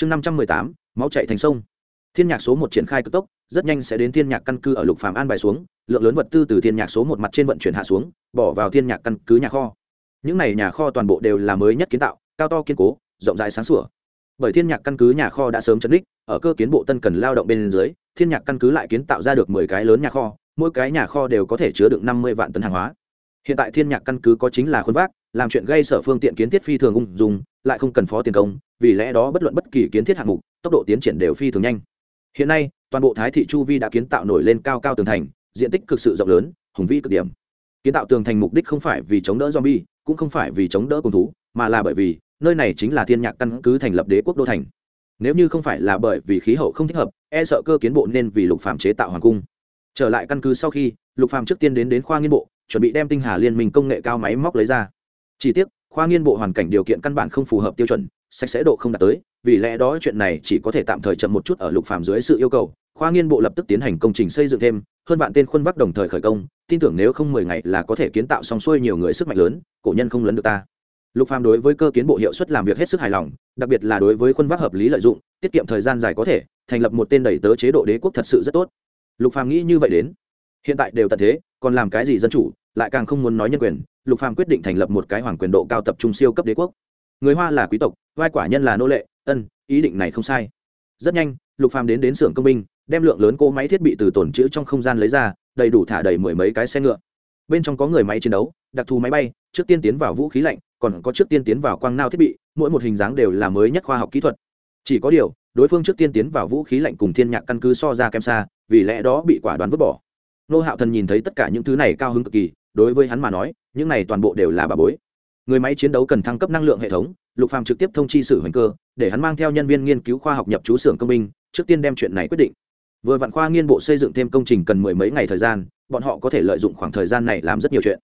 chương năm trăm mười tám, máu chạy thành sông. Thiên nhạc số một triển khai cực tốc, rất nhanh sẽ đến thiên nhạc căn cứ ở lục phàm an bài xuống, lượng lớn vật tư từ thiên nhạc số một mặt trên vận chuyển hạ xuống, bỏ vào thiên nhạc căn cứ nhà kho. Những này nhà kho toàn bộ đều là mới nhất kiến tạo, cao to kiên cố, rộng rãi sáng sủa. Bởi thiên nhạc căn cứ nhà kho đã sớm chấn đích ở cơ kiến bộ tân cần lao động bên dưới, thiên nhạc căn cứ lại kiến tạo ra được mười cái lớn nhà kho, mỗi cái nhà kho đều có thể chứa được năm mươi vạn tấn hàng hóa. Hiện tại thiên nhạc căn cứ có chính là khuôn vác, làm chuyện gây sở phương tiện kiến thiết phi thường ung dung, lại không cần phó tiền công vì lẽ đó bất luận bất kỳ kiến thiết hạng mục, tốc độ tiến triển đều phi thường nhanh. Hiện nay, toàn bộ thái thị chu vi đã kiến tạo nổi lên cao cao tường thành, diện tích cực sự rộng lớn, hùng vĩ cực điểm. Kiến tạo tường thành mục đích không phải vì chống đỡ zombie, cũng không phải vì chống đỡ cung thú, mà là bởi vì nơi này chính là thiên nhạc căn cứ thành lập đế quốc đô thành. Nếu như không phải là bởi vì khí hậu không thích hợp e sợ cơ kiến bộ nên vì lục phạm chế tạo hoàng cung. Trở lại căn cứ sau khi, lục phạm trước tiên đến đến khoa nghiên bộ, chuẩn bị đem tinh hà liên minh công nghệ cao máy móc lấy ra. Chỉ tiếc, khoa nghiên bộ hoàn cảnh điều kiện căn bản không phù hợp tiêu chuẩn sạch sẽ độ không đạt tới, vì lẽ đó chuyện này chỉ có thể tạm thời chậm một chút ở lục Phàm dưới sự yêu cầu. Khoa nghiên bộ lập tức tiến hành công trình xây dựng thêm, hơn vạn tên khuôn vác đồng thời khởi công, tin tưởng nếu không mười ngày là có thể kiến tạo xong xuôi nhiều người sức mạnh lớn, cổ nhân không lấn được ta. Lục phàm đối với cơ kiến bộ hiệu suất làm việc hết sức hài lòng, đặc biệt là đối với khuôn vác hợp lý lợi dụng, tiết kiệm thời gian dài có thể, thành lập một tên đẩy tớ chế độ đế quốc thật sự rất tốt. Lục phàm nghĩ như vậy đến. Hiện tại đều tận thế, còn làm cái gì dân chủ, lại càng không muốn nói nhân quyền, lục phàm quyết định thành lập một cái hoàng quyền độ cao tập trung siêu cấp đế quốc người hoa là quý tộc, vai quả nhân là nô lệ, ân, ý định này không sai. Rất nhanh, lục phàm đến đến xưởng công binh, đem lượng lớn cỗ máy thiết bị từ tổn trữ trong không gian lấy ra, đầy đủ thả đầy mười mấy cái xe ngựa. Bên trong có người máy chiến đấu, đặc thù máy bay, trước tiên tiến vào vũ khí lạnh, còn có trước tiên tiến vào quang nao thiết bị, mỗi một hình dáng đều là mới nhất khoa học kỹ thuật. Chỉ có điều, đối phương trước tiên tiến vào vũ khí lạnh cùng thiên nhạc căn cứ so ra kém xa, vì lẽ đó bị quả đoán vứt bỏ. Nô hạo thần nhìn thấy tất cả những thứ này cao hứng cực kỳ, đối với hắn mà nói, những này toàn bộ đều là bà bối người máy chiến đấu cần thăng cấp năng lượng hệ thống, lục phàm trực tiếp thông chi sử hoành cơ, để hắn mang theo nhân viên nghiên cứu khoa học nhập trú xưởng công binh, trước tiên đem chuyện này quyết định. Vừa vạn khoa nghiên bộ xây dựng thêm công trình cần mười mấy ngày thời gian, bọn họ có thể lợi dụng khoảng thời gian này làm rất nhiều chuyện.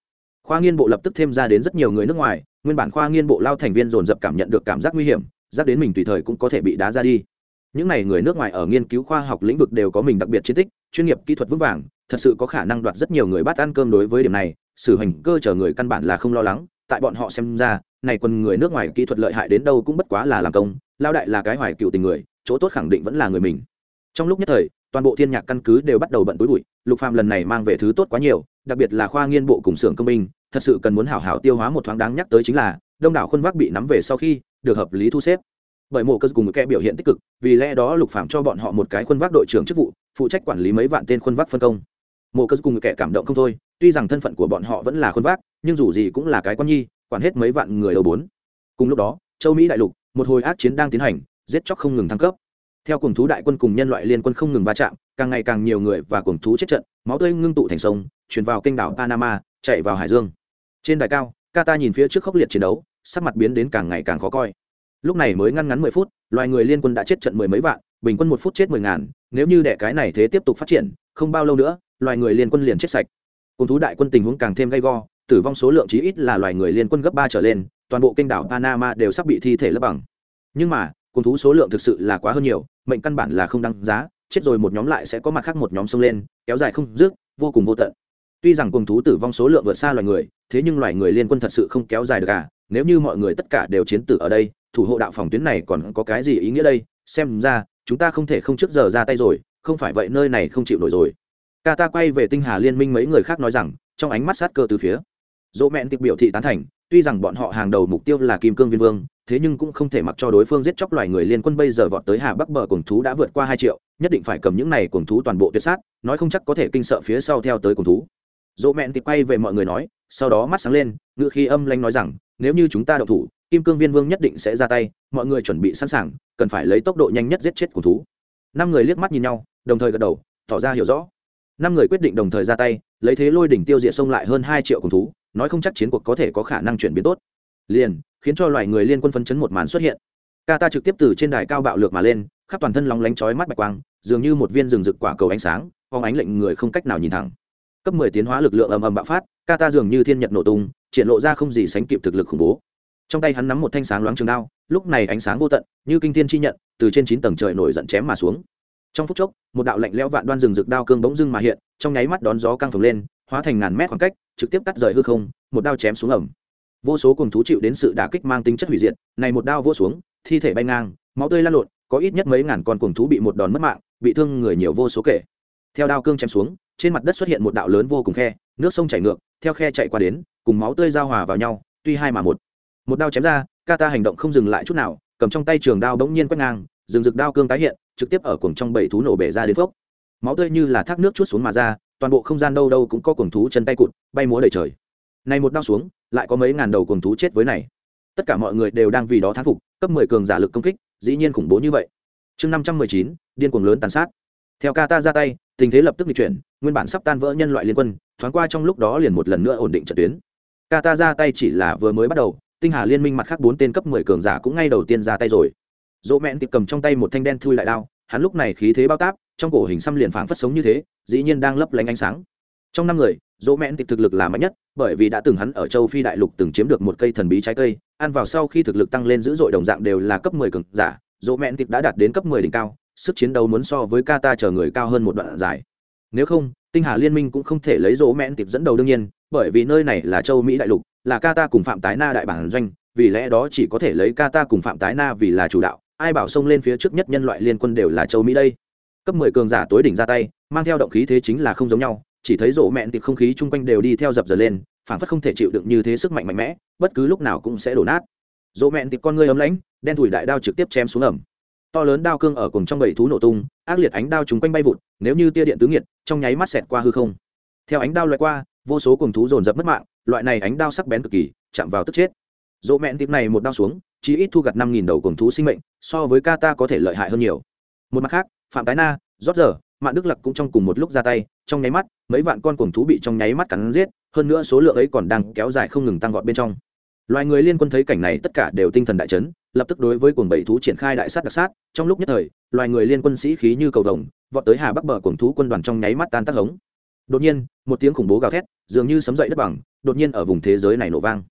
Khoa nghiên bộ lập tức thêm ra đến rất nhiều người nước ngoài, nguyên bản khoa nghiên bộ lao thành viên dồn dập cảm nhận được cảm giác nguy hiểm, giác đến mình tùy thời cũng có thể bị đá ra đi. Những n à y người nước ngoài ở nghiên cứu khoa học lĩnh vực đều có mình đặc biệt chiến tích, chuyên nghiệp kỹ thuật vững vàng, thật sự có khả năng đoạt rất nhiều người bắt ăn cơm đối với điểm này, sử hành cơ chở người căn bản là không lo lắng tại bọn họ xem ra, này quân người nước ngoài kỹ thuật lợi hại đến đâu cũng bất quá là làm công lao đại là cái hoài cựu tình người, chỗ tốt khẳng định vẫn là người mình. Trong lúc nhất thời, toàn bộ thiên nhạc căn cứ đều bắt đầu bận túi bụi, lục phàm lần này mang về thứ tốt quá nhiều, đặc biệt là khoa nghiên bộ cùng xưởng công minh thật sự cần muốn hảo hảo tiêu hóa một thoáng đáng nhắc tới chính là, đông đảo khuôn vác bị nắm về sau khi, được hợp lý thu xếp. Bởi mộ cơ cùng một kẻ biểu hiện tích cực, vì lẽ đó lục phàm cho bọn họ một cái khuôn vác đội trưởng chức vụ, phụ trách quản lý mấy vạn tên khuôn vác phân công. Mộ cơ cùng một kẻ cảm động không thôi, tuy rằng thân phận của bọn họ vẫn là khuôn vác nhưng dù gì cũng là cái quan nhi, quản hết mấy vạn người đầu bốn. Cùng lúc đó, châu mỹ đại lục, một hồi ác chiến đang tiến hành, giết chóc không ngừng thăng cấp. Theo cùng thú đại quân cùng nhân loại liên quân không ngừng va chạm, càng ngày càng nhiều người và cùng thú chết trận, máu tươi ngưng tụ thành sông chuyển vào kênh đảo panama, chạy vào hải dương. Trên đài cao Kata nhìn phía trước khốc liệt chiến đấu, sắc mặt biến đến càng ngày càng khó coi. Lúc này mới ngăn ngắn mười phút, loài người liên quân đã chết trận mười mấy vạn, bình quân một phút chết mười ngàn, nếu như đẻ cái này thế tiếp tục phát triển, không bao lâu nữa, loài người liên quân liền chết sạch. Cùng thú đại quân tình huống càng thêm gay go tử vong số lượng chí ít là loài người liên quân gấp ba trở lên, toàn bộ kênh đảo panama đều sắp bị thi thể lấp bằng. Nhưng mà, cùng thú số lượng thực sự là quá hơn nhiều, mệnh căn bản là không đăng giá, chết rồi một nhóm lại sẽ có mặt khác một nhóm xông lên, kéo dài không dứt, vô cùng vô tận. Tuy rằng cùng thú tử vong số lượng vượt xa loài người, thế nhưng loài người liên quân thật sự không kéo dài được cả nếu như mọi người tất cả đều chiến tử ở đây, thủ hộ đạo phòng tuyến này còn có cái gì ý nghĩa đây? Xem ra, chúng ta không thể không trước giờ ra tay rồi, không phải vậy nơi này không chịu nổi rồi. Ca ta quay về tinh hà liên minh mấy người khác nói rằng, trong ánh mắt sát cơ từ phía dỗ mẹn tiệc biểu thị tán thành, tuy rằng bọn họ hàng đầu mục tiêu là kim cương viên vương, thế nhưng cũng không thể mặc cho đối phương giết chóc loài người liên quân bây giờ vọt tới hà bắc bờ cuồng thú đã vượt qua hai triệu, nhất định phải cầm những này cuồng thú toàn bộ tuyệt sát, nói không chắc có thể kinh sợ phía sau theo tới cuồng thú. Dỗ mẹn tiệc quay về mọi người nói, sau đó mắt sáng lên ngự khi âm lanh nói rằng, nếu như chúng ta đậu thủ, kim cương viên vương nhất định sẽ ra tay, mọi người chuẩn bị sẵn sàng, cần phải lấy tốc độ nhanh nhất giết chết cuồng thú. Năm người liếc mắt nhìn nhau, đồng thời gật đầu, tỏ ra hiểu rõ. Năm người quyết định đồng thời ra tay, lấy thế lôi đỉnh tiêu diệt sông lại hơn hai triệu cuồng thú nói không chắc chiến cuộc có thể có khả năng chuyển biến tốt. Liền, khiến cho loài người liên quân phấn chấn một màn xuất hiện. Ca ta trực tiếp từ trên đài cao bạo lược mà lên, khắp toàn thân lóng lánh chói mắt bạch quang, dường như một viên rừng rực quả cầu ánh sáng, phóng ánh lệnh người không cách nào nhìn thẳng. Cấp mười tiến hóa lực lượng ầm ầm bạo phát ca ta dường như thiên nhật nổ tung, triển lộ ra không gì sánh kịp thực lực khủng bố. Trong tay hắn nắm một thanh sáng loáng trường đao, lúc này ánh sáng vô tận, như kinh thiên chi nhận, từ trên chín tầng trời nổi giận chém mà xuống. Trong phút chốc, một đạo lạnh lẽo vạn đoan rừng rực đao cương bỗng dưng mà hiện, trong nháy mắt đón gió căng phồng lên hóa thành ngàn mét khoảng cách, trực tiếp cắt rời hư không, một đao chém xuống ẩm. Vô số cùng thú chịu đến sự đả kích mang tính chất hủy diệt, này một đao vô xuống, thi thể bay ngang, máu tươi lan lộn, có ít nhất mấy ngàn con cuồng thú bị một đòn mất mạng, bị thương người nhiều vô số kể. Theo đao cương chém xuống, trên mặt đất xuất hiện một đạo lớn vô cùng khe, nước sông chảy ngược, theo khe chạy qua đến, cùng máu tươi giao hòa vào nhau, tuy hai mà một. Một đao chém ra, ca hành động không dừng lại chút nào, cầm trong tay trường đao bỗng nhiên quét ngang rừng rực đao cương tái hiện, trực tiếp ở cuồng trong bảy thú nổ bể ra đến phốc. Máu tươi như là thác nước chút xuống mà ra toàn bộ không gian đâu đâu cũng có cuồng thú chân tay cụt, bay múa đầy trời. Này một đao xuống, lại có mấy ngàn đầu cuồng thú chết với này. Tất cả mọi người đều đang vì đó thán phục, cấp mười cường giả lực công kích, dĩ nhiên khủng bố như vậy. Chương năm trăm mười chín, điên cuồng lớn tàn sát. Theo Kata ra tay, tình thế lập tức bị chuyển, nguyên bản sắp tan vỡ nhân loại liên quân, thoáng qua trong lúc đó liền một lần nữa ổn định trận tuyến. Kata ra tay chỉ là vừa mới bắt đầu, tinh hà liên minh mặt khác bốn tên cấp mười cường giả cũng ngay đầu tiên ra tay rồi. Dỗ mẹn tiệp cầm trong tay một thanh đen thui lại đao, hắn lúc này khí thế bao táp trong cổ hình xăm liền phảng phất sống như thế, dĩ nhiên đang lấp lánh ánh sáng. Trong năm người, dỗ mẹn tiệp thực lực là mạnh nhất, bởi vì đã từng hắn ở châu phi đại lục từng chiếm được một cây thần bí trái cây, ăn vào sau khi thực lực tăng lên dữ dội đồng dạng đều là cấp mười cường giả, dỗ mẹn tiệp đã đạt đến cấp mười đỉnh cao, sức chiến đấu muốn so với Kata chờ người cao hơn một đoạn dài. Nếu không, tinh hà liên minh cũng không thể lấy dỗ mẹn tiệp dẫn đầu đương nhiên, bởi vì nơi này là châu mỹ đại lục, là Kata cùng phạm tái na đại bản doanh, vì lẽ đó chỉ có thể lấy Kata cùng phạm tái na vì là chủ đạo, ai bảo xông lên phía trước nhất nhân loại liên quân đều là châu mỹ đây? Cấp mười cường giả tối đỉnh ra tay, mang theo động khí thế chính là không giống nhau, chỉ thấy rộ mẹn tiệp không khí chung quanh đều đi theo dập dờ lên phản phất không thể chịu đựng như thế sức mạnh mạnh mẽ, bất cứ lúc nào cũng sẽ đổ nát. Rộ mẹn tiệp con ngươi ấm lãnh, đen thủi đại đao trực tiếp chém xuống ẩm. To lớn đao cương ở cùng trong bầy thú nổ tung, ác liệt ánh đao chúng quanh bay vụt, nếu như tia điện tứ nghiệt, trong nháy mắt xẹt qua hư không. Theo ánh đao loại qua, vô số cùng thú dồn dập mất mạng, loại này ánh đao sắc bén cực kỳ, chạm vào tức chết. Dỗ mẹn tiếp này một đao xuống chỉ ít thu gặt năm nghìn đầu cùng thú sinh mệnh, so với Kata có thể lợi hại hơn nhiều. Một mặt khác phạm tái na, rót giờ mạn đức lặc cũng trong cùng một lúc ra tay, trong nháy mắt, mấy vạn con cuồng thú bị trong nháy mắt cắn giết, hơn nữa số lượng ấy còn đang kéo dài không ngừng tăng vọt bên trong. Loài người liên quân thấy cảnh này, tất cả đều tinh thần đại chấn, lập tức đối với cuồng bảy thú triển khai đại sát đặc sát. Trong lúc nhất thời, loài người liên quân sĩ khí như cầu vồng, vọt tới hà bắc bờ cuồng thú quân đoàn trong nháy mắt tan tác hống. Đột nhiên, một tiếng khủng bố gào thét, dường như sấm dậy đất bằng, đột nhiên ở vùng thế giới này nổ vang.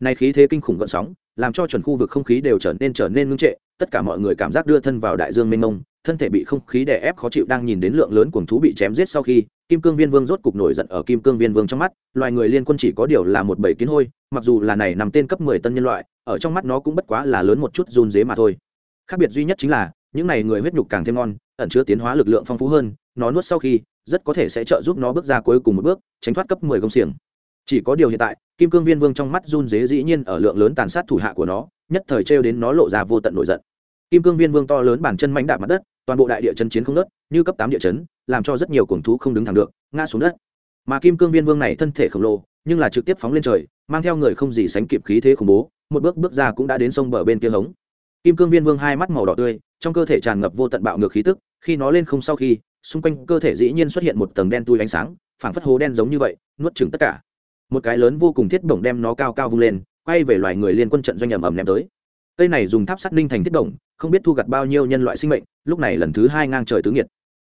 Này khí thế kinh khủng gợn sóng, làm cho chuẩn khu vực không khí đều trở nên trở nên ngưng trệ, tất cả mọi người cảm giác đưa thân vào đại dương mênh mông thân thể bị không khí đè ép khó chịu đang nhìn đến lượng lớn cuồng thú bị chém giết sau khi, kim cương viên vương rốt cục nổi giận ở kim cương viên vương trong mắt, loài người liên quân chỉ có điều là một bầy kiến hôi, mặc dù là này nằm tên cấp mười tân nhân loại, ở trong mắt nó cũng bất quá là lớn một chút run dế mà thôi. Khác biệt duy nhất chính là, những này người huyết nhục càng thêm ngon, ẩn chứa tiến hóa lực lượng phong phú hơn, nó nuốt sau khi, rất có thể sẽ trợ giúp nó bước ra cuối cùng một bước, tránh thoát cấp mười công xiềng. Chỉ có điều hiện tại, kim cương viên vương trong mắt run dế dĩ nhiên ở lượng lớn tàn sát thủ hạ của nó, nhất thời trêu đến nó lộ ra vô tận nổi giận. Kim cương viên vương to lớn bàn chân mánh đạp mặt đất toàn bộ đại địa chấn chiến không nớt, như cấp tám địa chấn, làm cho rất nhiều cuồng thú không đứng thẳng được, ngã xuống đất. Mà kim cương viên vương này thân thể khổng lồ, nhưng là trực tiếp phóng lên trời, mang theo người không gì sánh kịp khí thế khủng bố, một bước bước ra cũng đã đến sông bờ bên kia hống. Kim cương viên vương hai mắt màu đỏ tươi, trong cơ thể tràn ngập vô tận bạo ngược khí tức, khi nó lên không sau khi, xung quanh cơ thể dĩ nhiên xuất hiện một tầng đen tui ánh sáng, phảng phất hố đen giống như vậy, nuốt chừng tất cả. Một cái lớn vô cùng thiết bổng đem nó cao cao vung lên, quay về loài người liên quân trận doanh ẩm ẩm ném tới cây này dùng tháp sắt ninh thành thiết động, không biết thu gặt bao nhiêu nhân loại sinh mệnh lúc này lần thứ hai ngang trời tứ nghiệt.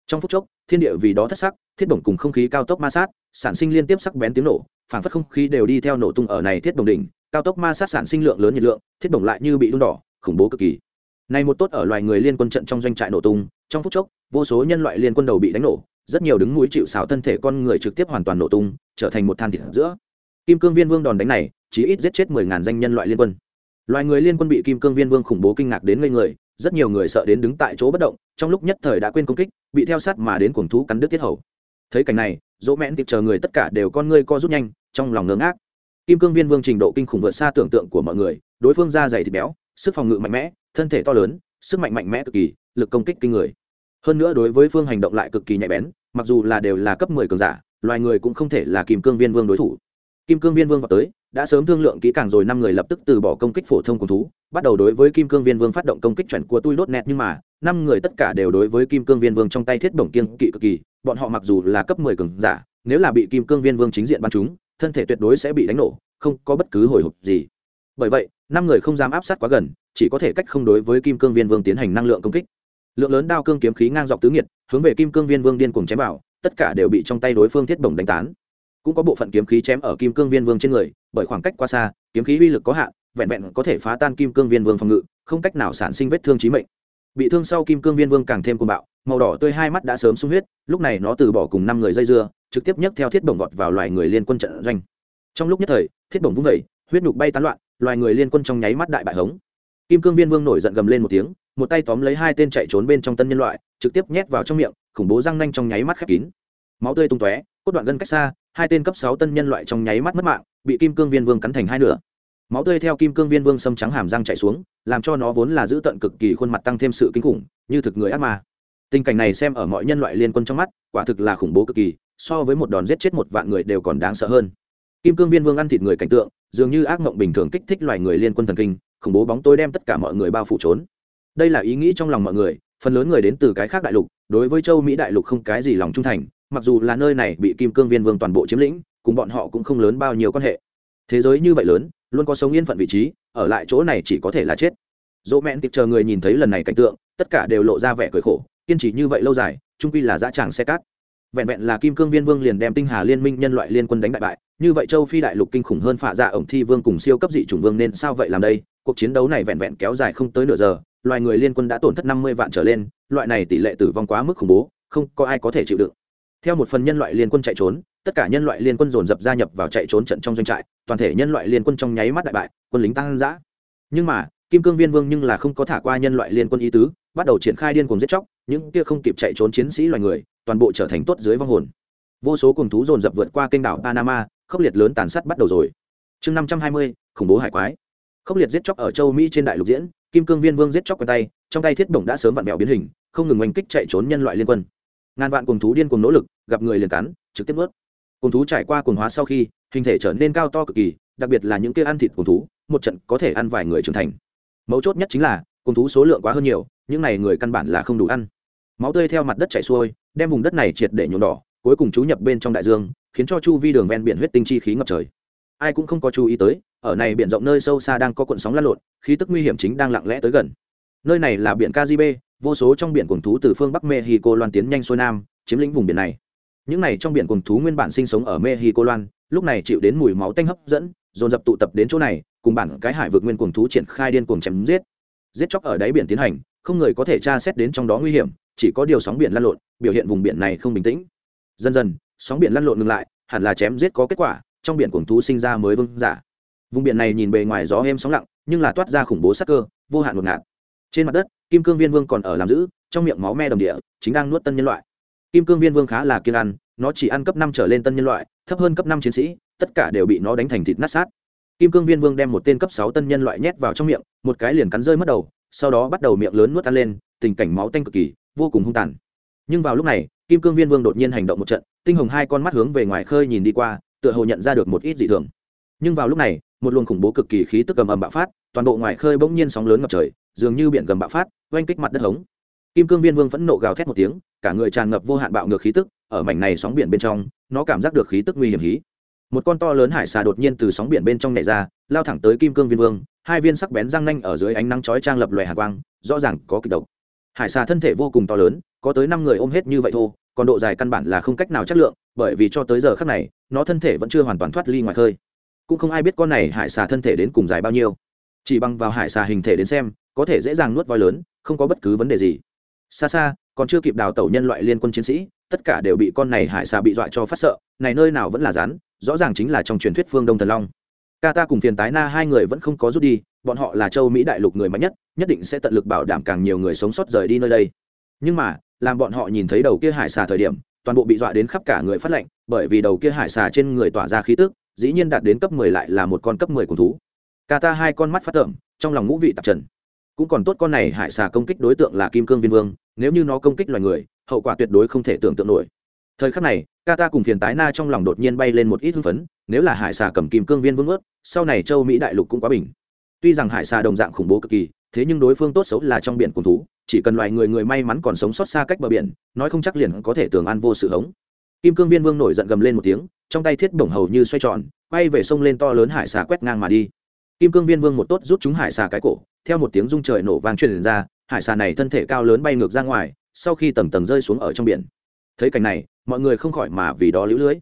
Trong phút chốc thiên địa vì đó thất sắc thiết bổng cùng không khí cao tốc ma sát sản sinh liên tiếp sắc bén tiếng nổ phản phất không khí đều đi theo nổ tung ở này thiết bổng đỉnh cao tốc ma sát sản sinh lượng lớn nhiệt lượng thiết bổng lại như bị đun đỏ khủng bố cực kỳ. Này một tốt ở loài người liên quân trận trong doanh trại nổ tung trong phút chốc vô số nhân loại liên quân đầu bị đánh nổ rất nhiều đứng mũi chịu xào thân thể con người trực tiếp hoàn toàn nổ tung trở thành một than thịt giữa. Kim cương viên vương đòn đánh này chỉ ít giết chết mười ngàn danh nhân loại liên quân loài người liên quân bị kim cương viên vương khủng bố kinh ngạc đến ngây người, rất nhiều người sợ đến đứng tại chỗ bất động, trong lúc nhất thời đã quên công kích, bị theo sát mà đến cuồng thú cắn đứt tiết hầu. Thấy cảnh này, dỗ mẹn tiệp chờ người tất cả đều con ngươi co rút nhanh, trong lòng ngớ ngác. Kim cương viên vương trình độ kinh khủng vượt xa tưởng tượng của mọi người, đối phương da dày thịt béo, sức phòng ngự mạnh mẽ, thân thể to lớn, sức mạnh mạnh mẽ cực kỳ, lực công kích kinh người. Hơn nữa đối với phương hành động lại cực kỳ nhạy bén, mặc dù là đều là cấp mười cường giả, loài người cũng không thể là kim cương viên vương đối thủ. Kim cương viên vương vào tới đã sớm thương lượng kỹ càng rồi năm người lập tức từ bỏ công kích phổ thông cùng thú, bắt đầu đối với kim cương viên vương phát động công kích chuẩn của tôi đốt nẹt nhưng mà, năm người tất cả đều đối với kim cương viên vương trong tay thiết bổng kiên kỵ cực kỳ, bọn họ mặc dù là cấp mười cường giả, nếu là bị kim cương viên vương chính diện bắn chúng thân thể tuyệt đối sẽ bị đánh nổ, không có bất cứ hồi hộp gì. Bởi vậy, năm người không dám áp sát quá gần, chỉ có thể cách không đối với kim cương viên vương tiến hành năng lượng công kích. Lượng lớn đao cương kiếm khí ngang dọc tứ nghiệt, hướng về kim cương viên vương điên cuồng chém vào, tất cả đều bị trong tay đối phương thiết bổng đánh tán cũng có bộ phận kiếm khí chém ở kim cương viên vương trên người, bởi khoảng cách quá xa, kiếm khí uy lực có hạn, vẹn vẹn có thể phá tan kim cương viên vương phòng ngự, không cách nào sản sinh vết thương trí mệnh. Bị thương sau kim cương viên vương càng thêm cuồng bạo, màu đỏ tươi hai mắt đã sớm sung huyết, lúc này nó từ bỏ cùng năm người dây dưa, trực tiếp nhấc theo thiết bổng vọt vào loài người liên quân trận doanh. Trong lúc nhất thời, thiết bổng vung vẩy, huyết nhục bay tán loạn, loài người liên quân trong nháy mắt đại bại hống. Kim cương viên vương nổi giận gầm lên một tiếng, một tay tóm lấy hai tên chạy trốn bên trong tân nhân loại, trực tiếp nhét vào trong miệng, khủng bố răng nanh trong nháy mắt khép kín máu tươi tung tóe, cốt đoạn gân cách xa, hai tên cấp sáu tân nhân loại trong nháy mắt mất mạng, bị kim cương viên vương cắn thành hai nửa. Máu tươi theo kim cương viên vương xâm trắng hàm răng chạy xuống, làm cho nó vốn là giữ tận cực kỳ khuôn mặt tăng thêm sự kinh khủng, như thực người ác ma. Tình cảnh này xem ở mọi nhân loại liên quân trong mắt, quả thực là khủng bố cực kỳ, so với một đòn giết chết một vạn người đều còn đáng sợ hơn. Kim cương viên vương ăn thịt người cảnh tượng, dường như ác mộng bình thường kích thích loài người liên quân thần kinh, khủng bố bóng tối đem tất cả mọi người bao phủ trốn. Đây là ý nghĩ trong lòng mọi người, phần lớn người đến từ cái khác đại lục, đối với châu mỹ đại lục không cái gì lòng trung thành mặc dù là nơi này bị kim cương viên vương toàn bộ chiếm lĩnh, cùng bọn họ cũng không lớn bao nhiêu quan hệ. Thế giới như vậy lớn, luôn có sống yên phận vị trí, ở lại chỗ này chỉ có thể là chết. Dỗ mẹn tiệp chờ người nhìn thấy lần này cảnh tượng, tất cả đều lộ ra vẻ cười khổ, kiên trì như vậy lâu dài trung quy là dã tràng xe cát. Vẹn vẹn là kim cương viên vương liền đem tinh hà liên minh nhân loại liên quân đánh bại bại, như vậy châu phi đại lục kinh khủng hơn phạ dạ ổng thi vương cùng siêu cấp dị chủng vương nên sao vậy làm đây? Cuộc chiến đấu này vẹn vẹn kéo dài không tới nửa giờ, loài người liên quân đã tổn thất năm mươi vạn trở lên, loại này tỷ lệ tử vong quá mức khủng bố, không có ai có thể chịu đựng theo một phần nhân loại liên quân chạy trốn, tất cả nhân loại liên quân dồn dập gia nhập vào chạy trốn trận trong doanh trại, toàn thể nhân loại liên quân trong nháy mắt đại bại, quân lính tăng giã nhưng mà, kim cương viên vương nhưng là không có thả qua nhân loại liên quân ý tứ, bắt đầu triển khai điên cuồng giết chóc, những kia không kịp chạy trốn chiến sĩ loài người, toàn bộ trở thành tốt dưới vong hồn. Vô số cùng thú dồn dập vượt qua kênh đảo panama, khốc liệt lớn tàn sát bắt đầu rồi. Chương năm trăm hai mươi, khủng bố hải quái. Khốc liệt giết chóc ở châu mỹ trên đại lục diễn, kim cương viên vương giết chóc quần tay, trong tay thiết bổng đã sớm vặn vẹo biến hình, không ngừng oanh kích chạy trốn nhân loại liên quân ngàn vạn cùng thú điên cùng nỗ lực gặp người liền cắn trực tiếp ướt cùng thú trải qua cùng hóa sau khi hình thể trở nên cao to cực kỳ đặc biệt là những kia ăn thịt cùng thú một trận có thể ăn vài người trưởng thành. Mấu chốt nhất chính là cùng thú số lượng quá hơn nhiều những này người căn bản là không đủ ăn. Máu tươi theo mặt đất chảy xuôi đem vùng đất này triệt để nhuộm đỏ cuối cùng chú nhập bên trong đại dương khiến cho chu vi đường ven biển huyết tinh chi khí ngập trời. Ai cũng không có chú ý tới ở này biển rộng nơi sâu xa đang có cuộn sóng lăn lộn khí tức nguy hiểm chính đang lặng lẽ tới gần. Nơi này là biển Caribe, vô số trong biển cuồng thú từ phương Bắc Mexico loan tiến nhanh xuôi nam, chiếm lĩnh vùng biển này. Những này trong biển cuồng thú nguyên bản sinh sống ở Mexico loan, lúc này chịu đến mùi máu tanh hấp dẫn, dồn dập tụ tập đến chỗ này, cùng bản cái hải vực nguyên cuồng thú triển khai điên cuồng chém giết. Giết chóc ở đáy biển tiến hành, không người có thể tra xét đến trong đó nguy hiểm, chỉ có điều sóng biển lăn lộn, biểu hiện vùng biển này không bình tĩnh. Dần dần, sóng biển lăn lộn ngừng lại, hẳn là chém giết có kết quả, trong biển cuồng thú sinh ra mới vương giả. Vùng biển này nhìn bề ngoài gió êm sóng lặng, nhưng là toát ra khủng bố sát cơ, vô hạn ngột ngạt. Trên mặt đất, kim cương viên vương còn ở làm giữ, trong miệng máu me đồng địa, chính đang nuốt tân nhân loại. Kim cương viên vương khá là kiên ăn, nó chỉ ăn cấp năm trở lên tân nhân loại, thấp hơn cấp năm chiến sĩ, tất cả đều bị nó đánh thành thịt nát sát kim cương viên vương đem một tên cấp sáu tân nhân loại nhét vào trong miệng, một cái liền cắn rơi mất đầu, sau đó bắt đầu miệng lớn nuốt ăn lên, tình cảnh máu tanh cực kỳ, vô cùng hung tàn. Nhưng vào lúc này, kim cương viên vương đột nhiên hành động một trận, tinh hồng hai con mắt hướng về ngoài khơi nhìn đi qua, tựa hồ nhận ra được một ít dị thường. Nhưng vào lúc này một luồng khủng bố cực kỳ khí tức cầm ầm bạo phát, toàn bộ ngoài khơi bỗng nhiên sóng lớn ngập trời, dường như biển gầm bạo phát, oanh kích mặt đất hống. Kim cương viên vương phẫn nộ gào thét một tiếng, cả người tràn ngập vô hạn bạo ngược khí tức, ở mảnh này sóng biển bên trong, nó cảm giác được khí tức nguy hiểm hí. Một con to lớn hải xà đột nhiên từ sóng biển bên trong nhảy ra, lao thẳng tới kim cương viên vương, hai viên sắc bén răng nanh ở dưới ánh nắng chói trang lập loè hà quang, rõ ràng có kịch độc. Hải xà thân thể vô cùng to lớn, có tới năm người ôm hết như vậy thôi, còn độ dài căn bản là không cách nào chất lượng, bởi vì cho tới giờ khác này, nó thân thể vẫn chưa hoàn toàn thoát ly ngoài khơi cũng không ai biết con này hải xà thân thể đến cùng dài bao nhiêu. Chỉ bằng vào hải xà hình thể đến xem, có thể dễ dàng nuốt voi lớn, không có bất cứ vấn đề gì. Xa xa, còn chưa kịp đào tẩu nhân loại liên quân chiến sĩ, tất cả đều bị con này hải xà bị dọa cho phát sợ, này nơi nào vẫn là rán rõ ràng chính là trong truyền thuyết phương đông thần long. Ca ta cùng phiền tái na hai người vẫn không có rút đi, bọn họ là châu mỹ đại lục người mạnh nhất nhất định sẽ tận lực bảo đảm càng nhiều người sống sót rời đi nơi đây. Nhưng mà, làm bọn họ nhìn thấy đầu kia hải xà thời điểm, toàn bộ bị dọa đến khắp cả người phát lệnh, bởi vì đầu kia hải xà trên người tỏa ra khí tức dĩ nhiên đạt đến cấp mười lại là một con cấp mười cùng thú. Ca ta hai con mắt phát tởm, trong lòng ngũ vị tạp trần. Cũng còn tốt con này hải xà công kích đối tượng là kim cương viên vương, nếu như nó công kích loài người, hậu quả tuyệt đối không thể tưởng tượng nổi. Thời khắc này ca ta cùng phiền tái na trong lòng đột nhiên bay lên một ít hưng phấn, nếu là hải xà cầm kim cương viên vương ướt, sau này châu mỹ đại lục cũng quá bình. Tuy rằng hải xà đồng dạng khủng bố cực kỳ, thế nhưng đối phương tốt xấu là trong biển cùng thú, chỉ cần loài người người may mắn còn sống sót xa cách bờ biển, nói không chắc liền có thể tưởng an vô sự hống. Kim cương viên vương nổi giận gầm lên một tiếng trong tay thiết bổng hầu như xoay tròn, quay về sông lên to lớn hải xà quét ngang mà đi. Kim cương viên vương một tốt rút chúng hải xà cái cổ, theo một tiếng rung trời nổ vang truyền ra, hải xà này thân thể cao lớn bay ngược ra ngoài, sau khi tầng tầng rơi xuống ở trong biển. Thấy cảnh này, mọi người không khỏi mà vì đó lũ lưới.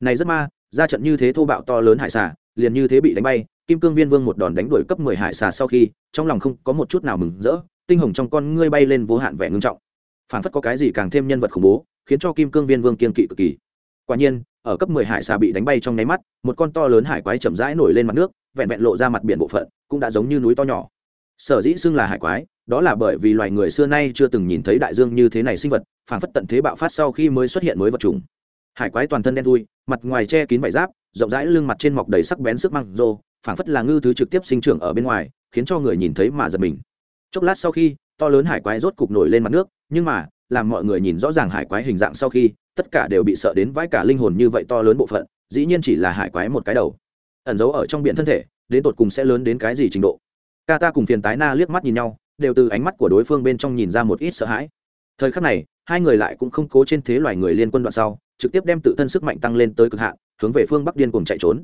Này rất ma, ra trận như thế thô bạo to lớn hải xà, liền như thế bị đánh bay, kim cương viên vương một đòn đánh đuổi cấp mười hải xà sau khi, trong lòng không có một chút nào mừng rỡ, tinh hồng trong con ngươi bay lên vô hạn vẻ ngưng trọng. Phản phất có cái gì càng thêm nhân vật khủng bố, khiến cho kim cương viên vương kiên kỵ cực kỳ. Quả nhiên ở cấp mười hải xà bị đánh bay trong nháy mắt, một con to lớn hải quái chậm rãi nổi lên mặt nước, vẹn vẹn lộ ra mặt biển bộ phận, cũng đã giống như núi to nhỏ. Sở dĩ xưng là hải quái, đó là bởi vì loài người xưa nay chưa từng nhìn thấy đại dương như thế này sinh vật phản phất tận thế bạo phát sau khi mới xuất hiện mới vật chủng. Hải quái toàn thân đen thui, mặt ngoài che kín vải giáp, rộng rãi lưng mặt trên mọc đầy sắc bén sức măng rô phản phất là ngư thứ trực tiếp sinh trưởng ở bên ngoài, khiến cho người nhìn thấy mà giật mình. Chốc lát sau khi, to lớn hải quái rốt cục nổi lên mặt nước, nhưng mà, làm mọi người nhìn rõ ràng hải quái hình dạng sau khi tất cả đều bị sợ đến vãi cả linh hồn như vậy to lớn bộ phận, dĩ nhiên chỉ là hải quái một cái đầu. Ẩn giấu ở trong biển thân thể, đến tột cùng sẽ lớn đến cái gì trình độ? Ca ta cùng phiền tái na liếc mắt nhìn nhau, đều từ ánh mắt của đối phương bên trong nhìn ra một ít sợ hãi. Thời khắc này, hai người lại cũng không cố trên thế loài người liên quân đoạn sau, trực tiếp đem tự thân sức mạnh tăng lên tới cực hạn, hướng về phương bắc điên cùng chạy trốn.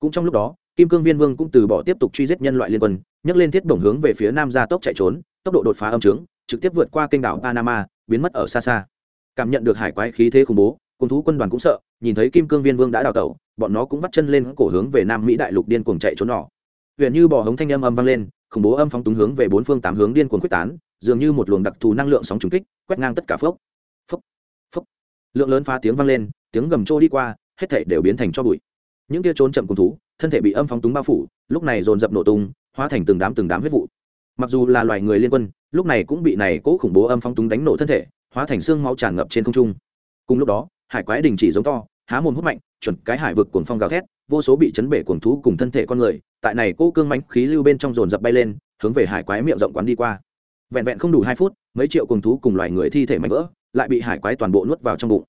Cũng trong lúc đó, kim cương viên vương cũng từ bỏ tiếp tục truy giết nhân loại liên quân, nhấc lên thiết bổng hướng về phía nam gia tốc chạy trốn, tốc độ đột phá âm trướng, trực tiếp vượt qua kênh đảo panama, biến mất ở xa xa cảm nhận được hải quái khí thế khủng bố, cùng thú quân đoàn cũng sợ, nhìn thấy kim cương viên vương đã đào tẩu, bọn nó cũng vắt chân lên cổ hướng về nam mỹ đại lục điên cuồng chạy trốn nọ. huyện như bò hống thanh âm âm vang lên, khủng bố âm phóng túng hướng về bốn phương tám hướng điên cuồng quyết tán, dường như một luồng đặc thù năng lượng sóng trùng kích, quét ngang tất cả phốc. Phốc phốc. Lượng lớn phá tiếng vang lên, tiếng gầm trô đi qua, hết thảy đều biến thành cho bụi. Những kia trốn chậm cùng thú, thân thể bị âm phóng túng bao phủ, lúc này dồn dập nổ tung, hóa thành từng đám từng đám huyết vụ. Mặc dù là loài người liên quân, lúc này cũng bị này cố khủng bố âm phóng túng đánh nổ thân thể hóa thành xương máu tràn ngập trên không trung. Cùng lúc đó, hải quái đình chỉ giống to, há mồm hút mạnh, chuẩn cái hải vực cuồng phong gào thét, vô số bị chấn bể cuồng thú cùng thân thể con người, tại này cố cương mãnh khí lưu bên trong dồn dập bay lên, hướng về hải quái miệng rộng quán đi qua. Vẹn vẹn không đủ hai phút, mấy triệu cuồng thú cùng loài người thi thể mạnh vỡ, lại bị hải quái toàn bộ nuốt vào trong bụng.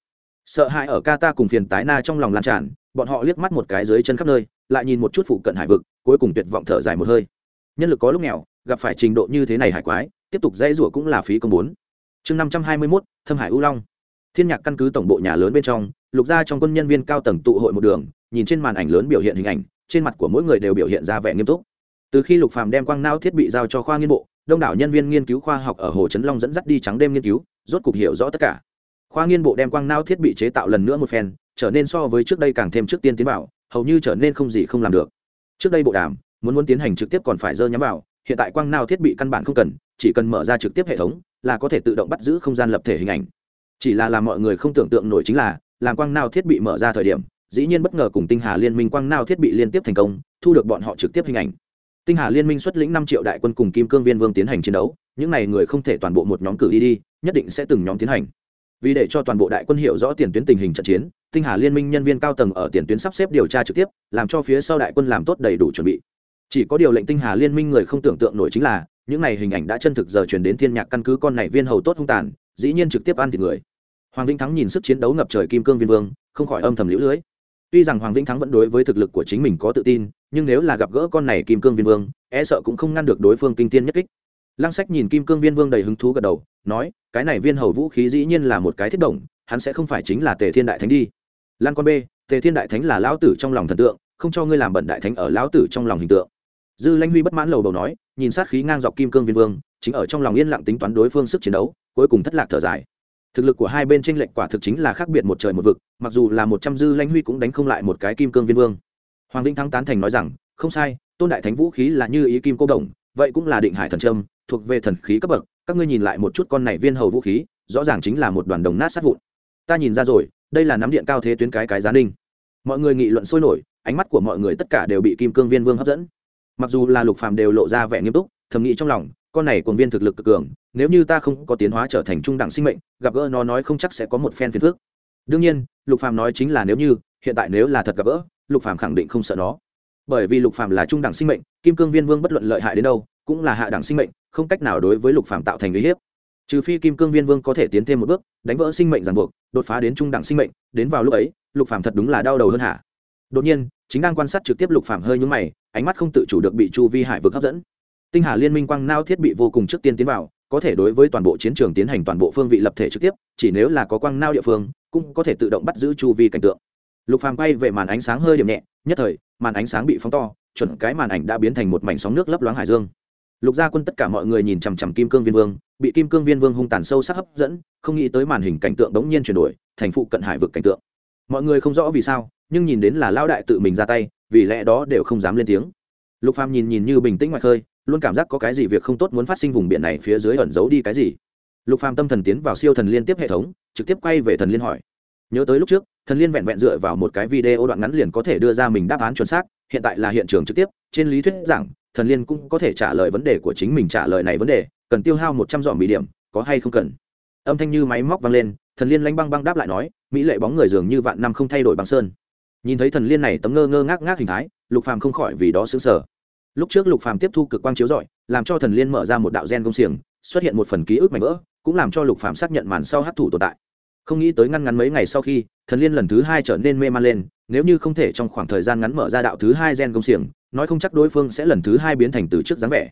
Sợ hãi ở Kata cùng phiền tái na trong lòng lan tràn, bọn họ liếc mắt một cái dưới chân khắp nơi, lại nhìn một chút phụ cận hải vực, cuối cùng tuyệt vọng thở dài một hơi. Nhân lực có lúc nghèo, gặp phải trình độ như thế này hải quái, tiếp tục dây rủa cũng là phí công bốn chương năm trăm hai mươi mốt, thâm hải U long. Thiên nhạc căn cứ tổng bộ nhà lớn bên trong, lục gia trong quân nhân viên cao tầng tụ hội một đường, nhìn trên màn ảnh lớn biểu hiện hình ảnh, trên mặt của mỗi người đều biểu hiện ra vẻ nghiêm túc. Từ khi lục phàm đem quang nao thiết bị giao cho khoa nghiên bộ, đông đảo nhân viên nghiên cứu khoa học ở hồ trấn long dẫn dắt đi trắng đêm nghiên cứu, rốt cục hiểu rõ tất cả. Khoa nghiên bộ đem quang nao thiết bị chế tạo lần nữa một phen, trở nên so với trước đây càng thêm trước tiên tiến vào, hầu như trở nên không gì không làm được. Trước đây bộ đàm, muốn muốn tiến hành trực tiếp còn phải dơ nhắm vào, hiện tại quang nao thiết bị căn bản không cần, chỉ cần mở ra trực tiếp hệ thống là có thể tự động bắt giữ không gian lập thể hình ảnh. Chỉ là làm mọi người không tưởng tượng nổi chính là làm quang nao thiết bị mở ra thời điểm, dĩ nhiên bất ngờ cùng tinh hà liên minh quang nao thiết bị liên tiếp thành công, thu được bọn họ trực tiếp hình ảnh. Tinh hà liên minh xuất lĩnh năm triệu đại quân cùng kim cương viên vương tiến hành chiến đấu, những n à y người không thể toàn bộ một nhóm cử đi đi, nhất định sẽ từng nhóm tiến hành. Vì để cho toàn bộ đại quân hiểu rõ tiền tuyến tình hình trận chiến, tinh hà liên minh nhân viên cao tầng ở tiền tuyến sắp xếp điều tra trực tiếp, làm cho phía sau đại quân làm tốt đầy đủ chuẩn bị chỉ có điều lệnh tinh hà liên minh người không tưởng tượng nổi chính là, những này hình ảnh đã chân thực giờ chuyển đến thiên nhạc căn cứ con này viên hầu tốt hung tàn, dĩ nhiên trực tiếp ăn thịt người. Hoàng vĩnh thắng nhìn sức chiến đấu ngập trời kim cương viên vương, không khỏi âm thầm liễu lưới. Tuy rằng hoàng vĩnh thắng vẫn đối với thực lực của chính mình có tự tin, nhưng nếu là gặp gỡ con này kim cương viên vương e sợ cũng không ngăn được đối phương kinh tiên nhất kích. Lăng sách nhìn kim cương viên vương đầy hứng thú gật đầu, nói, cái này viên hầu vũ khí dĩ nhiên là một cái thiết động, hắn sẽ không phải chính là tề thiên đại thánh đi. Lan con b, tề thiên đại thánh là lão tử trong lòng thần tượng, không cho ngươi làm bẩn đại thánh ở lão tử trong lòng hình tượng dư lanh huy bất mãn lầu đầu nói, nhìn sát khí ngang dọc kim cương viên vương, chính ở trong lòng yên lặng tính toán đối phương sức chiến đấu, cuối cùng thất lạc thở dài. Thực lực của hai bên tranh lệch quả thực chính là khác biệt một trời một vực, mặc dù là một trăm dư lanh huy cũng đánh không lại một cái kim cương viên vương. Hoàng vĩnh thắng tán thành nói rằng, không sai, tôn đại thánh vũ khí là như ý kim cô đồng, vậy cũng là định hải thần trâm thuộc về thần khí cấp bậc, các ngươi nhìn lại một chút con này viên hầu vũ khí, rõ ràng chính là một đoàn đồng nát sát vụn. Ta nhìn ra rồi, đây là nắm điện cao thế tuyến cái cái giá ninh. Mọi người nghị luận sôi nổi, ánh mắt của mọi người tất cả đều bị kim cương viên vương hấp dẫn mặc dù là lục phàm đều lộ ra vẻ nghiêm túc, thầm nghĩ trong lòng, con này cuồng viên thực lực cực cường, nếu như ta không có tiến hóa trở thành trung đẳng sinh mệnh, gặp gỡ nó nói không chắc sẽ có một phen phiền phức. Đương nhiên, lục phàm nói chính là nếu như, hiện tại nếu là thật gặp gỡ, lục phàm khẳng định không sợ nó. Bởi vì lục phàm là trung đẳng sinh mệnh, kim cương viên vương bất luận lợi hại đến đâu, cũng là hạ đẳng sinh mệnh, không cách nào đối với lục phàm tạo thành uy hiếp. Trừ phi kim cương viên vương có thể tiến thêm một bước, đánh vỡ sinh mệnh ràng buộc, đột phá đến trung đẳng sinh mệnh, đến vào lúc ấy, lục phàm thật đúng là đau đầu hơn hả? Đột nhiên, chính đang quan sát trực tiếp lục phàm hơi nhúng mày, ánh mắt không tự chủ được bị chu vi hải vực hấp dẫn. Tinh hà liên minh quang nao thiết bị vô cùng trước tiên tiến vào, có thể đối với toàn bộ chiến trường tiến hành toàn bộ phương vị lập thể trực tiếp, chỉ nếu là có quang nao địa phương, cũng có thể tự động bắt giữ chu vi cảnh tượng. Lục phàm quay về màn ánh sáng hơi điểm nhẹ, nhất thời, màn ánh sáng bị phóng to, chuẩn cái màn ảnh đã biến thành một mảnh sóng nước lấp loáng hải dương. Lục gia quân tất cả mọi người nhìn chằm chằm kim cương viên vương, bị kim cương viên vương hung tàn sâu sắc hấp dẫn, không nghĩ tới màn hình cảnh tượng đống nhiên chuyển đổi, thành phụ cận hải vực cảnh tượng. Mọi người không rõ vì sao nhưng nhìn đến là lao đại tự mình ra tay, vì lẽ đó đều không dám lên tiếng. Lục phàm nhìn nhìn như bình tĩnh ngoài khơi, luôn cảm giác có cái gì việc không tốt muốn phát sinh vùng biển này phía dưới ẩn giấu đi cái gì. Lục phàm tâm thần tiến vào siêu thần liên tiếp hệ thống, trực tiếp quay về thần liên hỏi. Nhớ tới lúc trước, thần liên vẹn vẹn dựa vào một cái video đoạn ngắn liền có thể đưa ra mình đáp án chuẩn xác, hiện tại là hiện trường trực tiếp, trên lý thuyết rằng, thần liên cũng có thể trả lời vấn đề của chính mình trả lời này vấn đề, cần tiêu hao một trăm dọn bị điểm, có hay không cần. Âm thanh như máy móc vang lên, thần liên lanh băng băng đáp lại nói, mỹ lệ bóng người dường như vạn năm không thay đổi băng sơn nhìn thấy thần liên này tấm ngơ ngơ ngác ngác hình thái, lục phàm không khỏi vì đó xứng sở lúc trước lục phàm tiếp thu cực quang chiếu rọi, làm cho thần liên mở ra một đạo gen công xiềng, xuất hiện một phần ký ức mảnh vỡ, cũng làm cho lục phàm xác nhận màn sau hấp thụ tồn tại. Không nghĩ tới ngăn ngắn mấy ngày sau khi, thần liên lần thứ hai trở nên mê man lên, nếu như không thể trong khoảng thời gian ngắn mở ra đạo thứ hai gen công xiềng, nói không chắc đối phương sẽ lần thứ hai biến thành từ trước dáng vẻ.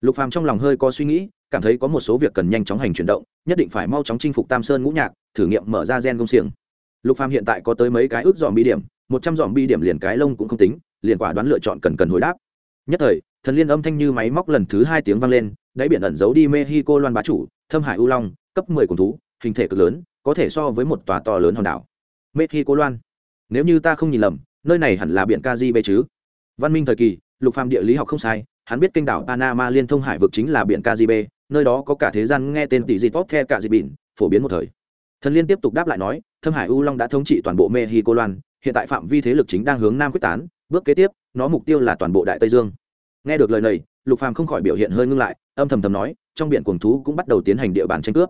Lục phàm trong lòng hơi có suy nghĩ, cảm thấy có một số việc cần nhanh chóng hành chuyển động, nhất định phải mau chóng chinh phục tam sơn ngũ nhạc, thử nghiệm mở ra gen công xiềng lục phàm hiện tại có tới mấy cái ước dòm bi điểm, một trăm dòm bi điểm liền cái lông cũng không tính, liền quả đoán lựa chọn cần cần hồi đáp. Nhất thời, thần liên âm thanh như máy móc lần thứ hai tiếng vang lên, đáy biển ẩn giấu đi mexico loan bá chủ, thâm hải u long, cấp mười cùng thú, hình thể cực lớn, có thể so với một tòa to lớn hòn đảo. Mexico loan. Nếu như ta không nhìn lầm, nơi này hẳn là biển Caribe chứ? Văn minh thời kỳ, lục phàm địa lý học không sai, hắn biết kênh đảo panama liên thông hải vực chính là biển Caribe, nơi đó có cả thế gian nghe tên tỷ dị tốt the cả dị biển, phổ biến một thời. Thần liên tiếp tục đáp lại nói thâm hải u long đã thống trị toàn bộ mexico loan, hiện tại phạm vi thế lực chính đang hướng nam quyết tán, bước kế tiếp, nó mục tiêu là toàn bộ đại tây dương. Nghe được lời này, lục phàm không khỏi biểu hiện hơi ngưng lại, âm thầm thầm nói, trong biển cuồng thú cũng bắt đầu tiến hành địa bàn tranh cướp.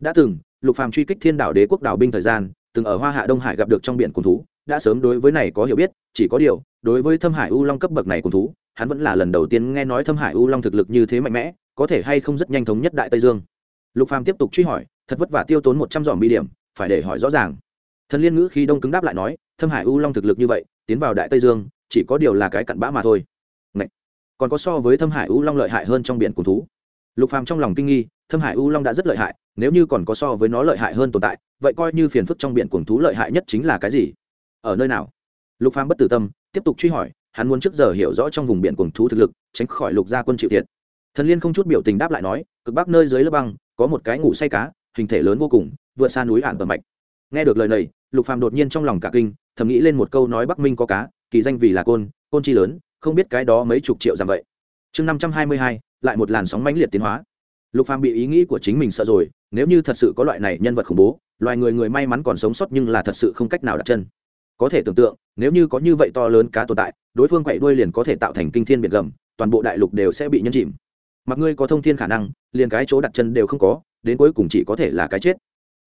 Đã từng, lục phàm truy kích thiên đảo đế quốc đảo binh thời gian, từng ở hoa hạ đông hải gặp được trong biển cuồng thú, đã sớm đối với này có hiểu biết, chỉ có điều, đối với thâm hải u long cấp bậc này cuồng thú, hắn vẫn là lần đầu tiên nghe nói thâm hải u long thực lực như thế mạnh mẽ, có thể hay không rất nhanh thống nhất đại tây dương. Lục phàm tiếp tục truy hỏi, thật vất vả tiêu tốn một trăm dòm bi điểm phải để hỏi rõ ràng. Thần liên ngữ khi đông cứng đáp lại nói, thâm hải u long thực lực như vậy, tiến vào đại tây dương, chỉ có điều là cái cặn bã mà thôi. Ngậy! còn có so với thâm hải u long lợi hại hơn trong biển cùng thú. Lục phàm trong lòng kinh nghi, thâm hải u long đã rất lợi hại, nếu như còn có so với nó lợi hại hơn tồn tại, vậy coi như phiền phức trong biển cuồng thú lợi hại nhất chính là cái gì? Ở nơi nào? Lục phàm bất tử tâm, tiếp tục truy hỏi, hắn muốn trước giờ hiểu rõ trong vùng biển cuồng thú thực lực, tránh khỏi lục gia quân chịu thiệt. Thần liên không chút biểu tình đáp lại nói, cực bắc nơi dưới lớp băng, có một cái ngủ say cá, hình thể lớn vô cùng vượt xa núi ản bờ mạch. Nghe được lời này, lục phàm đột nhiên trong lòng cả kinh, thầm nghĩ lên một câu nói bắc minh có cá, kỳ danh vì là côn côn chi lớn, không biết cái đó mấy chục triệu giảm vậy. Chương năm trăm hai mươi hai, lại một làn sóng mãnh liệt tiến hóa. Lục phàm bị ý nghĩ của chính mình sợ rồi, nếu như thật sự có loại này nhân vật khủng bố, loài người người may mắn còn sống sót nhưng là thật sự không cách nào đặt chân. Có thể tưởng tượng, nếu như có như vậy to lớn cá tồn tại, đối phương quậy đuôi liền có thể tạo thành kinh thiên biển gầm, toàn bộ đại lục đều sẽ bị nhân chìm. Mặc ngươi có thông thiên khả năng, liền cái chỗ đặt chân đều không có, đến cuối cùng chỉ có thể là cái chết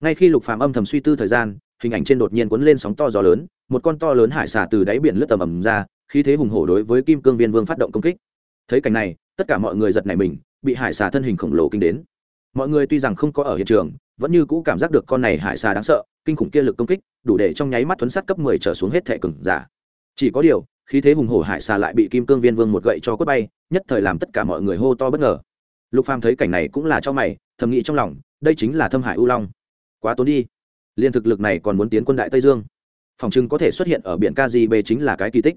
ngay khi lục phàm âm thầm suy tư thời gian, hình ảnh trên đột nhiên cuốn lên sóng to gió lớn, một con to lớn hải xà từ đáy biển lướt tầm ầm ra, khí thế hùng hổ đối với kim cương viên vương phát động công kích. Thấy cảnh này, tất cả mọi người giật nảy mình, bị hải xà thân hình khổng lồ kinh đến. Mọi người tuy rằng không có ở hiện trường, vẫn như cũ cảm giác được con này hải xà đáng sợ, kinh khủng kia lực công kích, đủ để trong nháy mắt thuấn sát cấp mười trở xuống hết thể cường giả. Chỉ có điều, khí thế hùng hổ hải xà lại bị kim cương viên vương một gậy cho quất bay, nhất thời làm tất cả mọi người hô to bất ngờ. Lục phàm thấy cảnh này cũng là cho mày, thầm nghĩ trong lòng, đây chính là thâm hải u long quá tốn đi. Liên thực lực này còn muốn tiến quân đại tây dương. Phòng chừng có thể xuất hiện ở biển kgb chính là cái kỳ tích.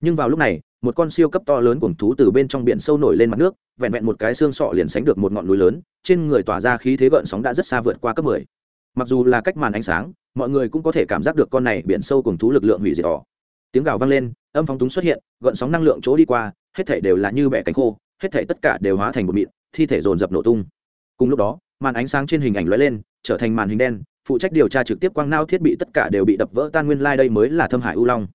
Nhưng vào lúc này, một con siêu cấp to lớn cuồng thú từ bên trong biển sâu nổi lên mặt nước, vẹn vẹn một cái xương sọ liền sánh được một ngọn núi lớn, trên người tỏa ra khí thế gợn sóng đã rất xa vượt qua cấp mười. Mặc dù là cách màn ánh sáng, mọi người cũng có thể cảm giác được con này biển sâu cùng thú lực lượng hủy diệt đỏ tiếng gào vang lên, âm phóng túng xuất hiện, gợn sóng năng lượng chỗ đi qua, hết thể đều là như bẻ cánh khô, hết thể tất cả đều hóa thành một mịn, thi thể dồn dập nổ tung. Cùng lúc đó, màn ánh sáng trên hình ảnh lóe lên trở thành màn hình đen, phụ trách điều tra trực tiếp quang nao thiết bị tất cả đều bị đập vỡ tan nguyên lai、like、đây mới là thâm hải u long.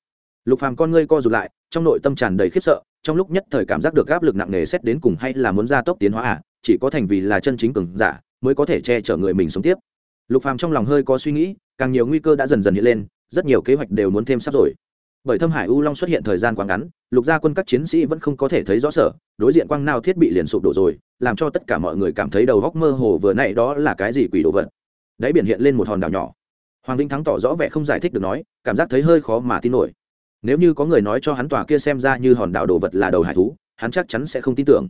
Lục phàm con ngươi co rụt lại, trong nội tâm tràn đầy khiếp sợ, trong lúc nhất thời cảm giác được áp lực nặng nề xét đến cùng hay là muốn gia tốc tiến hóa à chỉ có thành vì là chân chính cường giả mới có thể che chở người mình sống tiếp. Lục phàm trong lòng hơi có suy nghĩ, càng nhiều nguy cơ đã dần dần hiện lên, rất nhiều kế hoạch đều muốn thêm sắp rồi. Bởi thâm hải u long xuất hiện thời gian quá ngắn, lục gia quân các chiến sĩ vẫn không có thể thấy rõ sở đối diện quang nao thiết bị liền sụp đổ rồi, làm cho tất cả mọi người cảm thấy đầu góc mơ hồ vừa nãy đó là cái gì quỷ đồ vật đáy biển hiện lên một hòn đảo nhỏ. Hoàng vĩnh thắng tỏ rõ vẻ không giải thích được nói, cảm giác thấy hơi khó mà tin nổi. Nếu như có người nói cho hắn tòa kia xem ra như hòn đảo đồ vật là đầu hải thú, hắn chắc chắn sẽ không tin tưởng.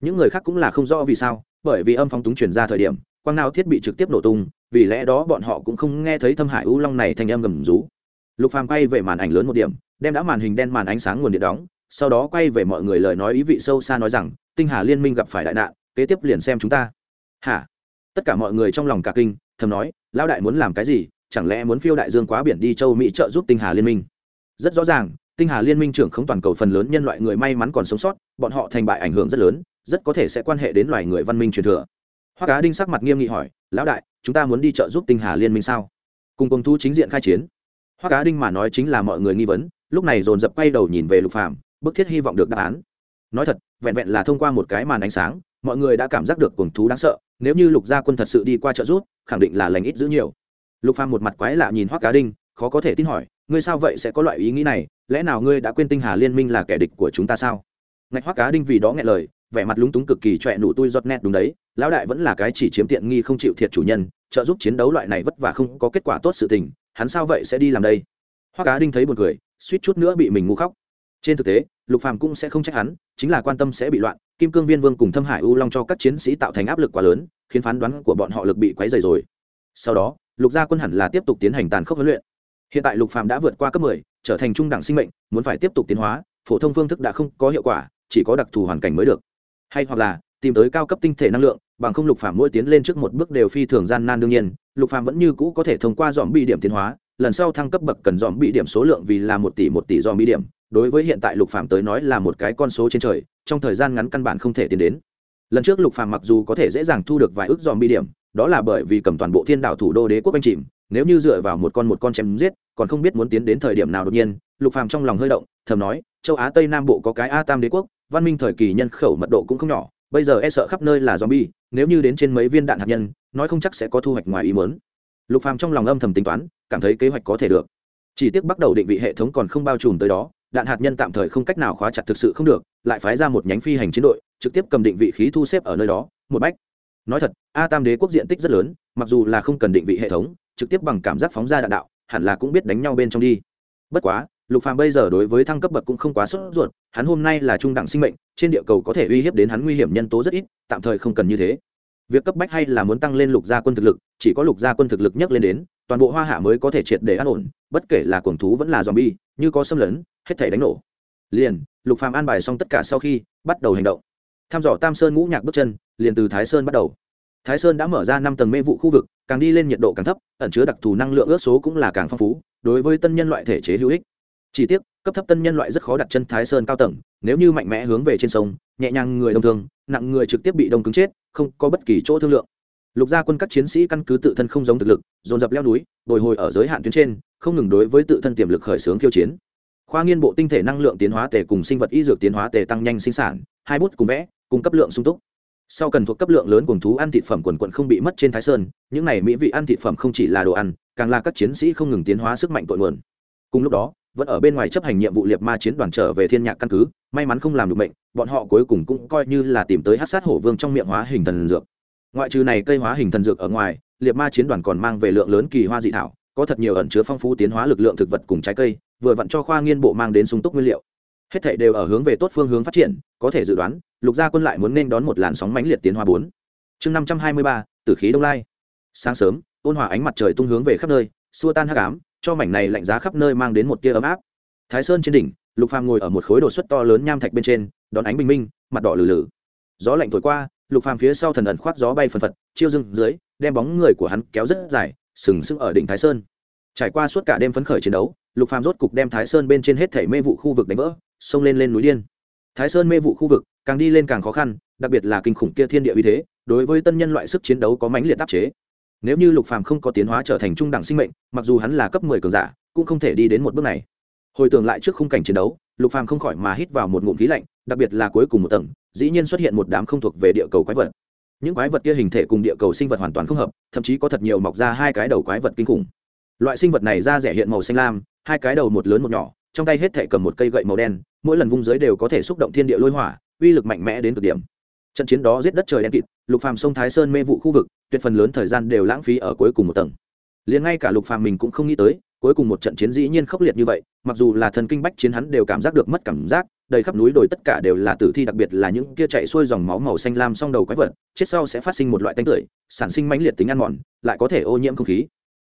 Những người khác cũng là không rõ vì sao, bởi vì âm phong túng truyền ra thời điểm, quang nào thiết bị trực tiếp nổ tung, vì lẽ đó bọn họ cũng không nghe thấy thâm hải u long này thành âm gầm rú. Lục phàm quay về màn ảnh lớn một điểm, đem đã màn hình đen màn ánh sáng nguồn điện đóng, sau đó quay về mọi người lời nói ý vị sâu xa nói rằng, tinh hà liên minh gặp phải đại nạn, kế tiếp liền xem chúng ta. Hả? Tất cả mọi người trong lòng cả kinh thầm nói, lão đại muốn làm cái gì? Chẳng lẽ muốn phiêu đại dương quá biển đi châu mỹ trợ giúp tinh hà liên minh? Rất rõ ràng, tinh hà liên minh trưởng không toàn cầu phần lớn nhân loại người may mắn còn sống sót, bọn họ thành bại ảnh hưởng rất lớn, rất có thể sẽ quan hệ đến loài người văn minh truyền thừa. Hoa cá đinh sắc mặt nghiêm nghị hỏi, lão đại, chúng ta muốn đi trợ giúp tinh hà liên minh sao? Cùng công thu chính diện khai chiến. Hoa cá đinh mà nói chính là mọi người nghi vấn, lúc này dồn dập quay đầu nhìn về lục phàm, bức thiết hy vọng được đáp án. Nói thật, vẹn vẹn là thông qua một cái màn ánh sáng mọi người đã cảm giác được cuồng thú đáng sợ, nếu như lục gia quân thật sự đi qua trợ rút khẳng định là lành ít giữ nhiều. Lục phàm một mặt quái lạ nhìn hoắc cá đinh, khó có thể tin hỏi, ngươi sao vậy sẽ có loại ý nghĩ này? Lẽ nào ngươi đã quên tinh hà liên minh là kẻ địch của chúng ta sao? Ngạch hoắc cá đinh vì đó nghe lời, vẻ mặt lúng túng cực kỳ trọe nụ tui giọt nét đúng đấy, lão đại vẫn là cái chỉ chiếm tiện nghi không chịu thiệt chủ nhân, trợ giúp chiến đấu loại này vất vả không có kết quả tốt sự tình, hắn sao vậy sẽ đi làm đây? Hoắc cá đinh thấy buồn cười, suýt chút nữa bị mình ngu khóc. Trên thực tế lục phàm cũng sẽ không trách hắn chính là quan tâm sẽ bị loạn kim cương viên vương cùng thâm hải u long cho các chiến sĩ tạo thành áp lực quá lớn khiến phán đoán của bọn họ lực bị quấy dày rồi. Sau đó lục gia quân hẳn là tiếp tục tiến hành tàn khốc huấn luyện. Hiện tại lục phàm đã vượt qua cấp 10, trở thành trung đẳng sinh mệnh muốn phải tiếp tục tiến hóa phổ thông phương thức đã không có hiệu quả chỉ có đặc thù hoàn cảnh mới được. Hay hoặc là tìm tới cao cấp tinh thể năng lượng bằng không lục phàm mỗi tiến lên trước một bước đều phi thường gian nan đương nhiên lục phàm vẫn như cũ có thể thông qua dòm bị điểm tiến hóa lần sau thăng cấp bậc cần dòm bị điểm số lượng vì là một tỷ một tỷ dòm bị điểm đối với hiện tại lục phàm tới nói là một cái con số trên trời, trong thời gian ngắn căn bản không thể tiến đến. Lần trước lục phàm mặc dù có thể dễ dàng thu được vài ước dòm bi điểm, đó là bởi vì cầm toàn bộ thiên đảo thủ đô đế quốc anh chìm, nếu như dựa vào một con một con chém giết, còn không biết muốn tiến đến thời điểm nào đột nhiên, lục phàm trong lòng hơi động, thầm nói, châu á tây nam bộ có cái a tam đế quốc, văn minh thời kỳ nhân khẩu mật độ cũng không nhỏ, bây giờ e sợ khắp nơi là zombie, nếu như đến trên mấy viên đạn hạt nhân, nói không chắc sẽ có thu hoạch ngoài ý muốn. Lục phàm trong lòng âm thầm tính toán, cảm thấy kế hoạch có thể được. Chỉ tiếc bắt đầu định vị hệ thống còn không bao trùm tới đó đạn hạt nhân tạm thời không cách nào khóa chặt thực sự không được, lại phái ra một nhánh phi hành chiến đội, trực tiếp cầm định vị khí thu xếp ở nơi đó, một bách. Nói thật, a tam đế quốc diện tích rất lớn, mặc dù là không cần định vị hệ thống, trực tiếp bằng cảm giác phóng ra đạn đạo, hẳn là cũng biết đánh nhau bên trong đi. Bất quá, lục phàm bây giờ đối với thăng cấp bậc cũng không quá sốt ruột, hắn hôm nay là trung đẳng sinh mệnh, trên địa cầu có thể uy hiếp đến hắn nguy hiểm nhân tố rất ít, tạm thời không cần như thế. Việc cấp bách hay là muốn tăng lên lục gia quân thực lực, chỉ có lục gia quân thực lực nhấc lên đến, toàn bộ hoa hạ mới có thể triệt để an ổn, bất kể là cuồng thú vẫn là zombie, như có xâm lấn hết thể đánh nổ. Liền, lục phàm an bài xong tất cả sau khi, bắt đầu hành động. Tham dò tam sơn ngũ nhạc bước chân, liền từ thái sơn bắt đầu. Thái sơn đã mở ra năm tầng mê vụ khu vực, càng đi lên nhiệt độ càng thấp, ẩn chứa đặc thù năng lượng ước số cũng là càng phong phú, đối với tân nhân loại thể chế hữu ích. Chỉ tiếc, cấp thấp tân nhân loại rất khó đặt chân thái sơn cao tầng, nếu như mạnh mẽ hướng về trên sông, nhẹ nhàng người đông thương, nặng người trực tiếp bị đông cứng chết, không có bất kỳ chỗ thương lượng. Lục gia quân các chiến sĩ căn cứ tự thân không giống thực lực, dồn dập leo núi, bồi hồi ở giới hạn tuyến trên, không ngừng đối với tự thân tiềm lực khởi xướng khiêu chiến khoa nghiên bộ tinh thể năng lượng tiến hóa tề cùng sinh vật y dược tiến hóa tề tăng nhanh sinh sản, hai bút cùng vẽ, cung cấp lượng sung túc. Sau cần thuộc cấp lượng lớn cùng thú ăn thịt phẩm quần quận không bị mất trên thái sơn, những này mỹ vị ăn thịt phẩm không chỉ là đồ ăn, càng là các chiến sĩ không ngừng tiến hóa sức mạnh tội nguồn. Cùng lúc đó, vẫn ở bên ngoài chấp hành nhiệm vụ liệt ma chiến đoàn trở về thiên nhạc căn cứ, may mắn không làm được bệnh bọn họ cuối cùng cũng coi như là tìm tới hát sát hổ vương trong miệng hóa hình thần dược. Ngoại trừ này cây hóa hình thần dược ở ngoài, liệt ma chiến đoàn còn mang về lượng lớn kỳ hoa dị thảo có thật nhiều ẩn chứa phong phú tiến hóa lực lượng thực vật cùng trái cây, vừa vặn cho khoa nghiên bộ mang đến sung túc nguyên liệu. Hết thảy đều ở hướng về tốt phương hướng phát triển, có thể dự đoán, lục gia quân lại muốn nên đón một làn sóng mãnh liệt tiến hóa bốn. Chương năm trăm hai mươi ba, tử khí đông lai. Sáng sớm, ôn hòa ánh mặt trời tung hướng về khắp nơi, xua tan hắc ám, cho mảnh này lạnh giá khắp nơi mang đến một tia ấm áp. Thái sơn trên đỉnh, lục phàm ngồi ở một khối đột xuất to lớn nham thạch bên trên, đón ánh bình minh, mặt đỏ lử lử gió lạnh thổi qua, lục phàm phía sau thần ẩn khoác gió bay phần phật, chiêu dưng dưới, đem bóng người của hắn kéo rất dài sừng sững ở đỉnh thái sơn. Trải qua suốt cả đêm phấn khởi chiến đấu, lục phàm rốt cục đem thái sơn bên trên hết thảy mê vụ khu vực đánh vỡ, xông lên lên núi điên. Thái sơn mê vụ khu vực càng đi lên càng khó khăn, đặc biệt là kinh khủng kia thiên địa uy thế, đối với tân nhân loại sức chiến đấu có mãnh liệt áp chế. Nếu như lục phàm không có tiến hóa trở thành trung đẳng sinh mệnh, mặc dù hắn là cấp 10 cường giả, cũng không thể đi đến một bước này. Hồi tưởng lại trước khung cảnh chiến đấu, lục phàm không khỏi mà hít vào một ngụm khí lạnh, đặc biệt là cuối cùng một tầng, dĩ nhiên xuất hiện một đám không thuộc về địa cầu quái vật những quái vật kia hình thể cùng địa cầu sinh vật hoàn toàn không hợp, thậm chí có thật nhiều mọc ra hai cái đầu quái vật kinh khủng. Loại sinh vật này ra rẻ hiện màu xanh lam, hai cái đầu một lớn một nhỏ, trong tay hết thể cầm một cây gậy màu đen, mỗi lần vung giới đều có thể xúc động thiên địa lôi hỏa, uy lực mạnh mẽ đến cực điểm. Trận chiến đó giết đất trời đen kịt, lục phàm sông thái sơn mê vụ khu vực, tuyệt phần lớn thời gian đều lãng phí ở cuối cùng một tầng. Liền ngay cả lục phàm mình cũng không nghĩ tới cuối cùng một trận chiến dĩ nhiên khốc liệt như vậy, mặc dù là thần kinh bách chiến hắn đều cảm giác được mất cảm giác, đầy khắp núi đồi tất cả đều là tử thi, đặc biệt là những kia chạy xuôi dòng máu màu xanh lam song đầu quái vật, chết sau sẽ phát sinh một loại tanh tưởi, sản sinh mãnh liệt tính ăn mòn, lại có thể ô nhiễm không khí.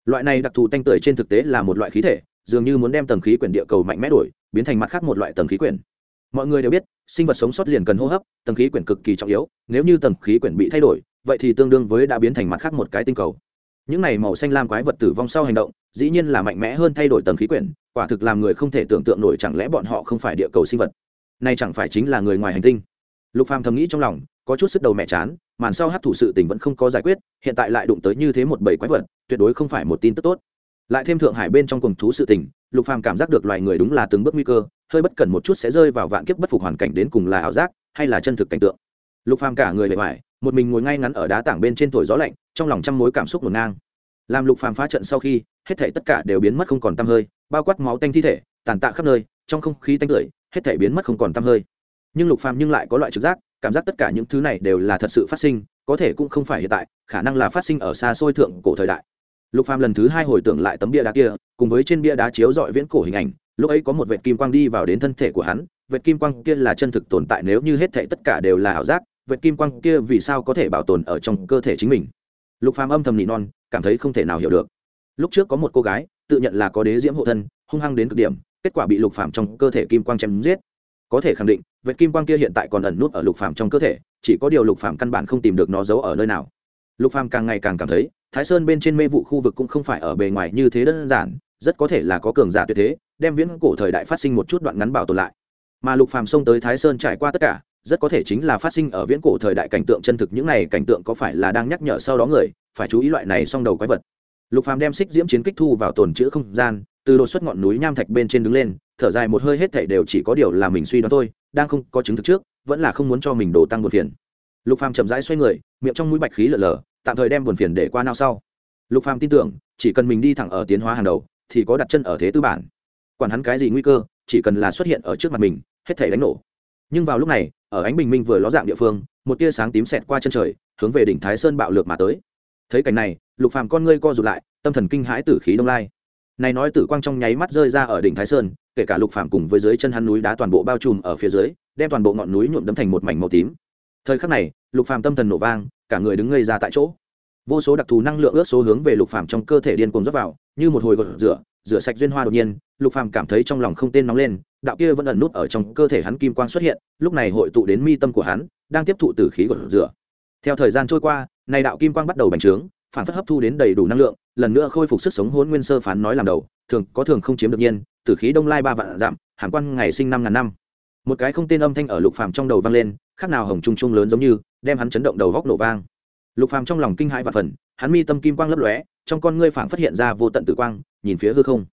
Loại này đặc thù tanh tưởi trên thực tế là một loại khí thể, dường như muốn đem tầng khí quyển địa cầu mạnh mẽ đổi, biến thành mặt khác một loại tầng khí quyển. Mọi người đều biết, sinh vật sống sót liền cần hô hấp, tầng khí quyển cực kỳ trọng yếu, nếu như tầng khí quyển bị thay đổi, vậy thì tương đương với đã biến thành mặt khác một cái tinh cầu. Những này màu xanh lam quái vật tử vong sau hành động dĩ nhiên là mạnh mẽ hơn thay đổi tầng khí quyển, quả thực làm người không thể tưởng tượng nổi chẳng lẽ bọn họ không phải địa cầu sinh vật. Này chẳng phải chính là người ngoài hành tinh. Lục phàm thầm nghĩ trong lòng, có chút sức đầu mẹ chán, màn sau hát thủ sự tình vẫn không có giải quyết, hiện tại lại đụng tới như thế một bầy quái vật, tuyệt đối không phải một tin tức tốt. Lại thêm thượng hải bên trong cùng thú sự tình, lục phàm cảm giác được loài người đúng là từng bước nguy cơ, hơi bất cẩn một chút sẽ rơi vào vạn kiếp bất phục hoàn cảnh đến cùng là ảo giác hay là chân thực cảnh tượng. Lục phàm cả người bề ngoài, một mình ngồi ngay ngắn ở đá tảng bên trên thổi gió lạnh, trong lòng trăm mối cảm xúc ngổn ngang làm lục phàm phá trận sau khi, hết thảy tất cả đều biến mất không còn tăm hơi, bao quát máu tanh thi thể, tàn tạ khắp nơi, trong không khí tanh tưởi, hết thảy biến mất không còn tăm hơi. Nhưng lục phàm nhưng lại có loại trực giác, cảm giác tất cả những thứ này đều là thật sự phát sinh, có thể cũng không phải hiện tại, khả năng là phát sinh ở xa xôi thượng cổ thời đại. Lục phàm lần thứ hai hồi tưởng lại tấm bia đá kia, cùng với trên bia đá chiếu dọi viễn cổ hình ảnh, lúc ấy có một vệt kim quang đi vào đến thân thể của hắn, vệt kim quang kia là chân thực tồn tại nếu như hết thảy tất cả đều là ảo giác, vệt kim quang kia vì sao có thể bảo tồn ở trong cơ thể chính mình? Lục phàm âm thầm nỉ non, cảm thấy không thể nào hiểu được. Lúc trước có một cô gái, tự nhận là có đế diễm hộ thân, hung hăng đến cực điểm, kết quả bị lục phàm trong cơ thể kim quang chém giết. Có thể khẳng định, vệt kim quang kia hiện tại còn ẩn nút ở lục phàm trong cơ thể, chỉ có điều lục phàm căn bản không tìm được nó giấu ở nơi nào. Lục phàm càng ngày càng cảm thấy, thái sơn bên trên mê vụ khu vực cũng không phải ở bề ngoài như thế đơn giản, rất có thể là có cường giả tuyệt thế, đem viễn cổ thời đại phát sinh một chút đoạn ngắn bảo tồn lại. Mà lục phàm xông tới thái sơn trải qua tất cả rất có thể chính là phát sinh ở viễn cổ thời đại cảnh tượng chân thực, những này cảnh tượng có phải là đang nhắc nhở sau đó người? Phải chú ý loại này song đầu quái vật. Lục phàm đem xích diễm chiến kích thu vào tồn chữ không gian, từ đột xuất ngọn núi nham thạch bên trên đứng lên, thở dài một hơi hết thảy đều chỉ có điều là mình suy đoán thôi, đang không có chứng thực trước, vẫn là không muốn cho mình đổ tăng buồn phiền. Lục phàm chậm rãi xoay người, miệng trong mũi bạch khí lở lở, tạm thời đem buồn phiền để qua nao sau. Lục phàm tin tưởng, chỉ cần mình đi thẳng ở tiến hóa hàng đầu, thì có đặt chân ở thế tư bản. Quản hắn cái gì nguy cơ, chỉ cần là xuất hiện ở trước mặt mình, hết thảy đánh nổ. Nhưng vào lúc này ở ánh bình minh vừa ló dạng địa phương, một tia sáng tím xẹt qua chân trời, hướng về đỉnh thái sơn bạo lược mà tới. Thấy cảnh này, lục phàm con ngươi co rụt lại, tâm thần kinh hãi tử khí đông lai. Này nói tử quang trong nháy mắt rơi ra ở đỉnh thái sơn, kể cả lục phàm cùng với dưới chân hắn núi đá toàn bộ bao trùm ở phía dưới, đem toàn bộ ngọn núi nhuộm đấm thành một mảnh màu tím. Thời khắc này, lục phàm tâm thần nổ vang, cả người đứng ngây ra tại chỗ. Vô số đặc thù năng lượng ước số hướng về lục phàm trong cơ thể điên cuồng dốc vào, như một hồi gột rửa rửa sạch duyên hoa đột nhiên, lục phàm cảm thấy trong lòng không tên nóng lên đạo kia vẫn ẩn nút ở trong cơ thể hắn kim quang xuất hiện, lúc này hội tụ đến mi tâm của hắn, đang tiếp thụ tử khí của rửa. Theo thời gian trôi qua, này đạo kim quang bắt đầu bành trướng, phản phất hấp thu đến đầy đủ năng lượng, lần nữa khôi phục sức sống hôn nguyên sơ phán nói làm đầu, thường, có thường không chiếm được nhiên tử khí đông lai ba vạn giảm, hàm quan ngày sinh năm ngàn năm. Một cái không tên âm thanh ở lục phàm trong đầu vang lên, khác nào hồng trung trung lớn giống như, đem hắn chấn động đầu góc nổ vang. Lục phàm trong lòng kinh hãi và phần hắn mi tâm kim quang lấp lóe, trong con ngươi phảng phát hiện ra vô tận tử quang, nhìn phía hư không.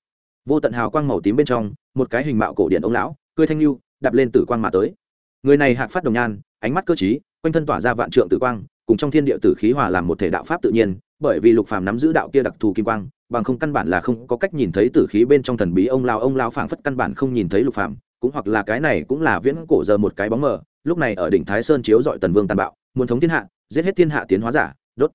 Vô tận hào quang màu tím bên trong một cái hình mạo cổ điện ông lão, cười thanh lưu, đạp lên tử quang mà tới. Người này hạc phát đồng nhan, ánh mắt cơ trí, quanh thân tỏa ra vạn trượng tử quang, cùng trong thiên địa tử khí hòa làm một thể đạo pháp tự nhiên, bởi vì lục phàm nắm giữ đạo kia đặc thù kim quang, bằng không căn bản là không có cách nhìn thấy tử khí bên trong thần bí ông lao ông lao phảng phất căn bản không nhìn thấy lục phàm, cũng hoặc là cái này cũng là viễn cổ giờ một cái bóng mờ, lúc này ở đỉnh thái sơn chiếu dọi tần vương tàn bạo, muốn thống thiên hạ, giết hết thiên hạ tiến hóa giả, đốt.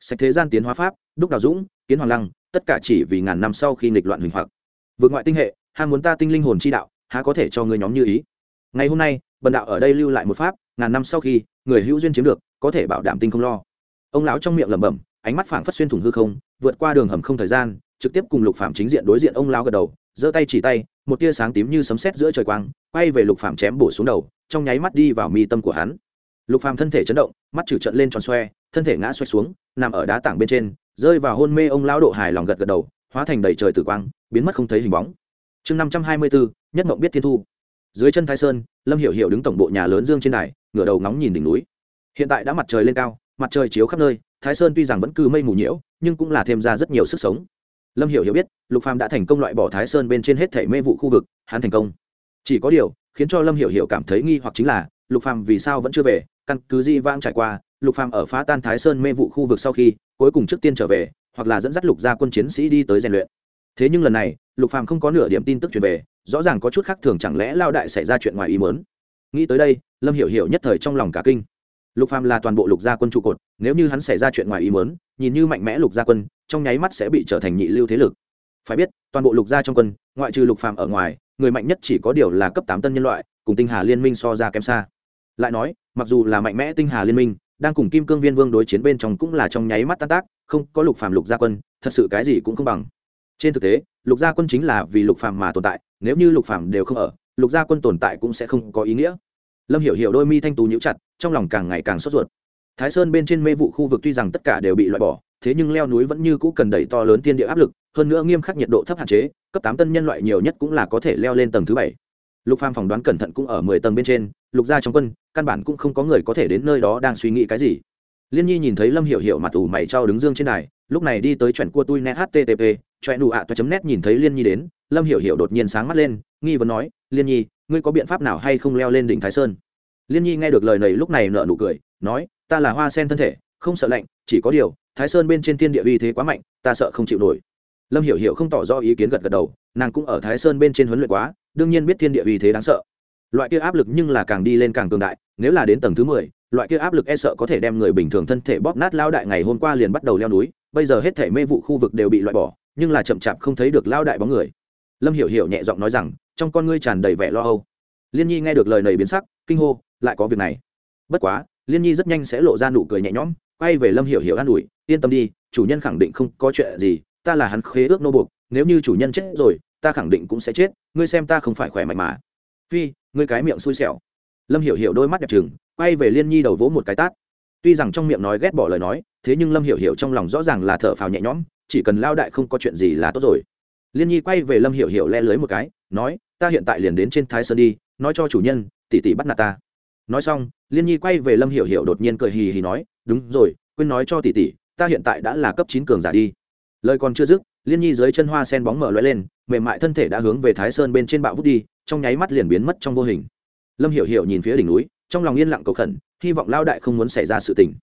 Sạch thế gian tiến hóa pháp, đúc đào dũng, kiến hoàng lăng, tất cả chỉ vì ngàn năm sau khi nghịch loạn huỳnh hoặc. Vượt ngoại tinh hệ ham muốn ta tinh linh hồn chi đạo, há có thể cho người nhóm như ý? Ngày hôm nay, bần đạo ở đây lưu lại một pháp, ngàn năm sau khi, người hữu duyên chiếm được, có thể bảo đảm tinh không lo. Ông lão trong miệng lẩm bẩm, ánh mắt phảng phất xuyên thủng hư không, vượt qua đường hầm không thời gian, trực tiếp cùng lục phạm chính diện đối diện ông lão gật đầu, giơ tay chỉ tay, một tia sáng tím như sấm sét giữa trời quang, quay về lục phạm chém bổ xuống đầu, trong nháy mắt đi vào mi tâm của hắn. Lục phàm thân thể chấn động, mắt trừ trận lên tròn xoe, thân thể ngã xoay xuống, nằm ở đá tảng bên trên, rơi vào hôn mê ông lão độ hài lòng gật gật đầu, hóa thành đầy trời tử quang, biến mất không thấy hình bóng chương năm trăm hai mươi bốn, nhất mộng biết thiên thu. Dưới chân thái sơn, lâm hiểu hiểu đứng tổng bộ nhà lớn dương trên đài, ngửa đầu ngóng nhìn đỉnh núi. Hiện tại đã mặt trời lên cao, mặt trời chiếu khắp nơi, thái sơn tuy rằng vẫn cứ mây mù nhiễu, nhưng cũng là thêm ra rất nhiều sức sống. Lâm hiểu hiểu biết, lục phàm đã thành công loại bỏ thái sơn bên trên hết thể mê vụ khu vực, hắn thành công. Chỉ có điều, khiến cho lâm hiểu hiểu cảm thấy nghi hoặc chính là, lục phàm vì sao vẫn chưa về, căn cứ di vãng trải qua, lục phàm ở phá tan thái sơn mê vụ khu vực sau khi, cuối cùng trước tiên trở về, hoặc là dẫn dắt lục gia quân chiến sĩ đi tới rèn luyện thế nhưng lần này, lục phàm không có nửa điểm tin tức truyền về, rõ ràng có chút khác thường chẳng lẽ lao đại xảy ra chuyện ngoài ý muốn. Nghĩ tới đây, lâm hiểu hiểu nhất thời trong lòng cả kinh. Lục phàm là toàn bộ lục gia quân trụ cột, nếu như hắn xảy ra chuyện ngoài ý muốn, nhìn như mạnh mẽ lục gia quân, trong nháy mắt sẽ bị trở thành nhị lưu thế lực. Phải biết, toàn bộ lục gia trong quân, ngoại trừ lục phàm ở ngoài, người mạnh nhất chỉ có điều là cấp tám tân nhân loại, cùng tinh hà liên minh so ra kém xa. Lại nói, mặc dù là mạnh mẽ tinh hà liên minh, đang cùng kim cương viên vương đối chiến bên trong cũng là trong nháy mắt tan tác, không có lục phàm lục gia quân, thật sự cái gì cũng không bằng trên thực tế, lục gia quân chính là vì lục phàm mà tồn tại, nếu như lục phàm đều không ở, lục gia quân tồn tại cũng sẽ không có ý nghĩa. Lâm hiểu hiểu đôi mi thanh tú nhíu chặt, trong lòng càng ngày càng sốt ruột. Thái sơn bên trên mê vụ khu vực tuy rằng tất cả đều bị loại bỏ, thế nhưng leo núi vẫn như cũ cần đẩy to lớn thiên địa áp lực, hơn nữa nghiêm khắc nhiệt độ thấp hạn chế, cấp tám tân nhân loại nhiều nhất cũng là có thể leo lên tầng thứ bảy. Lục phàm phỏng đoán cẩn thận cũng ở mười tầng bên trên, lục gia trong quân, căn bản cũng không có người có thể đến nơi đó đang suy nghĩ cái gì liên nhi nhìn thấy lâm hiểu hiểu mặt ủ mày trao đứng dương trên đài, lúc này đi tới chuẩn cua tui net http choẹ nụ ạ toa chấm net nhìn thấy liên nhi đến, lâm hiểu hiểu đột nhiên sáng mắt lên, nghi vấn nói, liên nhi, ngươi có biện pháp nào hay không leo lên đỉnh thái sơn? Liên nhi nghe được lời này lúc này nợ nụ cười, nói, ta là hoa sen thân thể, không sợ lạnh, chỉ có điều, thái sơn bên trên thiên địa uy thế quá mạnh, ta sợ không chịu nổi. Lâm hiểu hiểu không tỏ rõ ý kiến gật gật đầu, nàng cũng ở thái sơn bên trên huấn luyện quá, đương nhiên biết thiên địa uy thế đáng sợ. Loại kia áp lực nhưng là càng đi lên càng cường đại, nếu là đến tầng thứ mười loại kia áp lực e sợ có thể đem người bình thường thân thể bóp nát lao đại ngày hôm qua liền bắt đầu leo núi, bây giờ hết thể mê vụ khu vực đều bị loại bỏ, nhưng là chậm chạp không thấy được lao đại bóng người. Lâm hiểu hiểu nhẹ giọng nói rằng, trong con ngươi tràn đầy vẻ lo âu. Liên nhi nghe được lời này biến sắc, kinh hô, lại có việc này. Bất quá, liên nhi rất nhanh sẽ lộ ra nụ cười nhẹ nhõm, quay về lâm hiểu hiểu an ủi, yên tâm đi, chủ nhân khẳng định không có chuyện gì, ta là hắn khế ước nô buộc, nếu như chủ nhân chết rồi, ta khẳng định cũng sẽ chết, ngươi xem ta không phải khỏe mạnh mà. Phi, ngươi cái miệng xui xẻo lâm hiểu hiểu đôi mắt đẹp trừng, quay về liên nhi đầu vỗ một cái tát. Tuy rằng trong miệng nói ghét bỏ lời nói, thế nhưng lâm hiểu hiểu trong lòng rõ ràng là thở phào nhẹ nhõm, chỉ cần lao đại không có chuyện gì là tốt rồi. Liên nhi quay về lâm hiểu hiểu le lưới một cái, nói, ta hiện tại liền đến trên thái sơn đi, nói cho chủ nhân, tỷ tỷ bắt nạt ta. Nói xong, liên nhi quay về lâm hiểu hiểu đột nhiên cười hì hì nói, đúng rồi, quên nói cho tỷ tỷ, ta hiện tại đã là cấp chín cường giả đi. Lời còn chưa dứt, liên nhi dưới chân hoa sen bóng mở lóe lên, mềm mại thân thể đã hướng về thái sơn bên trên bạo vút đi, trong nháy mắt liền biến mất trong vô hình lâm hiểu hiểu nhìn phía đỉnh núi, trong lòng yên lặng cầu khẩn, hy vọng lao đại không muốn xảy ra sự tình.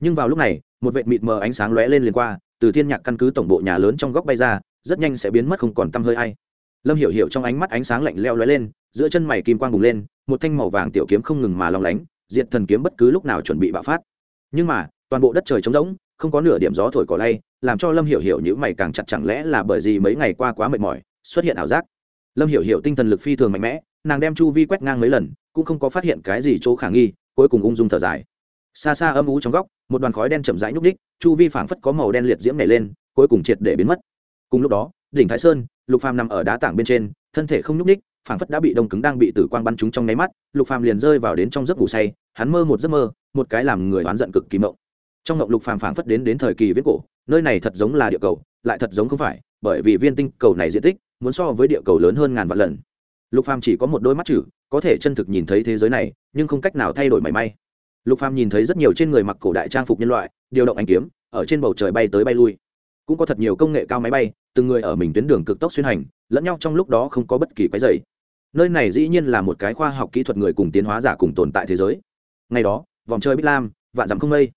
Nhưng vào lúc này, một vệt mịt mờ ánh sáng lóe lên liền qua, từ thiên nhạc căn cứ tổng bộ nhà lớn trong góc bay ra, rất nhanh sẽ biến mất không còn tăm hơi ai. Lâm hiểu hiểu trong ánh mắt ánh sáng lạnh leo lóe lên, giữa chân mày kim quang bùng lên, một thanh màu vàng tiểu kiếm không ngừng mà long lánh, diệt thần kiếm bất cứ lúc nào chuẩn bị bạo phát. Nhưng mà, toàn bộ đất trời trống rỗng, không có nửa điểm gió thổi cỏ lay, làm cho lâm hiểu hiểu những mày càng chặt chẳng lẽ là bởi vì mấy ngày qua quá mệt mỏi, xuất hiện ảo giác. Lâm hiểu hiểu tinh thần lực phi thường mạnh mẽ, nàng đem chu vi quét ngang mấy lần cũng không có phát hiện cái gì chỗ khả nghi, cuối cùng ung dung thở dài. Xa xa âm ú trong góc, một đoàn khói đen chậm rãi nhúc ních chu vi phảng phất có màu đen liệt diễm nảy lên, cuối cùng triệt để biến mất. Cùng lúc đó, đỉnh thái sơn, lục phàm nằm ở đá tảng bên trên, thân thể không nhúc ních phảng phất đã bị đông cứng đang bị tử quang bắn trúng trong nháy mắt, lục phàm liền rơi vào đến trong giấc ngủ say, hắn mơ một giấc mơ, một cái làm người oán giận cực kỳ mộng. Trong mộng lục phàm phảng phất đến đến thời kỳ viết cổ, nơi này thật giống là địa cầu, lại thật giống không phải, bởi vì viên tinh cầu này diện tích, muốn so với địa cầu lớn hơn ngàn vạn lần. Lục phàm chỉ có một đôi mắt chữ có thể chân thực nhìn thấy thế giới này, nhưng không cách nào thay đổi mảy may. Lục phàm nhìn thấy rất nhiều trên người mặc cổ đại trang phục nhân loại, điều động ánh kiếm, ở trên bầu trời bay tới bay lui. Cũng có thật nhiều công nghệ cao máy bay, từng người ở mình tuyến đường cực tốc xuyên hành, lẫn nhau trong lúc đó không có bất kỳ quái dày nơi này dĩ nhiên là một cái khoa học kỹ thuật người cùng tiến hóa giả cùng tồn tại thế giới. Ngày đó, vòng chơi bích lam, vạn dặm không mây.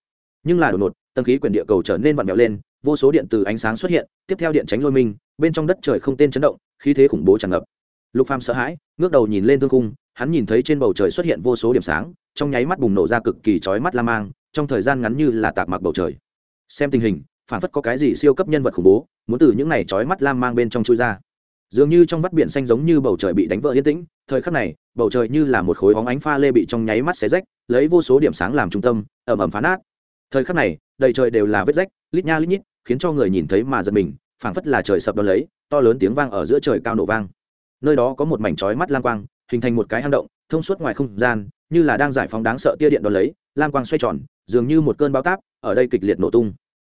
Nhưng là đột ngột, tầng khí quyển địa cầu trở nên vặn vẹo lên, vô số điện từ ánh sáng xuất hiện, tiếp theo điện tránh lôi minh bên trong đất trời không tên chấn động, khí thế khủng bố tràn ngập. Lục phàm sợ hãi, ngước đầu nhìn lên thương cung hắn nhìn thấy trên bầu trời xuất hiện vô số điểm sáng, trong nháy mắt bùng nổ ra cực kỳ chói mắt la mang, trong thời gian ngắn như là tạc mặc bầu trời. Xem tình hình, phản phất có cái gì siêu cấp nhân vật khủng bố, muốn từ những này chói mắt lam mang bên trong chui ra. Dường như trong vắt biển xanh giống như bầu trời bị đánh vỡ yên tĩnh, thời khắc này, bầu trời như là một khối hóng ánh pha lê bị trong nháy mắt xé rách, lấy vô số điểm sáng làm trung tâm ẩm ẩm phá nát. Thời khắc này, đầy trời đều là vết rách, lít nha lít nhít, khiến cho người nhìn thấy mà giật mình, phảng phất là trời sập đ lấy, to lớn tiếng vang ở giữa trời cao nổ vang. Nơi đó có một mảnh chói mắt lam quang hình thành một cái hang động, thông suốt ngoài không gian, như là đang giải phóng đáng sợ tia điện đ lấy, lam quang xoay tròn, dường như một cơn bao táp, ở đây kịch liệt nổ tung.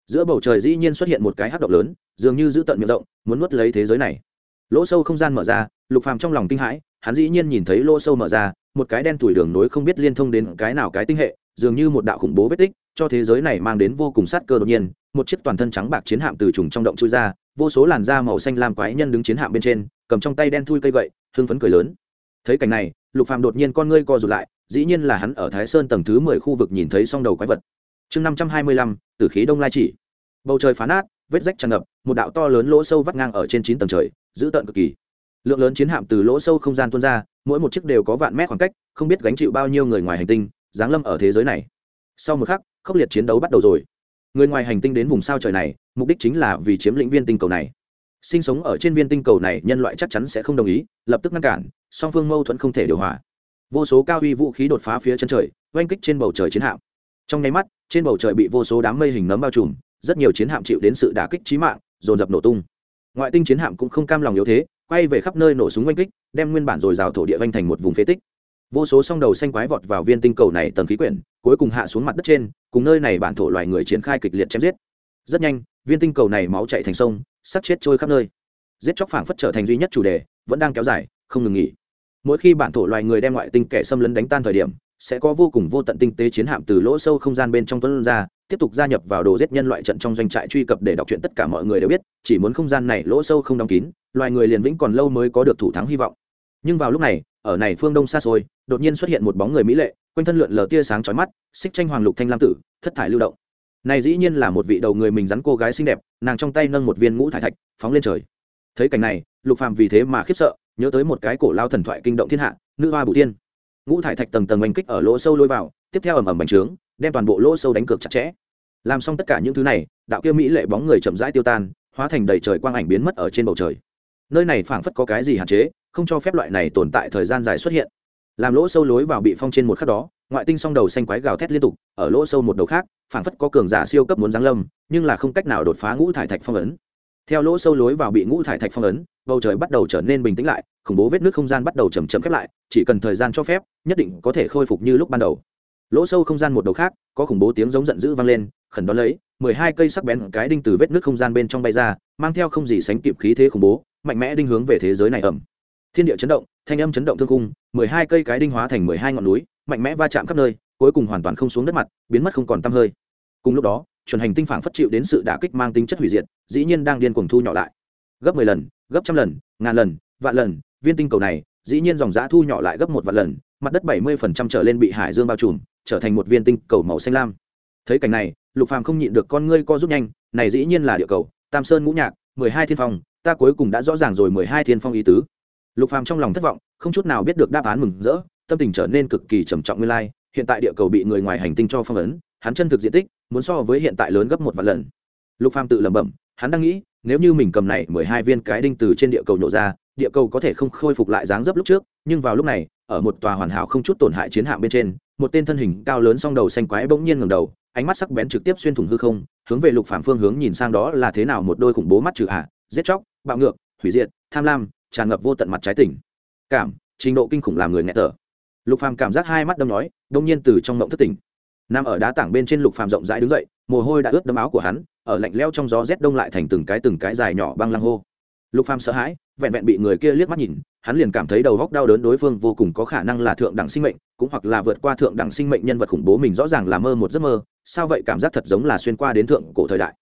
Giữa bầu trời dĩ nhiên xuất hiện một cái hắc động lớn, dường như giữ tận miệng rộng, muốn nuốt lấy thế giới này. Lỗ sâu không gian mở ra, lục phàm trong lòng kinh hãi, hắn dĩ nhiên nhìn thấy lỗ sâu mở ra, một cái đen thủi đường nối không biết liên thông đến cái nào cái tinh hệ, dường như một đạo khủng bố vết tích, cho thế giới này mang đến vô cùng sát cơ đột nhiên, một chiếc toàn thân trắng bạc chiến hạm từ trùng trong động chui ra, vô số làn da màu xanh lam quái nhân đứng chiến hạm bên trên, cầm trong tay đen thui cây gậy, hưng phấn cười lớn thấy cảnh này, lục phàm đột nhiên con ngươi co rụt lại, dĩ nhiên là hắn ở thái sơn tầng thứ mười khu vực nhìn thấy song đầu quái vật. Chương năm trăm hai mươi lăm, tử khí đông lai chỉ. Bầu trời phá nát, vết rách tràn ngập, một đạo to lớn lỗ sâu vắt ngang ở trên chín tầng trời giữ tận cực kỳ. Lượng lớn chiến hạm từ lỗ sâu không gian tuôn ra, mỗi một chiếc đều có vạn mét khoảng cách, không biết gánh chịu bao nhiêu người ngoài hành tinh, giáng lâm ở thế giới này. Sau một khắc, khốc liệt chiến đấu bắt đầu rồi. Người ngoài hành tinh đến vùng sao trời này, mục đích chính là vì chiếm lĩnh viên tinh cầu này sinh sống ở trên viên tinh cầu này nhân loại chắc chắn sẽ không đồng ý, lập tức ngăn cản, song phương mâu thuẫn không thể điều hòa. Vô số cao uy vũ khí đột phá phía chân trời, oanh kích trên bầu trời chiến hạm. Trong nháy mắt, trên bầu trời bị vô số đám mây hình nấm bao trùm, rất nhiều chiến hạm chịu đến sự đả kích trí mạng, dồn dập nổ tung. Ngoại tinh chiến hạm cũng không cam lòng yếu thế, quay về khắp nơi nổ súng oanh kích, đem nguyên bản dồi dào thổ địa vanh thành một vùng phế tích. Vô số song đầu xanh quái vọt vào viên tinh cầu này tầng khí quyển, cuối cùng hạ xuống mặt đất trên, cùng nơi này bản thổ loài người triển khai kịch liệt chém giết. Rất nhanh, viên tinh cầu này máu chạy thành sông sắc chết trôi khắp nơi. Giết chóc phảng phất trở thành duy nhất chủ đề, vẫn đang kéo dài, không ngừng nghỉ. Mỗi khi bản thổ loài người đem ngoại tinh kẻ xâm lấn đánh tan thời điểm, sẽ có vô cùng vô tận tinh tế chiến hạm từ lỗ sâu không gian bên trong tuấn ra, tiếp tục gia nhập vào đồ giết nhân loại trận trong doanh trại truy cập để đọc truyện tất cả mọi người đều biết, chỉ muốn không gian này lỗ sâu không đóng kín, loài người liền vĩnh còn lâu mới có được thủ thắng hy vọng. Nhưng vào lúc này, ở này phương đông xa xôi, đột nhiên xuất hiện một bóng người mỹ lệ, quanh thân lượn lờ tia sáng chói mắt, xích tranh hoàng lục thanh lam tử, thất thải lưu động này dĩ nhiên là một vị đầu người mình rắn cô gái xinh đẹp, nàng trong tay nâng một viên ngũ thải thạch, phóng lên trời. Thấy cảnh này, lục phàm vì thế mà khiếp sợ, nhớ tới một cái cổ lao thần thoại kinh động thiên hạ, nữ hoa bù tiên. Ngũ thải thạch tầng tầng oanh kích ở lỗ sâu lôi vào, tiếp theo ầm ầm bành trướng, đem toàn bộ lỗ sâu đánh cược chặt chẽ. Làm xong tất cả những thứ này, đạo kia mỹ lệ bóng người chậm rãi tiêu tan, hóa thành đầy trời quang ảnh biến mất ở trên bầu trời. Nơi này phảng phất có cái gì hạn chế, không cho phép loại này tồn tại thời gian dài xuất hiện. Làm lỗ sâu lối vào bị phong trên một khắc đó ngoại tinh song đầu xanh quái gào thét liên tục, ở lỗ sâu một đầu khác, phảng phất có cường giả siêu cấp muốn giáng lâm, nhưng là không cách nào đột phá ngũ thải thạch phong ấn. Theo lỗ sâu lối vào bị ngũ thải thạch phong ấn, bầu trời bắt đầu trở nên bình tĩnh lại, khủng bố vết nước không gian bắt đầu chầm chậm khép lại, chỉ cần thời gian cho phép, nhất định có thể khôi phục như lúc ban đầu. Lỗ sâu không gian một đầu khác, có khủng bố tiếng giống giận dữ vang lên, khẩn đón lấy, mười hai cây sắc bén cái đinh từ vết nước không gian bên trong bay ra, mang theo không gì sánh kịp khí thế khủng bố, mạnh mẽ đinh hướng về thế giới này ẩm thiên địa chấn động, thanh âm chấn động thương cung mười hai cây cái đinh hóa thành mười hai ngọn núi, mạnh mẽ va chạm khắp nơi, cuối cùng hoàn toàn không xuống đất mặt, biến mất không còn tăm hơi. Cùng lúc đó, chuẩn hành tinh phản phất chịu đến sự đả kích mang tính chất hủy diệt, dĩ nhiên đang điên cuồng thu nhỏ lại. Gấp mười lần, gấp trăm lần, ngàn lần, vạn lần, viên tinh cầu này, dĩ nhiên dòng giã thu nhỏ lại gấp một vạn lần, mặt đất bảy mươi phần trăm trở lên bị hải dương bao trùm, trở thành một viên tinh cầu màu xanh lam. Thấy cảnh này, lục phàm không nhịn được con ngươi co rút nhanh, này dĩ nhiên là địa cầu, tam sơn ngũ nhạc, mười hai thiên phong, ta cuối cùng đã rõ ràng rồi mười hai thiên phong ý tứ lục phàm trong lòng thất vọng, không chút nào biết được đáp án mừng rỡ, tâm tình trở nên cực kỳ trầm trọng nguyên lai, hiện tại địa cầu bị người ngoài hành tinh cho phong ấn, hắn chân thực diện tích, muốn so với hiện tại lớn gấp một vạn lần. Lục phàm tự lẩm bẩm, hắn đang nghĩ, nếu như mình cầm này mười hai viên cái đinh từ trên địa cầu nhổ ra, địa cầu có thể không khôi phục lại dáng dấp lúc trước, nhưng vào lúc này, ở một tòa hoàn hảo không chút tổn hại chiến hạm bên trên, một tên thân hình cao lớn song đầu xanh quái bỗng nhiên ngẩng đầu, ánh mắt sắc bén trực tiếp xuyên thủng hư không, hướng về lục phàm phương hướng nhìn sang đó là thế nào một đôi khủng bố mắt trừ hạ giết chóc, bạo ngược, hủy diệt, tham lam tràn ngập vô tận mặt trái tỉnh cảm, trình độ kinh khủng làm người nghe tở lục phàm cảm giác hai mắt đâm nhói đông nhiên từ trong mộng thất tỉnh. Nằm ở đá tảng bên trên lục phàm rộng rãi đứng dậy, mồ hôi đã ướt đẫm áo của hắn, ở lạnh leo trong gió rét đông lại thành từng cái từng cái dài nhỏ băng lăng hô. Lục phàm sợ hãi, vẹn vẹn bị người kia liếc mắt nhìn, hắn liền cảm thấy đầu góc đau đớn đối phương vô cùng có khả năng là thượng đẳng sinh mệnh, cũng hoặc là vượt qua thượng đẳng sinh mệnh nhân vật khủng bố mình rõ ràng là mơ một giấc mơ, sao vậy cảm giác thật giống là xuyên qua đến thượng cổ thời đại.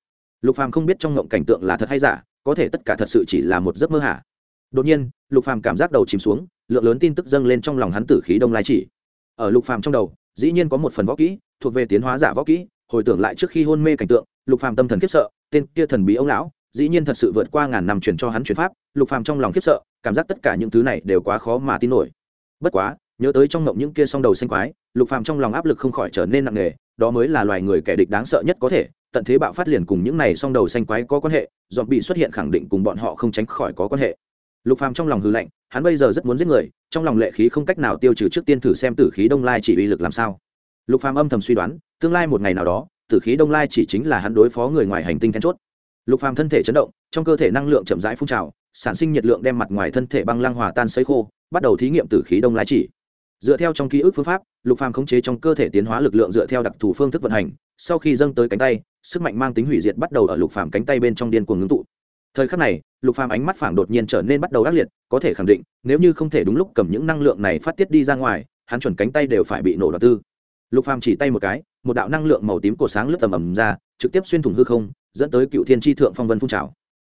Lục phàm không biết trong ngộng cảnh tượng là thật hay giả, có thể tất cả thật sự chỉ là một giấc mơ hả? Đột nhiên, lục phàm cảm giác đầu chìm xuống, lượng lớn tin tức dâng lên trong lòng hắn tử khí đông lai chỉ. Ở lục phàm trong đầu, dĩ nhiên có một phần võ kỹ, thuộc về tiến hóa giả võ kỹ, hồi tưởng lại trước khi hôn mê cảnh tượng, lục phàm tâm thần khiếp sợ, tên kia thần bí ông lão, dĩ nhiên thật sự vượt qua ngàn năm truyền cho hắn truyền pháp, lục phàm trong lòng khiếp sợ, cảm giác tất cả những thứ này đều quá khó mà tin nổi. Bất quá, nhớ tới trong ngộng những kia song đầu xanh quái, lục phàm trong lòng áp lực không khỏi trở nên nặng nề, đó mới là loài người kẻ địch đáng sợ nhất có thể, tận thế bạo phát liền cùng những này song đầu xanh quái có quan hệ dọn bị xuất hiện khẳng định cùng bọn họ không tránh khỏi có quan hệ lục phàm trong lòng hư lạnh, hắn bây giờ rất muốn giết người, trong lòng lệ khí không cách nào tiêu trừ trước tiên thử xem tử khí đông lai chỉ uy lực làm sao. Lục phàm âm thầm suy đoán, tương lai một ngày nào đó, tử khí đông lai chỉ chính là hắn đối phó người ngoài hành tinh then chốt. Lục phàm thân thể chấn động, trong cơ thể năng lượng chậm rãi phun trào, sản sinh nhiệt lượng đem mặt ngoài thân thể băng lang hòa tan sấy khô, bắt đầu thí nghiệm tử khí đông lai chỉ. Dựa theo trong ký ức phương pháp, lục phàm khống chế trong cơ thể tiến hóa lực lượng dựa theo đặc thù phương thức vận hành, sau khi dâng tới cánh tay, sức mạnh mang tính hủy diệt bắt đầu ở lục phàm cánh tay bên trong điên cuồng ngưng tụ thời khắc này, lục phàm ánh mắt phảng đột nhiên trở nên bắt đầu ác liệt, có thể khẳng định, nếu như không thể đúng lúc cầm những năng lượng này phát tiết đi ra ngoài, hắn chuẩn cánh tay đều phải bị nổ đoạt tư. Lục phàm chỉ tay một cái, một đạo năng lượng màu tím cổ sáng lướt tầm ầm ra, trực tiếp xuyên thủng hư không, dẫn tới cựu thiên tri thượng phong vân phun trào.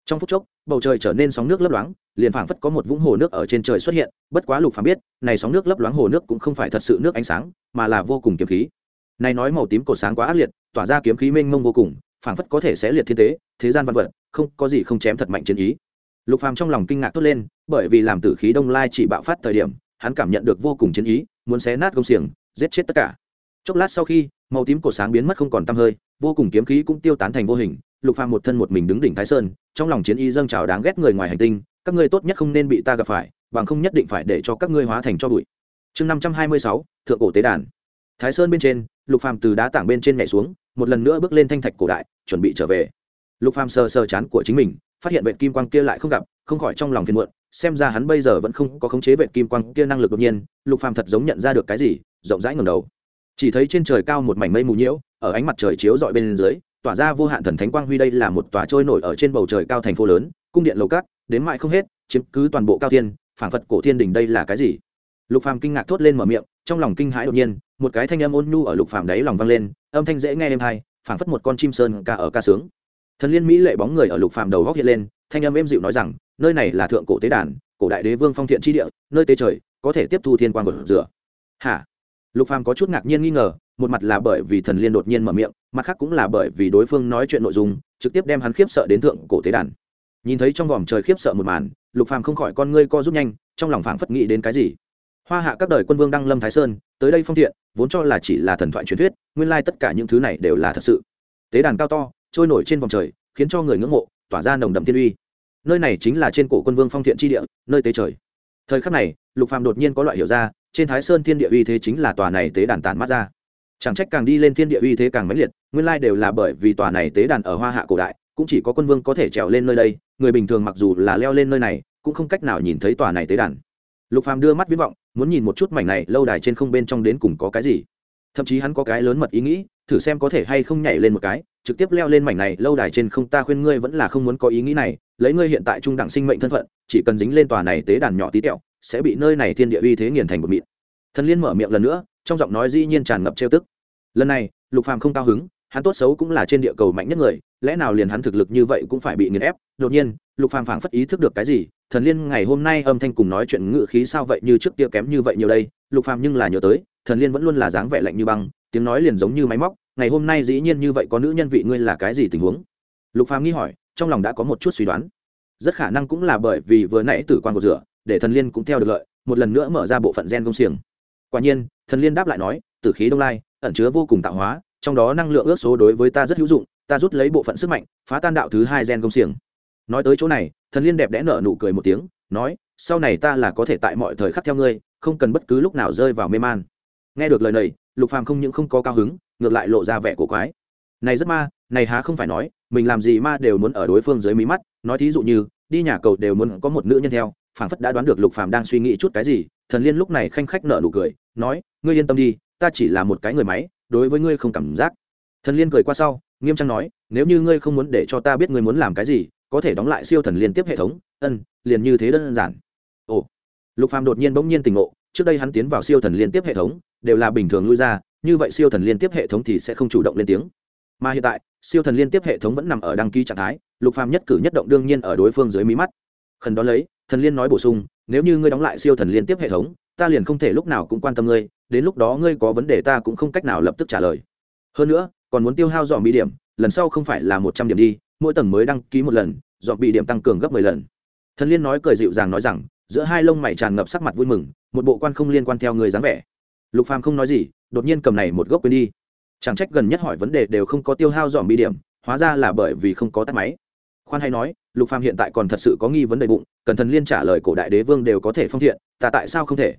Trong phút chốc, bầu trời trở nên sóng nước lấp loáng, liền phảng phất có một vũng hồ nước ở trên trời xuất hiện, bất quá lục phàm biết, này sóng nước lấp loáng hồ nước cũng không phải thật sự nước ánh sáng, mà là vô cùng kiếm khí. Này nói màu tím cổ sáng quá ác liệt, tỏa ra kiếm khí mênh mông vô cùng, phảng phất có thể sẽ liệt thiên tế, thế gian văn vật không có gì không chém thật mạnh chiến ý. Lục phàm trong lòng kinh ngạc tốt lên, bởi vì làm tử khí đông lai chỉ bạo phát thời điểm, hắn cảm nhận được vô cùng chiến ý, muốn xé nát công xiềng, giết chết tất cả. Chốc lát sau khi, màu tím cổ sáng biến mất không còn tăm hơi, vô cùng kiếm khí cũng tiêu tán thành vô hình, lục phàm một thân một mình đứng đỉnh thái sơn, trong lòng chiến y dâng trào đáng ghét người ngoài hành tinh, các ngươi tốt nhất không nên bị ta gặp phải, bằng không nhất định phải để cho các ngươi hóa thành cho bụi. Chương năm trăm hai mươi sáu, thượng cổ tế đàn. Thái sơn bên trên, lục phàm từ đá tảng bên trên nhảy xuống, một lần nữa bước lên thanh thạch cổ đại, chuẩn bị trở về lục phàm sờ sờ chán của chính mình, phát hiện vệ kim quang kia lại không gặp, không khỏi trong lòng phiền muộn, xem ra hắn bây giờ vẫn không có khống chế vệ kim quang kia năng lực đột nhiên, lục phàm thật giống nhận ra được cái gì, rộng rãi ngầm đầu. Chỉ thấy trên trời cao một mảnh mây mù nhiễu, ở ánh mặt trời chiếu dọi bên dưới, tỏa ra vô hạn thần thánh quang huy đây là một tòa trôi nổi ở trên bầu trời cao thành phố lớn, cung điện lầu cát, đến mãi không hết, chiếm cứ toàn bộ cao thiên, phảng phật cổ thiên đình đây là cái gì? Lục phàm kinh ngạc thốt lên mở miệng, trong lòng kinh hãi đột nhiên, một cái thanh âm ôn nhu ở lục phàm đấy lòng vang lên, âm thanh dễ nghe êm hay phảng phất một con chim sơn ca ở ca sướng thần liên mỹ lệ bóng người ở lục phàm đầu góc hiện lên, thanh âm êm dịu nói rằng, nơi này là thượng cổ tế đàn, cổ đại đế vương phong thiện chi địa, nơi tế trời, có thể tiếp thu thiên quan của rửa. Hả? Lục phàm có chút ngạc nhiên nghi ngờ, một mặt là bởi vì thần liên đột nhiên mở miệng, mặt khác cũng là bởi vì đối phương nói chuyện nội dung, trực tiếp đem hắn khiếp sợ đến thượng cổ tế đàn. Nhìn thấy trong vòm trời khiếp sợ một màn, lục phàm không khỏi con ngươi co rút nhanh, trong lòng phảng phất nghĩ đến cái gì. Hoa hạ các đời quân vương đăng lâm thái sơn, tới đây phong thiện, vốn cho là chỉ là thần thoại truyền thuyết, nguyên lai tất cả những thứ này đều là thật sự. Tế đàn cao to trôi nổi trên vòng trời, khiến cho người ngưỡng mộ, tỏa ra nồng đậm thiên uy. Nơi này chính là trên cổ quân vương phong thiện tri địa, nơi tế trời. Thời khắc này, lục phàm đột nhiên có loại hiểu ra, trên thái sơn thiên địa uy thế chính là tòa này tế đàn tản mát ra. Chẳng trách càng đi lên thiên địa uy thế càng mãnh liệt, nguyên lai đều là bởi vì tòa này tế đàn ở hoa hạ cổ đại, cũng chỉ có quân vương có thể trèo lên nơi đây, người bình thường mặc dù là leo lên nơi này, cũng không cách nào nhìn thấy tòa này tế đàn. Lục phàm đưa mắt viễn vọng, muốn nhìn một chút mảnh này lâu đài trên không bên trong đến cùng có cái gì. Thậm chí hắn có cái lớn mật ý nghĩ, thử xem có thể hay không nhảy lên một cái trực tiếp leo lên mảnh này, lâu đài trên không, ta khuyên ngươi vẫn là không muốn có ý nghĩ này, lấy ngươi hiện tại trung đẳng sinh mệnh thân phận, chỉ cần dính lên tòa này tế đàn nhỏ tí tẹo, sẽ bị nơi này thiên địa uy thế nghiền thành một mịn. Thần liên mở miệng lần nữa, trong giọng nói dĩ nhiên tràn ngập trêu tức. Lần này, lục phàm không cao hứng, hắn tốt xấu cũng là trên địa cầu mạnh nhất người, lẽ nào liền hắn thực lực như vậy cũng phải bị nghiền ép? Đột nhiên, lục phàm phảng phất ý thức được cái gì, thần liên ngày hôm nay âm thanh cùng nói chuyện ngự khí sao vậy như trước kia kém như vậy nhiều đây? Lục phàm nhưng là nhớ tới, thần liên vẫn luôn là dáng vẻ lạnh như băng, tiếng nói liền giống như máy móc ngày hôm nay dĩ nhiên như vậy có nữ nhân vị ngươi là cái gì tình huống? Lục phàm nghi hỏi, trong lòng đã có một chút suy đoán. Rất khả năng cũng là bởi vì vừa nãy tử quan của rửa, để thần liên cũng theo được lợi, một lần nữa mở ra bộ phận gen công xiềng. Quả nhiên, thần liên đáp lại nói, tử khí đông lai, ẩn chứa vô cùng tạo hóa, trong đó năng lượng ước số đối với ta rất hữu dụng, ta rút lấy bộ phận sức mạnh, phá tan đạo thứ hai gen công xiềng. Nói tới chỗ này, thần liên đẹp đẽ nở nụ cười một tiếng, nói, sau này ta là có thể tại mọi thời khắc theo ngươi, không cần bất cứ lúc nào rơi vào mê man. Nghe được lời này, lục phàm không những không có cao hứng ngược lại lộ ra vẻ cổ quái. Này rất ma, này há không phải nói, mình làm gì ma đều muốn ở đối phương dưới mí mắt. Nói thí dụ như, đi nhà cầu đều muốn có một nữ nhân theo, phảng phất đã đoán được lục phàm đang suy nghĩ chút cái gì, thần liên lúc này khanh khách nở nụ cười, nói, ngươi yên tâm đi, ta chỉ là một cái người máy, đối với ngươi không cảm giác. Thần liên cười qua sau, nghiêm trang nói, nếu như ngươi không muốn để cho ta biết ngươi muốn làm cái gì, có thể đóng lại siêu thần liên tiếp hệ thống, ân, liền như thế đơn giản. Ồ. Lục phàm đột nhiên bỗng nhiên tỉnh ngộ, trước đây hắn tiến vào siêu thần liên tiếp hệ thống, đều là bình thường lui ra như vậy siêu thần liên tiếp hệ thống thì sẽ không chủ động lên tiếng. Mà hiện tại, siêu thần liên tiếp hệ thống vẫn nằm ở đăng ký trạng thái, lục phàm nhất cử nhất động đương nhiên ở đối phương dưới mí mắt. Khẩn đó lấy, thần liên nói bổ sung, nếu như ngươi đóng lại siêu thần liên tiếp hệ thống, ta liền không thể lúc nào cũng quan tâm ngươi, đến lúc đó ngươi có vấn đề ta cũng không cách nào lập tức trả lời. Hơn nữa, còn muốn tiêu hao dọn bị điểm, lần sau không phải là một trăm điểm đi, mỗi tầng mới đăng ký một lần, dọn bị điểm tăng cường gấp mười lần. Thần liên nói cười dịu dàng nói rằng, giữa hai lông mày tràn ngập sắc mặt vui mừng, một bộ quan không liên quan theo người dáng vẻ. Lục phàm không nói gì đột nhiên cầm này một gốc quên đi. Chẳng trách gần nhất hỏi vấn đề đều không có tiêu hao dòm bi điểm, hóa ra là bởi vì không có tắt máy. Khoan hay nói, lục phàm hiện tại còn thật sự có nghi vấn đề bụng, cần thần liên trả lời cổ đại đế vương đều có thể phong thiện, ta tại sao không thể?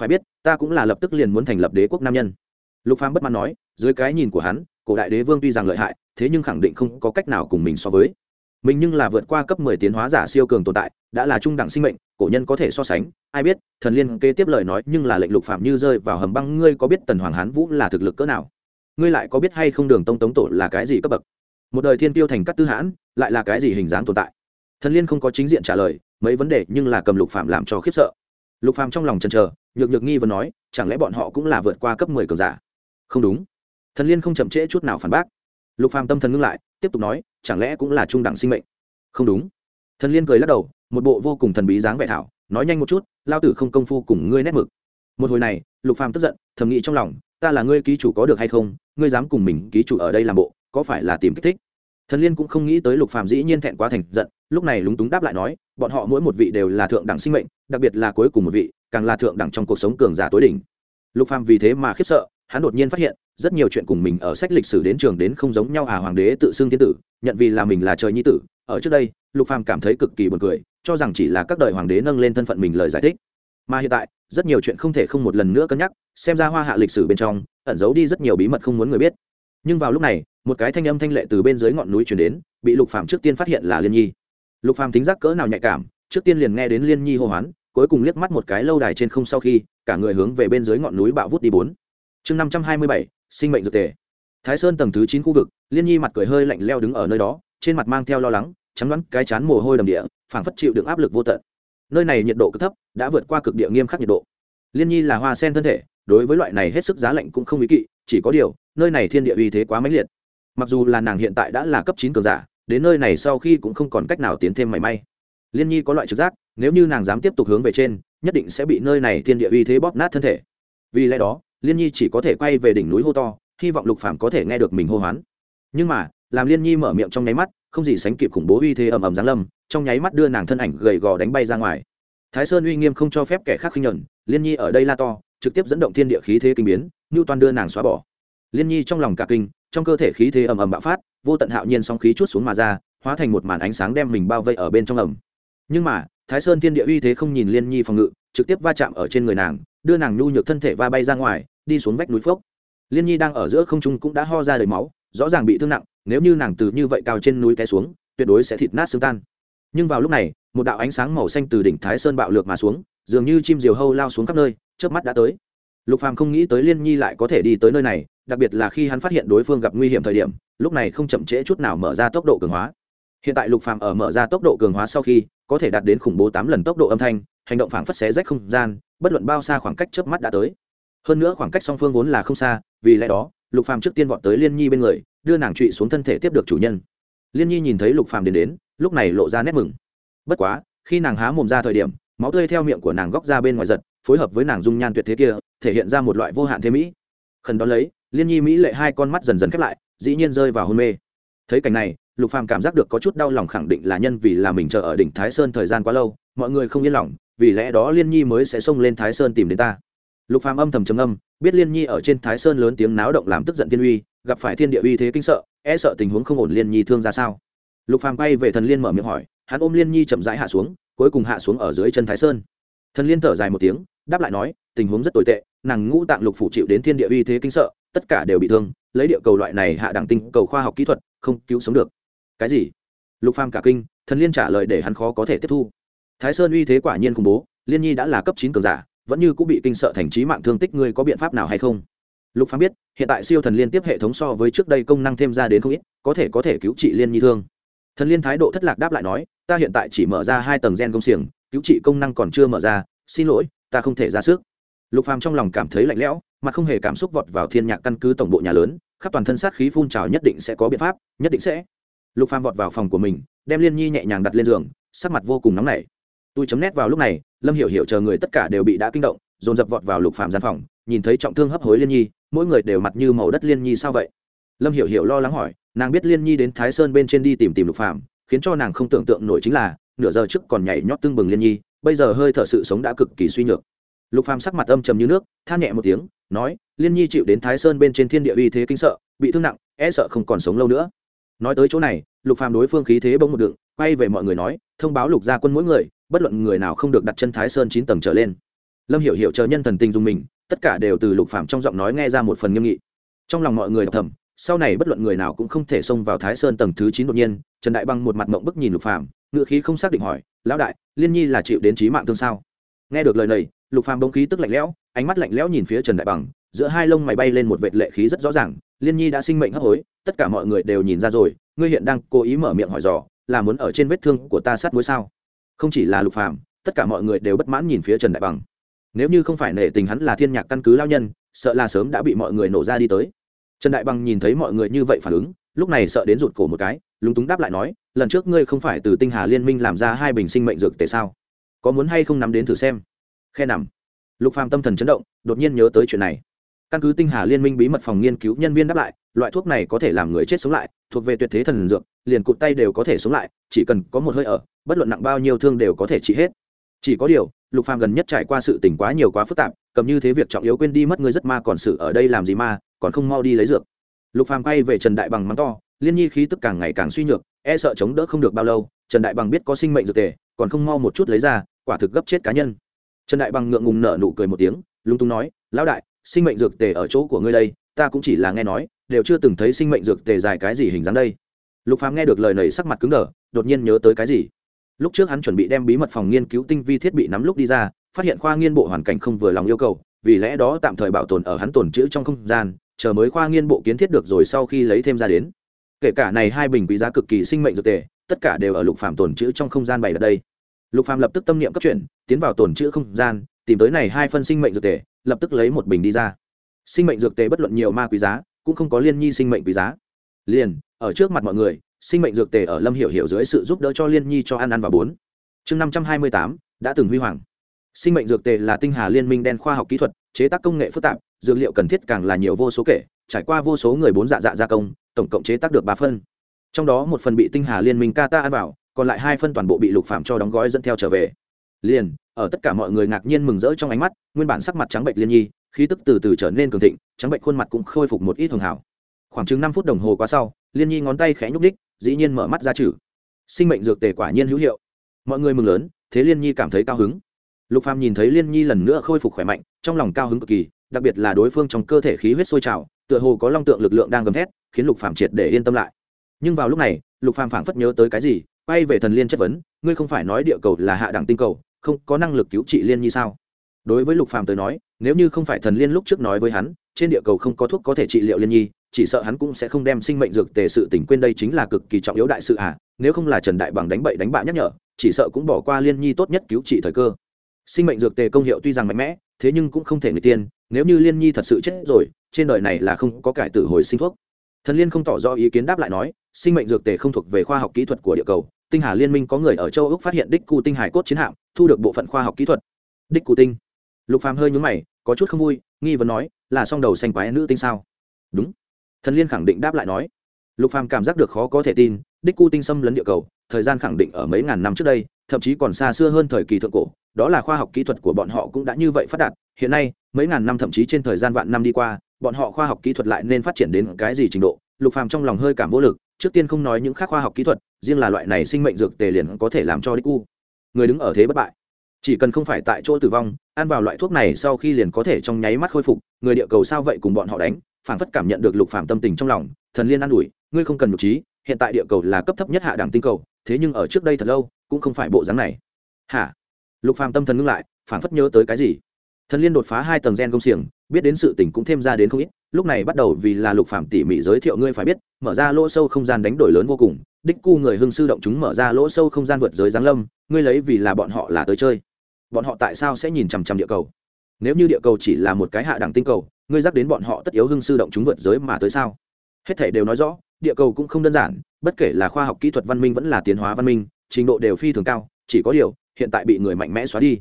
Phải biết, ta cũng là lập tức liền muốn thành lập đế quốc nam nhân. Lục phàm bất mãn nói, dưới cái nhìn của hắn, cổ đại đế vương tuy rằng lợi hại, thế nhưng khẳng định không có cách nào cùng mình so với mình nhưng là vượt qua cấp mười tiến hóa giả siêu cường tồn tại, đã là trung đẳng sinh mệnh, cổ nhân có thể so sánh, ai biết, thần liên kế tiếp lời nói nhưng là lệnh lục phạm như rơi vào hầm băng, ngươi có biết tần hoàng hán vũ là thực lực cỡ nào? Ngươi lại có biết hay không đường tông tống tổ là cái gì cấp bậc? Một đời thiên tiêu thành các tư hãn, lại là cái gì hình dáng tồn tại? Thần liên không có chính diện trả lời, mấy vấn đề nhưng là cầm lục phạm làm cho khiếp sợ. Lục phạm trong lòng chần chờ, nhược nhược nghi vấn nói, chẳng lẽ bọn họ cũng là vượt qua cấp mười cường giả? Không đúng. Thần liên không chậm trễ chút nào phản bác. Lục phàm tâm thần ngưng lại, tiếp tục nói chẳng lẽ cũng là trung đẳng sinh mệnh? Không đúng. Thần liên cười lắc đầu, một bộ vô cùng thần bí dáng vẻ thảo, nói nhanh một chút, lao tử không công phu cùng ngươi nét mực. Một hồi này, lục phàm tức giận, thầm nghĩ trong lòng, ta là ngươi ký chủ có được hay không, ngươi dám cùng mình ký chủ ở đây làm bộ, có phải là tìm kích thích? Thần liên cũng không nghĩ tới lục phàm dĩ nhiên thẹn quá thành giận, lúc này lúng túng đáp lại nói, bọn họ mỗi một vị đều là thượng đẳng sinh mệnh, đặc biệt là cuối cùng một vị, càng là thượng đẳng trong cuộc sống cường giả tối đỉnh. Lục phàm vì thế mà khiếp sợ, hắn đột nhiên phát hiện rất nhiều chuyện cùng mình ở sách lịch sử đến trường đến không giống nhau à hoàng đế tự xưng thiên tử, nhận vì là mình là trời nhi tử. Ở trước đây, lục phàm cảm thấy cực kỳ buồn cười, cho rằng chỉ là các đời hoàng đế nâng lên thân phận mình lời giải thích. Mà hiện tại, rất nhiều chuyện không thể không một lần nữa cân nhắc, xem ra hoa hạ lịch sử bên trong, ẩn giấu đi rất nhiều bí mật không muốn người biết. Nhưng vào lúc này, một cái thanh âm thanh lệ từ bên dưới ngọn núi truyền đến, bị lục phàm trước tiên phát hiện là liên nhi. Lục phàm tính giác cỡ nào nhạy cảm, trước tiên liền nghe đến liên nhi hô hoán, cuối cùng liếc mắt một cái lâu đài trên không sau khi, cả người hướng về bên dưới ngọn núi bạo vút đi bốn. Chương năm trăm hai mươi bảy sinh mệnh dược tề. Thái sơn tầng thứ chín khu vực, liên nhi mặt cười hơi lạnh leo đứng ở nơi đó, trên mặt mang theo lo lắng, trắng đoán cái chán mồ hôi đầm địa, phảng phất chịu được áp lực vô tận. Nơi này nhiệt độ cực thấp, đã vượt qua cực địa nghiêm khắc nhiệt độ. Liên nhi là hoa sen thân thể, đối với loại này hết sức giá lạnh cũng không ý kỵ, chỉ có điều, nơi này thiên địa uy thế quá mãnh liệt. Mặc dù là nàng hiện tại đã là cấp chín cường giả, đến nơi này sau khi cũng không còn cách nào tiến thêm mảy may. Liên nhi có loại trực giác, nếu như nàng dám tiếp tục hướng về trên, nhất định sẽ bị nơi này thiên địa uy thế bóp nát thân thể. Vì lẽ đó liên nhi chỉ có thể quay về đỉnh núi hô to, hy vọng lục phàm có thể nghe được mình hô hoán. Nhưng mà, làm liên nhi mở miệng trong nháy mắt, không gì sánh kịp khủng bố uy thế ầm ầm giáng lâm, trong nháy mắt đưa nàng thân ảnh gầy gò đánh bay ra ngoài. Thái sơn uy nghiêm không cho phép kẻ khác khinh nhẫn, liên nhi ở đây la to, trực tiếp dẫn động thiên địa khí thế kinh biến như toàn đưa nàng xóa bỏ. Liên nhi trong lòng cả kinh, trong cơ thể khí thế ầm ầm bạo phát, vô tận hạo nhiên sóng khí chút xuống mà ra, hóa thành một màn ánh sáng đem mình bao vây ở bên trong ầm. Nhưng mà thái sơn thiên địa uy thế không nhìn liên nhi phòng ngự, trực tiếp va chạm ở trên người nàng, đưa nàng nhu nhược thân thể va bay ra ngoài, đi xuống vách núi phốc. Liên nhi đang ở giữa không trung cũng đã ho ra đầy máu, rõ ràng bị thương nặng, nếu như nàng từ như vậy cao trên núi té xuống, tuyệt đối sẽ thịt nát xương tan. Nhưng vào lúc này, một đạo ánh sáng màu xanh từ đỉnh thái sơn bạo lược mà xuống, dường như chim diều hâu lao xuống khắp nơi trước mắt đã tới. Lục phàm không nghĩ tới liên nhi lại có thể đi tới nơi này, đặc biệt là khi hắn phát hiện đối phương gặp nguy hiểm thời điểm, lúc này không chậm trễ chút nào mở ra tốc độ cường hóa. Hiện tại lục phàm ở mở ra tốc độ cường hóa sau khi có thể đạt đến khủng bố tám lần tốc độ âm thanh, hành động phảng phất xé rách không gian, bất luận bao xa khoảng cách trước mắt đã tới. Hơn nữa khoảng cách song phương vốn là không xa, vì lẽ đó, lục phàm trước tiên vọt tới liên nhi bên người, đưa nàng trụy xuống thân thể tiếp được chủ nhân. Liên nhi nhìn thấy lục phàm đến đến, lúc này lộ ra nét mừng. Bất quá, khi nàng há mồm ra thời điểm, máu tươi theo miệng của nàng góc ra bên ngoài giật, phối hợp với nàng dung nhan tuyệt thế kia, thể hiện ra một loại vô hạn thế mỹ. Khẩn đón lấy, liên nhi mỹ lệ hai con mắt dần dần khép lại, dĩ nhiên rơi vào hôn mê. Thấy cảnh này lục phàm cảm giác được có chút đau lòng khẳng định là nhân vì là mình chờ ở đỉnh thái sơn thời gian quá lâu, mọi người không yên lòng, vì lẽ đó liên nhi mới sẽ xông lên thái sơn tìm đến ta. Lục phàm âm thầm trầm âm biết liên nhi ở trên thái sơn lớn tiếng náo động làm tức giận thiên uy, gặp phải thiên địa uy thế kinh sợ e sợ tình huống không ổn liên nhi thương ra sao. Lục phàm bay về thần liên mở miệng hỏi, hắn ôm liên nhi chậm rãi hạ xuống, cuối cùng hạ xuống ở dưới chân thái sơn. Thần liên thở dài một tiếng, đáp lại nói, tình huống rất tồi tệ, nàng ngũ tạng lục phủ chịu đến thiên địa uy thế kinh sợ, tất cả đều bị thương, lấy địa cầu loại này hạ đẳng tinh cầu khoa học kỹ thuật, không cứu sống được cái gì? Lục phàm cả kinh, thần liên trả lời để hắn khó có thể tiếp thu. Thái sơn uy thế quả nhiên khủng bố, liên nhi đã là cấp chín cường giả, vẫn như cũng bị kinh sợ thành trí mạng thương tích, ngươi có biện pháp nào hay không? Lục phàm biết, hiện tại siêu thần liên tiếp hệ thống so với trước đây công năng thêm ra đến không ít, có thể có thể cứu trị liên nhi thương. Thần liên thái độ thất lạc đáp lại nói, ta hiện tại chỉ mở ra hai tầng gen công xiềng, cứu trị công năng còn chưa mở ra, xin lỗi, ta không thể ra sức. Lục phàm trong lòng cảm thấy lạnh lẽo mặt không hề cảm xúc vọt vào thiên nhạc căn cứ tổng bộ nhà lớn, khắp toàn thân sát khí phun trào nhất định sẽ có biện pháp, nhất định sẽ lục phàm vọt vào phòng của mình, đem liên nhi nhẹ nhàng đặt lên giường, sắc mặt vô cùng nóng nảy. Tôi chấm nét vào lúc này, lâm hiểu hiểu chờ người tất cả đều bị đã kinh động, dồn dập vọt vào lục phàm gian phòng, nhìn thấy trọng thương hấp hối liên nhi, mỗi người đều mặt như màu đất liên nhi sao vậy? Lâm hiểu hiểu lo lắng hỏi, nàng biết liên nhi đến thái sơn bên trên đi tìm tìm lục phàm, khiến cho nàng không tưởng tượng nổi chính là, nửa giờ trước còn nhảy nhót tương bừng liên nhi, bây giờ hơi thở sự sống đã cực kỳ suy nhược. Lục phàm sắc mặt âm trầm như nước, than nhẹ một tiếng, nói, liên nhi chịu đến thái sơn bên trên thiên địa uy thế kinh sợ, bị thương nặng e sợ không còn sống lâu nữa nói tới chỗ này, lục phàm đối phương khí thế bỗng một đựng, quay về mọi người nói, thông báo lục gia quân mỗi người, bất luận người nào không được đặt chân thái sơn chín tầng trở lên. Lâm hiểu hiểu chờ nhân thần tình dùng mình, tất cả đều từ lục phàm trong giọng nói nghe ra một phần nghiêm nghị. Trong lòng mọi người đọc thầm, sau này bất luận người nào cũng không thể xông vào thái sơn tầng thứ chín đột nhiên, trần đại băng một mặt mộng bức nhìn lục phàm, ngựa khí không xác định hỏi, lão đại, liên nhi là chịu đến trí mạng thương sao? Nghe được lời này, lục phàm bỗng khí tức lạnh lẽo, ánh mắt lạnh lẽo nhìn phía trần đại bằng giữa hai lông mày bay lên một vệt lệ khí rất rõ ràng, liên nhi đã sinh mệnh hấp hối, tất cả mọi người đều nhìn ra rồi, ngươi hiện đang cố ý mở miệng hỏi dò, là muốn ở trên vết thương của ta sát muối sao? Không chỉ là lục phàm, tất cả mọi người đều bất mãn nhìn phía trần đại bằng. Nếu như không phải nể tình hắn là thiên nhạc căn cứ lao nhân, sợ là sớm đã bị mọi người nổ ra đi tới. Trần đại bằng nhìn thấy mọi người như vậy phản ứng, lúc này sợ đến rụt cổ một cái, lúng túng đáp lại nói, lần trước ngươi không phải từ tinh hà liên minh làm ra hai bình sinh mệnh dược tề sao? Có muốn hay không nắm đến thử xem? Khe nằm. Lục phàm tâm thần chấn động, đột nhiên nhớ tới chuyện này căn cứ tinh hà liên minh bí mật phòng nghiên cứu nhân viên đáp lại, loại thuốc này có thể làm người chết sống lại, thuộc về tuyệt thế thần dược, liền cụt tay đều có thể sống lại, chỉ cần có một hơi ở, bất luận nặng bao nhiêu thương đều có thể trị hết. Chỉ có điều, lục phàm gần nhất trải qua sự tình quá nhiều quá phức tạp, cầm như thế việc trọng yếu quên đi mất người rất ma còn sự ở đây làm gì ma, còn không mau đi lấy dược. Lục phàm quay về trần đại bằng mắng to, liên nhi khí tức càng ngày càng suy nhược e sợ chống đỡ không được bao lâu, trần đại bằng biết có sinh mệnh dược tề, còn không mau một chút lấy ra, quả thực gấp chết cá nhân. Trần đại bằng ngượng ngùng nở nụ cười một tiếng lung tung nói, lão đại sinh mệnh dược tề ở chỗ của ngươi đây, ta cũng chỉ là nghe nói, đều chưa từng thấy sinh mệnh dược tề dài cái gì hình dáng đây. Lục phàm nghe được lời này sắc mặt cứng đờ, đột nhiên nhớ tới cái gì. Lúc trước hắn chuẩn bị đem bí mật phòng nghiên cứu tinh vi thiết bị nắm lúc đi ra, phát hiện khoa nghiên bộ hoàn cảnh không vừa lòng yêu cầu, vì lẽ đó tạm thời bảo tồn ở hắn tồn trữ trong không gian, chờ mới khoa nghiên bộ kiến thiết được rồi sau khi lấy thêm ra đến. Kể cả này hai bình quý giá cực kỳ sinh mệnh dược tề, tất cả đều ở lục phàm tồn trữ trong không gian bày ở đây. Lục phàm lập tức tâm niệm cấp chuyển, tiến vào tồn trữ không gian tìm tới này hai phân sinh mệnh dược tề, lập tức lấy một bình đi ra. Sinh mệnh dược tề bất luận nhiều ma quý giá, cũng không có liên nhi sinh mệnh quý giá. Liền, ở trước mặt mọi người, sinh mệnh dược tề ở lâm hiểu hiểu dưới sự giúp đỡ cho liên nhi cho ăn ăn và bốn. Chương năm trăm hai mươi tám, đã từng huy hoàng. Sinh mệnh dược tề là tinh hà liên minh đen khoa học kỹ thuật, chế tác công nghệ phức tạp, dược liệu cần thiết càng là nhiều vô số kể, trải qua vô số người bốn dạ dạ gia công, tổng cộng chế tác được ba phân. Trong đó một phần bị tinh hà liên minh Qatar ăn vào, còn lại hai phân toàn bộ bị lục phạm cho đóng gói dẫn theo trở về. Liền ở tất cả mọi người ngạc nhiên mừng rỡ trong ánh mắt, nguyên bản sắc mặt trắng bệnh liên nhi, khí tức từ từ trở nên cường thịnh, trắng bệnh khuôn mặt cũng khôi phục một ít hường hảo. Khoảng chừng năm phút đồng hồ qua sau, liên nhi ngón tay khẽ nhúc ních dĩ nhiên mở mắt ra trừ sinh mệnh dược tề quả nhiên hữu hiệu. Mọi người mừng lớn, thế liên nhi cảm thấy cao hứng. Lục phàm nhìn thấy liên nhi lần nữa khôi phục khỏe mạnh, trong lòng cao hứng cực kỳ, đặc biệt là đối phương trong cơ thể khí huyết sôi trào, tựa hồ có long tượng lực lượng đang gầm thét, khiến lục phàm triệt để yên tâm lại. Nhưng vào lúc này, lục phàm phảng phất nhớ tới cái gì, quay về thần liên chất vấn, ngươi không phải nói địa cầu là hạ đẳng tinh cầu không có năng lực cứu trị liên nhi sao? Đối với lục phàm tới nói, nếu như không phải thần liên lúc trước nói với hắn, trên địa cầu không có thuốc có thể trị liệu liên nhi, chỉ sợ hắn cũng sẽ không đem sinh mệnh dược tề sự tỉnh quên đây chính là cực kỳ trọng yếu đại sự à nếu không là trần đại bằng đánh bậy đánh bạ nhắc nhở, chỉ sợ cũng bỏ qua liên nhi tốt nhất cứu trị thời cơ. Sinh mệnh dược tề công hiệu tuy rằng mạnh mẽ, thế nhưng cũng không thể người tiên, nếu như liên nhi thật sự chết rồi, trên đời này là không có cải tử hồi sinh thuốc. Thần liên không tỏ rõ ý kiến đáp lại nói, sinh mệnh dược tề không thuộc về khoa học kỹ thuật của địa cầu tinh hà liên minh có người ở châu úc phát hiện đích cu tinh hải cốt chiến hạm, thu được bộ phận khoa học kỹ thuật. Đích cu tinh. Lục phàm hơi nhúng mày, có chút không vui, nghi vấn nói, là song đầu xanh quái nữ tinh sao? Đúng. Thần liên khẳng định đáp lại nói. Lục phàm cảm giác được khó có thể tin, đích cu tinh xâm lấn địa cầu, thời gian khẳng định ở mấy ngàn năm trước đây, thậm chí còn xa xưa hơn thời kỳ thượng cổ, đó là khoa học kỹ thuật của bọn họ cũng đã như vậy phát đạt, hiện nay, mấy ngàn năm thậm chí trên thời gian vạn năm đi qua, bọn họ khoa học kỹ thuật lại nên phát triển đến cái gì trình độ? Lục phàm trong lòng hơi cảm vô lực trước tiên không nói những khác khoa học kỹ thuật, riêng là loại này sinh mệnh dược tề liền có thể làm cho đích u. Người đứng ở thế bất bại. Chỉ cần không phải tại chỗ tử vong, ăn vào loại thuốc này sau khi liền có thể trong nháy mắt khôi phục, người địa cầu sao vậy cùng bọn họ đánh phản phất cảm nhận được lục phàm tâm tình trong lòng, thần liên an ủi, ngươi không cần nhục trí, hiện tại địa cầu là cấp thấp nhất hạ đẳng tinh cầu, thế nhưng ở trước đây thật lâu, cũng không phải bộ dáng này. Hả? Lục phàm tâm thần ngưng lại phản phất nhớ tới cái gì. Thần liên đột phá hai tầng gen công xiềng biết đến sự tình cũng thêm ra đến không ít, lúc này bắt đầu vì là lục phạm tỉ mỉ giới thiệu ngươi phải biết, mở ra lỗ sâu không gian đánh đổi lớn vô cùng, đích cu người hưng sư động chúng mở ra lỗ sâu không gian vượt giới giáng lâm, ngươi lấy vì là bọn họ là tới chơi. Bọn họ tại sao sẽ nhìn chằm chằm địa cầu? Nếu như địa cầu chỉ là một cái hạ đẳng tinh cầu, ngươi dắt đến bọn họ tất yếu hưng sư động chúng vượt giới mà tới sao? Hết thể đều nói rõ, địa cầu cũng không đơn giản, bất kể là khoa học kỹ thuật văn minh vẫn là tiến hóa văn minh, trình độ đều phi thường cao, chỉ có điều, hiện tại bị người mạnh mẽ xóa đi.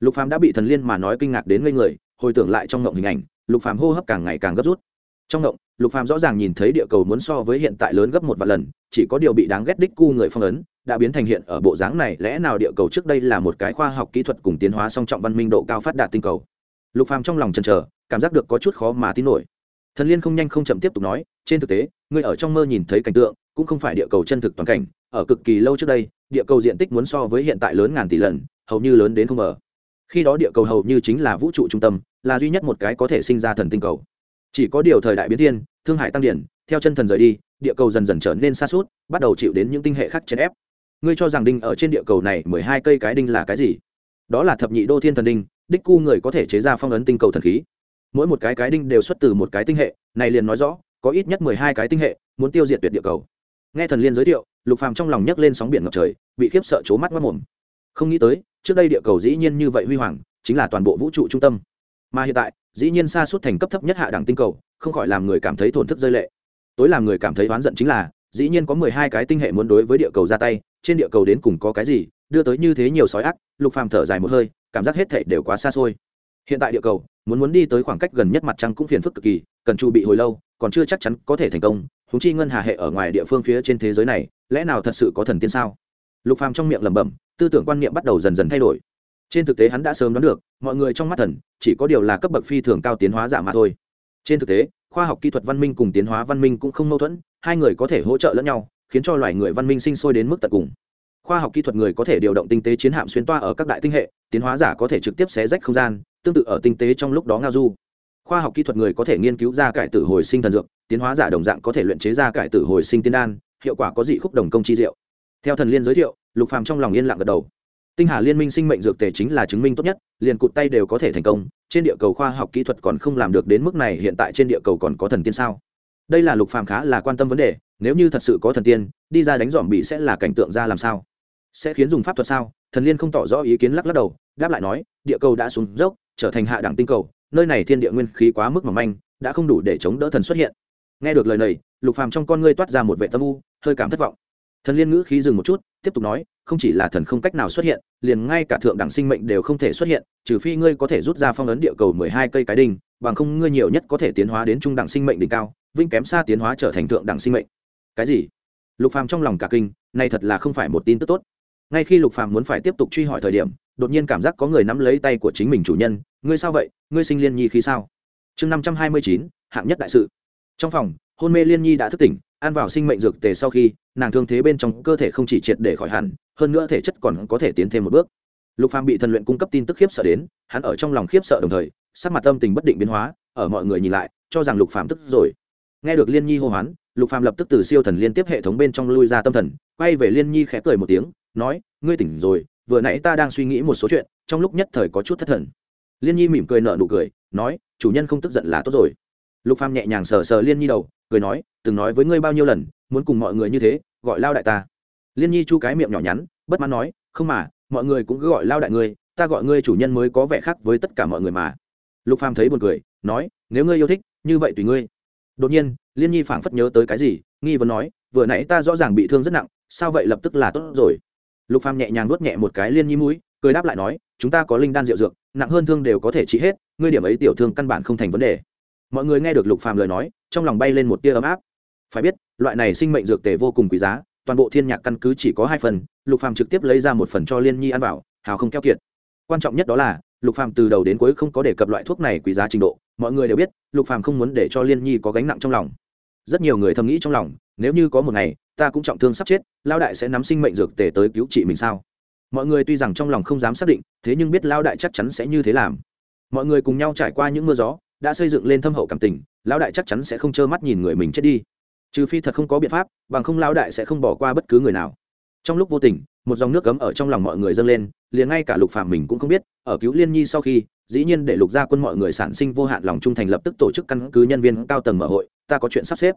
Lục phàm đã bị thần liên mà nói kinh ngạc đến ngây người hồi tưởng lại trong ngộng hình ảnh, lục phàm hô hấp càng ngày càng gấp rút. Trong ngộng, lục phàm rõ ràng nhìn thấy địa cầu muốn so với hiện tại lớn gấp một vạn lần, chỉ có điều bị đáng ghét đích cu người phong ấn, đã biến thành hiện ở bộ dáng này, lẽ nào địa cầu trước đây là một cái khoa học kỹ thuật cùng tiến hóa song trọng văn minh độ cao phát đạt tinh cầu? Lục phàm trong lòng chần chờ, cảm giác được có chút khó mà tin nổi. Thần liên không nhanh không chậm tiếp tục nói, trên thực tế người ở trong mơ nhìn thấy cảnh tượng, cũng không phải địa cầu chân thực toàn cảnh, ở cực kỳ lâu trước đây, địa cầu diện tích muốn so với hiện tại lớn ngàn tỷ lần, hầu như lớn đến không ở khi đó địa cầu hầu như chính là vũ trụ trung tâm, là duy nhất một cái có thể sinh ra thần tinh cầu. Chỉ có điều thời đại biến thiên, thương hải tăng điển, theo chân thần rời đi, địa cầu dần dần trở nên xa suốt, bắt đầu chịu đến những tinh hệ khác chèn ép. Ngươi cho rằng đinh ở trên địa cầu này mười hai cây cái đinh là cái gì? Đó là thập nhị đô thiên thần đinh, đích cu người có thể chế ra phong ấn tinh cầu thần khí. Mỗi một cái cái đinh đều xuất từ một cái tinh hệ, này liền nói rõ, có ít nhất mười hai cái tinh hệ muốn tiêu diệt tuyệt địa cầu. Nghe thần liên giới thiệu, lục phàm trong lòng nhấc lên sóng biển ngập trời, bị khiếp sợ c mắt mất mồm. Không nghĩ tới trước đây địa cầu dĩ nhiên như vậy huy hoàng, chính là toàn bộ vũ trụ trung tâm. Mà hiện tại, dĩ nhiên xa suốt thành cấp thấp nhất hạ đẳng tinh cầu, không khỏi làm người cảm thấy thổn thức rơi lệ. Tối làm người cảm thấy oán giận chính là, dĩ nhiên có mười hai cái tinh hệ muốn đối với địa cầu ra tay, trên địa cầu đến cùng có cái gì, đưa tới như thế nhiều sói ác, lục phàm thở dài một hơi, cảm giác hết thể đều quá xa xôi. Hiện tại địa cầu, muốn muốn đi tới khoảng cách gần nhất mặt trăng cũng phiền phức cực kỳ, cần chu bị hồi lâu, còn chưa chắc chắn có thể thành công húng chi ngân hà hệ ở ngoài địa phương phía trên thế giới này, lẽ nào thật sự có thần tiên sao? Lục phàm trong miệng lẩm bẩm tư tưởng quan niệm bắt đầu dần dần thay đổi. Trên thực tế hắn đã sớm đoán được, mọi người trong mắt thần, chỉ có điều là cấp bậc phi thường cao tiến hóa giả mà thôi. Trên thực tế, khoa học kỹ thuật văn minh cùng tiến hóa văn minh cũng không mâu thuẫn, hai người có thể hỗ trợ lẫn nhau, khiến cho loài người văn minh sinh sôi đến mức tận cùng. Khoa học kỹ thuật người có thể điều động tinh tế chiến hạm xuyên toa ở các đại tinh hệ, tiến hóa giả có thể trực tiếp xé rách không gian, tương tự ở tinh tế trong lúc đó ngao du. Khoa học kỹ thuật người có thể nghiên cứu ra cải tử hồi sinh thần dược, tiến hóa giả đồng dạng có thể luyện chế ra cải tử hồi sinh tiên đan, hiệu quả có dị khúc đồng công chi diệu. Theo thần liên giới thiệu lục phàm trong lòng yên lặng gật đầu. Tinh hà liên minh sinh mệnh dược tề chính là chứng minh tốt nhất, liền cụt tay đều có thể thành công, trên địa cầu khoa học kỹ thuật còn không làm được đến mức này, hiện tại trên địa cầu còn có thần tiên sao? Đây là lục phàm khá là quan tâm vấn đề, nếu như thật sự có thần tiên, đi ra đánh dòm bị sẽ là cảnh tượng ra làm sao? Sẽ khiến dùng pháp thuật sao? Thần liên không tỏ rõ ý kiến lắc lắc đầu, đáp lại nói, địa cầu đã xuống dốc, trở thành hạ đẳng tinh cầu, nơi này thiên địa nguyên khí quá mức mỏng manh, đã không đủ để chống đỡ thần xuất hiện. Nghe được lời này, lục phàm trong con ngươi toát ra một vệ tâm u, hơi cảm thất vọng thần liên ngữ khí dừng một chút, tiếp tục nói, không chỉ là thần không cách nào xuất hiện, liền ngay cả thượng đẳng sinh mệnh đều không thể xuất hiện, trừ phi ngươi có thể rút ra phong ấn địa cầu mười hai cây cái đinh, bằng không ngươi nhiều nhất có thể tiến hóa đến trung đẳng sinh mệnh đỉnh cao vinh kém xa tiến hóa trở thành thượng đẳng sinh mệnh. Cái gì? Lục phàm trong lòng cả kinh, nay thật là không phải một tin tức tốt. Ngay khi lục phàm muốn phải tiếp tục truy hỏi thời điểm, đột nhiên cảm giác có người nắm lấy tay của chính mình chủ nhân, ngươi sao vậy? Ngươi sinh liên nhi khi sao? Chương năm trăm hai mươi chín, hạng nhất đại sự. Trong phòng, hôn mê liên nhi đã thức tỉnh ăn vào sinh mệnh dược tề sau khi, nàng thương thế bên trong cơ thể không chỉ triệt để khỏi hẳn, hơn nữa thể chất còn có thể tiến thêm một bước. Lục phàm bị thần luyện cung cấp tin tức khiếp sợ đến, hắn ở trong lòng khiếp sợ đồng thời, sắc mặt tâm tình bất định biến hóa, ở mọi người nhìn lại, cho rằng lục phàm tức rồi. Nghe được liên nhi hô hoán, lục phàm lập tức từ siêu thần liên tiếp hệ thống bên trong lui ra tâm thần, quay về liên nhi khẽ cười một tiếng, nói, ngươi tỉnh rồi, vừa nãy ta đang suy nghĩ một số chuyện, trong lúc nhất thời có chút thất thần. Liên nhi mỉm cười nở nụ cười, nói, chủ nhân không tức giận là tốt rồi lục phàm nhẹ nhàng sờ sờ liên nhi đầu, cười nói, từng nói với ngươi bao nhiêu lần, muốn cùng mọi người như thế, gọi lao đại ta. Liên nhi chu cái miệng nhỏ nhắn, bất mãn nói, không mà, mọi người cũng cứ gọi lao đại ngươi, ta gọi ngươi chủ nhân mới có vẻ khác với tất cả mọi người mà. Lục phàm thấy buồn cười, nói, nếu ngươi yêu thích, như vậy tùy ngươi. Đột nhiên, liên nhi phảng phất nhớ tới cái gì, nghi vấn nói, vừa nãy ta rõ ràng bị thương rất nặng, sao vậy lập tức là tốt rồi? Lục phàm nhẹ nhàng nuốt nhẹ một cái liên nhi mũi, cười đáp lại nói, chúng ta có linh đan rượu dược, nặng hơn thương đều có thể trị hết, ngươi điểm ấy tiểu thương căn bản không thành vấn đề mọi người nghe được lục phàm lời nói, trong lòng bay lên một tia ấm áp. Phải biết, loại này sinh mệnh dược tề vô cùng quý giá, toàn bộ thiên nhạc căn cứ chỉ có hai phần, lục phàm trực tiếp lấy ra một phần cho liên nhi ăn vào, hào không keo kiệt. Quan trọng nhất đó là, lục phàm từ đầu đến cuối không có đề cập loại thuốc này quý giá trình độ, mọi người đều biết, lục phàm không muốn để cho liên nhi có gánh nặng trong lòng. Rất nhiều người thầm nghĩ trong lòng, nếu như có một ngày, ta cũng trọng thương sắp chết lao đại sẽ nắm sinh mệnh dược tề tới cứu trị mình sao? Mọi người tuy rằng trong lòng không dám xác định, thế nhưng biết lao đại chắc chắn sẽ như thế làm. Mọi người cùng nhau trải qua những mưa gió đã xây dựng lên thâm hậu cảm tình, lão đại chắc chắn sẽ không trơ mắt nhìn người mình chết đi. Trừ phi thật không có biện pháp, bằng không lão đại sẽ không bỏ qua bất cứ người nào. Trong lúc vô tình, một dòng nước cấm ở trong lòng mọi người dâng lên, liền ngay cả lục phạm mình cũng không biết, ở cứu liên nhi sau khi, dĩ nhiên để lục gia quân mọi người sản sinh vô hạn lòng trung thành lập tức tổ chức căn cứ nhân viên cao tầng mở hội, ta có chuyện sắp xếp.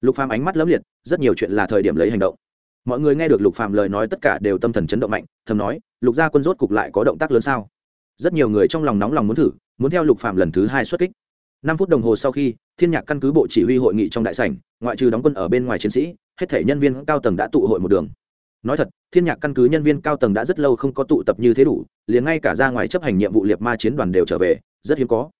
Lục phạm ánh mắt lấm liệt, rất nhiều chuyện là thời điểm lấy hành động. Mọi người nghe được lục phạm lời nói tất cả đều tâm thần chấn động mạnh, thầm nói, lục gia quân rốt cục lại có động tác lớn sao? Rất nhiều người trong lòng nóng lòng muốn thử, muốn theo lục phạm lần thứ hai xuất kích năm phút đồng hồ sau khi, thiên nhạc căn cứ bộ chỉ huy hội nghị trong đại sảnh, ngoại trừ đóng quân ở bên ngoài chiến sĩ, hết thể nhân viên cao tầng đã tụ hội một đường. Nói thật, thiên nhạc căn cứ nhân viên cao tầng đã rất lâu không có tụ tập như thế đủ, liền ngay cả ra ngoài chấp hành nhiệm vụ liệt ma chiến đoàn đều trở về, rất hiếm có.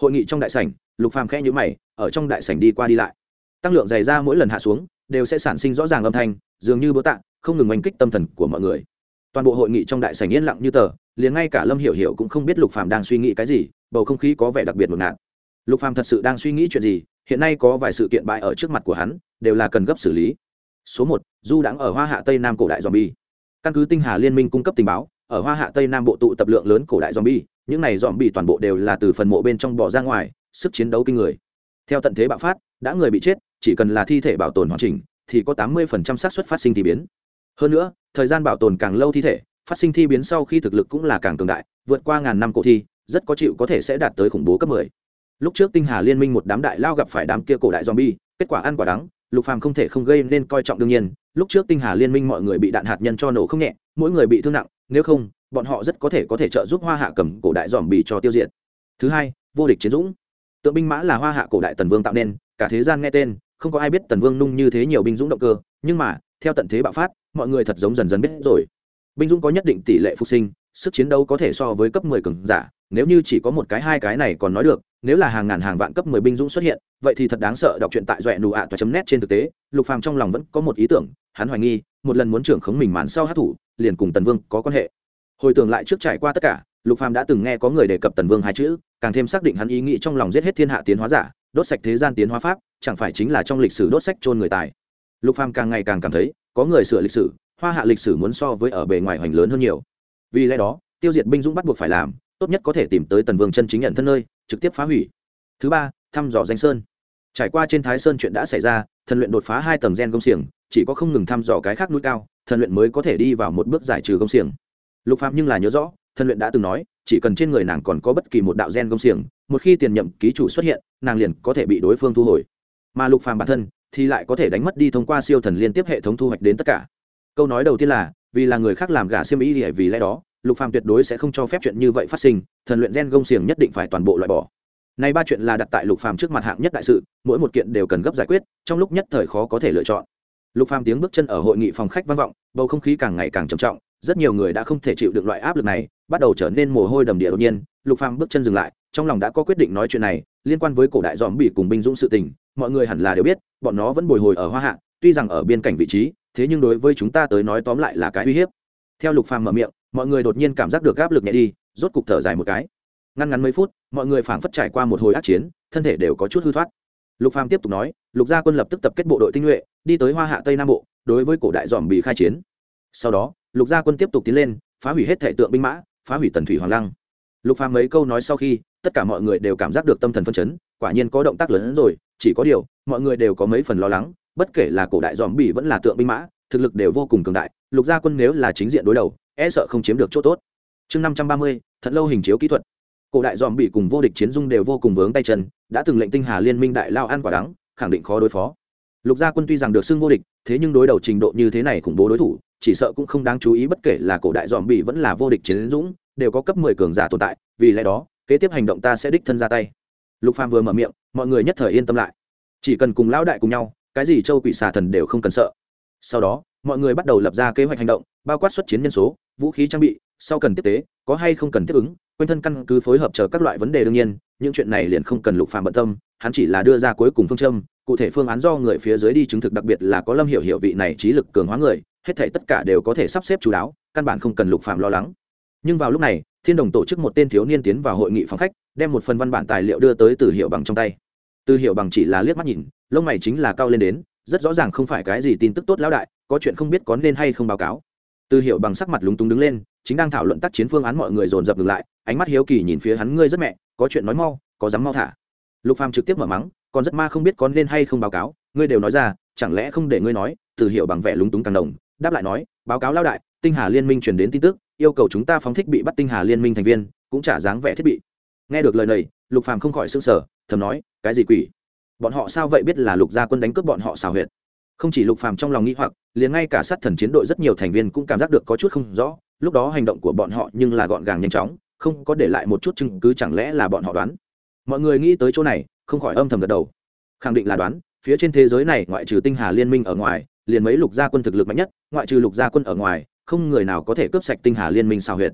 Hội nghị trong đại sảnh, lục phàm khẽ nhíu mày, ở trong đại sảnh đi qua đi lại. Tăng lượng dày ra mỗi lần hạ xuống, đều sẽ sản sinh rõ ràng âm thanh, dường như bố tạ, không ngừng oanh kích tâm thần của mọi người. Toàn bộ hội nghị trong đại sảnh yên lặng như tờ, liền ngay cả lâm hiểu hiểu cũng không biết lục phàm đang suy nghĩ cái gì, bầu không khí có vẻ đặc biệt ngột ngạt lục phàm thật sự đang suy nghĩ chuyện gì, hiện nay có vài sự kiện bại ở trước mặt của hắn, đều là cần gấp xử lý. Số một, du đãng ở hoa hạ tây nam cổ đại zombie. Căn cứ tinh hà liên minh cung cấp tình báo, ở hoa hạ tây nam bộ tụ tập lượng lớn cổ đại zombie, những này zombie toàn bộ đều là từ phần mộ bên trong bỏ ra ngoài, sức chiến đấu kinh người. Theo tận thế bạo phát, đã người bị chết, chỉ cần là thi thể bảo tồn hoàn chỉnh, thì có tám mươi xác suất phát sinh thi biến. Hơn nữa, thời gian bảo tồn càng lâu thi thể, phát sinh thi biến sau khi thực lực cũng là càng cường đại, vượt qua ngàn năm cổ thi, rất có chịu có thể sẽ đạt tới khủng bố cấp 10 lúc trước tinh hà liên minh một đám đại lao gặp phải đám kia cổ đại zombie, kết quả ăn quả đắng, lục phàm không thể không gây nên coi trọng đương nhiên. Lúc trước tinh hà liên minh mọi người bị đạn hạt nhân cho nổ không nhẹ, mỗi người bị thương nặng, nếu không, bọn họ rất có thể có thể trợ giúp hoa hạ cầm cổ đại zombie cho tiêu diệt. Thứ hai, vô địch chiến dũng. Tượng binh mã là hoa hạ cổ đại tần vương tạo nên, cả thế gian nghe tên, không có ai biết tần vương nung như thế nhiều binh dũng động cơ, nhưng mà, theo tận thế bạo phát, mọi người thật giống dần dần biết rồi. Binh dũng có nhất định tỷ lệ phục sinh sức chiến đấu có thể so với cấp 10 cường giả, nếu như chỉ có một cái, hai cái này còn nói được, nếu là hàng ngàn, hàng vạn cấp 10 binh dũng xuất hiện, vậy thì thật đáng sợ, đọc truyện tại doẹ nụ ạ toa net trên thực tế, lục phàm trong lòng vẫn có một ý tưởng, hắn hoài nghi, một lần muốn trưởng khống mình màn sau hát thủ, liền cùng tần vương có quan hệ. Hồi tưởng lại trước trải qua tất cả, lục phàm đã từng nghe có người đề cập tần vương hai chữ, càng thêm xác định hắn ý nghĩ trong lòng giết hết thiên hạ tiến hóa giả, đốt sạch thế gian tiến hóa pháp, chẳng phải chính là trong lịch sử đốt sách chôn người tài. Lục phàm càng ngày càng cảm thấy, có người sửa lịch sử, hoa hạ lịch sử muốn so với ở bề ngoài hoành lớn hơn nhiều vì lẽ đó, tiêu diệt binh dũng bắt buộc phải làm, tốt nhất có thể tìm tới tần vương chân chính nhận thân nơi, trực tiếp phá hủy. Thứ ba, thăm dò danh sơn. Trải qua trên thái sơn chuyện đã xảy ra, thần luyện đột phá hai tầng gen công xiềng, chỉ có không ngừng thăm dò cái khác núi cao, thần luyện mới có thể đi vào một bước giải trừ công xiềng. Lục phạm nhưng là nhớ rõ, thần luyện đã từng nói, chỉ cần trên người nàng còn có bất kỳ một đạo gen công xiềng, một khi tiền nhậm ký chủ xuất hiện, nàng liền có thể bị đối phương thu hồi. Mà lục phàm bản thân thì lại có thể đánh mất đi thông qua siêu thần liên tiếp hệ thống thu hoạch đến tất cả. Câu nói đầu tiên là vì là người khác làm gả xiêm ý vì lẽ đó, lục phàm tuyệt đối sẽ không cho phép chuyện như vậy phát sinh, thần luyện gen gông xiềng nhất định phải toàn bộ loại bỏ. Nay ba chuyện là đặt tại lục phàm trước mặt hạng nhất đại sự, mỗi một kiện đều cần gấp giải quyết, trong lúc nhất thời khó có thể lựa chọn. Lục phàm tiếng bước chân ở hội nghị phòng khách vang vọng, bầu không khí càng ngày càng trầm trọng, rất nhiều người đã không thể chịu được loại áp lực này, bắt đầu trở nên mồ hôi đầm địa đột nhiên, lục phàm bước chân dừng lại, trong lòng đã có quyết định nói chuyện này, liên quan với cổ đại dòm bị cùng binh dũng sự tình, mọi người hẳn là đều biết, bọn nó vẫn bồi hồi ở hoa hạ, tuy rằng ở biên cảnh vị trí thế nhưng đối với chúng ta tới nói tóm lại là cái uy hiếp. Theo lục phàm mở miệng, mọi người đột nhiên cảm giác được áp lực nhẹ đi, rốt cục thở dài một cái. Ngăn ngắn mấy phút, mọi người phảng phất trải qua một hồi ác chiến, thân thể đều có chút hư thoát. Lục phàm tiếp tục nói, lục gia quân lập tức tập kết bộ đội tinh nhuệ, đi tới hoa hạ tây nam bộ, đối với cổ đại dòm bị khai chiến. Sau đó, lục gia quân tiếp tục tiến lên, phá hủy hết thể tượng binh mã, phá hủy tần thủy hoàng lăng. Lục phàm mấy câu nói sau khi, tất cả mọi người đều cảm giác được tâm thần phân chấn, quả nhiên có động tác lớn hơn rồi, chỉ có điều, mọi người đều có mấy phần lo lắng bất kể là cổ đại dòm bỉ vẫn là tượng binh mã, thực lực đều vô cùng cường đại, lục gia quân nếu là chính diện đối đầu e sợ không chiếm được chỗ tốt. Chương năm trăm ba mươi, thật lâu hình chiếu kỹ thuật. Cổ đại dòm bỉ cùng vô địch chiến dung đều vô cùng vướng tay chân, đã từng lệnh tinh hà liên minh đại lao ăn quả đắng, khẳng định khó đối phó. Lục gia quân tuy rằng được xưng vô địch, thế nhưng đối đầu trình độ như thế này khủng bố đối thủ, chỉ sợ cũng không đáng chú ý bất kể là cổ đại dòm bỉ vẫn là vô địch chiến dũng, đều có cấp mười cường giả tồn tại, vì lẽ đó, kế tiếp hành động ta sẽ đích thân ra tay. Lục phàm vừa mở miệng, mọi người nhất thời yên tâm lại. Chỉ cần cùng lão đại cùng nhau cái gì châu quỷ xà thần đều không cần sợ. Sau đó, mọi người bắt đầu lập ra kế hoạch hành động, bao quát xuất chiến nhân số, vũ khí trang bị, sau cần tiếp tế, có hay không cần tiếp ứng, quanh thân căn cứ phối hợp chờ các loại vấn đề đương nhiên, những chuyện này liền không cần lục phàm bận tâm, hắn chỉ là đưa ra cuối cùng phương châm, cụ thể phương án do người phía dưới đi chứng thực đặc biệt là có lâm hiểu hiểu vị này trí lực cường hóa người, hết thảy tất cả đều có thể sắp xếp chú đáo, căn bản không cần lục phàm lo lắng. Nhưng vào lúc này, thiên đồng tổ chức một tên thiếu niên tiến vào hội nghị phòng khách, đem một phần văn bản tài liệu đưa tới từ hiệu bằng trong tay. Từ hiệu bằng chỉ là liếc mắt nhìn lông mày chính là cao lên đến, rất rõ ràng không phải cái gì tin tức tốt lão đại, có chuyện không biết có nên hay không báo cáo. Từ hiệu bằng sắc mặt lúng túng đứng lên, chính đang thảo luận tác chiến phương án mọi người dồn dập ngừng lại, ánh mắt hiếu kỳ nhìn phía hắn ngươi rất mẹ, có chuyện nói mau, có dám mau thả. Lục phàm trực tiếp mở mắng, còn rất ma không biết có nên hay không báo cáo, ngươi đều nói ra, chẳng lẽ không để ngươi nói? Từ hiệu bằng vẻ lúng túng càng đồng, đáp lại nói, báo cáo lao đại, tinh hà liên minh truyền đến tin tức, yêu cầu chúng ta phóng thích bị bắt tinh hà liên minh thành viên, cũng trả dáng vẻ thiết bị. Nghe được lời này, lục phàm không khỏi sững sờ, thầm nói, cái gì quỷ? Bọn họ sao vậy biết là lục gia quân đánh cướp bọn họ xào huyệt? Không chỉ lục phàm trong lòng nghĩ hoặc, liền ngay cả sát thần chiến đội rất nhiều thành viên cũng cảm giác được có chút không rõ, lúc đó hành động của bọn họ nhưng là gọn gàng nhanh chóng, không có để lại một chút chứng cứ chẳng lẽ là bọn họ đoán? Mọi người nghĩ tới chỗ này, không khỏi âm thầm gật đầu. Khẳng định là đoán, phía trên thế giới này ngoại trừ tinh hà liên minh ở ngoài, liền mấy lục gia quân thực lực mạnh nhất, ngoại trừ lục gia quân ở ngoài, không người nào có thể cướp sạch tinh hà liên minh xào huyệt.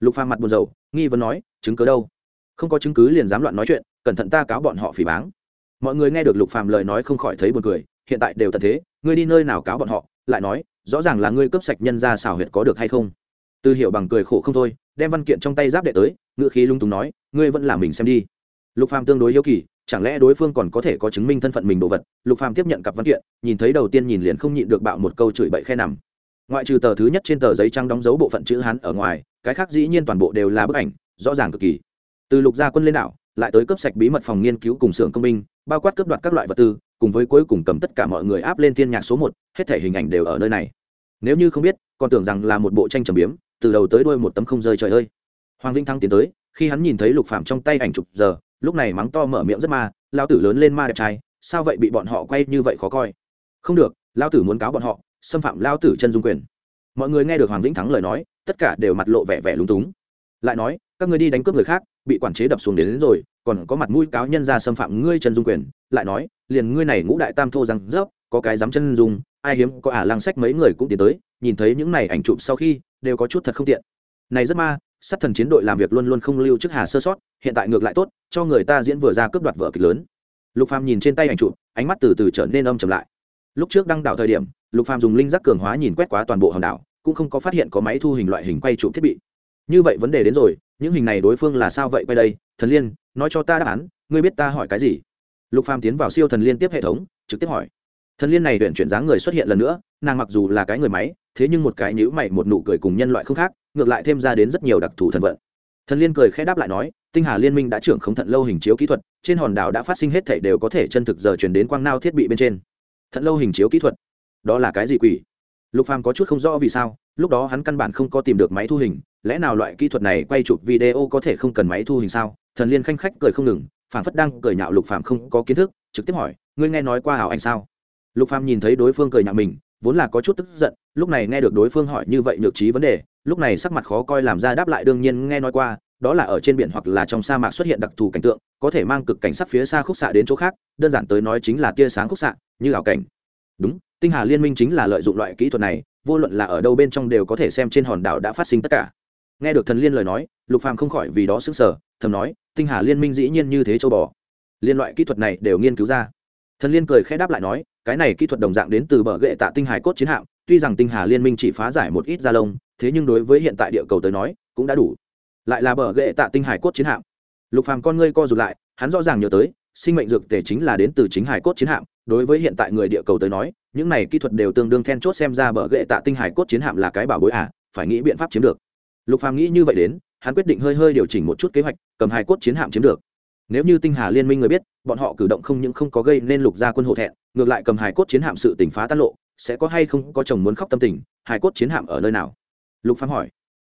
Lục phàm mặt buồn rầu, nghi vấn nói, chứng cứ đâu? Không có chứng cứ liền dám loạn nói chuyện, cẩn thận ta cáo bọn họ phỉ báng mọi người nghe được lục phàm lời nói không khỏi thấy buồn cười, hiện tại đều tận thế, ngươi đi nơi nào cáo bọn họ, lại nói, rõ ràng là ngươi cướp sạch nhân ra xào huyệt có được hay không. Tư hiểu bằng cười khổ không thôi, đem văn kiện trong tay giáp đệ tới ngựa khí lung túng nói, ngươi vẫn là mình xem đi. Lục phàm tương đối hiếu kỳ, chẳng lẽ đối phương còn có thể có chứng minh thân phận mình đồ vật? Lục phàm tiếp nhận cặp văn kiện, nhìn thấy đầu tiên nhìn liền không nhịn được bạo một câu chửi bậy khe nằm. Ngoại trừ tờ thứ nhất trên tờ giấy trắng đóng dấu bộ phận chữ hán ở ngoài, cái khác dĩ nhiên toàn bộ đều là bức ảnh, rõ ràng cực kỳ. Từ lục gia quân lên đảo, lại tới cấp sạch bí mật phòng nghiên cứu cùng xưởng công binh bao quát cướp đoạt các loại vật tư, cùng với cuối cùng cầm tất cả mọi người áp lên thiên nhạc số một, hết thể hình ảnh đều ở nơi này. Nếu như không biết, còn tưởng rằng là một bộ tranh trầm biếm, từ đầu tới đuôi một tấm không rơi trời ơi. Hoàng vinh thăng tiến tới, khi hắn nhìn thấy lục phạm trong tay ảnh chụp giờ, lúc này mắng to mở miệng rất ma lao tử lớn lên ma đẹp trai, sao vậy bị bọn họ quay như vậy khó coi? Không được lao tử muốn cáo bọn họ, xâm phạm lao tử chân dung quyền. Mọi người nghe được hoàng vĩnh thắng lời nói, tất cả đều mặt lộ vẻ vẻ lúng túng. Lại nói các ngươi đi đánh cướp người khác bị quản chế đập xuống đến, đến rồi còn có mặt mũi cáo nhân ra xâm phạm ngươi chân dung quyền lại nói liền ngươi này ngũ đại tam thô rằng rớp có cái dám chân dung ai hiếm có ả à lăng sách mấy người cũng tiến tới nhìn thấy những này ảnh chụp sau khi đều có chút thật không tiện. Này rất ma sát thần chiến đội làm việc luôn luôn không lưu chức hà sơ sót hiện tại ngược lại tốt cho người ta diễn vừa ra cướp đoạt vở kịch lớn. Lục phàm nhìn trên tay ảnh chụp ánh mắt từ từ trở nên âm trầm lại. Lúc trước đăng đảo thời điểm lục phàm dùng linh giác cường hóa nhìn quét quá toàn bộ hòn đảo cũng không có phát hiện có máy thu hình loại hình quay chụp thiết bị. Như vậy vấn đề đến rồi những hình này đối phương là sao vậy quay đây? Thần liên, nói cho ta đáp án, ngươi biết ta hỏi cái gì? Lục phàm tiến vào siêu thần liên tiếp hệ thống, trực tiếp hỏi. Thần liên này huyện chuyển dáng người xuất hiện lần nữa, nàng mặc dù là cái người máy, thế nhưng một cái nhữ mày, một nụ cười cùng nhân loại không khác, ngược lại thêm ra đến rất nhiều đặc thù thần vận. Thần liên cười khẽ đáp lại nói, tinh hà liên minh đã trưởng không thận lâu hình chiếu kỹ thuật, trên hòn đảo đã phát sinh hết thảy đều có thể chân thực giờ chuyển đến quang nao thiết bị bên trên. Thận lâu hình chiếu kỹ thuật, đó là cái gì quỷ? Lục phàm có chút không rõ vì sao lúc đó hắn căn bản không có tìm được máy thu hình, lẽ nào loại kỹ thuật này quay chụp video có thể không cần máy thu hình sao? Thần liên khanh khách cười không ngừng, phảng phất đang cười nhạo lục phàm không có kiến thức, trực tiếp hỏi, ngươi nghe nói qua hảo anh sao? Lục phàm nhìn thấy đối phương cười nhạo mình, vốn là có chút tức giận, lúc này nghe được đối phương hỏi như vậy nhược trí vấn đề, lúc này sắc mặt khó coi làm ra đáp lại đương nhiên nghe nói qua, đó là ở trên biển hoặc là trong sa mạc xuất hiện đặc thù cảnh tượng, có thể mang cực cảnh sắc phía xa khúc xạ đến chỗ khác, đơn giản tới nói chính là tia sáng khúc xạ, như ảo cảnh. Đúng tinh hà liên minh chính là lợi dụng loại kỹ thuật này, vô luận là ở đâu bên trong đều có thể xem trên hòn đảo đã phát sinh tất cả. Nghe được thần liên lời nói, lục phàm không khỏi vì đó sững sờ, thầm nói, tinh hà liên minh dĩ nhiên như thế châu bò. Liên loại kỹ thuật này đều nghiên cứu ra. Thần liên cười khẽ đáp lại nói, cái này kỹ thuật đồng dạng đến từ bờ gậy tạ tinh hải cốt chiến hạm, tuy rằng tinh hà liên minh chỉ phá giải một ít da lông, thế nhưng đối với hiện tại địa cầu tới nói, cũng đã đủ. Lại là bờ gậy tạ tinh hải cốt chiến hạm. Lục phàm con ngươi co rụt lại, hắn rõ ràng nhớ tới, sinh mệnh dược tề chính là đến từ chính hải cốt chiến hạm, đối với hiện tại người địa cầu tới nói những này kỹ thuật đều tương đương then chốt xem ra bờ gậy tạ tinh hải cốt chiến hạm là cái bảo bối à phải nghĩ biện pháp chiếm được. Lục phàm nghĩ như vậy đến, hắn quyết định hơi hơi điều chỉnh một chút kế hoạch, cầm hải cốt chiến hạm chiếm được. Nếu như tinh hà liên minh người biết, bọn họ cử động không những không có gây nên lục gia quân hộ thẹn, ngược lại cầm hải cốt chiến hạm sự tỉnh phá tan lộ, sẽ có hay không có chồng muốn khóc tâm tình hải cốt chiến hạm ở nơi nào? Lục phàm hỏi.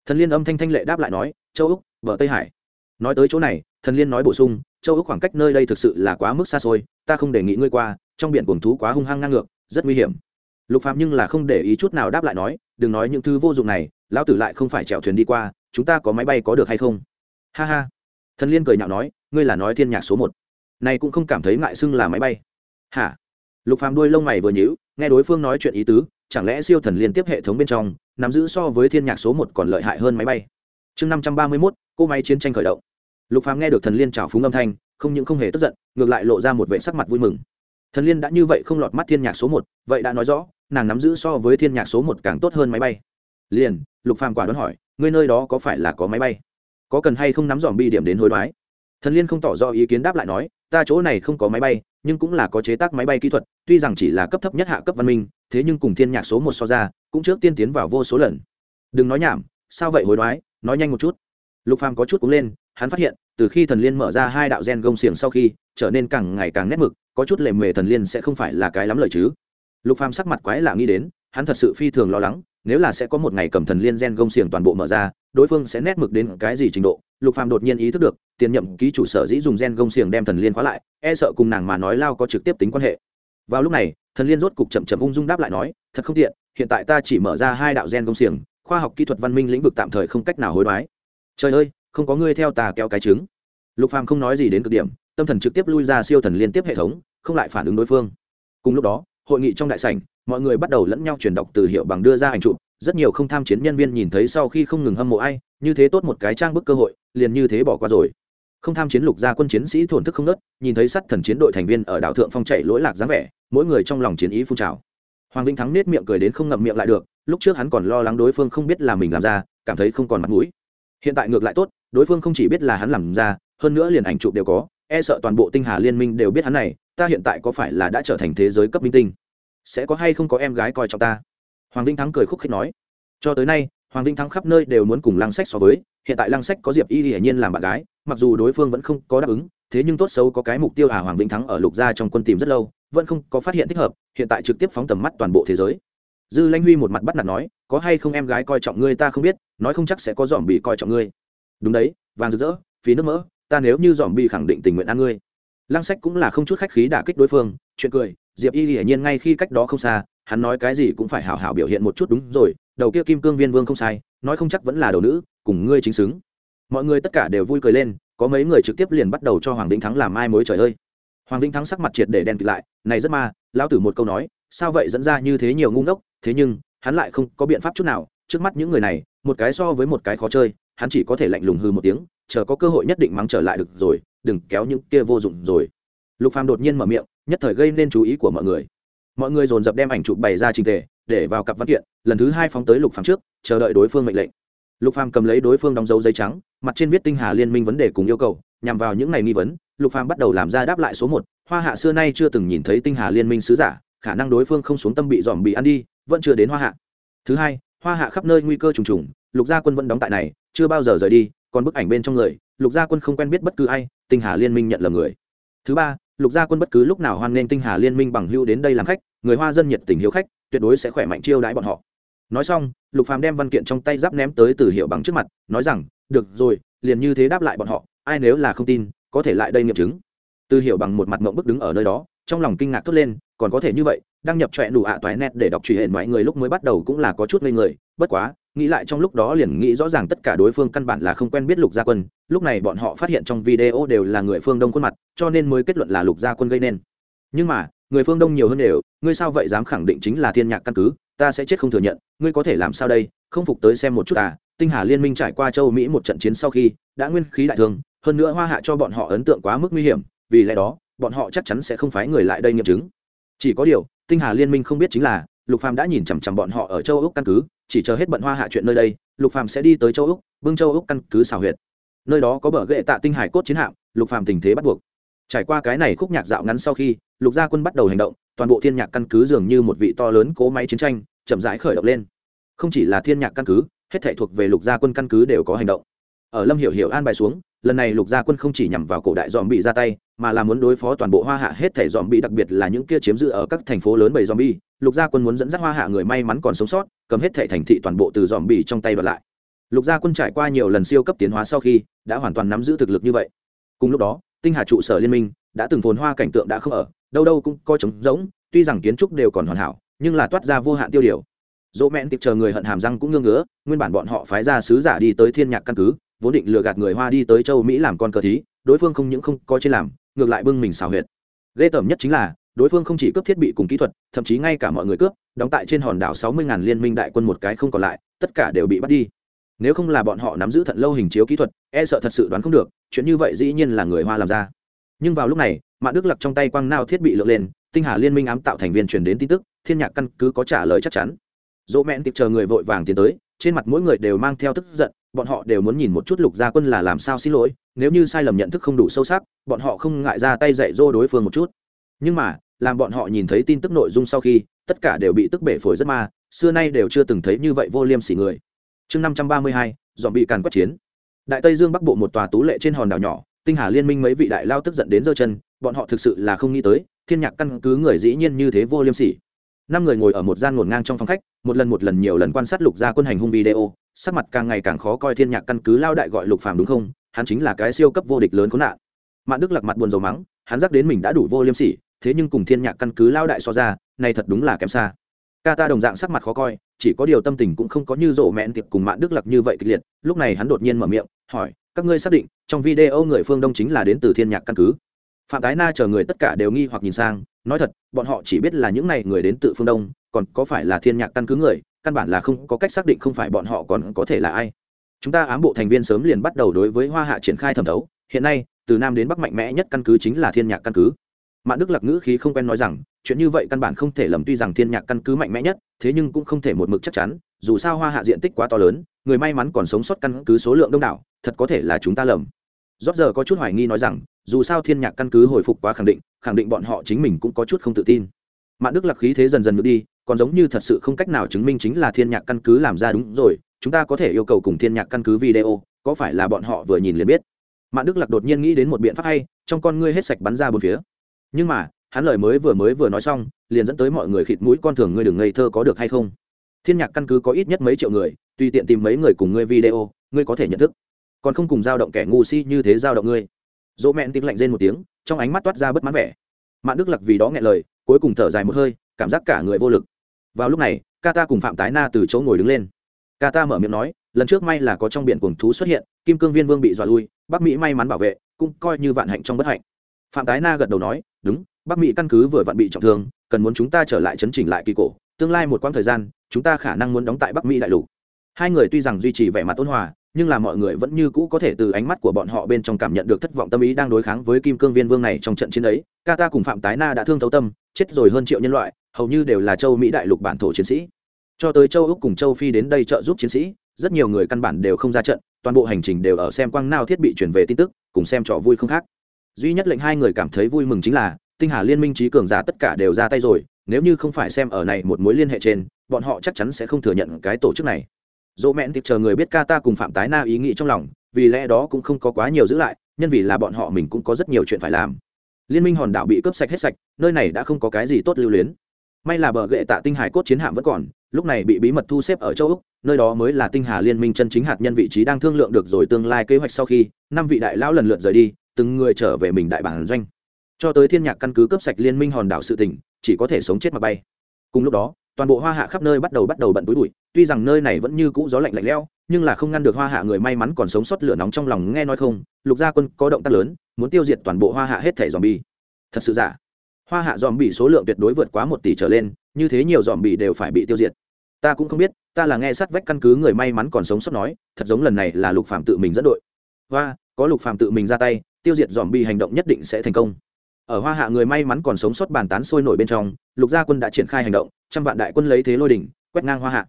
Thần liên âm thanh thanh lệ đáp lại nói, châu úc, bờ tây hải. Nói tới chỗ này, thần liên nói bổ sung, châu úc khoảng cách nơi đây thực sự là quá mức xa xôi, ta không đề nghị ngươi qua, trong biển cuồng thú quá hung hăng ngang ngược rất nguy hiểm. Lục phạm nhưng là không để ý chút nào đáp lại nói đừng nói những thứ vô dụng này lão tử lại không phải chèo thuyền đi qua chúng ta có máy bay có được hay không? Ha ha. Thần liên cười nhạo nói ngươi là nói thiên nhạc số một này cũng không cảm thấy ngại xưng là máy bay. Hả? Lục phàm đuôi lông mày vừa nhíu nghe đối phương nói chuyện ý tứ chẳng lẽ siêu thần liên tiếp hệ thống bên trong nắm giữ so với thiên nhạc số một còn lợi hại hơn máy bay? Chương năm trăm ba mươi 531, cô máy chiến tranh khởi động. Lục phàm nghe được thần liên chào phúng âm thanh không những không hề tức giận ngược lại lộ ra một vẻ sắc mặt vui mừng thần liên đã như vậy không lọt mắt thiên nhạc số một, vậy đã nói rõ, nàng nắm giữ so với thiên nhạc số một càng tốt hơn máy bay. Liền, lục phàm quả đoán hỏi, ngươi nơi đó có phải là có máy bay? Có cần hay không nắm dòm bi điểm đến hối đoái? Thần liên không tỏ rõ ý kiến đáp lại nói, ta chỗ này không có máy bay, nhưng cũng là có chế tác máy bay kỹ thuật, tuy rằng chỉ là cấp thấp nhất hạ cấp văn minh, thế nhưng cùng thiên nhạc số một so ra, cũng trước tiên tiến vào vô số lần. Đừng nói nhảm, sao vậy hối đoái? Nói nhanh một chút. Lục phàm có chút cũng lên, hắn phát hiện, từ khi thần liên mở ra hai đạo gen gông xiềng sau khi trở nên càng ngày càng nét mực, có chút lệ mề thần liên sẽ không phải là cái lắm lời chứ. Lục phàm sắc mặt quái lạ nghĩ đến, hắn thật sự phi thường lo lắng, nếu là sẽ có một ngày cầm thần liên gen gông xiềng toàn bộ mở ra, đối phương sẽ nét mực đến cái gì trình độ? Lục phàm đột nhiên ý thức được, tiền nhậm ký chủ sở dĩ dùng gen gông xiềng đem thần liên khóa lại e sợ cùng nàng mà nói lao có trực tiếp tính quan hệ. Vào lúc này, thần liên rốt cục chậm chậm ung dung đáp lại nói, thật không tiện, hiện tại ta chỉ mở ra hai đạo gen gông xiềng, khoa học kỹ thuật văn minh lĩnh vực tạm thời không cách nào hối đoái. Trời ơi, không có ngươi theo tà kéo cái trứng. Lục phàm không nói gì đến cực điểm tâm thần trực tiếp lui ra siêu thần liên tiếp hệ thống, không lại phản ứng đối phương. Cùng lúc đó, hội nghị trong đại sảnh, mọi người bắt đầu lẫn nhau truyền đọc từ hiệu bằng đưa ra ảnh chụp. Rất nhiều không tham chiến nhân viên nhìn thấy sau khi không ngừng hâm mộ ai, như thế tốt một cái trang bức cơ hội, liền như thế bỏ qua rồi. Không tham chiến lục gia quân chiến sĩ thổn thức không nớt, nhìn thấy sắt thần chiến đội thành viên ở đảo thượng phong chạy lỗi lạc dáng vẻ, mỗi người trong lòng chiến ý phun trào. Hoàng vĩnh thắng nết miệng cười đến không ngậm miệng lại được, lúc trước hắn còn lo lắng đối phương không biết là mình làm ra, cảm thấy không còn mặt mũi. Hiện tại ngược lại tốt, đối phương không chỉ biết là hắn làm ra, hơn nữa liền ảnh chụp đều có e sợ toàn bộ tinh hà liên minh đều biết hắn này, ta hiện tại có phải là đã trở thành thế giới cấp minh tinh? Sẽ có hay không có em gái coi trọng ta? Hoàng vinh thắng cười khúc khích nói. Cho tới nay, hoàng vinh thắng khắp nơi đều muốn cùng lăng sách so với, hiện tại lăng sách có diệp y hiển nhiên làm bạn gái, mặc dù đối phương vẫn không có đáp ứng, thế nhưng tốt xấu có cái mục tiêu à hoàng vinh thắng ở lục gia trong quân tìm rất lâu, vẫn không có phát hiện thích hợp, hiện tại trực tiếp phóng tầm mắt toàn bộ thế giới. Dư lanh huy một mặt bắt nạt nói, có hay không em gái coi trọng ngươi ta không biết, nói không chắc sẽ có dòm bị coi trọng ngươi. Đúng đấy, vàng rực rỡ, phí nước mỡ ta nếu như dòm bị khẳng định tình nguyện ăn ngươi. Lăng sách cũng là không chút khách khí đả kích đối phương, chuyện cười, diệp y hiển nhiên ngay khi cách đó không xa, hắn nói cái gì cũng phải hào hào biểu hiện một chút đúng rồi, đầu kia kim cương viên vương không sai, nói không chắc vẫn là đầu nữ, cùng ngươi chính xứng. Mọi người tất cả đều vui cười lên, có mấy người trực tiếp liền bắt đầu cho hoàng vĩnh thắng làm mai mối trời ơi. Hoàng vĩnh thắng sắc mặt triệt để đen kịt lại, này rất ma, lão tử một câu nói, sao vậy dẫn ra như thế nhiều ngu ngốc, thế nhưng, hắn lại không có biện pháp chút nào, trước mắt những người này, một cái so với một cái khó chơi, hắn chỉ có thể lạnh lùng hư một tiếng chờ có cơ hội nhất định mắng trở lại được rồi, đừng kéo những kia vô dụng rồi. Lục phàm đột nhiên mở miệng, nhất thời gây nên chú ý của mọi người. Mọi người dồn dập đem ảnh chụp bày ra trình tề, để vào cặp văn kiện, lần thứ hai phóng tới lục phàm trước, chờ đợi đối phương mệnh lệnh. Lục phàm cầm lấy đối phương đóng dấu giấy trắng, mặt trên viết tinh hà liên minh vấn đề cùng yêu cầu, nhằm vào những ngày nghi vấn, lục phàm bắt đầu làm ra đáp lại số một. Hoa hạ xưa nay chưa từng nhìn thấy tinh hà liên minh sứ giả, khả năng đối phương không xuống tâm bị dòm bị ăn đi, vẫn chưa đến hoa hạ. Thứ hai, hoa hạ khắp nơi nguy cơ trùng trùng, lục gia quân vẫn đóng tại này, chưa bao giờ rời đi còn bức ảnh bên trong người, lục gia quân không quen biết bất cứ ai, tinh hà liên minh nhận là người. Thứ ba, lục gia quân bất cứ lúc nào hoan nghênh tinh hà liên minh bằng hưu đến đây làm khách, người hoa dân nhiệt tình hiếu khách, tuyệt đối sẽ khỏe mạnh chiêu đãi bọn họ. Nói xong, lục phàm đem văn kiện trong tay giáp ném tới từ hiệu bằng trước mặt, nói rằng, được rồi, liền như thế đáp lại bọn họ, ai nếu là không tin, có thể lại đây nghiệm chứng. Từ hiệu bằng một mặt ngậm bức đứng ở nơi đó, trong lòng kinh ngạc thốt lên, còn có thể như vậy, đăng nhập trọe đủ ạ toái nét để đọc truy hệ mọi người lúc mới bắt đầu cũng là có chút ngây người, bất quá nghĩ lại trong lúc đó liền nghĩ rõ ràng tất cả đối phương căn bản là không quen biết lục gia quân, lúc này bọn họ phát hiện trong video đều là người phương đông khuôn mặt, cho nên mới kết luận là lục gia quân gây nên. Nhưng mà, người phương đông nhiều hơn đều, ngươi sao vậy dám khẳng định chính là thiên nhạc căn cứ, ta sẽ chết không thừa nhận, ngươi có thể làm sao đây, không phục tới xem một chút à tinh hà liên minh trải qua châu mỹ một trận chiến sau khi, đã nguyên khí đại thương, hơn nữa hoa hạ cho bọn họ ấn tượng quá mức nguy hiểm, vì lẽ đó, bọn họ chắc chắn sẽ không phái người lại đây nghiệm chứng. Chỉ có điều, tinh hà liên minh không biết chính là, lục phàm đã nhìn chằm chằm bọn họ ở châu úc căn cứ chỉ chờ hết bận hoa hạ chuyện nơi đây, lục phàm sẽ đi tới châu úc, bưng châu úc căn cứ xào huyệt. Nơi đó có bờ ghệ tạ tinh hải cốt chiến hạm, lục phàm tình thế bắt buộc. Trải qua cái này khúc nhạc dạo ngắn sau khi, lục gia quân bắt đầu hành động, toàn bộ thiên nhạc căn cứ dường như một vị to lớn cố máy chiến tranh, chậm rãi khởi động lên. Không chỉ là thiên nhạc căn cứ, hết thảy thuộc về lục gia quân căn cứ đều có hành động. Ở lâm hiểu hiểu an bài xuống, lần này lục gia quân không chỉ nhằm vào cổ đại dòm bị ra tay mà là muốn đối phó toàn bộ hoa hạ hết thảy dòm bị đặc biệt là những kia chiếm giữ ở các thành phố lớn bầy dòm bi lục gia quân muốn dẫn dắt hoa hạ người may mắn còn sống sót, cầm hết thảy thành thị toàn bộ từ dòm bị trong tay đoạt lại. Lục gia quân trải qua nhiều lần siêu cấp tiến hóa sau khi, đã hoàn toàn nắm giữ thực lực như vậy. Cùng lúc đó, tinh hà trụ sở liên minh đã từng phồn hoa cảnh tượng đã không ở, đâu đâu cũng coi trống rỗng, tuy rằng kiến trúc đều còn hoàn hảo, nhưng là toát ra vô hạn tiêu điều. Dỗ mẹn tiệp chờ người hận hàm răng cũng ngưng ngứa, nguyên bản bọn họ phái ra sứ giả đi tới thiên nhạc căn cứ, vốn định lừa gạt người hoa đi tới châu mỹ làm con cờ thí, đối phương không những không có trên làm ngược lại bưng mình xào huyệt. Ghê tởm nhất chính là, đối phương không chỉ cướp thiết bị cùng kỹ thuật, thậm chí ngay cả mọi người cướp, đóng tại trên hòn đảo sáu mươi ngàn liên minh đại quân một cái không còn lại, tất cả đều bị bắt đi. Nếu không là bọn họ nắm giữ thận lâu hình chiếu kỹ thuật e sợ thật sự đoán không được, chuyện như vậy dĩ nhiên là người hoa làm ra. Nhưng vào lúc này mạng đức lặc trong tay quang nao thiết bị lượn lên, tinh hà liên minh ám tạo thành viên truyền đến tin tức, thiên nhạc căn cứ có trả lời chắc chắn. Dỗ mẹn tiệp chờ người vội vàng tiến tới, trên mặt mỗi người đều mang theo tức giận bọn họ đều muốn nhìn một chút lục gia quân là làm sao xin lỗi, nếu như sai lầm nhận thức không đủ sâu sắc, bọn họ không ngại ra tay dạy dỗ đối phương một chút. Nhưng mà, làm bọn họ nhìn thấy tin tức nội dung sau khi, tất cả đều bị tức bể phổi rất ma, xưa nay đều chưa từng thấy như vậy vô liêm sỉ người. Chương năm trăm ba mươi hai dọn bị càn quét chiến. Đại tây dương bắc bộ một tòa tú lệ trên hòn đảo nhỏ, tinh hà liên minh mấy vị đại lao tức giận đến giơ chân, bọn họ thực sự là không nghĩ tới, thiên nhạc căn cứ người dĩ nhiên như thế vô liêm sỉ. Năm người ngồi ở một gian ngổn ngang trong phòng khách, một lần một lần nhiều lần quan sát lục gia quân hành hung video sắc mặt càng ngày càng khó coi thiên nhạc căn cứ lao đại gọi lục phàm đúng không? Hắn chính là cái siêu cấp vô địch lớn có nạn. Mạn đức lặc mặt buồn rầu mắng, hắn dắt đến mình đã đủ vô liêm sỉ, thế nhưng cùng thiên nhạc căn cứ lao đại so ra, này thật đúng là kém xa. Ca ta đồng dạng sắc mặt khó coi, chỉ có điều tâm tình cũng không có như rộ mẹn tiệp cùng mạn đức lặc như vậy kịch liệt, lúc này hắn đột nhiên mở miệng, hỏi, các ngươi xác định, trong video người phương đông chính là đến từ thiên nhạc căn cứ? Phạm tái na chờ người tất cả đều nghi hoặc nhìn sang, nói thật, bọn họ chỉ biết là những này người đến từ phương đông, còn có phải là thiên nhạc căn cứ người căn bản là không có cách xác định không phải bọn họ còn có thể là ai. Chúng ta ám bộ thành viên sớm liền bắt đầu đối với hoa hạ triển khai thẩm thấu. Hiện nay, từ nam đến bắc mạnh mẽ nhất căn cứ chính là thiên nhạc căn cứ. Mạn đức lạc ngữ khí không quen nói rằng, chuyện như vậy căn bản không thể lầm tuy rằng thiên nhạc căn cứ mạnh mẽ nhất, thế nhưng cũng không thể một mực chắc chắn, dù sao hoa hạ diện tích quá to lớn, người may mắn còn sống sót căn cứ số lượng đông đảo, thật có thể là chúng ta lầm. Rót giờ có chút hoài nghi nói rằng, dù sao thiên nhạc căn cứ hồi phục quá khẳng định khẳng định bọn họ chính mình cũng có chút không tự tin. Mạn đức lạc khí thế dần dần ngược đi còn giống như thật sự không cách nào chứng minh chính là thiên nhạc căn cứ làm ra đúng rồi, chúng ta có thể yêu cầu cùng thiên nhạc căn cứ video, có phải là bọn họ vừa nhìn liền biết? Mạng đức lạc đột nhiên nghĩ đến một biện pháp hay, trong con ngươi hết sạch bắn ra bốn phía. Nhưng mà, hắn lời mới vừa mới vừa nói xong, liền dẫn tới mọi người khịt mũi, con thường ngươi đừng ngây thơ có được hay không? Thiên nhạc căn cứ có ít nhất mấy triệu người, tùy tiện tìm mấy người cùng ngươi video, ngươi có thể nhận thức. Còn không cùng dao động kẻ ngu si như thế dao động ngươi. Dỗ mẹn tiếng lạnh rên một tiếng, trong ánh mắt toát ra bất mãn vẻ. Mạng đức lặc vì đó nghe lời, cuối cùng thở dài một hơi, cảm giác cả người vô lực vào lúc này, ca ta cùng phạm tái na từ chỗ ngồi đứng lên. Ca ta mở miệng nói, lần trước may là có trong biển cuồng thú xuất hiện, kim cương viên vương bị dọa lui, bắc mỹ may mắn bảo vệ, cũng coi như vạn hạnh trong bất hạnh. Phạm tái na gật đầu nói, đúng, bắc mỹ căn cứ vừa vặn bị trọng thương, cần muốn chúng ta trở lại chấn chỉnh lại kỳ cổ, tương lai một quãng thời gian, chúng ta khả năng muốn đóng tại bắc mỹ đại lục. Hai người tuy rằng duy trì vẻ mặt ôn hòa, nhưng là mọi người vẫn như cũ có thể từ ánh mắt của bọn họ bên trong cảm nhận được thất vọng tâm ý đang đối kháng với kim cương viên vương này trong trận chiến ấy. Ca ta cùng phạm tái na đã thương thấu tâm, chết rồi hơn triệu nhân loại hầu như đều là châu mỹ đại lục bản thổ chiến sĩ. Cho tới châu úc cùng châu phi đến đây trợ giúp chiến sĩ, rất nhiều người căn bản đều không ra trận, toàn bộ hành trình đều ở xem quang nao thiết bị chuyển về tin tức, cùng xem trò vui không khác. Duy nhất lệnh hai người cảm thấy vui mừng chính là, tinh hà liên minh trí cường giả tất cả đều ra tay rồi, nếu như không phải xem ở này một mối liên hệ trên, bọn họ chắc chắn sẽ không thừa nhận cái tổ chức này. Dỗ mẹn tiệp chờ người biết ca ta cùng phạm tái na ý nghĩ trong lòng, vì lẽ đó cũng không có quá nhiều giữ lại, nhân vì là bọn họ mình cũng có rất nhiều chuyện phải làm. Liên minh hòn đảo bị cướp sạch hết sạch, nơi này đã không có cái gì tốt lưu luyến may là bờ gệ tạ tinh hải cốt chiến hạm vẫn còn, lúc này bị bí mật thu xếp ở châu úc, nơi đó mới là tinh hà liên minh chân chính hạt nhân vị trí đang thương lượng được rồi tương lai kế hoạch sau khi, năm vị đại lão lần lượt rời đi, từng người trở về mình đại bản doanh. Cho tới thiên nhạc căn cứ cướp sạch liên minh hòn đảo sự tỉnh, chỉ có thể sống chết mà bay. Cùng lúc đó, toàn bộ hoa hạ khắp nơi bắt đầu bắt đầu bận túi bụi, tuy rằng nơi này vẫn như cũ gió lạnh lạnh lẽo, nhưng là không ngăn được hoa hạ người may mắn còn sống sót lửa nóng trong lòng nghe nói không, lục gia quân có động tác lớn, muốn tiêu diệt toàn bộ hoa hạ hết thẻ dòm bi thật sự giả hoa hạ dòm bị số lượng tuyệt đối vượt quá một tỷ trở lên, như thế nhiều dòm bị đều phải bị tiêu diệt. Ta cũng không biết, ta là nghe sát vách căn cứ người may mắn còn sống sót nói, thật giống lần này là lục phạm tự mình dẫn đội. Hoa, có lục phạm tự mình ra tay, tiêu diệt dòm bị hành động nhất định sẽ thành công. Ở hoa hạ người may mắn còn sống sót bàn tán sôi nổi bên trong, lục gia quân đã triển khai hành động, trăm vạn đại quân lấy thế lôi đỉnh, quét ngang hoa hạ.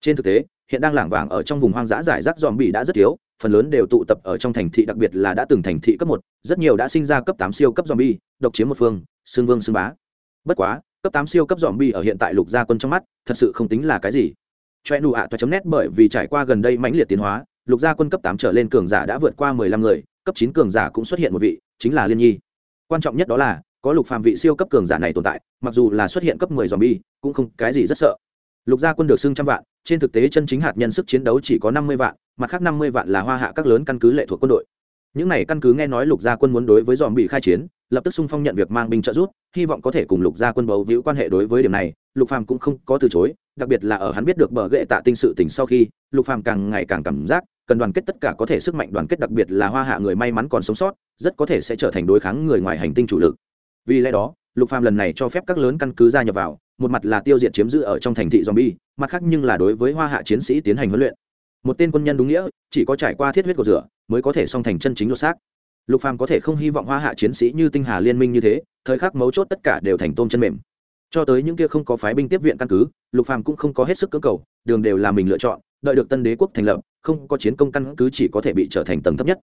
Trên thực tế, hiện đang lảng vảng ở trong vùng hoang dã giải rác dòm bị đã rất thiếu, phần lớn đều tụ tập ở trong thành thị, đặc biệt là đã từng thành thị cấp một, rất nhiều đã sinh ra cấp tám siêu cấp dòm bi độc chiếm một phương xương vương xương bá. Bất quá, cấp tám siêu cấp dòm bi ở hiện tại lục gia quân trong mắt, thật sự không tính là cái gì. Choe nụ ạ, toa chấm nét bởi vì trải qua gần đây mãnh liệt tiến hóa, lục gia quân cấp tám trở lên cường giả đã vượt qua mười lăm người, cấp chín cường giả cũng xuất hiện một vị, chính là liên nhi. Quan trọng nhất đó là, có lục phàm vị siêu cấp cường giả này tồn tại, mặc dù là xuất hiện cấp mười zombie, cũng không cái gì rất sợ. Lục gia quân được xưng trăm vạn, trên thực tế chân chính hạt nhân sức chiến đấu chỉ có năm mươi vạn, mặt khác năm mươi vạn là hoa hạ các lớn căn cứ lệ thuộc quân đội. Những này căn cứ nghe nói lục gia quân muốn đối với dòm bị khai chiến lập tức xung phong nhận việc mang binh trợ giúp, hy vọng có thể cùng lục gia quân bấu víu quan hệ đối với điểm này, lục phàm cũng không có từ chối, đặc biệt là ở hắn biết được bờ gệ tạ tinh sự tình sau khi, lục phàm càng ngày càng cảm giác, cần đoàn kết tất cả có thể sức mạnh đoàn kết đặc biệt là hoa hạ người may mắn còn sống sót, rất có thể sẽ trở thành đối kháng người ngoài hành tinh chủ lực. Vì lẽ đó, lục phàm lần này cho phép các lớn căn cứ gia nhập vào, một mặt là tiêu diệt chiếm giữ ở trong thành thị zombie, mặt khác nhưng là đối với hoa hạ chiến sĩ tiến hành huấn luyện. Một tên quân nhân đúng nghĩa, chỉ có trải qua thiết huyết của rửa, mới có thể song thành chân chính lột xác lục phàm có thể không hy vọng hoa hạ chiến sĩ như tinh hà liên minh như thế, thời khắc mấu chốt tất cả đều thành tôm chân mềm. Cho tới những kia không có phái binh tiếp viện căn cứ, lục phàm cũng không có hết sức cưỡng cầu, đường đều là mình lựa chọn, đợi được tân đế quốc thành lập, không có chiến công căn cứ chỉ có thể bị trở thành tầng thấp nhất.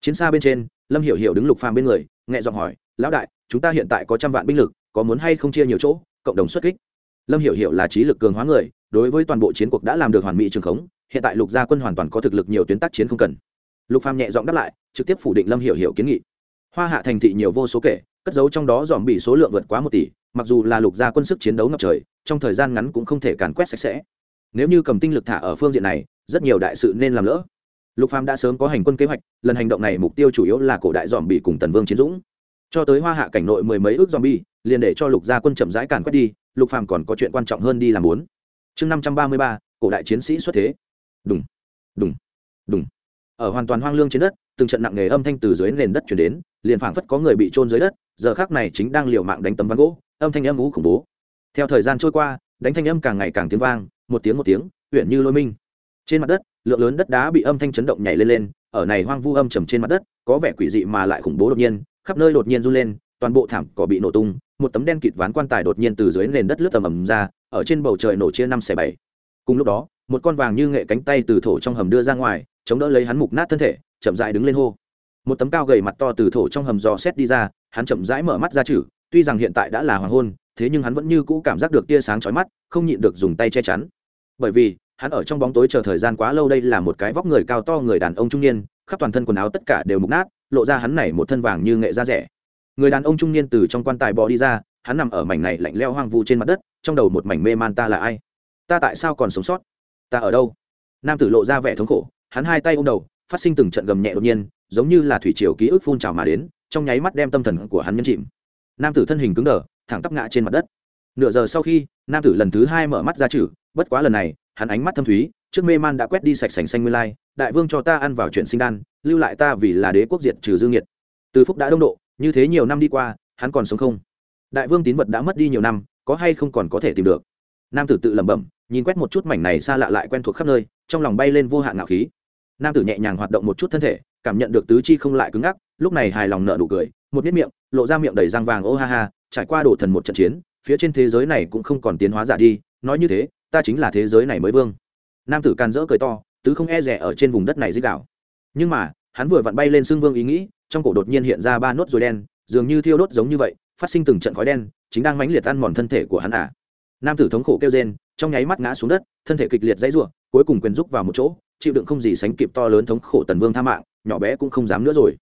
Chiến xa bên trên, lâm hiểu hiểu đứng lục phàm bên người, nhẹ giọng hỏi, lão đại, chúng ta hiện tại có trăm vạn binh lực, có muốn hay không chia nhiều chỗ, cộng đồng xuất kích? Lâm hiểu hiểu là trí lực cường hóa người, đối với toàn bộ chiến cuộc đã làm được hoàn mỹ trường khống, hiện tại lục gia quân hoàn toàn có thực lực nhiều tuyến tác chiến không cần. Lục phàm nhẹ giọng đáp lại trực tiếp phủ định lâm hiểu hiểu kiến nghị. Hoa hạ thành thị nhiều vô số kể, cất giấu trong đó dòm bị số lượng vượt quá một tỷ, mặc dù là lục gia quân sức chiến đấu ngập trời, trong thời gian ngắn cũng không thể càn quét sạch sẽ. Nếu như cầm tinh lực thả ở phương diện này, rất nhiều đại sự nên làm lỡ. Lục phàm đã sớm có hành quân kế hoạch, lần hành động này mục tiêu chủ yếu là cổ đại dòm bị cùng tần vương chiến dũng. Cho tới hoa hạ cảnh nội mười mấy ước dòm bi liền để cho lục gia quân chậm rãi càn quét đi, lục phàm còn có chuyện quan trọng hơn đi làm muốn. Chương năm trăm ba mươi ba, cổ đại chiến sĩ xuất thế. Đùng đùng đùng. Ở hoàn toàn hoang lương trên đất từng trận nặng nề âm thanh từ dưới nền đất chuyển đến, liền phảng phất có người bị trôn dưới đất, giờ khác này chính đang liều mạng đánh tấm ván gỗ, âm thanh âm ú khủng bố. Theo thời gian trôi qua, đánh thanh âm càng ngày càng tiếng vang, một tiếng một tiếng, huyện như lôi minh. Trên mặt đất, lượng lớn đất đá bị âm thanh chấn động nhảy lên lên, ở này hoang vu âm trầm trên mặt đất, có vẻ quỷ dị mà lại khủng bố đột nhiên, khắp nơi đột nhiên run lên, toàn bộ thảm cỏ bị nổ tung, một tấm đen kịt ván quan tài đột nhiên từ dưới nền đất lướt tầm ầm ra, ở trên bầu trời nổ chia năm xẻ bảy. Cùng lúc đó, một con vàng như nghệ cánh tay từ thổ trong hầm đưa ra ngoài, chống đỡ lấy hắn mục nát thân thể chậm rãi đứng lên hô. Một tấm cao gầy mặt to từ thổ trong hầm dò xét đi ra, hắn chậm rãi mở mắt ra chử tuy rằng hiện tại đã là hoàng hôn, thế nhưng hắn vẫn như cũ cảm giác được tia sáng chói mắt, không nhịn được dùng tay che chắn. Bởi vì, hắn ở trong bóng tối chờ thời gian quá lâu đây là một cái vóc người cao to người đàn ông trung niên, khắp toàn thân quần áo tất cả đều mục nát, lộ ra hắn này một thân vàng như nghệ da rẻ. Người đàn ông trung niên từ trong quan tài bò đi ra, hắn nằm ở mảnh này lạnh leo hoang vu trên mặt đất, trong đầu một mảnh mê man ta là ai? Ta tại sao còn sống sót? Ta ở đâu? Nam tử lộ ra vẻ thống khổ, hắn hai tay ôm đầu phát sinh từng trận gầm nhẹ đột nhiên, giống như là thủy triều ký ức phun trào mà đến, trong nháy mắt đem tâm thần của hắn nhân chìm. Nam tử thân hình cứng đờ, thẳng tắp ngã trên mặt đất. Nửa giờ sau khi, nam tử lần thứ hai mở mắt ra chử bất quá lần này, hắn ánh mắt thâm thúy, trước mê man đã quét đi sạch sành xanh nguyên lai, đại vương cho ta ăn vào chuyện sinh đan, lưu lại ta vì là đế quốc diệt trừ dương nhiệt. Từ phúc đã đông độ, như thế nhiều năm đi qua, hắn còn sống không? Đại vương tín vật đã mất đi nhiều năm, có hay không còn có thể tìm được? Nam tử tự lẩm bẩm, nhìn quét một chút mảnh này xa lạ lại quen thuộc khắp nơi, trong lòng bay lên vô hạn ngạo khí nam tử nhẹ nhàng hoạt động một chút thân thể, cảm nhận được tứ chi không lại cứng ngắc, lúc này hài lòng nợ nụ cười, một miết miệng, lộ ra miệng đầy răng vàng, ô ha ha, trải qua đổ thần một trận chiến, phía trên thế giới này cũng không còn tiến hóa giả đi, nói như thế, ta chính là thế giới này mới vương. Nam tử can dỡ cười to, tứ không e rẻ ở trên vùng đất này dích đảo nhưng mà, hắn vừa vặn bay lên xương vương ý nghĩ, trong cổ đột nhiên hiện ra ba nốt ruồi đen, dường như thiêu đốt giống như vậy, phát sinh từng trận khói đen, chính đang mãnh liệt ăn mòn thân thể của hắn à. Nam tử thống khổ kêu rên, trong nháy mắt ngã xuống đất, thân thể kịch liệt dãy rủa, cuối cùng quyền rúc vào một chỗ chịu đựng không gì sánh kịp to lớn thống khổ tần vương tha mạng, nhỏ bé cũng không dám nữa rồi.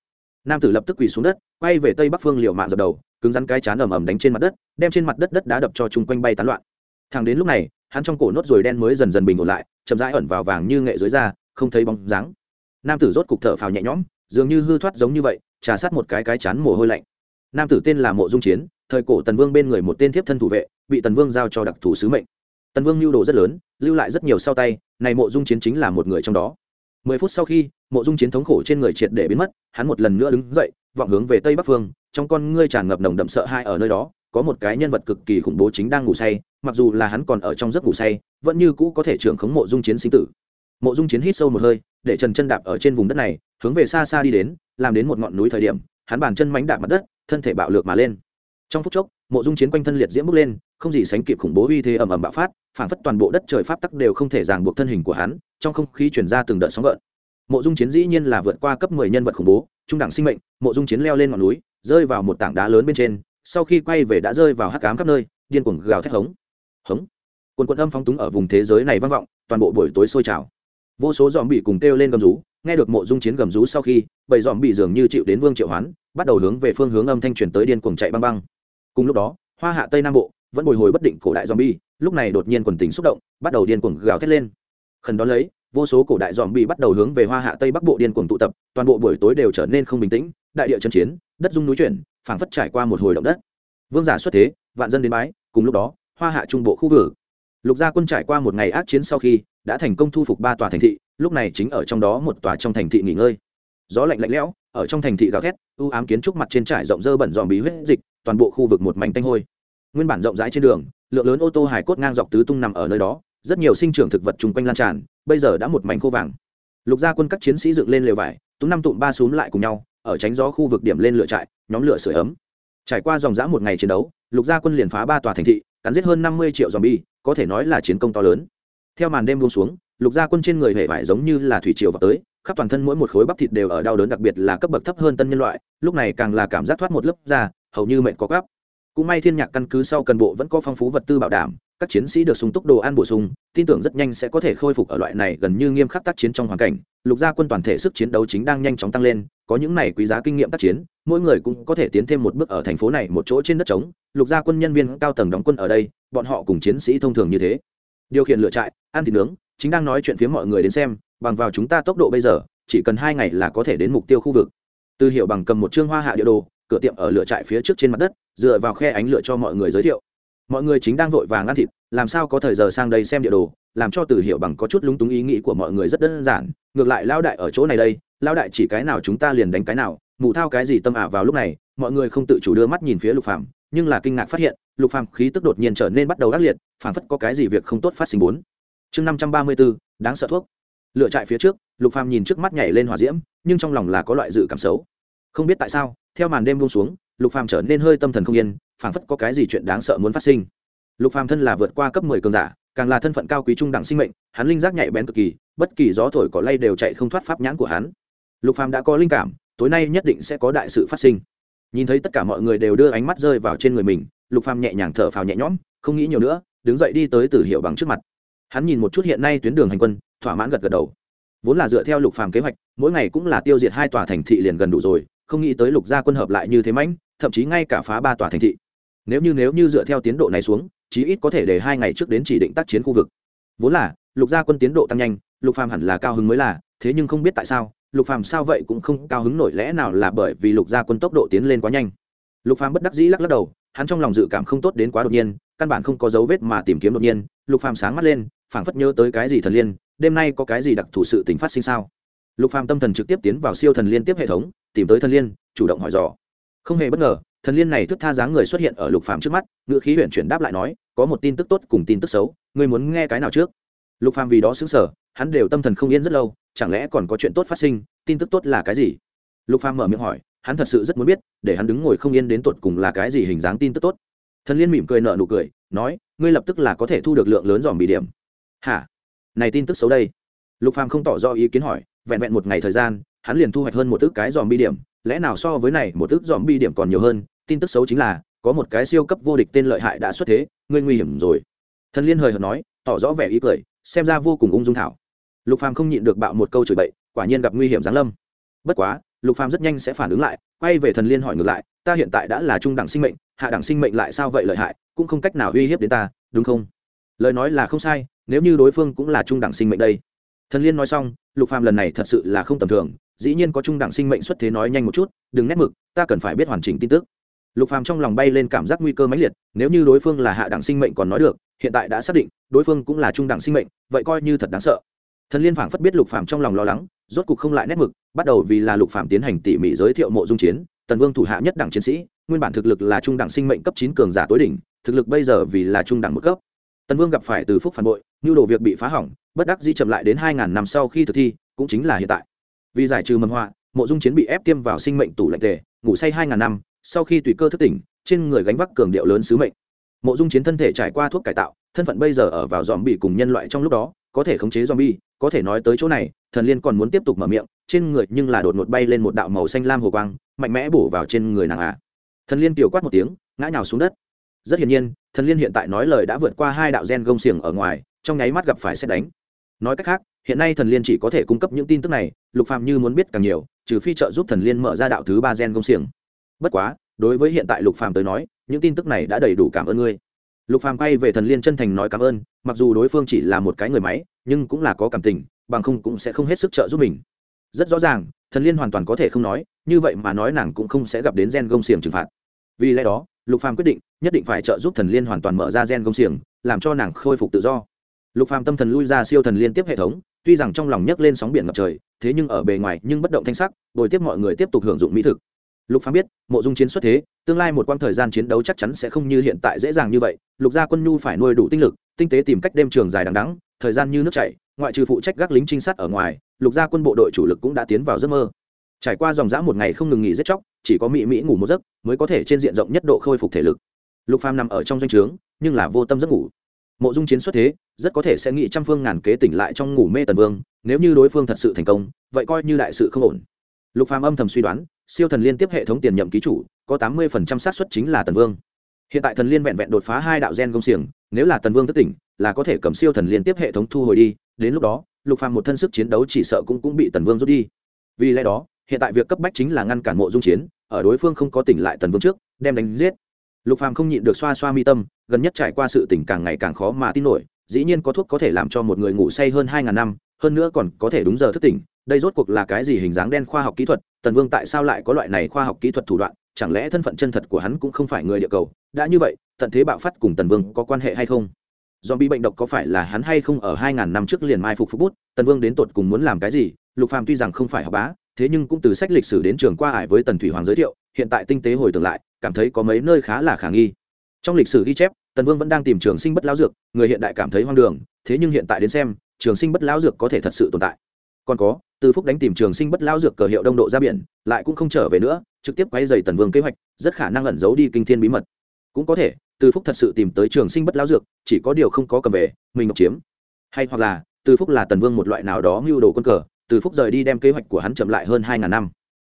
Nam tử lập tức quỳ xuống đất, quay về tây bắc phương liều mạng dập đầu, cứng rắn cái chán ầm ầm đánh trên mặt đất, đem trên mặt đất đất đá đập cho chung quanh bay tán loạn. Thằng đến lúc này, hắn trong cổ nốt ruồi đen mới dần dần bình ổn lại, chậm rãi ẩn vào vàng như nghệ dưới da, không thấy bóng dáng. Nam tử rốt cục thở phào nhẹ nhõm, dường như hư thoát giống như vậy, trà sát một cái cái chán mồ hôi lạnh. Nam tử tên là mộ dung chiến, thời cổ tần vương bên người một tên thiếp thân thủ vệ, bị tần vương giao cho đặc thù sứ mệnh. Tần vương lưu đồ rất lớn lưu lại rất nhiều sau tay, này mộ dung chiến chính là một người trong đó. Mười phút sau khi, mộ dung chiến thống khổ trên người triệt để biến mất, hắn một lần nữa đứng dậy, vọng hướng về tây bắc phương, trong con ngươi tràn ngập nồng đậm sợ hãi ở nơi đó, có một cái nhân vật cực kỳ khủng bố chính đang ngủ say, mặc dù là hắn còn ở trong giấc ngủ say, vẫn như cũ có thể trưởng khống mộ dung chiến sinh tử. Mộ dung chiến hít sâu một hơi, để trần chân đạp ở trên vùng đất này, hướng về xa xa đi đến, làm đến một ngọn núi thời điểm, hắn bàn chân mánh đạp mặt đất, thân thể bạo lược mà lên trong phút chốc, mộ dung chiến quanh thân liệt diễm bước lên, không gì sánh kịp khủng bố uy thế ầm ầm bạo phát phản phất toàn bộ đất trời pháp tắc đều không thể ràng buộc thân hình của hắn, trong không khí chuyển ra từng đợt sóng gợn. Mộ dung chiến dĩ nhiên là vượt qua cấp mười nhân vật khủng bố, trung đẳng sinh mệnh, mộ dung chiến leo lên ngọn núi, rơi vào một tảng đá lớn bên trên, sau khi quay về đã rơi vào hắc cám khắp nơi, điên cuồng gào thét hống. Hống. Quần quần âm phóng túng ở vùng thế giới này vang vọng, toàn bộ buổi tối sôi trào. Vô số dòm bị cùng kêu lên gầm rú, nghe được mộ dung chiến gầm rú sau khi bầy dòm bị dường như chịu đến vương triệu hoán, bắt đầu hướng về phương hướng âm thanh truyền tới điên cuồng chạy băng băng cùng lúc đó, hoa hạ tây nam bộ vẫn bồi hồi bất định cổ đại zombie. bi lúc này đột nhiên quần tình xúc động, bắt đầu điên cuồng gào thét lên. Khẩn đó lấy, vô số cổ đại zombie bi bắt đầu hướng về hoa hạ tây bắc bộ điên cuồng tụ tập, toàn bộ buổi tối đều trở nên không bình tĩnh, đại địa chấn chiến, đất dung núi chuyển, phảng phất trải qua một hồi động đất. Vương giả xuất thế, vạn dân đến bái, cùng lúc đó, hoa hạ trung bộ khu vực. Lục gia quân trải qua một ngày ác chiến sau khi, đã thành công thu phục ba tòa thành thị, lúc này chính ở trong đó một tòa trong thành thị nghỉ ngơi. Gió lạnh lạnh lẽo, ở trong thành thị gào thét, u ám kiến trúc mặt trên trải rộng dơ bẩn dòm bí huyết dịch toàn bộ khu vực một mảnh tanh hôi. Nguyên bản rộng rãi trên đường, lượng lớn ô tô hải cốt ngang dọc tứ tung nằm ở nơi đó, rất nhiều sinh trưởng thực vật chung quanh lan tràn, bây giờ đã một mảnh khô vàng. Lục gia quân các chiến sĩ dựng lên lều vải tú năm tụm ba xúm lại cùng nhau, ở tránh gió khu vực điểm lên lửa trại, nhóm lửa sửa ấm. Trải qua dòng dã một ngày chiến đấu, lục gia quân liền phá ba tòa thành thị, cắn giết hơn năm mươi triệu dòm bi có thể nói là chiến công to lớn. Theo màn đêm buông xuống, lục gia quân trên người hệ vải giống như là thủy triều vào tới, khắp toàn thân mỗi một khối bắp thịt đều ở đau đớn, đặc biệt là cấp bậc thấp hơn tân nhân loại, lúc này càng là cảm giác thoát một lớp da hầu như mệnh có gấp, cũng may thiên nhạc căn cứ sau cần bộ vẫn có phong phú vật tư bảo đảm các chiến sĩ được sung túc đồ ăn bổ sung tin tưởng rất nhanh sẽ có thể khôi phục ở loại này gần như nghiêm khắc tác chiến trong hoàn cảnh. Lục gia quân toàn thể sức chiến đấu chính đang nhanh chóng tăng lên có những này quý giá kinh nghiệm tác chiến mỗi người cũng có thể tiến thêm một bước ở thành phố này một chỗ trên đất trống. Lục gia quân nhân viên cao tầng đóng quân ở đây bọn họ cùng chiến sĩ thông thường như thế. Điều khiển lựa trại ăn thịt nướng chính đang nói chuyện phía mọi người đến xem bằng vào chúng ta tốc độ bây giờ chỉ cần hai ngày là có thể đến mục tiêu khu vực. Từ hiệu bằng cầm một chương hoa hạ địa đồ cửa tiệm ở lửa trại phía trước trên mặt đất dựa vào khe ánh lửa cho mọi người giới thiệu. Mọi người chính đang vội vàng ăn thịt làm sao có thời giờ sang đây xem địa đồ làm cho từ hiệu bằng có chút lúng túng ý nghĩ của mọi người rất đơn giản ngược lại lao đại ở chỗ này đây lao đại chỉ cái nào chúng ta liền đánh cái nào mù thao cái gì tâm ả vào lúc này mọi người không tự chủ đưa mắt nhìn phía lục phàm nhưng là kinh ngạc phát hiện lục phàm khí tức đột nhiên trở nên bắt đầu ác liệt phảng phất có cái gì việc không tốt phát sinh bốn. Chương năm trăm ba mươi bốn, đáng sợ thuốc. Lựa trại phía trước lục phàm nhìn trước mắt nhảy lên hỏa diễm nhưng trong lòng là có loại dự cảm xấu không biết tại sao, theo màn đêm buông xuống, lục phàm trở nên hơi tâm thần không yên, phảng phất có cái gì chuyện đáng sợ muốn phát sinh. Lục phàm thân là vượt qua cấp mười cường giả, càng là thân phận cao quý trung đẳng sinh mệnh, hắn linh giác nhạy bén cực kỳ, bất kỳ gió thổi cỏ lay đều chạy không thoát pháp nhãn của hắn. Lục phàm đã có linh cảm, tối nay nhất định sẽ có đại sự phát sinh. Nhìn thấy tất cả mọi người đều đưa ánh mắt rơi vào trên người mình, lục phàm nhẹ nhàng thở phào nhẹ nhõm, không nghĩ nhiều nữa, đứng dậy đi tới tử hiệu bằng trước mặt. Hắn nhìn một chút hiện nay tuyến đường hành quân, thỏa mãn gật gật đầu. Vốn là dựa theo lục phàm kế hoạch, mỗi ngày cũng là tiêu diệt hai tòa thành thị liền gần đủ rồi không nghĩ tới lục gia quân hợp lại như thế mãnh, thậm chí ngay cả phá ba tòa thành thị. Nếu như nếu như dựa theo tiến độ này xuống, chí ít có thể để hai ngày trước đến chỉ định tác chiến khu vực. Vốn là, lục gia quân tiến độ tăng nhanh, lục phàm hẳn là cao hứng mới là, thế nhưng không biết tại sao, lục phàm sao vậy cũng không cao hứng nổi lẽ nào là bởi vì lục gia quân tốc độ tiến lên quá nhanh. Lục phàm bất đắc dĩ lắc lắc đầu, hắn trong lòng dự cảm không tốt đến quá đột nhiên, căn bản không có dấu vết mà tìm kiếm đột nhiên, lục phàm sáng mắt lên, phảng phất nhớ tới cái gì thần liên, đêm nay có cái gì đặc thù sự tình phát sinh sao? Lục phàm tâm thần trực tiếp tiến vào siêu thần liên tiếp hệ thống, tìm tới thần liên, chủ động hỏi dò. Không hề bất ngờ, thần liên này thức tha dáng người xuất hiện ở lục phàm trước mắt, ngữ khí huyện chuyển đáp lại nói, có một tin tức tốt cùng tin tức xấu, ngươi muốn nghe cái nào trước? Lục phàm vì đó xứng sở hắn đều tâm thần không yên rất lâu, chẳng lẽ còn có chuyện tốt phát sinh, tin tức tốt là cái gì? Lục phàm mở miệng hỏi, hắn thật sự rất muốn biết, để hắn đứng ngồi không yên đến tột cùng là cái gì hình dáng tin tức tốt. Thần liên mỉm cười nở nụ cười, nói, ngươi lập tức là có thể thu được lượng lớn dòm bị điểm. Hả? Này tin tức xấu đây. Lục phàm không tỏ rõ ý kiến hỏi vẹn vẹn một ngày thời gian, hắn liền thu hoạch hơn một ước cái dòm bi điểm. Lẽ nào so với này, một ước dòm bi điểm còn nhiều hơn? Tin tức xấu chính là, có một cái siêu cấp vô địch tên lợi hại đã xuất thế, ngươi nguy hiểm rồi. Thần liên hời hợt nói, tỏ rõ vẻ ý cười, xem ra vô cùng ung dung thảo. Lục phàm không nhịn được bạo một câu chửi bậy, quả nhiên gặp nguy hiểm giáng lâm. Bất quá, lục phàm rất nhanh sẽ phản ứng lại, quay về thần liên hỏi ngược lại, ta hiện tại đã là trung đẳng sinh mệnh, hạ đẳng sinh mệnh lại sao vậy lợi hại? Cũng không cách nào uy hiếp đến ta, đúng không? Lời nói là không sai, nếu như đối phương cũng là trung đẳng sinh mệnh đây. Thần liên nói xong lục phàm lần này thật sự là không tầm thường, dĩ nhiên có trung đẳng sinh mệnh xuất thế nói nhanh một chút, đừng nét mực, ta cần phải biết hoàn chỉnh tin tức. Lục phàm trong lòng bay lên cảm giác nguy cơ mãnh liệt, nếu như đối phương là hạ đẳng sinh mệnh còn nói được, hiện tại đã xác định, đối phương cũng là trung đẳng sinh mệnh, vậy coi như thật đáng sợ. Thần liên phảng phất biết lục phàm trong lòng lo lắng, rốt cục không lại nét mực, bắt đầu vì là lục phàm tiến hành tỉ mỉ giới thiệu mộ dung chiến, tần vương thủ hạ nhất đẳng chiến sĩ, nguyên bản thực lực là trung đẳng sinh mệnh cấp chín cường giả tối đỉnh, thực lực bây giờ vì là trung đẳng một cấp. Tần vương gặp phải từ phúc phản bội, nhu đồ việc bị phá hỏng bất đắc dĩ chậm lại đến hai ngàn năm sau khi thực thi cũng chính là hiện tại vì giải trừ mầm họa mộ dung chiến bị ép tiêm vào sinh mệnh tủ lạnh tề ngủ say hai ngàn năm sau khi tùy cơ thức tỉnh trên người gánh vác cường điệu lớn sứ mệnh mộ dung chiến thân thể trải qua thuốc cải tạo thân phận bây giờ ở vào dòm bị cùng nhân loại trong lúc đó có thể khống chế zombie, có thể nói tới chỗ này, Thần Liên còn muốn tiếp tục mở miệng, trên người nhưng là đột ngột bay lên một đạo màu xanh lam hồ quang, mạnh mẽ bổ vào trên người nàng à. Thần Liên tiểu quát một tiếng, ngã nhào xuống đất. Rất hiển nhiên, Thần Liên hiện tại nói lời đã vượt qua hai đạo gen gông xiềng ở ngoài, trong nháy mắt gặp phải xét đánh. Nói cách khác, hiện nay Thần Liên chỉ có thể cung cấp những tin tức này, Lục Phàm như muốn biết càng nhiều, trừ phi trợ giúp Thần Liên mở ra đạo thứ ba gen công xiềng. Bất quá, đối với hiện tại Lục Phàm tới nói, những tin tức này đã đầy đủ cảm ơn ngươi. Lục phàm quay về thần liên chân thành nói cảm ơn mặc dù đối phương chỉ là một cái người máy nhưng cũng là có cảm tình bằng không cũng sẽ không hết sức trợ giúp mình. Rất rõ ràng thần liên hoàn toàn có thể không nói như vậy mà nói nàng cũng không sẽ gặp đến gen gông xiềng trừng phạt. Vì lẽ đó lục phàm quyết định nhất định phải trợ giúp thần liên hoàn toàn mở ra gen gông xiềng làm cho nàng khôi phục tự do lục phàm tâm thần lui ra siêu thần liên tiếp hệ thống, tuy rằng trong lòng nhấc lên sóng biển ngập trời, thế nhưng ở bề ngoài nhưng bất động thanh sắc, bồi tiếp mọi người tiếp tục hưởng dụng mỹ thực. Lục phàm biết, mộ dung chiến xuất thế, tương lai một quãng thời gian chiến đấu chắc chắn sẽ không như hiện tại dễ dàng như vậy, lục gia quân nhu phải nuôi đủ tinh lực, tinh tế tìm cách đêm trường dài đằng đẵng, thời gian như nước chảy, ngoại trừ phụ trách gác lính trinh sát ở ngoài, lục gia quân bộ đội chủ lực cũng đã tiến vào giấc mơ. Trải qua dòng dã một ngày không ngừng nghỉ giết chóc, chỉ có mỹ mỹ ngủ một giấc mới có thể trên diện rộng nhất độ khôi phục thể lực. Lục phàm nằm ở trong doanh trướng, nhưng là vô tâm giấc ngủ. Mộ dung chiến xuất thế rất có thể sẽ nghĩ trăm phương ngàn kế tỉnh lại trong ngủ mê tần vương, nếu như đối phương thật sự thành công, vậy coi như đại sự không ổn. Lục phàm âm thầm suy đoán, siêu thần liên tiếp hệ thống tiền nhậm ký chủ, có tám mươi phần trăm xác suất chính là tần vương. Hiện tại thần liên vẹn vẹn đột phá hai đạo gen công xiềng, nếu là tần vương thất tỉnh, là có thể cầm siêu thần liên tiếp hệ thống thu hồi đi, đến lúc đó, lục phàm một thân sức chiến đấu chỉ sợ cũng cũng bị tần vương rút đi. Vì lẽ đó, hiện tại việc cấp bách chính là ngăn cản mộ dung chiến, ở đối phương không có tỉnh lại tần vương trước, đem đánh giết. Lục phàm không nhịn được xoa xoa mi tâm, gần nhất trải qua sự tỉnh càng ngày càng khó mà tin nổi dĩ nhiên có thuốc có thể làm cho một người ngủ say hơn hai ngàn năm, hơn nữa còn có thể đúng giờ thức tỉnh. Đây rốt cuộc là cái gì hình dáng đen khoa học kỹ thuật? Tần vương tại sao lại có loại này khoa học kỹ thuật thủ đoạn? Chẳng lẽ thân phận chân thật của hắn cũng không phải người địa cầu? Đã như vậy, tận thế bạo phát cùng tần vương có quan hệ hay không? Do bị bệnh độc có phải là hắn hay không ở hai ngàn năm trước liền mai phục phục bút? Tần vương đến tột cùng muốn làm cái gì? Lục phàm tuy rằng không phải học bá, thế nhưng cũng từ sách lịch sử đến trường qua ải với tần thủy hoàng giới thiệu, hiện tại tinh tế hồi tưởng lại, cảm thấy có mấy nơi khá là khả nghi. Trong lịch sử ghi chép tần vương vẫn đang tìm trường sinh bất lão dược, người hiện đại cảm thấy hoang đường, thế nhưng hiện tại đến xem, trường sinh bất lão dược có thể thật sự tồn tại. Còn có, từ phúc đánh tìm trường sinh bất lão dược cờ hiệu đông độ ra biển, lại cũng không trở về nữa, trực tiếp quay dày tần vương kế hoạch, rất khả năng ẩn giấu đi kinh thiên bí mật. Cũng có thể, từ phúc thật sự tìm tới trường sinh bất lão dược, chỉ có điều không có cầm về, mình ngọc chiếm. Hay hoặc là, từ phúc là tần vương một loại nào đó mưu đồ quân cờ, từ phúc rời đi đem kế hoạch của hắn chậm lại hơn hai ngàn năm.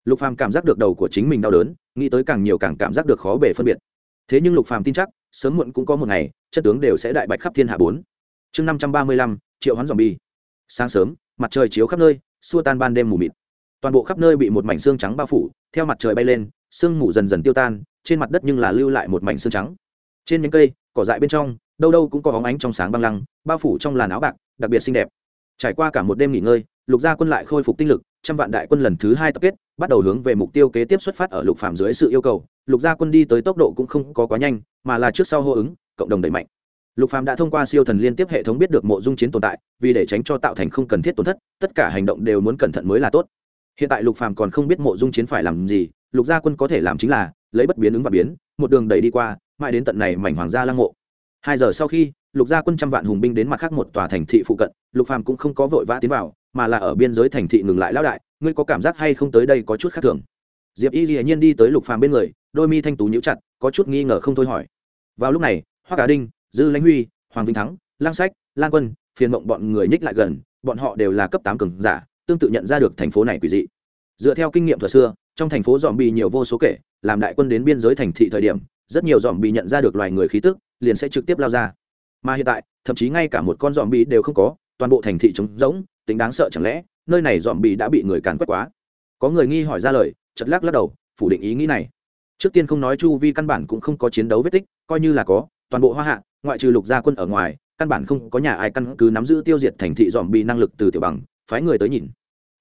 Lục phàm cảm giác được đầu của chính mình đau đớn, nghĩ tới càng nhiều càng cảm giác được khó bể phân biệt thế nhưng lục phàm tin chắc, sớm muộn cũng có một ngày chất tướng đều sẽ đại bạch khắp thiên hạ bốn. Chương năm trăm ba mươi lăm, triệu hoán dòm bi sáng sớm, mặt trời chiếu khắp nơi, xua tan ban đêm mù mịt. Toàn bộ khắp nơi bị một mảnh xương trắng bao phủ, theo mặt trời bay lên, sương mù dần dần tiêu tan, trên mặt đất nhưng là lưu lại một mảnh xương trắng. Trên những cây, cỏ dại bên trong, đâu đâu cũng có bóng ánh trong sáng băng lăng, bao phủ trong làn áo bạc, đặc biệt xinh đẹp. Trải qua cả một đêm nghỉ ngơi, lục gia quân lại khôi phục tinh lực trăm vạn đại quân lần thứ hai tập kết, bắt đầu hướng về mục tiêu kế tiếp xuất phát ở lục phạm dưới sự yêu cầu. Lục gia quân đi tới tốc độ cũng không có quá nhanh, mà là trước sau hô ứng, cộng đồng đẩy mạnh. Lục Phạm đã thông qua siêu thần liên tiếp hệ thống biết được mộ dung chiến tồn tại, vì để tránh cho tạo thành không cần thiết tổn thất, tất cả hành động đều muốn cẩn thận mới là tốt. Hiện tại lục Phạm còn không biết mộ dung chiến phải làm gì, lục gia quân có thể làm chính là, lấy bất biến ứng và biến, một đường đẩy đi qua, mãi đến tận này mảnh hoàng gia lăng mộ. Hai giờ sau khi, lục gia quân trăm vạn hùng binh đến mặt khác một tòa thành thị phụ cận, lục phàm cũng không có vội vã tiến vào mà là ở biên giới thành thị ngừng lại lão đại, ngươi có cảm giác hay không tới đây có chút khác thường? Diệp y dĩ nhiên đi tới lục phàm bên người, đôi mi thanh tú nhíu chặt, có chút nghi ngờ không thôi hỏi. Vào lúc này hoa cả đinh, dư lãnh huy, hoàng vinh thắng, lang sách lan quân, phiền mộng bọn người nhích lại gần, bọn họ đều là cấp tám cường giả, tương tự nhận ra được thành phố này quỷ dị. Dựa theo kinh nghiệm thuở xưa, trong thành phố dòm bị nhiều vô số kể, làm đại quân đến biên giới thành thị thời điểm, rất nhiều dòm bị nhận ra được loài người khí tức, liền sẽ trực tiếp lao ra. Mà hiện tại, thậm chí ngay cả một con dòm bị đều không có, toàn bộ thành thị trống rỗng tính đáng sợ chẳng lẽ, nơi này dòm bị đã bị người càn quét quá? Có người nghi hỏi ra lời chật lắc lắc đầu, phủ định ý nghĩ này. Trước tiên không nói chu vi căn bản cũng không có chiến đấu vết tích, coi như là có, toàn bộ hoa hạ, ngoại trừ lục gia quân ở ngoài, căn bản không có nhà ai căn cứ nắm giữ tiêu diệt thành thị dòm bị năng lực từ tiểu bằng, phái người tới nhìn.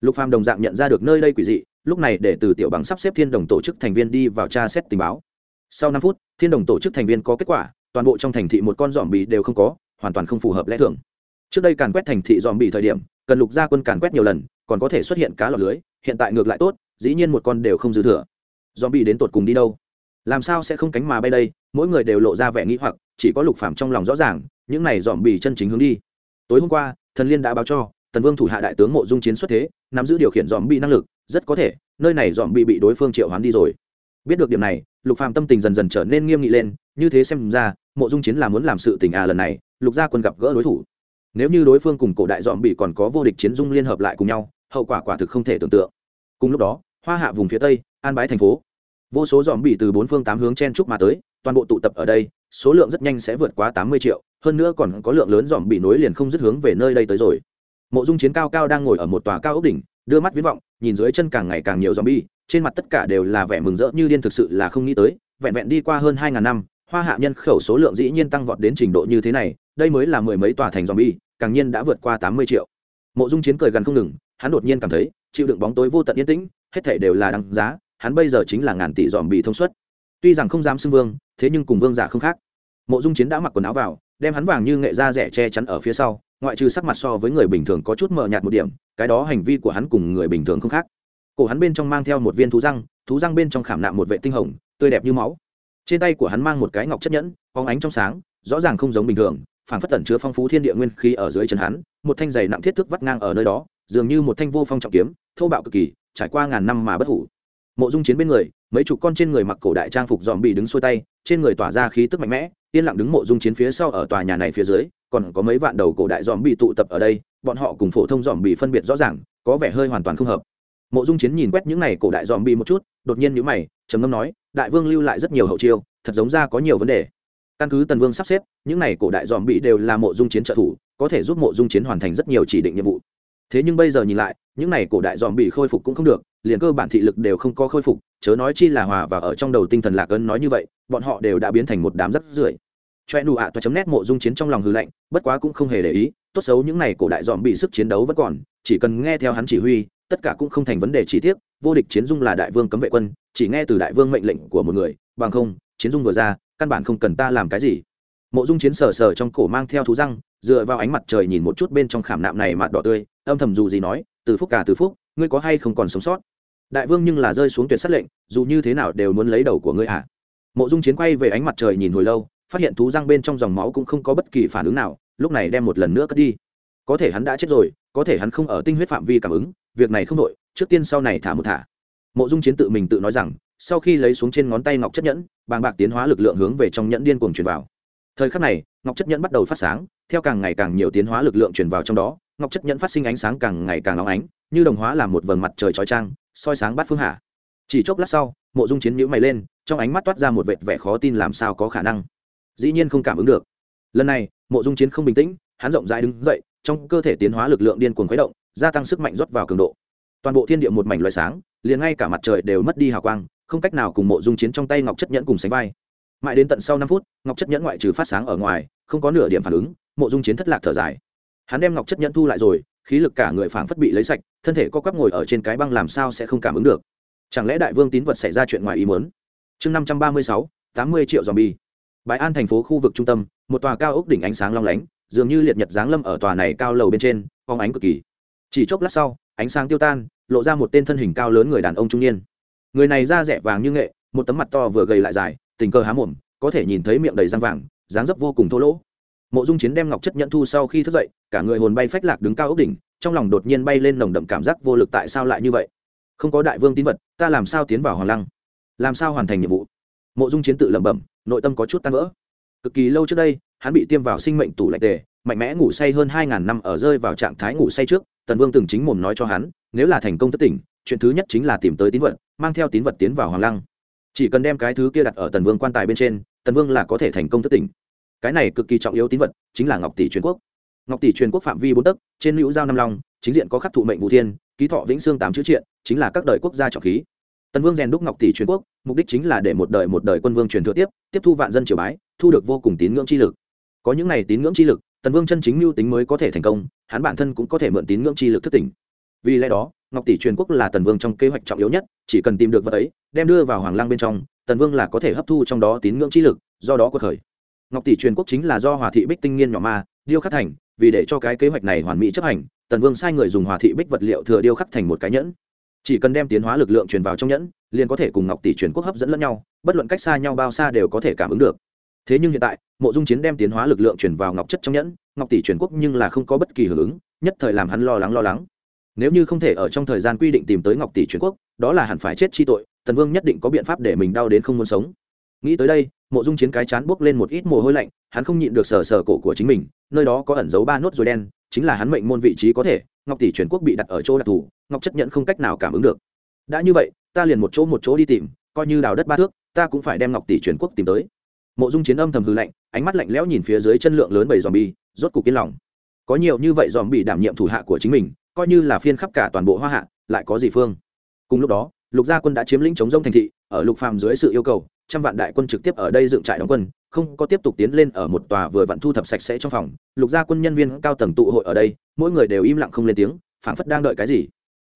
Lục phàm đồng dạng nhận ra được nơi đây quỷ dị, lúc này để từ tiểu bằng sắp xếp thiên đồng tổ chức thành viên đi vào tra xét tình báo. Sau năm phút, thiên đồng tổ chức thành viên có kết quả, toàn bộ trong thành thị một con dòm bị đều không có, hoàn toàn không phù hợp lẽ thường. Trước đây càn quét thành thị dòm bị thời điểm cần lục gia quân càn quét nhiều lần, còn có thể xuất hiện cá lọt lưới, hiện tại ngược lại tốt, dĩ nhiên một con đều không dư thừa. Dòm bị đến tột cùng đi đâu? Làm sao sẽ không cánh mà bay đây? Mỗi người đều lộ ra vẻ nghĩ hoặc, chỉ có lục phàm trong lòng rõ ràng, những này dòm bì chân chính hướng đi. Tối hôm qua, thần liên đã báo cho, tần vương thủ hạ đại tướng mộ dung chiến xuất thế, nắm giữ điều khiển dòm bị năng lực, rất có thể, nơi này dòm bị bị đối phương triệu hoán đi rồi. Biết được điểm này, lục phàm tâm tình dần dần trở nên nghiêm nghị lên, như thế xem ra, mộ dung chiến là muốn làm sự tình à lần này, lục gia quân gặp gỡ đối thủ nếu như đối phương cùng cổ đại dọn bị còn có vô địch chiến dung liên hợp lại cùng nhau, hậu quả quả thực không thể tưởng tượng. Cùng lúc đó, hoa hạ vùng phía tây, an bái thành phố. Vô số dòm bị từ bốn phương tám hướng chen trúc mà tới, toàn bộ tụ tập ở đây, số lượng rất nhanh sẽ vượt quá tám mươi triệu, hơn nữa còn có lượng lớn dòm bị nối liền không dứt hướng về nơi đây tới rồi. Mộ dung chiến cao cao đang ngồi ở một tòa cao ốc đỉnh, đưa mắt viễn vọng, nhìn dưới chân càng ngày càng nhiều dòm bi trên mặt tất cả đều là vẻ mừng rỡ như điên thực sự là không nghĩ tới, vẹn vẹn đi qua hơn hai ngàn năm hoa hạ nhân khẩu số lượng dĩ nhiên tăng vọt đến trình độ như thế này, đây mới là mười mấy tòa thành dòm bi, càng nhiên đã vượt qua tám mươi triệu. Mộ dung chiến cười gần không ngừng, hắn đột nhiên cảm thấy, chịu đựng bóng tối vô tận yên tĩnh, hết thể đều là đằng giá, hắn bây giờ chính là ngàn tỷ dòm bị thông suất. Tuy rằng không dám xưng vương, thế nhưng cùng vương giả không khác. Mộ dung chiến đã mặc quần áo vào, đem hắn vàng như nghệ da rẻ che chắn ở phía sau, ngoại trừ sắc mặt so với người bình thường có chút mờ nhạt một điểm, cái đó hành vi của hắn cùng người bình thường không khác. Cổ hắn bên trong mang theo một viên thú răng thú răng bên trong khảm nạm một vệ tinh hồng, tươi đẹp như máu trên tay của hắn mang một cái ngọc chất nhẫn, phóng ánh trong sáng, rõ ràng không giống bình thường phản phất tẩn chứa phong phú thiên địa nguyên khí ở dưới chân hắn, một thanh giày nặng thiết thức vắt ngang ở nơi đó, dường như một thanh vô phong trọng kiếm, thô bạo cực kỳ, trải qua ngàn năm mà bất hủ. Mộ dung chiến bên người, mấy chục con trên người mặc cổ đại trang phục dòm bị đứng xuôi tay, trên người tỏa ra khí tức mạnh mẽ, yên lặng đứng mộ dung chiến phía sau ở tòa nhà này phía dưới, còn có mấy vạn đầu cổ đại dòm bị tụ tập ở đây, bọn họ cùng phổ thông dòm bị phân biệt rõ ràng, có vẻ hơi hoàn toàn không hợp. Mộ dung chiến nhìn quét những này cổ đại dòm bị một chút, đột nhiên nhíu mày, trầm ngâm nói đại vương lưu lại rất nhiều hậu chiêu, thật giống ra có nhiều vấn đề. Căn cứ tần vương sắp xếp, những này cổ đại dòm bị đều là mộ dung chiến trợ thủ, có thể giúp mộ dung chiến hoàn thành rất nhiều chỉ định nhiệm vụ. Thế nhưng bây giờ nhìn lại, những này cổ đại dòm bị khôi phục cũng không được, liền cơ bản thị lực đều không có khôi phục, chớ nói chi là hòa và ở trong đầu tinh thần lạc ấn nói như vậy, bọn họ đều đã biến thành một đám rắc rưởi. Choe nụ ạ toa chấm nét mộ dung chiến trong lòng hư lạnh, bất quá cũng không hề để ý, tốt xấu những này cổ đại dòm bị sức chiến đấu vẫn còn, chỉ cần nghe theo hắn chỉ huy, tất cả cũng không thành vấn đề chi tiết vô địch chiến dung là đại vương cấm vệ quân, chỉ nghe từ đại vương mệnh lệnh của một người, bằng không, chiến dung vừa ra, căn bản không cần ta làm cái gì. Mộ dung chiến sờ sờ trong cổ mang theo thú răng, dựa vào ánh mặt trời nhìn một chút bên trong khảm nạm này mạt đỏ tươi, âm thầm dù gì nói, từ phúc cả từ phúc, ngươi có hay không còn sống sót? Đại vương nhưng là rơi xuống tuyệt sát lệnh, dù như thế nào đều muốn lấy đầu của ngươi ạ à. mộ dung chiến quay về ánh mặt trời nhìn hồi lâu, phát hiện thú răng bên trong dòng máu cũng không có bất kỳ phản ứng nào, lúc này đem một lần nữa cất đi. Có thể hắn đã chết rồi có thể hắn không ở tinh huyết phạm vi cảm ứng, việc này không đội, trước tiên sau này thả một thả. Mộ dung chiến tự mình tự nói rằng, sau khi lấy xuống trên ngón tay ngọc chất nhẫn, bàng bạc tiến hóa lực lượng hướng về trong nhẫn điên cuồng truyền vào. Thời khắc này, ngọc chất nhẫn bắt đầu phát sáng, theo càng ngày càng nhiều tiến hóa lực lượng truyền vào trong đó, ngọc chất nhẫn phát sinh ánh sáng càng ngày càng óng ánh, như đồng hóa làm một vầng mặt trời chói trang soi sáng bát phương hạ. Chỉ chốc lát sau, mộ dung chiến nhữ mày lên, trong ánh mắt toát ra một vệt vẻ khó tin làm sao có khả năng. Dĩ nhiên không cảm ứng được. Lần này, mộ dung chiến không bình tĩnh, hắn rộng rãi đứng dậy trong cơ thể tiến hóa lực lượng điên cuồng khuấy động, gia tăng sức mạnh rót vào cường độ. Toàn bộ thiên địa một mảnh loài sáng, liền ngay cả mặt trời đều mất đi hào quang, không cách nào cùng mộ dung chiến trong tay ngọc chất nhẫn cùng sánh vai. Mãi đến tận sau năm phút, ngọc chất nhẫn ngoại trừ phát sáng ở ngoài, không có nửa điểm phản ứng, mộ dung chiến thất lạc thở dài. Hắn đem ngọc chất nhẫn thu lại rồi, khí lực cả người phảng phất bị lấy sạch, thân thể co quắp ngồi ở trên cái băng làm sao sẽ không cảm ứng được. Chẳng lẽ đại vương tín vật xảy ra chuyện ngoài ý muốn? Chương năm trăm ba mươi sáu, tám mươi triệu dòm bi bãi an thành phố khu vực trung tâm, một tòa cao ốc đỉnh ánh sáng long lánh dường như liệt nhật giáng lâm ở tòa này cao lầu bên trên phóng ánh cực kỳ. Chỉ chốc lát sau, ánh sáng tiêu tan, lộ ra một tên thân hình cao lớn người đàn ông trung niên. Người này da rẻ vàng như nghệ, một tấm mặt to vừa gầy lại dài, tình cơ há mồm, có thể nhìn thấy miệng đầy răng vàng, dáng dấp vô cùng thô lỗ. Mộ dung chiến đem ngọc chất nhận thu sau khi thức dậy, cả người hồn bay phách lạc đứng cao ốc đỉnh, trong lòng đột nhiên bay lên nồng đậm cảm giác vô lực tại sao lại như vậy? Không có đại vương tín vật, ta làm sao tiến vào hoàng lăng? Làm sao hoàn thành nhiệm vụ? Mộ dung chiến tự lẩm bẩm, nội tâm có chút tan vỡ. Cực kỳ lâu trước đây hắn bị tiêm vào sinh mệnh tủ lạnh tề, mạnh mẽ ngủ say hơn hai ngàn năm ở rơi vào trạng thái ngủ say trước, tần vương từng chính mồm nói cho hắn, nếu là thành công thất tỉnh, chuyện thứ nhất chính là tìm tới tín vật, mang theo tín vật tiến vào hoàng lăng. Chỉ cần đem cái thứ kia đặt ở tần vương quan tài bên trên, tần vương là có thể thành công thất tỉnh. Cái này cực kỳ trọng yếu tín vật, chính là ngọc tỷ truyền quốc. Ngọc tỷ truyền quốc phạm vi bốn tấc, trên hữu giao năm long, chính diện có khắc thụ mệnh vũ thiên, ký thọ vĩnh xương tám chữ triện, chính là các đời quốc gia trọng khí. Tần vương rèn đúc ngọc tỷ truyền quốc, mục đích chính là để một đời một đời quân vương truyền thừa tiếp tiếp thu vạn dân triều bái, thu được vô cùng tín ngưỡng chi lực có những này tín ngưỡng chi lực, tần vương chân chính mưu tính mới có thể thành công, hắn bản thân cũng có thể mượn tín ngưỡng chi lực thức tỉnh. Vì lẽ đó, ngọc tỷ truyền quốc là tần vương trong kế hoạch trọng yếu nhất, chỉ cần tìm được vật ấy, đem đưa vào hoàng lang bên trong, tần vương là có thể hấp thu trong đó tín ngưỡng chi lực, do đó có khởi. Ngọc tỷ truyền quốc chính là do hòa thị bích tinh niên nhỏ ma, điêu khắc thành, vì để cho cái kế hoạch này hoàn mỹ chấp hành, tần vương sai người dùng hòa thị bích vật liệu thừa điêu khắc thành một cái nhẫn. Chỉ cần đem tiến hóa lực lượng truyền vào trong nhẫn, liền có thể cùng ngọc tỷ truyền quốc hấp dẫn lẫn nhau, bất luận cách xa nhau bao xa đều có thể cảm ứng được thế nhưng hiện tại, mộ dung chiến đem tiến hóa lực lượng chuyển vào ngọc chất trong nhẫn, ngọc tỷ truyền quốc nhưng là không có bất kỳ hưởng ứng, nhất thời làm hắn lo lắng lo lắng. Nếu như không thể ở trong thời gian quy định tìm tới ngọc tỷ truyền quốc, đó là hẳn phải chết chi tội, tần vương nhất định có biện pháp để mình đau đến không muốn sống. Nghĩ tới đây, mộ dung chiến cái chán buốc lên một ít mồ hôi lạnh, hắn không nhịn được sờ sờ cổ của chính mình, nơi đó có ẩn dấu ba nốt ruồi đen, chính là hắn mệnh môn vị trí có thể, ngọc tỷ truyền quốc bị đặt ở chỗ đặc thù, ngọc chất nhận không cách nào cảm ứng được. Đã như vậy, ta liền một chỗ một chỗ đi tìm, coi như đào đất ba thước, ta cũng phải đem ngọc tỷ truyền quốc tìm tới mộ dung chiến âm thầm hư lạnh, ánh mắt lạnh lẽo nhìn phía dưới chân lượng lớn bầy dòm bi rốt cục yên lòng. Có nhiều như vậy dòm bị đảm nhiệm thủ hạ của chính mình, coi như là phiên khắp cả toàn bộ hoa hạ, lại có gì phương? Cùng lúc đó, lục gia quân đã chiếm lĩnh chống rông thành thị, ở lục phàm dưới sự yêu cầu, trăm vạn đại quân trực tiếp ở đây dựng trại đóng quân, không có tiếp tục tiến lên ở một tòa vừa vặn thu thập sạch sẽ trong phòng. Lục gia quân nhân viên cao tầng tụ hội ở đây, mỗi người đều im lặng không lên tiếng, phảng phất đang đợi cái gì.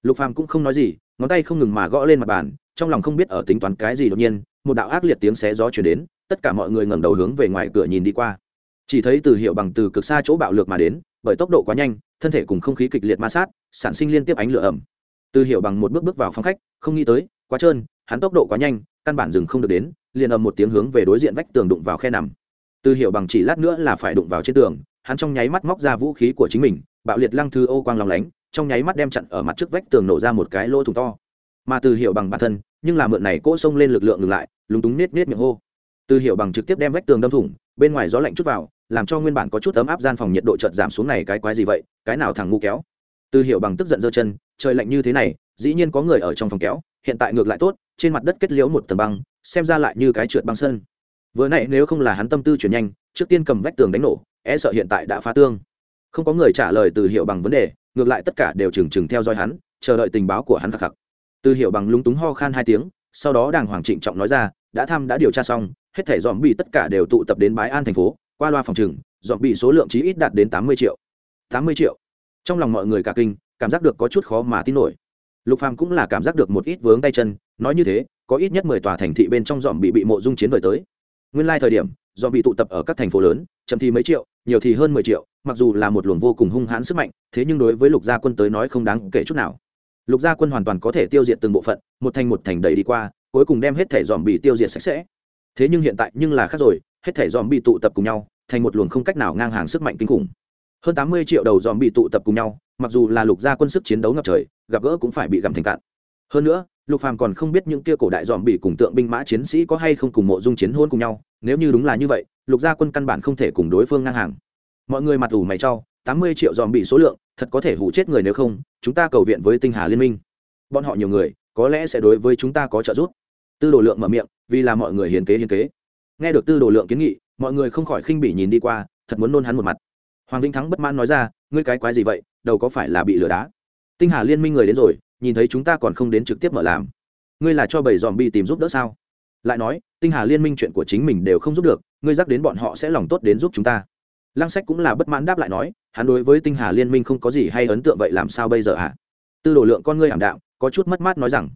Lục phàm cũng không nói gì, ngón tay không ngừng mà gõ lên mặt bàn, trong lòng không biết ở tính toán cái gì đột nhiên, một đạo ác liệt tiếng xé gió chuyển đến tất cả mọi người ngẩng đầu hướng về ngoài cửa nhìn đi qua. Chỉ thấy từ hiệu bằng từ cực xa chỗ bạo lược mà đến, bởi tốc độ quá nhanh, thân thể cùng không khí kịch liệt ma sát, sản sinh liên tiếp ánh lửa ẩm. Từ hiệu bằng một bước bước vào phòng khách, không nghĩ tới, quá trơn, hắn tốc độ quá nhanh, căn bản dừng không được đến, liền ầm một tiếng hướng về đối diện vách tường đụng vào khe nằm. Từ hiệu bằng chỉ lát nữa là phải đụng vào trên tường, hắn trong nháy mắt móc ra vũ khí của chính mình, bạo liệt lăng thư ô quang lòng lánh, trong nháy mắt đem chặn ở mặt trước vách tường nổ ra một cái lỗ thủng to. Mà từ hiệu bằng bản thân, nhưng là mượn này cỗ xông lên lực lượng ngừng lại, lúng túng nết nết miệng hô từ hiệu bằng trực tiếp đem vách tường đâm thủng, bên ngoài gió lạnh chút vào, làm cho nguyên bản có chút ấm áp gian phòng nhiệt độ chợt giảm xuống này cái quái gì vậy, cái nào thằng ngu kéo. Từ hiệu bằng tức giận giơ chân, trời lạnh như thế này, dĩ nhiên có người ở trong phòng kéo, hiện tại ngược lại tốt, trên mặt đất kết liễu một tầng băng, xem ra lại như cái trượt băng sân. Vừa nãy nếu không là hắn tâm tư chuyển nhanh, trước tiên cầm vách tường đánh nổ e sợ hiện tại đã phá tương. Không có người trả lời từ hiệu bằng vấn đề, ngược lại tất cả đều trừng trừng theo dõi hắn, chờ đợi tình báo của hắn khắc khắc. Từ hiệu bằng lúng túng ho khan hai tiếng, sau đó đàng hoàng trịnh trọng nói ra, đã thăm đã điều tra xong hết thẻ dòm bị tất cả đều tụ tập đến bái an thành phố, qua loa phòng trừng, dòm bị số lượng chí ít đạt đến tám mươi triệu. Tám mươi triệu. Trong lòng mọi người cả kinh, cảm giác được có chút khó mà tin nổi. Lục phàm cũng là cảm giác được một ít vướng tay chân, nói như thế, có ít nhất mười tòa thành thị bên trong dòm bị bị mộ dung chiến vời tới. Nguyên lai thời điểm, dòm bị tụ tập ở các thành phố lớn, chậm thì mấy triệu, nhiều thì hơn mười triệu, mặc dù là một luồng vô cùng hung hãn sức mạnh, thế nhưng đối với lục gia quân tới nói không đáng kể chút nào. Lục gia quân hoàn toàn có thể tiêu diệt từng bộ phận, một thành một thành đẩy đi qua, cuối cùng đem hết thẻ dòm bị tiêu diệt sạch sẽ thế nhưng hiện tại nhưng là khác rồi, hết thẻ dòm bị tụ tập cùng nhau, thành một luồng không cách nào ngang hàng sức mạnh kinh khủng. Hơn tám mươi triệu đầu dòm bị tụ tập cùng nhau, mặc dù là lục gia quân sức chiến đấu ngập trời, gặp gỡ cũng phải bị gặm thành cạn. Hơn nữa, lục phàm còn không biết những kia cổ đại dòm bị cùng tượng binh mã chiến sĩ có hay không cùng mộ dung chiến hôn cùng nhau, nếu như đúng là như vậy, lục gia quân căn bản không thể cùng đối phương ngang hàng. Mọi người mặt ủ mày trao tám mươi triệu dòm bị số lượng, thật có thể hủ chết người nếu không, chúng ta cầu viện với tinh hà liên minh. Bọn họ nhiều người, có lẽ sẽ đối với chúng ta có trợ giúp tư đồ lượng mở miệng, vì là mọi người hiền kế hiền kế. Nghe được tư đồ lượng kiến nghị, mọi người không khỏi khinh bỉ nhìn đi qua, thật muốn nôn hắn một mặt. Hoàng vĩnh thắng bất mãn nói ra, ngươi cái quái gì vậy? Đầu có phải là bị lừa đá? Tinh hà liên minh người đến rồi, nhìn thấy chúng ta còn không đến trực tiếp mở làm. Ngươi là cho bảy dòm bi tìm giúp đỡ sao? Lại nói, tinh hà liên minh chuyện của chính mình đều không giúp được, ngươi dắt đến bọn họ sẽ lòng tốt đến giúp chúng ta. Lăng sách cũng là bất mãn đáp lại nói, hắn đối với tinh hà liên minh không có gì hay ấn tượng vậy làm sao bây giờ hả? Tư đồ lượng con ngươi ảm đạm, có chút mất mát nói rằng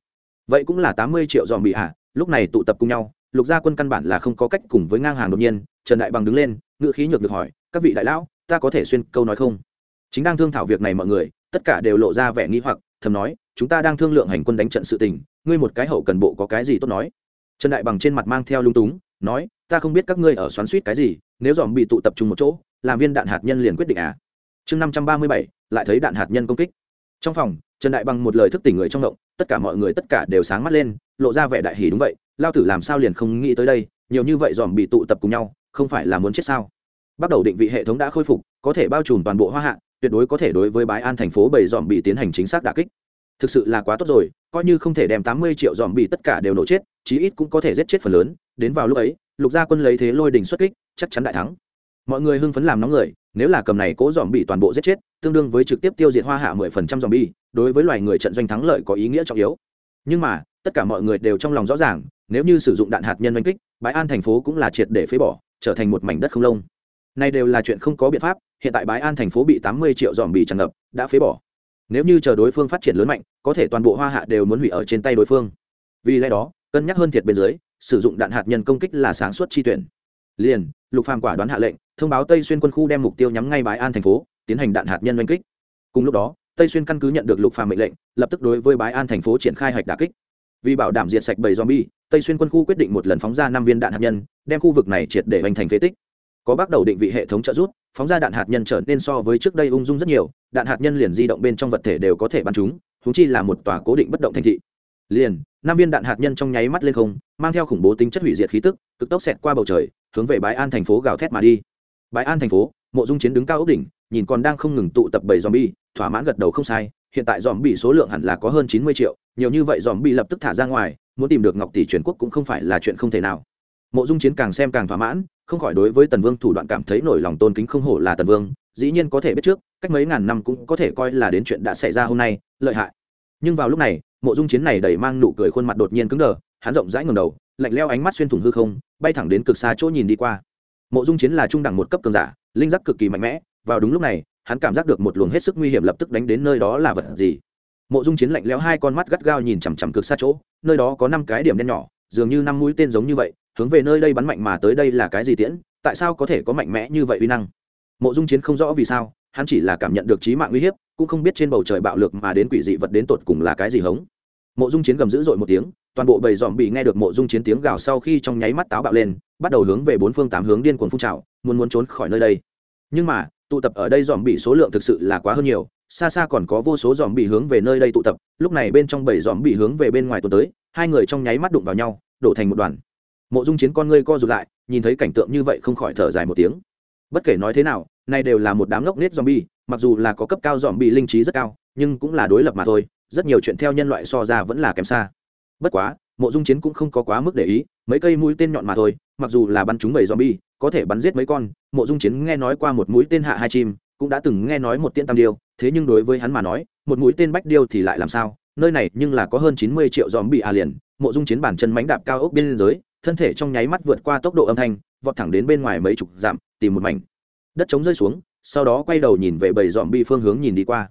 vậy cũng là tám mươi triệu dòm bị hả lúc này tụ tập cùng nhau, lục gia quân căn bản là không có cách cùng với ngang hàng đột nhiên, trần đại bằng đứng lên ngự khí nhược được hỏi, các vị đại lão, ta có thể xuyên câu nói không? Chính đang thương thảo việc này mọi người, tất cả đều lộ ra vẻ nghi hoặc, thầm nói, chúng ta đang thương lượng hành quân đánh trận sự tình, ngươi một cái hậu cần bộ có cái gì tốt nói? Trần đại bằng trên mặt mang theo lung túng, nói, ta không biết các ngươi ở xoắn suýt cái gì, nếu dòm bị tụ tập trung một chỗ, làm viên đạn hạt nhân liền quyết định à? Chương năm trăm ba mươi bảy, lại thấy đạn hạt nhân công kích trong phòng, trần đại bằng một lời thức tỉnh người trong động tất cả mọi người tất cả đều sáng mắt lên, lộ ra vẻ đại hỉ đúng vậy, lao tử làm sao liền không nghĩ tới đây, nhiều như vậy dòm bị tụ tập cùng nhau, không phải là muốn chết sao? Bắt đầu định vị hệ thống đã khôi phục, có thể bao trùm toàn bộ hoa hạ, tuyệt đối có thể đối với bái an thành phố bảy dòm bị tiến hành chính xác đà kích. Thực sự là quá tốt rồi, coi như không thể đem tám mươi triệu dòm bị tất cả đều nổ chết, chí ít cũng có thể giết chết phần lớn. Đến vào lúc ấy, lục gia quân lấy thế lôi đình xuất kích, chắc chắn đại thắng mọi người hưng phấn làm nóng người, nếu là cầm này cố dòm bị toàn bộ giết chết, tương đương với trực tiếp tiêu diệt hoa hạ mười phần trăm dòm bi đối với loài người trận doanh thắng lợi có ý nghĩa trọng yếu. Nhưng mà, tất cả mọi người đều trong lòng rõ ràng, nếu như sử dụng đạn hạt nhân oanh kích, bãi an thành phố cũng là triệt để phế bỏ, trở thành một mảnh đất không lông. Này đều là chuyện không có biện pháp, hiện tại bãi an thành phố bị tám mươi triệu dòm bị tràn ngập, đã phế bỏ. Nếu như chờ đối phương phát triển lớn mạnh, có thể toàn bộ hoa hạ đều muốn hủy ở trên tay đối phương. Vì lẽ đó, cân nhắc hơn thiệt bên dưới, sử dụng đạn hạt nhân công kích là sáng suốt chi tuyển liền, lục phàm quả đoán hạ lệnh, thông báo tây xuyên quân khu đem mục tiêu nhắm ngay bãi an thành phố, tiến hành đạn hạt nhân oanh kích. Cùng lúc đó, tây xuyên căn cứ nhận được lục phàm mệnh lệnh, lập tức đối với bãi an thành phố triển khai hạch đà kích. Vì bảo đảm diệt sạch bầy zombie, tây xuyên quân khu quyết định một lần phóng ra năm viên đạn hạt nhân, đem khu vực này triệt để hoành thành phế tích. Có bắt đầu định vị hệ thống trợ rút phóng ra đạn hạt nhân trở nên so với trước đây ung dung rất nhiều, đạn hạt nhân liền di động bên trong vật thể đều có thể bắn chúng thúng chi là một tòa cố định bất động thành thị liền, năm viên đạn hạt nhân trong nháy mắt lên không, mang theo khủng bố tính chất hủy diệt khí tức, cực tốc xẹt qua bầu trời, hướng về bãi an thành phố gào thét mà đi. Bãi an thành phố, mộ dung chiến đứng cao ốc đỉnh, nhìn còn đang không ngừng tụ tập bảy zombie, thỏa mãn gật đầu không sai, hiện tại dòm zombie số lượng hẳn là có hơn chín mươi triệu, nhiều như vậy dòm zombie lập tức thả ra ngoài, muốn tìm được ngọc tỷ truyền quốc cũng không phải là chuyện không thể nào. Mộ dung chiến càng xem càng thỏa mãn, không khỏi đối với tần vương thủ đoạn cảm thấy nổi lòng tôn kính không hổ là tần vương, dĩ nhiên có thể biết trước, cách mấy ngàn năm cũng có thể coi là đến chuyện đã xảy ra hôm nay, lợi hại. Nhưng vào lúc này mộ dung chiến này đẩy mang nụ cười khuôn mặt đột nhiên cứng đờ, hắn rộng rãi ngầm đầu, lạnh leo ánh mắt xuyên thủng hư không, bay thẳng đến cực xa chỗ nhìn đi qua. Mộ dung chiến là trung đẳng một cấp cường giả, linh giác cực kỳ mạnh mẽ, vào đúng lúc này, hắn cảm giác được một luồng hết sức nguy hiểm lập tức đánh đến nơi đó là vật gì. Mộ dung chiến lạnh lẽo hai con mắt gắt gao nhìn chằm chằm cực xa chỗ, nơi đó có năm cái điểm đen nhỏ, dường như năm mũi tên giống như vậy, hướng về nơi đây bắn mạnh mà tới đây là cái gì tiễn, tại sao có thể có mạnh mẽ như vậy uy năng? Mộ dung chiến không rõ vì sao, hắn chỉ là cảm nhận được trí mạng uy hiếp cũng không biết trên bầu trời bạo lực mà đến quỷ dị vật đến tột cùng là cái gì hống. Mộ dung chiến gầm dữ dội một tiếng, toàn bộ bầy dòm bị nghe được mộ dung chiến tiếng gào sau khi trong nháy mắt táo bạo lên, bắt đầu hướng về bốn phương tám hướng điên cuồng phun trào, muốn muốn trốn khỏi nơi đây. Nhưng mà, tụ tập ở đây dòm bị số lượng thực sự là quá hơn nhiều, xa xa còn có vô số dòm bị hướng về nơi đây tụ tập, lúc này bên trong bảy dòm bị hướng về bên ngoài tuần tới, hai người trong nháy mắt đụng vào nhau, đổ thành một đoàn. Mộ dung chiến con ngươi co rụt lại, nhìn thấy cảnh tượng như vậy không khỏi thở dài một tiếng. Bất kể nói thế nào nay đều là một đám ngốc nết zombie mặc dù là có cấp cao zombie linh trí rất cao, nhưng cũng là đối lập mà thôi, rất nhiều chuyện theo nhân loại so ra vẫn là kém xa. Bất quá, mộ dung chiến cũng không có quá mức để ý, mấy cây mũi tên nhọn mà thôi, mặc dù là bắn trúng bảy bi có thể bắn giết mấy con, mộ dung chiến nghe nói qua một mũi tên hạ hai chim, cũng đã từng nghe nói một tiễn tam điêu, thế nhưng đối với hắn mà nói, một mũi tên bách điêu thì lại làm sao? Nơi này nhưng là có hơn chín mươi triệu dòm bị à liền, mộ dung chiến bản chân mánh đạp cao ốc biên giới thân thể trong nháy mắt vượt qua tốc độ âm thanh, vọt thẳng đến bên ngoài mấy chục dặm, tìm một mảnh. Đất trống rơi xuống sau đó quay đầu nhìn về bầy dòm bị phương hướng nhìn đi qua.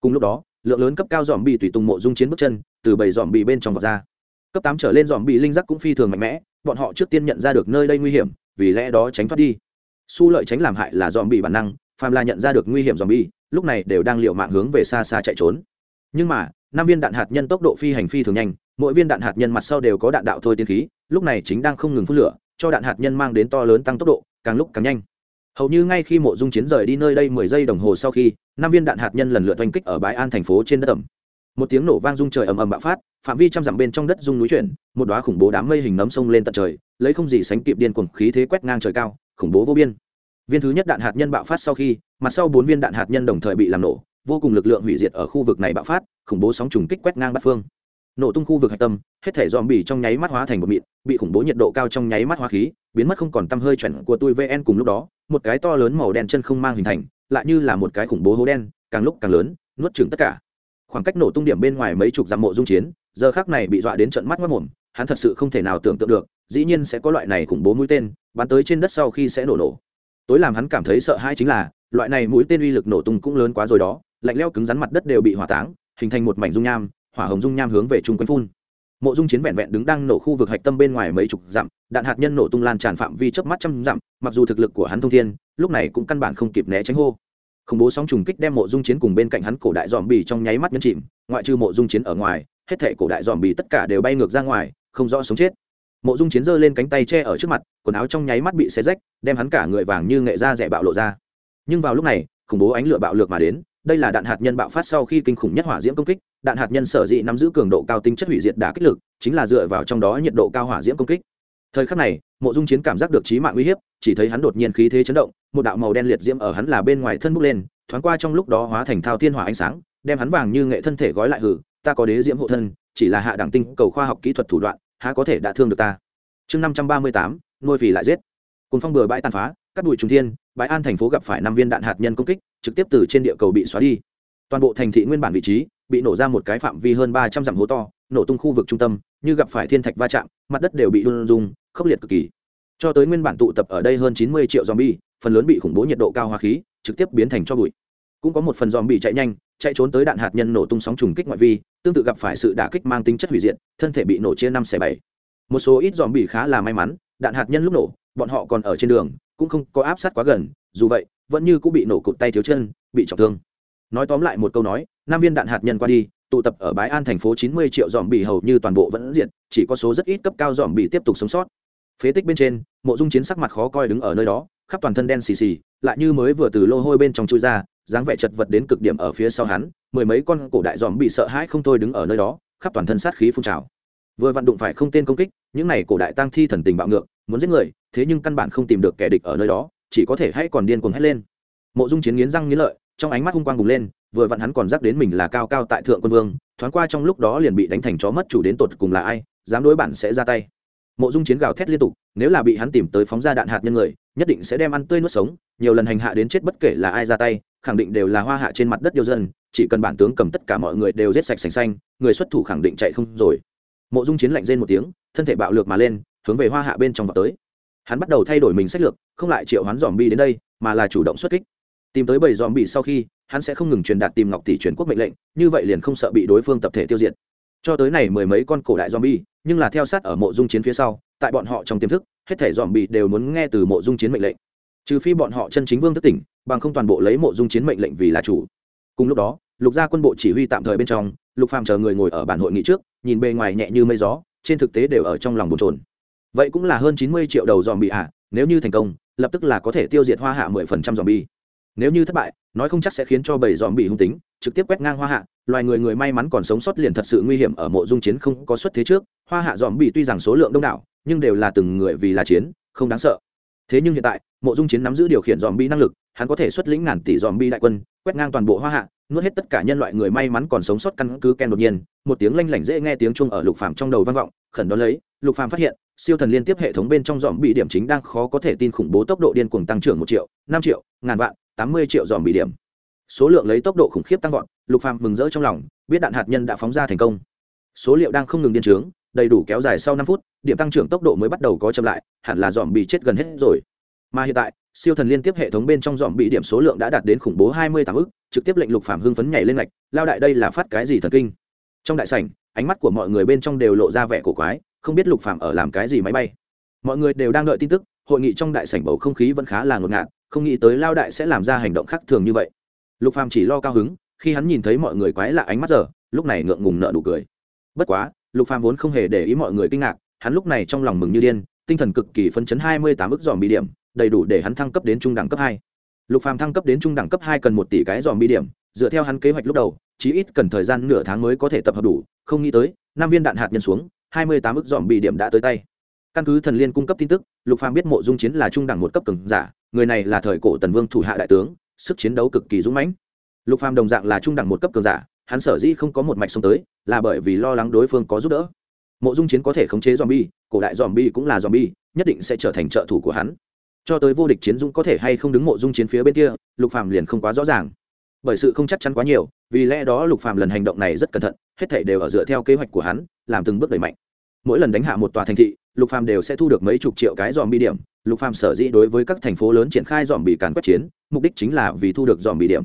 Cùng lúc đó, lượng lớn cấp cao dòm bị tùy tùng mộ dung chiến bước chân, từ bầy dòm bị bên trong vọt ra. Cấp tám trở lên dòm bị linh giác cũng phi thường mạnh mẽ, bọn họ trước tiên nhận ra được nơi đây nguy hiểm, vì lẽ đó tránh thoát đi. Su lợi tránh làm hại là dòm bị bản năng, phàm là nhận ra được nguy hiểm dòm bị lúc này đều đang liệu mạng hướng về xa xa chạy trốn. Nhưng mà, năm viên đạn hạt nhân tốc độ phi hành phi thường nhanh, mỗi viên đạn hạt nhân mặt sau đều có đạn đạo thôi tiên khí, lúc này chính đang không ngừng phun lửa, cho đạn hạt nhân mang đến to lớn tăng tốc độ, càng lúc càng nhanh hầu như ngay khi mộ dung chiến rời đi nơi đây mười giây đồng hồ sau khi, năm viên đạn hạt nhân lần lượt oanh kích ở bãi an thành phố trên đất ẩm. Một tiếng nổ vang rung trời ầm ầm bạo phát, phạm vi trăm dặm bên trong đất rung núi chuyển, một đoá khủng bố đám mây hình nấm sông lên tận trời, lấy không gì sánh kịp điên cuồng khí thế quét ngang trời cao, khủng bố vô biên. Viên thứ nhất đạn hạt nhân bạo phát sau khi, mặt sau bốn viên đạn hạt nhân đồng thời bị làm nổ, vô cùng lực lượng hủy diệt ở khu vực này bạo phát, khủng bố sóng trùng kích quét ngang bát phương nổ tung khu vực hạch tâm, hết thể dòm bỉ trong nháy mắt hóa thành một mịn, bị khủng bố nhiệt độ cao trong nháy mắt hóa khí, biến mất không còn tăm hơi chuẩn của tôi vn cùng lúc đó, một cái to lớn màu đen chân không mang hình thành, lại như là một cái khủng bố hố đen, càng lúc càng lớn, nuốt chừng tất cả. Khoảng cách nổ tung điểm bên ngoài mấy chục dặm mộ dung chiến, giờ khác này bị dọa đến trận mắt mất mồm, hắn thật sự không thể nào tưởng tượng được, dĩ nhiên sẽ có loại này khủng bố mũi tên, bắn tới trên đất sau khi sẽ nổ nổ. Tối làm hắn cảm thấy sợ hãi chính là, loại này mũi tên uy lực nổ tung cũng lớn quá rồi đó, lạnh leo cứng rắn mặt đất đều bị hỏa táng, hình thành một mảnh dung nham hỏa hồng dung nham hướng về chung quanh phun. Mộ dung chiến vẹn vẹn đứng đang nổ khu vực hạch tâm bên ngoài mấy chục dặm, đạn hạt nhân nổ tung lan tràn phạm vi chớp mắt trăm dặm, mặc dù thực lực của hắn thông thiên, lúc này cũng căn bản không kịp né tránh hô. Khủng bố sóng trùng kích đem mộ dung chiến cùng bên cạnh hắn cổ đại dòm bì trong nháy mắt nhấn chìm, ngoại trừ mộ dung chiến ở ngoài, hết thể cổ đại dòm bì tất cả đều bay ngược ra ngoài, không rõ sống chết. Mộ dung chiến giơ lên cánh tay che ở trước mặt, quần áo trong nháy mắt bị xé rách, đem hắn cả người vàng như nghệ da rẻ bạo lộ ra. Nhưng vào lúc này, khủng bố ánh lửa bạo lược mà đến, đây là đạn hạt nhân bạo phát sau khi kinh khủng nhất hỏa diễm công kích đạn hạt nhân sở dĩ nắm giữ cường độ cao tính chất hủy diệt đả kích lực, chính là dựa vào trong đó nhiệt độ cao hỏa diễm công kích. Thời khắc này, mộ dung chiến cảm giác được trí mạng uy hiếp, chỉ thấy hắn đột nhiên khí thế chấn động, một đạo màu đen liệt diễm ở hắn là bên ngoài thân bốc lên, thoáng qua trong lúc đó hóa thành thao thiên hỏa ánh sáng, đem hắn vàng như nghệ thân thể gói lại hử, ta có đế diễm hộ thân, chỉ là hạ đẳng tinh cầu khoa học kỹ thuật thủ đoạn, há có thể đã thương được ta? Chương năm trăm ba mươi tám, nuôi vì lại giết. Cồn phong bừa bãi tàn phá, cắt bụi trung thiên, bãi an thành phố gặp phải năm viên đạn hạt nhân công kích, trực tiếp từ trên địa cầu bị xóa đi toàn bộ thành thị nguyên bản vị trí bị nổ ra một cái phạm vi hơn ba trăm dặm hố to, nổ tung khu vực trung tâm, như gặp phải thiên thạch va chạm, mặt đất đều bị đun rung, khốc liệt cực kỳ. Cho tới nguyên bản tụ tập ở đây hơn chín mươi triệu zombie, phần lớn bị khủng bố nhiệt độ cao hóa khí, trực tiếp biến thành cho bụi. Cũng có một phần zombie chạy nhanh, chạy trốn tới đạn hạt nhân nổ tung sóng trùng kích ngoại vi, tương tự gặp phải sự đả kích mang tính chất hủy diệt, thân thể bị nổ chia năm xẻ bảy. Một số ít zombie khá là may mắn, đạn hạt nhân lúc nổ, bọn họ còn ở trên đường, cũng không có áp sát quá gần, dù vậy, vẫn như cũng bị nổ cụt tay thiếu chân, bị trọng thương nói tóm lại một câu nói, năm viên đạn hạt nhân qua đi, tụ tập ở bãi an thành phố chín mươi triệu dòm bị hầu như toàn bộ vẫn diện chỉ có số rất ít cấp cao dòm bị tiếp tục sống sót. Phế tích bên trên, mộ dung chiến sắc mặt khó coi đứng ở nơi đó, khắp toàn thân đen xì xì, lại như mới vừa từ lô hôi bên trong chui ra, dáng vẻ chật vật đến cực điểm ở phía sau hắn, mười mấy con cổ đại dòm bị sợ hãi không thôi đứng ở nơi đó, khắp toàn thân sát khí phun trào. Vừa vặn đụng phải không tên công kích, những này cổ đại tăng thi thần tình bạo ngược, muốn giết người, thế nhưng căn bản không tìm được kẻ địch ở nơi đó, chỉ có thể hay còn điên cuồng hét lên. Mộ dung chiến nghiến răng nghiến lợi trong ánh mắt hung quang bùng lên, vừa vặn hắn còn dắt đến mình là cao cao tại thượng quân vương, thoáng qua trong lúc đó liền bị đánh thành chó mất chủ đến tột cùng là ai, dám đối bản sẽ ra tay. Mộ dung chiến gào thét liên tục, nếu là bị hắn tìm tới phóng ra đạn hạt nhân người, nhất định sẽ đem ăn tươi nuốt sống, nhiều lần hành hạ đến chết bất kể là ai ra tay, khẳng định đều là hoa hạ trên mặt đất yêu dân, chỉ cần bản tướng cầm tất cả mọi người đều giết sạch sành xanh, người xuất thủ khẳng định chạy không rồi. Mộ dung chiến lạnh rên một tiếng, thân thể bạo lược mà lên, hướng về hoa hạ bên trong vào tới. Hắn bắt đầu thay đổi mình sách lược, không lại triệu hoán dòm bi đến đây, mà là chủ động xuất kích tìm tới bảy dòm bị sau khi, hắn sẽ không ngừng truyền đạt tìm ngọc tỷ truyền quốc mệnh lệnh, như vậy liền không sợ bị đối phương tập thể tiêu diệt. Cho tới này mười mấy con cổ đại dòm bi nhưng là theo sát ở mộ dung chiến phía sau, tại bọn họ trong tiềm thức, hết thể dòm bi đều muốn nghe từ mộ dung chiến mệnh lệnh. Trừ phi bọn họ chân chính vương thức tỉnh, bằng không toàn bộ lấy mộ dung chiến mệnh lệnh vì là chủ. Cùng lúc đó, lục gia quân bộ chỉ huy tạm thời bên trong, lục phàm chờ người ngồi ở bản hội nghị trước, nhìn bề ngoài nhẹ như mây gió, trên thực tế đều ở trong lòng bồn trồn vậy cũng là hơn chín mươi triệu đầu dòm bị hạ nếu như thành công, lập tức là có thể tiêu diệt hoa hạ mười phần trăm dòm bi nếu như thất bại, nói không chắc sẽ khiến cho bảy dòm bị hung tính, trực tiếp quét ngang hoa hạ. Loài người người may mắn còn sống sót liền thật sự nguy hiểm ở mộ dung chiến không có xuất thế trước. Hoa hạ dòm bị tuy rằng số lượng đông đảo, nhưng đều là từng người vì là chiến, không đáng sợ. Thế nhưng hiện tại, mộ dung chiến nắm giữ điều khiển dòm bi năng lực, hắn có thể xuất lĩnh ngàn tỷ dòm bi đại quân, quét ngang toàn bộ hoa hạ, nuốt hết tất cả nhân loại người may mắn còn sống sót căn cứ ken đột nhiên, một tiếng lanh lảnh dễ nghe tiếng chuông ở lục phàm trong đầu vang vọng, khẩn đó lấy, lục phàm phát hiện, siêu thần liên tiếp hệ thống bên trong dòm bị điểm chính đang khó có thể tin khủng bố tốc độ điên cuồng tăng trưởng một triệu, năm triệu, ngàn vạn tám mươi triệu dòm bị điểm. Số lượng lấy tốc độ khủng khiếp tăng vọt, lục phàm mừng rỡ trong lòng, biết đạn hạt nhân đã phóng ra thành công. Số liệu đang không ngừng điên trướng, đầy đủ kéo dài sau năm phút, điểm tăng trưởng tốc độ mới bắt đầu có chậm lại, hẳn là dòm bị chết gần hết rồi. Mà hiện tại, siêu thần liên tiếp hệ thống bên trong dòm bị điểm số lượng đã đạt đến khủng bố hai mươi tám ức, trực tiếp lệnh lục phàm hưng phấn nhảy lên lạch lao đại đây là phát cái gì thần kinh? Trong đại sảnh, ánh mắt của mọi người bên trong đều lộ ra vẻ cổ quái, không biết lục phàm ở làm cái gì máy bay. Mọi người đều đang đợi tin tức, hội nghị trong đại sảnh bầu không khí vẫn khá là ngột ngạt không nghĩ tới lao đại sẽ làm ra hành động khác thường như vậy. Lục phàm chỉ lo cao hứng, khi hắn nhìn thấy mọi người quái lạ ánh mắt giờ, lúc này ngượng ngùng nợ nụ cười. Bất quá, lục phàm vốn không hề để ý mọi người kinh ngạc, hắn lúc này trong lòng mừng như điên, tinh thần cực kỳ phấn chấn hai mươi tám ức dòm bị điểm, đầy đủ để hắn thăng cấp đến trung đẳng cấp hai. Lục phàm thăng cấp đến trung đẳng cấp hai cần một tỷ cái dòm bị điểm, dựa theo hắn kế hoạch lúc đầu, chí ít cần thời gian nửa tháng mới có thể tập hợp đủ, không nghĩ tới, năm viên đạn hạt nhân xuống, hai mươi tám ức dòm bị điểm đã tới tay. Căn cứ thần liên cung cấp tin tức, lục phàm biết mộ dung chiến là trung đẳng một cấp cường giả người này là thời cổ tần vương thủ hạ đại tướng, sức chiến đấu cực kỳ dũng mãnh. Lục phàm đồng dạng là trung đẳng một cấp cường giả, hắn sở dĩ không có một mạch xông tới, là bởi vì lo lắng đối phương có giúp đỡ. Mộ dung chiến có thể khống chế zombie, cổ đại zombie cũng là zombie, nhất định sẽ trở thành trợ thủ của hắn. Cho tới vô địch chiến dũng có thể hay không đứng mộ dung chiến phía bên kia, lục phàm liền không quá rõ ràng. Bởi sự không chắc chắn quá nhiều, vì lẽ đó lục phàm lần hành động này rất cẩn thận, hết thảy đều ở dựa theo kế hoạch của hắn, làm từng bước đẩy mạnh mỗi lần đánh hạ một tòa thành thị, lục phàm đều sẽ thu được mấy chục triệu cái dòm bi điểm. Lục phàm sở dĩ đối với các thành phố lớn triển khai dòm bị càn quét chiến, mục đích chính là vì thu được dòm bi điểm.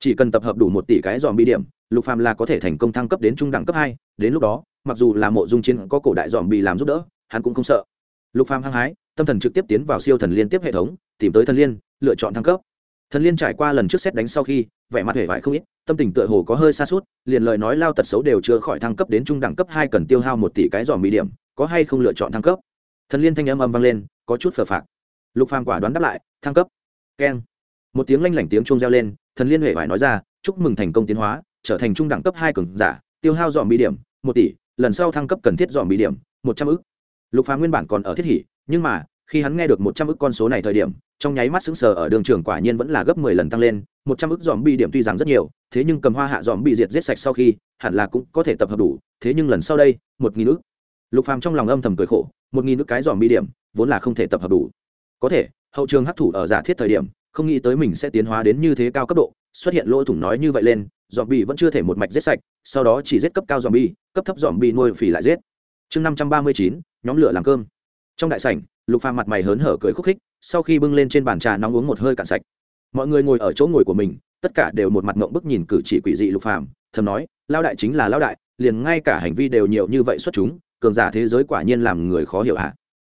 Chỉ cần tập hợp đủ một tỷ cái dòm bi điểm, lục phàm là có thể thành công thăng cấp đến trung đẳng cấp hai. Đến lúc đó, mặc dù là mộ dung chiến có cổ đại dòm bị làm giúp đỡ, hắn cũng không sợ. Lục phàm hăng hái, tâm thần trực tiếp tiến vào siêu thần liên tiếp hệ thống, tìm tới thần liên, lựa chọn thăng cấp. Thần liên trải qua lần trước xét đánh sau khi vẻ mặt hề vải không ít, tâm tình tựa hồ có hơi xa suốt, liền lời nói lao tật xấu đều chưa khỏi thăng cấp đến trung đẳng cấp hai cần tiêu hao một tỷ cái dòm mỹ điểm, có hay không lựa chọn thăng cấp? Thần liên thanh âm âm vang lên, có chút phờ phạc. Lục phàm quả đoán đáp lại, thăng cấp. Keng. Một tiếng lanh lảnh tiếng chuông reo lên, thần liên huệ vải nói ra, chúc mừng thành công tiến hóa, trở thành trung đẳng cấp hai cường giả, tiêu hao dòm bị điểm, một tỷ, lần sau thăng cấp cần thiết dòm bị điểm, một trăm ức. Lục phàm nguyên bản còn ở thiết hỉ, nhưng mà, khi hắn nghe được một trăm ức con số này thời điểm, trong nháy mắt sững sờ ở đường trường quả nhiên vẫn là gấp mười lần tăng lên một trăm ức dòm bị điểm tuy rằng rất nhiều, thế nhưng cầm hoa hạ dòm bị diệt giết sạch sau khi, hẳn là cũng có thể tập hợp đủ, thế nhưng lần sau đây, một nghìn ức lục phàm trong lòng âm thầm cười khổ, một nghìn ức cái dòm bị điểm, vốn là không thể tập hợp đủ. Có thể, hậu trường hấp thụ ở giả thiết thời điểm, không nghĩ tới mình sẽ tiến hóa đến như thế cao cấp độ, xuất hiện lỗ thủng nói như vậy lên dòm bị vẫn chưa thể một mạch giết sạch, sau đó chỉ giết cấp cao dòm bi cấp thấp dòm bi nuôi phỉ lại giết. Chương năm trăm ba mươi chín, nhóm lửa làm cơm. Trong đại sảnh, lục phàm mặt mày hớn hở cười khúc khích, sau khi bưng lên trên bàn trà nóng uống một hơi cạn sạch mọi người ngồi ở chỗ ngồi của mình, tất cả đều một mặt ngộng bức nhìn cử chỉ quỷ dị lục phàm, thầm nói lao đại chính là lao đại, liền ngay cả hành vi đều nhiều như vậy xuất chúng, cường giả thế giới quả nhiên làm người khó hiểu hạ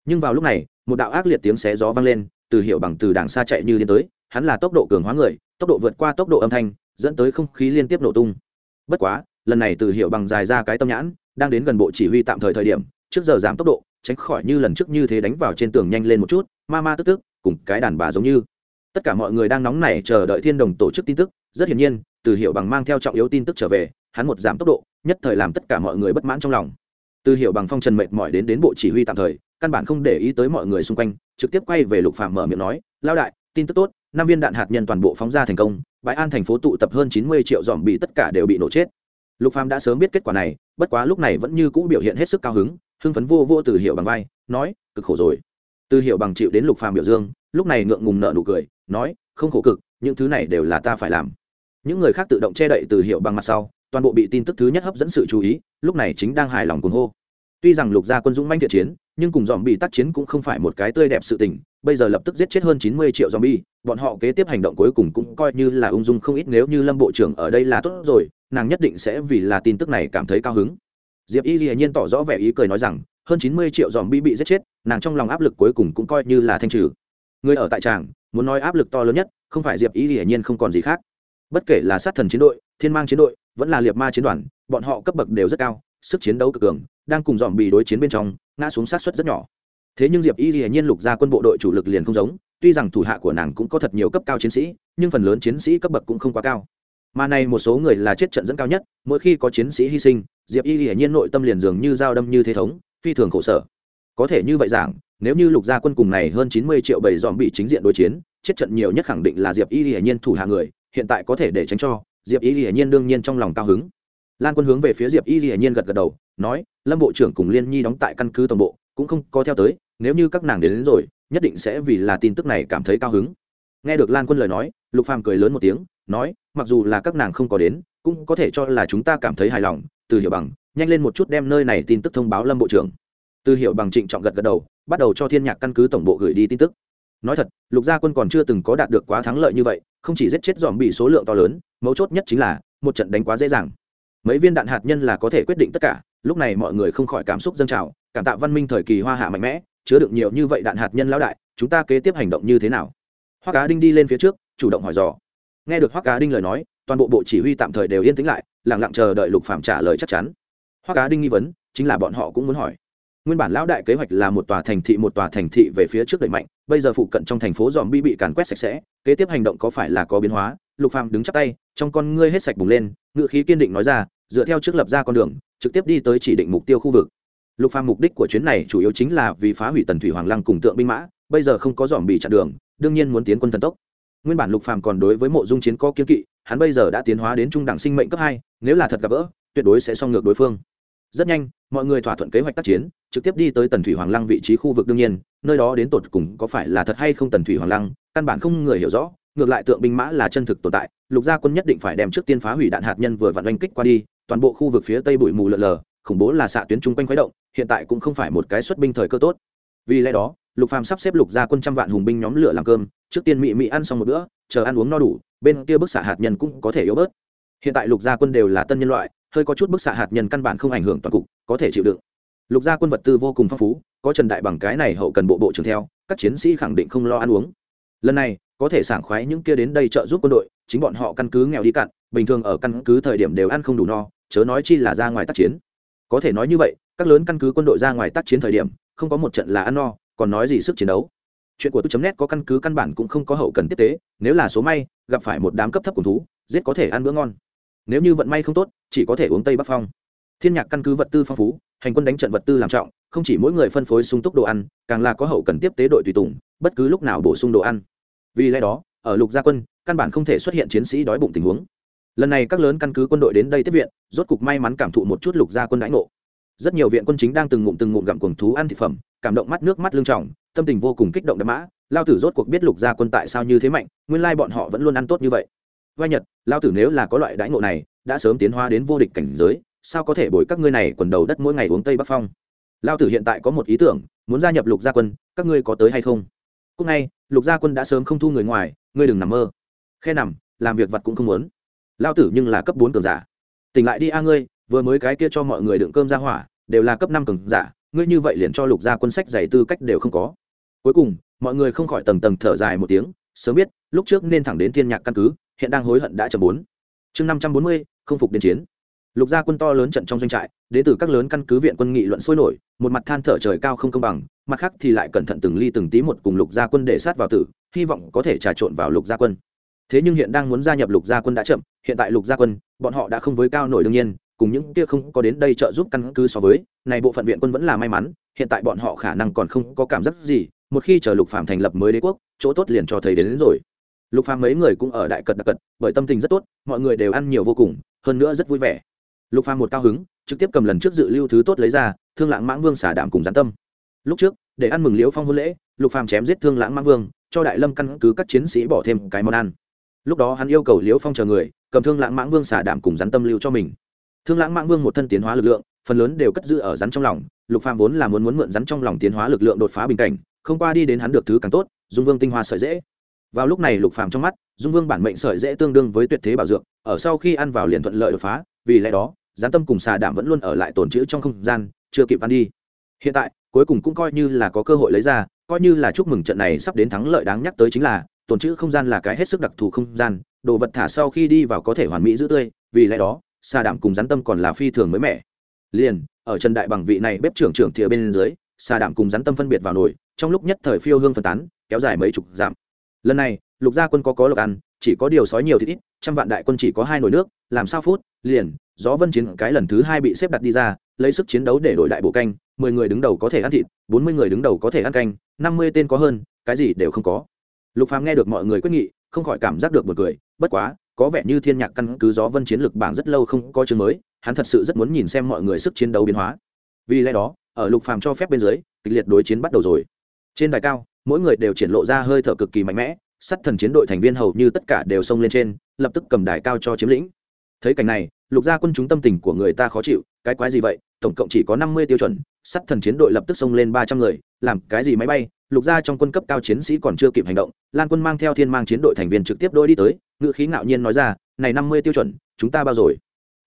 nhưng vào lúc này, một đạo ác liệt tiếng xé gió vang lên, từ hiệu bằng từ đàng xa chạy như điên tới, hắn là tốc độ cường hóa người, tốc độ vượt qua tốc độ âm thanh, dẫn tới không khí liên tiếp nổ tung. Bất quá, lần này từ hiệu bằng dài ra cái tâm nhãn, đang đến gần bộ chỉ huy tạm thời thời điểm, trước giờ giảm tốc độ, tránh khỏi như lần trước như thế đánh vào trên tường nhanh lên một chút, ma ma tức tức, cùng cái đàn bà giống như tất cả mọi người đang nóng nảy chờ đợi thiên đồng tổ chức tin tức, rất hiển nhiên, từ hiệu bằng mang theo trọng yếu tin tức trở về, hắn một giảm tốc độ, nhất thời làm tất cả mọi người bất mãn trong lòng. Từ hiệu bằng phong trần mệt mỏi đến đến bộ chỉ huy tạm thời, căn bản không để ý tới mọi người xung quanh, trực tiếp quay về lục phạm mở miệng nói lao đại, tin tức tốt, năm viên đạn hạt nhân toàn bộ phóng ra thành công, bãi an thành phố tụ tập hơn chín mươi triệu dòm bị tất cả đều bị nổ chết. Lục phàm đã sớm biết kết quả này, bất quá lúc này vẫn như cũ biểu hiện hết sức cao hứng, hưng phấn vô vô từ hiệu bằng vai, nói, cực khổ rồi. Từ hiệu bằng chịu đến lục phàm biểu dương lúc này ngượng ngùng nợ nụ cười nói không khổ cực những thứ này đều là ta phải làm những người khác tự động che đậy từ hiệu bằng mặt sau toàn bộ bị tin tức thứ nhất hấp dẫn sự chú ý lúc này chính đang hài lòng cuồng hô tuy rằng lục gia quân dũng manh thiện chiến nhưng cùng dòm bị tác chiến cũng không phải một cái tươi đẹp sự tình bây giờ lập tức giết chết hơn chín mươi triệu dòm bi bọn họ kế tiếp hành động cuối cùng cũng coi như là ung dung không ít nếu như Lâm bộ trưởng ở đây là tốt rồi, nàng nhất định sẽ vì là tin tức này cảm thấy cao hứng. Diệp Y Lệ nhiên tỏ rõ vẻ ý cười nói rằng, hơn chín mươi triệu dòm bi bị giết chết, nàng trong lòng áp lực cuối cùng cũng coi như là thanh trừ. Người ở tại tràng, muốn nói áp lực to lớn nhất, không phải Diệp Y Lệ nhiên không còn gì khác. Bất kể là sát thần chiến đội, thiên mang chiến đội, vẫn là liệt ma chiến đoàn, bọn họ cấp bậc đều rất cao, sức chiến đấu cực cường, đang cùng dòm bị đối chiến bên trong, ngã xuống sát suất rất nhỏ. Thế nhưng diệp y hiển nhiên lục gia quân bộ đội chủ lực liền không giống tuy rằng thủ hạ của nàng cũng có thật nhiều cấp cao chiến sĩ nhưng phần lớn chiến sĩ cấp bậc cũng không quá cao. Mà này một số người là chết trận dẫn cao nhất mỗi khi có chiến sĩ hy sinh diệp y hiển nhiên nội tâm liền dường như dao đâm như thế thống phi thường khổ sở. Có thể như vậy giảng nếu như lục gia quân cùng này hơn chín mươi triệu bầy dòm bị chính diện đối chiến chết trận nhiều nhất khẳng định là diệp y hiển nhiên thủ hạ người hiện tại có thể để tránh cho diệp y hiển nhiên đương nhiên trong lòng cao hứng. Lan quân hướng về phía diệp y hiển nhiên gật gật đầu nói lâm bộ trưởng cùng liên nhi đóng tại căn cứ tổng bộ cũng không có theo tới nếu như các nàng đến, đến rồi nhất định sẽ vì là tin tức này cảm thấy cao hứng. Nghe được lan quân lời nói lục phàm cười lớn một tiếng nói mặc dù là các nàng không có đến cũng có thể cho là chúng ta cảm thấy hài lòng từ hiểu bằng nhanh lên một chút đem nơi này tin tức thông báo lâm bộ trưởng. Từ hiểu bằng trịnh trọng gật gật đầu bắt đầu cho thiên nhạc căn cứ tổng bộ gửi đi tin tức. Nói thật, lục gia quân còn chưa từng có đạt được quá thắng lợi như vậy, không chỉ giết chết dòm bị số lượng to lớn, mấu chốt nhất chính là, một trận đánh quá dễ dàng. Mấy viên đạn hạt nhân là có thể quyết định tất cả, lúc này mọi người không khỏi cảm xúc dâng trào, cảm tạ văn minh thời kỳ hoa hạ mạnh mẽ, chứa được nhiều như vậy đạn hạt nhân lão đại, chúng ta kế tiếp hành động như thế nào? Hoa cá đinh đi lên phía trước, chủ động hỏi dò. Nghe được hoa cá đinh lời nói, toàn bộ bộ chỉ huy tạm thời đều yên tĩnh lại, lặng lặng chờ đợi lục phạm trả lời chắc chắn. Hoa cá đinh nghi vấn, chính là bọn họ cũng muốn hỏi nguyên bản lão đại kế hoạch là một tòa thành thị, một tòa thành thị về phía trước đẩy mạnh, bây giờ phụ cận trong thành phố dòm bi bị càn quét sạch sẽ, kế tiếp hành động có phải là có biến hóa? Lục phàm đứng chắc tay, trong con ngươi hết sạch bùng lên ngự khí kiên định nói ra, dựa theo trước lập ra con đường, trực tiếp đi tới chỉ định mục tiêu khu vực. Lục phàm mục đích của chuyến này chủ yếu chính là vì phá hủy tần thủy hoàng lăng cùng tượng binh mã, bây giờ không có dòm bị chặn đường, đương nhiên muốn tiến quân thần tốc. Nguyên bản lục phàm còn đối với mộ dung chiến có kiên kỵ, hắn bây giờ đã tiến hóa đến trung đẳng sinh mệnh cấp hai, nếu là thật gặp gỡ, tuyệt đối sẽ song ngược đối phương. Rất nhanh, mọi người thỏa thuận kế hoạch tác chiến trực tiếp đi tới tần thủy hoàng lăng vị trí khu vực đương nhiên, nơi đó đến tột cùng có phải là thật hay không tần thủy hoàng lăng, căn bản không người hiểu rõ, ngược lại tượng binh mã là chân thực tồn tại, lục gia quân nhất định phải đem trước tiên phá hủy đạn hạt nhân vừa vặn oanh kích qua đi, toàn bộ khu vực phía tây bụi mù lợn lờ, khủng bố là xạ tuyến chung quanh khuấy động, hiện tại cũng không phải một cái xuất binh thời cơ tốt. Vì lẽ đó, lục phàm sắp xếp lục gia quân trăm vạn hùng binh nhóm lửa làm cơm, trước tiên mị mị ăn xong một bữa, chờ ăn uống no đủ, bên kia bức xạ hạt nhân cũng có thể yếu bớt. Hiện tại lục gia quân đều là tân nhân loại, hơi có chút bức xạ hạt nhân căn bản không ảnh hưởng toàn cục, có thể chịu đựng lục gia quân vật tư vô cùng phong phú, có trần đại bằng cái này hậu cần bộ bộ trưởng theo, các chiến sĩ khẳng định không lo ăn uống. Lần này, có thể sảng khoái những kia đến đây trợ giúp quân đội, chính bọn họ căn cứ nghèo đi cạn, bình thường ở căn cứ thời điểm đều ăn không đủ no, chớ nói chi là ra ngoài tác chiến. Có thể nói như vậy, các lớn căn cứ quân đội ra ngoài tác chiến thời điểm, không có một trận là ăn no, còn nói gì sức chiến đấu. Chuyện của tôi chấm nét có căn cứ căn bản cũng không có hậu cần tiếp tế, nếu là số may, gặp phải một đám cấp thấp cùng thú, giết có thể ăn bữa ngon. Nếu như vận may không tốt, chỉ có thể uống tây bắc phong thiên nhạc căn cứ vật tư phong phú, hành quân đánh trận vật tư làm trọng, không chỉ mỗi người phân phối sung túc đồ ăn, càng là có hậu cần tiếp tế đội tùy tùng, bất cứ lúc nào bổ sung đồ ăn. Vì lẽ đó, ở lục gia quân, căn bản không thể xuất hiện chiến sĩ đói bụng tình huống. Lần này các lớn căn cứ quân đội đến đây tiếp viện, rốt cục may mắn cảm thụ một chút lục gia quân đãi ngộ. Rất nhiều viện quân chính đang từng ngụm từng ngụm gặm cuồng thú ăn thực phẩm, cảm động mắt nước mắt lưng trọng tâm tình vô cùng kích động đẫm mã. Lao tử rốt cuộc biết lục gia quân tại sao như thế mạnh, nguyên lai bọn họ vẫn luôn ăn tốt như vậy. Vai nhật, lao tử nếu là có loại đãi ngộ này, đã sớm tiến hóa đến vô địch cảnh giới sao có thể bồi các ngươi này quần đầu đất mỗi ngày uống tây bắc phong? Lao tử hiện tại có một ý tưởng, muốn gia nhập lục gia quân, các ngươi có tới hay không? Cúc ngay, lục gia quân đã sớm không thu người ngoài, ngươi đừng nằm mơ. Khe nằm, làm việc vặt cũng không muốn. Lao tử nhưng là cấp bốn cường giả. Tỉnh lại đi a ngươi, vừa mới cái kia cho mọi người đựng cơm ra hỏa, đều là cấp năm cường giả, ngươi như vậy liền cho lục gia quân sách dày tư cách đều không có. Cuối cùng, mọi người không khỏi tầng tầng thở dài một tiếng, sớm biết, lúc trước nên thẳng đến thiên nhạc căn cứ, hiện đang hối hận đã chậm bốn. Chương năm trăm bốn mươi, không phục đến chiến lục gia quân to lớn trận trong doanh trại đến từ các lớn căn cứ viện quân nghị luận sôi nổi một mặt than thở trời cao không công bằng mặt khác thì lại cẩn thận từng ly từng tí một cùng lục gia quân để sát vào tử hy vọng có thể trà trộn vào lục gia quân. Thế nhưng hiện đang muốn gia nhập lục gia quân đã chậm hiện tại lục gia quân bọn họ đã không với cao nổi đương nhiên cùng những kia không có đến đây trợ giúp căn cứ so với này bộ phận viện quân vẫn là may mắn hiện tại bọn họ khả năng còn không có cảm giác gì một khi chờ lục phạm thành lập mới đế quốc chỗ tốt liền cho thấy đến, đến rồi. Lục phàm mấy người cũng ở đại cật đặc cật bởi tâm tình rất tốt mọi người đều ăn nhiều vô cùng hơn nữa rất vui vẻ lục phàm một cao hứng, trực tiếp cầm lần trước dự lưu thứ tốt lấy ra, thương lãng mãng vương xả đảm cùng gián tâm. Lúc trước, để ăn mừng liễu phong hôn lễ, lục phàm chém giết thương lãng mãng vương, cho đại lâm căn cứ các chiến sĩ bỏ thêm cái món ăn. Lúc đó hắn yêu cầu liễu phong chờ người, cầm thương lãng mãng vương xả đảm cùng rắn tâm lưu cho mình. Thương lãng mãng vương một thân tiến hóa lực lượng, phần lớn đều cất giữ ở rắn trong lòng, lục phàm vốn là muốn muốn mượn rắn trong lòng tiến hóa lực lượng đột phá bình cảnh, không qua đi đến hắn được thứ càng tốt, dung vương tinh hoa sợi dễ. Vào lúc này lục phàm trong mắt, dung vương bản mệnh sợi dễ tương đương với tuyệt thế bảo dược, ở sau khi ăn vào liền thuận lợi đột phá, vì lẽ đó gián tâm cùng xà đảm vẫn luôn ở lại tồn trữ trong không gian, chưa kịp ăn đi. Hiện tại, cuối cùng cũng coi như là có cơ hội lấy ra, coi như là chúc mừng trận này sắp đến thắng lợi đáng nhắc tới chính là, tồn trữ không gian là cái hết sức đặc thù không gian, đồ vật thả sau khi đi vào có thể hoàn mỹ giữ tươi, vì lẽ đó, xà đảm cùng rắn tâm còn là phi thường mới mẻ. Liền, ở trần đại bằng vị này bếp trưởng trưởng thìa bên dưới, xà đảm cùng rắn tâm phân biệt vào nồi, trong lúc nhất thời phiêu hương phân tán, kéo dài mấy chục giảm lần này lục gia quân có có lộc ăn, chỉ có điều sói nhiều thịt ít, trăm vạn đại quân chỉ có hai nồi nước, làm sao phút, liền, gió vân chiến cái lần thứ hai bị xếp đặt đi ra, lấy sức chiến đấu để đổi đại bộ canh, mười người đứng đầu có thể ăn thịt, bốn mươi người đứng đầu có thể ăn canh, năm mươi tên có hơn, cái gì đều không có. Lục phàm nghe được mọi người quyết nghị, không khỏi cảm giác được một cười, bất quá, có vẻ như thiên nhạc căn cứ gió vân chiến lực bảng rất lâu không có chương mới, hắn thật sự rất muốn nhìn xem mọi người sức chiến đấu biến hóa. Vì lẽ đó, ở lục phàm cho phép bên dưới, kịch liệt đối chiến bắt đầu rồi. Trên đài cao, mỗi người đều triển lộ ra hơi thở cực kỳ mạnh mẽ sắt thần chiến đội thành viên hầu như tất cả đều xông lên trên, lập tức cầm đài cao cho chiếm lĩnh. Thấy cảnh này, lục gia quân chúng tâm tình của người ta khó chịu, cái quái gì vậy? Tổng cộng chỉ có năm mươi tiêu chuẩn sắt thần chiến đội lập tức xông lên ba trăm người, làm cái gì máy bay? Lục gia trong quân cấp cao chiến sĩ còn chưa kịp hành động, lan quân mang theo thiên mang chiến đội thành viên trực tiếp đôi đi tới ngự khí ngạo nhiên nói ra, này năm mươi tiêu chuẩn, chúng ta bao rồi?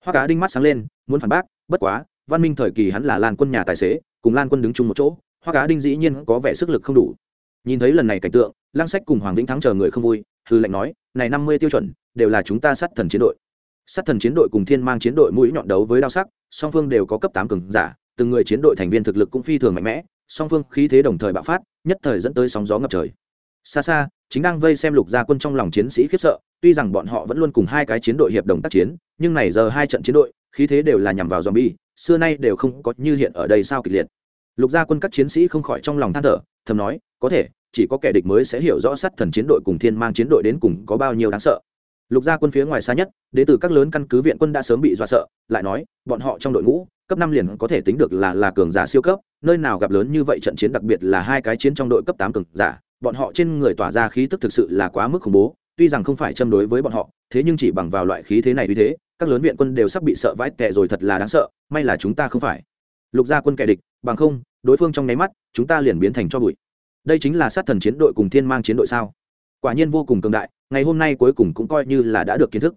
Hoa cá đinh mắt sáng lên, muốn phản bác, bất quá, văn minh thời kỳ hắn là lan quân nhà tài xế, cùng lan quân đứng chung một chỗ, hoa cá đinh dĩ nhiên có vẻ sức lực không đủ. Nhìn thấy lần này cảnh tượng lang sách cùng hoàng vĩnh thắng chờ người không vui, hư lệnh nói, này năm mươi tiêu chuẩn, đều là chúng ta sát thần chiến đội. Sát thần chiến đội cùng thiên mang chiến đội mũi nhọn đấu với đao sắc, song phương đều có cấp tám cường giả, từng người chiến đội thành viên thực lực cũng phi thường mạnh mẽ, song phương khí thế đồng thời bạo phát, nhất thời dẫn tới sóng gió ngập trời. Xa xa, chính đang vây xem lục gia quân trong lòng chiến sĩ khiếp sợ, tuy rằng bọn họ vẫn luôn cùng hai cái chiến đội hiệp đồng tác chiến, nhưng này giờ hai trận chiến đội, khí thế đều là nhằm vào zombie, xưa nay đều không có như hiện ở đây sao kịch liệt. Lục gia quân các chiến sĩ không khỏi trong lòng than thở, thầm nói, có thể chỉ có kẻ địch mới sẽ hiểu rõ sát thần chiến đội cùng thiên mang chiến đội đến cùng có bao nhiêu đáng sợ. Lục gia quân phía ngoài xa nhất đến từ các lớn căn cứ viện quân đã sớm bị dọa sợ, lại nói, bọn họ trong đội ngũ, cấp năm liền có thể tính được là là cường giả siêu cấp, nơi nào gặp lớn như vậy trận chiến đặc biệt là hai cái chiến trong đội cấp tám cường giả, bọn họ trên người tỏa ra khí tức thực sự là quá mức khủng bố, tuy rằng không phải châm đối với bọn họ, thế nhưng chỉ bằng vào loại khí thế này như thế, các lớn viện quân đều sắp bị sợ vãi tệ rồi thật là đáng sợ, may là chúng ta không phải. Lục gia quân kẻ địch, bằng không, đối phương trong nháy mắt, chúng ta liền biến thành cho bụi đây chính là sát thần chiến đội cùng thiên mang chiến đội sao? Quả nhiên vô cùng cường đại, ngày hôm nay cuối cùng cũng coi như là đã được kiến thức.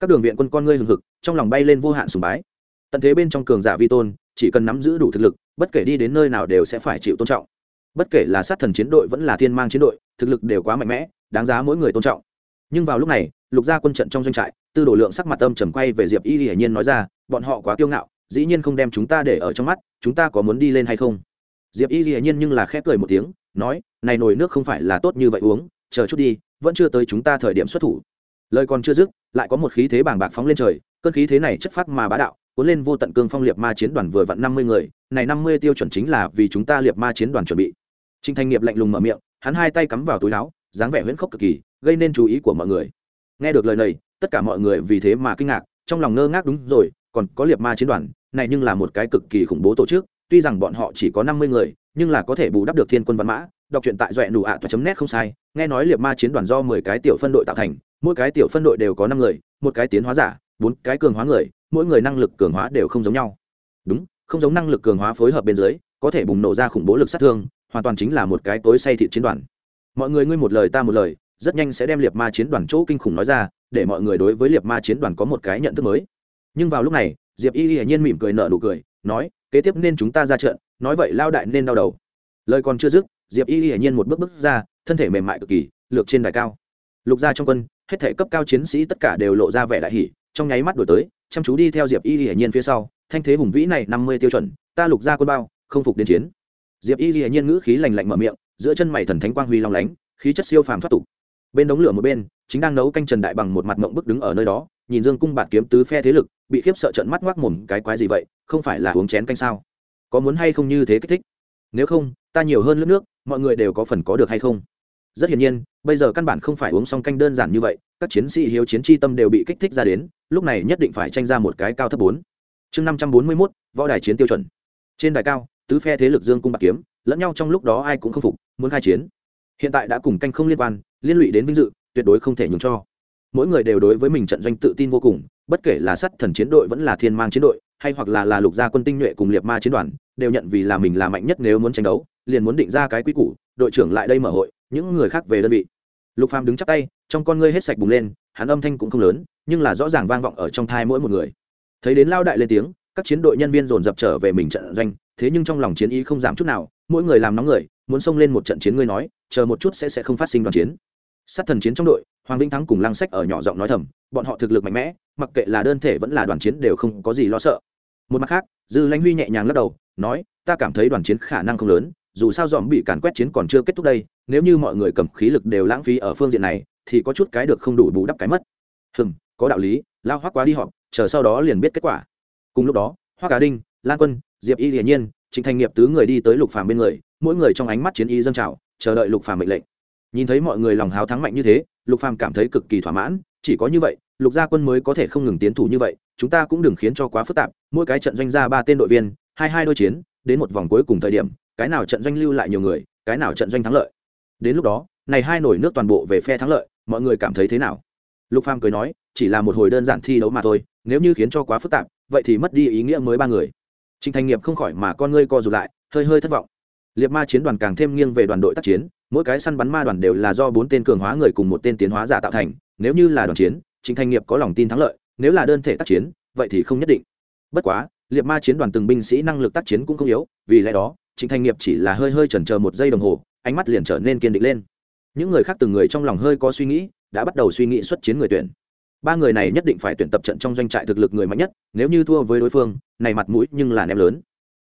Các đường viện quân con ngươi hừng hực, trong lòng bay lên vô hạn sùng bái. Tận thế bên trong cường giả vi tôn, chỉ cần nắm giữ đủ thực lực, bất kể đi đến nơi nào đều sẽ phải chịu tôn trọng. Bất kể là sát thần chiến đội vẫn là thiên mang chiến đội, thực lực đều quá mạnh mẽ, đáng giá mỗi người tôn trọng. Nhưng vào lúc này, lục gia quân trận trong doanh trại, tư đồ lượng sắc mặt âm trầm quay về diệp y hiển nhiên nói ra, bọn họ quá kiêu ngạo, dĩ nhiên không đem chúng ta để ở trong mắt, chúng ta có muốn đi lên hay không? Diệp y hiển nhiên nhưng là khép cười một tiếng nói, này nồi nước không phải là tốt như vậy uống, chờ chút đi, vẫn chưa tới chúng ta thời điểm xuất thủ. Lời còn chưa dứt, lại có một khí thế bàng bạc phóng lên trời, cơn khí thế này chất phát mà bá đạo, cuốn lên vô tận cương phong liệt ma chiến đoàn vừa vặn năm mươi người, này năm mươi tiêu chuẩn chính là vì chúng ta liệt ma chiến đoàn chuẩn bị. Trinh thanh nghiệp lạnh lùng mở miệng, hắn hai tay cắm vào túi áo, dáng vẻ huyễn khốc cực kỳ, gây nên chú ý của mọi người. Nghe được lời này, tất cả mọi người vì thế mà kinh ngạc, trong lòng ngơ ngác, đúng rồi, còn có liệt ma chiến đoàn, này nhưng là một cái cực kỳ khủng bố tổ chức tuy rằng bọn họ chỉ có năm mươi người, nhưng là có thể bù đắp được thiên quân văn mã, đọc truyện tại doẹ nụ ạ chấm nét không sai, nghe nói liệt ma chiến đoàn do mười cái tiểu phân đội tạo thành, mỗi cái tiểu phân đội đều có năm người, một cái tiến hóa giả, bốn cái cường hóa người, mỗi người năng lực cường hóa đều không giống nhau. Đúng, không giống năng lực cường hóa phối hợp bên dưới, có thể bùng nổ ra khủng bố lực sát thương, hoàn toàn chính là một cái tối say thị chiến đoàn. Mọi người ngươi một lời ta một lời, rất nhanh sẽ đem liệt ma chiến đoàn chỗ kinh khủng nói ra, để mọi người đối với liệt ma chiến đoàn có một cái nhận thức mới. Nhưng vào lúc này, diệp y hiển nhiên mỉm cười nở nụ cười, nói kế tiếp nên chúng ta ra trận, nói vậy lao đại nên đau đầu. Lời còn chưa dứt, diệp y hiển nhiên một bước bước ra, thân thể mềm mại cực kỳ, lược trên đài cao. Lục gia trong quân, hết thể cấp cao chiến sĩ tất cả đều lộ ra vẻ đại hỷ trong nháy mắt đổi tới, chăm chú đi theo diệp y hiển nhiên phía sau, thanh thế hùng vĩ này năm mươi tiêu chuẩn, ta lục ra quân bao, không phục đến chiến. Diệp y hiển nhiên ngữ khí lành lạnh mở miệng, giữa chân mày thần thánh quang huy long lánh, khí chất siêu phàm thoát tục. Bên đống lửa một bên, chính đang nấu canh trần đại bằng một mặt mộng bức đứng ở nơi đó nhìn dương cung bạt kiếm tứ phe thế lực, bị khiếp sợ trận mắt ngoác mồm, cái quái gì vậy, không phải là uống chén canh sao? Có muốn hay không như thế kích thích? Nếu không, ta nhiều hơn lớp nước, mọi người đều có phần có được hay không? Rất hiển nhiên, bây giờ căn bản không phải uống xong canh đơn giản như vậy, các chiến sĩ hiếu chiến tri tâm đều bị kích thích ra đến, lúc này nhất định phải tranh ra một cái cao thấp bốn. Chương năm trăm bốn mươi mốt, võ đài chiến tiêu chuẩn. Trên đài cao, tứ phe thế lực dương cung bạc kiếm, lẫn nhau trong lúc đó ai cũng không phục, muốn khai chiến. Hiện tại đã cùng canh không liên quan, liên lụy đến vinh dự, tuyệt đối không thể nhường cho mỗi người đều đối với mình trận doanh tự tin vô cùng, bất kể là sắt thần chiến đội vẫn là thiên mang chiến đội, hay hoặc là là lục gia quân tinh nhuệ cùng liệt ma chiến đoàn, đều nhận vì là mình là mạnh nhất nếu muốn tranh đấu, liền muốn định ra cái quy củ, đội trưởng lại đây mở hội, những người khác về đơn vị. Lục phàm đứng chắp tay, trong con ngươi hết sạch bùng lên, hắn âm thanh cũng không lớn, nhưng là rõ ràng vang vọng ở trong thai mỗi một người. Thấy đến lao đại lên tiếng, các chiến đội nhân viên dồn dập trở về mình trận doanh, thế nhưng trong lòng chiến ý không giảm chút nào, mỗi người làm nóng người, muốn xông lên một trận chiến ngươi nói, chờ một chút sẽ sẽ không phát sinh đoàn chiến. Sát thần chiến trong đội hoàng vĩnh thắng cùng lăng sách ở nhỏ giọng nói thầm, bọn họ thực lực mạnh mẽ, mặc kệ là đơn thể vẫn là đoàn chiến đều không có gì lo sợ. Một mặt khác, dư lãnh huy nhẹ nhàng lắc đầu, nói, ta cảm thấy đoàn chiến khả năng không lớn, dù sao dòm bị càn quét chiến còn chưa kết thúc đây, nếu như mọi người cầm khí lực đều lãng phí ở phương diện này, thì có chút cái được không đủ bù đắp cái mất. Hừm, có đạo lý, lao hoác quá đi họp, chờ sau đó liền biết kết quả. Cùng lúc đó hoa cá đinh, lan quân, diệp y hiển nhiên, trịnh thành nghiệp tứ người đi tới lục phàm bên người, mỗi người trong ánh mắt chiến y dâng trào, chờ đợi lục phàm mệnh lệnh. Nhìn thấy mọi người lòng háo thắng mạnh như thế lục phàm cảm thấy cực kỳ thỏa mãn chỉ có như vậy lục gia quân mới có thể không ngừng tiến thủ như vậy chúng ta cũng đừng khiến cho quá phức tạp mỗi cái trận doanh ra ba tên đội viên hai hai đôi chiến đến một vòng cuối cùng thời điểm cái nào trận doanh lưu lại nhiều người cái nào trận doanh thắng lợi. Đến lúc đó này hai nổi nước toàn bộ về phe thắng lợi mọi người cảm thấy thế nào? Lục phàm cười nói chỉ là một hồi đơn giản thi đấu mà thôi nếu như khiến cho quá phức tạp vậy thì mất đi ý nghĩa mới ba người. Trình Thành Nghiệp không khỏi mà con ngươi co rụt lại, hơi hơi thất vọng. Liệt Ma chiến đoàn càng thêm nghiêng về đoàn đội tác chiến, mỗi cái săn bắn ma đoàn đều là do bốn tên cường hóa người cùng một tên tiến hóa giả tạo thành, nếu như là đoàn chiến, chính thanh Nghiệp có lòng tin thắng lợi, nếu là đơn thể tác chiến, vậy thì không nhất định. Bất quá, Liệt Ma chiến đoàn từng binh sĩ năng lực tác chiến cũng không yếu, vì lẽ đó, trịnh thanh Nghiệp chỉ là hơi hơi chần chờ một giây đồng hồ, ánh mắt liền trở nên kiên định lên. Những người khác từng người trong lòng hơi có suy nghĩ, đã bắt đầu suy nghĩ xuất chiến người tuyển ba người này nhất định phải tuyển tập trận trong doanh trại thực lực người mạnh nhất nếu như thua với đối phương này mặt mũi nhưng là ném lớn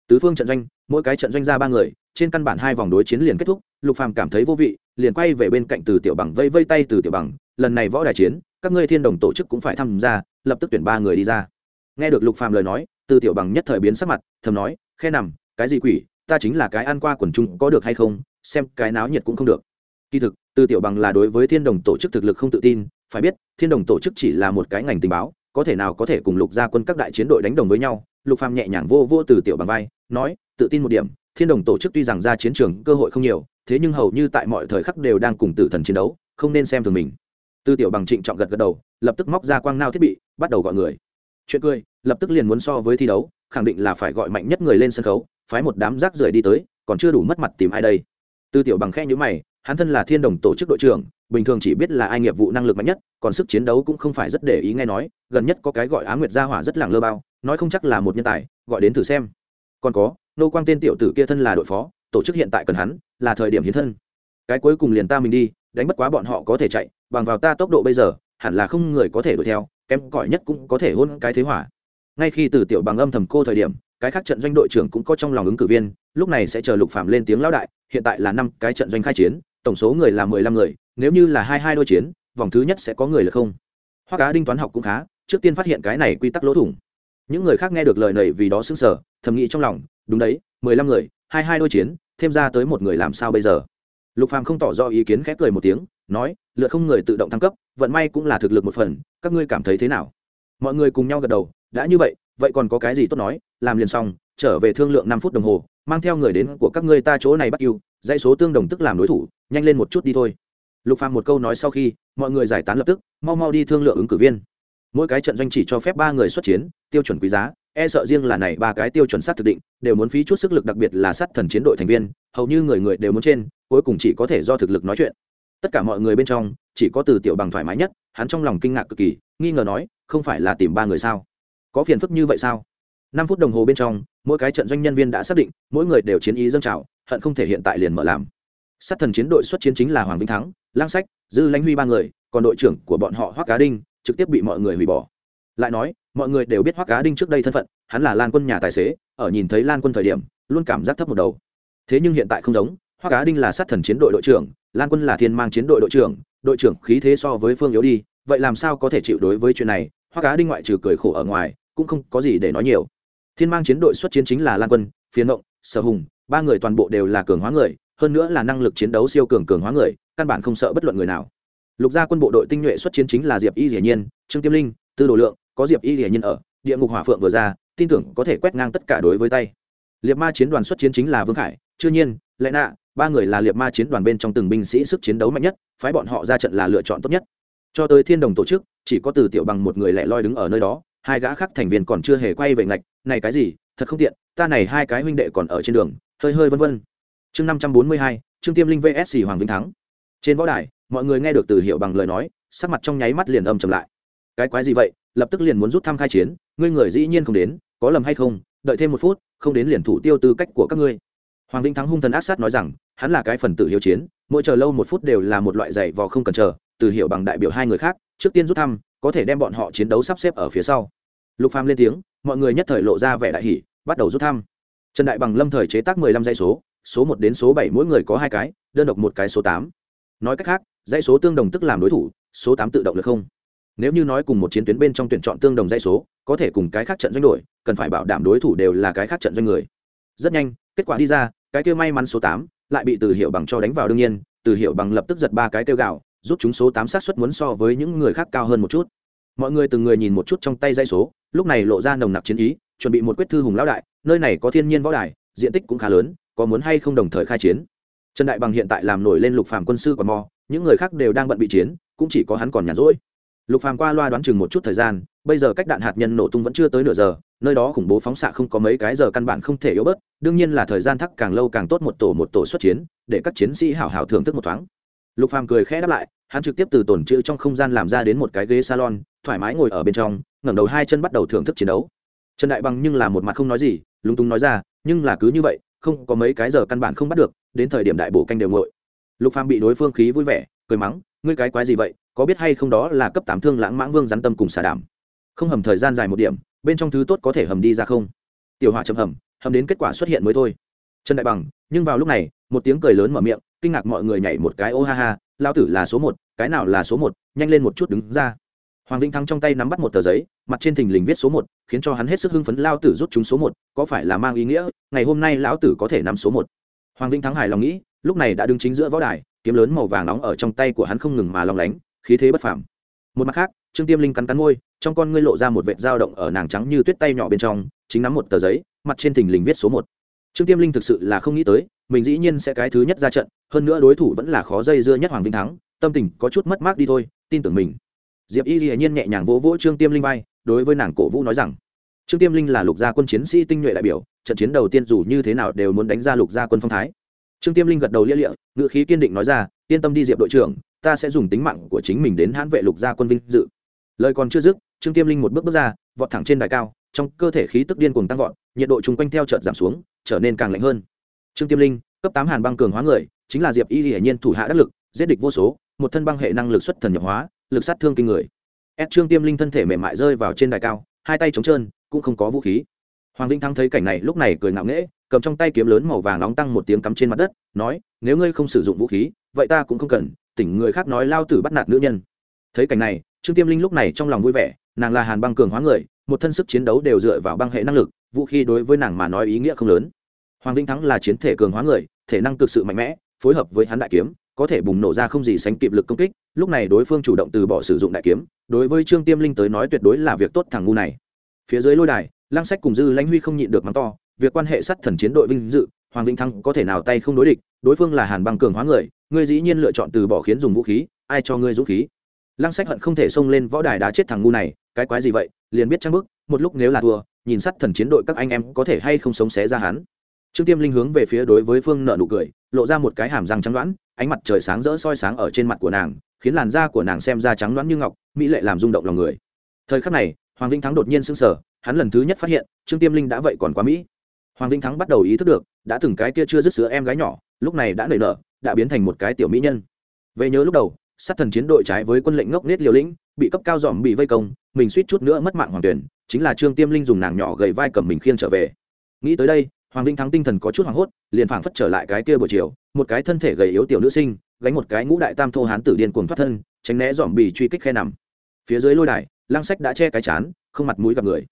tứ phương trận doanh mỗi cái trận doanh ra ba người trên căn bản hai vòng đối chiến liền kết thúc lục phàm cảm thấy vô vị, liền quay về bên cạnh từ tiểu bằng vây vây tay từ tiểu bằng, lần này võ đài chiến, các ngươi thiên đồng tổ chức cũng phải tham gia, lập tức tuyển ba người đi ra. Nghe được lục phàm lời nói, từ tiểu bằng nhất thời biến sắc mặt, thầm nói, khe nằm, cái gì quỷ, ta chính là cái ăn qua quần chúng có được hay không, xem cái náo nhiệt cũng không được. Kỳ thực, từ tiểu bằng là đối với thiên đồng tổ chức thực lực không tự tin, phải biết, thiên đồng tổ chức chỉ là một cái ngành tình báo, có thể nào có thể cùng lục gia quân các đại chiến đội đánh đồng với nhau, lục phàm nhẹ nhàng vô vô từ tiểu bằng vai, nói, tự tin một điểm, thiên đồng tổ chức tuy rằng ra chiến trường cơ hội không nhiều thế nhưng hầu như tại mọi thời khắc đều đang cùng tử thần chiến đấu, không nên xem thường mình. Tư tiểu bằng trịnh trọng gật gật đầu, lập tức móc ra quang nao thiết bị, bắt đầu gọi người. Chuyện cười, lập tức liền muốn so với thi đấu, khẳng định là phải gọi mạnh nhất người lên sân khấu, phái một đám rác rưởi đi tới, còn chưa đủ mất mặt tìm ai đây. Tư tiểu bằng khe nhíu mày, hắn thân là thiên đồng tổ chức đội trưởng, bình thường chỉ biết là ai nghiệp vụ năng lực mạnh nhất, còn sức chiến đấu cũng không phải rất để ý nghe nói, gần nhất có cái gọi á nguyệt gia hỏa rất làng lơ bao, nói không chắc là một nhân tài, gọi đến thử xem. Còn có, nô quang tên tiểu tử kia thân là đội phó, tổ chức hiện tại cần hắn là thời điểm hiến thân. Cái cuối cùng liền ta mình đi, đánh bất quá bọn họ có thể chạy, bằng vào ta tốc độ bây giờ, hẳn là không người có thể đuổi theo, kém cỏi nhất cũng có thể hôn cái thế hỏa. Ngay khi từ tiểu bằng âm thầm cô thời điểm, cái khác trận doanh đội trưởng cũng có trong lòng ứng cử viên, lúc này sẽ chờ lục phạm lên tiếng lão đại, hiện tại là năm cái trận doanh khai chiến, tổng số người là mười lăm người, nếu như là hai hai đôi chiến, vòng thứ nhất sẽ có người là không. Hoa cá đinh toán học cũng khá, trước tiên phát hiện cái này quy tắc lỗ thủng. Những người khác nghe được lời này vì đó xứng sở thầm nghĩ trong lòng, đúng đấy, mười lăm người, hai hai đôi chiến thêm ra tới một người làm sao bây giờ? Lục phàm không tỏ rõ ý kiến khép cười một tiếng, nói, lượt không người tự động thăng cấp, vận may cũng là thực lực một phần, các ngươi cảm thấy thế nào? Mọi người cùng nhau gật đầu, đã như vậy vậy còn có cái gì tốt nói, làm liền xong, trở về thương lượng năm phút đồng hồ, mang theo người đến của các ngươi ta chỗ này bắt yêu dãy số tương đồng tức làm đối thủ, nhanh lên một chút đi thôi. Lục phàm một câu nói sau khi, mọi người giải tán lập tức, mau mau đi thương lượng ứng cử viên mỗi cái trận doanh chỉ cho phép ba người xuất chiến, tiêu chuẩn quý giá e sợ riêng là này ba cái tiêu chuẩn sát thực định, đều muốn phí chút sức lực đặc biệt là sát thần chiến đội thành viên, hầu như người người đều muốn trên, cuối cùng chỉ có thể do thực lực nói chuyện. Tất cả mọi người bên trong, chỉ có từ tiểu bằng thoải mái nhất, hắn trong lòng kinh ngạc cực kỳ, nghi ngờ nói, không phải là tìm ba người sao? Có phiền phức như vậy sao? Năm phút đồng hồ bên trong, mỗi cái trận doanh nhân viên đã xác định, mỗi người đều chiến ý dâng trào, hận không thể hiện tại liền mở làm. Sát thần chiến đội xuất chiến chính là hoàng vĩnh thắng lang sách, dư lãnh huy ba người, còn đội trưởng của bọn họ hoắc cá đinh trực tiếp bị mọi người hủy bỏ. Lại nói, mọi người đều biết hoắc cá đinh trước đây thân phận, hắn là lan quân nhà tài xế, ở nhìn thấy lan quân thời điểm, luôn cảm giác thấp một đầu. Thế nhưng hiện tại không giống, hoắc cá đinh là sát thần chiến đội đội trưởng, lan quân là thiên mang chiến đội đội trưởng đội trưởng khí thế so với phương yếu đi, vậy làm sao có thể chịu đối với chuyện này? Hoắc cá đinh ngoại trừ cười khổ ở ngoài, cũng không có gì để nói nhiều. Thiên mang chiến đội xuất chiến chính là lan quân, phiến động sở hùng, ba người toàn bộ đều là cường hóa người, hơn nữa là năng lực chiến đấu siêu cường cường hóa người, căn bản không sợ bất luận người nào lục gia quân bộ đội tinh nhuệ xuất chiến chính là diệp y hiển nhiên, trương tiêm linh, tư đồ lượng, có diệp y hiển nhiên ở, địa ngục hỏa phượng vừa ra, tin tưởng có thể quét ngang tất cả đối với tay. Liệt ma chiến đoàn xuất chiến chính là vương khải chưa nhiên lẽ nạ, ba người là liệt ma chiến đoàn bên trong từng binh sĩ sức chiến đấu mạnh nhất, phái bọn họ ra trận là lựa chọn tốt nhất. Cho tới thiên đồng tổ chức, chỉ có từ tiểu bằng một người lẻ loi đứng ở nơi đó, hai gã khác thành viên còn chưa hề quay về ngạch, này cái gì, thật không tiện, ta này hai cái huynh đệ còn ở trên đường, hơi hơi vân vân. Chương năm trăm bốn mươi hai, trương tiêm linh vsc hoàng vĩnh thắng. Trên võ đài mọi người nghe được từ hiệu bằng lời nói, sắc mặt trong nháy mắt liền âm trầm lại. Cái quái gì vậy? Lập tức liền muốn rút thăm khai chiến, ngươi người dĩ nhiên không đến, có lầm hay không? Đợi thêm một phút, không đến liền thủ tiêu tư cách của các ngươi. Hoàng vĩnh thắng hung thần ác sát nói rằng, hắn là cái phần tử hiếu chiến, mỗi chờ lâu một phút đều là một loại giày vò không cần chờ, từ hiệu bằng đại biểu hai người khác, trước tiên rút thăm, có thể đem bọn họ chiến đấu sắp xếp ở phía sau. Lục phàm lên tiếng, mọi người nhất thời lộ ra vẻ đại hỷ bắt đầu rút thăm. Trần đại bằng lâm thời chế tác mười lăm dây số số một đến số bảy mỗi người có hai cái, đơn độc một cái số tám. Nói cách khác dãy số tương đồng tức làm đối thủ, số tám tự động được không? Nếu như nói cùng một chiến tuyến bên trong tuyển chọn tương đồng dãy số, có thể cùng cái khác trận doanh đổi, cần phải bảo đảm đối thủ đều là cái khác trận doanh người. Rất nhanh, kết quả đi ra, cái kêu may mắn số tám lại bị từ hiệu bằng cho đánh vào đương nhiên, từ hiệu bằng lập tức giật ba cái tiêu gạo giúp chúng số tám xác suất muốn so với những người khác cao hơn một chút. Mọi người từng người nhìn một chút trong tay dây số, lúc này lộ ra nồng nặc chiến ý, chuẩn bị một quyết thư hùng lão đại, nơi này có thiên nhiên võ đài, diện tích cũng khá lớn, có muốn hay không đồng thời khai chiến. Trần đại bằng hiện tại làm nổi lên lục phàm quân sư còn mò những người khác đều đang bận bị chiến, cũng chỉ có hắn còn nhàn rỗi. Lục phàm qua loa đoán chừng một chút thời gian, bây giờ cách đạn hạt nhân nổ tung vẫn chưa tới nửa giờ, nơi đó khủng bố phóng xạ không có mấy cái giờ căn bản không thể yếu bớt, đương nhiên là thời gian thắc càng lâu càng tốt một tổ một tổ xuất chiến, để các chiến sĩ hảo hảo thưởng thức một thoáng. Lục phàm cười khẽ đáp lại, hắn trực tiếp từ tổn trữ trong không gian làm ra đến một cái ghế salon, thoải mái ngồi ở bên trong, ngẩng đầu hai chân bắt đầu thưởng thức chiến đấu. Trần đại bằng nhưng là một mặt không nói gì, lúng túng nói ra, nhưng là cứ như vậy, không có mấy cái giờ căn bản không bắt được, đến thời điểm đại bổ canh đều ngội lục phàm bị đối phương khí vui vẻ, cười mắng, ngươi cái quái gì vậy? Có biết hay không đó là cấp tám thương lãng mãng vương rắn tâm cùng xà đảm. Không hầm thời gian dài một điểm, bên trong thứ tốt có thể hầm đi ra không? Tiểu hỏa chậm hầm hầm đến kết quả xuất hiện mới thôi. Trần đại bằng, nhưng vào lúc này, một tiếng cười lớn mở miệng, kinh ngạc mọi người nhảy một cái, ô ha ha lao tử là số một, cái nào là số một, nhanh lên một chút đứng ra. Hoàng vĩnh thắng trong tay nắm bắt một tờ giấy, mặt trên thình lình viết số một, khiến cho hắn hết sức hưng phấn lao tử rút chúng số một, có phải là mang ý nghĩa, ngày hôm nay lão tử có thể nắm số một? Hoàng vĩnh thắng hài lòng nghĩ lúc này đã đứng chính giữa võ đài, kiếm lớn màu vàng nóng ở trong tay của hắn không ngừng mà lòng lánh, khí thế bất phàm. Một mặt khác, trương tiêm linh cắn cắn môi, trong con ngươi lộ ra một vệt dao động ở nàng trắng như tuyết tay nhỏ bên trong, chính nắm một tờ giấy, mặt trên thình lình viết số một. Trương tiêm linh thực sự là không nghĩ tới, mình dĩ nhiên sẽ cái thứ nhất ra trận, hơn nữa đối thủ vẫn là khó dây dưa nhất hoàng vinh thắng, tâm tình có chút mất mát đi thôi, tin tưởng mình. Diệp y hiển nhiên nhẹ nhàng vỗ vỗ trương tiêm linh vai, đối với nàng cổ vũ nói rằng, trương tiêm linh là lục gia quân chiến sĩ tinh nhuệ đại biểu, trận chiến đầu tiên dù như thế nào đều muốn đánh ra lục gia quân phong thái trương tiêm linh gật đầu lia lịa ngự khí kiên định nói ra, yên tâm đi diệp đội trưởng, ta sẽ dùng tính mạng của chính mình đến hãn vệ lục gia quân vinh dự. Lời còn chưa dứt, trương tiêm linh một bước bước ra, vọt thẳng trên đài cao, trong cơ thể khí tức điên cuồng tăng vọt, nhiệt độ chung quanh theo chợt giảm xuống, trở nên càng lạnh hơn. Trương tiêm linh, cấp tám hàn băng cường hóa người, chính là diệp y hiển nhiên thủ hạ đắc lực, giết địch vô số, một thân băng hệ năng lực xuất thần nhập hóa, lực sát thương kinh người. Ép trương tiêm linh thân thể mềm mại rơi vào trên đài cao, hai tay trống trơn, cũng không có vũ khí. Hoàng vĩnh thắng thấy cảnh này, lúc này cười ngạo nghễ cầm trong tay kiếm lớn màu vàng nóng tăng một tiếng cắm trên mặt đất, nói, nếu ngươi không sử dụng vũ khí, vậy ta cũng không cần. Tỉnh người khác nói lao tử bắt nạt nữ nhân. Thấy cảnh này, trương tiêm linh lúc này trong lòng vui vẻ, nàng là hàn băng cường hóa người, một thân sức chiến đấu đều dựa vào băng hệ năng lực, vũ khí đối với nàng mà nói ý nghĩa không lớn. Hoàng vĩnh thắng là chiến thể cường hóa người, thể năng thực sự mạnh mẽ, phối hợp với hắn đại kiếm, có thể bùng nổ ra không gì sánh kịp lực công kích, lúc này đối phương chủ động từ bỏ sử dụng đại kiếm, đối với trương tiêm linh tới nói tuyệt đối là việc tốt thằng ngu này. Phía dưới lôi đài lang sách cùng dư lãnh huy không nhịn được mắng to việc quan hệ sắt thần chiến đội vinh dự, hoàng vĩnh thăng có thể nào tay không đối địch, đối phương là hàn băng cường hóa người, ngươi dĩ nhiên lựa chọn từ bỏ khiến dùng vũ khí, ai cho ngươi dũng khí? Lăng sách hận không thể xông lên võ đài đá chết thằng ngu này, cái quái gì vậy, liền biết trang bức một lúc nếu là thua, nhìn sắt thần chiến đội các anh em có thể hay không sống xé ra hắn. Trương tiêm linh hướng về phía đối với phương nợ nụ cười, lộ ra một cái hàm răng trắng đoán, ánh mặt trời sáng rỡ soi sáng ở trên mặt của nàng, khiến làn da của nàng xem ra trắng đoán như ngọc, mỹ lệ làm rung động lòng người. Thời khắc này, hoàng vĩnh thắng đột nhiên sững sờ, hắn lần thứ nhất phát hiện, trương tiêm linh đã vậy còn quá mỹ hoàng vĩnh thắng bắt đầu ý thức được, đã từng cái kia chưa dứt sữa em gái nhỏ, lúc này đã nảy nở, đã biến thành một cái tiểu mỹ nhân. Về nhớ lúc đầu, sát thần chiến đội trái với quân lệnh ngốc nết liều lĩnh, bị cấp cao dòm bị vây công, mình suýt chút nữa mất mạng hoàng tuyển, chính là trương tiêm linh dùng nàng nhỏ gầy vai cầm mình khiêng trở về. Nghĩ tới đây, hoàng vĩnh thắng tinh thần có chút hoảng hốt, liền phảng phất trở lại cái kia buổi chiều, một cái thân thể gầy yếu tiểu nữ sinh, gánh một cái ngũ đại tam thô hán tử điên cuồng thoát thân, tránh né dòm bị truy kích khe nằm. Phía dưới lôi đài, lăng sách đã che cái chán, không mặt mũi gặp người.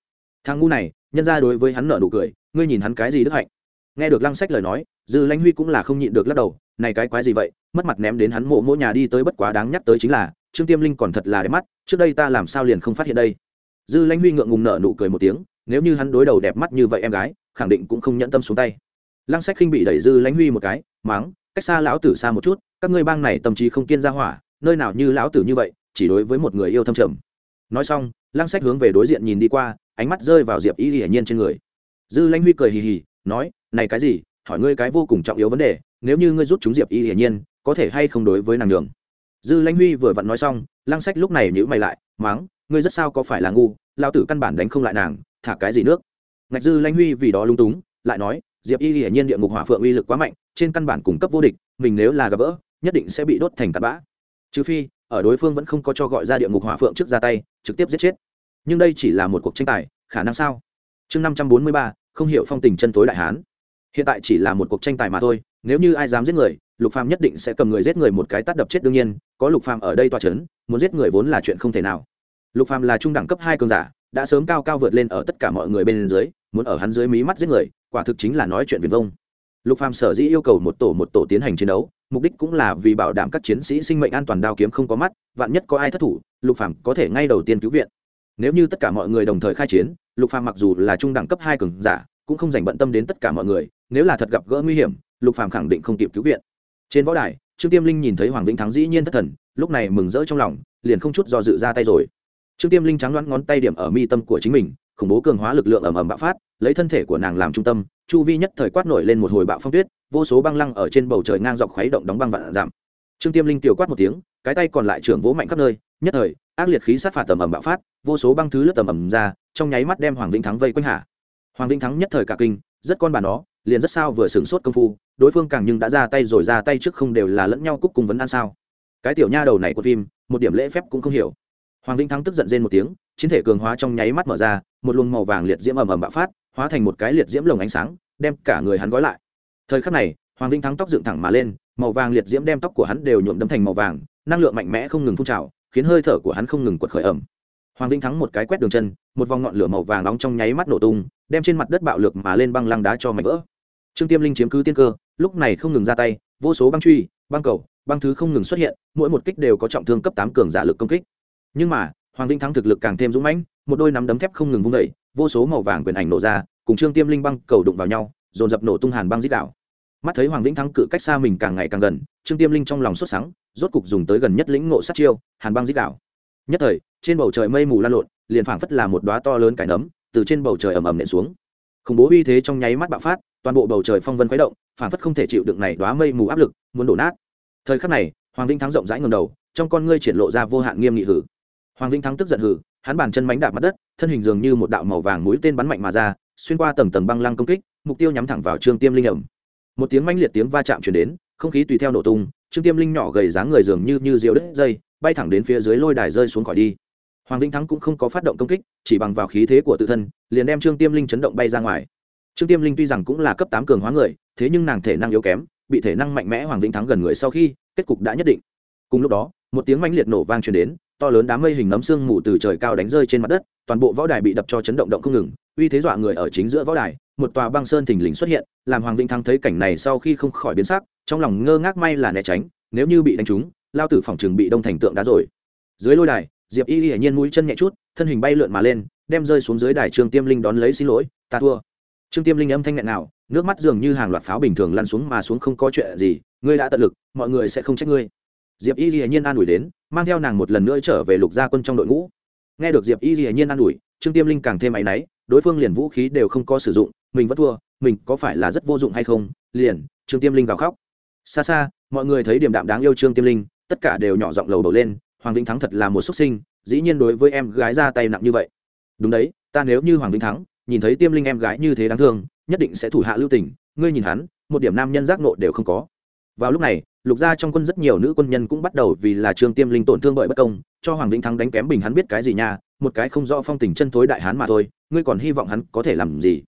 Thằng ngu này nhân ra đối với hắn nợ nụ cười, ngươi nhìn hắn cái gì đức hạnh? Nghe được lăng sách lời nói, dư lãnh huy cũng là không nhịn được lắc đầu, này cái quái gì vậy? Mất mặt ném đến hắn mộ mỗi nhà đi tới bất quá đáng nhắc tới chính là, trương tiêm linh còn thật là đẹp mắt, trước đây ta làm sao liền không phát hiện đây? Dư lãnh huy ngượng ngùng nợ nụ cười một tiếng, nếu như hắn đối đầu đẹp mắt như vậy em gái, khẳng định cũng không nhẫn tâm xuống tay. Lăng sách khinh bị đẩy dư lãnh huy một cái, máng, cách xa lão tử xa một chút, các ngươi bang này tâm trí không kiên ra hỏa, nơi nào như lão tử như vậy, chỉ đối với một người yêu thâm trầm. Nói xong, lăng sách hướng về đối diện nhìn đi qua ánh mắt rơi vào diệp y hiển nhiên trên người. Dư lãnh huy cười hì hì, nói, này cái gì? Hỏi ngươi cái vô cùng trọng yếu vấn đề, nếu như ngươi rút chúng diệp y hiển nhiên, có thể hay không đối với nàng đường dư lãnh huy vừa vặn nói xong, lăng sách lúc này nhữ mày lại máng ngươi rất sao có phải là ngu lao tử căn bản đánh không lại nàng, thả cái gì nước? Ngạch dư lãnh huy vì đó lung túng, lại nói, diệp y hiển nhiên địa ngục hỏa phượng uy lực quá mạnh, trên căn bản cung cấp vô địch, mình nếu là gặp vỡ nhất định sẽ bị đốt thành tạt bã. Trừ phi, ở đối phương vẫn không có cho gọi ra địa ngục hỏa phượng trước ra tay, trực tiếp giết chết nhưng đây chỉ là một cuộc tranh tài, khả năng sao? Chương năm trăm bốn mươi ba, không hiểu phong tình chân tối đại hán. Hiện tại chỉ là một cuộc tranh tài mà thôi, nếu như ai dám giết người, lục phàm nhất định sẽ cầm người giết người một cái tát đập chết đương nhiên, có lục phàm ở đây toa chấn, muốn giết người vốn là chuyện không thể nào. Lục phàm là trung đẳng cấp hai cường giả, đã sớm cao cao vượt lên ở tất cả mọi người bên dưới, muốn ở hắn dưới mí mắt giết người, quả thực chính là nói chuyện viền vông. Lục phàm sở dĩ yêu cầu một tổ một tổ tiến hành chiến đấu, mục đích cũng là vì bảo đảm các chiến sĩ sinh mệnh an toàn đao kiếm không có mắt, vạn nhất có ai thất thủ, lục phàm có thể ngay đầu tiên cứu viện nếu như tất cả mọi người đồng thời khai chiến, lục phàm mặc dù là trung đẳng cấp hai cường giả, cũng không dành bận tâm đến tất cả mọi người, nếu là thật gặp gỡ nguy hiểm, lục phàm khẳng định không kịp cứu viện. Trên võ đài, trương tiêm linh nhìn thấy hoàng vĩnh thắng dĩ nhiên thất thần, lúc này mừng rỡ trong lòng, liền không chút do dự ra tay rồi. Trương tiêm linh trắng đoán ngón tay điểm ở mi tâm của chính mình, khủng bố cường hóa lực lượng ầm ầm bạo phát, lấy thân thể của nàng làm trung tâm, chu vi nhất thời quát nổi lên một hồi bạo phong tuyết, vô số băng lăng ở trên bầu trời ngang dọc khuấy động đóng băng vạn giảm trương tiêm linh tiểu quát một tiếng, cái tay còn lại trưởng vỗ mạnh khắp nơi, nhất thời, ác liệt khí sát phạt tầm ầm bạo phát vô số băng thứ lướt tầm ầm ra, trong nháy mắt đem hoàng vĩnh thắng vây quanh hạ. Hoàng vĩnh thắng nhất thời cả kinh, rất con bà nó, liền rất sao vừa sửng sốt công phu, đối phương càng nhưng đã ra tay rồi ra tay trước không đều là lẫn nhau cúc cùng vấn ăn sao. Cái tiểu nha đầu này của phim, một điểm lễ phép cũng không hiểu. Hoàng vĩnh thắng tức giận rên một tiếng, chiến thể cường hóa trong nháy mắt mở ra, một luồng màu vàng liệt diễm ầm ầm bạo phát, hóa thành một cái liệt diễm lồng ánh sáng, đem cả người hắn gói lại. Thời khắc này, hoàng vĩnh thắng tóc dựng thẳng mà lên, màu vàng liệt diễm đem tóc của hắn đều nhuộm đấm thành màu vàng, năng lượng mạnh mẽ không ngừng phun trào, khiến hơi thở của hắn không ngừng quật khởi ẩm hoàng vinh thắng một cái quét đường chân, một vòng ngọn lửa màu vàng nóng trong nháy mắt nổ tung, đem trên mặt đất bạo lực mà lên băng lăng đá cho mảnh vỡ. Trương tiêm linh chiếm cứ tiên cơ, lúc này không ngừng ra tay, vô số băng truy, băng cầu, băng thứ không ngừng xuất hiện, mỗi một kích đều có trọng thương cấp tám cường giả lực công kích. Nhưng mà, hoàng vinh thắng thực lực càng thêm dũng mãnh, một đôi nắm đấm thép không ngừng vung vẩy vô số màu vàng quyền ảnh nổ ra, cùng trương tiêm linh băng cầu đụng vào nhau, dồn dập nổ tung hàn băng dít đảo. Mắt thấy hoàng vĩnh thắng cự cách xa mình càng ngày càng gần, trương tiêm linh trong lòng sốt sáng rốt cục dùng tới gần nhất lĩnh ngộ sát chiêu, hàn băng dít đảo nhất thời, trên bầu trời mây mù lan lộn, liền phảng phất là một đóa to lớn cải nấm, từ trên bầu trời ầm ầm nện xuống. Khủng bố uy thế trong nháy mắt bạo phát, toàn bộ bầu trời phong vân khuấy động, phảng phất không thể chịu đựng này đóa mây mù áp lực, muốn đổ nát. Thời khắc này, hoàng Vinh thắng rộng rãi ngầm đầu, trong con ngươi triển lộ ra vô hạn nghiêm nghị hử. Hoàng Vinh thắng tức giận hử, hắn bàn chân mánh đạp mặt đất, thân hình dường như một đạo màu vàng mũi tên bắn mạnh mà ra, xuyên qua tầng tầng băng lăng công kích, mục tiêu nhắm thẳng vào trương tiêm linh ẩm. Một tiếng mãnh liệt tiếng va chạm chuyển đến, không khí tùy theo nổ tung, trương tiêm linh nhỏ gầy dáng người dường như như diều đất dây bay thẳng đến phía dưới lôi đài rơi xuống khỏi đi. Hoàng vĩnh thắng cũng không có phát động công kích, chỉ bằng vào khí thế của tự thân, liền đem trương tiêm linh chấn động bay ra ngoài. Trương tiêm linh tuy rằng cũng là cấp tám cường hóa người, thế nhưng nàng thể năng yếu kém, bị thể năng mạnh mẽ hoàng vĩnh thắng gần người sau khi, kết cục đã nhất định. Cùng lúc đó, một tiếng mãnh liệt nổ vang truyền đến, to lớn đám mây hình nấm xương mù từ trời cao đánh rơi trên mặt đất, toàn bộ võ đài bị đập cho chấn động động không ngừng, uy thế dọa người ở chính giữa võ đài, một tòa băng sơn thình lình xuất hiện, làm hoàng vĩnh thắng thấy cảnh này sau khi không khỏi biến sắc, trong lòng ngơ ngác may là né tránh, nếu như bị đánh trúng lao tử phòng trường bị đông thành tượng đá rồi. Dưới lôi đài, diệp y hiển nhiên mũi chân nhẹ chút, thân hình bay lượn mà lên, đem rơi xuống dưới đài trương tiêm linh đón lấy xin lỗi, ta thua. Trương tiêm linh âm thanh nghẹn nào nước mắt dường như hàng loạt pháo bình thường lăn xuống mà xuống không có chuyện gì, ngươi đã tận lực, mọi người sẽ không trách ngươi. Diệp y hiển nhiên an ủi đến, mang theo nàng một lần nữa trở về lục gia quân trong đội ngũ. Nghe được diệp y hiển nhiên an ủi, trương tiêm linh càng thêm áy náy, đối phương liền vũ khí đều không có sử dụng, mình vẫn thua, mình có phải là rất vô dụng hay không, liền, trương tiêm linh gào khóc. Xa xa, mọi người thấy điểm đạm đáng yêu trương tiêm linh tất cả đều nhỏ giọng lầu đầu lên, hoàng vĩnh thắng thật là một xuất sinh, dĩ nhiên đối với em gái ra tay nặng như vậy. Đúng đấy, ta nếu như hoàng vĩnh thắng, nhìn thấy tiêm linh em gái như thế đáng thương, nhất định sẽ thủ hạ lưu tình, ngươi nhìn hắn, một điểm nam nhân giác nộ đều không có. Vào lúc này, lục gia trong quân rất nhiều nữ quân nhân cũng bắt đầu vì là trương tiêm linh tổn thương bởi bất công, cho hoàng vĩnh thắng đánh kém bình hắn biết cái gì nha, một cái không rõ phong tình chân thối đại hán mà thôi, ngươi còn hy vọng hắn có thể làm gì?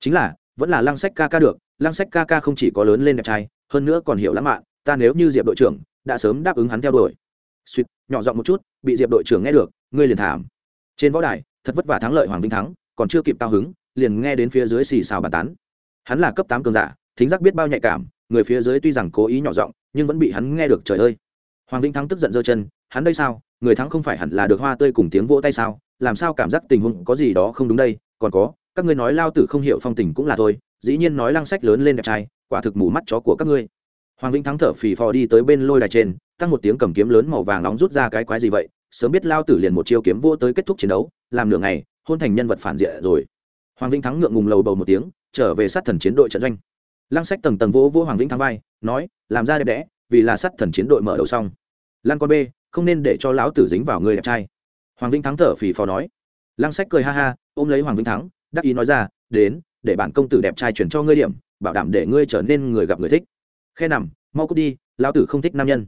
Chính là, vẫn là lăng sách ca ca được, lăng sách ca ca không chỉ có lớn lên đẹp trai, hơn nữa còn hiểu lãng mạn, ta nếu như diệp đội trưởng đã sớm đáp ứng hắn theo đuổi. Suýt, nhỏ giọng một chút, bị diệp đội trưởng nghe được, ngươi liền thảm. Trên võ đài, thật vất vả thắng lợi hoàng vinh thắng, còn chưa kịp cao hứng, liền nghe đến phía dưới xì xào bàn tán. Hắn là cấp tám cường giả, thính giác biết bao nhạy cảm, người phía dưới tuy rằng cố ý nhỏ giọng, nhưng vẫn bị hắn nghe được, trời ơi. Hoàng vinh thắng tức giận giơ chân, hắn đây sao? Người thắng không phải hẳn là được hoa tươi cùng tiếng vỗ tay sao? Làm sao cảm giác tình huống có gì đó không đúng đây? Còn có, các ngươi nói lao tử không hiểu phong tình cũng là thôi, dĩ nhiên nói lăng sách lớn lên đẹp trai, quả thực mù mắt chó của các ngươi hoàng vĩnh thắng thở phì phò đi tới bên lôi đài trên, tăng một tiếng cầm kiếm lớn màu vàng nóng rút ra cái quái gì vậy, sớm biết lao tử liền một chiêu kiếm vô tới kết thúc chiến đấu, làm nửa ngày, hôn thành nhân vật phản diện rồi. Hoàng vĩnh thắng ngượng ngùng lầu bầu một tiếng, trở về sát thần chiến đội trận doanh. Lăng sách tầng tầng vỗ vỗ hoàng vĩnh thắng vai, nói, làm ra đẹp đẽ, vì là sát thần chiến đội mở đầu xong. Lan con b không nên để cho lão tử dính vào người đẹp trai. Hoàng vĩnh thắng thở phì phò nói. Lăng sách cười ha ha, ôm lấy hoàng vĩnh thắng, đắc ý nói ra, đến, để bản công tử đẹp trai chuyển cho ngươi điểm, bảo đảm để ngươi trở nên người gặp người thích khe nằm, mau cút đi, lão tử không thích nam nhân.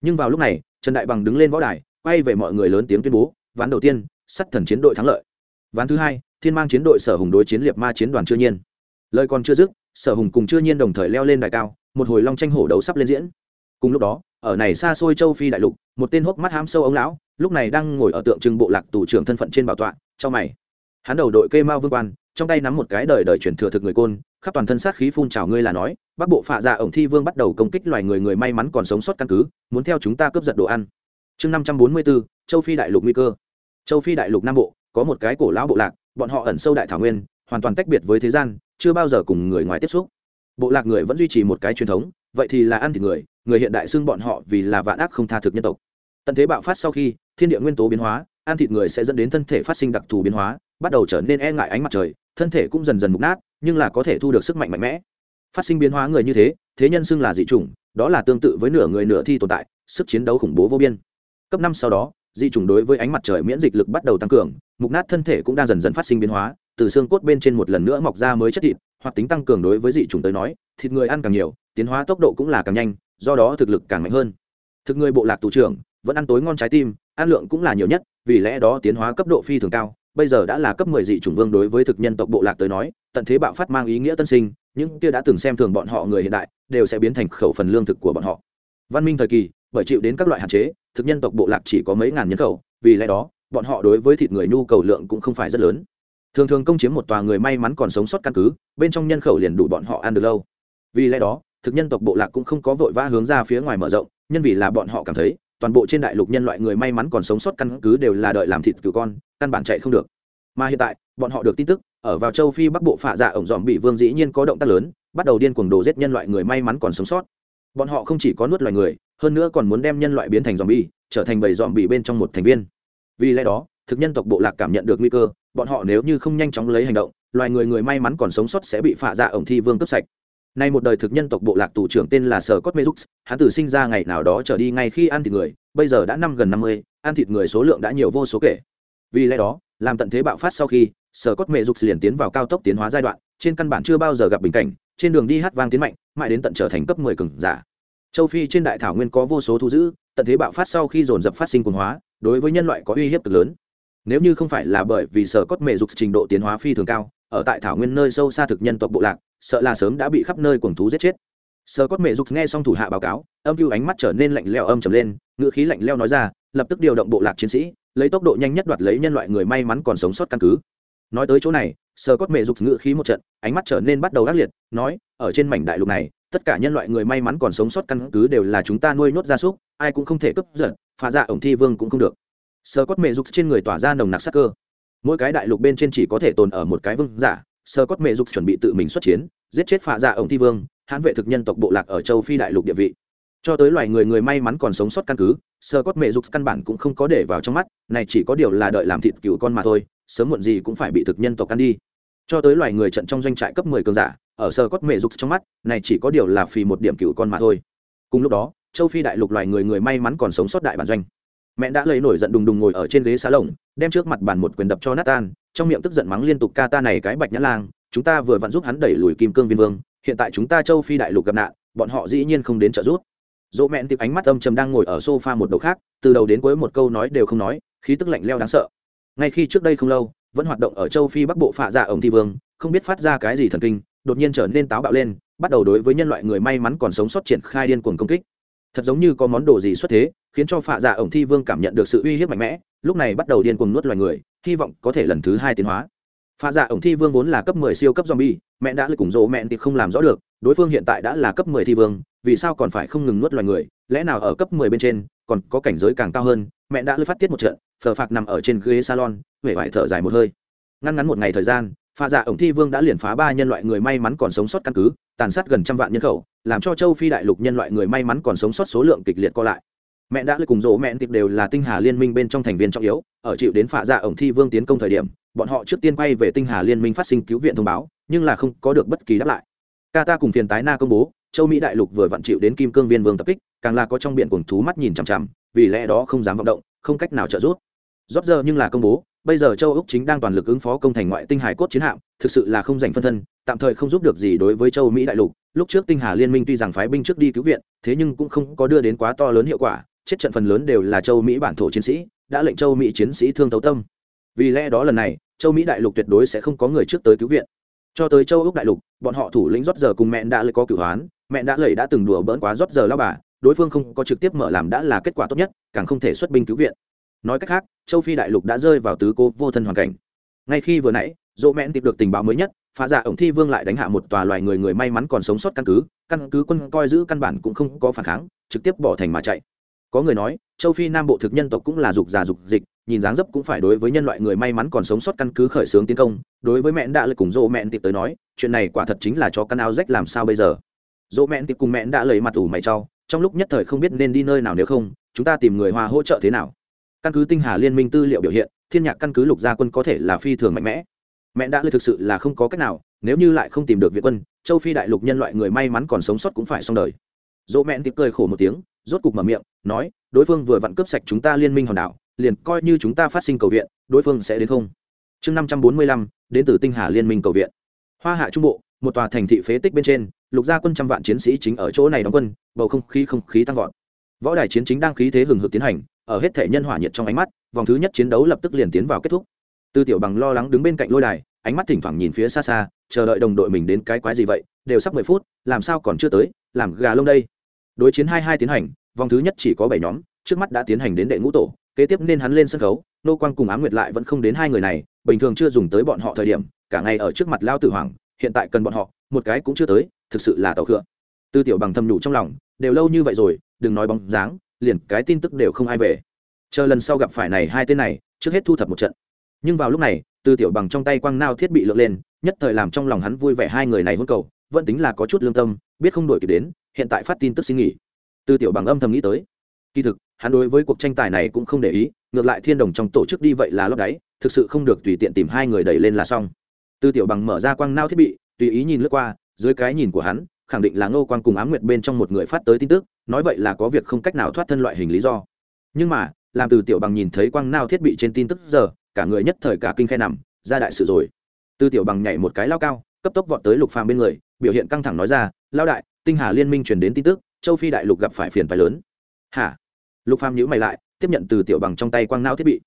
Nhưng vào lúc này, trần đại bằng đứng lên võ đài, quay về mọi người lớn tiếng tuyên bố, ván đầu tiên sắt thần chiến đội thắng lợi. Ván thứ hai, thiên mang chiến đội sở hùng đối chiến liệt ma chiến đoàn chưa nhiên. Lời còn chưa dứt, sở hùng cùng chưa nhiên đồng thời leo lên đài cao, một hồi long tranh hổ đấu sắp lên diễn. Cùng lúc đó, ở này xa xôi châu phi đại lục, một tên hốc mắt hám sâu ống lão, lúc này đang ngồi ở tượng trưng bộ lạc tù trưởng thân phận trên bảo tọa trong mày. Hắn đầu đội kê mao vương quan trong tay nắm một cái đời đời truyền thừa thực người côn, khắp toàn thân sát khí phun trào ngươi là nói bắc bộ phạ dạ ổng thi vương bắt đầu công kích loài người người may mắn còn sống sót căn cứ, muốn theo chúng ta cướp giật đồ ăn. Chương năm trăm bốn mươi bốn châu phi đại lục nguy cơ. Châu phi đại lục nam bộ, có một cái cổ lão bộ lạc, bọn họ ẩn sâu đại thảo nguyên, hoàn toàn tách biệt với thế gian, chưa bao giờ cùng người ngoài tiếp xúc. Bộ lạc người vẫn duy trì một cái truyền thống, vậy thì là ăn thịt người người hiện đại xưng bọn họ vì là vạn ác không tha thực nhân tộc. Tận thế bạo phát sau khi, thiên địa nguyên tố biến hóa, ăn thịt người sẽ dẫn đến thân thể phát sinh đặc thù biến hóa bắt đầu trở nên e ngại ánh mặt trời, thân thể cũng dần dần mục nát, nhưng là có thể thu được sức mạnh mạnh mẽ. Phát sinh biến hóa người như thế thế nhân xưng là dị chủng, đó là tương tự với nửa người nửa thi tồn tại, sức chiến đấu khủng bố vô biên. Cấp năm sau đó, dị chủng đối với ánh mặt trời miễn dịch lực bắt đầu tăng cường, mục nát thân thể cũng đang dần dần phát sinh biến hóa, từ xương cốt bên trên một lần nữa mọc ra mới chất thịt, hoặc tính tăng cường đối với dị chủng tới nói, thịt người ăn càng nhiều, tiến hóa tốc độ cũng là càng nhanh, do đó thực lực càng mạnh hơn. Thực người bộ lạc tù trưởng, vẫn ăn tối ngon trái tim, ăn lượng cũng là nhiều nhất, vì lẽ đó tiến hóa cấp độ phi thường cao bây giờ đã là cấp mười dị chủng vương đối với thực nhân tộc bộ lạc tới nói, tận thế bạo phát mang ý nghĩa tân sinh, những kia đã từng xem thường bọn họ người hiện đại, đều sẽ biến thành khẩu phần lương thực của bọn họ. Văn minh thời kỳ, bởi chịu đến các loại hạn chế, thực nhân tộc bộ lạc chỉ có mấy ngàn nhân khẩu, vì lẽ đó, bọn họ đối với thịt người nhu cầu lượng cũng không phải rất lớn. Thường thường công chiếm một tòa người may mắn còn sống sót căn cứ, bên trong nhân khẩu liền đủ bọn họ ăn được lâu. Vì lẽ đó, thực nhân tộc bộ lạc cũng không có vội vã hướng ra phía ngoài mở rộng, nhân vì là bọn họ cảm thấy toàn bộ trên đại lục nhân loại người may mắn còn sống sót căn cứ đều là đợi làm thịt cừu con, căn bản chạy không được. Mà hiện tại, bọn họ được tin tức, ở vào châu phi bắc bộ phạ dạ ổng dòm bị vương dĩ nhiên có động tác lớn, bắt đầu điên cuồng đồ giết nhân loại người may mắn còn sống sót. Bọn họ không chỉ có nuốt loài người, hơn nữa còn muốn đem nhân loại biến thành dòm bi, trở thành bầy dòm bị bên trong một thành viên. Vì lẽ đó, thực nhân tộc bộ lạc cảm nhận được nguy cơ, bọn họ nếu như không nhanh chóng lấy hành động, loài người người may mắn còn sống sót sẽ bị phạ dạ ổng thi vương cướp sạch. Nay một đời thực nhân tộc bộ lạc tù trưởng tên là Sở Cốt Mezux, hắn từ sinh ra ngày nào đó trở đi ngay khi ăn thịt người, bây giờ đã năm gần năm mươi, ăn thịt người số lượng đã nhiều vô số kể. Vì lẽ đó, làm tận thế bạo phát sau khi, Sở Cốt Mezux liền tiến vào cao tốc tiến hóa giai đoạn, trên căn bản chưa bao giờ gặp bình cảnh, trên đường đi hát vang tiến mạnh, mãi đến tận trở thành cấp 10 cường giả. Châu Phi trên đại thảo nguyên có vô số thu giữ, tận thế bạo phát sau khi dồn dập phát sinh cuồng hóa, đối với nhân loại có uy hiếp cực lớn. Nếu như không phải là bởi vì Sở Cốt Mezux trình độ tiến hóa phi thường cao, ở tại thảo nguyên nơi sâu xa thực nhân tộc bộ lạc, sợ là sớm đã bị khắp nơi cuồng thú giết chết. Sơ cốt mẹ dục nghe xong thủ hạ báo cáo âm cưu ánh mắt trở nên lạnh lẽo âm trầm lên ngữ khí lạnh lẽo nói ra lập tức điều động bộ lạc chiến sĩ lấy tốc độ nhanh nhất đoạt lấy nhân loại người may mắn còn sống sót căn cứ. Nói tới chỗ này sơ cốt mẹ dục ngữ khí một trận ánh mắt trở nên bắt đầu ác liệt nói ở trên mảnh đại lục này tất cả nhân loại người may mắn còn sống sót căn cứ đều là chúng ta nuôi nhốt gia súc ai cũng không thể cướp giật phá dạ ổng thi vương cũng không được. Sơ cốt mẹ dục trên người tỏa ra nồng nặc sắc cơ mỗi cái đại lục bên trên chỉ có thể tồn ở một cái vương giả, sơ cốt mẹ dục chuẩn bị tự mình xuất chiến, giết chết phạ dạ ổng thi vương, hãn vệ thực nhân tộc bộ lạc ở châu phi đại lục địa vị. Cho tới loài người người may mắn còn sống sót căn cứ, sơ cốt mẹ dục căn bản cũng không có để vào trong mắt, này chỉ có điều là đợi làm thịt cựu con mà thôi, sớm muộn gì cũng phải bị thực nhân tộc ăn đi. Cho tới loài người trận trong doanh trại cấp mười cường giả, ở sơ cốt mẹ dục trong mắt, này chỉ có điều là phì một điểm cựu con mà thôi. Cùng lúc đó, châu phi đại lục loài người người may mắn còn sống sót đại bản doanh mẹ đã lấy nổi giận đùng đùng ngồi ở trên ghế xá lồng, đem trước mặt bàn một quyền đập cho nát tan, trong miệng tức giận mắng liên tục ca ta này cái bạch nhã lang, chúng ta vừa vặn giúp hắn đẩy lùi kim cương viên vương, hiện tại chúng ta châu phi đại lục gặp nạn, bọn họ dĩ nhiên không đến trợ giúp. Dỗ mẹn tiệp ánh mắt âm trầm đang ngồi ở sofa một đầu khác, từ đầu đến cuối một câu nói đều không nói, khí tức lạnh leo đáng sợ. Ngay khi trước đây không lâu, vẫn hoạt động ở châu phi bắc bộ phạ dạ ổng thi vương, không biết phát ra cái gì thần kinh, đột nhiên trở nên táo bạo lên, bắt đầu đối với nhân loại người may mắn còn sống sót triển khai điên cuồng công kích thật giống như có món đồ gì xuất thế, khiến cho phạ dạ ổng thi vương cảm nhận được sự uy hiếp mạnh mẽ, lúc này bắt đầu điên cuồng nuốt loài người, hy vọng có thể lần thứ hai tiến hóa. Phạ dạ ổng thi vương vốn là cấp mười siêu cấp zombie, mẹ đã lại cùng rỗ mẹ thì không làm rõ được, đối phương hiện tại đã là cấp mười thi vương, vì sao còn phải không ngừng nuốt loài người, lẽ nào ở cấp mười bên trên, còn có cảnh giới càng cao hơn, mẹ đã lấy phát tiết một trận phờ phạc nằm ở trên ghế salon huệ vải thở dài một hơi. Ngăn ngắn một ngày thời gian, phạ dạ ổng thi vương đã liền phá ba nhân loại người may mắn còn sống sót căn cứ, tàn sát gần trăm vạn nhân khẩu làm cho châu phi đại lục nhân loại người may mắn còn sống sót số lượng kịch liệt co lại. Mẹ đã lấy cùng rỗ mẹ tiệp đều là tinh hà liên minh bên trong thành viên trọng yếu, ở chịu đến phạ dạ ổng thi vương tiến công thời điểm, bọn họ trước tiên quay về tinh hà liên minh phát sinh cứu viện thông báo, nhưng là không có được bất kỳ đáp lại. Qatar cùng phiền tái na công bố, châu mỹ đại lục vừa vặn chịu đến kim cương viên vương tập kích, càng là có trong biển cuồng thú mắt nhìn chằm chằm, vì lẽ đó không dám vọng động, không cách nào trợ giúp. Rót giờ nhưng là công bố, bây giờ châu úc chính đang toàn lực ứng phó công thành ngoại tinh hải cốt chiến hạm, thực sự là không giành phân thân, tạm thời không giúp được gì đối với châu mỹ đại lục lúc trước tinh hà liên minh tuy rằng phái binh trước đi cứu viện, thế nhưng cũng không có đưa đến quá to lớn hiệu quả, chết trận phần lớn đều là châu mỹ bản thổ chiến sĩ, đã lệnh châu mỹ chiến sĩ thương tấu tâm. Vì lẽ đó lần này, châu mỹ đại lục tuyệt đối sẽ không có người trước tới cứu viện. Cho tới châu úc đại lục, bọn họ thủ lĩnh rót giờ cùng mẹ đã lấy có cửu hoán mẹ đã lầy đã từng đùa bỡn quá rót giờ lao bà, đối phương không có trực tiếp mở làm đã là kết quả tốt nhất, càng không thể xuất binh cứu viện. Nói cách khác, châu phi đại lục đã rơi vào tứ cố vô thân hoàn cảnh. Ngay khi vừa nãy dỗ mẹn tìm được tình báo mới nhất, phá giả ổng thi vương lại đánh hạ một tòa loài người người may mắn còn sống sót căn cứ căn cứ quân coi giữ căn bản cũng không có phản kháng, trực tiếp bỏ thành mà chạy. Có người nói, châu phi nam bộ thực nhân tộc cũng là dục già dục dịch, nhìn dáng dấp cũng phải đối với nhân loại người may mắn còn sống sót căn cứ khởi xướng tiến công, đối với mẹ đã lời cùng dỗ mẹn tiệp tới nói, chuyện này quả thật chính là cho căn áo rách làm sao bây giờ? Dỗ mẹn tiệp cùng mẹ đã lời mặt ủ mày trao trong lúc nhất thời không biết nên đi nơi nào nếu không, chúng ta tìm người hoa hỗ trợ thế nào? Căn cứ tinh hà liên minh tư liệu biểu hiện, thiên nhạc căn cứ lục gia quân có thể là phi thường mạnh mẽ mẹ đã lời thực sự là không có cách nào, nếu như lại không tìm được viện quân, châu phi đại lục nhân loại người may mắn còn sống sót cũng phải xong đời. Dỗ mẹn tiệc cười khổ một tiếng, rốt cục mở miệng, nói, đối phương vừa vặn cướp sạch chúng ta liên minh hòn đảo, liền coi như chúng ta phát sinh cầu viện, đối phương sẽ đến không? Chương năm trăm bốn mươi lăm, đến từ tinh hà liên minh cầu viện. Hoa hạ trung bộ, một tòa thành thị phế tích bên trên, lục gia quân trăm vạn chiến sĩ chính ở chỗ này đóng quân, bầu không khí không khí tăng vọt. Võ đài chiến chính đang khí thế hừng hực tiến hành, ở hết thể nhân hỏa nhiệt trong ánh mắt, vòng thứ nhất chiến đấu lập tức liền tiến vào kết thúc. Tư tiểu bằng lo lắng đứng bên cạnh lôi đài ánh mắt thỉnh thoảng nhìn phía xa xa, chờ đợi đồng đội mình đến cái quái gì vậy, đều sắp mười phút, làm sao còn chưa tới, làm gà lông đây. Đối chiến hai hai tiến hành, vòng thứ nhất chỉ có bảy nhóm, trước mắt đã tiến hành đến đệ ngũ tổ, kế tiếp nên hắn lên sân khấu, nô quang cùng ám nguyệt lại vẫn không đến hai người này, bình thường chưa dùng tới bọn họ thời điểm, cả ngày ở trước mặt lao tử hoàng, hiện tại cần bọn họ, một cái cũng chưa tới, thực sự là tàu khựa. Tư tiểu bằng thầm nhủ trong lòng, đều lâu như vậy rồi, đừng nói bóng dáng, liền cái tin tức đều không ai về. Chờ lần sau gặp phải này hai tên này, trước hết thu thập một trận. Nhưng vào lúc này tư tiểu bằng trong tay quang nao thiết bị lượn lên, nhất thời làm trong lòng hắn vui vẻ hai người này hôn cầu, vẫn tính là có chút lương tâm, biết không đổi kịp đến, hiện tại phát tin tức xin nghỉ. Tư tiểu bằng âm thầm nghĩ tới, kỳ thực, hắn đối với cuộc tranh tài này cũng không để ý, ngược lại thiên đồng trong tổ chức đi vậy là lót đáy, thực sự không được tùy tiện tìm hai người đẩy lên là xong. Tư tiểu bằng mở ra quang nao thiết bị, tùy ý nhìn lướt qua, dưới cái nhìn của hắn, khẳng định là ngô quang cùng ám nguyệt bên trong một người phát tới tin tức, nói vậy là có việc không cách nào thoát thân loại hình lý do. Nhưng mà, làm từ tiểu bằng nhìn thấy quang nao thiết bị trên tin tức giờ cả người nhất thời cả kinh khe nằm, ra đại sự rồi. Tư tiểu bằng nhảy một cái lao cao, cấp tốc vọt tới lục phàm bên người, biểu hiện căng thẳng nói ra, lao đại, tinh hà liên minh truyền đến tin tức, châu phi đại lục gặp phải phiền phái lớn. Hả? Lục phàm nhíu mày lại, tiếp nhận từ tiểu bằng trong tay quang não thiết bị.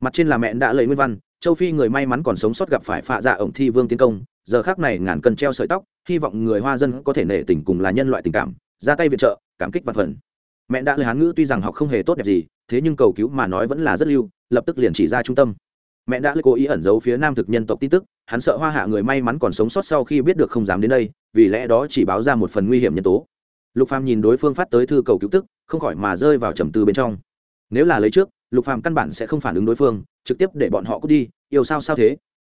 Mặt trên là mẹ đã lấy nguyên văn, châu phi người may mắn còn sống sót gặp phải phạ dạ ổng thi vương tiến công, giờ khác này ngàn cân treo sợi tóc, hy vọng người hoa dân có thể nể tình cùng là nhân loại tình cảm, ra tay viện trợ, cảm kích và phần. Mẹ đã lời hán ngữ tuy rằng học không hề tốt đẹp gì, thế nhưng cầu cứu mà nói vẫn là rất lưu, lập tức liền chỉ ra trung tâm mẹ đã cố ý ẩn giấu phía nam thực nhân tộc tin tức, hắn sợ hoa hạ người may mắn còn sống sót sau khi biết được không dám đến đây, vì lẽ đó chỉ báo ra một phần nguy hiểm nhân tố. Lục phàm nhìn đối phương phát tới thư cầu cứu tức, không khỏi mà rơi vào trầm tư bên trong. Nếu là lấy trước, lục phàm căn bản sẽ không phản ứng đối phương, trực tiếp để bọn họ cút đi, yêu sao sao thế?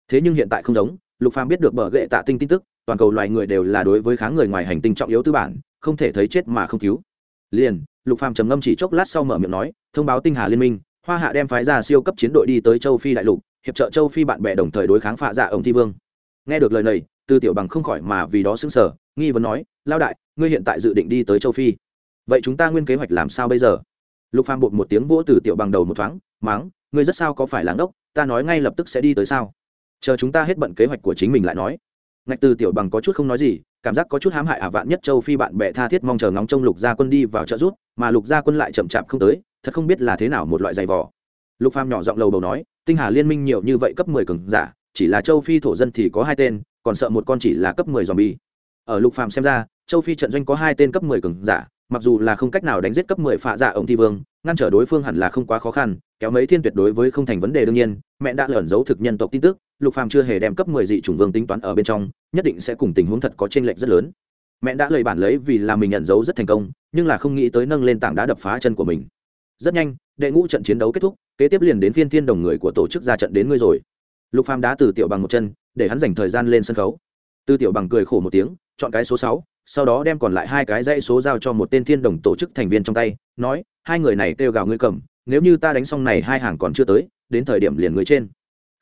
Thế nhưng hiện tại không giống, lục phàm biết được bờ gệ tạ tinh tin tức, toàn cầu loài người đều là đối với kháng người ngoài hành tinh trọng yếu tư bản, không thể thấy chết mà không cứu. Liền, lục phàm trầm ngâm chỉ chốc lát sau mở miệng nói, thông báo tinh hà liên minh hoa hạ đem phái ra siêu cấp chiến đội đi tới châu phi đại lục, hiệp trợ châu phi bạn bè đồng thời đối kháng phạ dạ ông thi vương. Nghe được lời này tư tiểu bằng không khỏi mà vì đó xứng sở nghi vấn nói lao đại, ngươi hiện tại dự định đi tới châu phi. Vậy chúng ta nguyên kế hoạch làm sao bây giờ? Lục phàm bột một tiếng vỗ từ tiểu bằng đầu một thoáng, máng, ngươi rất sao có phải làng đốc, ta nói ngay lập tức sẽ đi tới sao? Chờ chúng ta hết bận kế hoạch của chính mình lại nói ngạch từ tiểu bằng có chút không nói gì, cảm giác có chút hãm hại ả vạn nhất châu phi bạn bè tha thiết mong chờ ngóng trông lục gia quân đi vào trợ rút, mà lục gia quân lại chậm chạp không tới, thật không biết là thế nào một loại giày vò. Lục phàm nhỏ giọng lầu đầu nói, tinh hà liên minh nhiều như vậy cấp mười cường giả, chỉ là châu phi thổ dân thì có hai tên, còn sợ một con chỉ là cấp mười zombie. Ở lục phàm xem ra, châu phi trận doanh có hai tên cấp mười cường giả, mặc dù là không cách nào đánh giết cấp mười phạ giả ông thi vương, ngăn trở đối phương hẳn là không quá khó khăn, kéo mấy thiên tuyệt đối với không thành vấn đề đương nhiên, mẹ đã lẩn giấu thực nhân tộc tin tức lục phàm chưa hề đem cấp mười dị chủng vương tính toán ở bên trong, nhất định sẽ cùng tình huống thật có trên lệch rất lớn. Mẹ đã lời bản lấy vì là mình nhận dấu rất thành công, nhưng là không nghĩ tới nâng lên tảng đá đập phá chân của mình. Rất nhanh, đệ ngũ trận chiến đấu kết thúc, kế tiếp liền đến phiên thiên đồng người của tổ chức ra trận đến ngươi rồi. Lục phàm đá từ tiểu bằng một chân, để hắn dành thời gian lên sân khấu. Tư tiểu bằng cười khổ một tiếng, chọn cái số sáu, sau đó đem còn lại hai cái dãy số giao cho một tên thiên đồng tổ chức thành viên trong tay, nói, hai người này kêu gào ngươi cầm, nếu như ta đánh xong này hai hàng còn chưa tới, đến thời điểm liền người trên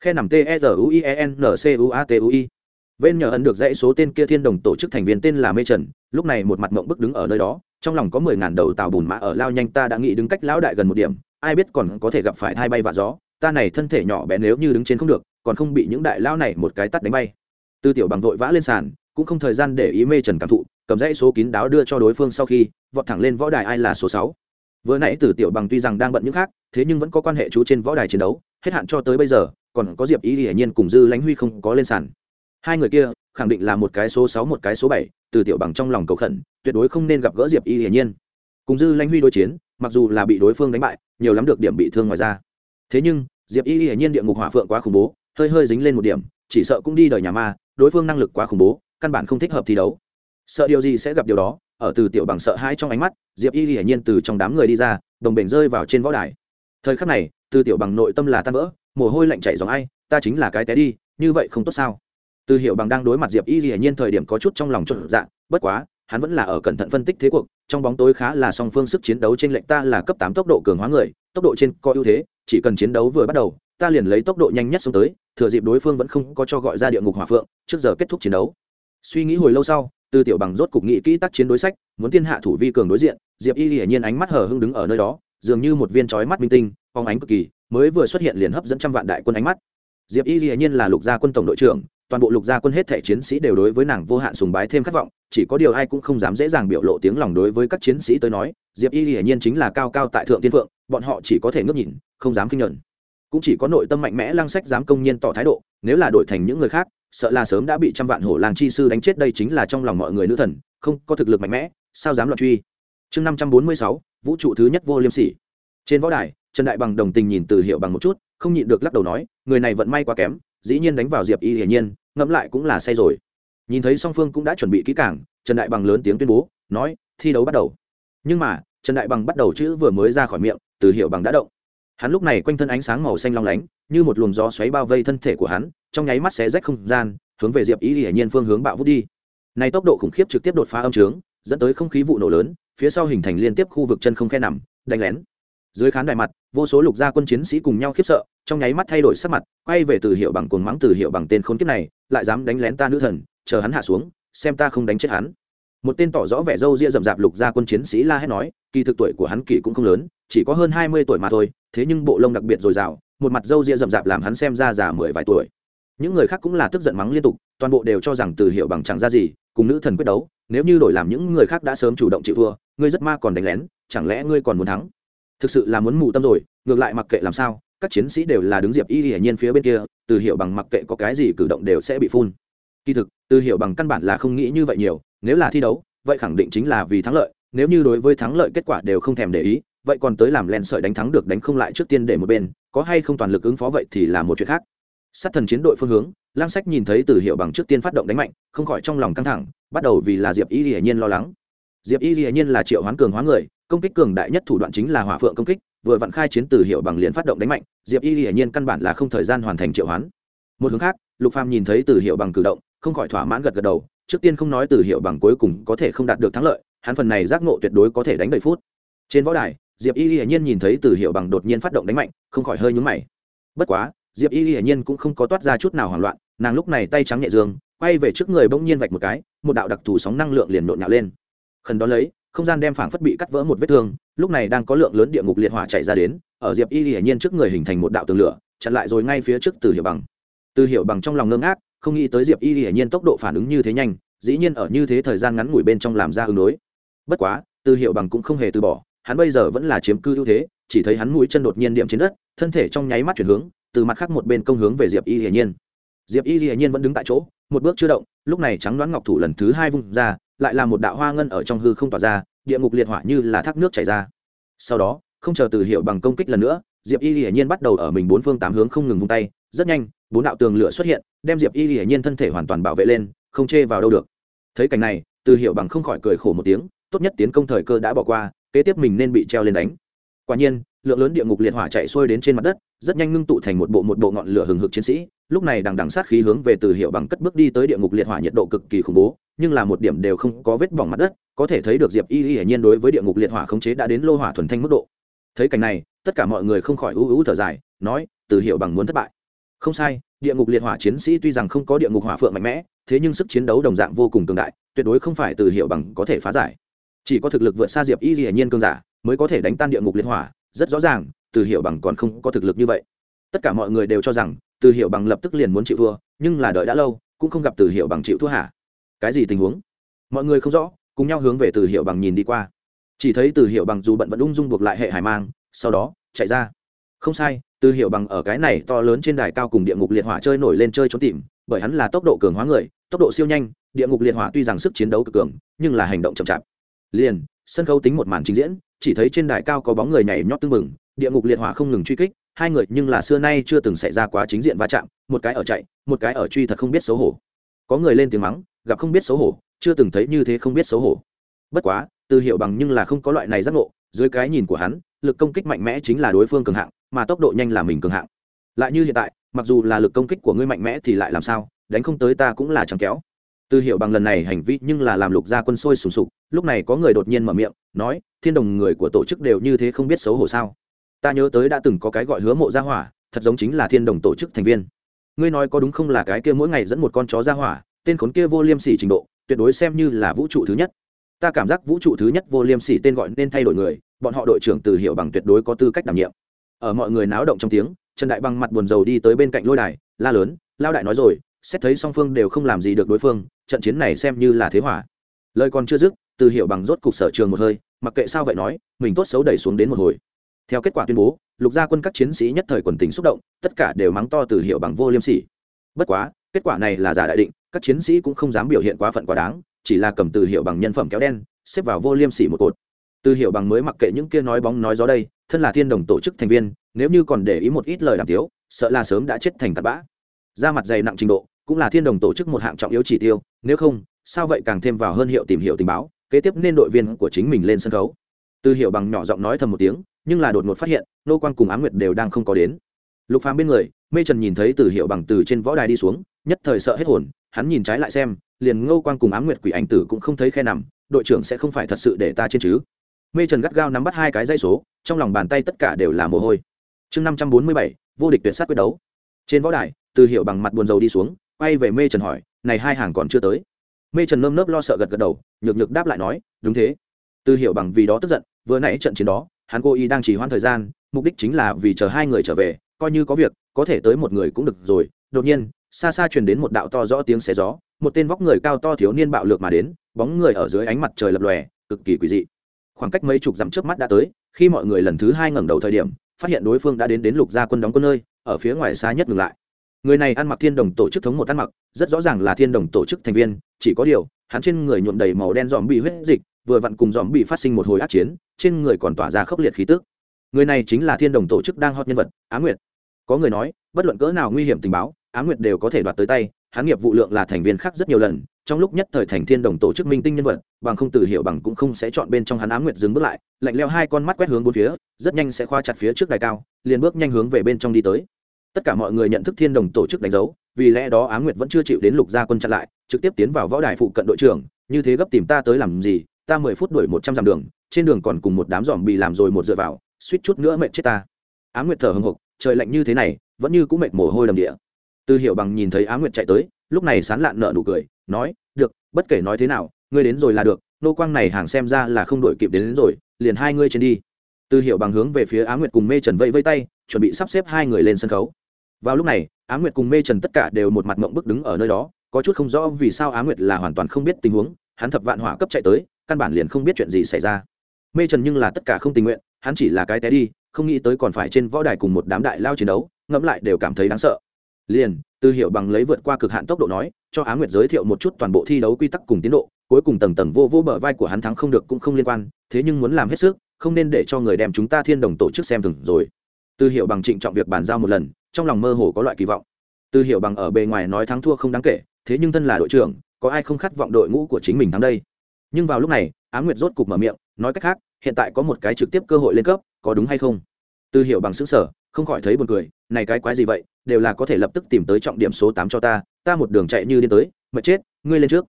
khe nằm t e r u i e n c u a t u i. Bên nhờ ấn được dãy số tên kia thiên đồng tổ chức thành viên tên là mê trần. Lúc này một mặt mộng bức đứng ở nơi đó, trong lòng có mười ngàn đầu tàu bùn mã ở lao nhanh ta đã nghĩ đứng cách lão đại gần một điểm, ai biết còn có thể gặp phải thai bay và gió. Ta này thân thể nhỏ bé nếu như đứng trên không được, còn không bị những đại lao này một cái tắt đánh bay. Tư tiểu bằng vội vã lên sàn, cũng không thời gian để ý mê trần cảm thụ, cầm dãy số kín đáo đưa cho đối phương sau khi, vọt thẳng lên võ đài ai là số sáu. Vừa nãy Tư tiểu bằng tuy rằng đang bận những khác, thế nhưng vẫn có quan hệ chú trên võ đài chiến đấu, hết hạn cho tới bây giờ còn có diệp ý hiển nhiên cùng dư lãnh huy không có lên sàn. Hai người kia, khẳng định là một cái số sáu, một cái số bảy, từ tiểu bằng trong lòng cầu khẩn, tuyệt đối không nên gặp gỡ diệp y hiển nhiên. Cùng dư lãnh huy đối chiến, mặc dù là bị đối phương đánh bại, nhiều lắm được điểm bị thương ngoài ra. Thế nhưng, diệp y hiển nhiên địa ngục hỏa phượng quá khủng bố, hơi hơi dính lên một điểm, chỉ sợ cũng đi đời nhà ma, đối phương năng lực quá khủng bố, căn bản không thích hợp thi đấu. Sợ điều gì sẽ gặp điều đó, ở từ tiểu bằng sợ hãi trong ánh mắt, diệp y hiển nhiên từ trong đám người đi ra, đồng bể rơi vào trên võ đài. Thời khắc này, từ tiểu bằng nội tâm là tan vỡ mồ hôi lạnh chảy dòng ai, ta chính là cái té đi, như vậy không tốt sao? Từ hiệu bằng đang đối mặt diệp y Lệ nhiên thời điểm có chút trong lòng trộn dạ bất quá, hắn vẫn là ở cẩn thận phân tích thế cuộc, trong bóng tối khá là song phương sức chiến đấu trên lệnh ta là cấp tám tốc độ cường hóa người, tốc độ trên có ưu thế, chỉ cần chiến đấu vừa bắt đầu, ta liền lấy tốc độ nhanh nhất xuống tới, thừa dịp đối phương vẫn không có cho gọi ra địa ngục hỏa phượng, trước giờ kết thúc chiến đấu. Suy nghĩ hồi lâu sau, từ tiểu bằng rốt cục nghĩ kỹ tác chiến đối sách, muốn tiên hạ thủ vi cường đối diện, diệp y hiển nhiên ánh mắt hờ hưng đứng ở nơi đó, dường như một viên chói mắt minh tinh phóng ánh cực kỳ mới vừa xuất hiện liền hấp dẫn trăm vạn đại quân ánh mắt. Diệp y Lệ nhiên là lục gia quân tổng đội trưởng, toàn bộ lục gia quân hết thể chiến sĩ đều đối với nàng vô hạn sùng bái thêm khát vọng, chỉ có điều ai cũng không dám dễ dàng biểu lộ tiếng lòng đối với các chiến sĩ tới nói, diệp y hiển nhiên chính là cao cao tại thượng tiên phượng, bọn họ chỉ có thể ngước nhìn, không dám kinh nhận cũng chỉ có nội tâm mạnh mẽ lăng sách dám công nhiên tỏ thái độ, nếu là đổi thành những người khác, sợ là sớm đã bị trăm vạn hổ làng chi sư đánh chết đây chính là trong lòng mọi người nữ thần, không có thực lực mạnh mẽ, sao dám loạn truy. Chương năm trăm bốn mươi sáu, vũ trụ thứ nhất vô liêm sỉ. Trên võ đài trần đại bằng đồng tình nhìn từ hiệu bằng một chút, không nhịn được lắc đầu nói, người này vận may quá kém, dĩ nhiên đánh vào diệp y hiển nhiên, ngẫm lại cũng là say rồi. Nhìn thấy song phương cũng đã chuẩn bị kỹ càng, trần đại bằng lớn tiếng tuyên bố, nói, thi đấu bắt đầu. Nhưng mà, trần đại bằng bắt đầu chữ vừa mới ra khỏi miệng, từ hiệu bằng đã động. Hắn lúc này quanh thân ánh sáng màu xanh long lánh, như một luồng gió xoáy bao vây thân thể của hắn, trong nháy mắt xé rách không gian, hướng về diệp y hiển nhiên phương hướng bạo vút đi. Này tốc độ khủng khiếp trực tiếp đột phá âm trướng, dẫn tới không khí vụ nổ lớn, phía sau hình thành liên tiếp khu vực chân không khe nằm, đánh lén dưới khán đài mặt, vô số lục gia quân chiến sĩ cùng nhau khiếp sợ, trong nháy mắt thay đổi sắc mặt, quay về từ hiệu bằng cuồng mắng từ hiệu bằng tên khốn kiếp này, lại dám đánh lén ta nữ thần, chờ hắn hạ xuống, xem ta không đánh chết hắn. Một tên tỏ rõ vẻ râu ria rậm rạp lục gia quân chiến sĩ la hét nói, kỳ thực tuổi của hắn kỳ cũng không lớn, chỉ có hơn hai mươi tuổi mà thôi, thế nhưng bộ lông đặc biệt dồi dào, một mặt râu ria rậm rạp làm hắn xem ra già mười vài tuổi. Những người khác cũng là tức giận mắng liên tục, toàn bộ đều cho rằng từ hiệu bằng chẳng ra gì, cùng nữ thần quyết đấu, nếu như đổi làm những người khác đã sớm chủ động chịu thua, ngươi rất ma còn đánh lén, chẳng lẽ ngươi còn muốn thắng? Thực sự là muốn mù tâm rồi, ngược lại mặc kệ làm sao, các chiến sĩ đều là đứng diệp y hiển nhiên phía bên kia, từ hiệu bằng mặc kệ có cái gì cử động đều sẽ bị phun. Kỳ thực, từ hiệu bằng căn bản là không nghĩ như vậy nhiều, nếu là thi đấu, vậy khẳng định chính là vì thắng lợi, nếu như đối với thắng lợi kết quả đều không thèm để ý, vậy còn tới làm len sợi đánh thắng được đánh không lại trước tiên để một bên, có hay không toàn lực ứng phó vậy thì là một chuyện khác. Sát thần chiến đội phương hướng, lang sách nhìn thấy từ hiệu bằng trước tiên phát động đánh mạnh, không khỏi trong lòng căng thẳng, bắt đầu vì là diệp y hiển nhiên lo lắng. Diệp y hiển nhiên là triệu hoán cường hóa người công kích cường đại nhất thủ đoạn chính là hỏa phượng công kích, vừa vặn khai chiến từ hiệu bằng liền phát động đánh mạnh, diệp y hiển nhiên căn bản là không thời gian hoàn thành triệu hoán. Một hướng khác, lục phàm nhìn thấy từ hiệu bằng cử động, không khỏi thỏa mãn gật gật đầu, trước tiên không nói từ hiệu bằng cuối cùng có thể không đạt được thắng lợi, hắn phần này giác ngộ tuyệt đối có thể đánh đầy phút. Trên võ đài, diệp y hiển nhiên nhìn thấy từ hiệu bằng đột nhiên phát động đánh mạnh, không khỏi hơi nhúng mày. Bất quá, diệp y hiển nhiên cũng không có toát ra chút nào hoảng loạn, nàng lúc này tay trắng nhẹ dương, quay về trước người bỗng nhiên vạch một cái, một đạo đặc thù sóng năng lượng liền nộn nhạo lên. Khẩn đó lấy không gian đem phảng phất bị cắt vỡ một vết thương, lúc này đang có lượng lớn địa ngục liệt hỏa chạy ra đến, ở diệp y hiển nhiên trước người hình thành một đạo tường lửa, chặn lại rồi ngay phía trước từ Hiểu bằng. Từ Hiểu bằng trong lòng ngưng ngác, không nghĩ tới diệp y hiển nhiên tốc độ phản ứng như thế nhanh, dĩ nhiên ở như thế thời gian ngắn ngủi bên trong làm ra ứng đối. Bất quá, từ Hiểu bằng cũng không hề từ bỏ, hắn bây giờ vẫn là chiếm cư ưu thế, chỉ thấy hắn mũi chân đột nhiên điểm trên đất, thân thể trong nháy mắt chuyển hướng, từ mặt khác một bên công hướng về diệp y hiển nhiên diệp y hiển nhiên vẫn đứng tại chỗ, một bước chưa động, lúc này trắng đoán ngọc thủ lần thứ hai vung ra, lại là một đạo hoa ngân ở trong hư không tỏa ra, địa ngục liệt hỏa như là thác nước chảy ra. Sau đó, không chờ từ hiệu bằng công kích lần nữa, diệp y hiển nhiên bắt đầu ở mình bốn phương tám hướng không ngừng vung tay, rất nhanh, bốn đạo tường lửa xuất hiện, đem diệp y hiển nhiên thân thể hoàn toàn bảo vệ lên, không chê vào đâu được. Thấy cảnh này, từ hiệu bằng không khỏi cười khổ một tiếng, tốt nhất tiến công thời cơ đã bỏ qua, kế tiếp mình nên bị treo lên đánh. Quả nhiên lượng lớn địa ngục liệt hỏa chạy xuôi đến trên mặt đất, rất nhanh ngưng tụ thành một bộ một bộ ngọn lửa hừng hực chiến sĩ. Lúc này đằng đằng sát khí hướng về từ hiệu bằng cất bước đi tới địa ngục liệt hỏa nhiệt độ cực kỳ khủng bố, nhưng là một điểm đều không có vết bỏng mặt đất, có thể thấy được diệp y y hiển nhiên đối với địa ngục liệt hỏa khống chế đã đến lô hỏa thuần thanh mức độ. Thấy cảnh này, tất cả mọi người không khỏi ưu ưu thở dài, nói, từ hiệu bằng muốn thất bại. Không sai, địa ngục liệt hỏa chiến sĩ tuy rằng không có địa ngục hỏa phượng mạnh mẽ, thế nhưng sức chiến đấu đồng dạng vô cùng cường đại, tuyệt đối không phải từ hiệu bằng có thể phá giải. Chỉ có thực lực vượt xa diệp y hiển nhiên cương giả, mới có thể đánh tan địa ngục liệt hỏa rất rõ ràng, từ hiệu bằng còn không có thực lực như vậy. Tất cả mọi người đều cho rằng, từ hiệu bằng lập tức liền muốn chịu thua, nhưng là đợi đã lâu, cũng không gặp từ hiệu bằng chịu thua hả? Cái gì tình huống? Mọi người không rõ, cùng nhau hướng về từ hiệu bằng nhìn đi qua. Chỉ thấy từ hiệu bằng dù bận vẫn ung dung buộc lại hệ hải mang, sau đó, chạy ra. Không sai, từ hiệu bằng ở cái này to lớn trên đài cao cùng địa ngục liệt hỏa chơi nổi lên chơi trốn tìm, bởi hắn là tốc độ cường hóa người, tốc độ siêu nhanh, địa ngục liệt hỏa tuy rằng sức chiến đấu cực cường, nhưng là hành động chậm chạp. Liền, sân khấu tính một màn trình diễn chỉ thấy trên đài cao có bóng người nhảy nhót tưng mừng địa ngục liệt hỏa không ngừng truy kích, hai người nhưng là xưa nay chưa từng xảy ra quá chính diện va chạm, một cái ở chạy, một cái ở truy thật không biết xấu hổ. Có người lên tiếng mắng, gặp không biết xấu hổ, chưa từng thấy như thế không biết xấu hổ. Bất quá, từ hiệu bằng nhưng là không có loại này giác ngộ, dưới cái nhìn của hắn, lực công kích mạnh mẽ chính là đối phương cường hạng, mà tốc độ nhanh là mình cường hạng. Lại như hiện tại, mặc dù là lực công kích của ngươi mạnh mẽ thì lại làm sao, đánh không tới ta cũng là chẳng kéo từ hiệu bằng lần này hành vi nhưng là làm lục gia quân sôi sùng sục, lúc này có người đột nhiên mở miệng, nói, thiên đồng người của tổ chức đều như thế không biết xấu hổ sao? Ta nhớ tới đã từng có cái gọi hứa mộ gia hỏa, thật giống chính là thiên đồng tổ chức thành viên. Ngươi nói có đúng không là cái kia mỗi ngày dẫn một con chó gia hỏa, tên khốn kia vô liêm sỉ trình độ, tuyệt đối xem như là vũ trụ thứ nhất. Ta cảm giác vũ trụ thứ nhất vô liêm sỉ tên gọi nên thay đổi người, bọn họ đội trưởng từ hiệu bằng tuyệt đối có tư cách đảm nhiệm. Ở mọi người náo động trong tiếng, trần đại bằng mặt buồn rầu đi tới bên cạnh lôi đài, la lớn lao đại nói rồi, xét thấy song phương đều không làm gì được đối phương trận chiến này xem như là thế hỏa lời còn chưa dứt, từ hiệu bằng rốt cục sở trường một hơi, mặc kệ sao vậy nói, mình tốt xấu đẩy xuống đến một hồi. Theo kết quả tuyên bố, lục gia quân các chiến sĩ nhất thời quần tình xúc động, tất cả đều mắng to từ hiệu bằng vô liêm sỉ. Bất quá, kết quả này là giả đại định, các chiến sĩ cũng không dám biểu hiện quá phận quá đáng, chỉ là cầm từ hiệu bằng nhân phẩm kéo đen, xếp vào vô liêm sỉ một cột. Từ hiệu bằng mới mặc kệ những kia nói bóng nói gió đây, thân là thiên đồng tổ chức thành viên, nếu như còn để ý một ít lời đàm tiếu, sợ là sớm đã chết thành tạt bã ra mặt dày nặng trình độ, cũng là thiên đồng tổ chức một hạng trọng yếu chỉ tiêu, nếu không, sao vậy càng thêm vào hơn hiệu tìm hiểu tình báo, kế tiếp nên đội viên của chính mình lên sân khấu. Tư hiệu bằng nhỏ giọng nói thầm một tiếng, nhưng là đột ngột phát hiện, nô quang cùng á m nguyệt đều đang không có đến. Lục phàm bên người, mê trần nhìn thấy từ hiệu bằng từ trên võ đài đi xuống, nhất thời sợ hết hồn, hắn nhìn trái lại xem, liền ngô quang cùng á m nguyệt quỷ ảnh tử cũng không thấy khe nằm, đội trưởng sẽ không phải thật sự để ta trên chứ? Mê trần gắt gao nắm bắt hai cái dây số, trong lòng bàn tay tất cả đều là mồ hôi. Chương năm trăm bốn mươi bảy, vô địch tuyệt sát quyết đấu. Trên võ đài từ hiệu bằng mặt buồn rầu đi xuống, quay về mê trần hỏi, này hai hàng còn chưa tới? Mê trần nơm nớp lo sợ gật gật đầu, nhược nhược đáp lại nói, đúng thế. Từ hiệu bằng vì đó tức giận, vừa nãy trận chiến đó, hắn cô y đang chỉ hoãn thời gian, mục đích chính là vì chờ hai người trở về, coi như có việc, có thể tới một người cũng được rồi. Đột nhiên, xa xa truyền đến một đạo to rõ tiếng xé gió, một tên vóc người cao to thiếu niên bạo lược mà đến, bóng người ở dưới ánh mặt trời lập lòe, cực kỳ quỷ dị. Khoảng cách mấy chục dặm trước mắt đã tới, khi mọi người lần thứ hai ngẩng đầu thời điểm, phát hiện đối phương đã đến đến lục gia quân đóng quân nơi, ở phía ngoài xa nhất ngừng lại người này ăn mặc thiên đồng tổ chức thống một ăn mặc, rất rõ ràng là thiên đồng tổ chức thành viên, chỉ có điều, hắn trên người nhuộm đầy màu đen dòm bị huyết dịch, vừa vặn cùng dòm bị phát sinh một hồi át chiến, trên người còn tỏa ra khốc liệt khí tức. Người này chính là thiên đồng tổ chức đang hot nhân vật, á nguyệt. Có người nói, bất luận cỡ nào nguy hiểm tình báo, á nguyệt đều có thể đoạt tới tay, hắn nghiệp vụ lượng là thành viên khác rất nhiều lần, trong lúc nhất thời thành thiên đồng tổ chức minh tinh nhân vật, bằng không tử hiểu bằng cũng không sẽ chọn bên trong hắn á nguyệt dừng bước lại, lạnh leo hai con mắt quét hướng bốn phía, rất nhanh sẽ khoa chặt phía trước đài cao, liền bước nhanh hướng về bên trong đi tới tất cả mọi người nhận thức thiên đồng tổ chức đánh dấu vì lẽ đó á nguyệt vẫn chưa chịu đến lục gia quân chặn lại trực tiếp tiến vào võ đài phụ cận đội trưởng như thế gấp tìm ta tới làm gì ta mười phút đuổi một trăm dặm đường trên đường còn cùng một đám dòm bị làm rồi một dựa vào suýt chút nữa mệt chết ta. Á nguyệt thở hồng hộc trời lạnh như thế này vẫn như cũng mệt mồ hôi đầm địa. Tư hiệu bằng nhìn thấy á nguyệt chạy tới lúc này sán lạn nợ nụ cười nói được bất kể nói thế nào ngươi đến rồi là được nô quang này hàng xem ra là không đổi kịp đến, đến rồi liền hai ngươi trên đi. Tư hiệu bằng hướng về phía á nguyệt cùng mê trần vẫy vây tay chuẩn bị sắp xếp hai người lên sân khấu vào lúc này, á nguyệt cùng mê trần tất cả đều một mặt mộng bức đứng ở nơi đó, có chút không rõ vì sao á nguyệt là hoàn toàn không biết tình huống, hắn thập vạn hỏa cấp chạy tới, căn bản liền không biết chuyện gì xảy ra. Mê trần nhưng là tất cả không tình nguyện, hắn chỉ là cái té đi, không nghĩ tới còn phải trên võ đài cùng một đám đại lao chiến đấu, ngẫm lại đều cảm thấy đáng sợ. Liền, Tư hiệu bằng lấy vượt qua cực hạn tốc độ nói, cho á nguyệt giới thiệu một chút toàn bộ thi đấu quy tắc cùng tiến độ, cuối cùng tầng tầng vô vô bờ vai của hắn thắng không được cũng không liên quan, thế nhưng muốn làm hết sức, không nên để cho người đem chúng ta thiên đồng tổ chức xem thường rồi. Tư hiệu bằng trịnh trọng việc bàn giao một lần trong lòng mơ hồ có loại kỳ vọng. Từ Hiểu bằng ở bề ngoài nói thắng thua không đáng kể, thế nhưng thân là đội trưởng, có ai không khát vọng đội ngũ của chính mình thắng đây? Nhưng vào lúc này, á nguyệt rốt cục mở miệng, nói cách khác, hiện tại có một cái trực tiếp cơ hội lên cấp, có đúng hay không? Từ Hiểu bằng xứng sở không khỏi thấy buồn cười, này cái quái gì vậy, đều là có thể lập tức tìm tới trọng điểm số tám cho ta ta một đường chạy như điên tới, mệt chết, ngươi lên trước.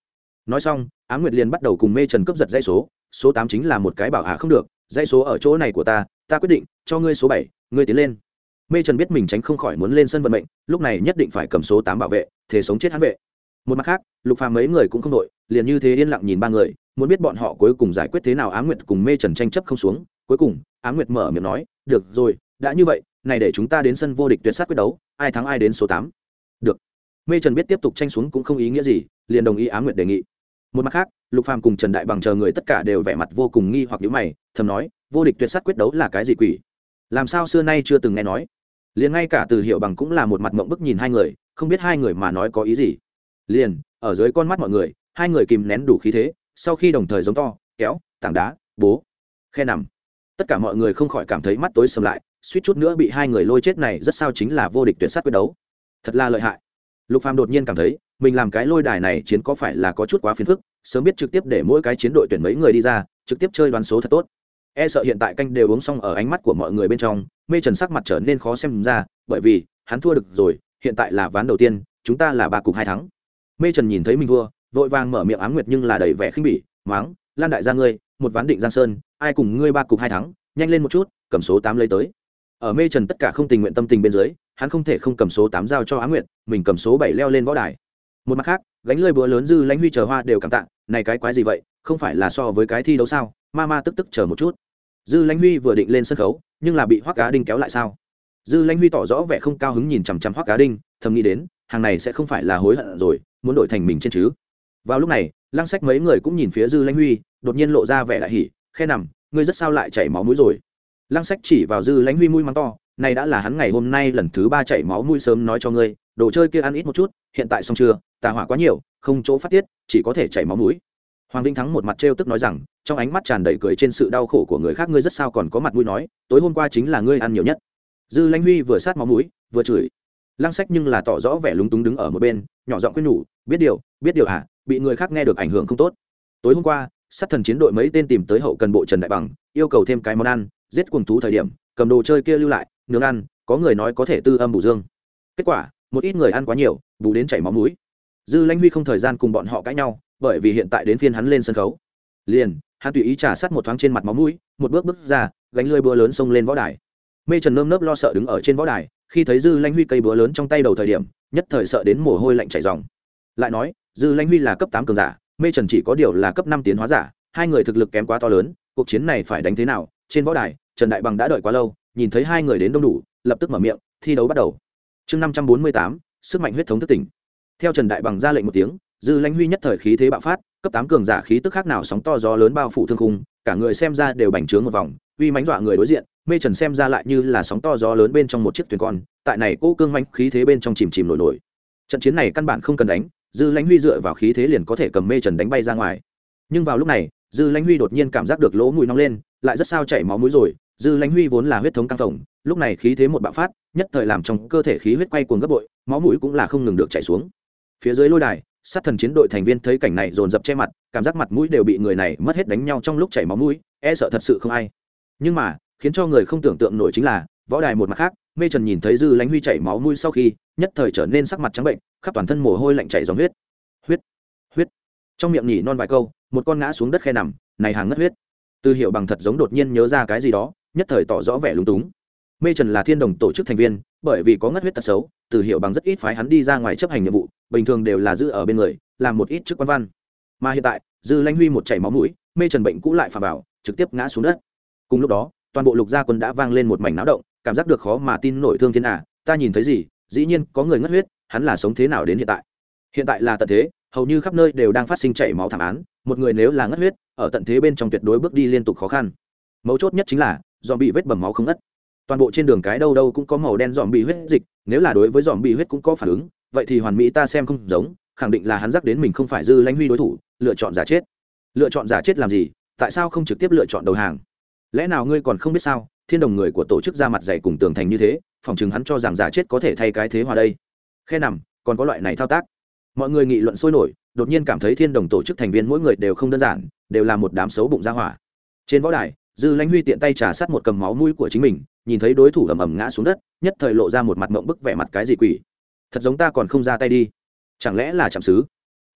Nói xong, á nguyệt liền bắt đầu cùng mê trần cướp giật dãy số số tám chính là một cái bảo hạ không được, dãy số ở chỗ này của ta ta quyết định, cho ngươi số bảy, ngươi tiến lên mê trần biết mình tránh không khỏi muốn lên sân vận mệnh, lúc này nhất định phải cầm số tám bảo vệ thế sống chết hắn vệ. Một mặt khác, lục phàm mấy người cũng không đội, liền như thế yên lặng nhìn ba người, muốn biết bọn họ cuối cùng giải quyết thế nào á nguyệt cùng mê trần tranh chấp không xuống, cuối cùng, á nguyệt mở miệng nói, được rồi, đã như vậy, này để chúng ta đến sân vô địch tuyệt sát quyết đấu, ai thắng ai đến số tám. Được. Mê trần biết tiếp tục tranh xuống cũng không ý nghĩa gì, liền đồng ý á nguyệt đề nghị. Một mặt khác, lục phàm cùng trần đại bằng chờ người tất cả đều vẻ mặt vô cùng nghi hoặc nhíu mày, thầm nói, vô địch tuyệt sát quyết đấu là cái gì quỷ? Làm sao xưa nay chưa từng nghe nói liền ngay cả từ hiệu bằng cũng là một mặt mộng bức nhìn hai người, không biết hai người mà nói có ý gì. Liền, ở dưới con mắt mọi người, hai người kìm nén đủ khí thế, sau khi đồng thời giống to, kéo, tảng đá, bố, khe nằm. Tất cả mọi người không khỏi cảm thấy mắt tối sầm lại, suýt chút nữa bị hai người lôi chết này rất sao chính là vô địch tuyệt sát quyết đấu. Thật là lợi hại. Lục phàm đột nhiên cảm thấy, mình làm cái lôi đài này chiến có phải là có chút quá phiền phức, sớm biết trực tiếp để mỗi cái chiến đội tuyển mấy người đi ra, trực tiếp chơi đoán số thật tốt e sợ hiện tại canh đều uống xong ở ánh mắt của mọi người bên trong, mê trần sắc mặt trở nên khó xem ra, bởi vì, hắn thua được rồi, hiện tại là ván đầu tiên, chúng ta là ba cục hai thắng. Mê trần nhìn thấy mình thua, vội vàng mở miệng ám nguyệt nhưng là đầy vẻ khinh bỉ, máng, lan đại gia ngươi, một ván định giang sơn, ai cùng ngươi ba cục hai thắng, nhanh lên một chút, cầm số tám lấy tới. Ở mê trần tất cả không tình nguyện tâm tình bên dưới, hắn không thể không cầm số tám giao cho á nguyệt, mình cầm số bảy leo lên võ đài. Một mặt khác, gánh lơi búa lớn dư lãnh huy chờ hoa đều cảm tạ, này cái quái gì vậy, không phải là so với cái thi đấu sao? Ma ma tức tức chờ một chút. Dư lãnh huy vừa định lên sân khấu, nhưng là bị hoắc cá đinh kéo lại sao? Dư lãnh huy tỏ rõ vẻ không cao hứng nhìn chằm chằm hoắc cá đinh, thầm nghĩ đến, hàng này sẽ không phải là hối hận rồi, muốn đổi thành mình trên chứ. Vào lúc này, lăng sách mấy người cũng nhìn phía dư lãnh huy, đột nhiên lộ ra vẻ đại hỉ, khe nằm, ngươi rất sao lại chảy máu mũi rồi? Lăng sách chỉ vào dư lãnh huy mũi mắng to, này đã là hắn ngày hôm nay lần thứ ba chảy máu mũi sớm nói cho ngươi, đồ chơi kia ăn ít một chút, hiện tại xong chưa, tà hỏa quá nhiều, không chỗ phát tiết, chỉ có thể chảy máu mũi hoàng vinh thắng một mặt trêu tức nói rằng, trong ánh mắt tràn đầy cười trên sự đau khổ của người khác ngươi rất sao còn có mặt mũi nói, tối hôm qua chính là ngươi ăn nhiều nhất. Dư lãnh huy vừa sát máu mũi, vừa chửi. Lăng sách nhưng là tỏ rõ vẻ lúng túng đứng ở một bên, nhỏ giọng quyết nhủ, biết điều biết điều à bị người khác nghe được ảnh hưởng không tốt. Tối hôm qua, sát thần chiến đội mấy tên tìm tới hậu cần bộ trần đại bằng, yêu cầu thêm cái món ăn, giết cuồng thú thời điểm, cầm đồ chơi kia lưu lại, nướng ăn, có người nói có thể tư âm bù dương. Kết quả, một ít người ăn quá nhiều, bù đến chảy máu mũi. Dư lãnh huy không thời gian cùng bọn họ cãi nhau bởi vì hiện tại đến phiên hắn lên sân khấu. Liền, hắn tùy ý trả sát một thoáng trên mặt máu mũi, một bước bước ra, gánh lơi búa lớn xông lên võ đài. Mê trần nơm nớp lo sợ đứng ở trên võ đài, khi thấy dư lãnh huy cây búa lớn trong tay đầu thời điểm, nhất thời sợ đến mồ hôi lạnh chảy dòng lại nói, dư lãnh huy là cấp tám cường giả, mê trần chỉ có điều là cấp năm tiến hóa giả, hai người thực lực kém quá to lớn, cuộc chiến này phải đánh thế nào? Trên võ đài, trần đại bằng đã đợi quá lâu, nhìn thấy hai người đến đông đủ, lập tức mở miệng, thi đấu bắt đầu. Chương năm trăm bốn mươi tám, sức mạnh huyết thống thức tỉnh. Theo trần đại bằng ra lệnh một tiếng dư lãnh huy nhất thời khí thế bạo phát, cấp tám cường giả khí tức khác nào sóng to gió lớn bao phủ thương khung, cả người xem ra đều bành trướng một vòng, uy mánh dọa người đối diện, mê trần xem ra lại như là sóng to gió lớn bên trong một chiếc thuyền con, tại này cô cương mánh khí thế bên trong chìm chìm nổi nổi. Trận chiến này căn bản không cần đánh, dư lãnh huy dựa vào khí thế liền có thể cầm mê trần đánh bay ra ngoài. Nhưng vào lúc này, dư lãnh huy đột nhiên cảm giác được lỗ mũi nóng lên, lại rất sao chảy máu mũi rồi, dư lãnh huy vốn là huyết thống căng phồng, lúc này khí thế một bạo phát, nhất thời làm trong cơ thể khí huyết quay cuồng gấp bội, máu mũi cũng là không ngừng được chảy xuống. Phía dưới lôi đài sát thần chiến đội thành viên thấy cảnh này dồn dập che mặt, cảm giác mặt mũi đều bị người này mất hết đánh nhau trong lúc chảy máu mũi e sợ thật sự không ai. Nhưng mà, khiến cho người không tưởng tượng nổi chính là, võ đài một mặt khác, mê trần nhìn thấy dư Lánh huy chảy máu mũi sau khi, nhất thời trở nên sắc mặt trắng bệnh, khắp toàn thân mồ hôi lạnh chảy dòng huyết. Huyết huyết. Trong miệng nhỉ non vài câu, một con ngã xuống đất khe nằm, này hàng ngất huyết. Từ hiệu bằng thật giống đột nhiên nhớ ra cái gì đó, nhất thời tỏ rõ vẻ lúng túng. Mê trần là thiên đồng tổ chức thành viên, bởi vì có ngất huyết tật xấu từ hiệu bằng rất ít phái hắn đi ra ngoài chấp hành nhiệm vụ bình thường đều là giữ ở bên người, làm một ít chức quan văn. Mà hiện tại, dư lãnh huy một chảy máu mũi, mê trần bệnh cũ lại phà vào, trực tiếp ngã xuống đất. Cùng lúc đó, toàn bộ lục gia quân đã vang lên một mảnh náo động, cảm giác được khó mà tin nổi thương thiên à ta nhìn thấy gì, dĩ nhiên có người ngất huyết, hắn là sống thế nào đến hiện tại? Hiện tại là tận thế, hầu như khắp nơi đều đang phát sinh chảy máu thảm án, một người nếu là ngất huyết, ở tận thế bên trong tuyệt đối bước đi liên tục khó khăn. Mấu chốt nhất chính là dòm bị vết bầm máu không ngất. Toàn bộ trên đường cái đâu đâu cũng có màu đen dòm bị huyết dịch, nếu là đối với dòm bị huyết cũng có phản ứng vậy thì hoàn mỹ ta xem không giống, khẳng định là hắn dắt đến mình không phải dư lãnh huy đối thủ, lựa chọn giả chết. Lựa chọn giả chết làm gì? Tại sao không trực tiếp lựa chọn đầu hàng? Lẽ nào ngươi còn không biết sao, thiên đồng người của tổ chức ra mặt dày cùng tường thành như thế, phòng chừng hắn cho rằng giả chết có thể thay cái thế hòa đây. Khe nằm, còn có loại này thao tác. Mọi người nghị luận sôi nổi, đột nhiên cảm thấy thiên đồng tổ chức thành viên mỗi người đều không đơn giản, đều là một đám xấu bụng ra hỏa. Trên võ đài, dư lãnh huy tiện tay trà sát một cầm máu mũi của chính mình, nhìn thấy đối thủ ầm ầm ngã xuống đất, nhất thời lộ ra một mặt mộng bức vẻ mặt cái gì quỷ thật giống ta còn không ra tay đi. Chẳng lẽ là chạm sứ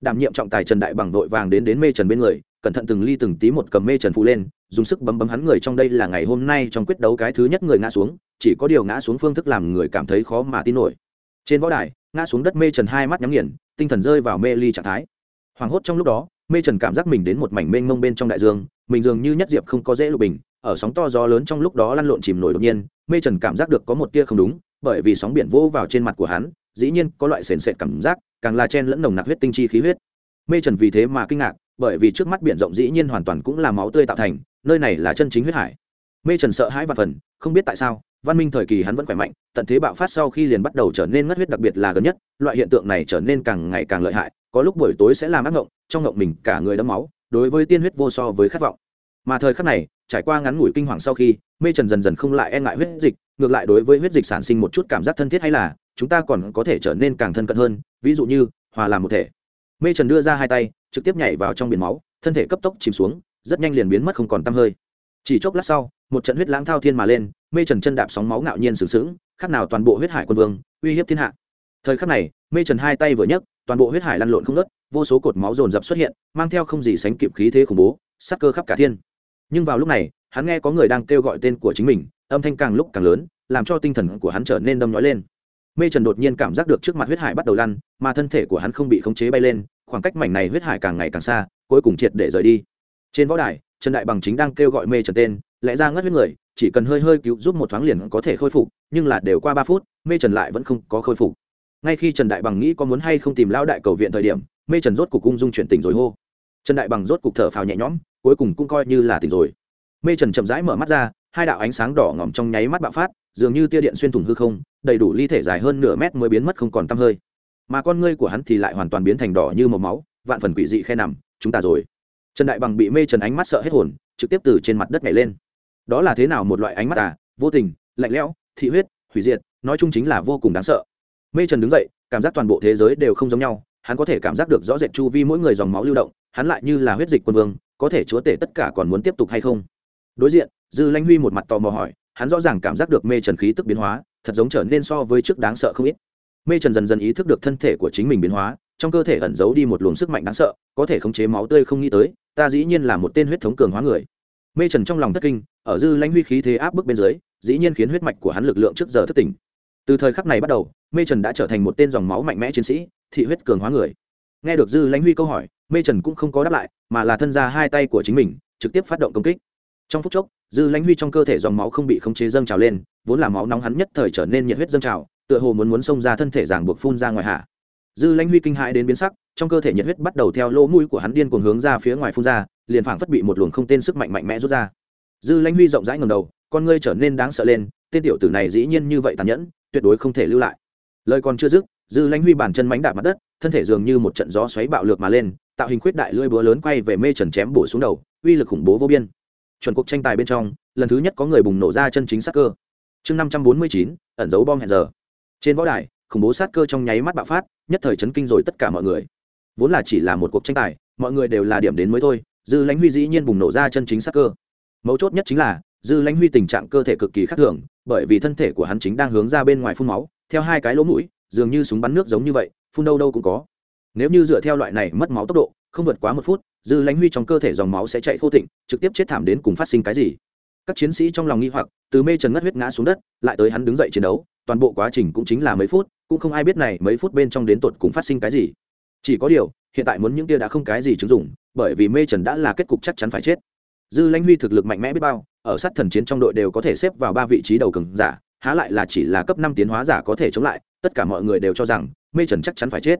đảm nhiệm trọng tài trần đại bằng vội vàng đến đến mê trần bên người, cẩn thận từng ly từng tí một cầm mê trần phụ lên, dùng sức bấm bấm hắn người trong đây là ngày hôm nay trong quyết đấu cái thứ nhất người ngã xuống, chỉ có điều ngã xuống phương thức làm người cảm thấy khó mà tin nổi. Trên võ đài, ngã xuống đất mê trần hai mắt nhắm nghiền, tinh thần rơi vào mê ly trạng thái. Hoảng hốt trong lúc đó, mê trần cảm giác mình đến một mảnh mênh mông bên trong đại dương, mình dường như nhất diệp không có dễ lục bình, ở sóng to gió lớn trong lúc đó lăn lộn chìm nổi đột nhiên, mê trần cảm giác được có một tia không đúng, bởi vì sóng biển vô vào trên mặt của hắn dĩ nhiên có loại sền sệt cảm giác, càng là chen lẫn nồng nặc huyết tinh chi khí huyết. Mê trần vì thế mà kinh ngạc, bởi vì trước mắt biển rộng dĩ nhiên hoàn toàn cũng là máu tươi tạo thành, nơi này là chân chính huyết hải. Mê trần sợ hãi và phần, không biết tại sao, văn minh thời kỳ hắn vẫn khỏe mạnh, tận thế bạo phát sau khi liền bắt đầu trở nên ngất huyết đặc biệt là gần nhất, loại hiện tượng này trở nên càng ngày càng lợi hại, có lúc buổi tối sẽ làm ác ngộng, trong ngộng mình cả người đẫm máu, đối với tiên huyết vô so với khát vọng. Mà thời khắc này, trải qua ngắn ngủi kinh hoàng sau khi mê trần dần dần không lại e ngại huyết dịch, ngược lại đối với huyết dịch sản sinh một chút cảm giác thân thiết hay là, chúng ta còn có thể trở nên càng thân cận hơn, ví dụ như, hòa làm một thể. Mê trần đưa ra hai tay, trực tiếp nhảy vào trong biển máu, thân thể cấp tốc chìm xuống, rất nhanh liền biến mất không còn t hơi. Chỉ chốc lát sau, một trận huyết lãng thao thiên mà lên, mê trần chân đạp sóng máu ngạo nhiên sừng sững, khác nào toàn bộ huyết hải quân vương, uy hiếp thiên hạ. Thời khắc này, mê trần hai tay vừa nhấc, toàn bộ huyết hải lăn lộn không nớt vô số cột máu dồn dập xuất hiện, mang theo không gì sánh kịp khí thế khủng bố, sắc cơ khắp cả thiên nhưng vào lúc này, hắn nghe có người đang kêu gọi tên của chính mình, âm thanh càng lúc càng lớn, làm cho tinh thần của hắn trở nên đâm nhói lên. Mê trần đột nhiên cảm giác được trước mặt huyết hải bắt đầu lăn, mà thân thể của hắn không bị khống chế bay lên, khoảng cách mảnh này huyết hải càng ngày càng xa, cuối cùng triệt để rời đi. Trên võ đài, trần đại bằng chính đang kêu gọi mê trần tên, lẽ ra ngất huyết người, chỉ cần hơi hơi cứu giúp một thoáng liền có thể khôi phục, nhưng là đều qua ba phút, mê trần lại vẫn không có khôi phục. Ngay khi trần đại bằng nghĩ có muốn hay không tìm lão đại cầu viện thời điểm, mê trần rốt cục ung dung chuyển tỉnh rồi hô trần đại bằng rốt cục thở phào nhẹ nhõm, cuối cùng cũng coi như là tỉnh rồi. Mê trần chậm rãi mở mắt ra, hai đạo ánh sáng đỏ ngỏm trong nháy mắt bạo phát, dường như tia điện xuyên thủng hư không, đầy đủ ly thể dài hơn nửa mét mới biến mất không còn tăm hơi. Mà con ngươi của hắn thì lại hoàn toàn biến thành đỏ như màu máu, vạn phần quỷ dị khe nằm, chúng ta rồi. Trần đại bằng bị mê trần ánh mắt sợ hết hồn, trực tiếp từ trên mặt đất nhảy lên. Đó là thế nào một loại ánh mắt à? Vô tình, lạnh lẽo, thị huyết, hủy diệt, nói chung chính là vô cùng đáng sợ. Mê trần đứng dậy, cảm giác toàn bộ thế giới đều không giống nhau, hắn có thể cảm giác được rõ rệt chu vi mỗi người dòng máu lưu động hắn lại như là huyết dịch quân vương, có thể chúa tể tất cả còn muốn tiếp tục hay không? Đối diện, dư lãnh huy một mặt tò mò hỏi, hắn rõ ràng cảm giác được mê trần khí tức biến hóa, thật giống trở nên so với trước đáng sợ không ít. Mê trần dần dần ý thức được thân thể của chính mình biến hóa, trong cơ thể ẩn giấu đi một luồng sức mạnh đáng sợ, có thể khống chế máu tươi không nghĩ tới, ta dĩ nhiên là một tên huyết thống cường hóa người. Mê trần trong lòng thất kinh, ở dư lãnh huy khí thế áp bức bên dưới, dĩ nhiên khiến huyết mạch của hắn lực lượng trước giờ thất tỉnh. Từ thời khắc này bắt đầu, mê trần đã trở thành một tên dòng máu mạnh mẽ chiến sĩ, thị huyết cường hóa người. Nghe được dư lãnh huy câu hỏi mê trần cũng không có đáp lại, mà là thân ra hai tay của chính mình, trực tiếp phát động công kích. Trong phút chốc, dư lãnh huy trong cơ thể dòng máu không bị khống chế dâng trào lên, vốn là máu nóng hắn nhất thời trở nên nhiệt huyết dâng trào, tựa hồ muốn muốn xông ra thân thể giảng buộc phun ra ngoài hạ. Dư lãnh huy kinh hãi đến biến sắc, trong cơ thể nhiệt huyết bắt đầu theo lỗ mũi của hắn điên cuồng hướng ra phía ngoài phun ra, liền phảng phất bị một luồng không tên sức mạnh mạnh mẽ rút ra. Dư lãnh huy rộng rãi ngầm đầu, con ngươi trở nên đáng sợ lên, tên tiểu tử này dĩ nhiên như vậy tàn nhẫn, tuyệt đối không thể lưu lại. Lời còn chưa dứt, dư lãnh huy bàn chân mánh đạp mặt đất, thân thể dường như một trận gió xoáy bạo lược mà lên tạo hình khuyết đại lưỡi búa lớn quay về mê trần chém bổ xuống đầu, uy lực khủng bố vô biên. Chuẩn cuộc tranh tài bên trong, lần thứ nhất có người bùng nổ ra chân chính sát cơ. Chương năm trăm bốn mươi chín, ẩn dấu bom hẹn giờ. Trên võ đài, khủng bố sát cơ trong nháy mắt bạo phát, nhất thời chấn kinh rồi tất cả mọi người. Vốn là chỉ là một cuộc tranh tài, mọi người đều là điểm đến mới thôi, dư lãnh huy dĩ nhiên bùng nổ ra chân chính sát cơ. Mấu chốt nhất chính là, dư lãnh huy tình trạng cơ thể cực kỳ khác thường, bởi vì thân thể của hắn chính đang hướng ra bên ngoài phun máu, theo hai cái lỗ mũi, dường như súng bắn nước giống như vậy, phun đâu đâu cũng có nếu như dựa theo loại này mất máu tốc độ, không vượt quá một phút, dư lãnh huy trong cơ thể dòng máu sẽ chạy khô tịnh, trực tiếp chết thảm đến cùng phát sinh cái gì? Các chiến sĩ trong lòng nghi hoặc, từ mê trần ngất huyết ngã xuống đất, lại tới hắn đứng dậy chiến đấu, toàn bộ quá trình cũng chính là mấy phút, cũng không ai biết này mấy phút bên trong đến tột cùng phát sinh cái gì. Chỉ có điều, hiện tại muốn những kia đã không cái gì chứng dụng, bởi vì mê trần đã là kết cục chắc chắn phải chết. Dư lãnh huy thực lực mạnh mẽ biết bao, ở sát thần chiến trong đội đều có thể xếp vào ba vị trí đầu cường giả, há lại là chỉ là cấp năm tiến hóa giả có thể chống lại, tất cả mọi người đều cho rằng, mê trần chắc chắn phải chết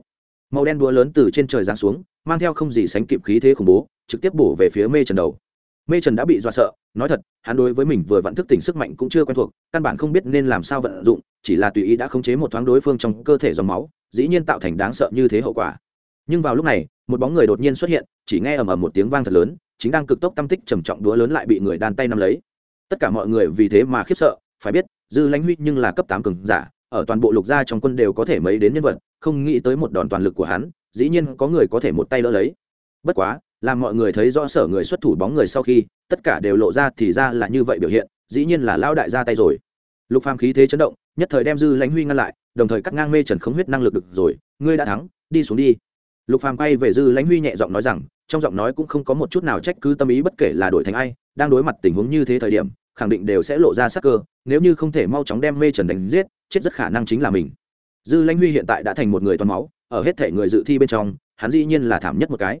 màu đen đúa lớn từ trên trời giáng xuống, mang theo không gì sánh kịp khí thế khủng bố, trực tiếp bổ về phía mê trần đầu. Mê trần đã bị dọa sợ, nói thật, hắn đối với mình vừa vận thức tỉnh sức mạnh cũng chưa quen thuộc, căn bản không biết nên làm sao vận dụng, chỉ là tùy ý đã khống chế một thoáng đối phương trong cơ thể dòng máu, dĩ nhiên tạo thành đáng sợ như thế hậu quả. Nhưng vào lúc này, một bóng người đột nhiên xuất hiện, chỉ nghe ầm ầm một tiếng vang thật lớn, chính đang cực tốc tâm tích trầm trọng đũa lớn lại bị người đan tay nắm lấy. Tất cả mọi người vì thế mà khiếp sợ, phải biết, dư lãnh huy nhưng là cấp tám cường giả ở toàn bộ lục gia trong quân đều có thể mấy đến nhân vật, không nghĩ tới một đòn toàn lực của hắn, dĩ nhiên có người có thể một tay đỡ lấy. Bất quá, làm mọi người thấy rõ sở người xuất thủ bóng người sau khi, tất cả đều lộ ra thì ra là như vậy biểu hiện, dĩ nhiên là lao đại ra tay rồi. Lục phàm khí thế chấn động, nhất thời đem dư lãnh huy ngăn lại, đồng thời cắt ngang mê trần khống huyết năng lực được rồi, ngươi đã thắng, đi xuống đi. Lục phàm quay về dư lãnh huy nhẹ giọng nói rằng, trong giọng nói cũng không có một chút nào trách cứ tâm ý bất kể là đổi thành ai, đang đối mặt tình huống như thế thời điểm khẳng định đều sẽ lộ ra sắc cơ, nếu như không thể mau chóng đem mê trần đánh giết, chết rất khả năng chính là mình. Dư lãnh huy hiện tại đã thành một người toàn máu, ở hết thể người dự thi bên trong, hắn dĩ nhiên là thảm nhất một cái.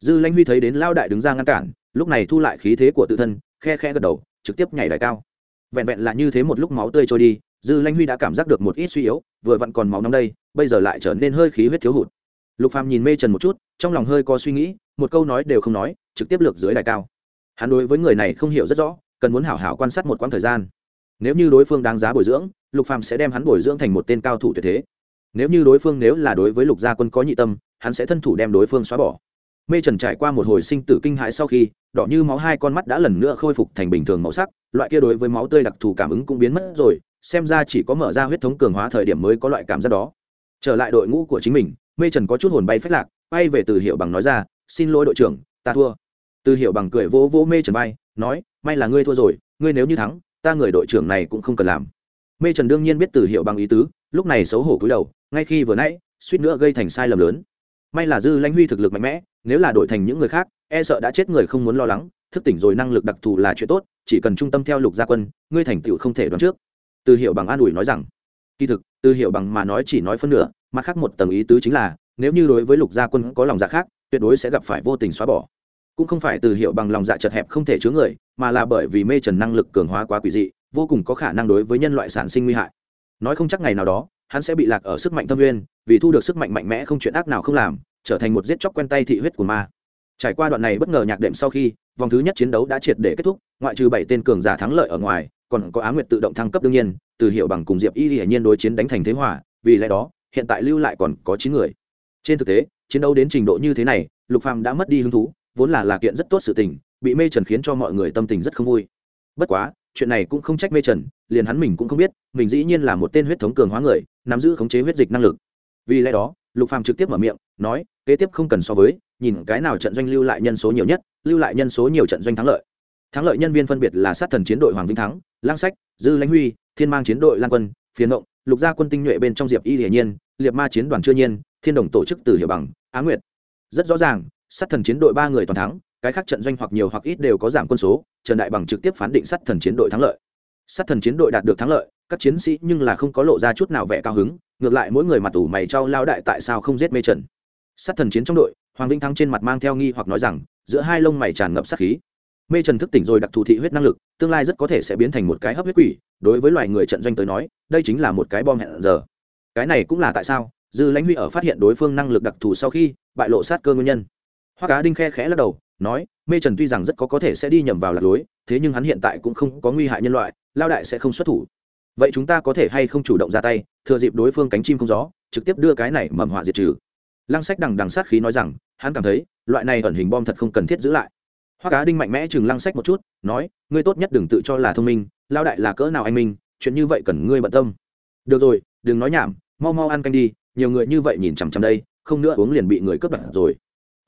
Dư lãnh huy thấy đến lao đại đứng ra ngăn cản, lúc này thu lại khí thế của tự thân, khe khe gật đầu, trực tiếp nhảy đại cao. Vẹn vẹn là như thế một lúc máu tươi trôi đi, dư lãnh huy đã cảm giác được một ít suy yếu, vừa vặn còn máu nóng đây, bây giờ lại trở nên hơi khí huyết thiếu hụt. Lục phàm nhìn mê trần một chút, trong lòng hơi có suy nghĩ, một câu nói đều không nói, trực tiếp lược dưới đài cao. Hắn đối với người này không hiểu rất rõ cần muốn hảo hảo quan sát một quãng thời gian. Nếu như đối phương đáng giá bồi dưỡng, lục phàm sẽ đem hắn bồi dưỡng thành một tên cao thủ tuyệt thế. Nếu như đối phương nếu là đối với lục gia quân có nhị tâm, hắn sẽ thân thủ đem đối phương xóa bỏ. Mê trần trải qua một hồi sinh tử kinh hãi sau khi, đỏ như máu hai con mắt đã lần nữa khôi phục thành bình thường màu sắc, loại kia đối với máu tươi đặc thù cảm ứng cũng biến mất rồi, xem ra chỉ có mở ra huyết thống cường hóa thời điểm mới có loại cảm giác đó. Trở lại đội ngũ của chính mình, mê trần có chút hồn bay phách lạc bay về từ hiệu bằng nói ra, xin lỗi đội trưởng, ta thua. Từ hiệu bằng cười vỗ vỗ mê trần bay nói may là ngươi thua rồi, ngươi nếu như thắng, ta người đội trưởng này cũng không cần làm. Mê trần đương nhiên biết từ hiệu bằng ý tứ, lúc này xấu hổ cúi đầu, ngay khi vừa nãy, suýt nữa gây thành sai lầm lớn. May là dư lãnh huy thực lực mạnh mẽ, nếu là đổi thành những người khác e sợ đã chết người không muốn lo lắng, thức tỉnh rồi năng lực đặc thù là chuyện tốt, chỉ cần trung tâm theo lục gia quân, ngươi thành tựu không thể đoán trước. Từ hiệu bằng an ủi nói rằng, kỳ thực, từ hiệu bằng mà nói chỉ nói phân nửa, mặt khác một tầng ý tứ chính là, nếu như đối với lục gia quân có lòng dạ khác, tuyệt đối sẽ gặp phải vô tình xóa bỏ cũng không phải từ hiệu bằng lòng dạ chật hẹp không thể chứa người, mà là bởi vì mê trần năng lực cường hóa quá quỷ dị, vô cùng có khả năng đối với nhân loại sản sinh nguy hại. Nói không chắc ngày nào đó, hắn sẽ bị lạc ở sức mạnh tâm nguyên, vì thu được sức mạnh mạnh mẽ không chuyện ác nào không làm, trở thành một giết chóc quen tay thị huyết của ma. Trải qua đoạn này bất ngờ nhạc đệm sau khi, vòng thứ nhất chiến đấu đã triệt để kết thúc, ngoại trừ bảy tên cường giả thắng lợi ở ngoài, còn có á nguyệt tự động thăng cấp đương nhiên, từ hiệu bằng cùng diệp y hiển nhiên đối chiến đánh thành thế hỏa vì lẽ đó, hiện tại lưu lại còn có chín người. Trên thực tế, chiến đấu đến trình độ như thế này, lục phàm đã mất đi hứng thú vốn là là kiện rất tốt sự tình, bị mê trần khiến cho mọi người tâm tình rất không vui. Bất quá, chuyện này cũng không trách mê trần, liền hắn mình cũng không biết, mình dĩ nhiên là một tên huyết thống cường hóa người, nắm giữ khống chế huyết dịch năng lực. Vì lẽ đó, lục phàm trực tiếp mở miệng, nói, kế tiếp không cần so với, nhìn cái nào trận doanh lưu lại nhân số nhiều nhất, lưu lại nhân số nhiều trận doanh thắng lợi. Thắng lợi nhân viên phân biệt là sát thần chiến đội hoàng vinh thắng lang sách, dư lãnh huy, thiên mang chiến đội lan quân phiến động lục gia quân tinh nhuệ bên trong diệp y hiển nhiên, liệt ma chiến đoàn chưa nhiên, thiên đồng tổ chức từ hiệu bằng, á nguyệt. Rất rõ ràng sát thần chiến đội ba người toàn thắng, cái khác trận doanh hoặc nhiều hoặc ít đều có giảm quân số, trần đại bằng trực tiếp phán định sát thần chiến đội thắng lợi. Sát thần chiến đội đạt được thắng lợi, các chiến sĩ nhưng là không có lộ ra chút nào vẻ cao hứng, ngược lại mỗi người mặt ủ mày trao lao đại tại sao không giết mê trần. Sát thần chiến trong đội, hoàng vĩnh thắng trên mặt mang theo nghi hoặc nói rằng, giữa hai lông mày tràn ngập sát khí. Mê trần thức tỉnh rồi đặc thù thị huyết năng lực, tương lai rất có thể sẽ biến thành một cái hấp huyết quỷ, đối với loài người trận doanh tới nói, đây chính là một cái bom hẹn giờ. Cái này cũng là tại sao, dư lãnh huy ở phát hiện đối phương năng lực đặc thù sau khi, bại lộ sát cơ nguyên nhân hoa cá đinh khe khẽ lắc đầu, nói, mê trần tuy rằng rất có có thể sẽ đi nhầm vào lạc lối, thế nhưng hắn hiện tại cũng không có nguy hại nhân loại lao đại sẽ không xuất thủ. Vậy chúng ta có thể hay không chủ động ra tay, thừa dịp đối phương cánh chim không gió, trực tiếp đưa cái này mầm họa diệt trừ. Lăng sách đằng đằng sát khí nói rằng, hắn cảm thấy, loại này ẩn hình bom thật không cần thiết giữ lại. Hoa cá đinh mạnh mẽ chừng lăng sách một chút, nói, ngươi tốt nhất đừng tự cho là thông minh lao đại là cỡ nào anh minh, chuyện như vậy cần ngươi bận tâm. Được rồi, đừng nói nhảm, mau mau ăn canh đi, nhiều người như vậy nhìn chằm chằm đây, không nữa uống liền bị người cướp đặt rồi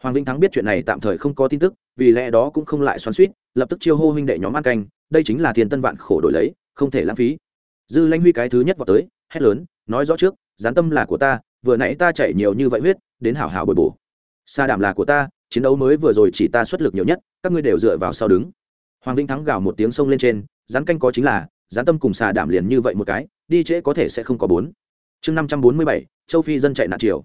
hoàng vĩnh thắng biết chuyện này tạm thời không có tin tức, vì lẽ đó cũng không lại xoắn suýt lập tức chiêu hô huynh đệ nhóm ăn canh, đây chính là thiên tân vạn khổ đổi lấy, không thể lãng phí. Dư lãnh huy cái thứ nhất vào tới, hét lớn, nói rõ trước, gián tâm là của ta, vừa nãy ta chạy nhiều như vậy huyết, đến hảo hảo bồi bổ. Sa đảm là của ta, chiến đấu mới vừa rồi chỉ ta xuất lực nhiều nhất, các ngươi đều dựa vào sau đứng. Hoàng vĩnh thắng gào một tiếng sông lên trên, Gián canh có chính là, gián tâm cùng xà đảm liền như vậy một cái, đi trễ có thể sẽ không có bốn. Chương năm trăm bốn mươi bảy, châu phi dân chạy nạn triều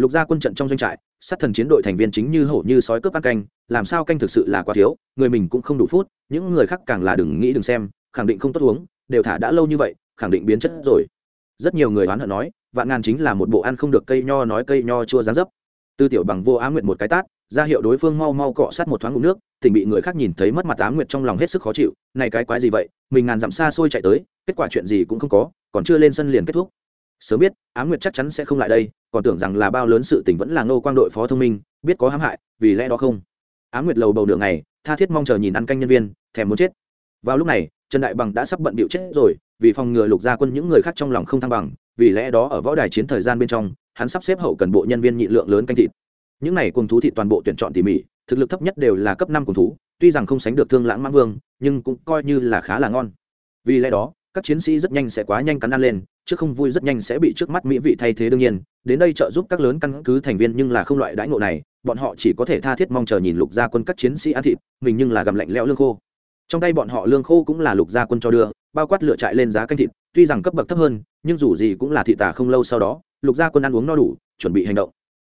lục gia quân trận trong doanh trại, sát thần chiến đội thành viên chính như hổ như sói cướp ăn canh, làm sao canh thực sự là quá thiếu, người mình cũng không đủ phút, những người khác càng là đừng nghĩ đừng xem, khẳng định không tốt uống, đều thả đã lâu như vậy, khẳng định biến chất rồi. Rất nhiều người oán hận nói, vạn ngàn chính là một bộ ăn không được cây nho nói cây nho chua dán dấp. Tư tiểu bằng vô á nguyện một cái tát, ra hiệu đối phương mau mau cọ sát một thoáng ngụm nước tỉnh bị người khác nhìn thấy mất mặt á nguyệt trong lòng hết sức khó chịu, này cái quái gì vậy, mình ngàn dặm xa xôi chạy tới, kết quả chuyện gì cũng không có, còn chưa lên sân liền kết thúc sớm biết á nguyệt chắc chắn sẽ không lại đây còn tưởng rằng là bao lớn sự tình vẫn là ngô quang đội phó thông minh biết có hãm hại vì lẽ đó không. Á nguyệt lầu bầu đường này, tha thiết mong chờ nhìn ăn canh nhân viên thèm muốn chết. Vào lúc này trần đại bằng đã sắp bận bịu chết rồi vì phòng ngừa lục gia quân những người khác trong lòng không thăng bằng vì lẽ đó ở võ đài chiến thời gian bên trong hắn sắp xếp hậu cần bộ nhân viên nhị lượng lớn canh thịt. Những này cùng thú thị toàn bộ tuyển chọn tỉ mỉ thực lực thấp nhất đều là cấp năm cùng thú tuy rằng không sánh được thương lãng mãn vương nhưng cũng coi như là khá là ngon. Vì lẽ đó các chiến sĩ rất nhanh sẽ quá nhanh cắn ăn lên trước không vui rất nhanh sẽ bị trước mắt mỹ vị thay thế đương nhiên, đến đây trợ giúp các lớn căn cứ thành viên nhưng là không loại đãi ngộ này, bọn họ chỉ có thể tha thiết mong chờ nhìn lục gia quân các chiến sĩ ăn thịt, mình nhưng là gầm lạnh leo lương khô. Trong tay bọn họ lương khô cũng là lục gia quân cho đưa, bao quát lựa trại lên giá canh thịt, tuy rằng cấp bậc thấp hơn, nhưng dù gì cũng là thị tả không lâu sau đó, lục gia quân ăn uống no đủ, chuẩn bị hành động.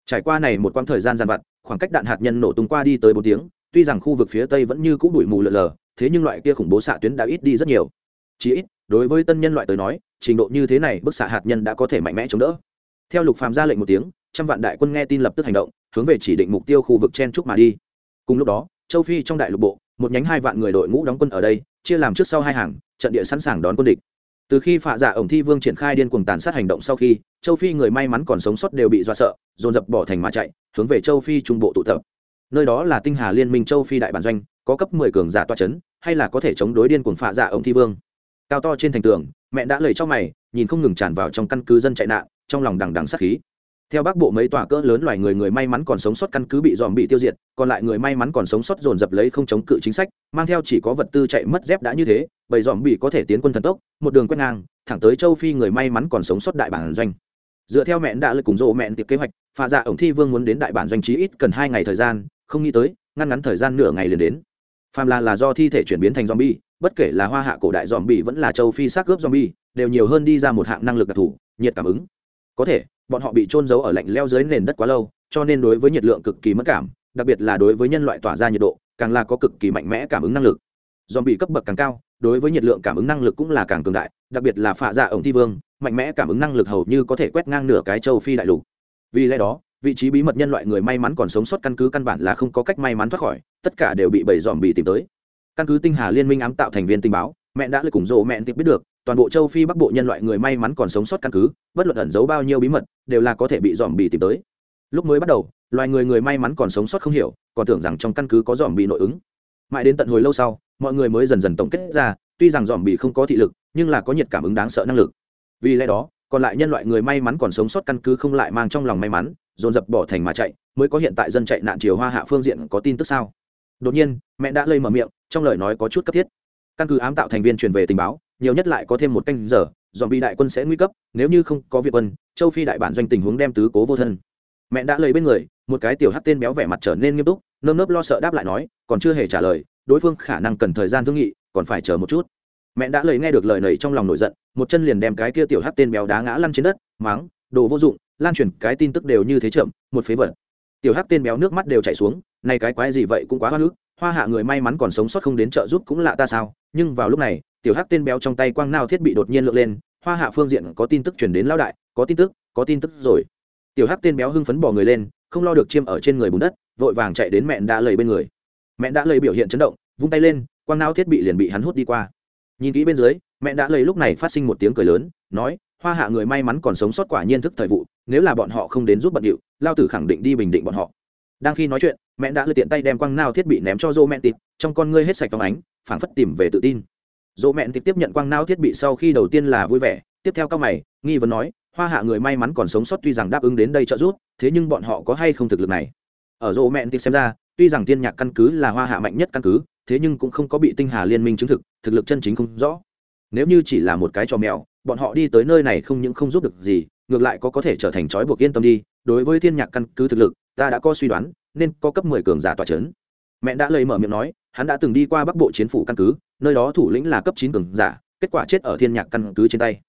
Trải qua này một quãng thời gian dàn vặt, khoảng cách đạn hạt nhân nổ tung qua đi tới bốn tiếng, tuy rằng khu vực phía tây vẫn như cũ bụi mù lờ lờ, thế nhưng loại kia khủng bố xạ tuyến đã ít đi rất nhiều. Chỉ ít, đối với tân nhân loại tới nói trình độ như thế này, bức xạ hạt nhân đã có thể mạnh mẽ chống đỡ. Theo lục phàm ra lệnh một tiếng, trăm vạn đại quân nghe tin lập tức hành động, hướng về chỉ định mục tiêu khu vực chen trúc mà đi. Cùng lúc đó, châu phi trong đại lục bộ, một nhánh hai vạn người đội ngũ đóng quân ở đây, chia làm trước sau hai hàng, trận địa sẵn sàng đón quân địch. Từ khi phạ giả ổng thi vương triển khai điên cuồng tàn sát hành động sau khi, châu phi người may mắn còn sống sót đều bị do sợ, dồn dập bỏ thành mà chạy, hướng về châu phi trung bộ tụ tập. Nơi đó là tinh hà liên minh châu phi đại bản doanh, có cấp mười cường giả toa chấn, hay là có thể chống đối điên cuồng phạ giả ổng thi vương. Cao to trên thành tường mẹ đã lầy cho mày, nhìn không ngừng tràn vào trong căn cứ dân chạy nạn, trong lòng đằng đằng sát khí. Theo bắc bộ mấy tòa cỡ lớn loài người người may mắn còn sống sót căn cứ bị dòm bị tiêu diệt, còn lại người may mắn còn sống sót dồn dập lấy không chống cự chính sách, mang theo chỉ có vật tư chạy mất dép đã như thế, bầy dòm bị có thể tiến quân thần tốc, một đường quét ngang, thẳng tới châu phi người may mắn còn sống sót đại bản doanh. Dựa theo mẹn đã lực cùng rộ mẹn tiệp kế hoạch pha dạ ổng thi vương muốn đến đại bản doanh trí ít cần hai ngày thời gian, không nghĩ tới, ngăn ngắn thời gian nửa ngày liền đến. Phàm là là do thi thể chuyển biến thành zombie bất kể là hoa hạ cổ đại zombie vẫn là châu phi xác cướp bì, đều nhiều hơn đi ra một hạng năng lực đặc thù, nhiệt cảm ứng. Có thể, bọn họ bị trôn giấu ở lạnh leo dưới nền đất quá lâu, cho nên đối với nhiệt lượng cực kỳ mất cảm, đặc biệt là đối với nhân loại tỏa ra nhiệt độ, càng là có cực kỳ mạnh mẽ cảm ứng năng lực. Dòm bì cấp bậc càng cao, đối với nhiệt lượng cảm ứng năng lực cũng là càng cường đại, đặc biệt là phạ dạ ổng thi vương, mạnh mẽ cảm ứng năng lực hầu như có thể quét ngang nửa cái châu phi đại lục. Vì lẽ đó, vị trí bí mật nhân loại người may mắn còn sống sót căn cứ căn bản là không có cách may mắn thoát khỏi, tất cả đều bị bầy dòm bì tìm tới căn cứ tinh hà liên minh ám tạo thành viên tình báo, mẹ đã lời cùng rộ mẹ tiệp biết được, toàn bộ châu phi bắc bộ nhân loại người may mắn còn sống sót căn cứ, bất luận ẩn giấu bao nhiêu bí mật, đều là có thể bị dòm bị tìm tới. Lúc mới bắt đầu, loài người người may mắn còn sống sót không hiểu, còn tưởng rằng trong căn cứ có dòm bị nội ứng. Mãi đến tận hồi lâu sau, mọi người mới dần dần tổng kết ra, tuy rằng dòm bị không có thị lực, nhưng là có nhiệt cảm ứng đáng sợ năng lực. Vì lẽ đó, còn lại nhân loại người may mắn còn sống sót căn cứ không lại mang trong lòng may mắn, dồn dập bỏ thành mà chạy, mới có hiện tại dân chạy nạn chiều hoa hạ phương diện có tin tức sao? Đột nhiên, mẹ đã lây mở miệng trong lời nói có chút cấp thiết. Căn cứ ám tạo thành viên truyền về tình báo, nhiều nhất lại có thêm một canh giờ dòm bị đại quân sẽ nguy cấp, nếu như không có việc quân, châu phi đại bản doanh tình huống đem tứ cố vô thân. Mẹ đã lấy bên người, một cái tiểu hát tên béo vẻ mặt trở nên nghiêm túc, nơm nớp lo sợ đáp lại nói, còn chưa hề trả lời, đối phương khả năng cần thời gian thương nghị, còn phải chờ một chút. Mẹ đã lấy nghe được lời này trong lòng nổi giận, một chân liền đem cái kia tiểu hát tên béo đá ngã lăn trên đất máng đồ vô dụng, lan truyền cái tin tức đều như thế chậm, một phế vật. Tiểu hát tên béo nước mắt đều chảy xuống, này cái quái gì vậy cũng quá hoa nước hoa hạ người may mắn còn sống sót không đến trợ giúp cũng lạ ta sao? Nhưng vào lúc này, tiểu hắc tên béo trong tay quang nao thiết bị đột nhiên lượn lên, hoa hạ phương diện có tin tức chuyển đến lao đại, có tin tức, có tin tức rồi. Tiểu hắc tên béo hưng phấn bỏ người lên, không lo được chiêm ở trên người bùn đất, vội vàng chạy đến mẹ đã lầy bên người. Mẹ đã lầy biểu hiện chấn động, vung tay lên, quang nao thiết bị liền bị hắn hút đi qua. Nhìn kỹ bên dưới mẹ đã lầy lúc này phát sinh một tiếng cười lớn, nói, hoa hạ người may mắn còn sống sót quả nhiên thức thời vụ, nếu là bọn họ không đến giúp bận điệu, lao tử khẳng định đi bình định bọn họ. Đang khi nói chuyện mẹ đã lựa tiện tay đem quang nao thiết bị ném cho dô mẹ tịp trong con ngươi hết sạch phóng ánh, phảng phất tìm về tự tin. Dô mẹ thì tiếp nhận quang nao thiết bị sau khi đầu tiên là vui vẻ, tiếp theo các mày, nghi vấn nói, hoa hạ người may mắn còn sống sót tuy rằng đáp ứng đến đây trợ giúp, thế nhưng bọn họ có hay không thực lực này? Ở dô mẹ thì xem ra, tuy rằng tiên nhạc căn cứ là hoa hạ mạnh nhất căn cứ, thế nhưng cũng không có bị tinh hà liên minh chứng thực thực lực chân chính không rõ. Nếu như chỉ là một cái trò mèo, bọn họ đi tới nơi này không những không giúp được gì, ngược lại có có thể trở thành trói buộc yên tâm đi. Đối với thiên nhạc căn cứ thực lực, ta đã có suy đoán nên có cấp mười cường giả tòa chấn, mẹ đã lời mở miệng nói hắn đã từng đi qua bắc bộ chiến phủ căn cứ nơi đó thủ lĩnh là cấp chín cường giả kết quả chết ở thiên nhạc căn cứ trên tay.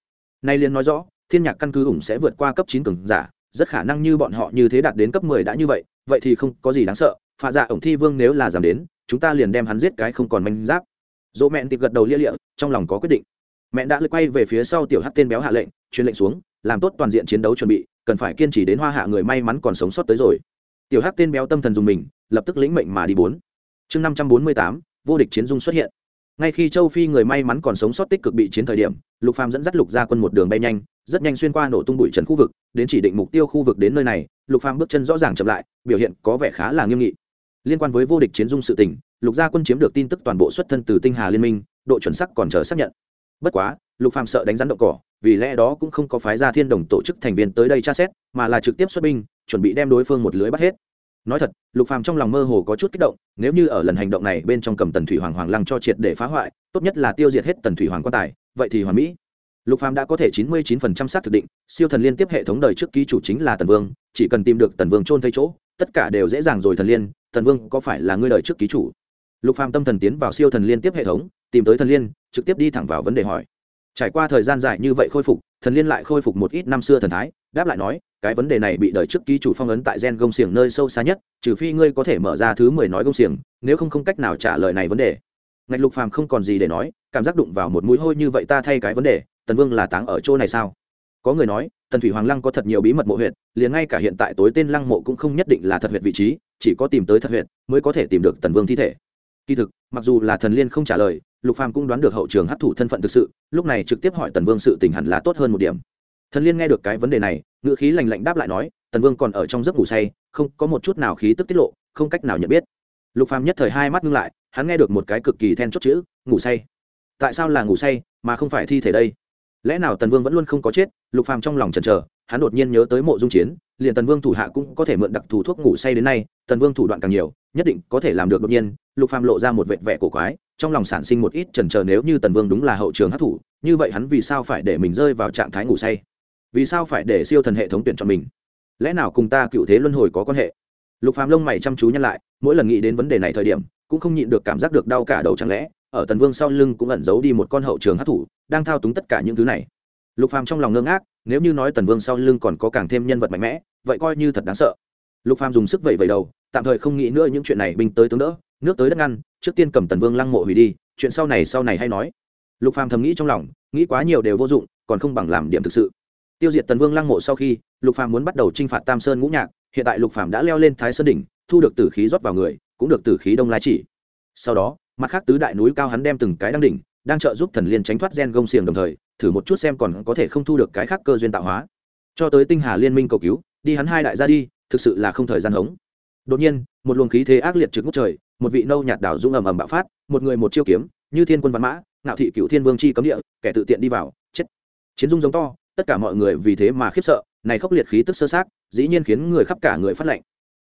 Nay liền nói rõ thiên nhạc căn cứ ủng sẽ vượt qua cấp chín cường giả rất khả năng như bọn họ như thế đạt đến cấp mười đã như vậy vậy thì không có gì đáng sợ phạ dạ ổng thi vương nếu là giảm đến chúng ta liền đem hắn giết cái không còn manh giáp. Dỗ mẹn tiệp gật đầu lia lịa trong lòng có quyết định. Mẹ đã lượt quay về phía sau tiểu hắc tên béo hạ lệnh truyền lệnh xuống làm tốt toàn diện chiến đấu chuẩn bị cần phải kiên trì đến hoa hạ người may mắn còn sống sót tới rồi tiểu hắc tên béo tâm thần dùng mình, lập tức lĩnh mệnh mà đi bốn. Chương năm trăm bốn mươi tám, vô địch chiến dung xuất hiện. Ngay khi châu phi người may mắn còn sống sót tích cực bị chiến thời điểm, lục phàm dẫn dắt lục gia quân một đường bay nhanh, rất nhanh xuyên qua nổ tung bụi trần khu vực, đến chỉ định mục tiêu khu vực đến nơi này, lục phàm bước chân rõ ràng chậm lại, biểu hiện có vẻ khá là nghiêm nghị. Liên quan với vô địch chiến dung sự tình, lục gia quân chiếm được tin tức toàn bộ xuất thân từ tinh hà liên minh, độ chuẩn sắc còn chờ xác nhận. Bất quá, lục phàm sợ đánh rắn động cỏ, vì lẽ đó cũng không có phái gia thiên đồng tổ chức thành viên tới đây tra xét, mà là trực tiếp xuất binh chuẩn bị đem đối phương một lưới bắt hết. Nói thật, lục phàm trong lòng mơ hồ có chút kích động, nếu như ở lần hành động này bên trong cầm tần thủy hoàng hoàng lăng cho triệt để phá hoại, tốt nhất là tiêu diệt hết tần thủy hoàng quan tài, vậy thì hoàn mỹ. Lục phàm đã có thể chín mươi 99% xác thực định, siêu thần liên tiếp hệ thống đời trước ký chủ chính là tần vương, chỉ cần tìm được tần vương trôn thấy chỗ, tất cả đều dễ dàng rồi thần liên, tần vương có phải là ngươi đời trước ký chủ? Lục phàm tâm thần tiến vào siêu thần liên tiếp hệ thống, tìm tới thần liên, trực tiếp đi thẳng vào vấn đề hỏi. Trải qua thời gian dài như vậy khôi phục, thần liên lại khôi phục một ít năm xưa thần thái đáp lại nói, cái vấn đề này bị đời trước ký chủ phong ấn tại gen gông xiềng nơi sâu xa nhất, trừ phi ngươi có thể mở ra thứ mười nói gông xiềng, nếu không không cách nào trả lời này vấn đề. Ngạch lục phàm không còn gì để nói, cảm giác đụng vào một mũi hôi như vậy ta thay cái vấn đề, tần vương là táng ở chỗ này sao? Có người nói, tần thủy hoàng lăng có thật nhiều bí mật mộ huyện liền ngay cả hiện tại tối tên lăng mộ cũng không nhất định là thật huyện vị trí, chỉ có tìm tới thật huyện mới có thể tìm được tần vương thi thể. Kỳ thực, mặc dù là thần liên không trả lời, lục phàm cũng đoán được hậu trường hấp thụ thân phận thực sự, lúc này trực tiếp hỏi tần vương sự tình hẳn là tốt hơn một điểm thần liên nghe được cái vấn đề này ngựa khí lành lạnh đáp lại nói tần vương còn ở trong giấc ngủ say không có một chút nào khí tức tiết lộ không cách nào nhận biết. Lục phàm nhất thời hai mắt ngưng lại hắn nghe được một cái cực kỳ then chốt chữ ngủ say. Tại sao là ngủ say mà không phải thi thể đây? Lẽ nào tần vương vẫn luôn không có chết? Lục phàm trong lòng chần chờ hắn đột nhiên nhớ tới mộ dung chiến liền tần vương thủ hạ cũng có thể mượn đặc thù thuốc ngủ say đến nay tần vương thủ đoạn càng nhiều nhất định có thể làm được đột nhiên. Lục phàm lộ ra một vệt vẻ cổ quái trong lòng sản sinh một ít chần chờ nếu như tần vương đúng là hậu trường hấp thụ, như vậy hắn vì sao phải để mình rơi vào trạng thái ngủ say? Vì sao phải để siêu thần hệ thống tuyển chọn mình? Lẽ nào cùng ta cựu thế luân hồi có quan hệ? Lục phàm lông mày chăm chú nhăn lại, mỗi lần nghĩ đến vấn đề này thời điểm, cũng không nhịn được cảm giác được đau cả đầu chẳng lẽ, ở tần vương sau lưng cũng ẩn giấu đi một con hậu trường hát thủ đang thao túng tất cả những thứ này. Lục phàm trong lòng ngơ ngác, nếu như nói tần vương sau lưng còn có càng thêm nhân vật mạnh mẽ, vậy coi như thật đáng sợ. Lục phàm dùng sức vẩy vẩy đầu, tạm thời không nghĩ nữa những chuyện này binh tới tướng đỡ, nước tới đất ngăn, trước tiên cầm tần vương lăng mộ hủy đi, chuyện sau này sau này hay nói. Lục phàm thầm nghĩ trong lòng, nghĩ quá nhiều đều vô dụng, còn không bằng làm điểm thực sự tiêu diệt tần vương lăng mộ sau khi, lục phàm muốn bắt đầu chinh phạt tam sơn ngũ nhạc, hiện tại lục phàm đã leo lên thái sơn đỉnh, thu được tử khí rót vào người, cũng được tử khí đông lai chỉ. Sau đó, mặt khác tứ đại núi cao hắn đem từng cái đăng đỉnh, đang trợ giúp thần liên tránh thoát gen gông xiềng đồng thời, thử một chút xem còn có thể không thu được cái khác cơ duyên tạo hóa. Cho tới tinh hà liên minh cầu cứu, đi hắn hai đại gia đi, thực sự là không thời gian hống. Đột nhiên, một luồng khí thế ác liệt trực ngút trời, một vị nâu nhạt đảo dung ầm ầm bạo phát, một người một chiêu kiếm, như thiên quân văn mã, ngạo thị cựu thiên vương chi cấm địa, kẻ tự tiện đi vào, chết. Chiến dung giống to tất cả mọi người vì thế mà khiếp sợ, này khốc liệt khí tức sơ sát, dĩ nhiên khiến người khắp cả người phát lệnh.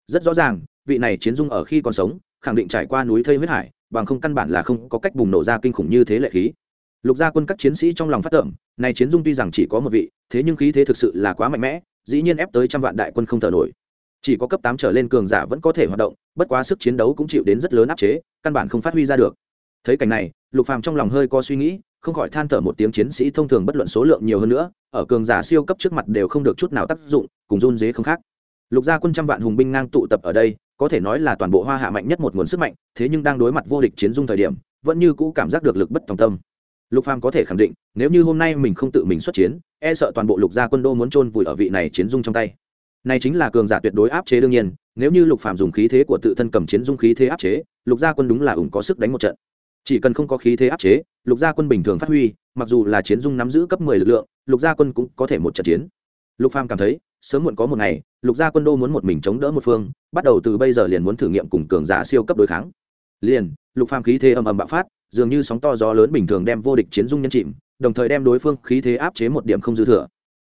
Rất rõ ràng, vị này chiến dung ở khi còn sống, khẳng định trải qua núi thây huyết hải, bằng không căn bản là không có cách bùng nổ ra kinh khủng như thế lệ khí. Lục gia quân các chiến sĩ trong lòng phát tưởng này chiến dung tuy rằng chỉ có một vị, thế nhưng khí thế thực sự là quá mạnh mẽ, dĩ nhiên ép tới trăm vạn đại quân không thở nổi. Chỉ có cấp tám trở lên cường giả vẫn có thể hoạt động, bất quá sức chiến đấu cũng chịu đến rất lớn áp chế, căn bản không phát huy ra được. Thấy cảnh này, lục phàm trong lòng hơi có suy nghĩ không khỏi than thở một tiếng chiến sĩ thông thường bất luận số lượng nhiều hơn nữa, ở cường giả siêu cấp trước mặt đều không được chút nào tác dụng, cùng run dế không khác. Lục gia quân trăm vạn hùng binh ngang tụ tập ở đây, có thể nói là toàn bộ hoa hạ mạnh nhất một nguồn sức mạnh, thế nhưng đang đối mặt vô địch chiến dung thời điểm, vẫn như cũ cảm giác được lực bất tòng tâm. Lục phàm có thể khẳng định, nếu như hôm nay mình không tự mình xuất chiến e sợ toàn bộ lục gia quân đô muốn chôn vùi ở vị này chiến dung trong tay. Này chính là cường giả tuyệt đối áp chế đương nhiên, nếu như lục phàm dùng khí thế của tự thân cầm chiến dung khí thế áp chế, lục gia quân đúng là ủng có sức đánh một trận chỉ cần không có khí thế áp chế, lục gia quân bình thường phát huy, mặc dù là chiến dung nắm giữ cấp 10 lực lượng, lục gia quân cũng có thể một trận chiến. Lục phàm cảm thấy, sớm muộn có một ngày, lục gia quân đô muốn một mình chống đỡ một phương, bắt đầu từ bây giờ liền muốn thử nghiệm cùng cường giả siêu cấp đối kháng. Liền, lục phàm khí thế ầm ầm bạo phát, dường như sóng to gió lớn bình thường đem vô địch chiến dung nhân chìm, đồng thời đem đối phương khí thế áp chế một điểm không dư thừa.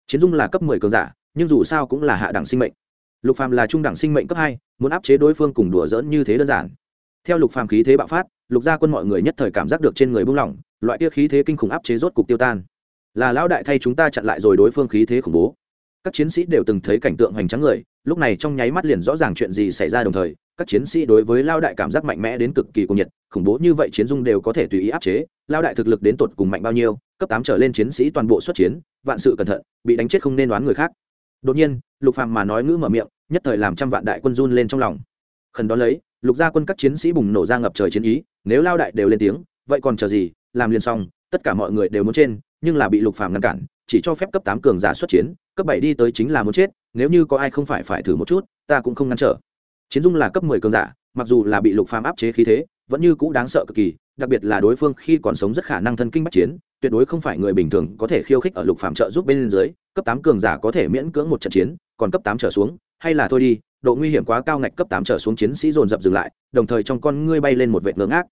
Chiến dung là cấp 10 cường giả, nhưng dù sao cũng là hạ đẳng sinh mệnh. Lục phàm là trung đẳng sinh mệnh cấp hai, muốn áp chế đối phương cùng đùa dỡn như thế đơn giản theo lục phàm khí thế bạo phát, lục gia quân mọi người nhất thời cảm giác được trên người buông lỏng, loại kia khí thế kinh khủng áp chế rốt cục tiêu tan. Là lão đại thay chúng ta chặn lại rồi đối phương khí thế khủng bố. Các chiến sĩ đều từng thấy cảnh tượng hoành tráng người, lúc này trong nháy mắt liền rõ ràng chuyện gì xảy ra đồng thời, các chiến sĩ đối với lao đại cảm giác mạnh mẽ đến cực kỳ cuồng nhiệt, khủng bố như vậy chiến dung đều có thể tùy ý áp chế lao đại thực lực đến tột cùng mạnh bao nhiêu, cấp tám trở lên chiến sĩ toàn bộ xuất chiến, vạn sự cẩn thận, bị đánh chết không nên đoán người khác. Đột nhiên, lục phàm mà nói ngữ mở miệng, nhất thời làm trăm vạn đại quân run lên trong lòng. Khẩn đó lấy lục gia quân các chiến sĩ bùng nổ ra ngập trời chiến ý, nếu lao đại đều lên tiếng, vậy còn chờ gì, làm liền xong, tất cả mọi người đều muốn trên, nhưng là bị lục phàm ngăn cản, chỉ cho phép cấp tám cường giả xuất chiến, cấp bảy đi tới chính là muốn chết, nếu như có ai không phải phải thử một chút, ta cũng không ngăn trở. Chiến dung là cấp mười cường giả, mặc dù là bị lục phàm áp chế khí thế, vẫn như cũ đáng sợ cực kỳ, đặc biệt là đối phương khi còn sống rất khả năng thân kinh bách chiến, tuyệt đối không phải người bình thường có thể khiêu khích ở lục phàm trợ giúp bên dưới, cấp tám cường giả có thể miễn cưỡng một trận chiến, còn cấp tám trở xuống, hay là thôi đi độ nguy hiểm quá cao ngạch cấp tám trở xuống chiến sĩ dồn dập dừng lại, đồng thời trong con ngươi bay lên một vệt ngưỡng ác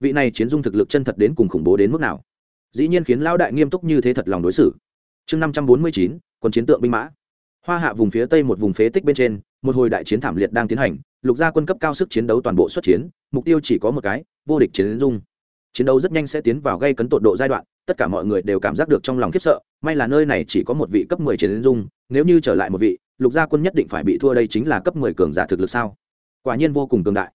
vị này chiến dung thực lực chân thật đến cùng khủng bố đến mức nào? Dĩ nhiên khiến lão đại nghiêm túc như thế thật lòng đối xử. Chương năm trăm bốn mươi chín, quân chiến tượng binh mã. Hoa hạ vùng phía tây một vùng phế tích bên trên, một hồi đại chiến thảm liệt đang tiến hành, lục gia quân cấp cao sức chiến đấu toàn bộ xuất chiến, mục tiêu chỉ có một cái, vô địch chiến dung. Chiến đấu rất nhanh sẽ tiến vào gây cấn tột độ giai đoạn, tất cả mọi người đều cảm giác được trong lòng khiếp sợ, may là nơi này chỉ có một vị cấp mười chiến dung, nếu như trở lại một vị lục gia quân nhất định phải bị thua đây chính là cấp mười cường giả thực lực sao? Quả nhiên vô cùng cường đại.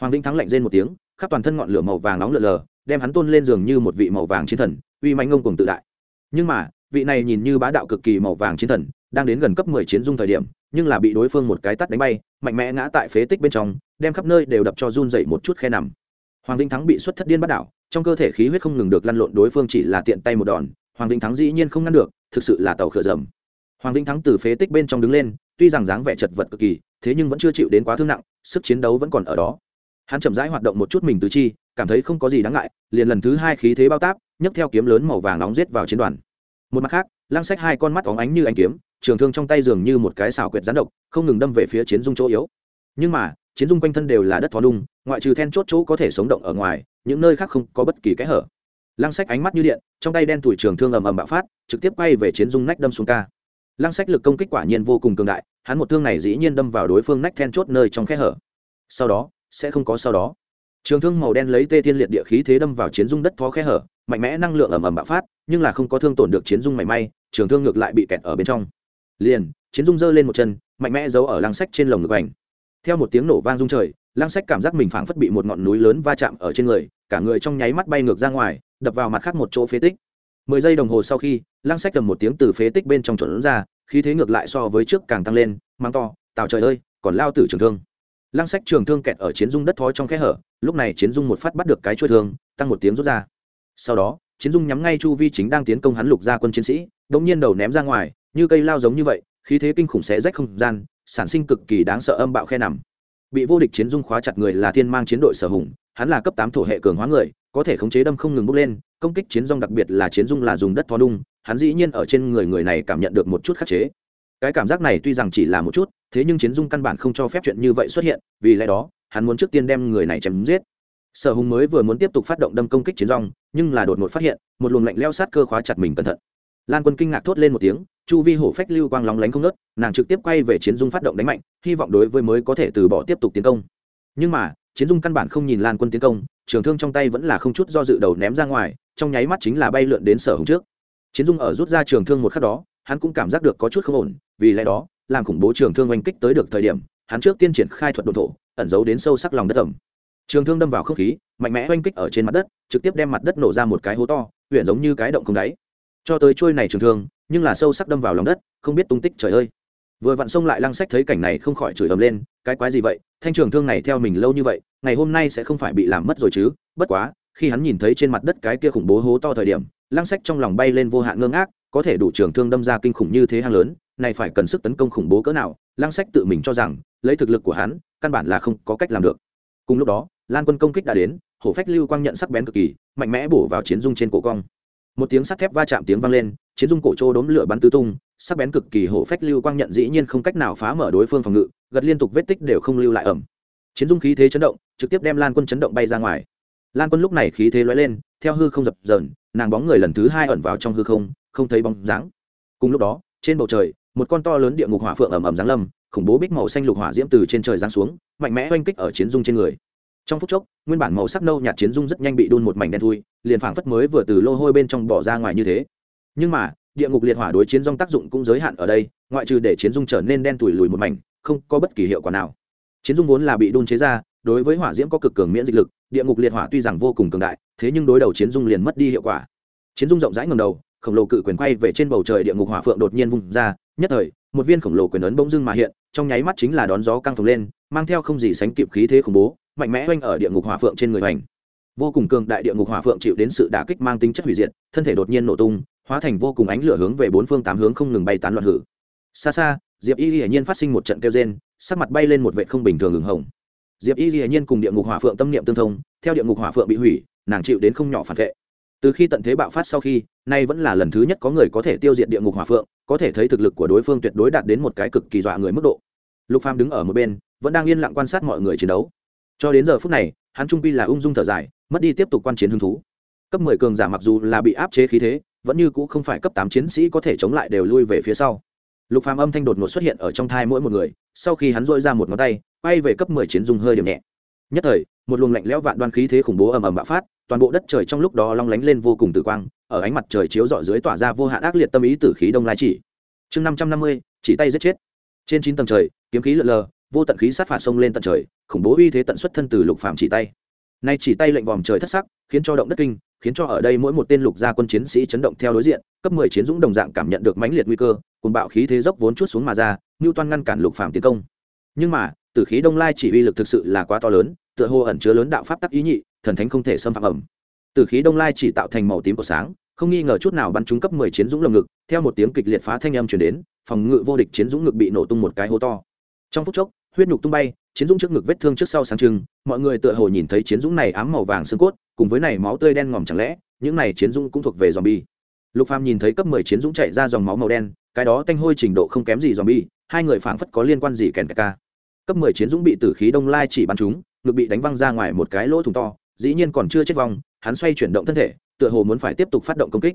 Hoàng vĩnh thắng lạnh rên một tiếng, khắp toàn thân ngọn lửa màu vàng nóng lượn lờ, đem hắn tôn lên giường như một vị màu vàng chiến thần, uy mãnh ngông cùng tự đại. Nhưng mà, vị này nhìn như bá đạo cực kỳ màu vàng chiến thần, đang đến gần cấp mười chiến dung thời điểm, nhưng là bị đối phương một cái tắt đánh bay, mạnh mẽ ngã tại phế tích bên trong, đem khắp nơi đều đập cho run dậy một chút khe nằm. Hoàng vĩnh thắng bị xuất thất điên bắt đảo, trong cơ thể khí huyết không ngừng được lăn lộn đối phương chỉ là tiện tay một đòn, hoàng vĩnh thắng dĩ nhiên không ngăn được, thực sự là tàu khựa dầm hoàng vĩnh thắng từ phế tích bên trong đứng lên, tuy rằng dáng vẻ chật vật cực kỳ, thế nhưng vẫn chưa chịu đến quá thương nặng, sức chiến đấu vẫn còn ở đó. Hắn chậm rãi hoạt động một chút mình tứ chi, cảm thấy không có gì đáng ngại, liền lần thứ hai khí thế bao táp, nhấc theo kiếm lớn màu vàng nóng giết vào chiến đoàn. Một mặt khác, lăng sách hai con mắt óng ánh như ánh kiếm, trường thương trong tay dường như một cái xảo quyệt rán độc, không ngừng đâm về phía chiến dung chỗ yếu. Nhưng mà, chiến dung quanh thân đều là đất thó đung ngoại trừ then chốt chỗ có thể sống động ở ngoài, những nơi khác không có bất kỳ kẽ hở. Lăng sách ánh mắt như điện, trong tay đen tuổi trường thương ầm ầm bạo phát, trực tiếp quay về chiến dung nách đâm xuống ca lăng sách lực công kích quả nhiên vô cùng cường đại, hắn một thương này dĩ nhiên đâm vào đối phương nách then chốt nơi trong khe hở. Sau đó, sẽ không có sau đó. Trường thương màu đen lấy tê thiên liệt địa khí thế đâm vào chiến dung đất phó khe hở, mạnh mẽ năng lượng ầm ầm bạo phát, nhưng là không có thương tổn được chiến dung mảy may, trường thương ngược lại bị kẹt ở bên trong. Liền, chiến dung giơ lên một chân, mạnh mẽ giấu ở lăng sách trên lồng ngực ảnh. Theo một tiếng nổ vang rung trời, lăng sách cảm giác mình phảng phất bị một ngọn núi lớn va chạm ở trên người, cả người trong nháy mắt bay ngược ra ngoài, đập vào mặt khác một chỗ phế tích mười giây đồng hồ sau khi, lăng sách cầm một tiếng từ phế tích bên trong trộn ra, khí thế ngược lại so với trước càng tăng lên, mang to, tào trời ơi, còn lao tử trường thương. Lăng sách trường thương kẹt ở chiến dung đất thói trong kẽ hở, lúc này chiến dung một phát bắt được cái chuôi thương, tăng một tiếng rút ra. Sau đó, chiến dung nhắm ngay chu vi chính đang tiến công hắn lục gia quân chiến sĩ đ ỗ n g nhiên đầu ném ra ngoài, như cây lao giống như vậy, khí thế kinh khủng sẽ rách không gian, sản sinh cực kỳ đáng sợ âm bạo khe nằm. Bị vô địch chiến dung khóa chặt người là thiên mang chiến đội sở hùng hắn là cấp tám thổ hệ cường hóa người, có thể khống chế đâm không ngừng bốc lên, công kích chiến dung đặc biệt là chiến dung là dùng đất thó đung, hắn dĩ nhiên ở trên người người này cảm nhận được một chút khắc chế. Cái cảm giác này tuy rằng chỉ là một chút, thế nhưng chiến dung căn bản không cho phép chuyện như vậy xuất hiện, vì lẽ đó, hắn muốn trước tiên đem người này chém giết. Sở hùng mới vừa muốn tiếp tục phát động đâm công kích chiến rong, nhưng là đột ngột phát hiện, một luồng lạnh leo sát cơ khóa chặt mình cẩn thận. Lan quân kinh ngạc thốt lên một tiếng, chu vi hổ phách lưu quang lóng lánh không nớt nàng trực tiếp quay về chiến dung phát động đánh mạnh, hy vọng đối với mới có thể từ bỏ tiếp tục tiến công. Nhưng mà chiến dung căn bản không nhìn lan quân tiến công, trường thương trong tay vẫn là không chút do dự đầu ném ra ngoài, trong nháy mắt chính là bay lượn đến sở hùng trước. Chiến dung ở rút ra trường thương một khắc đó, hắn cũng cảm giác được có chút không ổn, vì lẽ đó, làm khủng bố trường thương oanh kích tới được thời điểm, hắn trước tiên triển khai thuật đồn thổ, ẩn giấu đến sâu sắc lòng đất ẩm. Trường thương đâm vào không khí, mạnh mẽ oanh kích ở trên mặt đất, trực tiếp đem mặt đất nổ ra một cái hố to huyện giống như cái động không đáy. Cho tới trôi này trường thương, nhưng là sâu sắc đâm vào lòng đất, không biết tung tích trời ơi vừa vặn xông lại lăng sách thấy cảnh này không khỏi chửi ầm lên, cái quái gì vậy? Thanh trường thương này theo mình lâu như vậy, ngày hôm nay sẽ không phải bị làm mất rồi chứ? Bất quá, khi hắn nhìn thấy trên mặt đất cái kia khủng bố hố to thời điểm, lăng sách trong lòng bay lên vô hạn ngơ ngác có thể đủ trường thương đâm ra kinh khủng như thế hang lớn, này phải cần sức tấn công khủng bố cỡ nào? Lăng sách tự mình cho rằng, lấy thực lực của hắn, căn bản là không có cách làm được. Cùng lúc đó, lan quân công kích đã đến, hổ phách lưu quang nhận sắc bén cực kỳ, mạnh mẽ bổ vào chiến dung trên cổ cong. Một tiếng sắt thép va chạm tiếng vang lên, chiến dung cổ trô đốm lửa bắn tứ tung sắc bén cực kỳ hổ phách lưu quang nhận dĩ nhiên không cách nào phá mở đối phương phòng ngự, gật liên tục vết tích đều không lưu lại ẩm. Chiến dung khí thế chấn động, trực tiếp đem lan quân chấn động bay ra ngoài. Lan quân lúc này khí thế lóe lên, theo hư không dập dờn, nàng bóng người lần thứ hai ẩn vào trong hư không không thấy bóng dáng. Cùng lúc đó, trên bầu trời, một con to lớn địa ngục hỏa phượng ầm ầm giáng lâm, khủng bố bích màu xanh lục hỏa diễm từ trên trời giáng xuống, mạnh mẽ oanh kích ở chiến dung trên người. Trong phút chốc, nguyên bản màu sắc nâu nhạt chiến dung rất nhanh bị đun một mảnh đen thui, liền phảng phất mới vừa từ lô hôi bên trong bỏ ra ngoài như thế. Nhưng mà địa ngục liệt hỏa đối chiến dung tác dụng cũng giới hạn ở đây, ngoại trừ để chiến dung trở nên đen tủi lùi một mảnh, không có bất kỳ hiệu quả nào. Chiến dung vốn là bị đun chế ra, đối với hỏa diễm có cực cường miễn dịch lực, địa ngục liệt hỏa tuy rằng vô cùng cường đại, thế nhưng đối đầu chiến dung liền mất đi hiệu quả. Chiến dung rộng rãi ngầm đầu, khổng lồ cự quyền quay về trên bầu trời địa ngục hỏa phượng đột nhiên vung ra, nhất thời, một viên khổng lồ quyền ấn bỗng dưng mà hiện, trong nháy mắt chính là đón gió căng phồng lên, mang theo không gì sánh kịp khí thế khủng bố, mạnh mẽ oanh ở địa ngục hỏa phượng trên người hoành. Vô cùng cường đại địa ngục hỏa phượng chịu đến sự đả kích mang tính chất hủy diệt, thân thể đột nhiên nổ tung hóa thành vô cùng ánh lửa hướng về bốn phương tám hướng không ngừng bay tán loạn hử. Xa xa, diệp y hiển nhiên phát sinh một trận kêu rên, sắc mặt bay lên một vệ không bình thường hừng hồng. Diệp y hiển nhiên cùng địa ngục hỏa phượng tâm niệm tương thông, theo địa ngục hỏa phượng bị hủy, nàng chịu đến không nhỏ phản vệ. Từ khi tận thế bạo phát sau khi, nay vẫn là lần thứ nhất có người có thể tiêu diệt địa ngục hỏa phượng, có thể thấy thực lực của đối phương tuyệt đối đạt đến một cái cực kỳ dọa người mức độ. Lục phàm đứng ở một bên, vẫn đang yên lặng quan sát mọi người chiến đấu. Cho đến giờ phút này, hắn trung pi là ung dung thở dài, mất đi tiếp tục quan chiến hứng thú. Cấp mười cường giả mặc dù là bị áp chế khí thế vẫn như cũ không phải cấp tám chiến sĩ có thể chống lại đều lui về phía sau. Lục phàm âm thanh đột ngột xuất hiện ở trong thai mỗi một người, sau khi hắn dội ra một ngón tay, quay về cấp mười chiến dùng hơi điểm nhẹ. Nhất thời, một luồng lạnh lẽo vạn đoan khí thế khủng bố ầm ầm bạo phát, toàn bộ đất trời trong lúc đó long lánh lên vô cùng tử quang, ở ánh mặt trời chiếu rọi dưới tỏa ra vô hạn ác liệt tâm ý tử khí đông lai chỉ. Chương năm trăm năm mươi, chỉ tay giết chết. Trên chín tầng trời, kiếm khí lượn lờ, vô tận khí sát phạt sông lên tận trời, khủng bố uy thế tận xuất thân từ lục phàm chỉ tay. Nay chỉ tay lệnh vòm trời thất sắc, khiến cho động đất kinh khiến cho ở đây mỗi một tên lục gia quân chiến sĩ chấn động theo đối diện, cấp mười chiến dũng đồng dạng cảm nhận được mãnh liệt nguy cơ cùng bạo khí thế dốc vốn chút xuống mà ra ngưu toan ngăn cản lục phàm tiến công. Nhưng mà, tử khí đông lai chỉ uy lực thực sự là quá to lớn, tựa hồ ẩn chứa lớn đạo pháp tắc ý nhị, thần thánh không thể xâm phạm ẩm. Tử khí đông lai chỉ tạo thành màu tím của sáng, không nghi ngờ chút nào bắn trúng cấp mười chiến dũng lồng ngực, theo một tiếng kịch liệt phá thanh âm truyền đến, phòng ngự vô địch chiến dũng ngực bị nổ tung một cái hố to. Trong phút chốc, huyết nhục tung bay chiến dũng trước ngực vết thương trước sau sáng trưng, mọi người tựa hồ nhìn thấy chiến dũng này ám màu vàng xương cốt, cùng với này máu tươi đen ngòm chẳng lẽ, những này chiến dũng cũng thuộc về dòm bi lục phàm nhìn thấy cấp mười chiến dũng chạy ra dòng máu màu đen, cái đó tanh hôi trình độ không kém gì dòm bi hai người phảng phất có liên quan gì kèn ca. Cấp mười chiến dũng bị tử khí đông lai chỉ bắn trúng, ngực bị đánh văng ra ngoài một cái lỗ thủng to, dĩ nhiên còn chưa chết vong, hắn xoay chuyển động thân thể, tựa hồ muốn phải tiếp tục phát động công kích.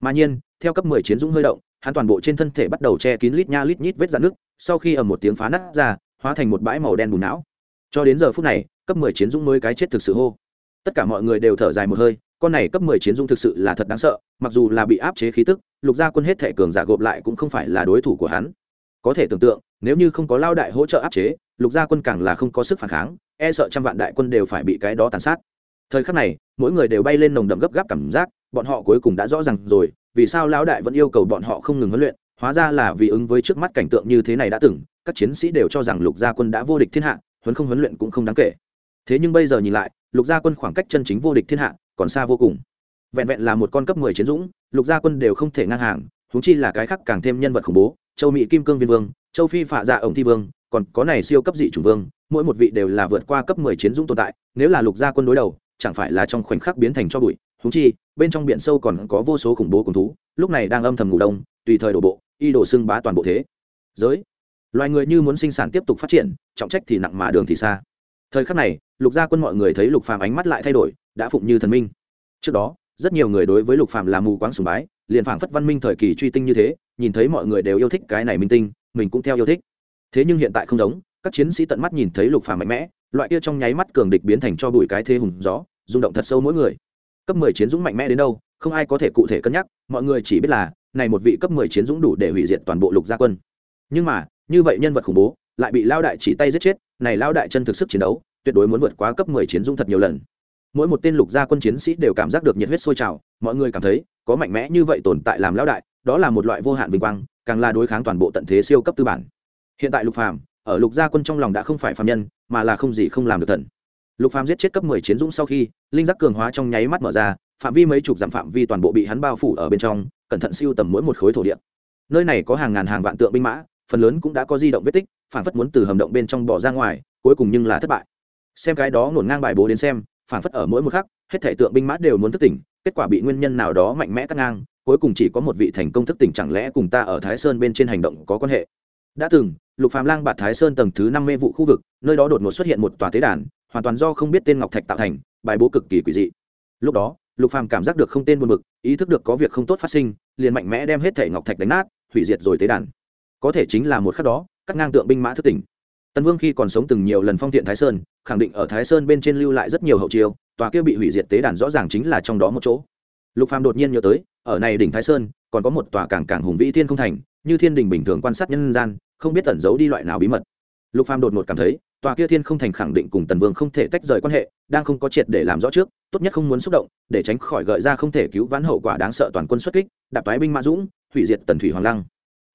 Mà nhiên, theo cấp mười chiến dũng hơi động, hắn toàn bộ trên thân thể bắt đầu che kín lít nha lít nhít vết dạn nước sau khi ở một tiếng phá nát ra hóa thành một bãi màu đen bùn não. Cho đến giờ phút này, cấp mười chiến dũng mới cái chết thực sự hô. Tất cả mọi người đều thở dài một hơi, con này cấp mười chiến dũng thực sự là thật đáng sợ, mặc dù là bị áp chế khí tức, lục gia quân hết thể cường giả gộp lại cũng không phải là đối thủ của hắn. Có thể tưởng tượng, nếu như không có lao đại hỗ trợ áp chế, lục gia quân càng là không có sức phản kháng e sợ trăm vạn đại quân đều phải bị cái đó tàn sát. Thời khắc này, mỗi người đều bay lên nồng đậm gấp gáp cảm giác, bọn họ cuối cùng đã rõ ràng rồi, vì sao lão đại vẫn yêu cầu bọn họ không ngừng huấn luyện hóa ra là vì ứng với trước mắt cảnh tượng như thế này đã từng, các chiến sĩ đều cho rằng lục gia quân đã vô địch thiên hạ, huấn không huấn luyện cũng không đáng kể. Thế nhưng bây giờ nhìn lại, lục gia quân khoảng cách chân chính vô địch thiên hạ còn xa vô cùng. Vẹn vẹn là một con cấp mười chiến dũng, lục gia quân đều không thể ngang hàng húng chi là cái khác càng thêm nhân vật khủng bố, châu mỹ kim cương viên vương, châu phi phạ dạ ổng thi vương, còn có này siêu cấp dị chủ vương, mỗi một vị đều là vượt qua cấp mười chiến dũng tồn tại, nếu là lục gia quân đối đầu, chẳng phải là trong khoảnh khắc biến thành cho bụi. Húng chi, bên trong biển sâu còn có vô số khủng bố cùng thú, lúc này đang âm thầm ngủ đông, tùy thời đổ bộ y đổ xưng bá toàn bộ thế. Giới. Loài người như muốn sinh sản tiếp tục phát triển, trọng trách thì nặng mà đường thì xa. Thời khắc này, lục gia quân mọi người thấy lục phàm ánh mắt lại thay đổi, đã phụng như thần minh. Trước đó, rất nhiều người đối với lục phàm là mù quáng sùng bái, liền phảng phất văn minh thời kỳ truy tinh như thế, nhìn thấy mọi người đều yêu thích cái này minh tinh, mình cũng theo yêu thích. Thế nhưng hiện tại không giống, các chiến sĩ tận mắt nhìn thấy lục phàm mạnh mẽ, loại kia trong nháy mắt cường địch biến thành cho bụi cái thế hùng gió, rung động thật sâu mỗi người cấp mười chiến dũng mạnh mẽ đến đâu, không ai có thể cụ thể cân nhắc, mọi người chỉ biết là, này một vị cấp mười chiến dũng đủ để hủy diệt toàn bộ lục gia quân. Nhưng mà, như vậy nhân vật khủng bố, lại bị lao đại chỉ tay giết chết, này lao đại chân thực sức chiến đấu, tuyệt đối muốn vượt quá cấp mười chiến dũng thật nhiều lần. Mỗi một tên lục gia quân chiến sĩ đều cảm giác được nhiệt huyết sôi trào, mọi người cảm thấy, có mạnh mẽ như vậy tồn tại làm lao đại, đó là một loại vô hạn vinh quang, càng là đối kháng toàn bộ tận thế siêu cấp tư bản. Hiện tại lục phàm, ở lục gia quân trong lòng đã không phải phàm nhân, mà là không gì không làm được thần lục phàm giết chết cấp mười chiến dũng sau khi, linh giác cường hóa trong nháy mắt mở ra, phạm vi mấy chục dặm phạm vi toàn bộ bị hắn bao phủ ở bên trong, cẩn thận siêu tầm mỗi một khối thổ địa. Nơi này có hàng ngàn hàng vạn tượng binh mã, phần lớn cũng đã có di động vết tích, phản phất muốn từ hầm động bên trong bỏ ra ngoài, cuối cùng nhưng là thất bại. Xem cái đó ngổn ngang bài bố đến xem, phản phất ở mỗi một khắc, hết thể tượng binh mã đều muốn thức tỉnh, kết quả bị nguyên nhân nào đó mạnh mẽ cắt ngang, cuối cùng chỉ có một vị thành công thức tỉnh chẳng lẽ cùng ta ở thái sơn bên trên hành động có quan hệ. Đã từng, lục phàm lang bạt thái sơn tầng thứ năm mê vụ khu vực, nơi đó đột ngột xuất hiện một tòa tế đàn hoàn toàn do không biết tên ngọc thạch tạo thành, bài bố cực kỳ quỷ dị. Lúc đó, lục phàm cảm giác được không tên buồn bực, ý thức được có việc không tốt phát sinh, liền mạnh mẽ đem hết thể ngọc thạch đánh nát, hủy diệt rồi tế đàn. Có thể chính là một khắc đó, cắt ngang tượng binh mã thức tỉnh. Tần vương khi còn sống từng nhiều lần phong thiện thái sơn, khẳng định ở thái sơn bên trên lưu lại rất nhiều hậu chiêu, tòa kia bị hủy diệt tế đàn rõ ràng chính là trong đó một chỗ. Lục phàm đột nhiên nhớ tới, ở này đỉnh thái sơn, còn có một tòa càng càng hùng vĩ thiên không thành, như thiên đình bình thường quan sát nhân gian, không biết tẩn giấu đi loại nào bí mật. Lục phàm đột ngột cảm thấy tòa kia thiên không thành khẳng định cùng tần vương không thể tách rời quan hệ, đang không có triệt để làm rõ trước, tốt nhất không muốn xúc động, để tránh khỏi gợi ra không thể cứu vãn hậu quả đáng sợ toàn quân xuất kích, đạp toái binh mã dũng, hủy diệt tần thủy hoàng lăng.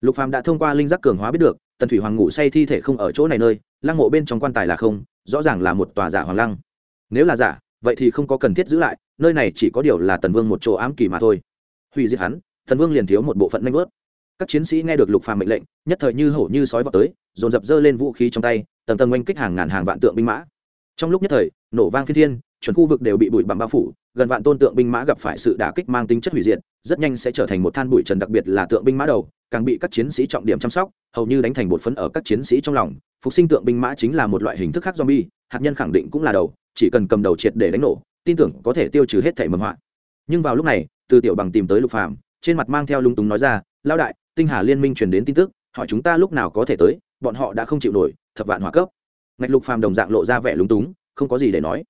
Lục phàm đã thông qua linh giác cường hóa biết được, tần thủy hoàng ngủ say thi thể không ở chỗ này nơi, lăng mộ bên trong quan tài là không, rõ ràng là một tòa giả hoàng lăng. Nếu là giả, vậy thì không có cần thiết giữ lại, nơi này chỉ có điều là tần vương một chỗ ám kỳ mà thôi. Hủy diệt hắn, tần vương liền thiếu một bộ phận nanh vớt các chiến sĩ nghe được lục phàm mệnh lệnh, nhất thời như hổ như sói vào tới, dồn dập dơ lên vũ khí trong tay, tầng tầng oanh kích hàng ngàn hàng vạn tượng binh mã. Trong lúc nhất thời, nổ vang phi thiên, chuẩn khu vực đều bị bụi bặm bao phủ, gần vạn tôn tượng binh mã gặp phải sự đả kích mang tính chất hủy diệt, rất nhanh sẽ trở thành một than bụi trần đặc biệt là tượng binh mã đầu, càng bị các chiến sĩ trọng điểm chăm sóc, hầu như đánh thành bột phấn ở các chiến sĩ trong lòng. Phục sinh tượng binh mã chính là một loại hình thức khác zombie, hạt nhân khẳng định cũng là đầu, chỉ cần cầm đầu triệt để đánh nổ, tin tưởng có thể tiêu trừ hết thể mầm họa. Nhưng vào lúc này, từ tiểu bằng tìm tới lục phàm, trên mặt mang theo lung túng nói ra lao đại tinh hà liên minh truyền đến tin tức, hỏi chúng ta lúc nào có thể tới, bọn họ đã không chịu nổi, thập vạn hỏa cấp. Ngạch lục phàm đồng dạng lộ ra vẻ lúng túng, không có gì để nói.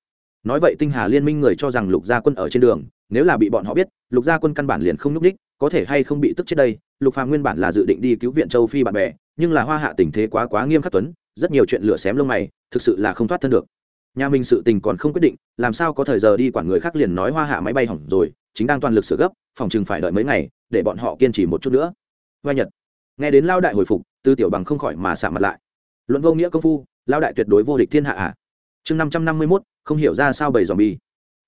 Nói vậy tinh hà liên minh người cho rằng lục gia quân ở trên đường, nếu là bị bọn họ biết, lục gia quân căn bản liền không nhúc ních có thể hay không bị tức chết đây, lục phàm nguyên bản là dự định đi cứu viện châu phi bạn bè, nhưng là hoa hạ tình thế quá quá nghiêm khắc tuấn, rất nhiều chuyện lửa xém lông mày, thực sự là không thoát thân được. Nhà mình sự tình còn không quyết định, làm sao có thời giờ đi quản người khác liền nói hoa hạ máy bay hỏng rồi, chính đang toàn lực sửa gấp, phòng chừng phải đợi mấy ngày, để bọn họ kiên trì một chút nữa hoa nhật. Nghe đến lao đại hồi phục, tư tiểu bằng không khỏi mà xả mặt lại. Luận vô nghĩa công phu, lao đại tuyệt đối vô địch thiên hạ à. chương năm trăm năm mươi mốt, không hiểu ra sao bầy dòm bi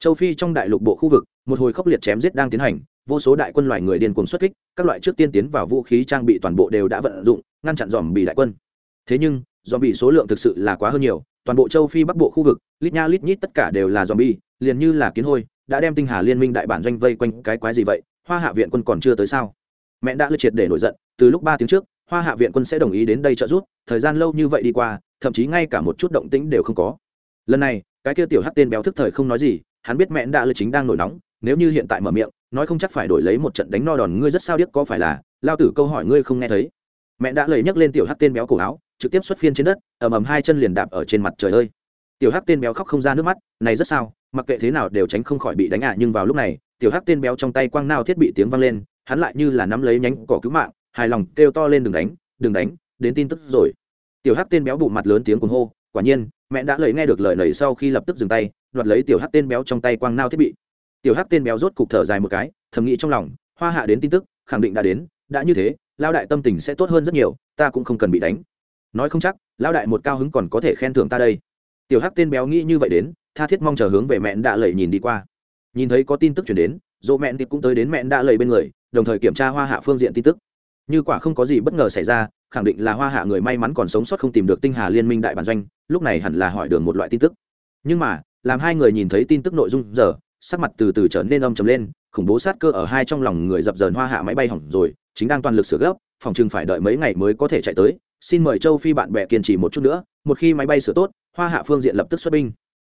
châu phi trong đại lục bộ khu vực, một hồi khốc liệt chém giết đang tiến hành, vô số đại quân loài người điên cuồng xuất kích, các loại trước tiên tiến vào vũ khí trang bị toàn bộ đều đã vận dụng, ngăn chặn dòm bị đại quân. Thế nhưng dòm bị số lượng thực sự là quá hơn nhiều, toàn bộ châu phi bắc bộ khu vực, lít nha lít nhít tất cả đều là dòm bi liền như là kiến hôi, đã đem tinh hà liên minh đại bản doanh vây quanh cái quái gì vậy? Hoa hạ viện quân còn chưa tới sao? Mẹ đã lượt triệt để nổi giận từ lúc ba tiếng trước hoa hạ viện quân sẽ đồng ý đến đây trợ giúp thời gian lâu như vậy đi qua thậm chí ngay cả một chút động tĩnh đều không có. Lần này cái kia tiểu hắc tên béo thức thời không nói gì hắn biết mẹ đã lượt chính đang nổi nóng nếu như hiện tại mở miệng nói không chắc phải đổi lấy một trận đánh no đòn ngươi rất sao điếc có phải là lao tử câu hỏi ngươi không nghe thấy. Mẹ đã lời nhấc lên tiểu hắc tên béo cổ áo trực tiếp xuất phiên trên đất ầm ầm hai chân liền đạp ở trên mặt trời ơi. Tiểu hắc tên béo khóc không ra nước mắt này rất sao mặc kệ thế nào đều tránh không khỏi bị đánh ạ à, nhưng vào lúc này tiểu hắc tên béo trong tay quang nao thiết bị tiếng vang lên hắn lại như là nắm lấy nhánh cỏ cứu mạng, hài lòng kêu to lên, đừng đánh đừng đánh, đến tin tức rồi. Tiểu hắc tên béo bụng mặt lớn tiếng cuồng hô, quả nhiên, mẹ đã lấy nghe được lời nầy sau khi lập tức dừng tay, đoạt lấy tiểu hắc tên béo trong tay quang nao thiết bị. Tiểu hắc tên béo rốt cục thở dài một cái, thầm nghĩ trong lòng, hoa hạ đến tin tức, khẳng định đã đến, đã như thế lao đại tâm tình sẽ tốt hơn rất nhiều, ta cũng không cần bị đánh. Nói không chắc lao đại một cao hứng còn có thể khen thưởng ta đây. Tiểu hắc tên béo nghĩ như vậy đến, tha thiết mong chờ hướng về mẹ đã lầy nhìn đi qua. Nhìn thấy có tin tức chuyển đến, dỗ mẹn thì cũng tới đến mẹ đã lầy bên người đồng thời kiểm tra hoa hạ phương diện tin tức. Như quả không có gì bất ngờ xảy ra, khẳng định là hoa hạ người may mắn còn sống sót không tìm được tinh hà liên minh đại bản doanh, lúc này hẳn là hỏi đường một loại tin tức. Nhưng mà, làm hai người nhìn thấy tin tức nội dung giờ, sắc mặt từ từ trở nên âm trầm lên, khủng bố sát cơ ở hai trong lòng người dập dờn hoa hạ máy bay hỏng rồi, chính đang toàn lực sửa gấp, phòng chừng phải đợi mấy ngày mới có thể chạy tới. Xin mời châu phi bạn bè kiên trì một chút nữa, một khi máy bay sửa tốt, hoa hạ phương diện lập tức xuất binh.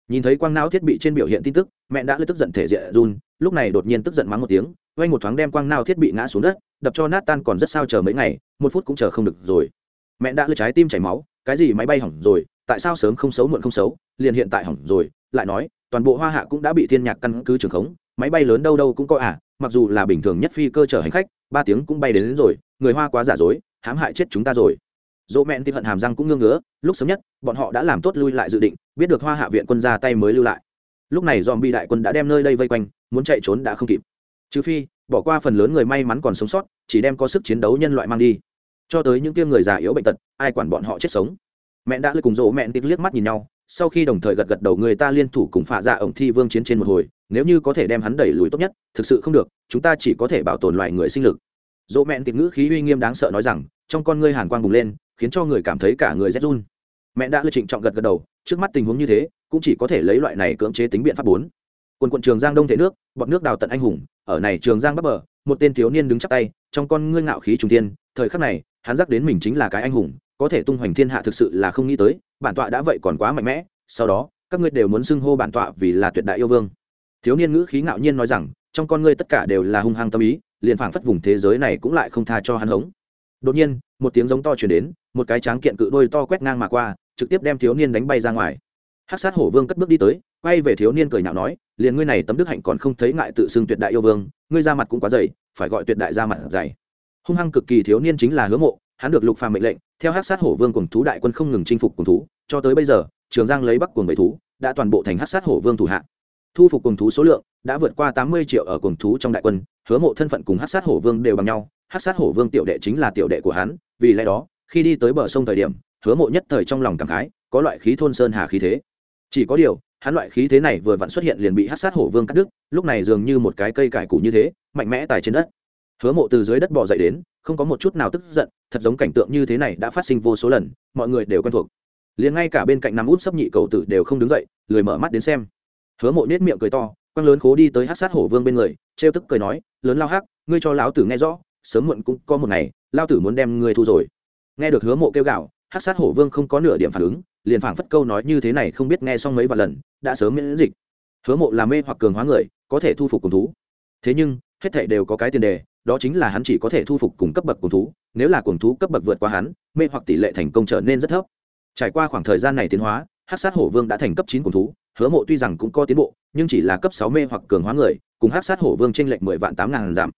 Nhìn thấy quang não thiết bị trên biểu hiện tin tức, mẹ đã lấy tức giận thể diện run, lúc này đột nhiên tức giận mắng một tiếng oanh một thoáng đem quang nao thiết bị ngã xuống đất đập cho nát tan còn rất sao chờ mấy ngày một phút cũng chờ không được rồi. Mẹ đã lấy trái tim chảy máu cái gì máy bay hỏng rồi tại sao sớm không xấu muộn không xấu liền hiện tại hỏng rồi lại nói toàn bộ hoa hạ cũng đã bị thiên nhạc căn cứ trường khống máy bay lớn đâu đâu cũng có à mặc dù là bình thường nhất phi cơ chở hành khách ba tiếng cũng bay đến, đến rồi người hoa quá giả dối hãm hại chết chúng ta rồi. Dỗ mẹn tim hận hàm răng cũng ngưng ngứa lúc sớm nhất bọn họ đã làm tốt lui lại dự định biết được hoa hạ viện quân ra tay mới lưu lại. Lúc này dòm bi đại quân đã đem nơi đây vây quanh muốn chạy trốn đã không kịp trừ phi, bỏ qua phần lớn người may mắn còn sống sót, chỉ đem có sức chiến đấu nhân loại mang đi. Cho tới những tiêm người già yếu bệnh tật, ai quản bọn họ chết sống? Mẹ đã lời cùng dỗ mẹ tít liếc mắt nhìn nhau, sau khi đồng thời gật gật đầu người ta liên thủ cùng phạ dạ ổng thi vương chiến trên một hồi, nếu như có thể đem hắn đẩy lùi tốt nhất, thực sự không được, chúng ta chỉ có thể bảo tồn loại người sinh lực. Dỗ mẹn tít ngữ khí uy nghiêm đáng sợ nói rằng, trong con ngươi hàn quang bùng lên, khiến cho người cảm thấy cả người rét run. Mẹ đã lựa trịnh trọng gật gật đầu, trước mắt tình huống như thế, cũng chỉ có thể lấy loại này cưỡng chế tính biện pháp bốn quần quận trường giang đông thể nước, bọn nước đào tận anh hùng, ở này trường giang bắc bờ, một tên thiếu niên đứng chắp tay, trong con ngươi ngạo khí trung tiên thời khắc này, hắn giác đến mình chính là cái anh hùng, có thể tung hoành thiên hạ thực sự là không nghĩ tới, bản tọa đã vậy còn quá mạnh mẽ, sau đó, các ngươi đều muốn xưng hô bản tọa vì là tuyệt đại yêu vương. Thiếu niên ngữ khí ngạo nhiên nói rằng, trong con ngươi tất cả đều là hung hăng tâm ý, liền phảng phất vùng thế giới này cũng lại không tha cho hắn hống. Đột nhiên, một tiếng giống to chuyển đến, một cái tráng kiện cự đôi to quét ngang mà qua, trực tiếp đem thiếu niên đánh bay ra ngoài. Hát sát hổ vương cất bước đi tới quay về thiếu niên cười nhạo nói, liền ngươi này tấm đức hạnh còn không thấy ngại tự xưng tuyệt đại yêu vương, ngươi ra mặt cũng quá dày, phải gọi tuyệt đại ra mặt dày. Hung hăng cực kỳ thiếu niên chính là hứa mộ, hắn được lục phàm mệnh lệnh, theo hát sát hổ vương cùng thú đại quân không ngừng chinh phục cùng thú, cho tới bây giờ, trường giang lấy bắc cùng bảy thú, đã toàn bộ thành hát sát hổ vương thủ hạ. Thu phục cùng thú số lượng đã vượt qua tám mươi triệu ở cùng thú trong đại quân, hứa mộ thân phận cùng hát sát hổ vương đều bằng nhau hát sát hổ vương tiểu đệ chính là tiểu đệ của hắn, vì lẽ đó, khi đi tới bờ sông thời điểm, hứa mộ nhất thời trong lòng cảm khái, có loại khí thôn sơn hà khí thế chỉ có điều, hắn loại khí thế này vừa vặn xuất hiện liền bị hát sát hổ vương cắt đứt, lúc này dường như một cái cây cải củ như thế, mạnh mẽ tài trên đất. Hứa mộ từ dưới đất bỏ dậy đến, không có một chút nào tức giận, thật giống cảnh tượng như thế này đã phát sinh vô số lần, mọi người đều quen thuộc. Liền ngay cả bên cạnh nằm út sấp nhị cầu tử đều không đứng dậy, lười mở mắt đến xem. Hứa mộ nết miệng cười to, quăng lớn khố đi tới hát sát hổ vương bên người, trêu tức cười nói, lớn lao hắc, ngươi cho lão tử nghe rõ, sớm muộn cũng có một ngày, lao tử muốn đem ngươi thu rồi. Nghe được hứa mộ kêu gạo hát sát hổ vương không có nửa điểm phản ứng liền phảng phất câu nói như thế này không biết nghe xong mấy vài lần, đã sớm miễn dịch. Hứa mộ là mê hoặc cường hóa người, có thể thu phục cùng thú. Thế nhưng, hết thảy đều có cái tiền đề, đó chính là hắn chỉ có thể thu phục cùng cấp bậc cùng thú, nếu là cùng thú cấp bậc vượt qua hắn, mê hoặc tỷ lệ thành công trở nên rất thấp. Trải qua khoảng thời gian này tiến hóa hát sát hổ vương đã thành cấp chín cùng thú, hứa mộ tuy rằng cũng có tiến bộ, nhưng chỉ là cấp sáu mê hoặc cường hóa người, cùng hát sát hổ vương tranh lệch mười vạn tám ngàn giảm.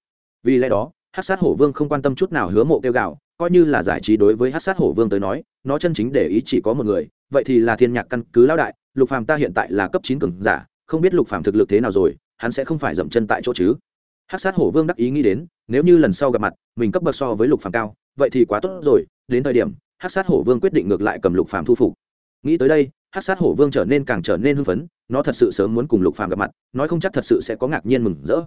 Vì lẽ đó hát sát hổ vương không quan tâm chút nào hứa mộ kêu gạo coi như là giải trí đối với hát sát hổ vương tới nói, nó chân chính để ý chỉ có một người, vậy thì là thiên nhạc căn cứ lão đại, lục phàm ta hiện tại là cấp chín cường giả, không biết lục phàm thực lực thế nào rồi, hắn sẽ không phải dậm chân tại chỗ chứ. Hát sát hổ vương đắc ý nghĩ đến, nếu như lần sau gặp mặt, mình cấp bậc so với lục phàm cao, vậy thì quá tốt rồi, đến thời điểm, hát sát hổ vương quyết định ngược lại cầm lục phàm thu phục. Nghĩ tới đây, hát sát hổ vương trở nên càng trở nên hưng phấn, nó thật sự sớm muốn cùng lục phàm gặp mặt, nói không chắc thật sự sẽ có ngạc nhiên mừng rỡ.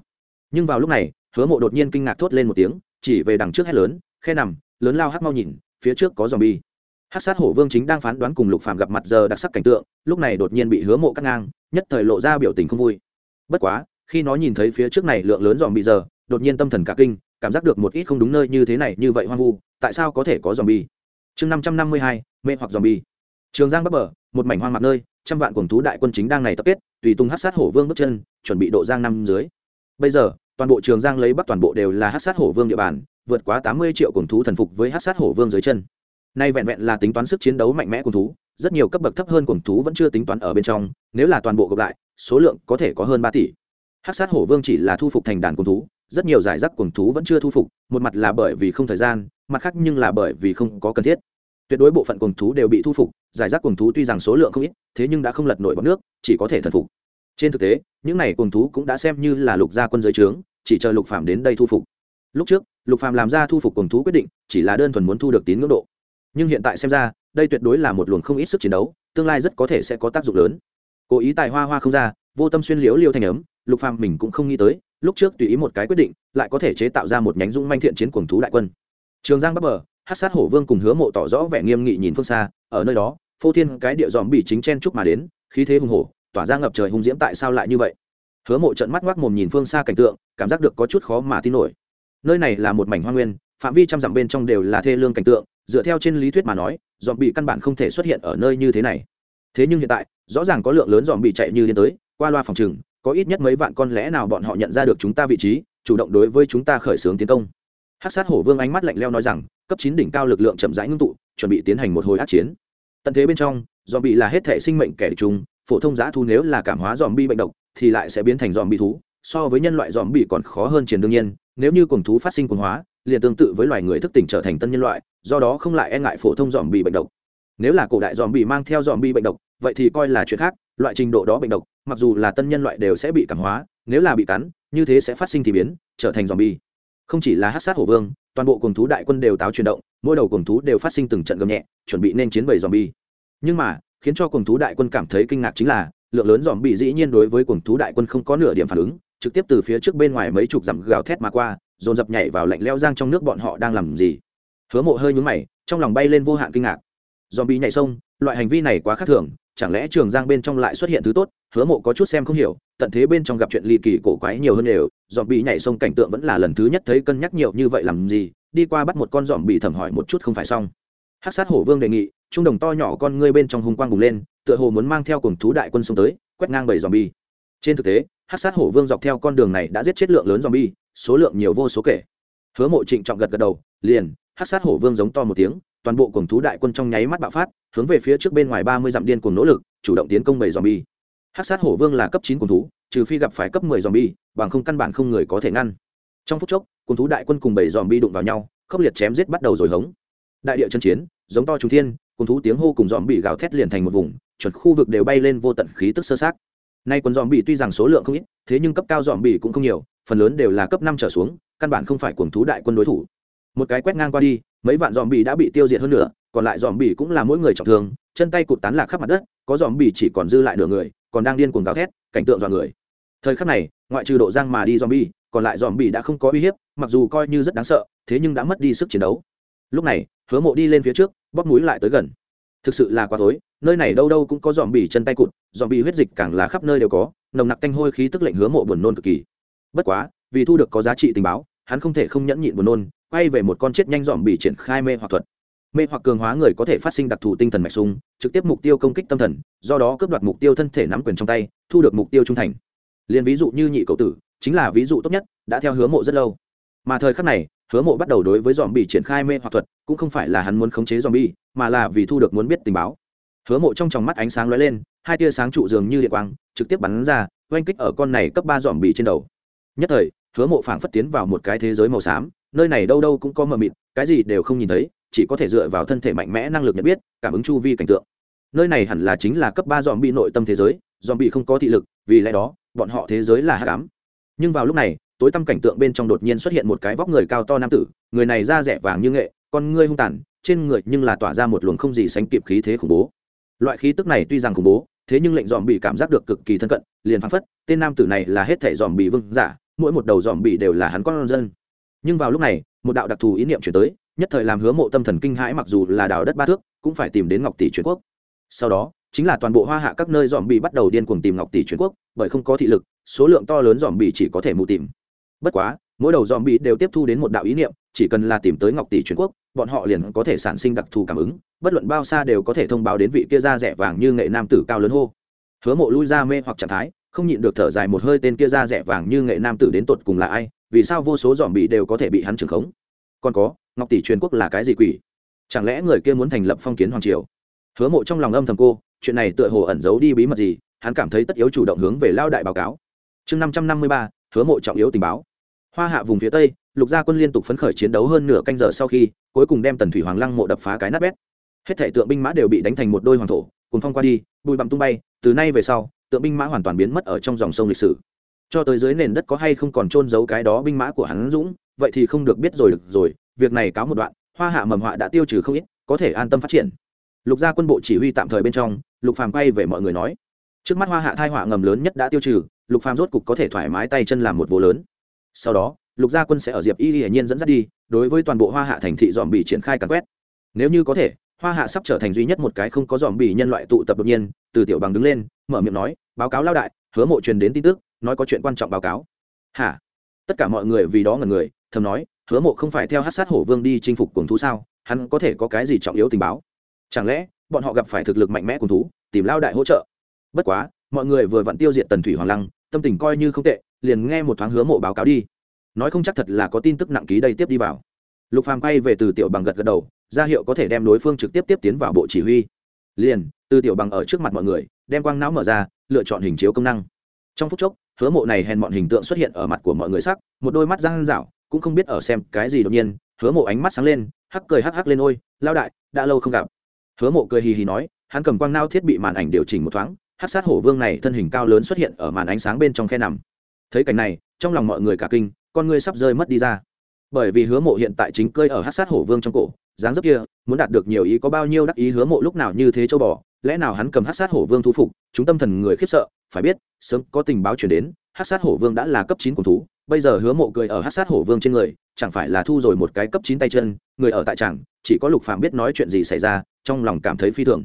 Nhưng vào lúc này, hứa mộ đột nhiên kinh ngạc thốt lên một tiếng, chỉ về đằng trước hét lớn, khe nằm lớn lao hắc mau nhìn, phía trước có dòm bi hát sát hổ vương chính đang phán đoán cùng lục phàm gặp mặt giờ đặc sắc cảnh tượng, lúc này đột nhiên bị hứa mộ cắt ngang, nhất thời lộ ra biểu tình không vui. Bất quá, khi nó nhìn thấy phía trước này lượng lớn dòm bị giờ, đột nhiên tâm thần cả kinh, cảm giác được một ít không đúng nơi như thế này, như vậy hoang vu, tại sao có thể có dòm bi chương năm trăm năm mươi hai, mê hoặc dòm bi trường giang bắc bờ, một mảnh hoang mạc nơi, trăm vạn quần thú đại quân chính đang này tập kết, tùy tung hát sát hổ vương bước chân, chuẩn bị độ giang năm dưới. Bây giờ, toàn bộ trường giang lấy bắc toàn bộ đều là hát sát hổ vương địa bàn vượt quá tám mươi triệu quần thú thần phục với hát sát hổ vương dưới chân. Nay vẹn vẹn là tính toán sức chiến đấu mạnh mẽ quần thú, rất nhiều cấp bậc thấp hơn quần thú vẫn chưa tính toán ở bên trong, nếu là toàn bộ gộp lại, số lượng có thể có hơn ba tỷ. Hát sát hổ vương chỉ là thu phục thành đàn quần thú, rất nhiều giải rác quần thú vẫn chưa thu phục, một mặt là bởi vì không thời gian, mặt khác nhưng là bởi vì không có cần thiết. Tuyệt đối bộ phận quần thú đều bị thu phục, giải rác quần thú tuy rằng số lượng không ít, thế nhưng đã không lật nổi bọc nước, chỉ có thể thần phục. Trên thực tế, những này quần thú cũng đã xem như là lục gia quân giới trướng, chỉ chờ lục phạm đến đây thu phục. Lúc trước lục Phàm làm ra thu phục cường thú quyết định, chỉ là đơn thuần muốn thu được tín ngưỡng độ. Nhưng hiện tại xem ra, đây tuyệt đối là một luồng không ít sức chiến đấu, tương lai rất có thể sẽ có tác dụng lớn. Cố ý tài hoa hoa không ra, vô tâm xuyên liễu liêu thành ấm, lục phàm mình cũng không nghĩ tới, lúc trước tùy ý một cái quyết định, lại có thể chế tạo ra một nhánh dũng manh thiện chiến cuồng thú đại quân. Trường giang bắc bờ hát sát hổ vương cùng hứa mộ tỏ rõ vẻ nghiêm nghị nhìn phương xa, ở nơi đó, phô thiên cái địa dòm bị chính chen chúc mà đến, khí thế hùng hổ, tỏa ra ngập trời hung diễm tại sao lại như vậy? Hứa mộ trận mắt ngoác mồm nhìn phương xa cảnh tượng, cảm giác được có chút khó mà tin nổi nơi này là một mảnh hoa nguyên, phạm vi trăm dặm bên trong đều là thê lương cảnh tượng, dựa theo trên lý thuyết mà nói dòm bị căn bản không thể xuất hiện ở nơi như thế này. Thế nhưng hiện tại, rõ ràng có lượng lớn dòm bị chạy như điên tới, qua loa phòng trừng, có ít nhất mấy vạn con lẽ nào bọn họ nhận ra được chúng ta vị trí, chủ động đối với chúng ta khởi xướng tiến công. Hát sát hổ vương ánh mắt lạnh leo nói rằng, cấp chín đỉnh cao lực lượng chậm rãi ngưng tụ, chuẩn bị tiến hành một hồi át chiến. Tận thế bên trong dòm bị là hết thể sinh mệnh kẻ địch chung, phổ thông giá thu nếu là cảm hóa dòm bi bệnh độc, thì lại sẽ biến thành dòm bị thú, so với nhân loại dòm bị còn khó hơn triển đương nhiên nếu như cuồng thú phát sinh cuồng hóa, liền tương tự với loài người thức tỉnh trở thành tân nhân loại, do đó không lại e ngại phổ thông dòm bị bệnh độc. Nếu là cổ đại dòm bị mang theo dòm bị bệnh độc, vậy thì coi là chuyện khác, loại trình độ đó bệnh độc, mặc dù là tân nhân loại đều sẽ bị cảm hóa, nếu là bị cắn, như thế sẽ phát sinh thì biến, trở thành dòm bi không chỉ là hát sát hổ vương, toàn bộ cùng thú đại quân đều táo chuyển động, mỗi đầu cùng thú đều phát sinh từng trận gầm nhẹ, chuẩn bị nên chiến bầy dòm bi nhưng mà, khiến cho cùng thú đại quân cảm thấy kinh ngạc chính là, lượng lớn dòm bị dĩ nhiên đối với cùng thú đại quân không có nửa điểm phản ứng trực tiếp từ phía trước bên ngoài mấy chục dặm gào thét mà qua, dồn dập nhảy vào lạnh leo giang trong nước bọn họ đang làm gì? Hứa mộ hơi nhúng mày, trong lòng bay lên vô hạn kinh ngạc. Dòm bị nhảy sông, loại hành vi này quá khác thường, chẳng lẽ trường giang bên trong lại xuất hiện thứ tốt? Hứa mộ có chút xem không hiểu, tận thế bên trong gặp chuyện ly kỳ cổ quái nhiều hơn đều dòm bị nhảy sông cảnh tượng vẫn là lần thứ nhất thấy cân nhắc nhiều như vậy làm gì? Đi qua bắt một con dòm bị thẩm hỏi một chút không phải xong. Hát sát hổ vương đề nghị, trung đồng to nhỏ con ngươi bên trong hung quang bùng lên, tựa hồ muốn mang theo cùng thú đại quân xông tới, quét ngang bảy dòm bi trên thực tế hát sát hổ vương dọc theo con đường này đã giết chết lượng lớn dòm bi số lượng nhiều vô số kể. Hứa mộ trịnh trọng gật gật đầu, liền hát sát hổ vương giống to một tiếng, toàn bộ cùng thú đại quân trong nháy mắt bạo phát, hướng về phía trước bên ngoài ba mươi dặm điên cùng nỗ lực, chủ động tiến công bảy dòm bi hát sát hổ vương là cấp chín cùng thú, trừ phi gặp phải cấp mười dòm bi bằng không căn bản không người có thể ngăn. Trong phút chốc cùng thú đại quân cùng bảy dòm bi đụng vào nhau, khốc liệt chém giết bắt đầu rồi hống. Đại địa chân chiến, giống to trung thiên cùng thú tiếng hô cùng dòm bị gào thét liền thành một vùng, chuẩn khu vực đều bay lên vô tận khí tức sơ sát nay quân dòm bị tuy rằng số lượng không ít, thế nhưng cấp cao dòm bị cũng không nhiều, phần lớn đều là cấp năm trở xuống, căn bản không phải cuồng thú đại quân đối thủ. Một cái quét ngang qua đi, mấy vạn dòm bị đã bị tiêu diệt hơn nữa còn lại dòm bị cũng là mỗi người trọng thương, chân tay cụt tán lạc khắp mặt đất, có dòm bị chỉ còn dư lại nửa người, còn đang điên cuồng gào thét, cảnh tượng dọa người. Thời khắc này, ngoại trừ độ giang mà đi dòm bi còn lại dòm bị đã không có uy hiếp, mặc dù coi như rất đáng sợ, thế nhưng đã mất đi sức chiến đấu. Lúc này, hứa mộ đi lên phía trước, bóp mũi lại tới gần thực sự là quá tối, nơi này đâu đâu cũng có dòm bì chân tay cụt dòm bì huyết dịch càng là khắp nơi đều có, nồng nặc tanh hôi khí tức lệnh hứa mộ buồn nôn cực kỳ. Bất quá, vì thu được có giá trị tình báo, hắn không thể không nhẫn nhịn buồn nôn, quay về một con chết nhanh dòm bì triển khai mê hoặc thuật. Mê hoặc cường hóa người có thể phát sinh đặc thù tinh thần mạch sung trực tiếp mục tiêu công kích tâm thần, do đó cướp đoạt mục tiêu thân thể nắm quyền trong tay, thu được mục tiêu trung thành. Liền ví dụ như nhị cậu tử, chính là ví dụ tốt nhất, đã theo hứa mộ rất lâu. Mà thời khắc này hứa mộ bắt đầu đối với dòm bị triển khai mê hoặc thuật, cũng không phải là hắn muốn khống chế dòm bi mà là vì thu được muốn biết tình báo. Hứa mộ trong tròng mắt ánh sáng lóe lên, hai tia sáng trụ dường như điện quang, trực tiếp bắn ra, oanh kích ở con này cấp ba dòm bị trên đầu. Nhất thời, hứa mộ phảng phất tiến vào một cái thế giới màu xám, nơi này đâu đâu cũng có mờ mịt, cái gì đều không nhìn thấy, chỉ có thể dựa vào thân thể mạnh mẽ năng lực nhận biết, cảm ứng chu vi cảnh tượng. Nơi này hẳn là chính là cấp ba dòm bị nội tâm thế giới dòm bị không có thị lực, vì lẽ đó, bọn họ thế giới là hát cám nhưng vào lúc này tối tăm cảnh tượng bên trong đột nhiên xuất hiện một cái vóc người cao to nam tử, người này da rẻ vàng như nghệ, con ngươi hung tàn, trên người nhưng là tỏa ra một luồng không gì sánh kịp khí thế khủng bố. Loại khí tức này tuy rằng khủng bố, thế nhưng lệnh dòm bị cảm giác được cực kỳ thân cận, liền phán phất, tên nam tử này là hết thể dòm bị vương giả, mỗi một đầu dòm bị đều là hắn con dân. Nhưng vào lúc này, một đạo đặc thù ý niệm chuyển tới, nhất thời làm hứa mộ tâm thần kinh hãi mặc dù là đào đất ba thước, cũng phải tìm đến ngọc tỷ truyền quốc. Sau đó, chính là toàn bộ hoa hạ các nơi dòm bị bắt đầu điên cuồng tìm ngọc tỷ truyền quốc, bởi không có thị lực, số lượng to lớn dòm bị chỉ có thể mù tìm bất quá, mỗi đầu dòm bị đều tiếp thu đến một đạo ý niệm, chỉ cần là tìm tới ngọc tỷ truyền quốc, bọn họ liền có thể sản sinh đặc thù cảm ứng, bất luận bao xa đều có thể thông báo đến vị kia da rẻ vàng như nghệ nam tử cao lớn hô. Hứa mộ lui ra mê hoặc trạng thái, không nhịn được thở dài một hơi tên kia da rẻ vàng như nghệ nam tử đến tột cùng là ai, vì sao vô số dòm bị đều có thể bị hắn trừng khống? Còn có, ngọc tỷ truyền quốc là cái gì quỷ? Chẳng lẽ người kia muốn thành lập phong kiến hoàng triều? Hứa mộ trong lòng âm thầm cô, chuyện này tựa hồ ẩn giấu đi bí mật gì, hắn cảm thấy tất yếu chủ động hướng về lao đại báo cáo. Chương năm trăm năm mươi ba, hứa mộ trọng yếu tình báo hoa hạ vùng phía tây, lục gia quân liên tục phấn khởi chiến đấu hơn nửa canh giờ sau khi, cuối cùng đem tần thủy hoàng lăng mộ đập phá cái nát bét. Hết thể tượng binh mã đều bị đánh thành một đôi hoàng thổ cùng phong qua đi, bụi bặm tung bay, từ nay về sau, tượng binh mã hoàn toàn biến mất ở trong dòng sông lịch sử. Cho tới dưới nền đất có hay không còn trôn giấu cái đó binh mã của hắn dũng, vậy thì không được biết rồi được rồi, việc này cáo một đoạn, hoa hạ mầm họa đã tiêu trừ không ít, có thể an tâm phát triển. Lục gia quân bộ chỉ huy tạm thời bên trong, lục phàm quay về mọi người nói. Trước mắt hoa hạ thai họa ngầm lớn nhất đã tiêu trừ, lục phàm rốt cục có thể thoải mái tay chân làm một vô lớn sau đó, lục gia quân sẽ ở diệp y hiển nhiên dẫn dắt đi, đối với toàn bộ hoa hạ thành thị dòm bị triển khai càn quét. Nếu như có thể, hoa hạ sắp trở thành duy nhất một cái không có dòm bị nhân loại tụ tập đột nhiên, từ tiểu bằng đứng lên, mở miệng nói, báo cáo lao đại, hứa mộ truyền đến tin tức, nói có chuyện quan trọng báo cáo. Hả? Tất cả mọi người vì đó ngần người, thầm nói, hứa mộ không phải theo hát sát hổ vương đi chinh phục cuồng thú sao? Hắn có thể có cái gì trọng yếu tình báo? Chẳng lẽ, bọn họ gặp phải thực lực mạnh mẽ cuồng thú, tìm lao đại hỗ trợ? Bất quá, mọi người vừa vặn tiêu diệt tần thủy hoàng lăng, tâm tình coi như không tệ liền nghe một thoáng hứa mộ báo cáo đi. Nói không chắc thật là có tin tức nặng ký đây tiếp đi vào. Lục phàm quay về từ tiểu bằng gật gật đầu, ra hiệu có thể đem đối phương trực tiếp tiếp tiến vào bộ chỉ huy. Liền, từ tiểu bằng ở trước mặt mọi người, đem quang não mở ra, lựa chọn hình chiếu công năng. Trong phút chốc, hứa mộ này hèn bọn hình tượng xuất hiện ở mặt của mọi người sắc, một đôi mắt răng rảo, cũng không biết ở xem cái gì đột nhiên, hứa mộ ánh mắt sáng lên, hắc cười hắc hắc lên ôi lao đại, đã lâu không gặp. Hứa mộ cười hì hì nói, hắn cầm quang nao thiết bị màn ảnh điều chỉnh một thoáng hát sát hổ vương này thân hình cao lớn xuất hiện ở màn ánh sáng bên trong khe nằm thấy cảnh này, trong lòng mọi người cả kinh, con ngươi sắp rơi mất đi ra. Bởi vì hứa mộ hiện tại chính cơi ở hát sát hổ vương trong cổ, dáng dấp kia, muốn đạt được nhiều ý có bao nhiêu đắc ý hứa mộ lúc nào như thế châu bò, lẽ nào hắn cầm hát sát hổ vương thu phục, chúng tâm thần người khiếp sợ, phải biết, sớm có tình báo chuyển đến hát sát hổ vương đã là cấp chín của thú, bây giờ hứa mộ cười ở hát sát hổ vương trên người, chẳng phải là thu rồi một cái cấp chín tay chân, người ở tại chẳng, chỉ có lục phạm biết nói chuyện gì xảy ra, trong lòng cảm thấy phi thường.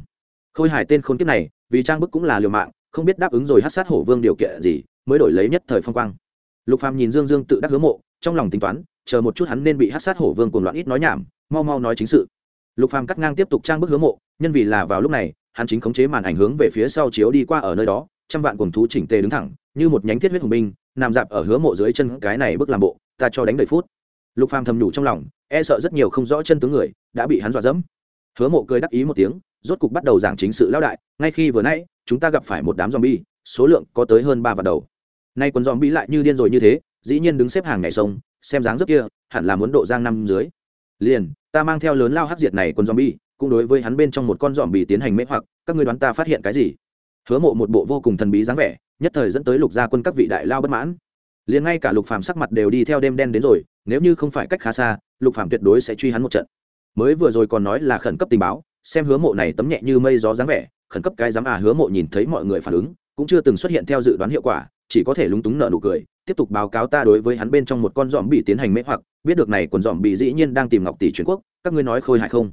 Khôi hài tên khốn kiếp này, vì trang bức cũng là liều mạng, không biết đáp ứng rồi hát sát hổ vương điều kiện gì mới đổi lấy nhất thời phong quang. Lục phàm nhìn dương dương tự đắc hứa mộ, trong lòng tính toán, chờ một chút hắn nên bị hát sát hổ vương cuồng loạn ít nói nhảm, mau mau nói chính sự. Lục phàm cắt ngang tiếp tục trang bức hứa mộ, nhân vì là vào lúc này, hắn chính khống chế màn ảnh hướng về phía sau chiếu đi qua ở nơi đó, trăm vạn cuồng thú chỉnh tề đứng thẳng, như một nhánh thiết huyết hùng binh, nằm dạp ở hứa mộ dưới chân cái này bước làm bộ, ta cho đánh đầy phút. Lục phàm thầm nhủ trong lòng e sợ rất nhiều không rõ chân tướng người, đã bị hắn dọa dẫm. Hứa mộ cười đắc ý một tiếng, rốt cục bắt đầu giảng chính sự lão đại, ngay khi vừa nãy, chúng ta gặp phải một đám zombie, số lượng có tới hơn ba vạn đầu nay quân bị lại như điên rồi như thế dĩ nhiên đứng xếp hàng ngày sông xem dáng dấp kia hẳn là muốn độ giang năm dưới. Liền ta mang theo lớn lao hắc diệt này quân bị, cũng đối với hắn bên trong một con zombie tiến hành mê hoặc các ngươi đoán ta phát hiện cái gì? Hứa mộ một bộ vô cùng thần bí dáng vẻ nhất thời dẫn tới lục gia quân các vị đại lao bất mãn. Liền ngay cả lục phàm sắc mặt đều đi theo đêm đen đến rồi nếu như không phải cách khá xa lục phàm tuyệt đối sẽ truy hắn một trận. Mới vừa rồi còn nói là khẩn cấp tình báo xem hứa mộ này tấm nhẹ như mây gió dáng vẻ khẩn cấp cái dám à hứa mộ nhìn thấy mọi người phản ứng cũng chưa từng xuất hiện theo dự đoán hiệu quả chỉ có thể lúng túng nợ nụ cười, tiếp tục báo cáo ta đối với hắn bên trong một con dòm bị tiến hành mễ hoặc, biết được này quần dòm bị dĩ nhiên đang tìm ngọc tỷ truyền quốc, các ngươi nói khôi hài không?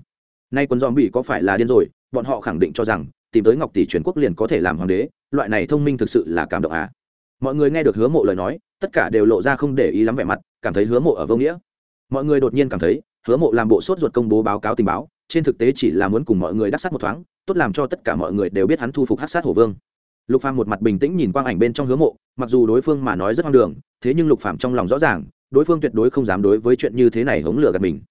Nay quần dòm bị có phải là điên rồi, bọn họ khẳng định cho rằng, tìm tới ngọc tỷ truyền quốc liền có thể làm hoàng đế, loại này thông minh thực sự là cảm động à. Mọi người nghe được hứa mộ lời nói, tất cả đều lộ ra không để ý lắm vẻ mặt, cảm thấy hứa mộ ở vô nghĩa. Mọi người đột nhiên cảm thấy, hứa mộ làm bộ sốt ruột công bố báo cáo tình báo, trên thực tế chỉ là muốn cùng mọi người đắc sát một thoáng, tốt làm cho tất cả mọi người đều biết hắn thu phục hát sát hổ vương lục phàm một mặt bình tĩnh nhìn quang ảnh bên trong hứa mộ, mặc dù đối phương mà nói rất hoang đường, thế nhưng lục phàm trong lòng rõ ràng, đối phương tuyệt đối không dám đối với chuyện như thế này hống lửa gạt mình.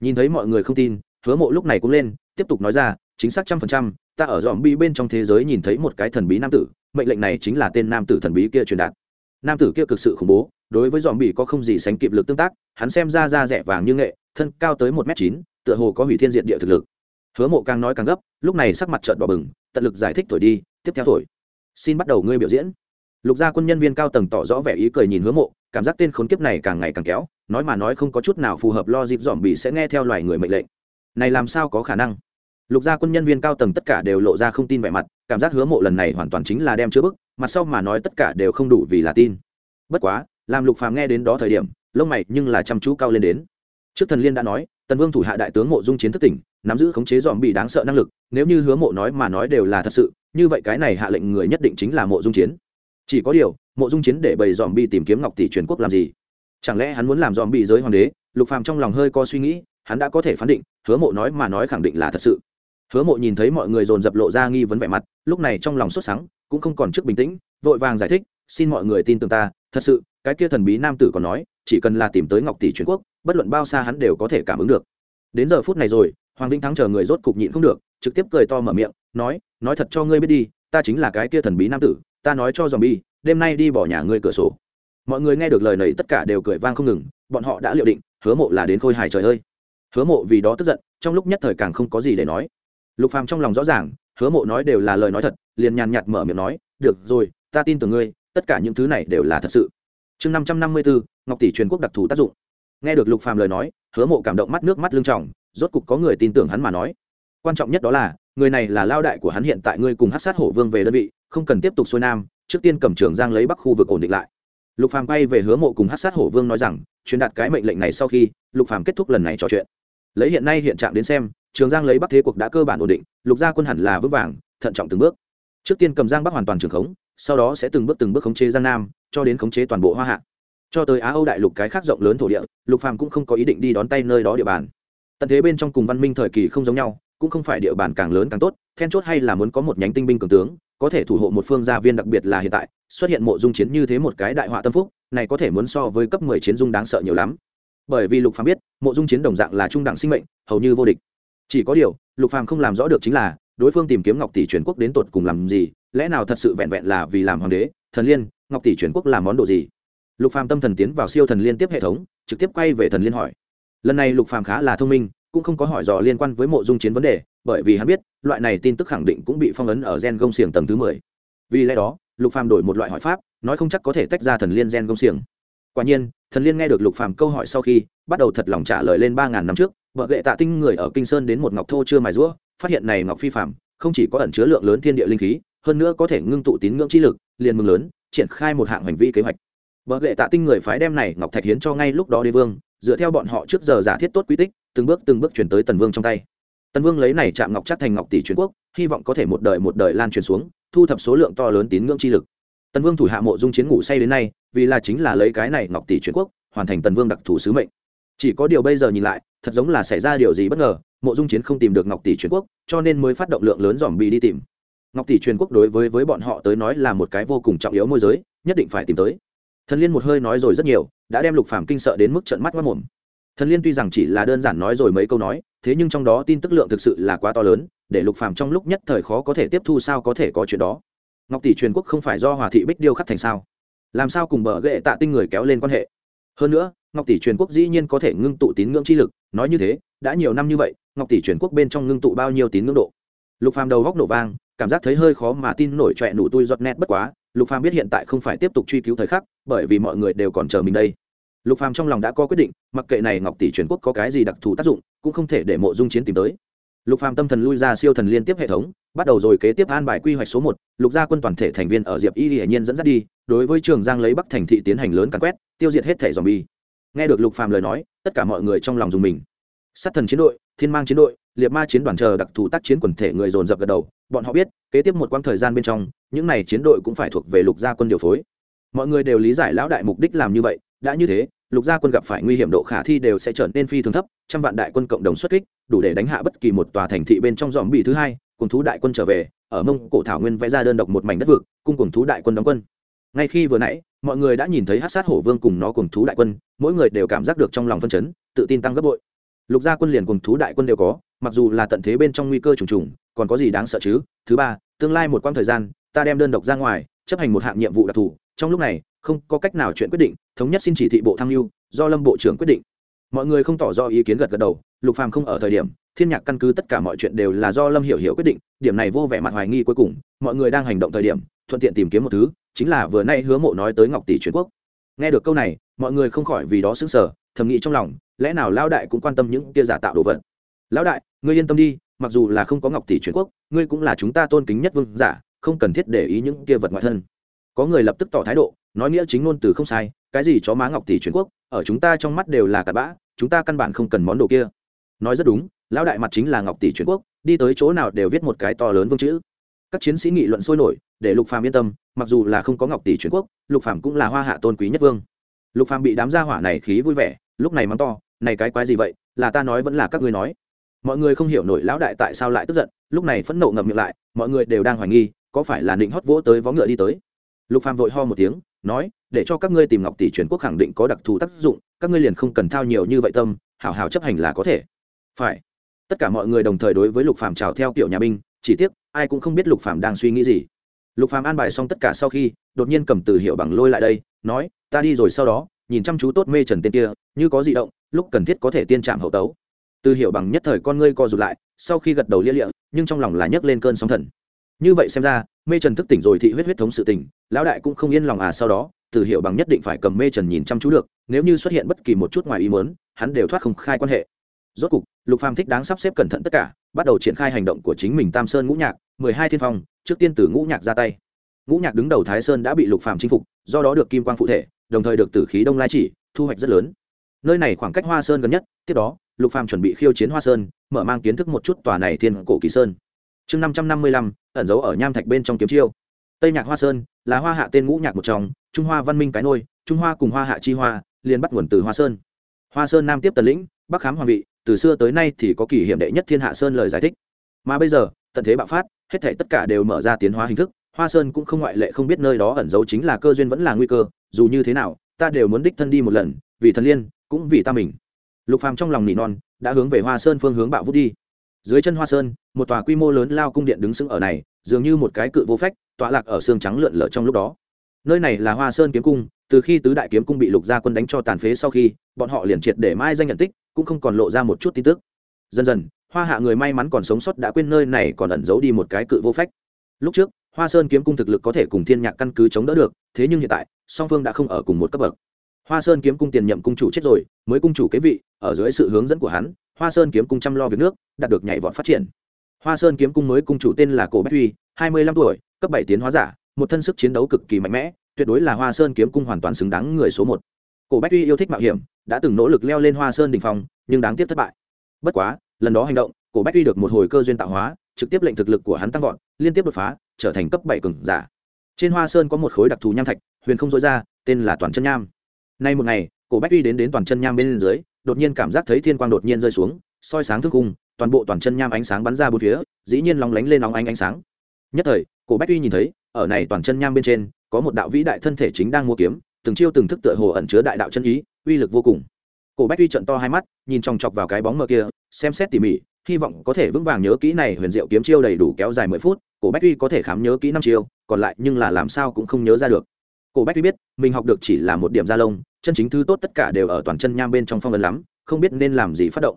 Nhìn thấy mọi người không tin, hứa mộ lúc này cũng lên, tiếp tục nói ra, chính xác trăm phần trăm, ta ở dòm bi bên trong thế giới nhìn thấy một cái thần bí nam tử, mệnh lệnh này chính là tên nam tử thần bí kia truyền đạt. Nam tử kia cực sự khủng bố, đối với dòm bi có không gì sánh kịp lực tương tác, hắn xem ra da rẻ vàng như nghệ, thân cao tới một m chín, tựa hồ có hủy thiên diện địa thực lực. Hứa mộ càng nói càng gấp, lúc này sắc mặt trợn đỏ bừng, tận lực giải thích thổi đi, tiếp theo thổi xin bắt đầu ngươi biểu diễn. Lục gia quân nhân viên cao tầng tỏ rõ vẻ ý cười nhìn hứa mộ, cảm giác tên khốn kiếp này càng ngày càng kéo, nói mà nói không có chút nào phù hợp lo dịp dòm bị sẽ nghe theo loài người mệnh lệnh. Này làm sao có khả năng? Lục gia quân nhân viên cao tầng tất cả đều lộ ra không tin vẻ mặt, cảm giác hứa mộ lần này hoàn toàn chính là đem chứa bức, mặt sau mà nói tất cả đều không đủ vì là tin. Bất quá, làm lục phàm nghe đến đó thời điểm, lông mày nhưng là chăm chú cao lên đến. Trước thần liên đã nói, tần vương thủ hạ đại tướng mộ dung chiến thất tỉnh nắm giữ khống chế dòm bị đáng sợ năng lực, nếu như hứa mộ nói mà nói đều là thật sự, như vậy cái này hạ lệnh người nhất định chính là mộ dung chiến. Chỉ có điều, mộ dung chiến để bày dòm bị tìm kiếm ngọc tỷ truyền quốc làm gì? Chẳng lẽ hắn muốn làm dòm bị giới hoàng đế? Lục phàm trong lòng hơi có suy nghĩ, hắn đã có thể phán định, hứa mộ nói mà nói khẳng định là thật sự. Hứa mộ nhìn thấy mọi người dồn dập lộ ra nghi vấn vẻ mặt, lúc này trong lòng sốt sắng, cũng không còn trước bình tĩnh, vội vàng giải thích, xin mọi người tin tưởng ta, thật sự, cái kia thần bí nam tử còn nói, chỉ cần là tìm tới ngọc tỷ truyền quốc, bất luận bao xa hắn đều có thể cảm ứng được. Đến giờ phút này rồi hoàng vĩnh thắng chờ người rốt cục nhịn không được, trực tiếp cười to mở miệng, nói nói thật cho ngươi biết đi, ta chính là cái kia thần bí nam tử, ta nói cho dòm bi đêm nay đi bỏ nhà ngươi cửa sổ. Mọi người nghe được lời này tất cả đều cười vang không ngừng, bọn họ đã liệu định, hứa mộ là đến khôi hài trời ơi. Hứa mộ vì đó tức giận, trong lúc nhất thời càng không có gì để nói. Lục phàm trong lòng rõ ràng, hứa mộ nói đều là lời nói thật, liền nhàn nhạt mở miệng nói, được rồi, ta tin tưởng ngươi, tất cả những thứ này đều là thật sự. Chương năm trăm năm mươi bốn ngọc tỷ truyền quốc đặc thù tác dụng. Nghe được lục phàm lời nói, hứa mộ cảm động mắt nước mắt lưng tròng rốt cục có người tin tưởng hắn mà nói. Quan trọng nhất đó là, người này là lao đại của hắn hiện tại ngươi cùng hát sát hổ vương về đơn vị, không cần tiếp tục xuôi nam, trước tiên cầm trường giang lấy bắc khu vực ổn định lại. Lục phàm quay về hứa mộ cùng hát sát hổ vương nói rằng, truyền đạt cái mệnh lệnh này sau khi, lục phàm kết thúc lần này trò chuyện. Lấy hiện nay hiện trạng đến xem, trường giang lấy bắc thế cuộc đã cơ bản ổn định, lục gia quân hẳn là vững vàng, thận trọng từng bước. Trước tiên cầm giang bắc hoàn toàn trường khống, sau đó sẽ từng bước từng bước khống chế giang nam, cho đến khống chế toàn bộ hoa hạ. Cho tới á âu đại lục cái khác rộng lớn thổ địa, lục phàm cũng không có ý định đi đón tay nơi đó địa bàn tận thế bên trong cùng văn minh thời kỳ không giống nhau, cũng không phải địa bàn càng lớn càng tốt, then chốt hay là muốn có một nhánh tinh binh cường tướng, có thể thủ hộ một phương gia viên đặc biệt là hiện tại, xuất hiện mộ dung chiến như thế một cái đại họa tâm phúc, này có thể muốn so với cấp mười chiến dung đáng sợ nhiều lắm. Bởi vì lục phàm biết, mộ dung chiến đồng dạng là trung đẳng sinh mệnh, hầu như vô địch. Chỉ có điều, lục phàm không làm rõ được chính là, đối phương tìm kiếm ngọc tỷ truyền quốc đến tột cùng làm gì, lẽ nào thật sự vẹn vẹn là vì làm hoàng đế, thần liên, ngọc tỷ truyền quốc làm món đồ gì? Lục phàm tâm thần tiến vào siêu thần liên tiếp hệ thống, trực tiếp quay về thần liên hỏi lần này lục phàm khá là thông minh, cũng không có hỏi dò liên quan với mộ dung chiến vấn đề, bởi vì hắn biết, loại này tin tức khẳng định cũng bị phong ấn ở gen gông xiềng tầng thứ mười. Vì lẽ đó, lục phàm đổi một loại hỏi pháp, nói không chắc có thể tách ra thần liên gen gông xiềng. Quả nhiên, thần liên nghe được lục phàm câu hỏi sau khi, bắt đầu thật lòng trả lời lên ba ngàn năm trước vợ gệ tạ tinh người ở kinh sơn đến một ngọc thô chưa mài rũa, phát hiện này ngọc phi phàm, không chỉ có ẩn chứa lượng lớn thiên địa linh khí, hơn nữa có thể ngưng tụ tín ngưỡng chi lực, liền mừng lớn, triển khai một hạng hành vi kế hoạch. Vợ gệ tạ tinh người phái đem này ngọc thạch hiến cho ngay lúc đó đế vương dựa theo bọn họ trước giờ giả thiết tốt quy tích, từng bước từng bước chuyển tới tần vương trong tay. Tần vương lấy này chạm ngọc chắc thành ngọc tỷ truyền quốc, hy vọng có thể một đời một đời lan truyền xuống, thu thập số lượng to lớn tín ngưỡng chi lực. Tần vương thủ hạ mộ dung chiến ngủ say đến nay, vì là chính là lấy cái này ngọc tỷ truyền quốc, hoàn thành tần vương đặc thù sứ mệnh. Chỉ có điều bây giờ nhìn lại, thật giống là xảy ra điều gì bất ngờ, mộ dung chiến không tìm được ngọc tỷ truyền quốc, cho nên mới phát động lượng lớn dòm bị đi tìm. Ngọc tỷ truyền quốc đối với với bọn họ tới nói là một cái vô cùng trọng yếu môi giới, nhất định phải tìm tới. Thần liên một hơi nói rồi rất nhiều đã đem lục phàm kinh sợ đến mức trợn mắt mất mồm. Thần liên tuy rằng chỉ là đơn giản nói rồi mấy câu nói, thế nhưng trong đó tin tức lượng thực sự là quá to lớn, để lục phàm trong lúc nhất thời khó có thể tiếp thu sao có thể có chuyện đó. Ngọc tỷ truyền quốc không phải do hòa thị bích điêu khắc thành sao? Làm sao cùng bờ ghệ tạ tinh người kéo lên quan hệ? Hơn nữa, ngọc tỷ truyền quốc dĩ nhiên có thể ngưng tụ tín ngưỡng chi lực, nói như thế, đã nhiều năm như vậy, ngọc tỷ truyền quốc bên trong ngưng tụ bao nhiêu tín ngưỡng độ? Lục phàm đầu góc nổ vang, cảm giác thấy hơi khó mà tin nổi trọe nụ tui giọt nét bất quá, lục phàm biết hiện tại không phải tiếp tục truy cứu thời khắc, bởi vì mọi người đều còn chờ mình đây lục phàm trong lòng đã có quyết định, mặc kệ này ngọc tỷ truyền quốc có cái gì đặc thù tác dụng, cũng không thể để mộ dung chiến tìm tới. Lục phàm tâm thần lui ra siêu thần liên tiếp hệ thống, bắt đầu rồi kế tiếp an bài quy hoạch số một, lục gia quân toàn thể thành viên ở diệp y hiển nhiên dẫn dắt đi, đối với trường giang lấy bắc thành thị tiến hành lớn càn quét, tiêu diệt hết thể dòm bi nghe được lục phàm lời nói, tất cả mọi người trong lòng dùng mình. Sát thần chiến đội, thiên mang chiến đội, liệt ma chiến đoàn chờ đặc thù tác chiến quần thể người dồn dập gật đầu, bọn họ biết, kế tiếp một quãng thời gian bên trong, những này chiến đội cũng phải thuộc về lục gia quân điều phối. Mọi người đều lý giải lão đại mục đích làm như vậy đã như thế, lục gia quân gặp phải nguy hiểm độ khả thi đều sẽ trở nên phi thường thấp, trăm vạn đại quân cộng đồng xuất kích, đủ để đánh hạ bất kỳ một tòa thành thị bên trong dòm bị thứ hai, cùng thú đại quân trở về, ở mông cổ thảo nguyên vẽ ra đơn độc một mảnh đất vực, cung cùng thú đại quân đóng quân. Ngay khi vừa nãy, mọi người đã nhìn thấy hát sát hổ vương cùng nó cùng thú đại quân, mỗi người đều cảm giác được trong lòng phân chấn, tự tin tăng gấp bội. Lục gia quân liền cùng thú đại quân đều có, mặc dù là tận thế bên trong nguy cơ trùng trùng, còn có gì đáng sợ chứ? Thứ ba, tương lai một quãng thời gian, ta đem đơn độc ra ngoài, chấp hành một hạng nhiệm vụ đặc thù. Trong lúc này không có cách nào chuyện quyết định, thống nhất xin chỉ thị bộ tham mưu, do lâm bộ trưởng quyết định. Mọi người không tỏ ra ý kiến gật gật đầu, lục phàm không ở thời điểm, thiên nhạc căn cứ tất cả mọi chuyện đều là do lâm hiểu hiểu quyết định, điểm này vô vẻ mặt hoài nghi cuối cùng, mọi người đang hành động thời điểm, thuận tiện tìm kiếm một thứ, chính là vừa nay hứa mộ nói tới ngọc tỷ truyền quốc. Nghe được câu này, mọi người không khỏi vì đó sững sờ, thầm nghĩ trong lòng, lẽ nào lão đại cũng quan tâm những kia giả tạo đồ vật? Lão đại, ngươi yên tâm đi, mặc dù là không có ngọc tỷ truyền quốc, ngươi cũng là chúng ta tôn kính nhất vương giả, không cần thiết để ý những kia vật ngoại thân có người lập tức tỏ thái độ, nói nghĩa chính ngôn từ không sai, cái gì chó má ngọc tỷ truyền quốc, ở chúng ta trong mắt đều là cặn bã, chúng ta căn bản không cần món đồ kia. Nói rất đúng, lão đại mặt chính là ngọc tỷ truyền quốc, đi tới chỗ nào đều viết một cái to lớn vương chữ. Các chiến sĩ nghị luận sôi nổi, để lục phàm yên tâm, mặc dù là không có ngọc tỷ truyền quốc, lục phàm cũng là hoa hạ tôn quý nhất vương. Lục phàm bị đám gia hỏa này khí vui vẻ, lúc này mắng to, này cái quái gì vậy, là ta nói vẫn là các ngươi nói. Mọi người không hiểu nổi lão đại tại sao lại tức giận, lúc này phẫn nộ ngậm miệng lại, mọi người đều đang hoài nghi, có phải là định hót vỗ tới vó ngựa đi tới lục phàm vội ho một tiếng, nói, để cho các ngươi tìm ngọc tỷ truyền quốc khẳng định có đặc thù tác dụng, các ngươi liền không cần thao nhiều như vậy tâm, hảo hảo chấp hành là có thể. Phải. Tất cả mọi người đồng thời đối với lục phàm chào theo kiểu nhà binh, chỉ tiếc, ai cũng không biết lục phàm đang suy nghĩ gì. Lục phàm an bài xong tất cả sau khi, đột nhiên cầm từ hiệu bằng lôi lại đây, nói, ta đi rồi sau đó, nhìn chăm chú tốt mê trần tên kia, như có di động, lúc cần thiết có thể tiên trạm hậu tấu. Từ hiệu bằng nhất thời con ngươi co rụt lại, sau khi gật đầu lia lịa, nhưng trong lòng là nhấc lên cơn sóng thần như vậy xem ra, mê trần thức tỉnh rồi thị huyết huyết thống sự tình lão đại cũng không yên lòng à sau đó, từ hiệu bằng nhất định phải cầm mê trần nhìn chăm chú được, nếu như xuất hiện bất kỳ một chút ngoài ý mớn hắn đều thoát không khai quan hệ. Rốt cục, lục phàm thích đáng sắp xếp cẩn thận tất cả, bắt đầu triển khai hành động của chính mình tam sơn ngũ nhạc, mười hai thiên phong, trước tiên từ ngũ nhạc ra tay. Ngũ nhạc đứng đầu thái sơn đã bị lục phàm chinh phục, do đó được kim quang phụ thể, đồng thời được tử khí đông lai chỉ, thu hoạch rất lớn. Nơi này khoảng cách hoa sơn gần nhất, tiếp đó, lục phàm chuẩn bị khiêu chiến hoa sơn, mở mang kiến thức một chút tòa này thiên cổ kỳ sơn chương năm trăm năm mươi lăm, ẩn giấu ở nham thạch bên trong kiếm chiêu. Tây nhạc hoa sơn là hoa hạ tên ngũ nhạc một trong, trung hoa văn minh cái nôi, trung hoa cùng hoa hạ chi hoa, liền bắt nguồn từ hoa sơn. Hoa sơn nam tiếp tần lĩnh, bắc khám hoàng vị, từ xưa tới nay thì có kỳ hiểm đệ nhất thiên hạ sơn lời giải thích. Mà bây giờ, tận thế bạo phát, hết thể tất cả đều mở ra tiến hóa hình thức, hoa sơn cũng không ngoại lệ không biết nơi đó ẩn giấu chính là cơ duyên vẫn là nguy cơ, dù như thế nào, ta đều muốn đích thân đi một lần, vì thần liên, cũng vì ta mình. Lục phàm trong lòng nỉ non, đã hướng về hoa sơn phương hướng bạo vút đi dưới chân hoa sơn, một tòa quy mô lớn lao cung điện đứng sững ở này, dường như một cái cự vô phách, tọa lạc ở xương trắng lượn lở trong lúc đó. Nơi này là hoa sơn kiếm cung, từ khi tứ đại kiếm cung bị lục gia quân đánh cho tàn phế sau khi, bọn họ liền triệt để mai danh nhận tích, cũng không còn lộ ra một chút tin tức. Dần dần, hoa hạ người may mắn còn sống sót đã quên nơi này còn ẩn giấu đi một cái cự vô phách. Lúc trước, hoa sơn kiếm cung thực lực có thể cùng thiên nhạc căn cứ chống đỡ được, thế nhưng hiện tại, song phương đã không ở cùng một cấp bậc hoa sơn kiếm cung tiền nhậm cung chủ chết rồi, mới cung chủ kế vị, ở dưới sự hướng dẫn của hắn, hoa sơn kiếm cung chăm lo việc nước, đạt được nhảy vọt phát triển. Hoa sơn kiếm cung mới cung chủ tên là cổ bách huy, hai mươi lăm tuổi, cấp bảy tiến hóa giả, một thân sức chiến đấu cực kỳ mạnh mẽ, tuyệt đối là hoa sơn kiếm cung hoàn toàn xứng đáng người số một. Cổ bách huy yêu thích mạo hiểm, đã từng nỗ lực leo lên hoa sơn đình phong, nhưng đáng tiếc thất bại. Bất quá, lần đó hành động, cổ bách huy được một hồi cơ duyên tạo hóa, trực tiếp lệnh thực lực của hắn tăng vọt, liên tiếp đột phá, trở thành cấp bảy cường giả. Trên hoa sơn có một khối đặc thù nham thạch, huyền không dối ra, tên là toàn chân nham nay một ngày, cổ bách uy đến đến toàn chân nham bên dưới, đột nhiên cảm giác thấy thiên quang đột nhiên rơi xuống, soi sáng thức cung toàn bộ toàn chân nham ánh sáng bắn ra bốn phía, dĩ nhiên lóng lánh lên nóng ánh ánh sáng. Nhất thời, cổ bách uy nhìn thấy, ở này toàn chân nham bên trên, có một đạo vĩ đại thân thể chính đang mua kiếm, từng chiêu từng thức tựa hồ ẩn chứa đại đạo chân ý, uy lực vô cùng. Cổ bách uy trận to hai mắt, nhìn chòng chọc vào cái bóng mờ kia, xem xét tỉ mỉ, hy vọng có thể vững vàng nhớ kỹ này huyền diệu kiếm chiêu đầy đủ kéo dài mười phút, cổ bách uy có thể khám nhớ kỹ năm chiêu, còn lại nhưng là làm sao cũng không nhớ ra được. Cổ bách uy biết, mình học được chỉ là một điểm da lông chân chính thứ tốt tất cả đều ở toàn chân nham bên trong phong ấn lắm, không biết nên làm gì phát động.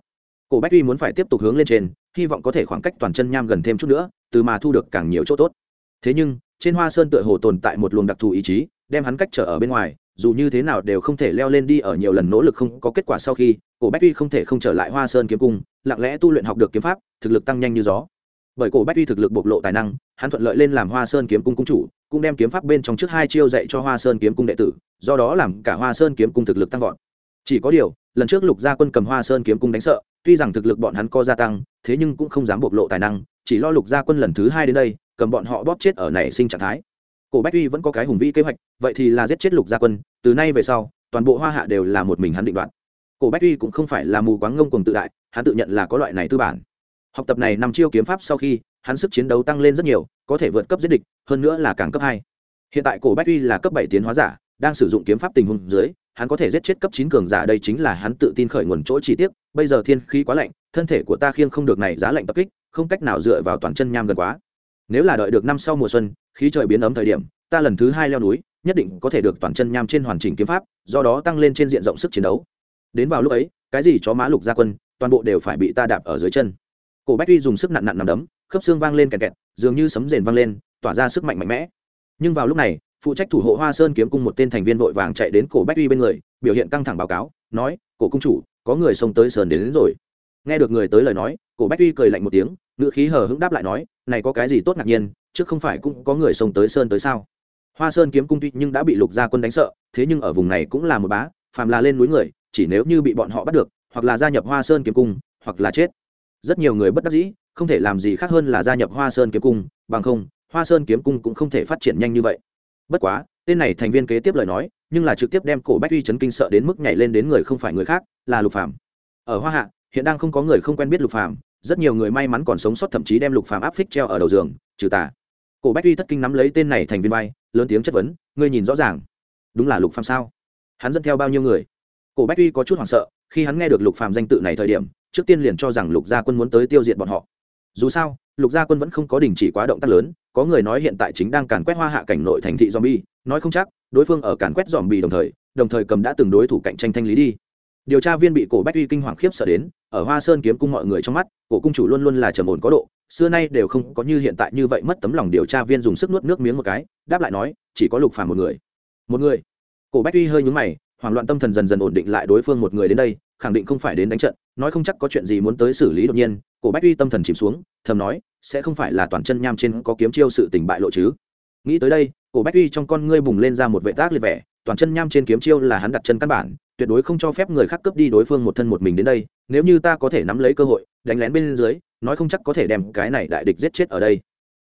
Cổ bách uy muốn phải tiếp tục hướng lên trên, hy vọng có thể khoảng cách toàn chân nham gần thêm chút nữa, từ mà thu được càng nhiều chỗ tốt. Thế nhưng, trên hoa sơn tựa hồ tồn tại một luồng đặc thù ý chí, đem hắn cách trở ở bên ngoài, dù như thế nào đều không thể leo lên đi ở nhiều lần nỗ lực không có kết quả sau khi, cổ bách uy không thể không trở lại hoa sơn kiếm cung, lặng lẽ tu luyện học được kiếm pháp, thực lực tăng nhanh như gió. Bởi cổ bách uy thực lực bộc lộ tài năng, hắn thuận lợi lên làm hoa sơn kiếm cung cung chủ, cũng đem kiếm pháp bên trong trước hai chiêu dạy cho hoa sơn kiếm cung đệ tử do đó làm cả hoa sơn kiếm cung thực lực tăng vọt. Chỉ có điều, lần trước lục gia quân cầm hoa sơn kiếm cung đánh sợ, tuy rằng thực lực bọn hắn có gia tăng, thế nhưng cũng không dám bộc lộ tài năng, chỉ lo lục gia quân lần thứ hai đến đây, cầm bọn họ bóp chết ở nảy sinh trạng thái. Cổ bách uy vẫn có cái hùng vĩ kế hoạch, vậy thì là giết chết lục gia quân, từ nay về sau, toàn bộ hoa hạ đều là một mình hắn định đoạt. Cổ bách uy cũng không phải là mù quáng ngông cùng tự đại, hắn tự nhận là có loại này tư bản. Học tập này nằm chiêu kiếm pháp sau khi, hắn sức chiến đấu tăng lên rất nhiều, có thể vượt cấp giết địch, hơn nữa là càng cấp hai. Hiện tại cổ bách uy là cấp bảy tiến hóa giả đang sử dụng kiếm pháp tình huống dưới, hắn có thể giết chết cấp chín cường giả đây chính là hắn tự tin khởi nguồn chỗ chi tiết bây giờ thiên khí quá lạnh, thân thể của ta khiêng không được này giá lạnh tập kích, không cách nào dựa vào toàn chân nham gần quá. Nếu là đợi được năm sau mùa xuân, khí trời biến ấm thời điểm, ta lần thứ hai leo núi, nhất định có thể được toàn chân nham trên hoàn chỉnh kiếm pháp, do đó tăng lên trên diện rộng sức chiến đấu. Đến vào lúc ấy, cái gì chó mã lục gia quân, toàn bộ đều phải bị ta đạp ở dưới chân. Cổ bách uy dùng sức nặn nặn nằm đấm, khớp xương vang lên kẹt kẹt, dường như sấm rền vang lên, tỏa ra sức mạnh mạnh mẽ. Nhưng vào lúc này phụ trách thủ hộ hoa sơn kiếm cung một tên thành viên vội vàng chạy đến cổ bách uy bên người biểu hiện căng thẳng báo cáo nói cổ cung chủ có người xông tới sơn đến, đến rồi. Nghe được người tới lời nói cổ bách uy cười lạnh một tiếng ngựa khí hờ hững đáp lại nói này có cái gì tốt ngạc nhiên trước không phải cũng có người xông tới sơn tới sao? Hoa sơn kiếm cung tuy nhưng đã bị lục gia quân đánh sợ thế nhưng ở vùng này cũng là một bá phàm là lên núi người chỉ nếu như bị bọn họ bắt được hoặc là gia nhập hoa sơn kiếm cung hoặc là chết. Rất nhiều người bất đắc dĩ không thể làm gì khác hơn là gia nhập hoa sơn kiếm cung bằng không hoa sơn kiếm cung cũng không thể phát triển nhanh như vậy bất quá, tên này thành viên kế tiếp lời nói, nhưng là trực tiếp đem cổ bách uy chấn kinh sợ đến mức nhảy lên đến người không phải người khác, là lục phàm. Ở hoa hạ, hiện đang không có người không quen biết lục phàm, rất nhiều người may mắn còn sống sót thậm chí đem lục phàm áp phích treo ở đầu giường, trừ tà. Cổ bách uy thất kinh nắm lấy tên này thành viên bay lớn tiếng chất vấn, ngươi nhìn rõ ràng, đúng là lục phàm sao? Hắn dẫn theo bao nhiêu người? Cổ bách uy có chút hoảng sợ, khi hắn nghe được lục phàm danh tự này thời điểm, trước tiên liền cho rằng lục gia quân muốn tới tiêu diệt bọn họ. Dù sao lục gia quân vẫn không có đình chỉ quá động tác lớn, có người nói hiện tại chính đang càn quét hoa hạ cảnh nội thành thị zombie, nói không chắc, đối phương ở càn quét zombie đồng thời đồng thời cầm đã từng đối thủ cạnh tranh thanh lý đi. Điều tra viên bị cổ bách uy kinh hoàng khiếp sợ đến, ở hoa sơn kiếm cung mọi người trong mắt, cổ cung chủ luôn luôn là trầm ổn có độ, xưa nay đều không có như hiện tại như vậy mất tấm lòng điều tra viên dùng sức nuốt nước miếng một cái, đáp lại nói, chỉ có lục phàm một người. Một người? Cổ bách uy hơi nhúng mày, hoảng loạn tâm thần dần dần ổn định lại đối phương một người đến đây khẳng định không phải đến đánh trận, nói không chắc có chuyện gì muốn tới xử lý đột nhiên. Cổ bách uy tâm thần chìm xuống, thầm nói, sẽ không phải là toàn chân nham trên có kiếm chiêu sự tình bại lộ chứ. Nghĩ tới đây, cổ bách uy trong con ngươi bùng lên ra một vệ tác liệt vẻ, toàn chân nham trên kiếm chiêu là hắn đặt chân căn bản, tuyệt đối không cho phép người khác cướp đi đối phương một thân một mình đến đây, nếu như ta có thể nắm lấy cơ hội, đánh lén bên dưới, nói không chắc có thể đem cái này đại địch giết chết ở đây.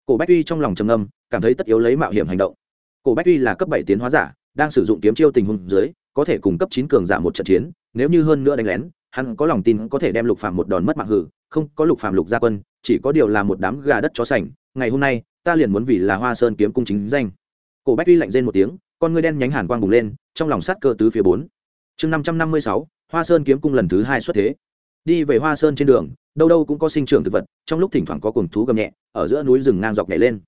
Cổ bách uy trong lòng trầm ngâm, cảm thấy tất yếu lấy mạo hiểm hành động. Cổ bách uy là cấp bảy tiến hóa giả, đang sử dụng kiếm chiêu tình huống dưới, có thể cùng cấp chín cường giả một trận chiến nếu như hơn nữa đánh lén, hắn có lòng tin có thể đem lục phàm một đòn mất mạng hử, không, có lục phàm lục gia quân, chỉ có điều là một đám gà đất chó sành, ngày hôm nay, ta liền muốn vì là hoa sơn kiếm cung chính danh. Cổ bách uy lạnh rên một tiếng, con ngươi đen nhánh hàn quang bùng lên, trong lòng sát cơ tứ phía bốn. Chương năm trăm năm mươi sáu, hoa sơn kiếm cung lần thứ hai xuất thế. Đi về hoa sơn trên đường, đâu đâu cũng có sinh trưởng thực vật, trong lúc thỉnh thoảng có cuồng thú gầm nhẹ, ở giữa núi rừng ngang dọc nhảy lên.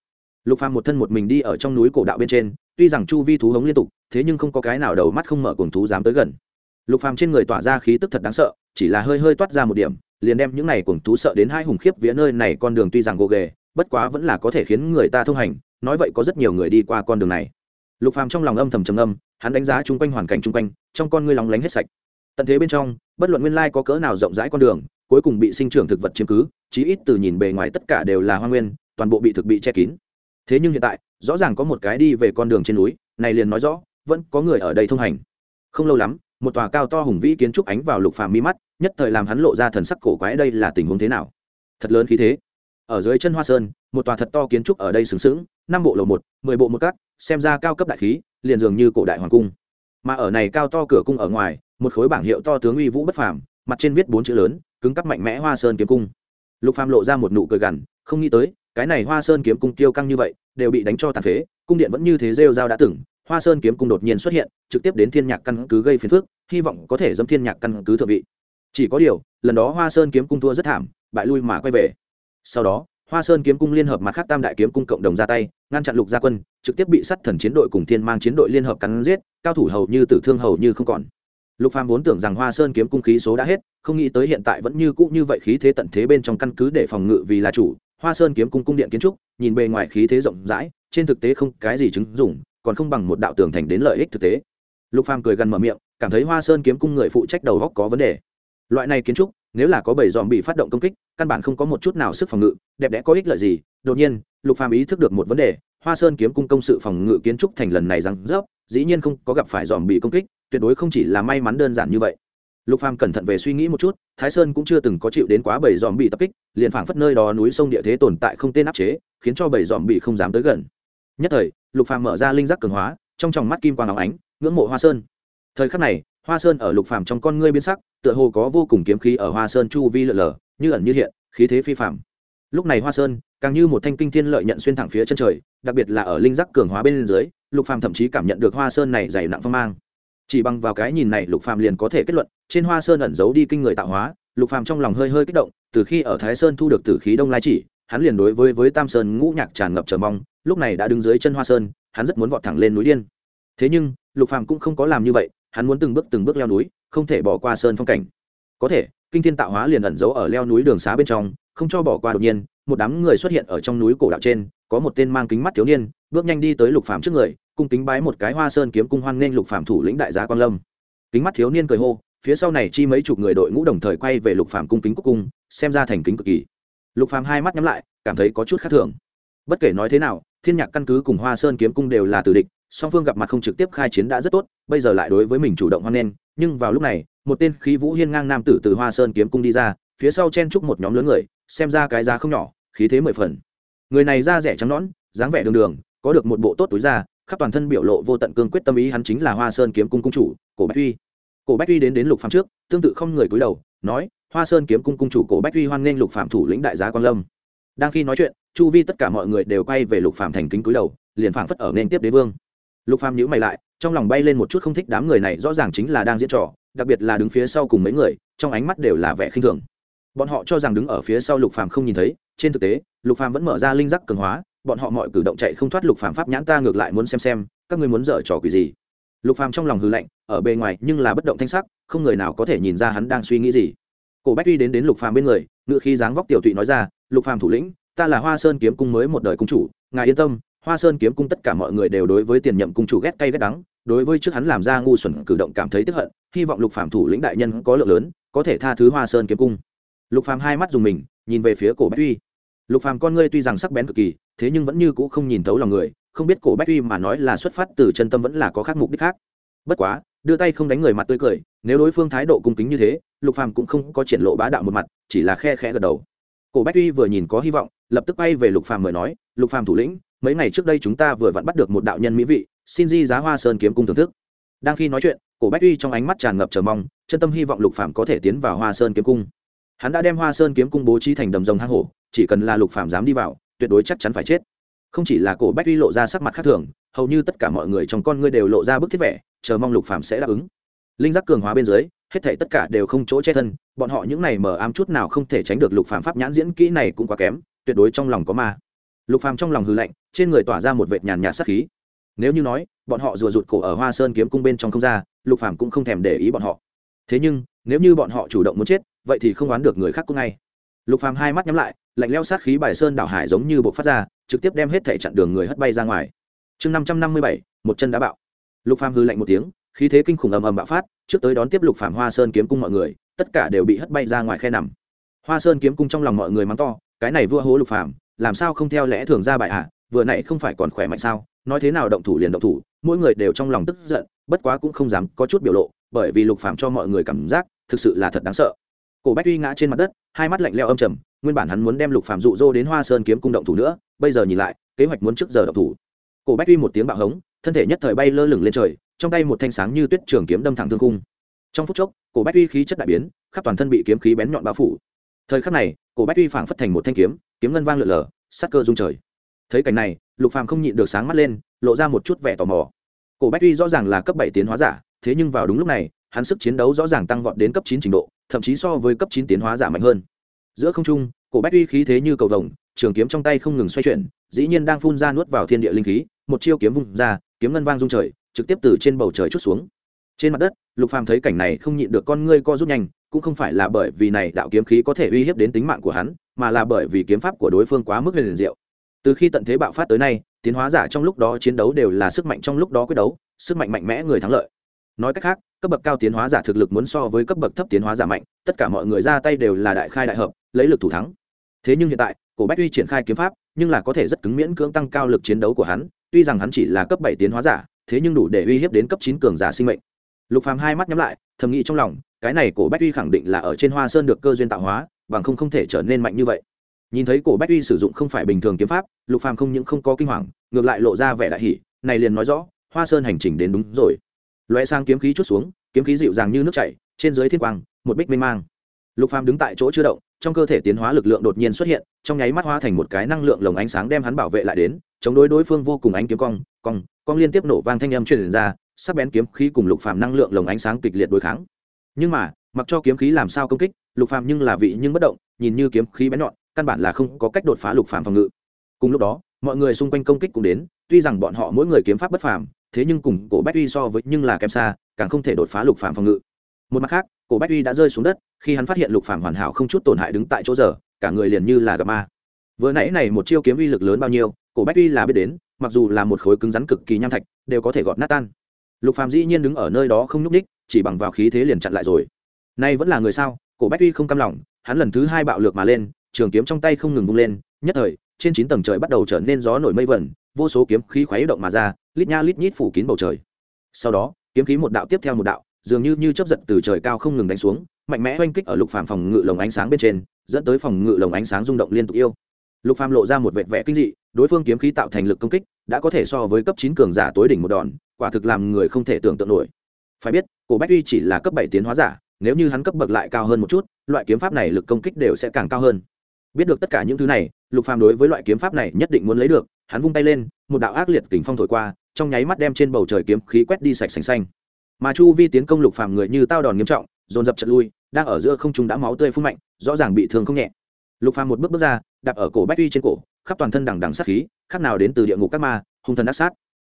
Lục phàm một thân một mình đi ở trong núi cổ đạo bên trên, tuy rằng chu vi thú hống liên tục, thế nhưng không có cái nào đầu mắt không mở cuồng thú dám tới gần lục phàm trên người tỏa ra khí tức thật đáng sợ, chỉ là hơi hơi toát ra một điểm, liền đem những này cuồng thú sợ đến hai hùng khiếp vía nơi này con đường tuy rằng gồ ghề, bất quá vẫn là có thể khiến người ta thông hành, nói vậy có rất nhiều người đi qua con đường này. Lục phàm trong lòng âm thầm trầm âm hắn đánh giá chung quanh hoàn cảnh chung quanh, trong con ngươi lóng lánh hết sạch. Tận thế bên trong, bất luận nguyên lai có cỡ nào rộng rãi con đường, cuối cùng bị sinh trưởng thực vật chiếm cứ, chí ít từ nhìn bề ngoài tất cả đều là hoa nguyên, toàn bộ bị thực bị che kín. Thế nhưng hiện tại, rõ ràng có một cái đi về con đường trên núi, này liền nói rõ, vẫn có người ở đây thông hành. Không lâu lắm một tòa cao to hùng vĩ kiến trúc ánh vào lục phàm mi mắt, nhất thời làm hắn lộ ra thần sắc cổ quái đây là tình huống thế nào. Thật lớn khí thế. Ở dưới chân hoa sơn, một tòa thật to kiến trúc ở đây sừng sững, năm bộ lầu một, mười bộ một cắt xem ra cao cấp đại khí, liền dường như cổ đại hoàng cung. Mà ở này cao to cửa cung ở ngoài, một khối bảng hiệu to tướng uy vũ bất phàm, mặt trên viết bốn chữ lớn, cứng cắp mạnh mẽ hoa sơn kiếm cung. Lục phàm lộ ra một nụ cười gằn, không nghĩ tới, cái này hoa sơn kiếm cung tiêu căng như vậy, đều bị đánh cho tàn phế, cung điện vẫn như thế rêu dao đã từng, hoa sơn kiếm cung đột nhiên xuất hiện, trực tiếp đến thiên nhạc căn cứ gây phiền phức hy vọng có thể dâm thiên nhạc căn cứ thượng vị. Chỉ có điều, lần đó hoa sơn kiếm cung thua rất thảm, bại lui mà quay về. Sau đó, hoa sơn kiếm cung liên hợp mặt khác tam đại kiếm cung cộng đồng ra tay, ngăn chặn lục gia quân, trực tiếp bị sát thần chiến đội cùng thiên mang chiến đội liên hợp cắn giết, cao thủ hầu như tử thương hầu như không còn. Lục phàm vốn tưởng rằng hoa sơn kiếm cung khí số đã hết, không nghĩ tới hiện tại vẫn như cũ như vậy khí thế tận thế bên trong căn cứ để phòng ngự vì là chủ. Hoa sơn kiếm cung cung điện kiến trúc, nhìn bề ngoài khí thế rộng rãi, trên thực tế không cái gì chứng dụng, còn không bằng một đạo tường thành đến lợi ích thực tế. Lục phàm cười gần mở miệng cảm thấy hoa sơn kiếm cung người phụ trách đầu góc có vấn đề. Loại này kiến trúc, nếu là có bảy dòm bị phát động công kích, căn bản không có một chút nào sức phòng ngự, đẹp đẽ có ích lợi gì? Đột nhiên, lục phàm ý thức được một vấn đề, hoa sơn kiếm cung công sự phòng ngự kiến trúc thành lần này rằng rớp, dĩ nhiên không có gặp phải dòm bị công kích, tuyệt đối không chỉ là may mắn đơn giản như vậy. Lục phàm cẩn thận về suy nghĩ một chút, thái sơn cũng chưa từng có chịu đến quá bảy dòm bị tập kích, liền phảng phất nơi đó núi sông địa thế tồn tại không tên áp chế, khiến cho bảy dòm bị không dám tới gần. Nhất thời, lục phàm mở ra linh giác cường hóa, trong tròng mắt kim quang óng ánh, ngưỡng mộ hoa sơn thời khắc này, hoa sơn ở lục phàm trong con ngươi biến sắc, tựa hồ có vô cùng kiếm khí ở hoa sơn chu vi lượn lờ như ẩn như hiện, khí thế phi phàm. Lúc này hoa sơn, càng như một thanh kinh thiên lợi nhận xuyên thẳng phía chân trời, đặc biệt là ở linh giác cường hóa bên dưới, lục phàm thậm chí cảm nhận được hoa sơn này dày nặng phong mang. Chỉ bằng vào cái nhìn này, lục phàm liền có thể kết luận, trên hoa sơn ẩn giấu đi kinh người tạo hóa, lục phàm trong lòng hơi hơi kích động, từ khi ở thái sơn thu được tử khí đông lai chỉ, hắn liền đối với với tam sơn ngũ nhạc tràn ngập chờ mong, lúc này đã đứng dưới chân hoa sơn, hắn rất muốn vọt thẳng lên núi điên. Thế nhưng, lục phàm cũng không có làm như vậy hắn muốn từng bước từng bước leo núi, không thể bỏ qua sơn phong cảnh. Có thể, kinh thiên tạo hóa liền ẩn giấu ở leo núi đường xá bên trong, không cho bỏ qua đột nhiên, một đám người xuất hiện ở trong núi cổ đạo trên, có một tên mang kính mắt thiếu niên, bước nhanh đi tới lục phàm trước người, cung kính bái một cái hoa sơn kiếm cung hoan nghênh lục phàm thủ lĩnh đại gia quan lâm. Kính mắt thiếu niên cười hô, phía sau này chi mấy chục người đội ngũ đồng thời quay về lục phàm cung kính cúc cung, xem ra thành kính cực kỳ. Lục phàm hai mắt nhắm lại, cảm thấy có chút khác thường. Bất kể nói thế nào, thiên nhạc căn cứ cùng hoa sơn kiếm cung đều là tử địch song phương gặp mặt không trực tiếp khai chiến đã rất tốt, bây giờ lại đối với mình chủ động hoan nghênh, nhưng vào lúc này, một tên khí vũ hiên ngang nam tử từ hoa sơn kiếm cung đi ra, phía sau chen chúc một nhóm lớn người, xem ra cái giá không nhỏ, khí thế mười phần. Người này da rẻ trắng nõn, dáng vẻ đường đường, có được một bộ tốt túi da, khắp toàn thân biểu lộ vô tận cương quyết tâm ý hắn chính là hoa sơn kiếm cung cung chủ, cổ bách uy. Cổ bách uy đến đến lục phạm trước, tương tự không người cúi đầu, nói, hoa sơn kiếm cung cung chủ cổ bách uy hoan nghênh lục phạm thủ lĩnh đại giá quan lâm. Đang khi nói chuyện, chu vi tất cả mọi người đều quay về lục phạm thành kính cúi đầu, liền phảng phất ở nên tiếp đế vương lục Phàm nhíu mày lại, trong lòng bay lên một chút không thích đám người này rõ ràng chính là đang diễn trò, đặc biệt là đứng phía sau cùng mấy người, trong ánh mắt đều là vẻ khinh thường. Bọn họ cho rằng đứng ở phía sau lục phàm không nhìn thấy, trên thực tế, lục phàm vẫn mở ra linh giác cường hóa, bọn họ mọi cử động chạy không thoát lục phàm pháp nhãn ta ngược lại muốn xem xem, các ngươi muốn dở trò quỷ gì. Lục phàm trong lòng hư lạnh, ở bề ngoài nhưng là bất động thanh sắc, không người nào có thể nhìn ra hắn đang suy nghĩ gì. Cổ bách uy đến đến lục phàm bên người, ngựa khi dáng vóc tiểu tụy nói ra, lục phàm thủ lĩnh, ta là hoa sơn kiếm cung mới một đời cung chủ, ngài yên tâm hoa sơn kiếm cung tất cả mọi người đều đối với tiền nhậm cung chủ ghét cay ghét đắng, đối với trước hắn làm ra ngu xuẩn cử động cảm thấy tức hận, hy vọng lục Phạm thủ lĩnh đại nhân có lượng lớn, có thể tha thứ hoa sơn kiếm cung. Lục Phạm hai mắt dùng mình, nhìn về phía cổ bách uy. Lục phàm con ngươi tuy rằng sắc bén cực kỳ, thế nhưng vẫn như cũ không nhìn thấu lòng người, không biết cổ bách uy mà nói là xuất phát từ chân tâm vẫn là có khác mục đích khác. Bất quá, đưa tay không đánh người mặt tươi cười, nếu đối phương thái độ cung kính như thế, lục phàm cũng không có triển lộ bá đạo một mặt, chỉ là khe khẽ gật đầu. Cổ bách uy vừa nhìn có hy vọng, lập tức bay về lục phàm mời nói, lục phàm thủ lĩnh mấy ngày trước đây chúng ta vừa vặn bắt được một đạo nhân mỹ vị, xin di giá hoa sơn kiếm cung thưởng thức. Đang khi nói chuyện, cổ bách uy trong ánh mắt tràn ngập chờ mong, chân tâm hy vọng lục Phạm có thể tiến vào hoa sơn kiếm cung. Hắn đã đem hoa sơn kiếm cung bố trí thành đầm rồng hang hổ, chỉ cần là lục Phạm dám đi vào, tuyệt đối chắc chắn phải chết. Không chỉ là cổ bách uy lộ ra sắc mặt khác thường, hầu như tất cả mọi người trong con ngươi đều lộ ra bức thiết vẻ, chờ mong lục Phạm sẽ đáp ứng. Linh giác cường hóa bên dưới, hết thảy tất cả đều không chỗ che thân, bọn họ những này mờ ám chút nào không thể tránh được lục Phạm pháp nhãn diễn kỹ này cũng quá kém, tuyệt đối trong lòng có ma lục phàm trong lòng hừ lạnh, trên người tỏa ra một vệt nhàn nhạt sát khí. Nếu như nói, bọn họ rùa rụt cổ ở hoa sơn kiếm cung bên trong không ra, lục phàm cũng không thèm để ý bọn họ. Thế nhưng, nếu như bọn họ chủ động muốn chết, vậy thì không đoán được người khác cũng ngay. Lục phàm hai mắt nhắm lại, lạnh leo sát khí bài sơn đảo hải giống như bộc phát ra, trực tiếp đem hết thể chặn đường người hất bay ra ngoài. Chương năm trăm năm mươi bảy, một chân đá bạo. Lục phàm hư lạnh một tiếng, khí thế kinh khủng ầm ầm bạo phát, trước tới đón tiếp lục phàm hoa sơn kiếm cung mọi người, tất cả đều bị hất bay ra ngoài khe nằm. Hoa sơn kiếm cung trong lòng mọi người mắng to, cái này vua hố lục phàm làm sao không theo lẽ thường ra bài hạ vừa nãy không phải còn khỏe mạnh sao? Nói thế nào động thủ liền động thủ, mỗi người đều trong lòng tức giận, bất quá cũng không dám có chút biểu lộ, bởi vì lục phàm cho mọi người cảm giác, thực sự là thật đáng sợ. Cổ bách uy ngã trên mặt đất, hai mắt lạnh leo âm trầm, nguyên bản hắn muốn đem lục phàm dụ dỗ đến hoa sơn kiếm cung động thủ nữa, bây giờ nhìn lại, kế hoạch muốn trước giờ động thủ. Cổ bách uy một tiếng bạo hống, thân thể nhất thời bay lơ lửng lên trời, trong tay một thanh sáng như tuyết trường kiếm đâm thẳng thương cung trong phút chốc, cổ bách uy khí chất đại biến, khắp toàn thân bị kiếm khí bén nhọn bao phủ thời khắc này, cổ bách uy phảng phất thành một thanh kiếm kiếm ngân vang lượn lờ, sắc cơ rung trời. Thấy cảnh này, lục phàm không nhịn được sáng mắt lên, lộ ra một chút vẻ tò mò. Cổ bách uy rõ ràng là cấp bảy tiến hóa giả, thế nhưng vào đúng lúc này, hắn sức chiến đấu rõ ràng tăng vọt đến cấp chín trình độ, thậm chí so với cấp chín tiến hóa giả mạnh hơn. Giữa không trung, cổ bách uy khí thế như cầu vồng, trường kiếm trong tay không ngừng xoay chuyển, dĩ nhiên đang phun ra nuốt vào thiên địa linh khí, một chiêu kiếm vung ra, kiếm ngân vang rung trời, trực tiếp từ trên bầu trời chút xuống. Trên mặt đất, lục phàm thấy cảnh này không nhịn được con ngươi co rút nhanh cũng không phải là bởi vì này đạo kiếm khí có thể uy hiếp đến tính mạng của hắn, mà là bởi vì kiếm pháp của đối phương quá mức huyền diệu. Từ khi tận thế bạo phát tới nay, tiến hóa giả trong lúc đó chiến đấu đều là sức mạnh trong lúc đó quyết đấu, sức mạnh mạnh mẽ người thắng lợi. Nói cách khác, cấp bậc cao tiến hóa giả thực lực muốn so với cấp bậc thấp tiến hóa giả mạnh, tất cả mọi người ra tay đều là đại khai đại hợp, lấy lực thủ thắng. Thế nhưng hiện tại, cổ bách uy triển khai kiếm pháp, nhưng là có thể rất cứng miễn cưỡng tăng cao lực chiến đấu của hắn, tuy rằng hắn chỉ là cấp bảy tiến hóa giả, thế nhưng đủ để uy hiếp đến cấp chín cường giả sinh mệnh lục phàm hai mắt nhắm lại, thầm nghĩ trong lòng, cái này cổ bách uy khẳng định là ở trên hoa sơn được cơ duyên tạo hóa, bằng không không thể trở nên mạnh như vậy. Nhìn thấy cổ bách uy sử dụng không phải bình thường kiếm pháp, lục phàm không những không có kinh hoàng, ngược lại lộ ra vẻ đại hỷ này liền nói rõ, hoa sơn hành trình đến đúng rồi. Loe sang kiếm khí chút xuống, kiếm khí dịu dàng như nước chảy, trên dưới thiên quang, một bích mênh mang. Lục phàm đứng tại chỗ chưa động, trong cơ thể tiến hóa lực lượng đột nhiên xuất hiện, trong nháy mắt hóa thành một cái năng lượng lồng ánh sáng đem hắn bảo vệ lại đến, chống đối đối phương vô cùng ánh kiếm cong cong cong liên tiếp nổ vang thanh âm truyền ra sắc bén kiếm khí cùng lục phàm năng lượng lồng ánh sáng kịch liệt đối kháng. Nhưng mà, mặc cho kiếm khí làm sao công kích, lục phàm nhưng là vị nhưng bất động, nhìn như kiếm khí bén nhọn, căn bản là không có cách đột phá lục phàm phòng ngự. Cùng lúc đó, mọi người xung quanh công kích cũng đến, tuy rằng bọn họ mỗi người kiếm pháp bất phàm, thế nhưng cùng cổ bách uy so với nhưng là kém xa, càng không thể đột phá lục phàm phòng ngự. Một mặt khác, cổ bách uy đã rơi xuống đất, khi hắn phát hiện lục phàm hoàn hảo không chút tổn hại đứng tại chỗ giờ, cả người liền như là gặp ma. Vừa nãy này một chiêu kiếm uy lực lớn bao nhiêu, cổ bách uy là biết đến, mặc dù là một khối cứng rắn cực kỳ nham thạch, đều có thể gọt nát tan lục phàm dĩ nhiên đứng ở nơi đó không nhúc ních chỉ bằng vào khí thế liền chặn lại rồi. Nay vẫn là người sao? Cổ bách uy không cam lòng, hắn lần thứ hai bạo lược mà lên, trường kiếm trong tay không ngừng vung lên, nhất thời, trên chín tầng trời bắt đầu trở nên gió nổi mây vẩn, vô số kiếm khí khuấy động mà ra, lít nha lít nhít phủ kín bầu trời. Sau đó, kiếm khí một đạo tiếp theo một đạo, dường như như chấp giật từ trời cao không ngừng đánh xuống, mạnh mẽ oanh kích ở lục phàm phòng ngự lồng ánh sáng bên trên, dẫn tới phòng ngự lồng ánh sáng rung động liên tục yêu. Lục phàm lộ ra một vệt vẽ kinh dị, đối phương kiếm khí tạo thành lực công kích, đã có thể so với cấp chín cường giả tối đỉnh một đòn quả thực làm người không thể tưởng tượng nổi. Phải biết, cổ bách uy chỉ là cấp bảy tiến hóa giả, nếu như hắn cấp bậc lại cao hơn một chút, loại kiếm pháp này lực công kích đều sẽ càng cao hơn. Biết được tất cả những thứ này, lục phàm đối với loại kiếm pháp này nhất định muốn lấy được, hắn vung tay lên, một đạo ác liệt kình phong thổi qua, trong nháy mắt đem trên bầu trời kiếm khí quét đi sạch sành xanh. Mà chu vi tiến công lục phàm người như tao đòn nghiêm trọng, dồn dập chật lui, đang ở giữa không trung đã máu tươi phun mạnh, rõ ràng bị thương không nhẹ. Lục phàm một bước bước ra, đạp ở cổ bách uy trên cổ, khắp toàn thân đằng đằng sát khí, khác nào đến từ địa ngục các ma, hung thần ác sát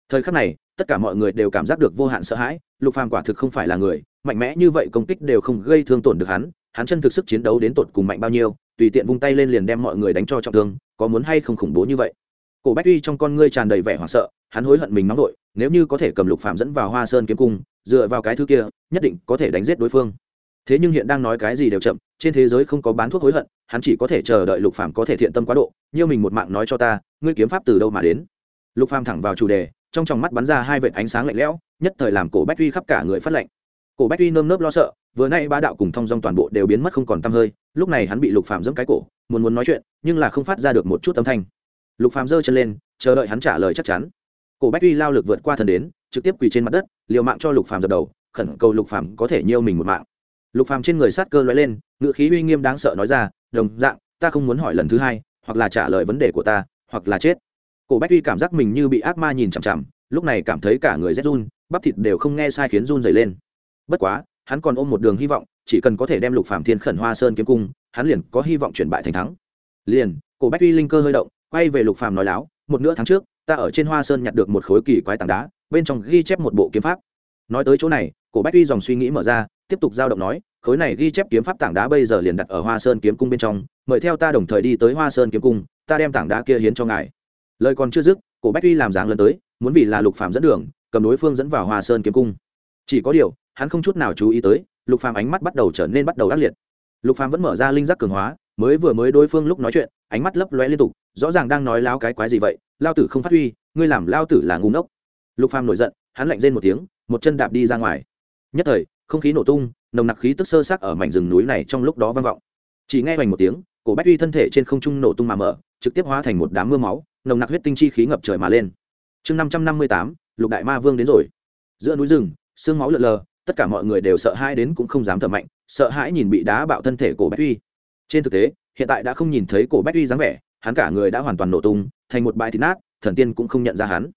thời khắc này, tất cả mọi người đều cảm giác được vô hạn sợ hãi, lục phàm quả thực không phải là người, mạnh mẽ như vậy công kích đều không gây thương tổn được hắn hắn chân thực sức chiến đấu đến tột cùng mạnh bao nhiêu, tùy tiện vung tay lên liền đem mọi người đánh cho trọng thương, có muốn hay không khủng bố như vậy. Cổ bách uy trong con ngươi tràn đầy vẻ hoảng sợ, hắn hối hận mình nóng vội, nếu như có thể cầm lục phạm dẫn vào hoa sơn kiếm cung, dựa vào cái thứ kia, nhất định có thể đánh giết đối phương. Thế nhưng hiện đang nói cái gì đều chậm, trên thế giới không có bán thuốc hối hận, hắn chỉ có thể chờ đợi lục phạm có thể thiện tâm quá độ như mình một mạng nói cho ta, ngươi kiếm pháp từ đâu mà đến? Lục phạm thẳng vào chủ đề trong tròng mắt bắn ra hai vệt ánh sáng lạnh lẽo, nhất thời làm cổ bách uy khắp cả người phát lạnh. Cổ bách uy nơm nớp lo sợ, vừa nay ba đạo cùng thông dong toàn bộ đều biến mất không còn t hơi, lúc này hắn bị lục phạm dẫm cái cổ, muốn muốn nói chuyện, nhưng là không phát ra được một chút âm thanh. Lục phạm giơ chân lên, chờ đợi hắn trả lời chắc chắn. Cổ bách uy lao lực vượt qua thần đến, trực tiếp quỳ trên mặt đất, liều mạng cho lục phạm dập đầu, khẩn cầu lục phạm có thể nhiêu mình một mạng. Lục phạm trên người sát cơ l lên ngự khí uy nghiêm đáng sợ nói ra, đồng dạng, ta không muốn hỏi lần thứ hai, hoặc là trả lời vấn đề của ta, hoặc là chết cổ bách uy cảm giác mình như bị ác ma nhìn chằm chằm, lúc này cảm thấy cả người rét run, bắp thịt đều không nghe sai khiến run dày lên. Bất quá, hắn còn ôm một đường hy vọng, chỉ cần có thể đem lục phạm thiên khẩn hoa sơn kiếm cung, hắn liền có hy vọng chuyển bại thành thắng. Liền, cổ bách uy linh cơ hơi động, quay về lục phạm nói láo, một nửa tháng trước, ta ở trên hoa sơn nhặt được một khối kỳ quái tảng đá, bên trong ghi chép một bộ kiếm pháp. Nói tới chỗ này, cổ bách uy dòng suy nghĩ mở ra, tiếp tục giao động nói, khối này ghi chép kiếm pháp tảng đá bây giờ liền đặt ở hoa sơn kiếm cung bên trong, mời theo ta đồng thời đi tới hoa sơn kiếm cung, ta đem tảng đá kia hiến cho ngài lời còn chưa dứt, cổ bách uy làm dáng lần tới, muốn vì là lục phạm dẫn đường, cầm đối phương dẫn vào hoa sơn kiếm cung. Chỉ có điều, hắn không chút nào chú ý tới, lục phàm ánh mắt bắt đầu trở nên bắt đầu ác liệt. Lục phàm vẫn mở ra linh giác cường hóa, mới vừa mới đối phương lúc nói chuyện, ánh mắt lấp lóe liên tục, rõ ràng đang nói láo cái quái gì vậy, lao tử không phát huy, ngươi làm lao tử là ngu ngốc. Lục phàm nổi giận, hắn lạnh rên một tiếng, một chân đạp đi ra ngoài. Nhất thời, không khí nổ tung, nồng nặc khí tức sơ sắc ở mảnh rừng núi này trong lúc đó vang vọng. Chỉ nghe hoành một tiếng, cổ bách uy thân thể trên không trung nổ tung mà mở, trực tiếp hóa thành một đám mưa máu nồng nặc huyết tinh chi khí ngập trời mà lên. Chương năm trăm năm mươi tám, lục đại ma vương đến rồi. Giữa núi rừng, sương máu lợn lờ, tất cả mọi người đều sợ hãi đến cũng không dám thở mạnh, sợ hãi nhìn bị đá bạo thân thể cổ bách uy. Trên thực tế, hiện tại đã không nhìn thấy cổ bách uy dáng vẻ, hắn cả người đã hoàn toàn nổ tung, thành một bãi thịt nát, thần tiên cũng không nhận ra hắn.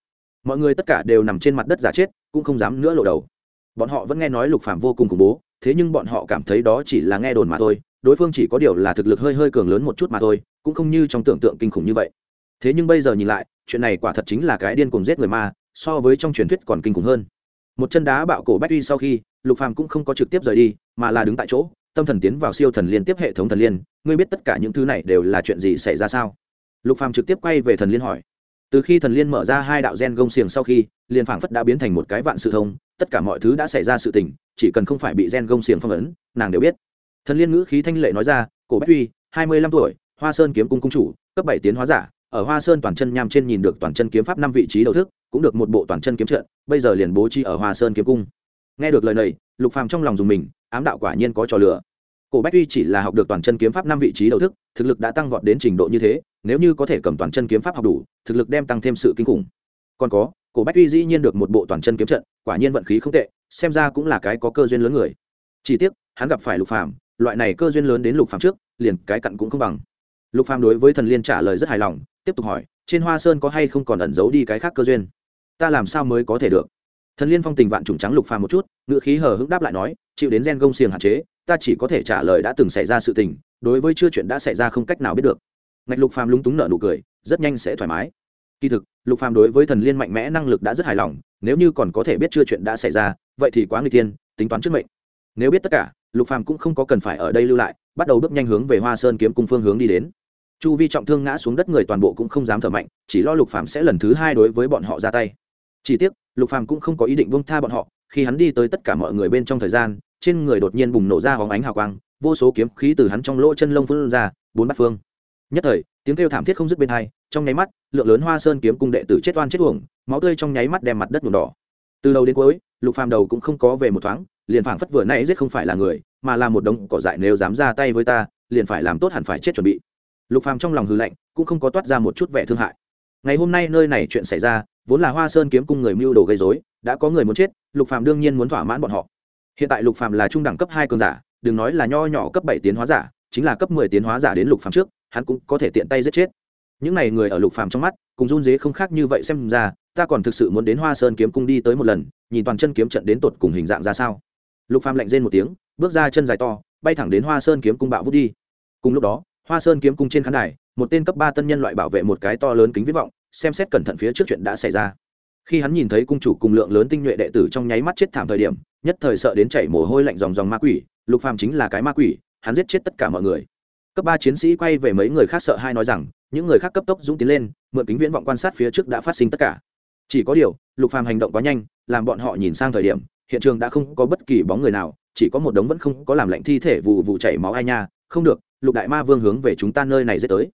Mọi người tất cả đều nằm trên mặt đất giả chết, cũng không dám nữa lộ đầu. Bọn họ vẫn nghe nói lục phạm vô cùng khủng bố, thế nhưng bọn họ cảm thấy đó chỉ là nghe đồn mà thôi, đối phương chỉ có điều là thực lực hơi hơi cường lớn một chút mà thôi, cũng không như trong tưởng tượng kinh khủng như vậy thế nhưng bây giờ nhìn lại, chuyện này quả thật chính là cái điên cuồng giết người ma, so với trong truyền thuyết còn kinh khủng hơn. Một chân đá bạo cổ bách uy sau khi, lục phàm cũng không có trực tiếp rời đi, mà là đứng tại chỗ, tâm thần tiến vào siêu thần liên tiếp hệ thống thần liên. Ngươi biết tất cả những thứ này đều là chuyện gì xảy ra sao? Lục phàm trực tiếp quay về thần liên hỏi. Từ khi thần liên mở ra hai đạo gen gông xiềng sau khi, liền phảng phất đã biến thành một cái vạn sự thông, tất cả mọi thứ đã xảy ra sự tình, chỉ cần không phải bị gen gông xiềng phong ấn, nàng đều biết. Thần liên ngữ khí thanh lệ nói ra, cổ bách uy, hai mươi lăm tuổi, hoa sơn kiếm cung cung chủ, cấp bảy tiến hóa giả ở hoa sơn toàn chân nham trên nhìn được toàn chân kiếm pháp năm vị trí đầu thức, cũng được một bộ toàn chân kiếm trận, bây giờ liền bố trí ở hoa sơn kiếm cung. Nghe được lời này, lục phàm trong lòng dùng mình, ám đạo quả nhiên có trò lửa cổ bách uy chỉ là học được toàn chân kiếm pháp năm vị trí đầu thức, thực lực đã tăng vọt đến trình độ như thế, nếu như có thể cầm toàn chân kiếm pháp học đủ, thực lực đem tăng thêm sự kinh khủng. Còn có, cổ bách uy dĩ nhiên được một bộ toàn chân kiếm trận, quả nhiên vận khí không tệ, xem ra cũng là cái có cơ duyên lớn người. Chỉ tiếc, hắn gặp phải lục phàm, loại này cơ duyên lớn đến lục phàm trước, liền cái cặn cũng không bằng lục phàm đối với thần liên trả lời rất hài lòng, tiếp tục hỏi, trên hoa sơn có hay không còn ẩn giấu đi cái khác cơ duyên? Ta làm sao mới có thể được? Thần liên phong tình vạn trùng trắng lục phàm một chút, ngữ khí hờ hững đáp lại nói, chịu đến gen gông xiềng hạn chế, ta chỉ có thể trả lời đã từng xảy ra sự tình, đối với chưa chuyện đã xảy ra không cách nào biết được. Ngạch lục phàm lúng túng nở nụ cười, rất nhanh sẽ thoải mái. Kỳ thực, lục phàm đối với thần liên mạnh mẽ năng lực đã rất hài lòng, nếu như còn có thể biết chưa chuyện đã xảy ra, vậy thì quá nguy tiên tính toán trước mệnh. Nếu biết tất cả, lục phàm cũng không có cần phải ở đây lưu lại, bắt đầu bước nhanh hướng về hoa sơn kiếm cung phương hướng đi đến chu vi trọng thương ngã xuống đất người toàn bộ cũng không dám thở mạnh, chỉ lo lục phàm sẽ lần thứ hai đối với bọn họ ra tay. Chỉ tiếc, lục phàm cũng không có ý định buông tha bọn họ, khi hắn đi tới tất cả mọi người bên trong thời gian, trên người đột nhiên bùng nổ ra hóng ánh hào quang, vô số kiếm khí từ hắn trong lỗ chân lông phun ra, bốn bát phương. Nhất thời, tiếng kêu thảm thiết không dứt bên hai, trong nháy mắt, lượng lớn hoa sơn kiếm cung đệ tử chết oan chết uổng, máu tươi trong nháy mắt đem mặt đất nhuộm đỏ. Từ đầu đến cuối, lục phàm đầu cũng không có về một thoáng, liền phảng phất vừa nãy giết không phải là người, mà là một đống cỏ dại nếu dám ra tay với ta, liền phải làm tốt hẳn phải chết chuẩn bị lục phàm trong lòng hư lạnh, cũng không có toát ra một chút vẻ thương hại. Ngày hôm nay nơi này chuyện xảy ra, vốn là hoa sơn kiếm cung người mưu đồ gây rối, đã có người muốn chết, lục phàm đương nhiên muốn thỏa mãn bọn họ. Hiện tại lục phàm là trung đẳng cấp hai cường giả, đừng nói là nho nhỏ cấp bảy tiến hóa giả, chính là cấp mười tiến hóa giả đến lục phàm trước, hắn cũng có thể tiện tay giết chết. Những này người ở lục phàm trong mắt, cùng run dế không khác như vậy xem ra, ta còn thực sự muốn đến hoa sơn kiếm cung đi tới một lần, nhìn toàn chân kiếm trận đến tột cùng hình dạng ra sao. Lục phàm lạnh rên một tiếng, bước ra chân dài to, bay thẳng đến hoa sơn kiếm cung bạo vút đi. Cùng lúc đó hoa sơn kiếm cung trên khán đài, một tên cấp ba tân nhân loại bảo vệ một cái to lớn kính viễn vọng, xem xét cẩn thận phía trước chuyện đã xảy ra. Khi hắn nhìn thấy cung chủ cùng lượng lớn tinh nhuệ đệ tử trong nháy mắt chết thảm thời điểm, nhất thời sợ đến chảy mồ hôi lạnh dòng dòng ma quỷ, lục phàm chính là cái ma quỷ, hắn giết chết tất cả mọi người. Cấp ba chiến sĩ quay về mấy người khác sợ hai nói rằng, những người khác cấp tốc dũng tiến lên, mượn kính viễn vọng quan sát phía trước đã phát sinh tất cả. Chỉ có điều, lục phàm hành động quá nhanh, làm bọn họ nhìn sang thời điểm, hiện trường đã không có bất kỳ bóng người nào, chỉ có một đống vẫn không có làm lạnh thi thể vụ vụ chảy máu ai nha không được, lục đại ma vương hướng về chúng ta nơi này dễ tới.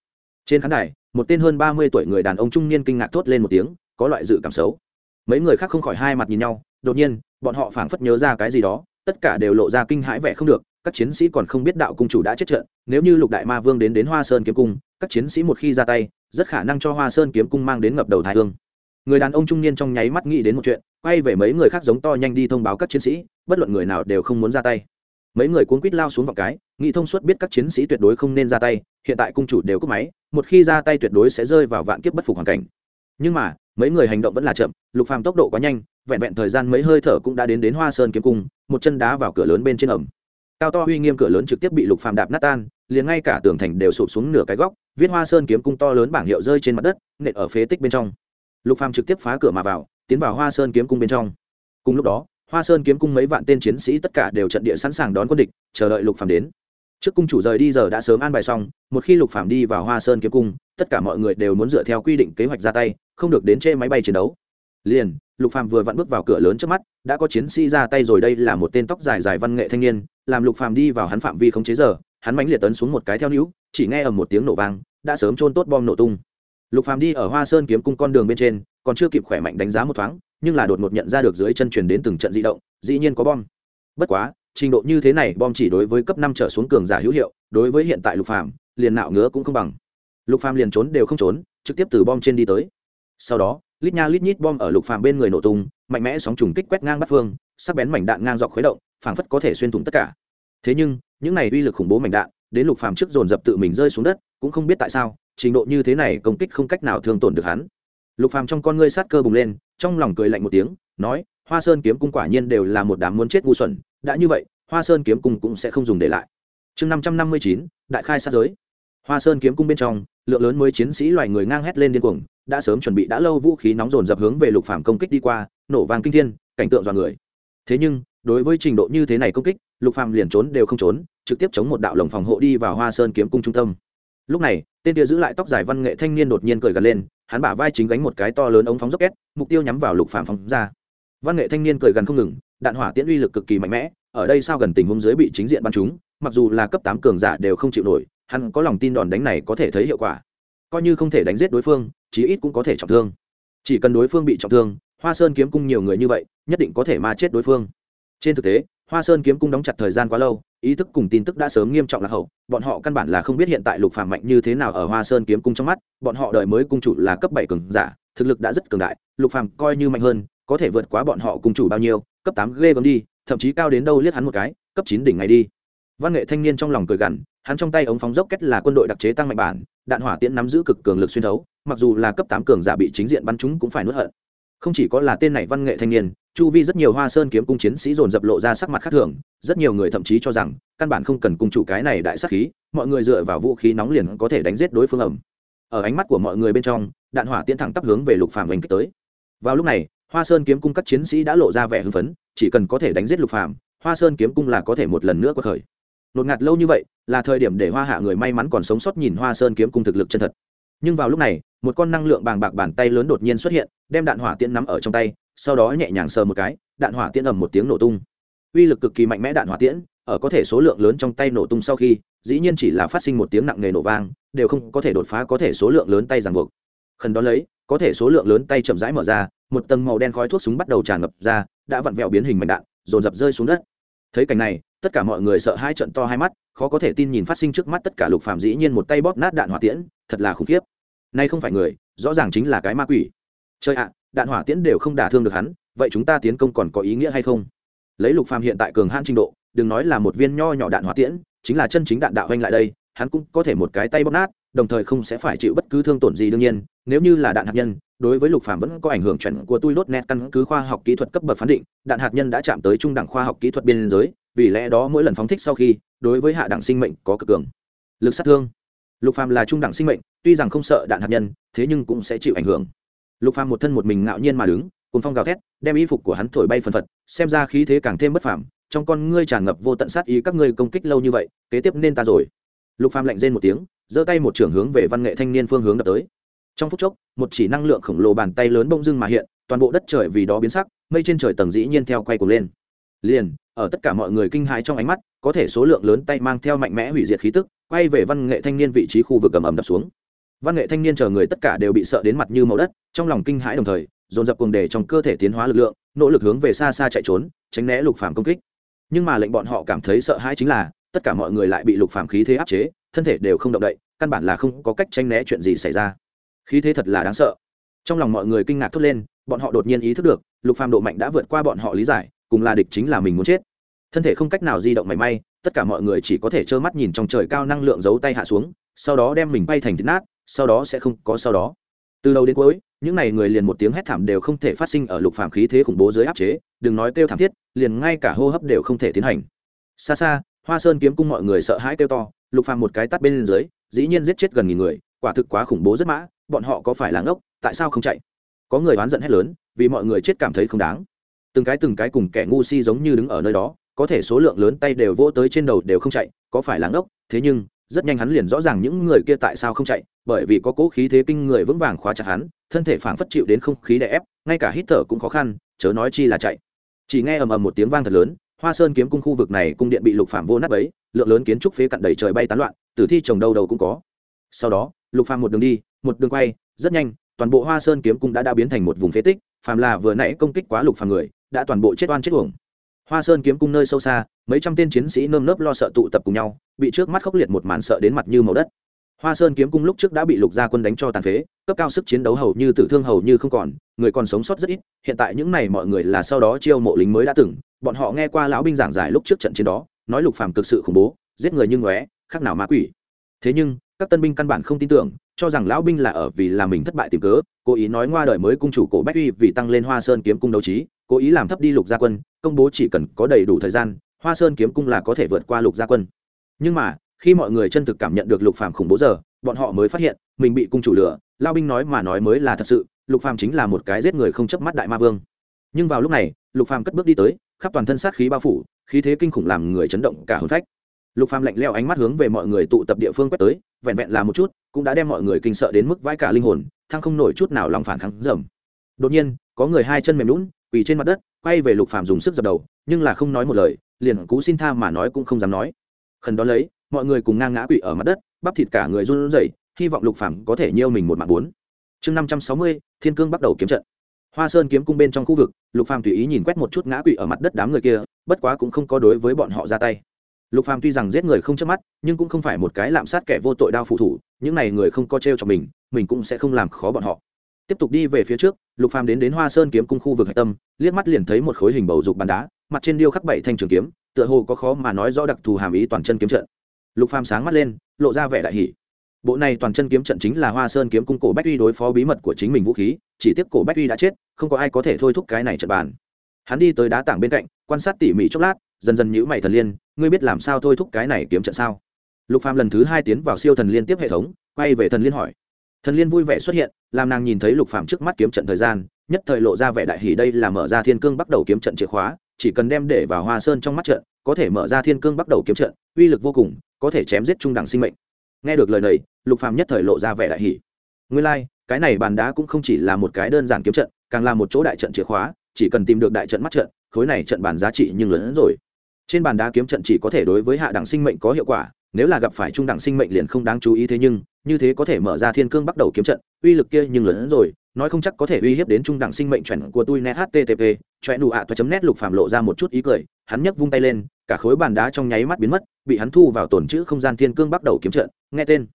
Trên khán đài, một tên hơn ba mươi tuổi người đàn ông trung niên kinh ngạc thốt lên một tiếng, có loại dự cảm xấu. Mấy người khác không khỏi hai mặt nhìn nhau, đột nhiên, bọn họ phảng phất nhớ ra cái gì đó, tất cả đều lộ ra kinh hãi vẻ không được, các chiến sĩ còn không biết đạo cung chủ đã chết trận, nếu như lục đại ma vương đến đến hoa sơn kiếm cung, các chiến sĩ một khi ra tay, rất khả năng cho hoa sơn kiếm cung mang đến ngập đầu thái hương. Người đàn ông trung niên trong nháy mắt nghĩ đến một chuyện, quay về mấy người khác giống to nhanh đi thông báo các chiến sĩ, bất luận người nào đều không muốn ra tay. Mấy người cuốn quýt lao xuống vào cái nghĩ thông suốt biết các chiến sĩ tuyệt đối không nên ra tay, hiện tại cung chủ đều cúp máy, một khi ra tay tuyệt đối sẽ rơi vào vạn kiếp bất phục hoàn cảnh. Nhưng mà, mấy người hành động vẫn là chậm, lục phàm tốc độ quá nhanh, vẹn vẹn thời gian mấy hơi thở cũng đã đến đến hoa sơn kiếm cung, một chân đá vào cửa lớn bên trên ẩm. Cao to uy nghiêm cửa lớn trực tiếp bị lục phàm đạp nát tan, liền ngay cả tường thành đều sụp xuống nửa cái góc, viết hoa sơn kiếm cung to lớn bảng hiệu rơi trên mặt đất, nện ở phế tích bên trong. Lục phàm trực tiếp phá cửa mà vào, tiến vào hoa sơn kiếm cung bên trong. Cùng lúc đó, hoa sơn kiếm cung mấy vạn tên chiến sĩ tất cả đều trận địa sẵn sàng đón quân địch, chờ đợi lục phàm đến trước cung chủ rời đi giờ đã sớm an bài xong, một khi lục Phạm đi vào hoa sơn kiếm cung, tất cả mọi người đều muốn dựa theo quy định kế hoạch ra tay, không được đến chê máy bay chiến đấu. Liền, lục Phạm vừa vặn bước vào cửa lớn trước mắt, đã có chiến sĩ ra tay rồi, đây là một tên tóc dài dài văn nghệ thanh niên, làm lục Phạm đi vào hắn phạm vi không chế giờ, hắn mánh liệt tấn xuống một cái theo níu, chỉ nghe ở một tiếng nổ vang, đã sớm trôn tốt bom nổ tung. Lục Phạm đi ở hoa sơn kiếm cung con đường bên trên, còn chưa kịp khỏe mạnh đánh giá một thoáng, nhưng là đột ngột nhận ra được dưới chân truyền đến từng trận di động, dĩ nhiên có bom. Bất quá trình độ như thế này, bom chỉ đối với cấp năm trở xuống cường giả hữu hiệu, đối với hiện tại lục phàm, liền nạo ngứa cũng không bằng. Lục phàm liền trốn đều không trốn, trực tiếp từ bom trên đi tới. Sau đó, lít nha lít nhít bom ở lục phàm bên người nổ tung, mạnh mẽ sóng trùng kích quét ngang bắt phương, sắc bén mảnh đạn ngang dọc khuấy động, phảng phất có thể xuyên thủng tất cả. Thế nhưng, những này uy lực khủng bố mảnh đạn, đến lục phàm trước dồn dập tự mình rơi xuống đất, cũng không biết tại sao, trình độ như thế này công kích không cách nào thương tổn được hắn. Lục phàm trong con ngươi sát cơ bùng lên, trong lòng cười lạnh một tiếng, nói, hoa sơn kiếm cung quả nhiên đều là một đám muốn chết ngu xuẩn đã như vậy, hoa sơn kiếm cung cũng sẽ không dùng để lại. Chương năm trăm năm mươi chín, đại khai sát giới. Hoa sơn kiếm cung bên trong, lượng lớn mới chiến sĩ loài người ngang hét lên điên cuồng, đã sớm chuẩn bị đã lâu vũ khí nóng dồn dập hướng về lục phàm công kích đi qua, nổ vàng kinh thiên, cảnh tượng dọa người. Thế nhưng, đối với trình độ như thế này công kích, lục phàm liền trốn đều không trốn, trực tiếp chống một đạo lồng phòng hộ đi vào hoa sơn kiếm cung trung tâm. Lúc này, tên kia giữ lại tóc dài văn nghệ thanh niên đột nhiên cười gật lên, hắn bả vai chính gánh một cái to lớn ống phóng dốc két mục tiêu nhắm vào lục phàm phóng ra. Văn nghệ thanh niên cười gần không ngừng đạn hỏa tiễn uy lực cực kỳ mạnh mẽ, ở đây sao gần tình huống dưới bị chính diện bắn chúng mặc dù là cấp tám cường giả đều không chịu nổi, hắn có lòng tin đòn đánh này có thể thấy hiệu quả. Coi như không thể đánh giết đối phương, chí ít cũng có thể trọng thương. Chỉ cần đối phương bị trọng thương, hoa sơn kiếm cung nhiều người như vậy, nhất định có thể ma chết đối phương. Trên thực tế, hoa sơn kiếm cung đóng chặt thời gian quá lâu, ý thức cùng tin tức đã sớm nghiêm trọng lạc hậu, bọn họ căn bản là không biết hiện tại lục phàm mạnh như thế nào ở hoa sơn kiếm cung trong mắt, bọn họ đợi mới cung chủ là cấp bảy cường giả, thực lực đã rất cường đại, lục phàm coi như mạnh hơn, có thể vượt quá bọn họ cung chủ bao nhiêu cấp tám ghê gớm đi, thậm chí cao đến đâu liếc hắn một cái, cấp chín đỉnh ngày đi. Văn nghệ thanh niên trong lòng cười gằn, hắn trong tay ống phóng dốc kết là quân đội đặc chế tăng mạnh bản, đạn hỏa tiễn nắm giữ cực cường lực xuyên thấu, mặc dù là cấp tám cường giả bị chính diện bắn chúng cũng phải nuốt hận. Không chỉ có là tên này văn nghệ thanh niên, chu vi rất nhiều hoa sơn kiếm cung chiến sĩ dồn dập lộ ra sắc mặt khác thường, rất nhiều người thậm chí cho rằng, căn bản không cần cung chủ cái này đại sắc khí, mọi người dựa vào vũ khí nóng liền có thể đánh giết đối phương ẩm ở ánh mắt của mọi người bên trong, đạn hỏa tiễn thẳng tắp hướng về lục phàm oanh kích tới. Vào lúc này hoa sơn kiếm cung các chiến sĩ đã lộ ra vẻ hưng phấn, chỉ cần có thể đánh giết lục phàm, hoa sơn kiếm cung là có thể một lần nữa có khởi. Nột ngạt lâu như vậy, là thời điểm để hoa hạ người may mắn còn sống sót nhìn hoa sơn kiếm cung thực lực chân thật. Nhưng vào lúc này, một con năng lượng bàng bạc bàn tay lớn đột nhiên xuất hiện, đem đạn hỏa tiễn nắm ở trong tay, sau đó nhẹ nhàng sờ một cái, đạn hỏa tiễn ầm một tiếng nổ tung. Uy lực cực kỳ mạnh mẽ đạn hỏa tiễn, ở có thể số lượng lớn trong tay nổ tung sau khi, dĩ nhiên chỉ là phát sinh một tiếng nặng nề nổ vang, đều không có thể đột phá có thể số lượng lớn tay ràng buộc. Khẩn đó lấy có thể số lượng lớn tay chậm rãi mở ra, một tầng màu đen khói thuốc súng bắt đầu tràn ngập ra, đã vặn vẹo biến hình mảnh đạn, dồn dập rơi xuống đất. Thấy cảnh này, tất cả mọi người sợ hai trận to hai mắt, khó có thể tin nhìn phát sinh trước mắt tất cả lục phạm dĩ nhiên một tay bóp nát đạn hỏa tiễn, thật là khủng khiếp. Nay không phải người, rõ ràng chính là cái ma quỷ. Chơi ạ, đạn hỏa tiễn đều không đả thương được hắn, vậy chúng ta tiến công còn có ý nghĩa hay không? Lấy lục phàm hiện tại cường hãn trình độ, đừng nói là một viên nho nhỏ đạn hỏa tiễn, chính là chân chính đạn đạo anh lại đây, hắn cũng có thể một cái tay bóp nát đồng thời không sẽ phải chịu bất cứ thương tổn gì đương nhiên, nếu như là đạn hạt nhân, đối với lục phàm vẫn có ảnh hưởng chuẩn của tôi đốt nét căn cứ khoa học kỹ thuật cấp bậc phán định, đạn hạt nhân đã chạm tới trung đẳng khoa học kỹ thuật biên giới, vì lẽ đó mỗi lần phóng thích sau khi, đối với hạ đẳng sinh mệnh có cực cường. Lực sát thương. Lục phàm là trung đẳng sinh mệnh, tuy rằng không sợ đạn hạt nhân, thế nhưng cũng sẽ chịu ảnh hưởng. Lục phàm một thân một mình ngạo nhiên mà đứng cùng phong gào thét, đem y phục của hắn thổi bay phần phật, xem ra khí thế càng thêm bất phàm, trong con ngươi tràn ngập vô tận sát ý các ngươi công kích lâu như vậy, kế tiếp nên ta rồi lục phàm lạnh rên một tiếng, giơ tay một trưởng hướng về văn nghệ thanh niên phương hướng đập tới. Trong phút chốc, một chỉ năng lượng khổng lồ bàn tay lớn bông dưng mà hiện, toàn bộ đất trời vì đó biến sắc, mây trên trời tầng dĩ nhiên theo quay cuồng lên. Liền, ở tất cả mọi người kinh hãi trong ánh mắt, có thể số lượng lớn tay mang theo mạnh mẽ hủy diệt khí tức, quay về văn nghệ thanh niên vị trí khu vực ầm ầm đập xuống. Văn nghệ thanh niên chờ người tất cả đều bị sợ đến mặt như màu đất, trong lòng kinh hãi đồng thời, dồn dập cuồng đề trong cơ thể tiến hóa lực lượng, nỗ lực hướng về xa xa chạy trốn, tránh né lục phàm công kích. Nhưng mà lệnh bọn họ cảm thấy sợ hãi chính là tất cả mọi người lại bị lục phàm khí thế áp chế, thân thể đều không động đậy, căn bản là không có cách tránh né chuyện gì xảy ra. Khí thế thật là đáng sợ. Trong lòng mọi người kinh ngạc thốt lên, bọn họ đột nhiên ý thức được, lục phàm độ mạnh đã vượt qua bọn họ lý giải, cùng là địch chính là mình muốn chết. Thân thể không cách nào di động mảy may, tất cả mọi người chỉ có thể trơ mắt nhìn trong trời cao năng lượng giấu tay hạ xuống, sau đó đem mình bay thành thịt nát, sau đó sẽ không có sau đó. Từ đầu đến cuối, những n à y người liền một tiếng hét thảm đều không thể phát sinh ở lục phạm khí thế khủng bố dưới áp chế, đừng nói kêu thảm thiết, liền ngay cả hô hấp đều không thể tiến hành. Xa xa hoa sơn kiếm cung mọi người sợ hãi kêu to, lục phàm một cái tắt bên dưới, dĩ nhiên giết chết gần nghìn người, quả thực quá khủng bố rất mã, bọn họ có phải là ngốc, tại sao không chạy? Có người oán giận hét lớn, vì mọi người chết cảm thấy không đáng. Từng cái từng cái cùng kẻ ngu si giống như đứng ở nơi đó, có thể số lượng lớn tay đều vỗ tới trên đầu đều không chạy, có phải là ngốc? Thế nhưng, rất nhanh hắn liền rõ ràng những người kia tại sao không chạy, bởi vì có cố khí thế kinh người vững vàng khóa chặt hắn, thân thể phảng phất chịu đến không khí đè ép, ngay cả hít thở cũng khó khăn, chớ nói chi là chạy. Chỉ nghe ầm ầm một tiếng vang thật lớn hoa sơn kiếm cung khu vực này cung điện bị lục phạm vô nát ấy lượng lớn kiến trúc phế cặn đầy trời bay tán loạn tử thi trồng đầu đầu cũng có. Sau đó, lục phàm một đường đi, một đường quay, rất nhanh, toàn bộ hoa sơn kiếm cung đã đã biến thành một vùng phế tích, phàm là vừa nãy công kích quá lục phàm người, đã toàn bộ chết oan chết uổng. Hoa sơn kiếm cung nơi sâu xa, mấy trăm tên chiến sĩ nơm nớp lo sợ tụ tập cùng nhau, bị trước mắt khốc liệt một màn sợ đến mặt như màu đất hoa sơn kiếm cung lúc trước đã bị lục gia quân đánh cho tàn phế, cấp cao sức chiến đấu hầu như tử thương hầu như không còn, người còn sống sót rất ít, hiện tại những này mọi người là sau đó chiêu mộ lính mới đã từng, bọn họ nghe qua lão binh giảng giải lúc trước trận chiến đó, nói lục phàm cực sự khủng bố, giết người như ngóe, khác nào ma quỷ. Thế nhưng, các tân binh căn bản không tin tưởng, cho rằng lão binh là ở vì là mình thất bại tìm cớ, cố ý nói ngoa đời mới cung chủ cổ bách uy vì tăng lên hoa sơn kiếm cung đấu trí, cố ý làm thấp đi lục gia quân, công bố chỉ cần có đầy đủ thời gian, hoa sơn kiếm cung là có thể vượt qua lục gia quân. Nhưng mà khi mọi người chân thực cảm nhận được lục phàm khủng bố giờ, bọn họ mới phát hiện, mình bị cung chủ lừa. Lao binh nói mà nói mới là thật sự, lục phàm chính là một cái giết người không chấp mắt đại ma vương. Nhưng vào lúc này, lục phàm cất bước đi tới, khắp toàn thân sát khí bao phủ, khí thế kinh khủng làm người chấn động cả hồn phách. Lục phàm lạnh leo ánh mắt hướng về mọi người tụ tập địa phương quét tới, vẹn vẹn là một chút, cũng đã đem mọi người kinh sợ đến mức vãi cả linh hồn, thăng không nổi chút nào lòng phản kháng dầm. Đột nhiên, có người hai chân mềm lún quỳ trên mặt đất, quay về lục phàm dùng sức dập đầu, nhưng là không nói một lời, liền cú xin tha mà nói cũng không dám nói. Khẩn đó lấy mọi người cùng ngang ngã quỵ ở mặt đất, bắp thịt cả người run rẩy, hy vọng lục phàm có thể nhiêu mình một mạng bốn. Chương năm trăm sáu mươi, thiên cương bắt đầu kiếm trận. Hoa sơn kiếm cung bên trong khu vực, lục phàm tùy ý nhìn quét một chút ngã quỵ ở mặt đất đám người kia, bất quá cũng không có đối với bọn họ ra tay. Lục phàm tuy rằng giết người không chớp mắt, nhưng cũng không phải một cái lạm sát kẻ vô tội đao phụ thủ, những này người không có treo cho mình mình cũng sẽ không làm khó bọn họ. Tiếp tục đi về phía trước, lục phàm đến đến hoa sơn kiếm cung khu vực hạch tâm, liếc mắt liền thấy một khối hình bầu dục bàn đá, mặt trên điêu khắc bảy thanh trường kiếm, tựa hồ có khó mà nói rõ đặc thù hàm ý toàn chân kiếm trận lục phàm sáng mắt lên, lộ ra vẻ đại hỉ. Bộ này toàn chân kiếm trận chính là hoa sơn kiếm cung cổ bách uy đối phó bí mật của chính mình vũ khí, chỉ tiếc cổ bách uy đã chết, không có ai có thể thôi thúc cái này trận bàn. Hắn đi tới đá tảng bên cạnh, quan sát tỉ mỉ chốc lát, dần dần nhữ mày thần liên, ngươi biết làm sao thôi thúc cái này kiếm trận sao? Lục phàm lần thứ hai tiến vào siêu thần liên tiếp hệ thống, quay về thần liên hỏi. Thần liên vui vẻ xuất hiện, làm nàng nhìn thấy lục phàm trước mắt kiếm trận thời gian, nhất thời lộ ra vẻ đại hỉ đây là mở ra thiên cương bắt đầu kiếm trận chìa khóa chỉ cần đem để vào hoa sơn trong mắt trận có thể mở ra thiên cương bắt đầu kiếm trận uy lực vô cùng có thể chém giết trung đẳng sinh mệnh. Nghe được lời này lục phàm nhất thời lộ ra vẻ đại hỉ. Nguyên lai like, cái này bàn đá cũng không chỉ là một cái đơn giản kiếm trận càng là một chỗ đại trận chìa khóa chỉ cần tìm được đại trận mắt trận khối này trận bàn giá trị nhưng lớn hơn rồi. Trên bàn đá kiếm trận chỉ có thể đối với hạ đẳng sinh mệnh có hiệu quả nếu là gặp phải trung đẳng sinh mệnh liền không đáng chú ý thế nhưng, như thế có thể mở ra thiên cương bắt đầu kiếm trận, uy lực kia nhưng lớn hơn rồi, nói không chắc có thể uy hiếp đến trung đẳng sinh mệnh chuẩn của tôi net http choe nụ ạ toa chấm nét lục phàm lộ ra một chút ý cười, hắn nhấc vung tay lên, cả khối bàn đá trong nháy mắt biến mất, bị hắn thu vào tổn chữ không gian thiên cương bắt đầu kiếm trận, nghe tên,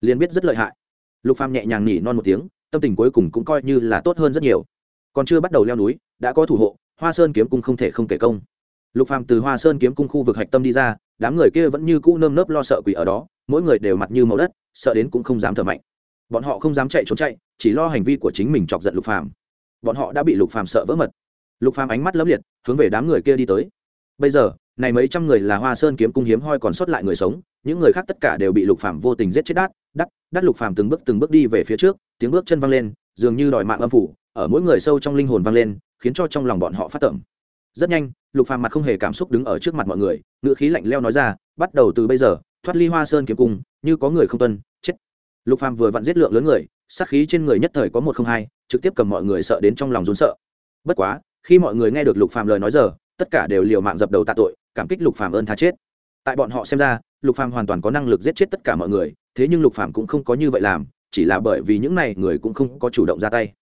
liền biết rất lợi hại. Lục phàm nhẹ nhàng nhỉ non một tiếng, tâm tình cuối cùng cũng coi như là tốt hơn rất nhiều. Còn chưa bắt đầu leo núi, đã có thủ hộ, hoa sơn kiếm cung không thể không kể công. Lục phàm từ hoa sơn kiếm cung khu vực hạch tâm đi ra đám người kia vẫn như cũ nơm nớp lo sợ quỷ ở đó, mỗi người đều mặt như màu đất, sợ đến cũng không dám thở mạnh. Bọn họ không dám chạy trốn chạy, chỉ lo hành vi của chính mình chọc giận lục phàm. Bọn họ đã bị lục phàm sợ vỡ mật. Lục phàm ánh mắt lấm liệt, hướng về đám người kia đi tới. Bây giờ, này mấy trăm người là hoa sơn kiếm cung hiếm hoi còn sót lại người sống, những người khác tất cả đều bị lục phàm vô tình giết chết đát, đắt đắt lục phàm từng bước từng bước đi về phía trước, tiếng bước chân vang lên, dường như đòi mạng âm phủ, ở mỗi người sâu trong linh hồn vang lên, khiến cho trong lòng bọn họ phát tẩm rất nhanh, lục phàm mặt không hề cảm xúc đứng ở trước mặt mọi người ngựa khí lạnh leo nói ra, bắt đầu từ bây giờ, thoát ly hoa sơn kiếm cung, như có người không tuân, chết. Lục phàm vừa vặn giết lượng lớn người, sát khí trên người nhất thời có một không hai, trực tiếp cầm mọi người sợ đến trong lòng run sợ. Bất quá, khi mọi người nghe được lục phàm lời nói giờ, tất cả đều liều mạng dập đầu tạ tội, cảm kích lục phàm ơn tha chết. Tại bọn họ xem ra, lục phàm hoàn toàn có năng lực giết chết tất cả mọi người, thế nhưng lục phàm cũng không có như vậy làm, chỉ là bởi vì những này người cũng không có chủ động ra tay.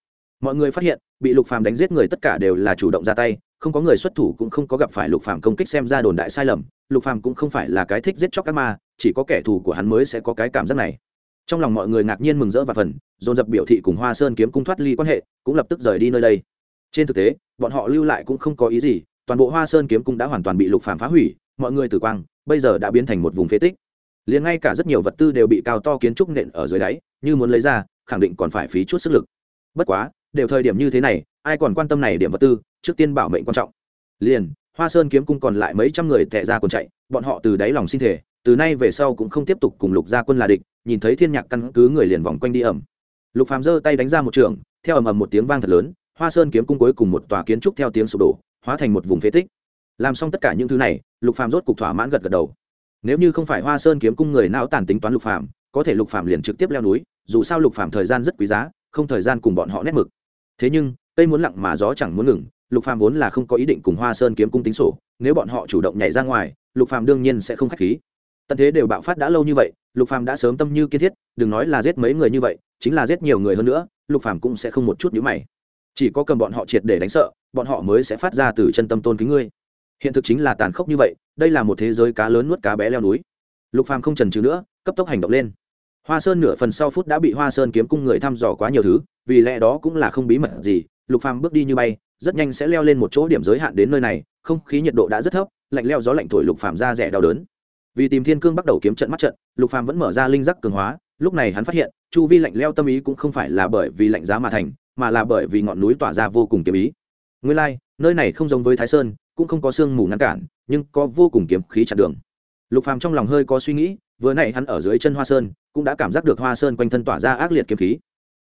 Mọi người phát hiện, bị lục phàm đánh giết người tất cả đều là chủ động ra tay không có người xuất thủ cũng không có gặp phải lục phàm công kích xem ra đồn đại sai lầm, lục phàm cũng không phải là cái thích giết chóc các ma, chỉ có kẻ thù của hắn mới sẽ có cái cảm giác này. Trong lòng mọi người ngạc nhiên mừng rỡ và phần dồn dập biểu thị cùng hoa sơn kiếm cung thoát ly quan hệ, cũng lập tức rời đi nơi đây. Trên thực tế, bọn họ lưu lại cũng không có ý gì, toàn bộ hoa sơn kiếm cung đã hoàn toàn bị lục phàm phá hủy, mọi người tử quang, bây giờ đã biến thành một vùng phế tích. Liền ngay cả rất nhiều vật tư đều bị cao to kiến trúc nện ở dưới đáy, như muốn lấy ra, khẳng định còn phải phí chút sức lực. Bất quá, đều thời điểm như thế này, ai còn quan tâm này điểm vật tư trước tiên bảo mệnh quan trọng. Liền, hoa sơn kiếm cung còn lại mấy trăm người tệ ra còn chạy, bọn họ từ đáy lòng sinh thể từ nay về sau cũng không tiếp tục cùng lục gia quân là địch, nhìn thấy thiên nhạc căn cứ người liền vòng quanh đi ẩm. Lục phàm giơ tay đánh ra một trường, theo ầm ầm một tiếng vang thật lớn, hoa sơn kiếm cung cuối cùng một tòa kiến trúc theo tiếng sụp đổ, hóa thành một vùng phế tích. Làm xong tất cả những thứ này, lục phàm rốt cục thỏa mãn gật gật đầu. Nếu như không phải hoa sơn kiếm cung người não tàn tính toán lục phàm, có thể lục phàm liền trực tiếp leo núi, dù sao lục phàm thời gian rất quý giá, không thời gian cùng bọn họ nét mực. Thế nhưng, cây muốn lặng mà gió chẳng muốn ngừng lục phàm vốn là không có ý định cùng hoa sơn kiếm cung tính sổ, nếu bọn họ chủ động nhảy ra ngoài, lục phàm đương nhiên sẽ không khách khí. Tận thế đều bạo phát đã lâu như vậy, lục phàm đã sớm tâm như kiên thiết, đừng nói là giết mấy người như vậy, chính là giết nhiều người hơn nữa, lục phàm cũng sẽ không một chút nhíu mày. Chỉ có cầm bọn họ triệt để đánh sợ, bọn họ mới sẽ phát ra từ chân tâm tôn kính ngươi. Hiện thực chính là tàn khốc như vậy, đây là một thế giới cá lớn nuốt cá bé leo núi. Lục phàm không chần chừ nữa, cấp tốc hành động lên. Hoa sơn nửa phần sau phút đã bị hoa sơn kiếm cung người thăm dò quá nhiều thứ, vì lẽ đó cũng là không bí mật gì, lục phàm bước đi như bay rất nhanh sẽ leo lên một chỗ điểm giới hạn đến nơi này không khí nhiệt độ đã rất thấp lạnh leo gió lạnh thổi lục phàm ra rẻ đau đớn. Vì tìm thiên cương bắt đầu kiếm trận mắt trận lục phàm vẫn mở ra linh giác cường hóa lúc này hắn phát hiện chu vi lạnh leo tâm ý cũng không phải là bởi vì lạnh giá mà thành mà là bởi vì ngọn núi tỏa ra vô cùng kiếm ý. Nguyên lai like, nơi này không giống với thái sơn cũng không có sương mù ngăn cản nhưng có vô cùng kiếm khí chặn đường. Lục phàm trong lòng hơi có suy nghĩ vừa nãy hắn ở dưới chân hoa sơn cũng đã cảm giác được hoa sơn quanh thân tỏa ra ác liệt kiếm khí.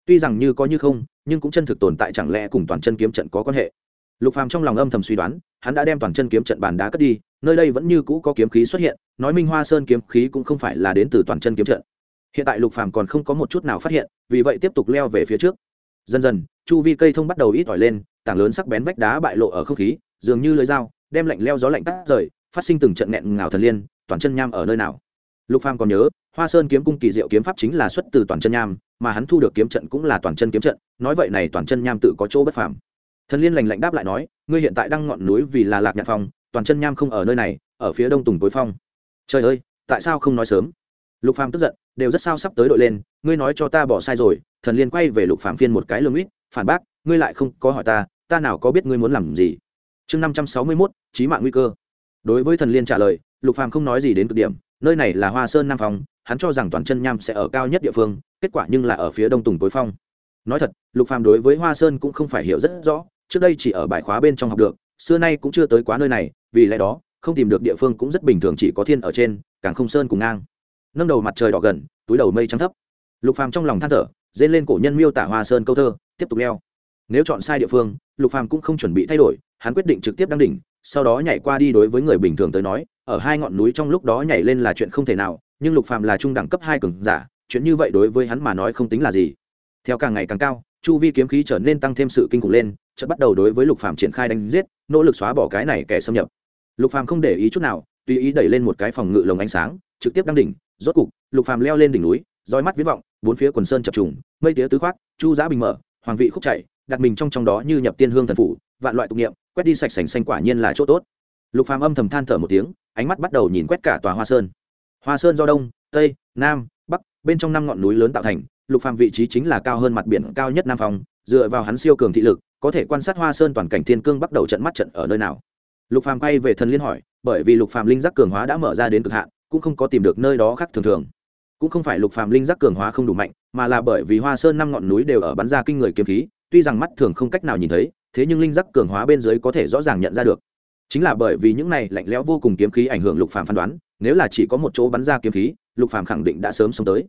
Tuy rằng như có như không nhưng cũng chân thực tồn tại chẳng lẽ cùng toàn chân kiếm trận có quan hệ? Lục phàm trong lòng âm thầm suy đoán, hắn đã đem toàn chân kiếm trận bàn đá cất đi, nơi đây vẫn như cũ có kiếm khí xuất hiện, nói minh hoa sơn kiếm khí cũng không phải là đến từ toàn chân kiếm trận. Hiện tại lục phàm còn không có một chút nào phát hiện, vì vậy tiếp tục leo về phía trước. Dần dần, chu vi cây thông bắt đầu ít ỏi lên, tảng lớn sắc bén vách đá bại lộ ở không khí, dường như lưới dao, đem lạnh leo gió lạnh tắt rời, phát sinh từng trận nghẹn ngào thần liên, toàn chân nham ở nơi nào? Lục phàm còn nhớ hoa sơn kiếm cung kỳ diệu kiếm pháp chính là xuất từ toàn chân nham mà hắn thu được kiếm trận cũng là toàn chân kiếm trận nói vậy này toàn chân nham tự có chỗ bất phàm. Thần liên lành lạnh đáp lại nói ngươi hiện tại đang ngọn núi vì là lạc nhạn phong toàn chân nham không ở nơi này ở phía đông tùng tối phong. Trời ơi tại sao không nói sớm? Lục phàm tức giận đều rất sao sắp tới đội lên ngươi nói cho ta bỏ sai rồi thần liên quay về lục phàm phiên một cái lương ít phản bác ngươi lại không có hỏi ta ta nào có biết ngươi muốn làm gì? Chương năm trăm sáu mươi 561, chí mạng nguy cơ. Đối với thần liên trả lời lục phàm không nói gì đến cực điểm nơi này là hoa sơn nam phong hắn cho rằng toàn chân nham sẽ ở cao nhất địa phương, kết quả nhưng là ở phía đông tùng tối phong. Nói thật, lục phàm đối với hoa sơn cũng không phải hiểu rất rõ, trước đây chỉ ở bài khóa bên trong học được, xưa nay cũng chưa tới quá nơi này, vì lẽ đó, không tìm được địa phương cũng rất bình thường chỉ có thiên ở trên, càng không sơn cùng ngang. Nâng đầu mặt trời đỏ gần, túi đầu mây trắng thấp. Lục phàm trong lòng than thở, dên lên cổ nhân miêu tả hoa sơn câu thơ, tiếp tục leo. Nếu chọn sai địa phương, lục phàm cũng không chuẩn bị thay đổi, hắn quyết định trực tiếp đăng đỉnh, sau đó nhảy qua đi đối với người bình thường tới nói, ở hai ngọn núi trong lúc đó nhảy lên là chuyện không thể nào nhưng lục phàm là trung đẳng cấp hai cường giả, chuyện như vậy đối với hắn mà nói không tính là gì. Theo càng ngày càng cao, chu vi kiếm khí trở nên tăng thêm sự kinh khủng lên, chợt bắt đầu đối với lục phàm triển khai đánh giết, nỗ lực xóa bỏ cái này kẻ xâm nhập. Lục phàm không để ý chút nào, tùy ý đẩy lên một cái phòng ngự lồng ánh sáng, trực tiếp đăng đỉnh, rốt cục, lục phàm leo lên đỉnh núi, roi mắt viễn vọng, bốn phía quần sơn chập trùng, mây tía tứ khoác, chu giã bình mở, hoàng vị khúc chạy đặt mình trong trong đó như nhập tiên hương thần phủ, vạn loại tục niệm, quét đi sạch sành xanh quả nhiên là chỗ tốt. Lục phàm âm thầm than thở một tiếng, ánh mắt bắt đầu nhìn quét cả tòa hoa sơn hoa sơn do đông, tây, nam, bắc, bên trong năm ngọn núi lớn tạo thành, lục phàm vị trí chính là cao hơn mặt biển, cao nhất nam phòng dựa vào hắn siêu cường thị lực, có thể quan sát hoa sơn toàn cảnh thiên cương bắt đầu trận mắt trận ở nơi nào. Lục phàm quay về thần liên hỏi, bởi vì lục phàm linh giác cường hóa đã mở ra đến cực hạn, cũng không có tìm được nơi đó khác thường thường. Cũng không phải lục phàm linh giác cường hóa không đủ mạnh, mà là bởi vì hoa sơn năm ngọn núi đều ở bắn ra kinh người kiếm khí, tuy rằng mắt thường không cách nào nhìn thấy, thế nhưng linh giác cường hóa bên dưới có thể rõ ràng nhận ra được chính là bởi vì những này lạnh lẽo vô cùng kiếm khí ảnh hưởng lục phàm phán đoán, nếu là chỉ có một chỗ bắn ra kiếm khí, lục phàm khẳng định đã sớm sống tới.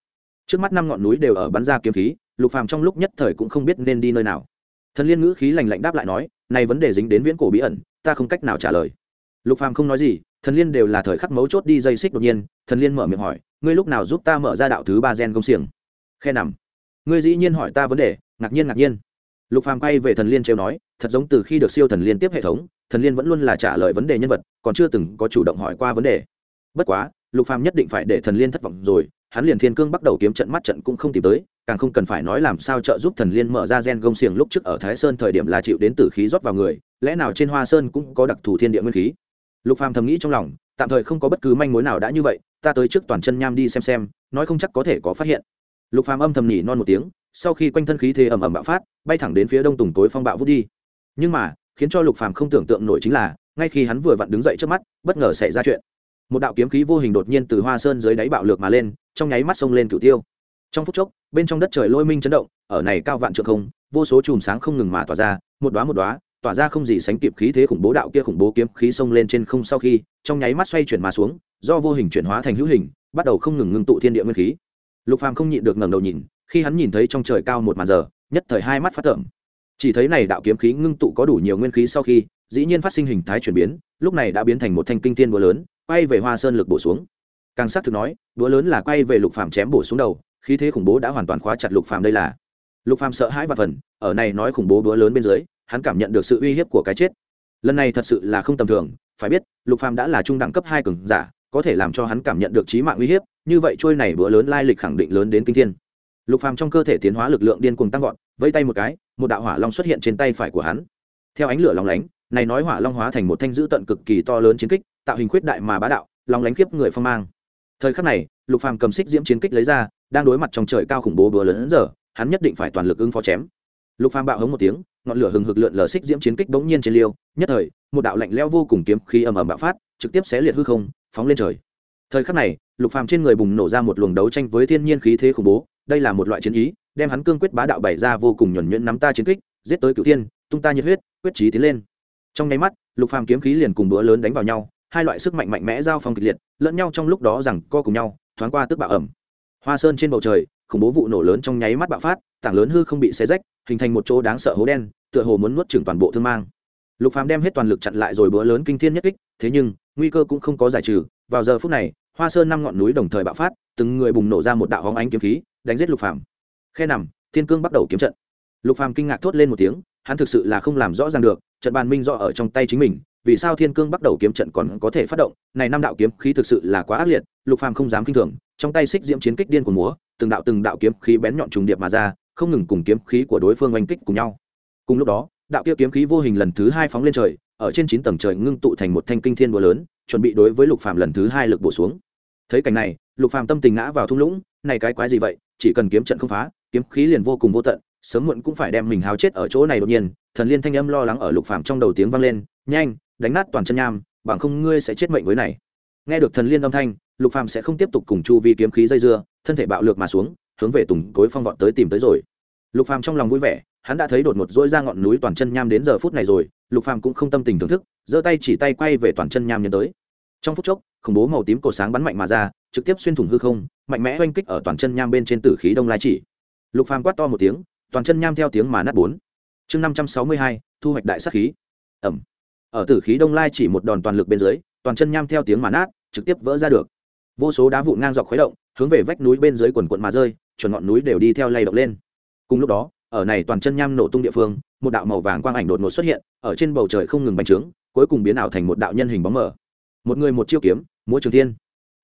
Trước mắt năm ngọn núi đều ở bắn ra kiếm khí, lục phàm trong lúc nhất thời cũng không biết nên đi nơi nào. Thần liên ngữ khí lạnh lạnh đáp lại nói, này vấn đề dính đến viễn cổ bí ẩn, ta không cách nào trả lời. Lục phàm không nói gì, thần liên đều là thời khắc mấu chốt đi dây xích đột nhiên, thần liên mở miệng hỏi, ngươi lúc nào giúp ta mở ra đạo thứ ba gen công xiềng? Khe nằm. Ngươi dĩ nhiên hỏi ta vấn đề, ngạc nhiên ngạc nhiên. Lục phàm quay về thần liên trêu nói, thật giống từ khi được siêu thần liên tiếp hệ thống thần liên vẫn luôn là trả lời vấn đề nhân vật, còn chưa từng có chủ động hỏi qua vấn đề. Bất quá, lục phàm nhất định phải để thần liên thất vọng rồi, hắn liền thiên cương bắt đầu kiếm trận mắt trận cũng không tìm tới, càng không cần phải nói làm sao trợ giúp thần liên mở ra gen gông xiềng lúc trước ở thái sơn thời điểm là chịu đến tử khí rót vào người, lẽ nào trên hoa sơn cũng có đặc thù thiên địa nguyên khí? Lục phàm thầm nghĩ trong lòng, tạm thời không có bất cứ manh mối nào đã như vậy, ta tới trước toàn chân nham đi xem xem, nói không chắc có thể có phát hiện. Lục phàm âm thầm nhỉ non một tiếng, sau khi quanh thân khí thế ầm ầm bạo phát, bay thẳng đến phía đông tùng tối phong bạo vút đi. Nhưng mà khiến cho lục phàm không tưởng tượng nổi chính là, ngay khi hắn vừa vặn đứng dậy trước mắt, bất ngờ xảy ra chuyện. Một đạo kiếm khí vô hình đột nhiên từ hoa sơn dưới đáy bạo lược mà lên, trong nháy mắt xông lên cửu tiêu. Trong phút chốc, bên trong đất trời lôi minh chấn động, ở này cao vạn trượng không, vô số chùm sáng không ngừng mà tỏa ra, một đóa một đóa, tỏa ra không gì sánh kịp khí thế khủng bố đạo kia khủng bố kiếm khí xông lên trên không sau khi, trong nháy mắt xoay chuyển mà xuống, do vô hình chuyển hóa thành hữu hình, bắt đầu không ngừng ngưng tụ thiên địa nguyên khí. Lục phàm không nhịn được ngẩng đầu nhìn, khi hắn nhìn thấy trong trời cao một màn giờ, nhất thời hai mắt phát tởm chỉ thấy này đạo kiếm khí ngưng tụ có đủ nhiều nguyên khí sau khi, dĩ nhiên phát sinh hình thái chuyển biến, lúc này đã biến thành một thanh kinh tiên búa lớn, quay về hoa sơn lực bổ xuống. Càng xác thực nói, búa lớn là quay về lục phàm chém bổ xuống đầu, khí thế khủng bố đã hoàn toàn khóa chặt lục phàm đây là. Lục phàm sợ hãi và phần, ở này nói khủng bố búa lớn bên dưới, hắn cảm nhận được sự uy hiếp của cái chết. Lần này thật sự là không tầm thường, phải biết, lục phàm đã là trung đẳng cấp hai cường giả, có thể làm cho hắn cảm nhận được trí mạng uy hiếp, như vậy trôi này búa lớn lai lịch khẳng định lớn đến kinh thiên. Lục phàm trong cơ thể tiến hóa lực lượng điên cuồng tăng vọt, vẫy tay một cái một đạo hỏa long xuất hiện trên tay phải của hắn. Theo ánh lửa long lánh, này nói hỏa long hóa thành một thanh dữ tận cực kỳ to lớn chiến kích, tạo hình khuyết đại mà bá đạo, long lánh kiếp người phong mang. Thời khắc này, lục phàm cầm xích diễm chiến kích lấy ra, đang đối mặt trong trời cao khủng bố bừa lớn giờ, hắn nhất định phải toàn lực ứng phó chém. Lục phàm bạo hống một tiếng, ngọn lửa hừng hực lượn lờ xích diễm chiến kích bỗng nhiên trên liêu, nhất thời, một đạo lạnh lẽo vô cùng kiếm khí ầm ầm bạo phát, trực tiếp xé liệt hư không, phóng lên trời. Thời khắc này, lục phàm trên người bùng nổ ra một luồng đấu tranh với thiên nhiên khí thế khủng bố, đây là một loại chiến ý đem hắn cương quyết bá đạo bày ra vô cùng nhuẩn nhuyễn nắm ta chiến kích, giết tới cửu thiên, tung ta nhiệt huyết, quyết chí tiến lên. Trong nháy mắt, lục phàm kiếm khí liền cùng búa lớn đánh vào nhau, hai loại sức mạnh mạnh mẽ giao phong kịch liệt, lẫn nhau trong lúc đó rằng co cùng nhau, thoáng qua tức bạo ẩm. Hoa sơn trên bầu trời, khủng bố vụ nổ lớn trong nháy mắt bạo phát, tảng lớn hư không bị xé rách, hình thành một chỗ đáng sợ hố đen, tựa hồ muốn nuốt chửng toàn bộ thương mang. Lục phàm đem hết toàn lực chặn lại rồi búa lớn kinh thiên nhất kích, thế nhưng, nguy cơ cũng không có giải trừ. Vào giờ phút này, hoa sơn năm ngọn núi đồng thời bạo phát, từng người bùng nổ ra một đạo hóng ánh kiếm khí, đánh giết lục phàm khe nằm, thiên cương bắt đầu kiếm trận. Lục phàm kinh ngạc thốt lên một tiếng, hắn thực sự là không làm rõ ràng được, trận bàn minh rõ ở trong tay chính mình, vì sao thiên cương bắt đầu kiếm trận còn có thể phát động? Này năm đạo kiếm khí thực sự là quá ác liệt, lục phàm không dám kinh thường, trong tay xích diễm chiến kích điên của múa, từng đạo từng đạo kiếm khí bén nhọn trùng điệp mà ra, không ngừng cùng kiếm khí của đối phương oanh kích cùng nhau. Cùng lúc đó, đạo kia kiếm khí vô hình lần thứ hai phóng lên trời, ở trên chín tầng trời ngưng tụ thành một thanh kinh thiên búa lớn, chuẩn bị đối với lục phàm lần thứ hai lực bổ xuống. Thấy cảnh này, lục phàm tâm tình ngã vào thung lũng, này cái quái gì vậy? Chỉ cần kiếm trận không phá kiếm khí liền vô cùng vô tận, sớm muộn cũng phải đem mình háo chết ở chỗ này đột nhiên, thần liên thanh âm lo lắng ở lục phàm trong đầu tiếng vang lên, nhanh, đánh nát toàn chân nham, bằng không ngươi sẽ chết mệnh với này. Nghe được thần liên âm thanh, lục phàm sẽ không tiếp tục cùng chu vi kiếm khí dây dưa, thân thể bạo lược mà xuống, hướng về tùng cối phong vọt tới tìm tới rồi. Lục phàm trong lòng vui vẻ, hắn đã thấy đột ngột dỗi ra ngọn núi toàn chân nham đến giờ phút này rồi, lục phàm cũng không tâm tình thưởng thức, giơ tay chỉ tay quay về toàn chân nham nhân tới. Trong phút chốc, khủng bố màu tím cổ sáng bắn mạnh mà ra, trực tiếp xuyên thủng hư không, mạnh mẽ oanh kích ở toàn chân nham bên trên tử khí đông lai chỉ lục phàm quát to một tiếng, toàn chân nham theo tiếng mà nát bốn. Chương năm trăm sáu mươi hai, thu hoạch đại sát khí. Ẩm. Ở tử khí đông lai chỉ một đòn toàn lực bên dưới, toàn chân nham theo tiếng mà nát, trực tiếp vỡ ra được. Vô số đá vụn ngang dọc khuấy động, hướng về vách núi bên dưới quần quận mà rơi, chuẩn ngọn núi đều đi theo lay động lên. Cùng lúc đó, ở này toàn chân nham nổ tung địa phương, một đạo màu vàng quang ảnh đột ngột xuất hiện, ở trên bầu trời không ngừng bành trướng, cuối cùng biến ảo thành một đạo nhân hình bóng mờ. Một người một chiêu kiếm, múa trường thiên.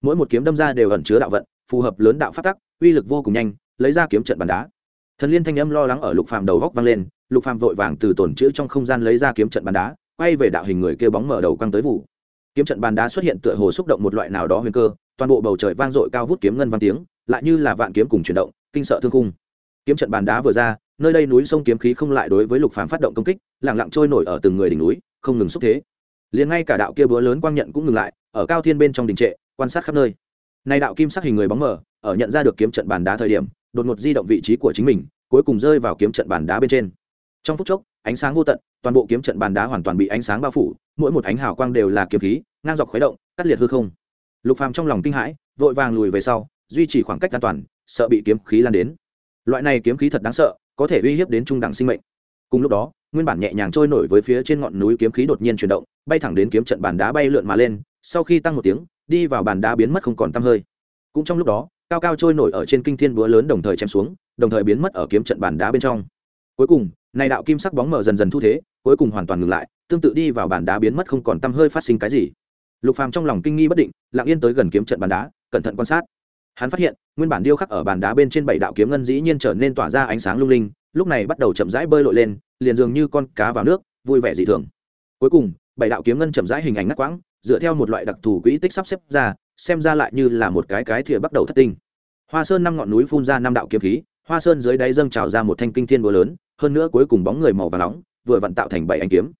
Mỗi một kiếm đâm ra đều ẩn chứa đạo vận, phù hợp lớn đạo phát tắc, uy lực vô cùng nhanh lấy ra kiếm trận bàn đá. Thần liên thanh âm lo lắng ở lục phàm đầu góc vang lên, lục phàm vội vàng từ tổn chữ trong không gian lấy ra kiếm trận bàn đá, quay về đạo hình người kia bóng mở đầu quăng tới vụ. Kiếm trận bàn đá xuất hiện tựa hồ xúc động một loại nào đó huyền cơ, toàn bộ bầu trời vang dội cao vút kiếm ngân vang tiếng, lại như là vạn kiếm cùng chuyển động, kinh sợ thương khung. Kiếm trận bàn đá vừa ra, nơi đây núi sông kiếm khí không lại đối với lục phàm phát động công kích, lặng lặng trôi nổi ở từng người đỉnh núi, không ngừng xúc thế. Liền ngay cả đạo kia búa lớn quang nhận cũng ngừng lại, ở cao thiên bên trong đình trệ, quan sát khắp nơi nay đạo kim sắc hình người bóng mờ, ở nhận ra được kiếm trận bàn đá thời điểm, đột ngột di động vị trí của chính mình, cuối cùng rơi vào kiếm trận bàn đá bên trên. Trong phút chốc, ánh sáng vô tận, toàn bộ kiếm trận bàn đá hoàn toàn bị ánh sáng bao phủ, mỗi một ánh hào quang đều là kiếm khí, ngang dọc khuấy động, cắt liệt hư không. Lục phàm trong lòng kinh hãi, vội vàng lùi về sau, duy trì khoảng cách an toàn, sợ bị kiếm khí lan đến. Loại này kiếm khí thật đáng sợ, có thể uy hiếp đến trung đẳng sinh mệnh. Cùng lúc đó, nguyên bản nhẹ nhàng trôi nổi với phía trên ngọn núi kiếm khí đột nhiên chuyển động, bay thẳng đến kiếm trận bàn đá bay lượn mà lên sau khi tăng một tiếng, đi vào bàn đá biến mất không còn tăm hơi. Cũng trong lúc đó, cao cao trôi nổi ở trên kinh thiên búa lớn đồng thời chém xuống, đồng thời biến mất ở kiếm trận bàn đá bên trong. Cuối cùng, này đạo kim sắc bóng mở dần dần thu thế, cuối cùng hoàn toàn ngừng lại, tương tự đi vào bàn đá biến mất không còn tăm hơi phát sinh cái gì. Lục phàm trong lòng kinh nghi bất định, lặng yên tới gần kiếm trận bàn đá, cẩn thận quan sát. Hắn phát hiện, nguyên bản điêu khắc ở bàn đá bên trên bảy đạo kiếm ngân dĩ nhiên trở nên tỏa ra ánh sáng lung linh, lúc này bắt đầu chậm rãi bơi lội lên, liền dường như con cá vào nước, vui vẻ dị thường. Cuối cùng, bảy đạo kiếm ngân chậm rãi hình ảnh ngắt quãng dựa theo một loại đặc thù quỹ tích sắp xếp ra, xem ra lại như là một cái cái thìa bắt đầu thất tinh. Hoa sơn năm ngọn núi phun ra năm đạo kiếm khí, hoa sơn dưới đáy dâng trào ra một thanh kinh thiên búa lớn, hơn nữa cuối cùng bóng người màu và nóng, vừa vặn tạo thành bảy ánh kiếm.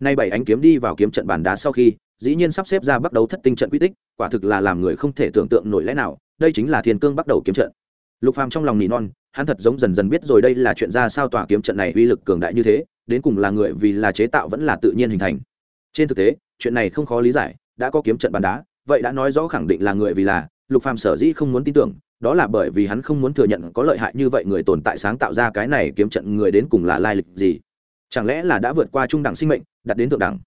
Nay bảy ánh kiếm đi vào kiếm trận bàn đá sau khi, dĩ nhiên sắp xếp ra bắt đầu thất tinh trận quy tích, quả thực là làm người không thể tưởng tượng nổi lẽ nào, đây chính là thiên cương bắt đầu kiếm trận. Lục phàm trong lòng nỉ non, hắn thật giống dần dần biết rồi đây là chuyện ra sao tòa kiếm trận này uy lực cường đại như thế, đến cùng là người vì là chế tạo vẫn là tự nhiên hình thành trên thực tế, chuyện này không khó lý giải, đã có kiếm trận bàn đá, vậy đã nói rõ khẳng định là người vì là, lục phàm sở dĩ không muốn tin tưởng, đó là bởi vì hắn không muốn thừa nhận có lợi hại như vậy người tồn tại sáng tạo ra cái này kiếm trận người đến cùng là lai lịch gì. Chẳng lẽ là đã vượt qua trung đẳng sinh mệnh, đặt đến thượng đẳng?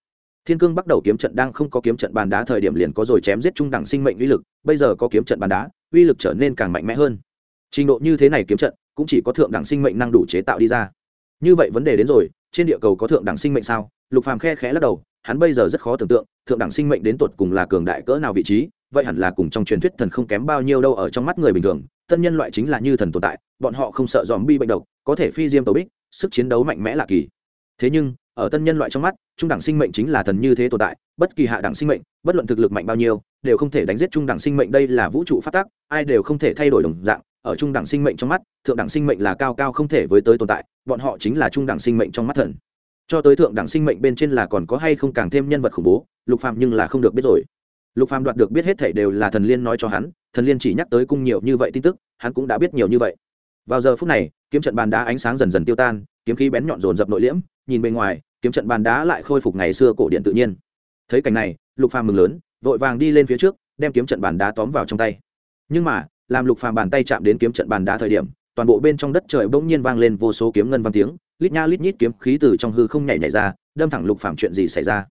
Thiên cương bắt đầu kiếm trận đang không có kiếm trận bàn đá thời điểm liền có rồi chém giết trung đẳng sinh mệnh uy lực, bây giờ có kiếm trận bàn đá, uy lực trở nên càng mạnh mẽ hơn. Trình độ như thế này kiếm trận, cũng chỉ có thượng đẳng sinh mệnh năng đủ chế tạo đi ra. Như vậy vấn đề đến rồi, trên địa cầu có thượng đẳng sinh mệnh sao? Lục phàm khe khẽ lắc đầu hắn bây giờ rất khó tưởng tượng, thượng đẳng sinh mệnh đến tột cùng là cường đại cỡ nào vị trí, vậy hẳn là cùng trong truyền thuyết thần không kém bao nhiêu đâu ở trong mắt người bình thường, tân nhân loại chính là như thần tồn tại, bọn họ không sợ dòm bi bệnh độc, có thể phi diêm tàu bích, sức chiến đấu mạnh mẽ lạ kỳ. Thế nhưng, ở tân nhân loại trong mắt, trung đẳng sinh mệnh chính là thần như thế tồn tại, bất kỳ hạ đẳng sinh mệnh, bất luận thực lực mạnh bao nhiêu, đều không thể đánh giết trung đẳng sinh mệnh đây là vũ trụ phát tác ai đều không thể thay đổi đồng dạng, ở trung đẳng sinh mệnh trong mắt, thượng đẳng sinh mệnh là cao cao không thể với tới tồn tại, bọn họ chính là trung đẳng sinh mệnh trong mắt thần cho tới thượng đẳng sinh mệnh bên trên là còn có hay không càng thêm nhân vật khủng bố, lục phàm nhưng là không được biết rồi. Lục phàm đoạt được biết hết thảy đều là thần liên nói cho hắn, thần liên chỉ nhắc tới cung nhiều như vậy tin tức, hắn cũng đã biết nhiều như vậy. Vào giờ phút này, kiếm trận bàn đá ánh sáng dần dần tiêu tan, kiếm khí bén nhọn dồn dập nội liễm, nhìn bên ngoài, kiếm trận bàn đá lại khôi phục ngày xưa cổ điện tự nhiên. Thấy cảnh này, lục phàm mừng lớn, vội vàng đi lên phía trước, đem kiếm trận bàn đá tóm vào trong tay. Nhưng mà, làm lục phàm bàn tay chạm đến kiếm trận bàn đá thời điểm, toàn bộ bên trong đất trời bỗng nhiên vang lên vô số kiếm ngân vang tiếng lít nha lít nhít kiếm khí từ trong hư không nhảy nhảy ra, đâm thẳng lục phàm chuyện gì xảy ra.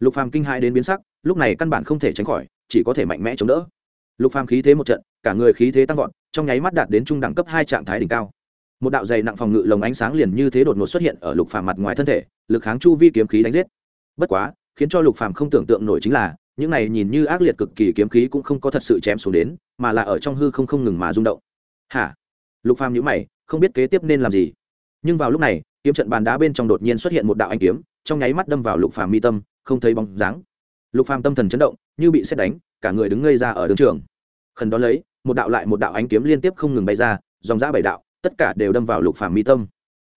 Lục phàm kinh hãi đến biến sắc, lúc này căn bản không thể tránh khỏi, chỉ có thể mạnh mẽ chống đỡ. Lục phàm khí thế một trận, cả người khí thế tăng vọt, trong nháy mắt đạt đến trung đẳng cấp hai trạng thái đỉnh cao. Một đạo dày nặng phòng ngự lồng ánh sáng liền như thế đột ngột xuất hiện ở lục phàm mặt ngoài thân thể, lực kháng chu vi kiếm khí đánh giết. Bất quá, khiến cho lục phàm không tưởng tượng nổi chính là, những này nhìn như ác liệt cực kỳ kiếm khí cũng không có thật sự chém xuống đến, mà là ở trong hư không không ngừng mà rung động. Hả? Lục phàm nhíu mày, không biết kế tiếp nên làm gì. Nhưng vào lúc này kiếm trận bàn đá bên trong đột nhiên xuất hiện một đạo anh kiếm, trong nháy mắt đâm vào lục phàm mi tâm, không thấy bóng dáng. Lục phàm tâm thần chấn động, như bị xét đánh, cả người đứng ngây ra ở đường trường. Khẩn đón lấy, một đạo lại một đạo ánh kiếm liên tiếp không ngừng bay ra, dòng ra bảy đạo, tất cả đều đâm vào lục phàm mi tâm.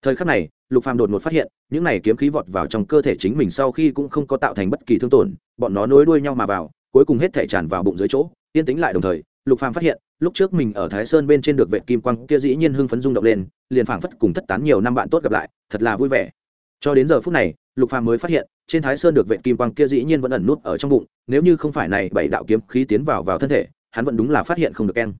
Thời khắc này, lục phàm đột ngột phát hiện, những này kiếm khí vọt vào trong cơ thể chính mình sau khi cũng không có tạo thành bất kỳ thương tổn, bọn nó nối đuôi nhau mà vào, cuối cùng hết thể tràn vào bụng dưới chỗ, yên tĩnh lại đồng thời, lục phàm phát hiện lúc trước mình ở thái sơn bên trên được vệ kim quang kia dĩ nhiên hưng phấn rung động lên, liền phảng phất cùng thất tán nhiều năm bạn tốt gặp lại, thật là vui vẻ. Cho đến giờ phút này, lục phàm mới phát hiện, trên thái sơn được vệ kim quang kia dĩ nhiên vẫn ẩn nút ở trong bụng, nếu như không phải này bảy đạo kiếm khí tiến vào vào thân thể, hắn vẫn đúng là phát hiện không được keng.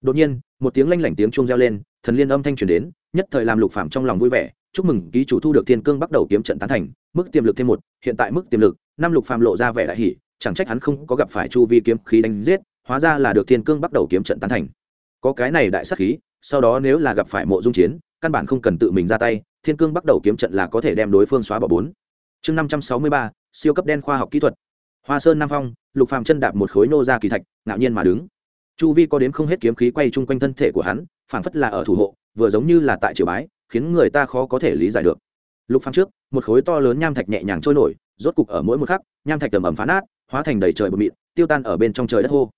Đột nhiên, một tiếng lanh lảnh tiếng chuông reo lên, thần liên âm thanh truyền đến, nhất thời làm lục phàm trong lòng vui vẻ, chúc mừng ký chủ thu được thiên cương bắt đầu kiếm trận tán thành, mức tiềm lực thêm một, hiện tại mức tiềm lực, năm lục phàm lộ ra vẻ đại hỉ, chẳng trách hắn không có gặp phải chu vi kiếm khí đánh giết hóa ra là được thiên cương bắt đầu kiếm trận tán thành. Có cái này đại sắc khí, sau đó nếu là gặp phải mộ dung chiến, căn bản không cần tự mình ra tay, thiên cương bắt đầu kiếm trận là có thể đem đối phương xóa bỏ bốn. Chương năm trăm sáu mươi ba, siêu cấp đen khoa học kỹ thuật. Hoa sơn nam phong, lục phàm chân đạp một khối nô ra kỳ thạch, ngạo nhiên mà đứng. Chu vi có đến không hết kiếm khí quay chung quanh thân thể của hắn, phảng phất là ở thủ hộ, vừa giống như là tại triều bái, khiến người ta khó có thể lý giải được. Lục phàm trước, một khối to lớn nham thạch nhẹ nhàng trôi nổi, rốt cục ở mỗi một khắc, nham thạch tầm ẩm phá nát, hóa thành đầy trời bờ mịn, tiêu tan ở bên trong trời đất hô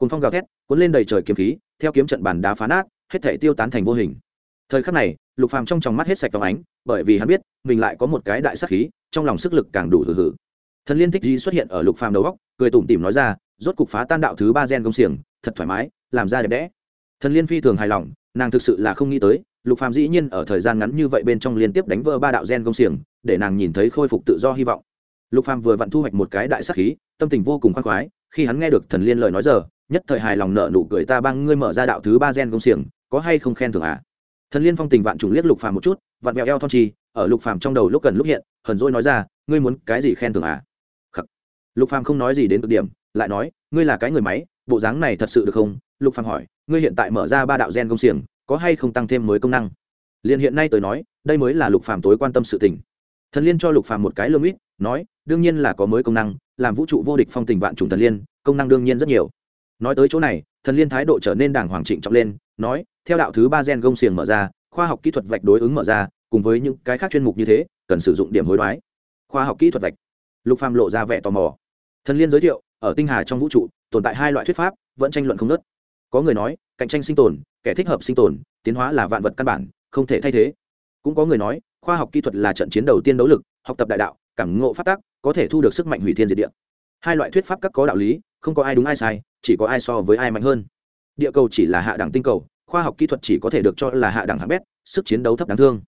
cùng phong gào thét, cuốn lên đầy trời kiếm khí, theo kiếm trận bàn đá phá nát, hết thể tiêu tán thành vô hình. Thời khắc này, lục phàm trong tròng mắt hết sạch phóng ánh, bởi vì hắn biết, mình lại có một cái đại sắc khí, trong lòng sức lực càng đủ hử hử thần liên thích di xuất hiện ở lục phàm đầu góc, cười tủm tỉm nói ra, rốt cục phá tan đạo thứ ba gen công xiềng, thật thoải mái, làm ra đẹp đẽ. Thần liên phi thường hài lòng, nàng thực sự là không nghĩ tới, lục phàm dĩ nhiên ở thời gian ngắn như vậy bên trong liên tiếp đánh vỡ ba đạo gen công xiềng, để nàng nhìn thấy khôi phục tự do hy vọng. Lục phàm vừa vặn thu hoạch một cái đại sắc khí, tâm tình vô cùng khoan khoái, khi hắn nghe được thần liên lời nói giờ nhất thời hài lòng nợ nụ cười ta băng ngươi mở ra đạo thứ ba gen công xiềng, có hay không khen thưởng à? Thần liên phong tình vạn trùng liếc lục phàm một chút, vặn vẹo eo thon chi, ở lục phàm trong đầu lúc cần lúc hiện, hờn dỗi nói ra, ngươi muốn cái gì khen thưởng à? Khắc. lục phàm không nói gì đến cực điểm, lại nói, ngươi là cái người máy, bộ dáng này thật sự được không? Lục phàm hỏi, ngươi hiện tại mở ra ba đạo gen công xiềng, có hay không tăng thêm mới công năng? Liền hiện nay tôi nói, đây mới là lục phàm tối quan tâm sự tình. Thần liên cho lục phàm một cái lương ít nói, đương nhiên là có mới công năng, làm vũ trụ vô địch phong tình vạn trùng thần liên, công năng đương nhiên rất nhiều nói tới chỗ này, thần liên thái độ trở nên đàng hoàng trịnh trọng lên, nói, theo đạo thứ ba gen gông xiềng mở ra, khoa học kỹ thuật vạch đối ứng mở ra, cùng với những cái khác chuyên mục như thế, cần sử dụng điểm hối đoái. Khoa học kỹ thuật vạch. Lục phàm lộ ra vẻ tò mò. Thần liên giới thiệu, ở tinh hà trong vũ trụ, tồn tại hai loại thuyết pháp, vẫn tranh luận không nớt có người nói, cạnh tranh sinh tồn, kẻ thích hợp sinh tồn, tiến hóa là vạn vật căn bản, không thể thay thế. Cũng có người nói, khoa học kỹ thuật là trận chiến đầu tiên đấu lực, học tập đại đạo, cảm ngộ phát tác có thể thu được sức mạnh hủy thiên diệt địa hai loại thuyết pháp các có đạo lý, không có ai đúng ai sai, chỉ có ai so với ai mạnh hơn. Địa cầu chỉ là hạ đẳng tinh cầu, khoa học kỹ thuật chỉ có thể được cho là hạ đẳng hạng bét, sức chiến đấu thấp đáng thương.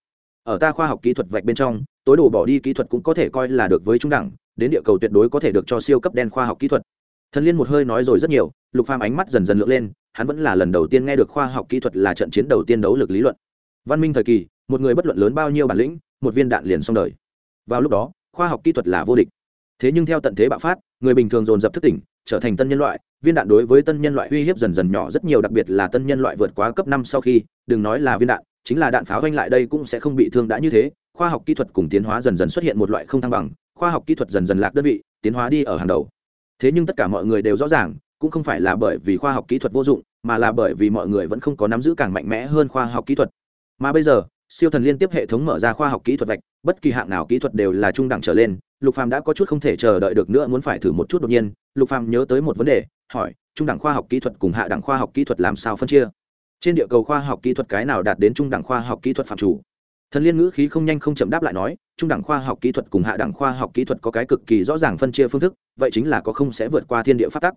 Ở ta khoa học kỹ thuật vạch bên trong, tối đồ bỏ đi kỹ thuật cũng có thể coi là được với trung đẳng, đến địa cầu tuyệt đối có thể được cho siêu cấp đen khoa học kỹ thuật. Thần liên một hơi nói rồi rất nhiều, lục phàm ánh mắt dần dần lượn lên, hắn vẫn là lần đầu tiên nghe được khoa học kỹ thuật là trận chiến đầu tiên đấu lực lý luận. Văn minh thời kỳ, một người bất luận lớn bao nhiêu bản lĩnh, một viên đạn liền xong đời. Vào lúc đó, khoa học kỹ thuật là vô địch. Thế nhưng theo tận thế bạo phát người bình thường dồn dập thức tỉnh, trở thành tân nhân loại, viên đạn đối với tân nhân loại uy hiếp dần dần nhỏ rất nhiều, đặc biệt là tân nhân loại vượt quá cấp năm sau khi, đừng nói là viên đạn, chính là đạn pháo doanh lại đây cũng sẽ không bị thương đã như thế. Khoa học kỹ thuật cùng tiến hóa dần dần xuất hiện một loại không thăng bằng, khoa học kỹ thuật dần dần lạc đơn vị, tiến hóa đi ở hàng đầu. Thế nhưng tất cả mọi người đều rõ ràng, cũng không phải là bởi vì khoa học kỹ thuật vô dụng, mà là bởi vì mọi người vẫn không có nắm giữ càng mạnh mẽ hơn khoa học kỹ thuật. Mà bây giờ siêu thần liên tiếp hệ thống mở ra khoa học kỹ thuật vạch, bất kỳ hạng nào kỹ thuật đều là trung đẳng trở lên, lục phàm đã có chút không thể chờ đợi được nữa muốn phải thử một chút đột nhiên, lục phàm nhớ tới một vấn đề, hỏi, trung đẳng khoa học kỹ thuật cùng hạ đẳng khoa học kỹ thuật làm sao phân chia? Trên địa cầu khoa học kỹ thuật cái nào đạt đến trung đẳng khoa học kỹ thuật phạm chủ? Thần liên ngữ khí không nhanh không chậm đáp lại nói, trung đẳng khoa học kỹ thuật cùng hạ đẳng khoa học kỹ thuật có cái cực kỳ rõ ràng phân chia phương thức, vậy chính là có không sẽ vượt qua thiên địa phát tắc.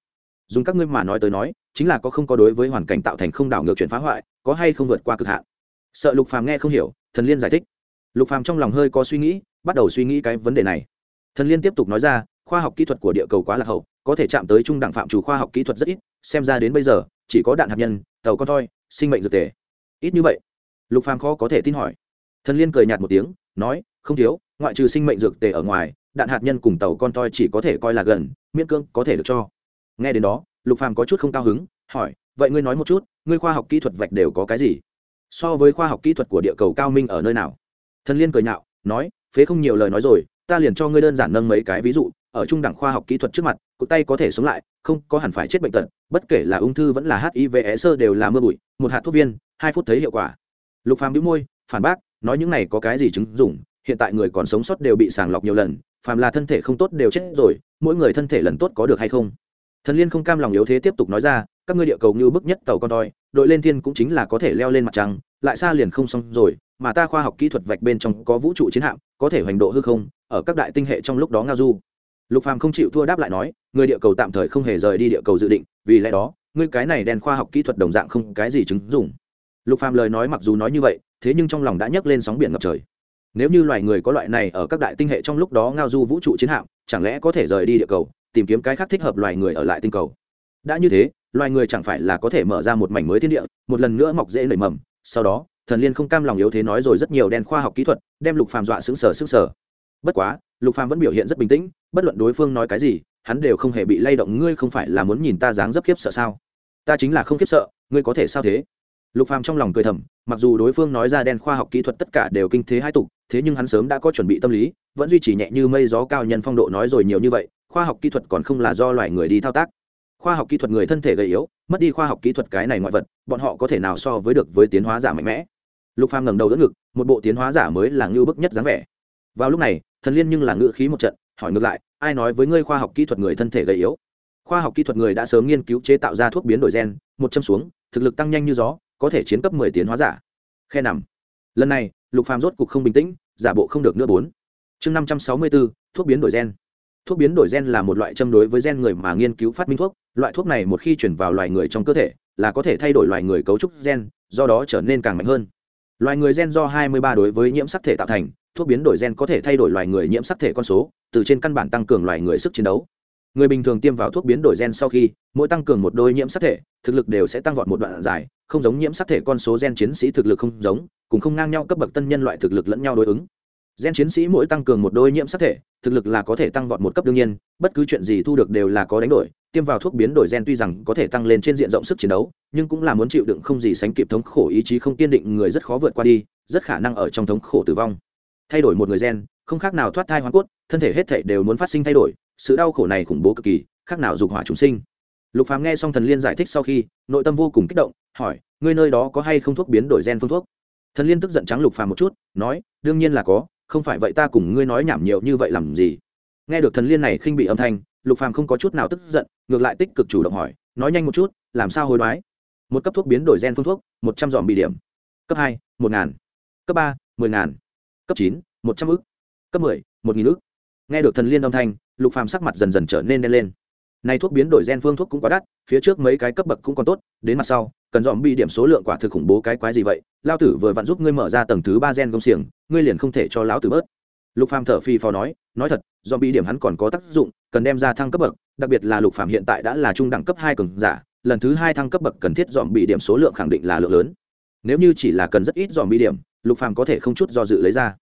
Dùng các ngươi mà nói tới nói, chính là có không có đối với hoàn cảnh tạo thành không đảo ngược chuyển phá hoại, có hay không vượt qua cực hạn? Sợ lục phàm nghe không hiểu, thần liên giải thích. Lục phàm trong lòng hơi có suy nghĩ, bắt đầu suy nghĩ cái vấn đề này. Thần liên tiếp tục nói ra, khoa học kỹ thuật của địa cầu quá lạc hậu, có thể chạm tới trung đẳng phạm chủ khoa học kỹ thuật rất ít, xem ra đến bây giờ, chỉ có đạn hạt nhân, tàu con thoi, sinh mệnh dược tề. Ít như vậy. Lục phàm khó có thể tin hỏi. Thần liên cười nhạt một tiếng, nói, không thiếu, ngoại trừ sinh mệnh dược tề ở ngoài, đạn hạt nhân cùng tàu con toi chỉ có thể coi là gần, miễn cưỡng có thể được cho. Nghe đến đó, lục phàm có chút không cao hứng, hỏi, vậy ngươi nói một chút, ngươi khoa học kỹ thuật vạch đều có cái gì? So với khoa học kỹ thuật của địa cầu cao minh ở nơi nào? Thần liên cười nhạo, nói, phế không nhiều lời nói rồi, ta liền cho ngươi đơn giản nâng mấy cái ví dụ, ở trung đẳng khoa học kỹ thuật trước mặt cụ tay có thể sống lại, không có hẳn phải chết bệnh tật, bất kể là ung thư vẫn là hiv e sơ đều là mưa bụi, một hạt thuốc viên, hai phút thấy hiệu quả. Lục phàm đĩu môi, phản bác, nói những này có cái gì chứng dụng? Hiện tại người còn sống sót đều bị sàng lọc nhiều lần, phàm là thân thể không tốt đều chết rồi, mỗi người thân thể lần tốt có được hay không? Thần liên không cam lòng yếu thế tiếp tục nói ra, các ngươi địa cầu như bức nhất tàu con toi đội lên thiên cũng chính là có thể leo lên mặt trăng, lại xa liền không xong rồi, mà ta khoa học kỹ thuật vạch bên trong có vũ trụ chiến hạm, có thể hoành độ hư không, ở các đại tinh hệ trong lúc đó ngao du. Lục phàm không chịu thua đáp lại nói, người địa cầu tạm thời không hề rời đi địa cầu dự định, vì lẽ đó, ngươi cái này đèn khoa học kỹ thuật đồng dạng không cái gì chứng dụng. Lục phàm lời nói mặc dù nói như vậy, thế nhưng trong lòng đã nhấc lên sóng biển ngập trời. Nếu như loài người có loại này ở các đại tinh hệ trong lúc đó ngao du vũ trụ chiến hạm, chẳng lẽ có thể rời đi địa cầu, tìm kiếm cái khác thích hợp loài người ở lại tinh cầu? Đã như thế loài người chẳng phải là có thể mở ra một mảnh mới thiên địa, một lần nữa mọc dễ nảy mầm, sau đó, thần liên không cam lòng yếu thế nói rồi rất nhiều đen khoa học kỹ thuật, đem lục phàm dọa sững sờ sững sờ. Bất quá, lục phàm vẫn biểu hiện rất bình tĩnh, bất luận đối phương nói cái gì, hắn đều không hề bị lay động, ngươi không phải là muốn nhìn ta dáng dấp khiếp sợ sao? Ta chính là không khiếp sợ, ngươi có thể sao thế? Lục phàm trong lòng cười thầm, mặc dù đối phương nói ra đen khoa học kỹ thuật tất cả đều kinh thế hai tục, thế nhưng hắn sớm đã có chuẩn bị tâm lý, vẫn duy trì nhẹ như mây gió cao nhân phong độ nói rồi nhiều như vậy, khoa học kỹ thuật còn không là do loài người đi thao tác khoa học kỹ thuật người thân thể gầy yếu, mất đi khoa học kỹ thuật cái này ngoại vật, bọn họ có thể nào so với được với tiến hóa giả mạnh mẽ? Lục phàm ngẩng đầu đỡ ngực, một bộ tiến hóa giả mới là ngưu bức nhất dáng vẻ. Vào lúc này, thần liên nhưng là ngự khí một trận, hỏi ngược lại, ai nói với ngươi khoa học kỹ thuật người thân thể gầy yếu? Khoa học kỹ thuật người đã sớm nghiên cứu chế tạo ra thuốc biến đổi gen, một châm xuống, thực lực tăng nhanh như gió, có thể chiến cấp mười tiến hóa giả. Khe nằm. Lần này, lục phàm rốt cục không bình tĩnh, giả bộ không được nữa bốn. Chương năm trăm sáu mươi bốn, thuốc biến đổi gen thuốc biến đổi gen là một loại châm đối với gen người mà nghiên cứu phát minh thuốc. Loại thuốc này một khi chuyển vào loài người trong cơ thể, là có thể thay đổi loài người cấu trúc gen, do đó trở nên càng mạnh hơn. Loài người gen do 23 đối với nhiễm sắc thể tạo thành, thuốc biến đổi gen có thể thay đổi loài người nhiễm sắc thể con số, từ trên căn bản tăng cường loài người sức chiến đấu. Người bình thường tiêm vào thuốc biến đổi gen sau khi, mỗi tăng cường một đôi nhiễm sắc thể, thực lực đều sẽ tăng vọt một đoạn dài, không giống nhiễm sắc thể con số gen chiến sĩ thực lực không giống, cùng không ngang nhau cấp bậc tân nhân loại thực lực lẫn nhau đối ứng gen chiến sĩ mỗi tăng cường một đôi nhiễm sắc thể, thực lực là có thể tăng vọt một cấp đương nhiên, bất cứ chuyện gì thu được đều là có đánh đổi, tiêm vào thuốc biến đổi gen tuy rằng có thể tăng lên trên diện rộng sức chiến đấu, nhưng cũng là muốn chịu đựng không gì sánh kịp thống khổ ý chí không kiên định người rất khó vượt qua đi, rất khả năng ở trong thống khổ tử vong. Thay đổi một người gen, không khác nào thoát thai hoa cốt, thân thể hết thể đều muốn phát sinh thay đổi, sự đau khổ này khủng bố cực kỳ, khác nào dục hỏa chúng sinh. Lục phàm nghe xong thần liên giải thích sau khi, nội tâm vô cùng kích động, hỏi, ngươi nơi đó có hay không thuốc biến đổi gen phương thuốc? Thần liên tức giận trắng lục phàm một chút, nói, đương nhiên là có không phải vậy ta cùng ngươi nói nhảm nhiều như vậy làm gì? Nghe được thần liên này khinh bị âm thanh, lục phàm không có chút nào tức giận, ngược lại tích cực chủ động hỏi, nói nhanh một chút, làm sao hối đoái? Một cấp thuốc biến đổi gen phương thuốc, một trăm dòm bị điểm. Cấp hai, một ngàn. Cấp ba, mười ngàn. Cấp chín, một trăm ức. Cấp mười, một nghìn ức. Nghe được thần liên âm thanh, lục phàm sắc mặt dần dần trở nên đen lên nay thuốc biến đổi gen phương thuốc cũng quá đắt, phía trước mấy cái cấp bậc cũng còn tốt, đến mặt sau, cần dòm bi điểm số lượng quả thực khủng bố cái quái gì vậy? Lao tử vừa vặn giúp ngươi mở ra tầng thứ ba gen công xiềng, ngươi liền không thể cho lão tử bớt. Lục phàm thở phi phò nói nói thật, dòm bi điểm hắn còn có tác dụng, cần đem ra thăng cấp bậc, đặc biệt là lục phàm hiện tại đã là trung đẳng cấp hai cường giả, lần thứ hai thăng cấp bậc cần thiết dòm bi điểm số lượng khẳng định là lượng lớn. Nếu như chỉ là cần rất ít dòm bi điểm, lục phàm có thể không chút do dự lấy ra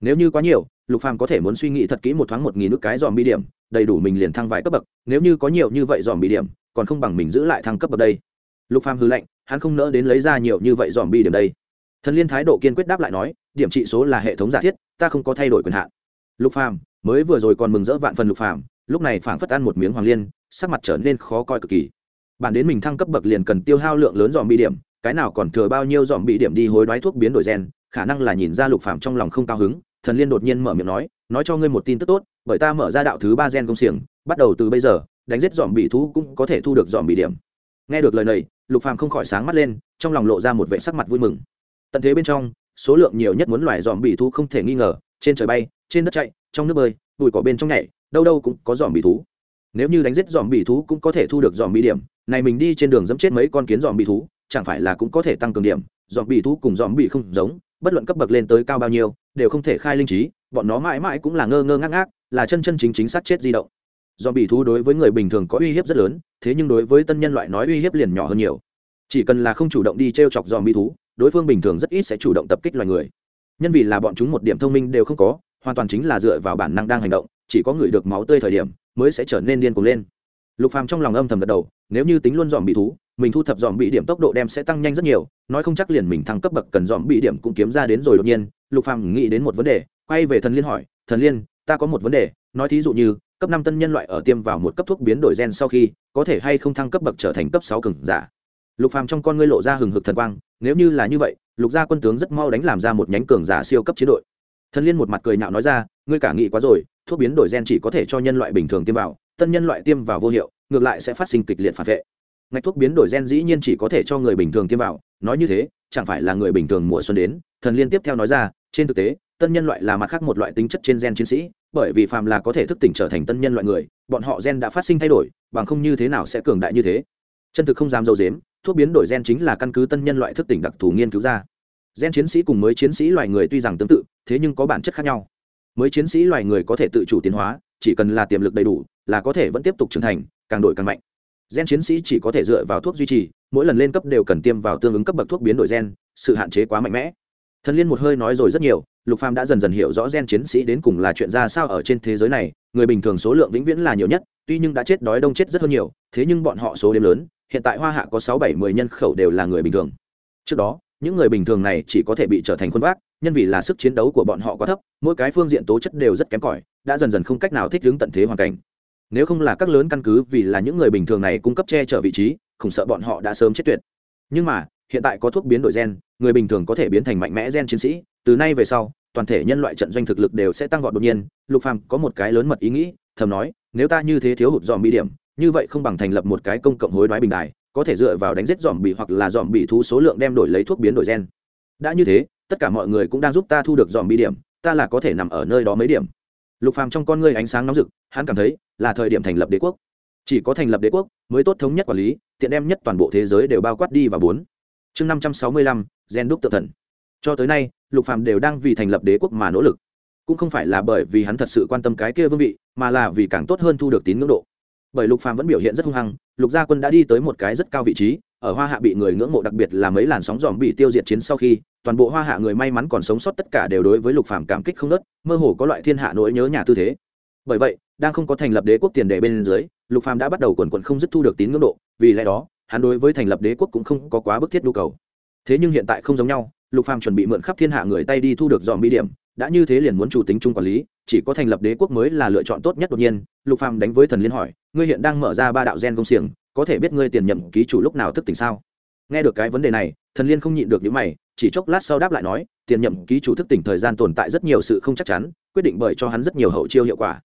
nếu như quá nhiều, lục phàm có thể muốn suy nghĩ thật kỹ một thoáng một nghìn nước cái dòm bi điểm, đầy đủ mình liền thăng vài cấp bậc, nếu như có nhiều như vậy dòm bi điểm, còn không bằng mình giữ lại thăng cấp bậc đây. Lục phàm hư lệnh hắn không nỡ đến lấy ra nhiều như vậy dòm bi điểm đây. Thần liên thái độ kiên quyết đáp lại nói, điểm trị số là hệ thống giả thiết, ta không có thay đổi quyền hạn. Lục phàm, mới vừa rồi còn mừng rỡ vạn phần lục phàm, lúc này phảng phất ăn một miếng hoàng liên, sắc mặt trở nên khó coi cực kỳ. Bản đến mình thăng cấp bậc liền cần tiêu hao lượng lớn dòm bi điểm, cái nào còn thừa bao nhiêu dòm bi điểm đi hối đoái thuốc biến đổi gen, khả năng là nhìn ra lục phàm trong lòng không cao hứng thần liên đột nhiên mở miệng nói nói cho ngươi một tin tức tốt, bởi ta mở ra đạo thứ ba gen công xiềng, bắt đầu từ bây giờ, đánh giết dòm bị thú cũng có thể thu được dòm bị điểm. Nghe được lời này, lục phàm không khỏi sáng mắt lên, trong lòng lộ ra một vẻ sắc mặt vui mừng. Tận thế bên trong, số lượng nhiều nhất muốn loài dòm bị thú không thể nghi ngờ, trên trời bay, trên đất chạy, trong nước bơi, bụi cỏ bên trong nhảy, đâu đâu cũng có dòm bị thú. Nếu như đánh giết dòm bị thú cũng có thể thu được dòm bị điểm, này mình đi trên đường dẫm chết mấy con kiến dòm bị thú, chẳng phải là cũng có thể tăng cường điểm, dòm bị thú cùng dòm bị không giống bất luận cấp bậc lên tới cao bao nhiêu, đều không thể khai linh trí, bọn nó mãi mãi cũng là ngơ ngơ ngác ngác, là chân chân chính chính sát chết di động. Do bị thú đối với người bình thường có uy hiếp rất lớn, thế nhưng đối với tân nhân loại nói uy hiếp liền nhỏ hơn nhiều. Chỉ cần là không chủ động đi t r e o chọc dòm bị thú, đối phương bình thường rất ít sẽ chủ động tập kích loài người. Nhân vì là bọn chúng một điểm thông minh đều không có, hoàn toàn chính là dựa vào bản năng đang hành động, chỉ có người được máu tươi thời điểm, mới sẽ trở nên điên cuồng lên. Lục phàm trong lòng âm thầm gật đầu, nếu như tính luôn dòm bị thú mình thu thập dòm bị điểm tốc độ đem sẽ tăng nhanh rất nhiều, nói không chắc liền mình thăng cấp bậc cần dòm bị điểm cũng kiếm ra đến rồi đột nhiên, lục phàm nghĩ đến một vấn đề, quay về thần liên hỏi, thần liên, ta có một vấn đề, nói thí dụ như, cấp năm tân nhân loại ở tiêm vào một cấp thuốc biến đổi gen sau khi, có thể hay không thăng cấp bậc trở thành cấp sáu cường giả? Lục phàm trong con ngươi lộ ra hừng hực thần quang, nếu như là như vậy, lục gia quân tướng rất mau đánh làm ra một nhánh cường giả siêu cấp chiến đội. Thần liên một mặt cười nhạo nói ra, ngươi cả nghĩ quá rồi, thuốc biến đổi gen chỉ có thể cho nhân loại bình thường tiêm vào, tân nhân loại tiêm vào vô hiệu, ngược lại sẽ phát sinh kịch liệt phản vệ ngạch thuốc biến đổi gen dĩ nhiên chỉ có thể cho người bình thường tiêm vào, nói như thế, chẳng phải là người bình thường mùa xuân đến, thần liên tiếp theo nói ra, trên thực tế, tân nhân loại là mặt khác một loại tính chất trên gen chiến sĩ, bởi vì phàm là có thể thức tỉnh trở thành tân nhân loại người, bọn họ gen đã phát sinh thay đổi, bằng không như thế nào sẽ cường đại như thế. Chân thực không dám dâu dếm thuốc biến đổi gen chính là căn cứ tân nhân loại thức tỉnh đặc thù nghiên cứu ra. Gen chiến sĩ cùng mới chiến sĩ loài người tuy rằng tương tự, thế nhưng có bản chất khác nhau. Mới chiến sĩ loài người có thể tự chủ tiến hóa, chỉ cần là tiềm lực đầy đủ, là có thể vẫn tiếp tục trưởng thành, càng đổi càng mạnh gen chiến sĩ chỉ có thể dựa vào thuốc duy trì, mỗi lần lên cấp đều cần tiêm vào tương ứng cấp bậc thuốc biến đổi gen, sự hạn chế quá mạnh mẽ. Thần liên một hơi nói rồi rất nhiều, lục phàm đã dần dần hiểu rõ gen chiến sĩ đến cùng là chuyện ra sao ở trên thế giới này, người bình thường số lượng vĩnh viễn là nhiều nhất, tuy nhưng đã chết đói đông chết rất hơn nhiều, thế nhưng bọn họ số đếm lớn, hiện tại hoa hạ có sáu bảy mười nhân khẩu đều là người bình thường. Trước đó, những người bình thường này chỉ có thể bị trở thành khuôn vác, nhân vì là sức chiến đấu của bọn họ quá thấp, mỗi cái phương diện tố chất đều rất kém cỏi, đã dần dần không cách nào thích ứng tận thế hoàn cảnh nếu không là các lớn căn cứ vì là những người bình thường này cung cấp che chở vị trí, khủng sợ bọn họ đã sớm chết tuyệt. Nhưng mà, hiện tại có thuốc biến đổi gen, người bình thường có thể biến thành mạnh mẽ gen chiến sĩ, từ nay về sau, toàn thể nhân loại trận doanh thực lực đều sẽ tăng vọt đột nhiên. Lục phàm có một cái lớn mật ý nghĩ, thầm nói, nếu ta như thế thiếu hụt dòm bị điểm, như vậy không bằng thành lập một cái công cộng hối đoái bình đài, có thể dựa vào đánh giết dòm bị hoặc là dòm bị thú số lượng đem đổi lấy thuốc biến đổi gen. Đã như thế, tất cả mọi người cũng đang giúp ta thu được dòm bị điểm, ta là có thể nằm ở nơi đó mấy điểm. Lục phàm trong con ngươi ánh sáng nóng rực, hắn cảm thấy là thời điểm thành lập đế quốc. Chỉ có thành lập đế quốc mới tốt thống nhất quản lý, tiện đem nhất toàn bộ thế giới đều bao quát đi và bốn. Chương năm trăm sáu mươi lăm, gen đúc tự thần. Cho tới nay, lục phàm đều đang vì thành lập đế quốc mà nỗ lực. Cũng không phải là bởi vì hắn thật sự quan tâm cái kia vương vị, mà là vì càng tốt hơn thu được tín ngưỡng độ. Bởi lục phàm vẫn biểu hiện rất hung hăng, lục gia quân đã đi tới một cái rất cao vị trí, ở hoa hạ bị người ngưỡng mộ đặc biệt là mấy làn sóng dòm bị tiêu diệt chiến sau khi, toàn bộ hoa hạ người may mắn còn sống sót tất cả đều đối với lục phàm cảm kích không nớt, mơ hồ có loại thiên hạ nỗi nhớ nhà tư thế bởi vậy, đang không có thành lập đế quốc tiền đề bên dưới, lục phàm đã bắt đầu quần quần không dứt thu được tín ngưỡng độ, vì lẽ đó, hắn đối với thành lập đế quốc cũng không có quá bức thiết nhu cầu. Thế nhưng hiện tại không giống nhau, lục phàm chuẩn bị mượn khắp thiên hạ người tay đi thu được dòm bi điểm, đã như thế liền muốn chủ tính chung quản lý, chỉ có thành lập đế quốc mới là lựa chọn tốt nhất đột nhiên, lục phàm đánh với thần liên hỏi, ngươi hiện đang mở ra ba đạo gen công xiềng, có thể biết ngươi tiền nhậm ký chủ lúc nào thức tỉnh sao? Nghe được cái vấn đề này, thần liên không nhịn được những mày, chỉ chốc lát sau đáp lại nói, tiền nhậm ký chủ thức tỉnh thời gian tồn tại rất nhiều sự không chắc chắn, quyết định bởi cho hắn rất nhiều hậu chiêu hiệu quả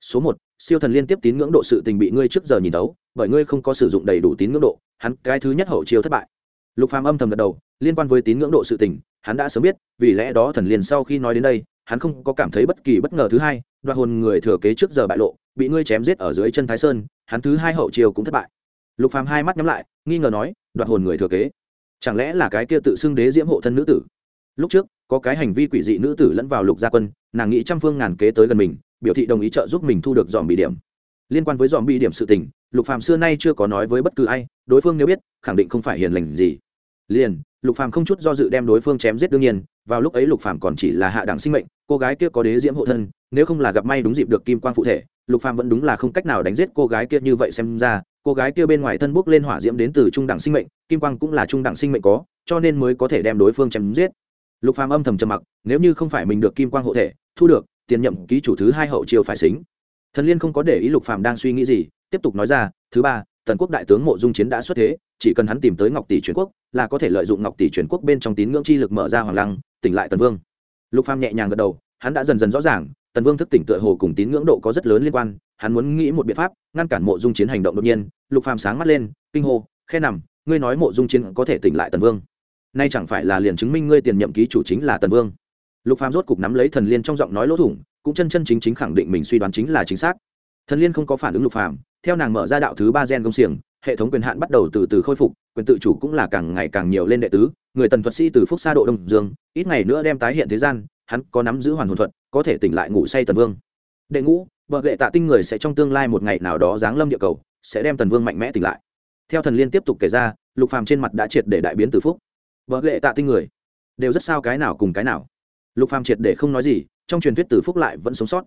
số một, siêu thần liên tiếp tín ngưỡng độ sự tình bị ngươi trước giờ nhìn đấu bởi ngươi không có sử dụng đầy đủ tín ngưỡng độ, hắn cái thứ nhất hậu chiêu thất bại. Lục phàm âm thầm gật đầu, liên quan với tín ngưỡng độ sự tình, hắn đã sớm biết, vì lẽ đó thần liên sau khi nói đến đây, hắn không có cảm thấy bất kỳ bất ngờ thứ hai, đoạt hồn người thừa kế trước giờ bại lộ, bị ngươi chém giết ở dưới chân thái sơn, hắn thứ hai hậu chiêu cũng thất bại. Lục phàm hai mắt nhắm lại, nghi ngờ nói, đoạt hồn người thừa kế. Chẳng lẽ là cái kia tự xưng đế diễm hộ thân nữ tử? Lúc trước, có cái hành vi quỷ dị nữ tử lẫn vào lục gia quân, nàng nghĩ trăm phương ngàn kế tới gần mình biểu thị đồng ý trợ giúp mình thu được dòm bị điểm. Liên quan với dòm bị điểm sự tình, lục phàm xưa nay chưa có nói với bất cứ ai, đối phương nếu biết, khẳng định không phải hiền lành gì. Liền, lục phàm không chút do dự đem đối phương chém giết đương nhiên, vào lúc ấy lục phàm còn chỉ là hạ đẳng sinh mệnh, cô gái kia có đế diễm hộ thân, nếu không là gặp may đúng dịp được kim quang phụ thể, lục phàm vẫn đúng là không cách nào đánh giết cô gái kia như vậy xem ra, cô gái kia bên ngoài thân bốc lên hỏa diễm đến từ trung đẳng sinh mệnh, kim quang cũng là trung đẳng sinh mệnh có, cho nên mới có thể đem đối phương chém giết. Lục phàm âm thầm trầm mặc, nếu như không phải mình được kim quang hộ thể, thu được tiền nhậm ký chủ thứ hai hậu chiêu phải xính. Thần liên không có để ý lục phàm đang suy nghĩ gì, tiếp tục nói ra, thứ ba, tần quốc đại tướng mộ dung chiến đã xuất thế, chỉ cần hắn tìm tới ngọc tỷ truyền quốc, là có thể lợi dụng ngọc tỷ truyền quốc bên trong tín ngưỡng chi lực mở ra hoàng lăng, tỉnh lại tần vương. Lục phàm nhẹ nhàng gật đầu, hắn đã dần dần rõ ràng, tần vương thức tỉnh tựa hồ cùng tín ngưỡng độ có rất lớn liên quan, hắn muốn nghĩ một biện pháp, ngăn cản mộ dung chiến hành động đột nhiên. Lục phàm sáng mắt lên, kinh hô, khe nằm, ngươi nói mộ dung chiến có thể tỉnh lại tần vương. Nay chẳng phải là liền chứng minh ngươi tiền nhậm ký chủ chính là tần vương lục phàm rốt cục nắm lấy thần liên trong giọng nói lỗ thủng, cũng chân chân chính chính khẳng định mình suy đoán chính là chính xác. Thần liên không có phản ứng lục phàm, theo nàng mở ra đạo thứ ba gen công xiềng, hệ thống quyền hạn bắt đầu từ từ khôi phục, quyền tự chủ cũng là càng ngày càng nhiều lên đệ tứ, người tần thuật sĩ từ phúc xa độ đông dương, ít ngày nữa đem tái hiện thế gian, hắn có nắm giữ hoàn hồn thuật, có thể tỉnh lại ngủ say tần vương. Đệ ngũ, vợ lệ tạ tinh người sẽ trong tương lai một ngày nào đó giáng lâm địa cầu, sẽ đem tần vương mạnh mẽ tỉnh lại. Theo thần liên tiếp tục kể ra, lục phàm trên mặt đã triệt để đại biến từ phúc. Vợ lệ tạ tinh người, đều rất sao cái nào cùng cái nào lục phàm triệt để không nói gì, trong truyền thuyết từ phúc lại vẫn sống sót.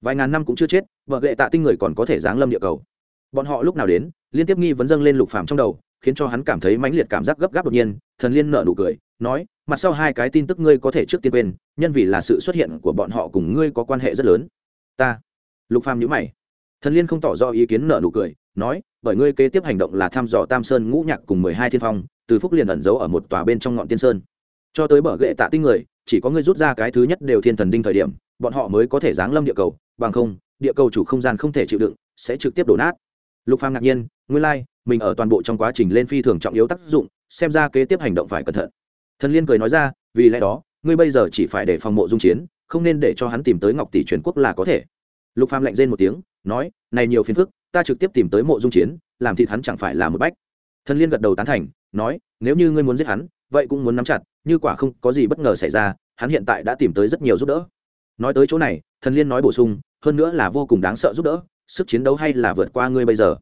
Vài ngàn năm cũng chưa chết, vợ gậy tạ tinh người còn có thể giáng lâm địa cầu. Bọn họ lúc nào đến, liên tiếp nghi vấn dâng lên lục phàm trong đầu, khiến cho hắn cảm thấy mãnh liệt cảm giác gấp gáp đột nhiên, thần liên nở nụ cười, nói, mặt sau hai cái tin tức ngươi có thể trước tiên quên, nhân vì là sự xuất hiện của bọn họ cùng ngươi có quan hệ rất lớn. Ta. Lục phàm nhíu mày. Thần liên không tỏ rõ ý kiến nở nụ cười, nói, bởi ngươi kế tiếp hành động là thăm dò tam sơn ngũ nhạc cùng mười hai thiên phong, từ phúc liền ẩn giấu ở một tòa bên trong ngọn tiên sơn cho tới bở ghệ tạ tinh người chỉ có ngươi rút ra cái thứ nhất đều thiên thần đinh thời điểm bọn họ mới có thể giáng lâm địa cầu bằng không địa cầu chủ không gian không thể chịu đựng sẽ trực tiếp đổ nát. Lục phàm ngạc nhiên nguyên lai like, mình ở toàn bộ trong quá trình lên phi thường trọng yếu tác dụng xem ra kế tiếp hành động phải cẩn thận. Thần liên cười nói ra vì lẽ đó ngươi bây giờ chỉ phải để phòng mộ dung chiến không nên để cho hắn tìm tới ngọc tỷ truyền quốc là có thể. Lục phàm lạnh rên một tiếng nói này nhiều phiền phức ta trực tiếp tìm tới mộ dung chiến làm thịt hắn chẳng phải là một bách. Thần liên gật đầu tán thành nói nếu như ngươi muốn giết hắn vậy cũng muốn nắm chặt, như quả không có gì bất ngờ xảy ra, hắn hiện tại đã tìm tới rất nhiều giúp đỡ. Nói tới chỗ này, thần liên nói bổ sung, hơn nữa là vô cùng đáng sợ giúp đỡ, sức chiến đấu hay là vượt qua ngươi bây giờ?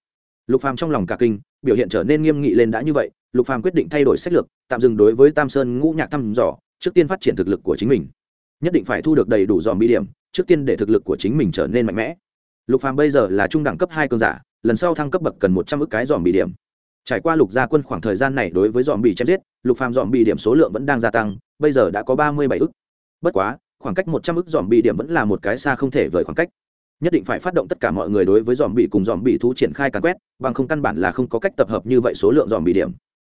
Lục phàm trong lòng cả kinh, biểu hiện trở nên nghiêm nghị lên đã như vậy, lục phàm quyết định thay đổi sách lược, tạm dừng đối với tam sơn ngũ nhạc thăm dò, trước tiên phát triển thực lực của chính mình. Nhất định phải thu được đầy đủ dòm bi điểm, trước tiên để thực lực của chính mình trở nên mạnh mẽ. Lục phàm bây giờ là trung đẳng cấp hai cơn giả, lần sau thăng cấp bậc cần một trăm ước cái dòm bi điểm trải qua lục gia quân khoảng thời gian này đối với dòm bị chém giết, lục phàm dòm bị điểm số lượng vẫn đang gia tăng, bây giờ đã có ba mươi bảy ức. bất quá, khoảng cách một trăm ức dòm bị điểm vẫn là một cái xa không thể vời khoảng cách. Nhất định phải phát động tất cả mọi người đối với dòm bị cùng dòm bị thú triển khai càn quét, bằng không căn bản là không có cách tập hợp như vậy số lượng dòm bị điểm.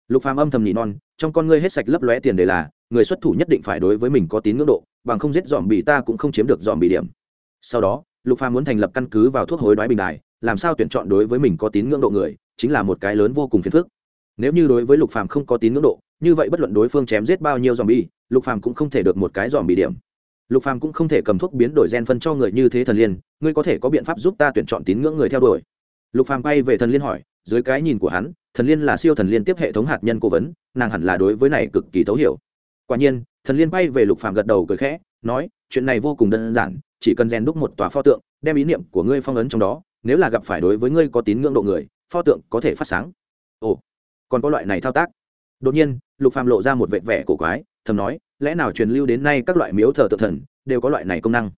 Lục phàm âm thầm nhị non, trong con ngươi hết sạch lấp lóe tiền đề là, người xuất thủ nhất định phải đối với mình có tín ngưỡng độ, bằng không giết dòm bị ta cũng không chiếm được dòm bị điểm. Sau đó, lục phàm muốn thành lập căn cứ vào thuốc hối đoái bình đài, làm sao tuyển chọn đối với mình có tín ngưỡng độ người chính là một cái lớn vô cùng phiền phức. Nếu như đối với lục phàm không có tín ngưỡng độ, như vậy bất luận đối phương chém giết bao nhiêu dòm bi lục phàm cũng không thể được một cái dòm bị điểm. Lục phàm cũng không thể cầm thuốc biến đổi gen phân cho người như thế thần liên, ngươi có thể có biện pháp giúp ta tuyển chọn tín ngưỡng người theo đuổi. Lục phàm bay về thần liên hỏi, dưới cái nhìn của hắn, thần liên là siêu thần liên tiếp hệ thống hạt nhân cố vấn, nàng hẳn là đối với này cực kỳ thấu hiểu. Quả nhiên, thần liên bay về lục phàm gật đầu cười khẽ, nói, chuyện này vô cùng đơn giản, chỉ cần rèn đúc một tòa pho tượng, đem ý niệm của ngươi phong ấn trong đó, nếu là gặp phải đối với ngươi có tín ngưỡng độ người pho tượng có thể phát sáng. Ồ, còn có loại này thao tác. Đột nhiên, lục phàm lộ ra một vệt vẻ cổ quái, thầm nói, lẽ nào truyền lưu đến nay các loại miếu thờ tự thần đều có loại này công năng?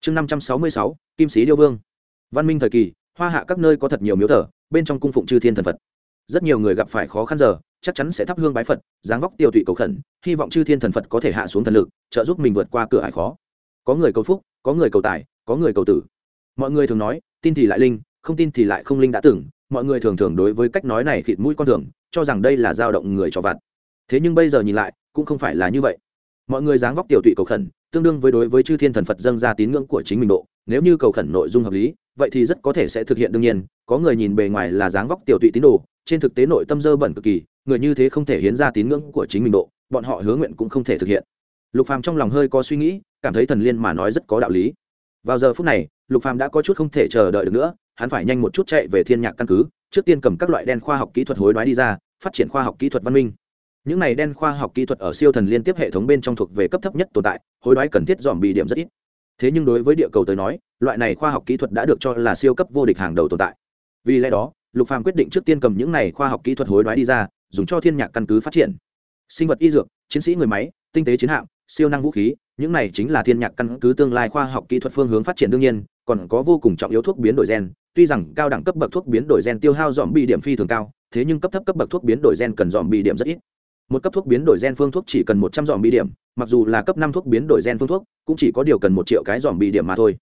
Chương năm trăm sáu mươi sáu, kim sĩ điêu vương. Văn minh thời kỳ, hoa hạ các nơi có thật nhiều miếu thờ, bên trong cung phụng chư thiên thần phật. Rất nhiều người gặp phải khó khăn giờ, chắc chắn sẽ thắp hương bái phật, dáng vóc tiêu tụy cầu khẩn, hy vọng chư thiên thần phật có thể hạ xuống thần lực, trợ giúp mình vượt qua cửa hải khó. Có người cầu phúc, có người cầu tài, có người cầu tử. Mọi người thường nói, tin thì lại linh, không tin thì lại không linh đã từng mọi người thường thường đối với cách nói này khịt mũi con thường, cho rằng đây là dao động người cho vặt. Thế nhưng bây giờ nhìn lại, cũng không phải là như vậy. Mọi người dáng vóc tiểu tụy cầu khẩn, tương đương với đối với chư thiên thần phật dâng ra tín ngưỡng của chính mình độ. Nếu như cầu khẩn nội dung hợp lý, vậy thì rất có thể sẽ thực hiện đương nhiên. Có người nhìn bề ngoài là dáng vóc tiểu tụy tín đồ, trên thực tế nội tâm dơ bẩn cực kỳ, người như thế không thể hiến ra tín ngưỡng của chính mình độ, bọn họ hứa nguyện cũng không thể thực hiện. Lục phàm trong lòng hơi có suy nghĩ, cảm thấy thần liên mà nói rất có đạo lý. Vào giờ phút này lục phàm đã có chút không thể chờ đợi được nữa, hắn phải nhanh một chút chạy về thiên nhạc căn cứ, trước tiên cầm các loại đen khoa học kỹ thuật hối đoái đi ra, phát triển khoa học kỹ thuật văn minh. Những này đen khoa học kỹ thuật ở siêu thần liên tiếp hệ thống bên trong thuộc về cấp thấp nhất tồn tại, hối đoái cần thiết dòm bị điểm rất ít. Thế nhưng đối với địa cầu tới nói, loại này khoa học kỹ thuật đã được cho là siêu cấp vô địch hàng đầu tồn tại. Vì lẽ đó, lục phàm quyết định trước tiên cầm những này khoa học kỹ thuật hối đoái đi ra, dùng cho thiên nhạc căn cứ phát triển. Sinh vật y dược, chiến sĩ người máy, tinh tế chiến hạm, siêu năng vũ khí, những này chính là thiên nhạc căn cứ tương lai khoa học kỹ thuật phương hướng phát triển đương nhiên còn có vô cùng trọng yếu thuốc biến đổi gen, tuy rằng cao đẳng cấp bậc thuốc biến đổi gen tiêu hao dòm bị điểm phi thường cao, thế nhưng cấp thấp cấp bậc thuốc biến đổi gen cần dòm bị điểm rất ít. Một cấp thuốc biến đổi gen phương thuốc chỉ cần một trăm dòm bị điểm, mặc dù là cấp năm thuốc biến đổi gen phương thuốc, cũng chỉ có điều cần một triệu cái dòm bị điểm mà thôi.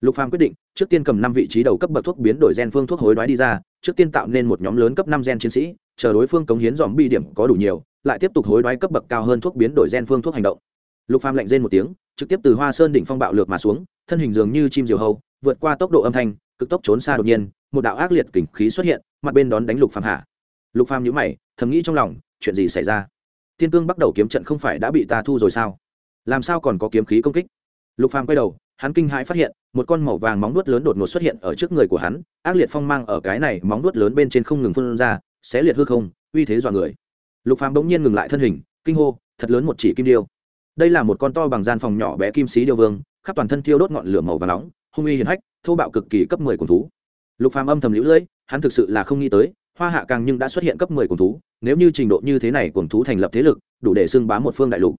Lục phàm quyết định, trước tiên cầm năm vị trí đầu cấp bậc thuốc biến đổi gen phương thuốc hối đoái đi ra, trước tiên tạo nên một nhóm lớn cấp năm gen chiến sĩ, chờ đối phương cống hiến dòm bị điểm có đủ nhiều, lại tiếp tục hối đoái cấp bậc cao hơn thuốc biến đổi gen phương thuốc hành động. Lục phàm lạnh rên một tiếng, trực tiếp từ hoa sơn đỉnh phong bạo lược mà xuống, thân hình dường như chim diều hâu vượt qua tốc độ âm thanh, cực tốc trốn xa đột nhiên, một đạo ác liệt kình khí xuất hiện, mặt bên đón đánh lục phàm hạ. Lục phàm nhíu mày, thầm nghĩ trong lòng, chuyện gì xảy ra? Thiên cương bắt đầu kiếm trận không phải đã bị ta thu rồi sao? Làm sao còn có kiếm khí công kích? Lục phàm quay đầu, hắn kinh hãi phát hiện, một con màu vàng móng vuốt lớn đột ngột xuất hiện ở trước người của hắn, ác liệt phong mang ở cái này móng vuốt lớn bên trên không ngừng phun ra, xé liệt hư không, uy thế dọa người. Lục phàm bỗng nhiên ngừng lại thân hình, kinh hô, thật lớn một chỉ kim điêu. Đây là một con to bằng gian phòng nhỏ bé kim sĩ điêu vương, khắp toàn thân thiêu đốt ngọn lửa màu và nóng hung uy hiển hách, thô bạo cực kỳ cấp mười cùng thú. Lục phàm âm thầm lũ lưỡi hắn thực sự là không nghĩ tới, hoa hạ càng nhưng đã xuất hiện cấp mười cùng thú, nếu như trình độ như thế này cùng thú thành lập thế lực, đủ để xưng bá một phương đại lục.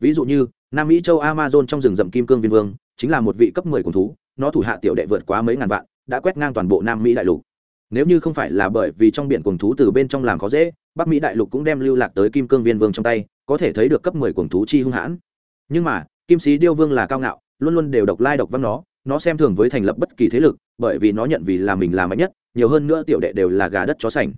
Ví dụ như, nam mỹ châu amazon trong rừng rậm kim cương viên vương, chính là một vị cấp mười cùng thú, nó thủ hạ tiểu đệ vượt quá mấy ngàn vạn, đã quét ngang toàn bộ nam mỹ đại lục. Nếu như không phải là bởi vì trong biển cuồng thú từ bên trong làm khó dễ, bắc mỹ đại lục cũng đem lưu lạc tới kim cương viên vương trong tay, có thể thấy được cấp mười cuồng thú chi hung hãn. Nhưng mà, kim sĩ điêu vương là cao ngạo, luôn luôn đều độc lai độc văn nó nó xem thường với thành lập bất kỳ thế lực, bởi vì nó nhận vì là mình là mạnh nhất, nhiều hơn nữa tiểu đệ đều là gà đất chó sành.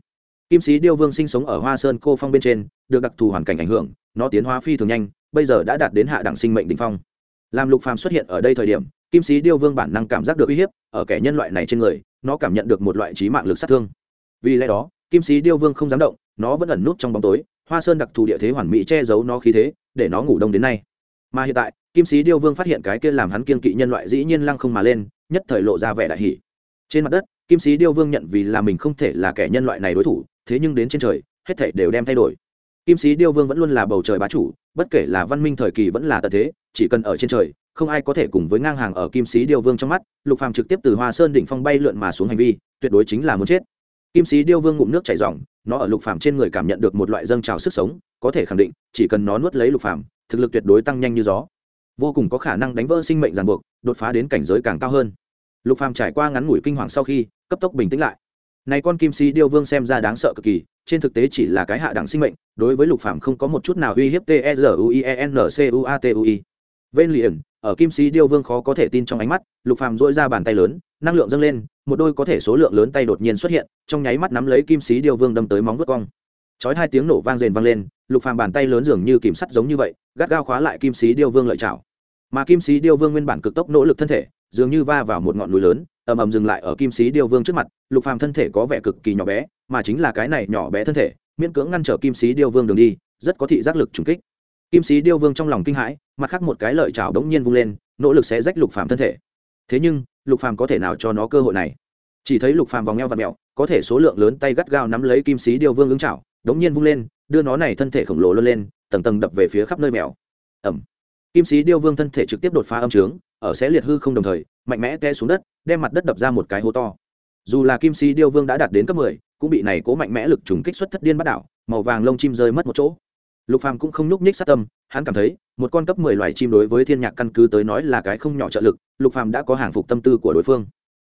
Kim sĩ điêu vương sinh sống ở hoa sơn cô phong bên trên, được đặc thù hoàn cảnh ảnh hưởng, nó tiến hóa phi thường nhanh, bây giờ đã đạt đến hạ đẳng sinh mệnh đ ỉ n h phong. Làm lục phàm xuất hiện ở đây thời điểm, kim sĩ điêu vương bản năng cảm giác được uy hiếp, ở kẻ nhân loại này trên người, nó cảm nhận được một loại trí mạng lực sát thương. Vì lẽ đó, kim sĩ điêu vương không dám động, nó vẫn ẩn nút trong bóng tối, hoa sơn đặc thù địa thế hoàn mỹ che giấu nó khí thế, để nó ngủ đông đến nay mà hiện tại, kim sĩ điêu vương phát hiện cái kia làm hắn kiên kỵ nhân loại dĩ nhiên lăng không mà lên, nhất thời lộ ra vẻ đại hỷ trên mặt đất, kim sĩ điêu vương nhận vì là mình không thể là kẻ nhân loại này đối thủ, thế nhưng đến trên trời, hết thảy đều đem thay đổi. Kim sĩ điêu vương vẫn luôn là bầu trời bá chủ, bất kể là văn minh thời kỳ vẫn là tật thế, chỉ cần ở trên trời, không ai có thể cùng với ngang hàng ở kim sĩ điêu vương trong mắt, lục phàm trực tiếp từ hoa sơn đỉnh phong bay lượn mà xuống hành vi, tuyệt đối chính là muốn chết. Kim sĩ điêu vương ngụm nước chảy ròng, nó ở lục phàm trên người cảm nhận được một loại dâng trào sức sống, có thể khẳng định, chỉ cần nó nuốt lấy lục phàm thực lực tuyệt đối tăng nhanh như gió. Vô cùng có khả năng đánh vỡ sinh mệnh ràng buộc, đột phá đến cảnh giới càng cao hơn. Lục phàm trải qua ngắn ngủi kinh hoàng sau khi, cấp tốc bình tĩnh lại. Này con kim si điêu vương xem ra đáng sợ cực kỳ, trên thực tế chỉ là cái hạ đẳng sinh mệnh, đối với lục phàm không có một chút nào uy hiếp, t e r u i e n c u a t u i. Ven liền ở kim si điêu vương khó có thể tin trong ánh mắt, lục phàm dỗi ra bàn tay lớn, năng lượng dâng lên, một đôi có thể số lượng lớn tay đột nhiên xuất hiện, trong nháy mắt nắm lấy kim sĩ điêu vương đâm tới móng vuốt cong. Chói hai tiếng nổ vang rền vang lên lục phàm bàn tay lớn dường như kìm sắt giống như vậy, gắt gao khóa lại kim sĩ điêu vương lợi chảo mà kim sĩ điêu vương nguyên bản cực tốc nỗ lực thân thể, dường như va vào một ngọn núi lớn, ầm ầm dừng lại ở kim sĩ điêu vương trước mặt, lục phàm thân thể có vẻ cực kỳ nhỏ bé, mà chính là cái này nhỏ bé thân thể, miễn cưỡng ngăn trở kim sĩ điêu vương đường đi, rất có thị giác lực trùng kích. Kim sĩ điêu vương trong lòng kinh hãi, mặt khác một cái lợi chảo đống nhiên vung lên, nỗ lực sẽ rách lục phàm thân thể. Thế nhưng, lục phàm có thể nào cho nó cơ hội này? Chỉ thấy lục phàm vòng eo vặn mèo có thể số lượng lớn tay gắt gao nắm lấy kim sĩ điêu vương ứng chảo đống nhiên vung lên, đưa nó này thân thể khổng lồ lơ lên, tầng tầng đập về phía khắp nơi mèo. Ẩm kim sĩ điêu vương thân thể trực tiếp đột phá âm trướng, ở sẽ liệt hư không đồng thời, mạnh mẽ té xuống đất, đem mặt đất đập ra một cái hố to. Dù là kim sĩ điêu vương đã đạt đến cấp mười, cũng bị này cố mạnh mẽ lực trùng kích xuất thất điên bắt đảo, màu vàng lông chim rơi mất một chỗ. Lục phàm cũng không nhúc nhích sát tâm, hắn cảm thấy, một con cấp mười loài chim đối với thiên nhạc căn cứ tới nói là cái không nhỏ trợ lực, lục phàm đã có hàng phục tâm tư của đối phương.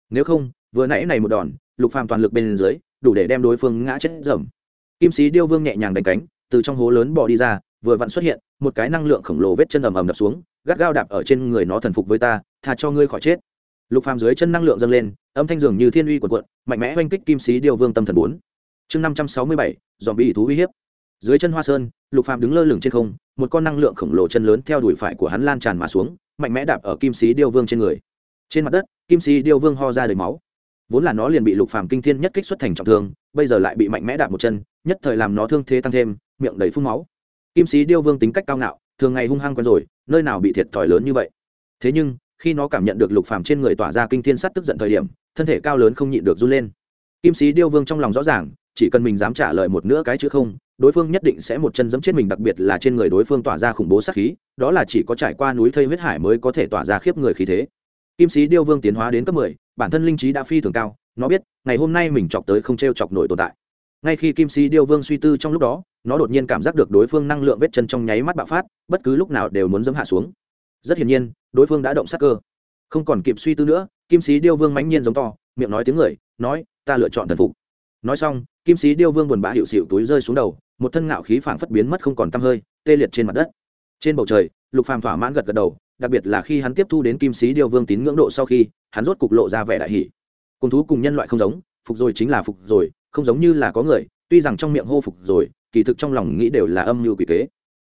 Nếu không, vừa nãy này một đòn, lục phàm toàn lực bên dưới, đủ để đem đối phương ngã chết dầm kim sĩ điêu vương nhẹ nhàng đánh cánh, từ trong hố lớn bò đi ra, vừa vặn xuất hiện, một cái năng lượng khổng lồ vết chân ầm ầm đập xuống, gắt gao đạp ở trên người nó thần phục với ta, tha cho ngươi khỏi chết. Lục phàm dưới chân năng lượng dâng lên, âm thanh dường như thiên uy cuộn cuộn, mạnh mẽ oanh kích kim sĩ điêu vương tâm thần bốn. Chương năm trăm sáu mươi bảy dòm bị thú uy hiếp. Dưới chân hoa sơn, lục phàm đứng lơ lửng trên không, một con năng lượng khổng lồ chân lớn theo đuổi phải của hắn lan tràn mà xuống, mạnh mẽ đạp ở kim sĩ điêu vương trên người. Trên mặt đất, kim sĩ điêu vương ho ra đầy máu vốn là nó liền bị lục phàm kinh thiên nhất kích xuất thành trọng thương, bây giờ lại bị mạnh mẽ đạp một chân, nhất thời làm nó thương thế tăng thêm, miệng đầy phun máu. Kim sĩ điêu vương tính cách cao ngạo, thường ngày hung hăng quen rồi, nơi nào bị thiệt thòi lớn như vậy? Thế nhưng, khi nó cảm nhận được lục phàm trên người tỏa ra kinh thiên sắt tức giận thời điểm, thân thể cao lớn không nhịn được run lên. Kim sĩ điêu vương trong lòng rõ ràng, chỉ cần mình dám trả lời một nữa cái chữ không, đối phương nhất định sẽ một chân giẫm chết mình, đặc biệt là trên người đối phương tỏa ra khủng bố sát khí, đó là chỉ có trải qua núi thây huyết hải mới có thể tỏa ra khiếp người khí thế. Kim sĩ điêu vương tiến hóa đến cấp mười bản thân linh trí đã phi thường cao, nó biết, ngày hôm nay mình chọc tới không t r e o chọc nổi tồn tại. Ngay khi kim sĩ điêu vương suy tư trong lúc đó, nó đột nhiên cảm giác được đối phương năng lượng vết chân trong nháy mắt bạo phát, bất cứ lúc nào đều muốn dẫm hạ xuống. Rất hiển nhiên, đối phương đã động sắc cơ. Không còn kịp suy tư nữa, kim sĩ điêu vương mãnh nhiên giống to, miệng nói tiếng người, nói, ta lựa chọn thần phục. Nói xong, kim sĩ điêu vương buồn bã hiệu xịu túi rơi xuống đầu, một thân ngạo khí phảng phất biến mất không còn tăm hơi, tê liệt trên mặt đất. Trên bầu trời, lục phàm thỏa mãn gật gật đầu đặc biệt là khi hắn tiếp thu đến kim sĩ điêu vương tín ngưỡng độ sau khi, hắn rốt cục lộ ra vẻ đại hỷ cùng thú cùng nhân loại không giống, phục rồi chính là phục rồi, không giống như là có người, tuy rằng trong miệng hô phục rồi, kỳ thực trong lòng nghĩ đều là âm mưu quỷ kế.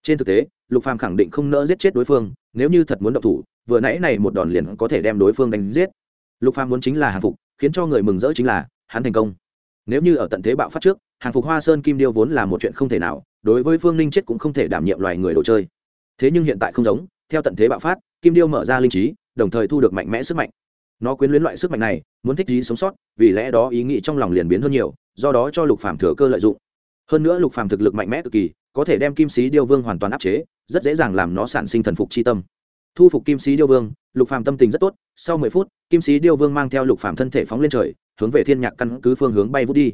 Trên thực tế, lục phàm khẳng định không nỡ giết chết đối phương, nếu như thật muốn động thủ, vừa nãy này một đòn liền có thể đem đối phương đánh giết. Lục phàm muốn chính là hàng phục, khiến cho người mừng rỡ chính là, hắn thành công. Nếu như ở tận thế bạo phát trước, hàng phục hoa sơn kim điêu vốn là một chuyện không thể nào, đối với phương ninh chết cũng không thể đảm nhiệm loài người đồ chơi. Thế nhưng hiện tại không giống theo tận thế bạo phát, kim điêu mở ra linh trí, đồng thời thu được mạnh mẽ sức mạnh. Nó quyến luyến loại sức mạnh này, muốn thích trí sống sót, vì lẽ đó ý nghĩ trong lòng liền biến hơn nhiều, do đó cho lục phàm thừa cơ lợi dụng. Hơn nữa lục phàm thực lực mạnh mẽ cực kỳ, có thể đem kim sĩ điêu vương hoàn toàn áp chế, rất dễ dàng làm nó sản sinh thần phục chi tâm. Thu phục kim sĩ điêu vương, lục phàm tâm tình rất tốt, sau mười phút, kim sĩ điêu vương mang theo lục phàm thân thể phóng lên trời, hướng về thiên nhạc căn cứ phương hướng bay vút đi.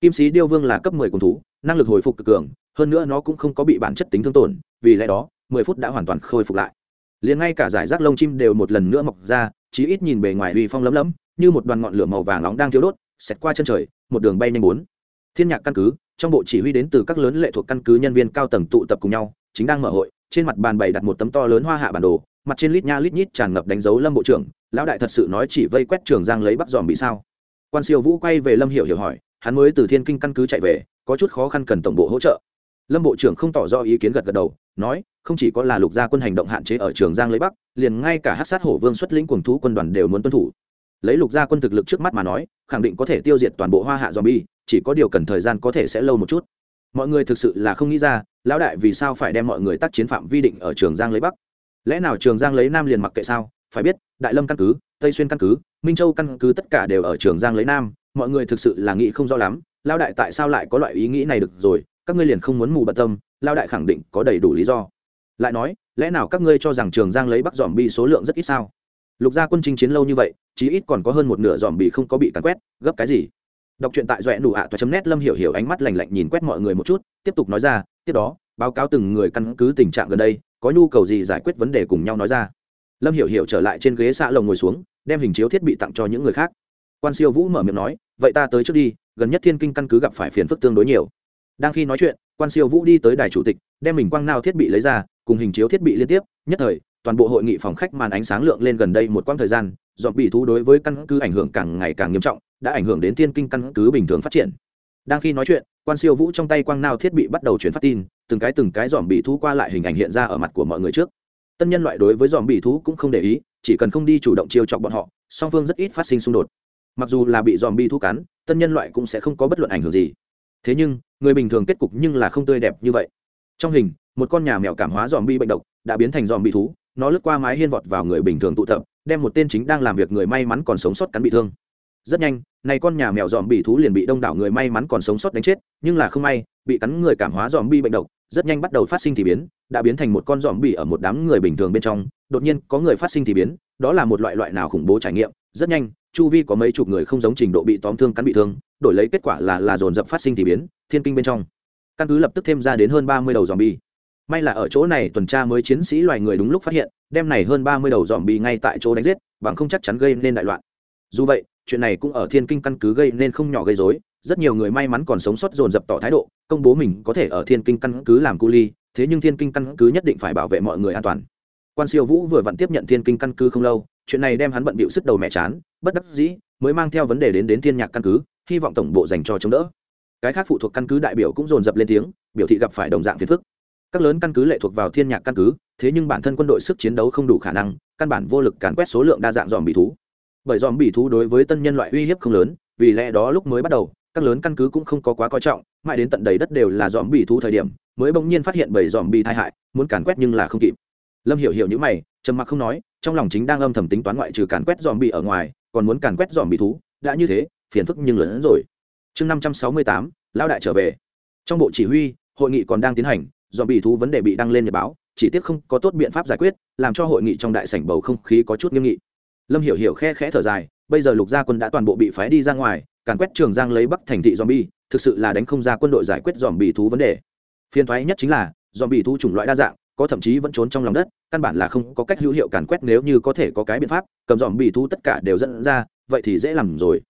Kim sĩ điêu vương là cấp mười cùng thú năng lực hồi phục cực cường, hơn nữa nó cũng không có bị bản chất tính thương tổn, vì lẽ đó, mười phút đã hoàn toàn khôi phục lại liền ngay cả giải rác lông chim đều một lần nữa mọc ra, chí ít nhìn bề ngoài uy phong lấm lấm, như một đoàn ngọn lửa màu vàng nóng đang thiêu đốt, xẹt qua chân trời, một đường bay nhanh bốn. Thiên nhạc căn cứ, trong bộ chỉ huy đến từ các lớn lệ thuộc căn cứ nhân viên cao tầng tụ tập cùng nhau, chính đang mở hội, trên mặt bàn bày đặt một tấm to lớn hoa hạ bản đồ, mặt trên lít nha lít nhít tràn ngập đánh dấu lâm bộ trưởng, lão đại thật sự nói chỉ vây quét trường giang lấy bắc dòm bị sao. Quan siêu vũ quay về lâm hiểu hiểu hỏi, hắn mới từ thiên kinh căn cứ chạy về, có chút khó khăn cần tổng bộ hỗ trợ lâm bộ trưởng không tỏ rõ ý kiến gật gật đầu, nói, không chỉ có là lục gia quân hành động hạn chế ở trường giang lấy bắc, liền ngay cả hát sát hổ vương xuất lĩnh quần thú quân đoàn đều muốn tuân thủ. Lấy lục gia quân thực lực trước mắt mà nói, khẳng định có thể tiêu diệt toàn bộ hoa hạ zombie, chỉ có điều cần thời gian có thể sẽ lâu một chút. Mọi người thực sự là không nghĩ ra, lão đại vì sao phải đem mọi người tác chiến phạm vi định ở trường giang lấy bắc? Lẽ nào trường giang lấy nam liền mặc kệ sao? Phải biết, đại lâm căn cứ, tây xuyên căn cứ, minh châu căn cứ tất cả đều ở trường giang lấy nam, mọi người thực sự là nghĩ không rõ lắm, Lão đại tại sao lại có loại ý nghĩ này được rồi? Các ngươi liền không muốn mù bận tâm, lao đại khẳng định có đầy đủ lý do. Lại nói, lẽ nào các ngươi cho rằng trường giang lấy bắc dòm bi số lượng rất ít sao? Lục gia quân chinh chiến lâu như vậy, chí ít còn có hơn một nửa dòm bị không có bị cắn quét, gấp cái gì? Đọc truyện tại doẹ nụ ạ toa chấm nét lâm hiểu hiểu ánh mắt lành lạnh nhìn quét mọi người một chút, tiếp tục nói ra, tiếp đó, báo cáo từng người căn cứ tình trạng gần đây, có nhu cầu gì giải quyết vấn đề cùng nhau nói ra. Lâm hiểu hiểu trở lại trên ghế xạ lồng ngồi xuống, đem hình chiếu thiết bị tặng cho những người khác. Quan siêu vũ mở miệng nói, vậy ta tới trước đi, gần nhất thiên kinh căn cứ gặp phải phiền phức tương đối nhiều đang khi nói chuyện, quan siêu vũ đi tới đài chủ tịch, đem mình quang nao thiết bị lấy ra, cùng hình chiếu thiết bị liên tiếp, nhất thời, toàn bộ hội nghị phòng khách màn ánh sáng lượng lên gần đây một quãng thời gian, dọn bị thú đối với căn cứ ảnh hưởng càng ngày càng nghiêm trọng, đã ảnh hưởng đến thiên kinh căn cứ bình thường phát triển. Đang khi nói chuyện, quan siêu vũ trong tay quang nao thiết bị bắt đầu chuyển phát tin, từng cái từng cái dòm bị thú qua lại hình ảnh hiện ra ở mặt của mọi người trước. Tân nhân loại đối với dòm bị thú cũng không để ý, chỉ cần không đi chủ động chiêu chọc bọn họ, song phương rất ít phát sinh xung đột. Mặc dù là bị dòm bị thú cắn, tân nhân loại cũng sẽ không có bất luận ảnh hưởng gì thế nhưng, người bình thường kết cục nhưng là không tươi đẹp như vậy. Trong hình, một con nhà mèo cảm hóa dòm bi bệnh độc, đã biến thành dòm bị thú, nó lướt qua mái hiên vọt vào người bình thường tụ tập, đem một tên chính đang làm việc người may mắn còn sống sót cắn bị thương. Rất nhanh, này con nhà mèo dòm bị thú liền bị đông đảo người may mắn còn sống sót đánh chết, nhưng là không may, bị cắn người cảm hóa dòm bi bệnh độc, rất nhanh bắt đầu phát sinh thì biến, đã biến thành một con dòm bị ở một đám người bình thường bên trong, đột nhiên có người phát sinh thì biến, đó là một loại loại nào khủng bố trải nghiệm, rất nhanh chu vi có mấy chục người không giống trình độ bị tóm thương cắn bị thương, đổi lấy kết quả là là dồn dập phát sinh thì biến, thiên kinh bên trong. Căn cứ lập tức thêm ra đến hơn ba mươi đầu dòm bi may là ở chỗ này tuần tra mới chiến sĩ loài người đúng lúc phát hiện, đem này hơn ba mươi đầu dòm bi ngay tại chỗ đánh giết, bằng không chắc chắn gây nên đại loạn. Dù vậy, chuyện này cũng ở thiên kinh căn cứ gây nên không nhỏ gây dối rất nhiều người may mắn còn sống sót dồn dập tỏ thái độ, công bố mình có thể ở thiên kinh căn cứ làm cu ly, thế nhưng thiên kinh căn cứ nhất định phải bảo vệ mọi người an toàn quan siêu vũ vừa vặn tiếp nhận thiên kinh căn cứ không lâu, chuyện này đem hắn bận bịu sức đầu mẹ chán, bất đắc dĩ, mới mang theo vấn đề đến đến thiên nhạc căn cứ, hy vọng tổng bộ dành cho chống đỡ. Cái khác phụ thuộc căn cứ đại biểu cũng dồn dập lên tiếng, biểu thị gặp phải đồng dạng phiền phức. Các lớn căn cứ lệ thuộc vào thiên nhạc căn cứ, thế nhưng bản thân quân đội sức chiến đấu không đủ khả năng, căn bản vô lực càn quét số lượng đa dạng dòm bị thú. Bởi dòm bị thú đối với tân nhân loại uy hiếp không lớn, vì lẽ đó lúc mới bắt đầu, các lớn căn cứ cũng không có quá coi trọng, mãi đến tận đầy đất đều là dòm bị thú thời điểm, mới bỗng nhiên phát hiện bảy dòm bị tai hại, muốn càn quét nhưng là không kịp lâm hiểu hiểu những mày, trầm mặc không nói, trong lòng chính đang âm thầm tính toán ngoại trừ càn quét dòm bị ở ngoài, còn muốn càn quét dòm bị thú, đã như thế, phiền phức nhưng lớn hơn rồi. Chương năm trăm sáu mươi tám, lão đại trở về. Trong bộ chỉ huy, hội nghị còn đang tiến hành dòm bị thú vấn đề bị đăng lên nhật báo, chỉ tiếc không có tốt biện pháp giải quyết, làm cho hội nghị trong đại sảnh bầu không khí có chút nghiêm nghị. Lâm hiểu hiểu khe khẽ thở dài, bây giờ lục gia quân đã toàn bộ bị phái đi ra ngoài, càn quét trường giang lấy bắc thành thị zombie, thực sự là đánh không ra quân đội giải quyết dòm bị thú vấn đề. Phiền thoái nhất chính là dòm bị thú chủng loại đa dạng có thậm chí vẫn trốn trong lòng đất, căn bản là không có cách hữu hiệu càn quét nếu như có thể có cái biện pháp, cầm dòm bị thu tất cả đều dẫn ra, vậy thì dễ làm rồi.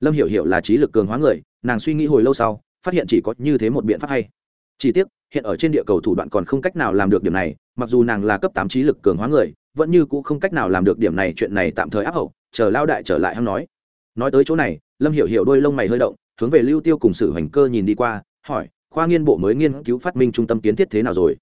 Lâm hiểu hiểu là trí lực cường hóa người, nàng suy nghĩ hồi lâu sau, phát hiện chỉ có như thế một biện pháp hay. Chỉ tiếc, hiện ở trên địa cầu thủ đoạn còn không cách nào làm được điểm này, mặc dù nàng là cấp tám trí lực cường hóa người, vẫn như cũng không cách nào làm được điểm này, chuyện này tạm thời áp hậu, chờ lao đại trở lại hăng nói. Nói tới chỗ này, lâm hiểu hiểu đôi lông mày hơi động, hướng về lưu tiêu cùng sử hoành cơ nhìn đi qua, hỏi, khoa nghiên bộ mới nghiên cứu phát minh trung tâm kiến thiết thế nào rồi?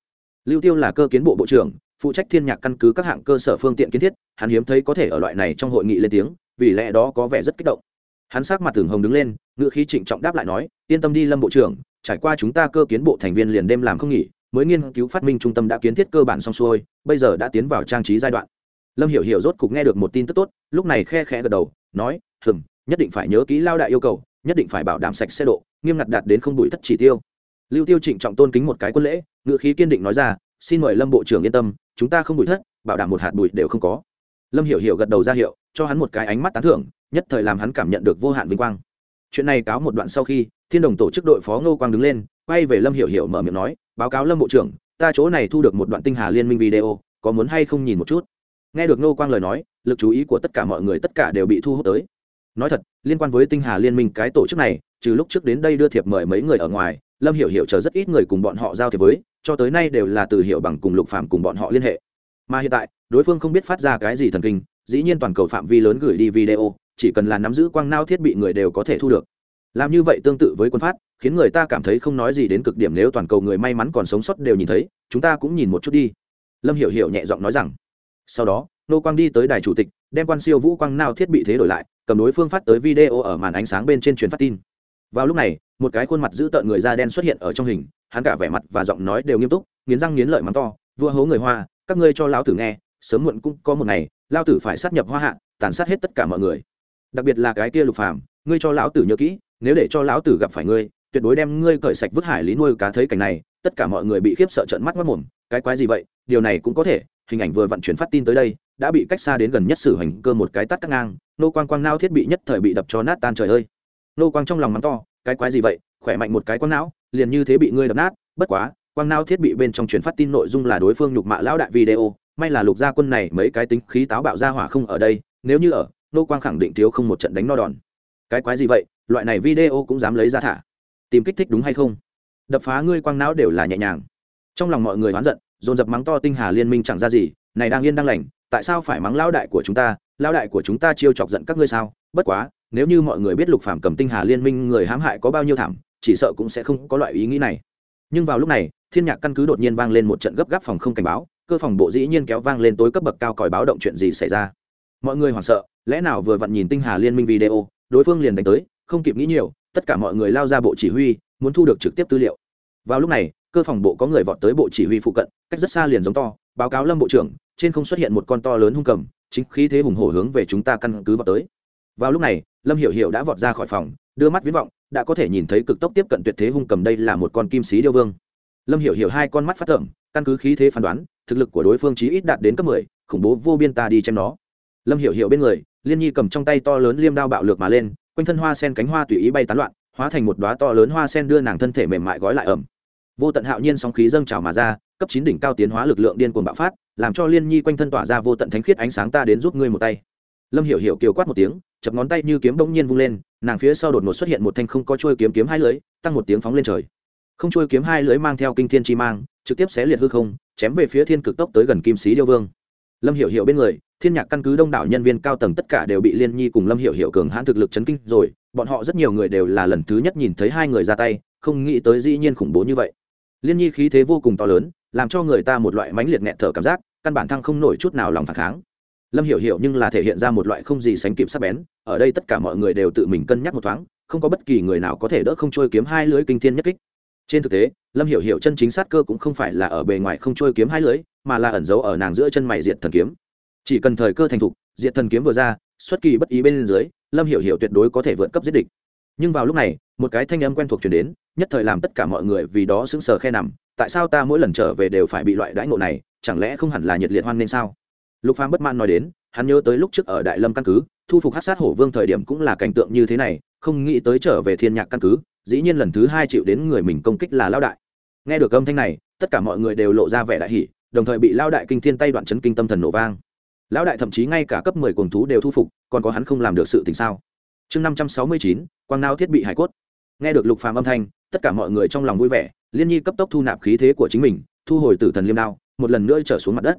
Lưu tiêu là cơ kiến bộ bộ trưởng, phụ trách thiên nhạc căn cứ các hạng cơ sở phương tiện kiến thiết, hắn hiếm thấy có thể ở loại này trong hội nghị lên tiếng, vì lẽ đó có vẻ rất kích động. Hắn sắc mặt thường hồng đứng lên ngựa khí trịnh trọng đáp lại nói, yên tâm đi lâm bộ trưởng, trải qua chúng ta cơ kiến bộ thành viên liền đêm làm không nghỉ, mới nghiên cứu phát minh trung tâm đã kiến thiết cơ bản xong xuôi, bây giờ đã tiến vào trang trí giai đoạn. Lâm hiểu hiểu rốt cục nghe được một tin tức tốt, lúc này khe khẽ gật đầu, nói, hừm, nhất định phải nhớ kỹ lao đại yêu cầu, nhất định phải bảo đảm sạch xe độ, nghiêm ngặt đạt đến không bụi thất chỉ tiêu lưu tiêu trịnh trọng tôn kính một cái quân lễ ngựa khí kiên định nói ra, xin mời lâm bộ trưởng yên tâm, chúng ta không bụi thất, bảo đảm một hạt bụi đều không có. Lâm hiểu hiểu gật đầu ra hiệu, cho hắn một cái ánh mắt tán thưởng, nhất thời làm hắn cảm nhận được vô hạn vinh quang. Chuyện này cáo một đoạn sau khi, thiên đồng tổ chức đội phó ngô quang đứng lên, quay về lâm hiểu hiểu mở miệng nói, báo cáo lâm bộ trưởng, ta chỗ này thu được một đoạn tinh hà liên minh video, có muốn hay không nhìn một chút? Nghe được ngô quang lời nói, lực chú ý của tất cả mọi người tất cả đều bị thu hút tới. Nói thật, liên quan với tinh hà liên minh cái tổ chức này, trừ lúc trước đến đây đưa thiệp mời mấy người ở ngoài lâm hiểu hiểu chờ rất ít người cùng bọn họ giao thiệp với, cho tới nay đều là từ hiểu bằng cùng lục phạm cùng bọn họ liên hệ. Mà hiện tại, đối phương không biết phát ra cái gì thần kinh, dĩ nhiên toàn cầu phạm vi lớn gửi đi video, chỉ cần là nắm giữ quang nao thiết bị người đều có thể thu được. Làm như vậy tương tự với quân phát, khiến người ta cảm thấy không nói gì đến cực điểm nếu toàn cầu người may mắn còn sống sót đều nhìn thấy, chúng ta cũng nhìn một chút đi. Lâm hiểu hiểu nhẹ giọng nói rằng. Sau đó, nô quang đi tới đài chủ tịch, đem quan siêu vũ quang nao thiết bị thế đổi lại, cầm đối phương phát tới video ở màn ánh sáng bên trên truyền phát tin. Vào lúc này một cái khuôn mặt dữ tợn người da đen xuất hiện ở trong hình, hắn cả vẻ mặt và giọng nói đều nghiêm túc, nghiến răng nghiến lợi mắng to, vua hố người hoa, các ngươi cho lão tử nghe, sớm muộn cũng có một ngày lao tử phải sát nhập hoa hạ, tàn sát hết tất cả mọi người. Đặc biệt là cái kia lục phàm, ngươi cho lão tử nhớ kỹ, nếu để cho lão tử gặp phải ngươi, tuyệt đối đem ngươi cởi sạch vứt hải lý nuôi cá thấy cảnh này, tất cả mọi người bị khiếp sợ trợn mắt mất mồm, cái quái gì vậy, điều này cũng có thể, hình ảnh vừa vận chuyển phát tin tới đây, đã bị cách xa đến gần nhất sử hành cơ một cái tắt cắt ngang, nô quang quang nao thiết bị nhất thời bị đập cho nát tan trời ơi. Nô quang trong lòng mắng to cái quái gì vậy, khỏe mạnh một cái quang não, liền như thế bị ngươi đập nát, bất quá, quang não thiết bị bên trong truyền phát tin nội dung là đối phương nhục mạ lão đại video, may là lục gia quân này mấy cái tính khí táo bạo ra hỏa không ở đây, nếu như ở, nô quang khẳng định thiếu không một trận đánh no đòn. Cái quái gì vậy, loại này video cũng dám lấy ra thả. Tìm kích thích đúng hay không? Đập phá ngươi quang não đều là nhẹ nhàng. Trong lòng mọi người oán giận, dồn dập mắng to tinh hà liên minh chẳng ra gì, này đang yên đang lành tại sao phải mắng lao đại của chúng ta? Lao đại của chúng ta chiêu chọc giận các ngươi sao? Bất quá, nếu như mọi người biết lục phạm cầm tinh hà liên minh người hãm hại có bao nhiêu thảm, chỉ sợ cũng sẽ không có loại ý nghĩ này. Nhưng vào lúc này, thiên nhạc căn cứ đột nhiên vang lên một trận gấp gáp phòng không cảnh báo, cơ phòng bộ dĩ nhiên kéo vang lên tối cấp bậc cao còi báo động chuyện gì xảy ra? Mọi người hoảng sợ, lẽ nào vừa vặn nhìn tinh hà liên minh video, đối phương liền đánh tới, không kịp nghĩ nhiều, tất cả mọi người lao ra bộ chỉ huy, muốn thu được trực tiếp tư liệu. Vào lúc này, cơ phòng bộ có người vọt tới bộ chỉ huy phụ cận, cách rất xa liền giống to, báo cáo lâm bộ trưởng trên không xuất hiện một con to lớn hung cầm, chính khí thế hùng hổ hướng về chúng ta căn cứ vào tới. Vào lúc này, lâm hiểu hiểu đã vọt ra khỏi phòng, đưa mắt viễn vọng, đã có thể nhìn thấy cực tốc tiếp cận tuyệt thế hung cầm đây là một con kim sĩ điêu vương. Lâm hiểu hiểu hai con mắt phát thởm căn cứ khí thế phán đoán, thực lực của đối phương chí ít đạt đến cấp mười, khủng bố vô biên ta đi chém nó. Lâm hiểu hiểu bên người, liên nhi cầm trong tay to lớn liêm đao bạo lược mà lên, quanh thân hoa sen cánh hoa tùy ý bay tán loạn, hóa thành một đóa to lớn hoa sen đưa nàng thân thể mềm mại gói lại ẩm. Vô tận hạo nhiên sóng khí dâng trào mà ra cấp chín đỉnh cao tiến hóa lực lượng điên cuồng bạo phát, làm cho liên nhi quanh thân tỏa ra vô tận thánh khiết ánh sáng ta đến giúp ngươi một tay. Lâm hiểu hiểu kiều quát một tiếng, chập ngón tay như kiếm bỗng nhiên vung lên, nàng phía sau đột ngột xuất hiện một thanh không có chuôi kiếm kiếm hai lưới, tăng một tiếng phóng lên trời. Không chuôi kiếm hai lưới mang theo kinh thiên chi mang, trực tiếp xé liệt hư không, chém về phía thiên cực tốc tới gần kim sĩ điêu vương. Lâm hiểu hiểu bên người, thiên nhạc căn cứ đông đảo nhân viên cao tầng tất cả đều bị liên nhi cùng lâm hiểu hiểu cường hãn thực lực chấn kinh rồi, bọn họ rất nhiều người đều là lần thứ nhất nhìn thấy hai người ra tay, không nghĩ tới dĩ nhiên khủng bố như vậy. Liên nhi khí thế vô cùng to lớn làm cho người ta một loại mãnh liệt nghẹt thở cảm giác, căn bản thăng không nổi chút nào lòng phản kháng. Lâm hiểu hiểu nhưng là thể hiện ra một loại không gì sánh kịp sắc bén, ở đây tất cả mọi người đều tự mình cân nhắc một thoáng, không có bất kỳ người nào có thể đỡ không trôi kiếm hai lưới kinh thiên nhất kích. Trên thực tế, lâm hiểu hiểu chân chính sát cơ cũng không phải là ở bề ngoài không trôi kiếm hai lưới, mà là ẩn giấu ở nàng giữa chân mày diệt thần kiếm. Chỉ cần thời cơ thành thục, diệt thần kiếm vừa ra, xuất kỳ bất ý bên dưới, lâm hiểu hiểu tuyệt đối có thể vượt cấp giết địch. Nhưng vào lúc này, một cái thanh âm quen thuộc truyền đến, nhất thời làm tất cả mọi người vì đó sững sờ khe nằm tại sao ta mỗi lần trở về đều phải bị loại đãi ngộ này, chẳng lẽ không hẳn là nhiệt liệt hoan nên sao? Lục phàm bất mãn nói đến, hắn nhớ tới lúc trước ở đại lâm căn cứ, thu phục hát sát hổ vương thời điểm cũng là cảnh tượng như thế này, không nghĩ tới trở về thiên nhạc căn cứ, dĩ nhiên lần thứ hai chịu đến người mình công kích là lao đại. Nghe được âm thanh này, tất cả mọi người đều lộ ra vẻ đại hỷ đồng thời bị lao đại kinh thiên tay đoạn chấn kinh tâm thần nổ vang. Lão đại thậm chí ngay cả cấp mười cuồng thú đều thu phục, còn có hắn không làm được sự tình sao? Chương năm trăm sáu mươi chín, quang nao thiết bị hải cốt. Nghe được lục phàm âm thanh, tất cả mọi người trong lòng vui vẻ liên nhi cấp tốc thu nạp khí thế của chính mình, thu hồi tử thần liêm đao, một lần nữa trở xuống mặt đất.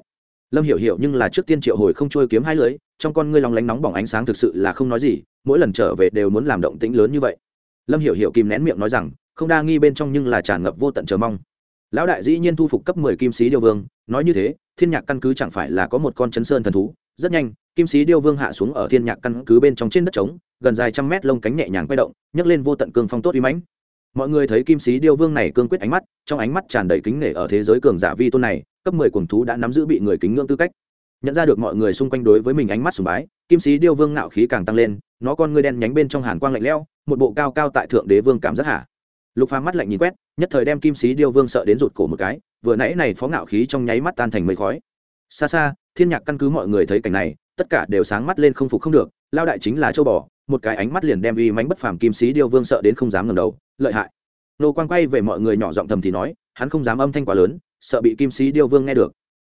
Lâm hiểu hiểu nhưng là trước tiên triệu hồi không trôi kiếm hai lưới, trong con ngươi lòng lánh nóng bỏng ánh sáng thực sự là không nói gì, mỗi lần trở về đều muốn làm động tĩnh lớn như vậy. Lâm hiểu hiểu kìm nén miệng nói rằng, không đa nghi bên trong nhưng là tràn ngập vô tận chờ mong. Lão đại dĩ nhiên thu phục cấp mười kim sĩ điêu vương, nói như thế, thiên nhạc căn cứ chẳng phải là có một con chấn sơn thần thú. Rất nhanh, kim sĩ điêu vương hạ xuống ở thiên nhạc căn cứ bên trong trên đất trống, gần dài trăm mét lông cánh nhẹ nhàng quay động, nhấc lên vô tận cương phong tốt uy mãnh mọi người thấy kim sĩ điêu vương này cương quyết ánh mắt, trong ánh mắt tràn đầy kính nể ở thế giới cường giả vi tôn này, cấp mười cuồng thú đã nắm giữ bị người kính ngưỡng tư cách. Nhận ra được mọi người xung quanh đối với mình ánh mắt sùng bái, kim sĩ điêu vương ngạo khí càng tăng lên, nó con ngươi đen nhánh bên trong hàn quang lạnh lẽo, một bộ cao cao tại thượng đế vương cảm giác hạ lục phá mắt lạnh nhìn quét, nhất thời đem kim sĩ điêu vương sợ đến rụt cổ một cái, vừa nãy này phó ngạo khí trong nháy mắt tan thành mây khói. Xa xa, thiên nhạc căn cứ mọi người thấy cảnh này, tất cả đều sáng mắt lên không phục không được, lao đại chính là châu bò một cái ánh mắt liền đem uy mánh bất phàm kim sĩ điêu vương sợ đến không dám ngẩng đầu, lợi hại. Nô quang quay về mọi người nhỏ giọng thầm thì nói, hắn không dám âm thanh quá lớn, sợ bị kim sĩ điêu vương nghe được.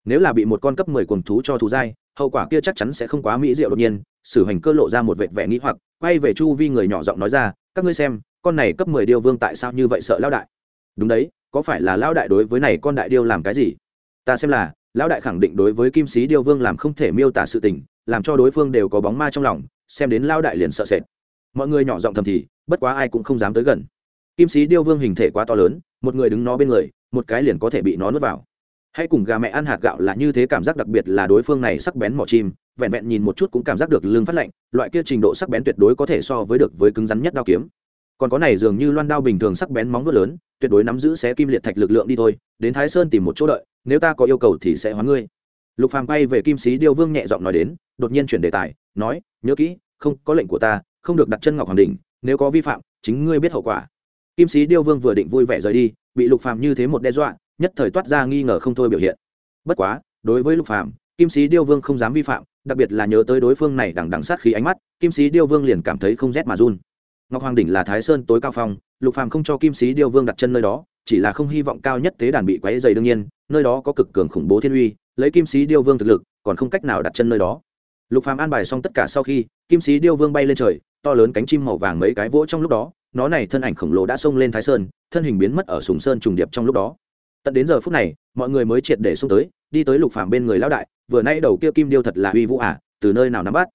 Nếu là bị một con cấp mười cuồng thú cho thú dai, hậu quả kia chắc chắn sẽ không quá mỹ diệu đột nhiên, sử hành cơ lộ ra một vệt vẻ nghĩ hoặc, quay về chu vi người nhỏ giọng nói ra, các ngươi xem, con này cấp mười điêu vương tại sao như vậy sợ lão đại? Đúng đấy, có phải là lão đại đối với này con đại điêu làm cái gì? Ta xem là, lão đại khẳng định đối với kim sĩ điêu vương làm không thể miêu tả sự tình, làm cho đối phương đều có bóng ma trong lòng xem đến lao đại liền sợ sệt. Mọi người nhỏ giọng thầm thì, bất quá ai cũng không dám tới gần. Kim sĩ điêu vương hình thể quá to lớn, một người đứng nó bên người, một cái liền có thể bị nó nuốt vào. Hãy cùng gà mẹ ăn hạt gạo là như thế cảm giác đặc biệt là đối phương này sắc bén mỏ chim, vẹn vẹn nhìn một chút cũng cảm giác được lưng phát lạnh, loại kia trình độ sắc bén tuyệt đối có thể so với được với cứng rắn nhất đao kiếm. Còn có này dường như loan đao bình thường sắc bén móng vuốt lớn, tuyệt đối nắm giữ xé kim liệt thạch lực lượng đi thôi, đến thái sơn tìm một chỗ đợi, nếu ta có yêu cầu thì sẽ hóa ngươi. Lục phàm quay về kim sĩ điêu vương nhẹ giọng nói đến, đột nhiên chuyển đề tài nói, nhớ kỹ, không có lệnh của ta, không được đặt chân ngọc hoàng đỉnh, nếu có vi phạm, chính ngươi biết hậu quả. Kim sĩ điêu vương vừa định vui vẻ rời đi, bị lục phàm như thế một đe dọa, nhất thời toát ra nghi ngờ không thôi biểu hiện. Bất quá, đối với lục phàm, kim sĩ điêu vương không dám vi phạm, đặc biệt là nhớ tới đối phương này đằng đằng sát khí ánh mắt, kim sĩ điêu vương liền cảm thấy không rét mà run. Ngọc hoàng đỉnh là thái sơn tối cao phong, lục phàm không cho kim sĩ điêu vương đặt chân nơi đó, chỉ là không hy vọng cao nhất tế đàn bị quấy dày đương nhiên, nơi đó có cực cường khủng bố thiên uy, lấy kim sĩ điêu vương thực lực, còn không cách nào đặt chân nơi đó lục phàm an bài xong tất cả sau khi kim sĩ điêu vương bay lên trời to lớn cánh chim màu vàng mấy cái vỗ trong lúc đó nó này thân ảnh khổng lồ đã xông lên thái sơn thân hình biến mất ở sùng sơn trùng điệp trong lúc đó. Tận đến giờ phút này mọi người mới triệt để xông tới đi tới lục phàm bên người lão đại vừa nay đầu kia kim điêu thật là uy vũ à, từ nơi nào nắm bắt?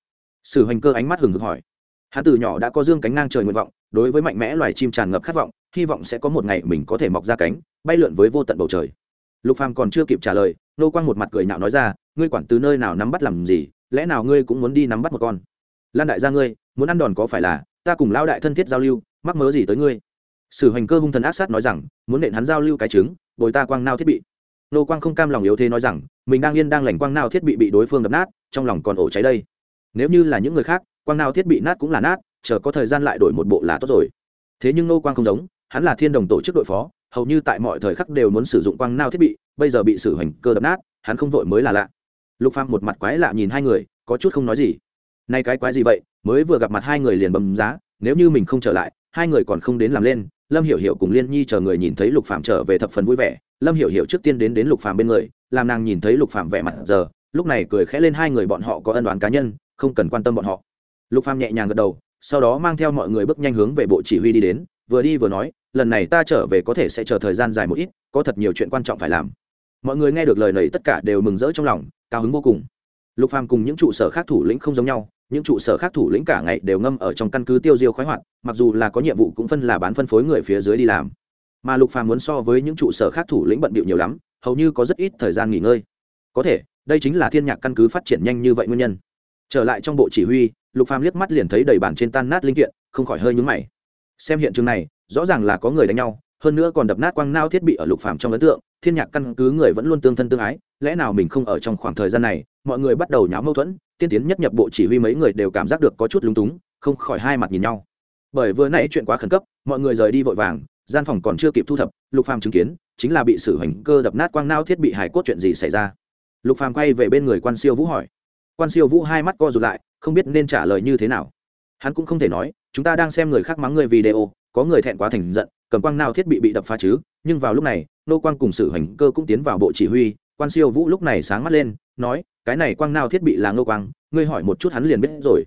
Sử hoành cơ ánh mắt hừng hực hỏi. Hắn từ nhỏ đã có dương cánh ngang trời nguyện vọng đối với mạnh mẽ loài chim tràn ngập khát vọng hy vọng sẽ có một ngày mình có thể mọc ra cánh bay lượn với vô tận bầu trời. Lục phàm còn chưa kịp trả lời nô quang một mặt cười nhạo nói ra ngươi quản từ nơi nào nắm bắt làm gì lẽ nào ngươi cũng muốn đi nắm bắt một con? Lan đại gia ngươi, muốn ăn đòn có phải là, ta cùng lao đại thân thiết giao lưu, mắc mớ gì tới ngươi? Sử hoành cơ hung thần ác sát nói rằng, muốn nện hắn giao lưu cái trứng, bồi ta quang nao thiết bị. Nô quang không cam lòng yếu thế nói rằng, mình đang yên đang lành quang nao thiết bị bị đối phương đập nát, trong lòng còn ổ cháy đây. Nếu như là những người khác, quang nao thiết bị nát cũng là nát, chờ có thời gian lại đổi một bộ là tốt rồi. Thế nhưng nô quang không giống, hắn là thiên đồng tổ chức đội phó, hầu như tại mọi thời khắc đều muốn sử dụng quang nao thiết bị, bây giờ bị sử hoành cơ đập nát, hắn không vội mới là lạ lục phàm một mặt quái lạ nhìn hai người, có chút không nói gì. Nay cái quái gì vậy? Mới vừa gặp mặt hai người liền bầm giá, nếu như mình không trở lại, hai người còn không đến làm lên, lâm hiểu hiểu cùng liên nhi chờ người nhìn thấy lục phạm trở về thập phần vui vẻ. Lâm hiểu hiểu trước tiên đến đến lục phạm bên người, làm nàng nhìn thấy lục phạm vẻ mặt giờ, lúc này cười khẽ lên hai người bọn họ có ân đoán cá nhân, không cần quan tâm bọn họ. Lục phạm nhẹ nhàng gật đầu, sau đó mang theo mọi người bước nhanh hướng về bộ chỉ huy đi đến, vừa đi vừa nói, lần này ta trở về có thể sẽ chờ thời gian dài một ít, có thật nhiều chuyện quan trọng phải làm mọi người nghe được lời này tất cả đều mừng rỡ trong lòng, cao hứng vô cùng. Lục phàm cùng những trụ sở khác thủ lĩnh không giống nhau, những trụ sở khác thủ lĩnh cả ngày đều ngâm ở trong căn cứ tiêu diêu khoái hoạt, mặc dù là có nhiệm vụ cũng phân là bán phân phối người phía dưới đi làm. Mà lục phàm muốn so với những trụ sở khác thủ lĩnh bận bịu nhiều lắm, hầu như có rất ít thời gian nghỉ ngơi. Có thể, đây chính là thiên nhạc căn cứ phát triển nhanh như vậy nguyên nhân. Trở lại trong bộ chỉ huy, lục phàm liếc mắt liền thấy đầy bản trên tan nát linh kiện, không khỏi hơi nhướng mày. Xem hiện trường này, rõ ràng là có người đánh nhau, hơn nữa còn đập nát quang nao thiết bị ở lục phàm trong ấn tượng thiên nhạc căn cứ người vẫn luôn tương thân tương ái, lẽ nào mình không ở trong khoảng thời gian này, mọi người bắt đầu nháo mâu thuẫn, tiên tiến nhất nhập bộ chỉ huy mấy người đều cảm giác được có chút lúng túng, không khỏi hai mặt nhìn nhau. Bởi vừa nãy chuyện quá khẩn cấp, mọi người rời đi vội vàng, gian phòng còn chưa kịp thu thập, lục phàm chứng kiến, chính là bị sử hành cơ đập nát quang nao thiết bị hải cốt chuyện gì xảy ra. Lục phàm quay về bên người quan siêu vũ hỏi. Quan siêu vũ hai mắt co rụt lại, không biết nên trả lời như thế nào. Hắn cũng không thể nói, chúng ta đang xem người khác mắng người video, có người thẹn quá thành giận, cầm quang nao thiết bị bị đập phá chứ, nhưng vào lúc này nô quang cùng sử hành cơ cũng tiến vào bộ chỉ huy. Quan siêu vũ lúc này sáng mắt lên, nói, cái này quang nào thiết bị là Nô quang? Ngươi hỏi một chút hắn liền biết rồi.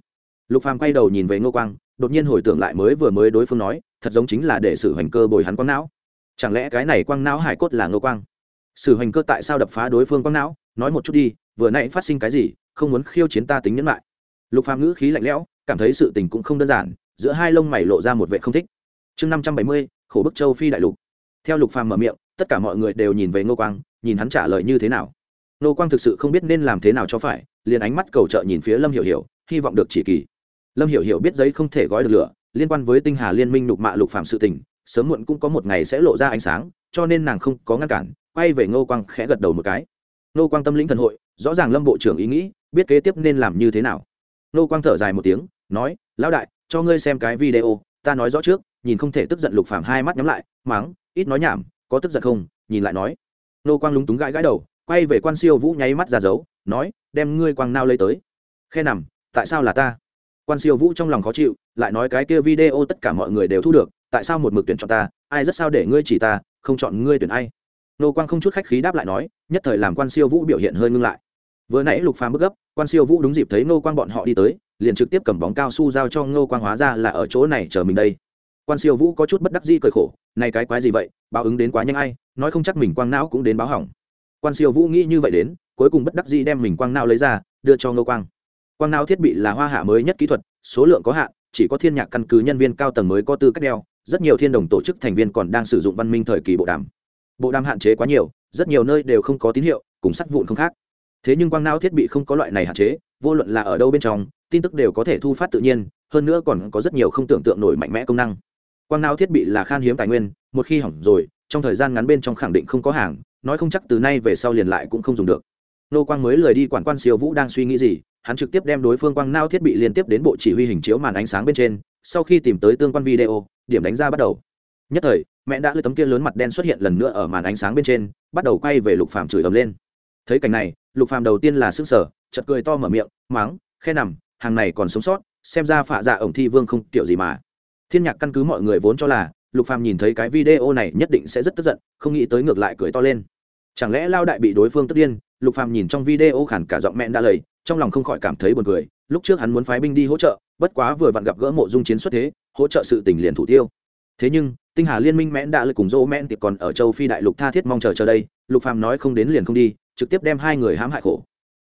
Lục phàm quay đầu nhìn về Nô quang, đột nhiên hồi tưởng lại mới vừa mới đối phương nói, thật giống chính là để sử hành cơ bồi hắn quang não. Chẳng lẽ cái này quang não hải cốt là Nô quang? Sử hành cơ tại sao đập phá đối phương quang não? Nói một chút đi, vừa nãy phát sinh cái gì, không muốn khiêu chiến ta tính nhẫn lại. Lục phàm ngữ khí lạnh lẽo, cảm thấy sự tình cũng không đơn giản, giữa hai lông mày lộ ra một vẻ không thích. Chương năm trăm bảy mươi, khổ bức châu phi đại lục. Theo lục phàm mở miệng tất cả mọi người đều nhìn về ngô quang, nhìn hắn trả lời như thế nào. Ngô quang thực sự không biết nên làm thế nào cho phải, liền ánh mắt cầu trợ nhìn phía lâm hiểu hiểu, hy vọng được chỉ kỳ. Lâm hiểu hiểu biết giấy không thể gói được lửa, liên quan với tinh hà liên minh nục mạ lục phạm sự tình, sớm muộn cũng có một ngày sẽ lộ ra ánh sáng, cho nên nàng không có ngăn cản, quay về ngô quang khẽ gật đầu một cái. Ngô quang tâm lĩnh thần hội, rõ ràng lâm bộ trưởng ý nghĩ, biết kế tiếp nên làm như thế nào. Ngô quang thở dài một tiếng, nói, lão đại, cho ngươi xem cái video, ta nói rõ trước, nhìn không thể tức giận lục phạm hai mắt nhắm lại, mắng, ít nói nhảm có tức giận không? Nhìn lại nói. Nô quang lúng túng gãi gãi đầu, quay về quan siêu vũ nháy mắt ra dấu, nói, đem ngươi quang nao lấy tới. Khe nằm, tại sao là ta? Quan siêu vũ trong lòng khó chịu, lại nói cái kia video tất cả mọi người đều thu được, tại sao một mực tuyển chọn ta? Ai rất sao để ngươi chỉ ta, không chọn ngươi tuyển ai? Nô quang không chút khách khí đáp lại nói, nhất thời làm quan siêu vũ biểu hiện hơi ngưng lại. Vừa nãy lục phàm bước gấp, quan siêu vũ đúng dịp thấy nô quang bọn họ đi tới, liền trực tiếp cầm bóng cao su giao cho nô quang hóa ra là ở chỗ này chờ mình đây quan siêu vũ có chút bất đắc dĩ cười khổ, này cái quái gì vậy? Báo ứng đến quá nhanh ai? Nói không chắc mình quang não cũng đến báo hỏng. Quan siêu vũ nghĩ như vậy đến, cuối cùng bất đắc dĩ đem mình quang não lấy ra, đưa cho ngô quang. Quang não thiết bị là hoa hạ mới nhất kỹ thuật, số lượng có hạn, chỉ có thiên nhạc căn cứ nhân viên cao tầng mới có tư cách đeo, rất nhiều thiên đồng tổ chức thành viên còn đang sử dụng văn minh thời kỳ bộ đàm. Bộ đàm hạn chế quá nhiều, rất nhiều nơi đều không có tín hiệu, cùng sắt vụn không khác. Thế nhưng quang não thiết bị không có loại này hạn chế, vô luận là ở đâu bên trong, tin tức đều có thể thu phát tự nhiên, hơn nữa còn có rất nhiều không tưởng tượng nổi mạnh mẽ công năng quang não thiết bị là khan hiếm tài nguyên, một khi hỏng rồi, trong thời gian ngắn bên trong khẳng định không có hàng, nói không chắc từ nay về sau liền lại cũng không dùng được. Nô quang mới lười đi quản quan siêu vũ đang suy nghĩ gì, hắn trực tiếp đem đối phương quang nao thiết bị liên tiếp đến bộ chỉ huy hình chiếu màn ánh sáng bên trên, sau khi tìm tới tương quan video, điểm đánh ra bắt đầu. Nhất thời, mẹ đã lấy tấm kia lớn mặt đen xuất hiện lần nữa ở màn ánh sáng bên trên, bắt đầu quay về lục phàm chửi ầm lên. Thấy cảnh này, lục phàm đầu tiên là sức sở chật cười to mở miệng mắng khe nằm, hàng này còn sống sót, xem ra phạ dạ ổng thi vương không kiểu gì mà thiên nhạc căn cứ mọi người vốn cho là, lục phàm nhìn thấy cái video này nhất định sẽ rất tức giận, không nghĩ tới ngược lại cười to lên. Chẳng lẽ lao đại bị đối phương tức điên, lục phàm nhìn trong video khản cả giọng mẹ đã lầy, trong lòng không khỏi cảm thấy buồn cười, lúc trước hắn muốn phái binh đi hỗ trợ, bất quá vừa vặn gặp gỡ mộ dung chiến xuất thế, hỗ trợ sự tình liền thủ tiêu. Thế nhưng, tinh hà liên minh mẽn đã lời cùng dô mẽn tiệp còn ở châu phi đại lục tha thiết mong chờ chờ đây, lục phàm nói không đến liền không đi, trực tiếp đem hai người hãm hại khổ.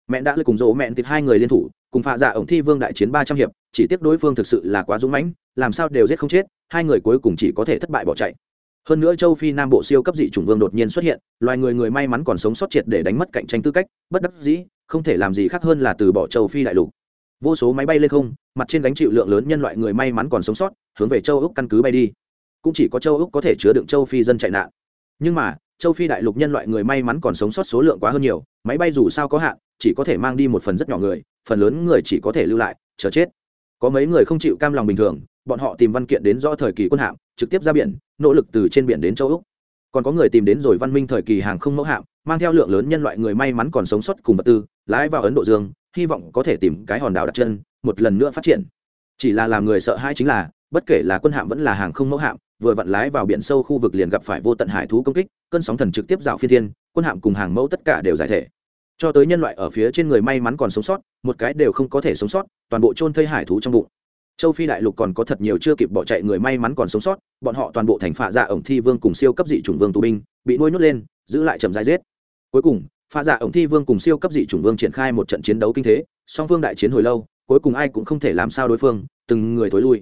Mẹ đã lời cùng dỗ mẹn tiệp hai người liên thủ, cùng phạ dạ ổng thi vương đại chiến ba trăm hiệp, chỉ tiếc đối phương thực sự là quá dũng mãnh làm sao đều giết không chết, hai người cuối cùng chỉ có thể thất bại bỏ chạy. Hơn nữa châu phi nam bộ siêu cấp dị chủng vương đột nhiên xuất hiện, loài người người may mắn còn sống sót triệt để đánh mất cạnh tranh tư cách, bất đắc dĩ, không thể làm gì khác hơn là từ bỏ châu phi đại lục. Vô số máy bay lên không, mặt trên gánh chịu lượng lớn nhân loại người may mắn còn sống sót, hướng về châu úc căn cứ bay đi. Cũng chỉ có châu úc có thể chứa đựng châu phi dân chạy nạn. Nhưng mà, châu phi đại lục nhân loại người may mắn còn sống sót số lượng quá hơn nhiều, máy bay dù sao có hạn, chỉ có thể mang đi một phần rất nhỏ người, phần lớn người chỉ có thể lưu lại, chờ chết. Có mấy người không chịu cam lòng bình thường bọn họ tìm văn kiện đến do thời kỳ quân hạm, trực tiếp ra biển, nỗ lực từ trên biển đến châu úc. Còn có người tìm đến rồi văn minh thời kỳ hàng không mẫu hạm, mang theo lượng lớn nhân loại người may mắn còn sống sót cùng vật tư, lái vào ấn độ dương, hy vọng có thể tìm cái hòn đảo đặt chân, một lần nữa phát triển. Chỉ là làm người sợ hãi chính là, bất kể là quân hạm vẫn là hàng không mẫu hạm, vừa vặn lái vào biển sâu khu vực liền gặp phải vô tận hải thú công kích, cơn sóng thần trực tiếp dạo phi thiên, quân hạm cùng hàng mẫu tất cả đều giải thể. Cho tới nhân loại ở phía trên người may mắn còn sống sót, một cái đều không có thể sống sót, toàn bộ chôn thây hải thú trong bụng châu phi đại lục còn có thật nhiều chưa kịp bỏ chạy người may mắn còn sống sót, bọn họ toàn bộ thành phạ dạ ổng thi vương cùng siêu cấp dị chủng vương tù binh, bị nuôi nhốt lên, giữ lại chậm dài giết. Cuối cùng, phạ dạ ổng thi vương cùng siêu cấp dị chủng vương triển khai một trận chiến đấu kinh thế, song phương đại chiến hồi lâu, cuối cùng ai cũng không thể làm sao đối phương, từng người thối lui.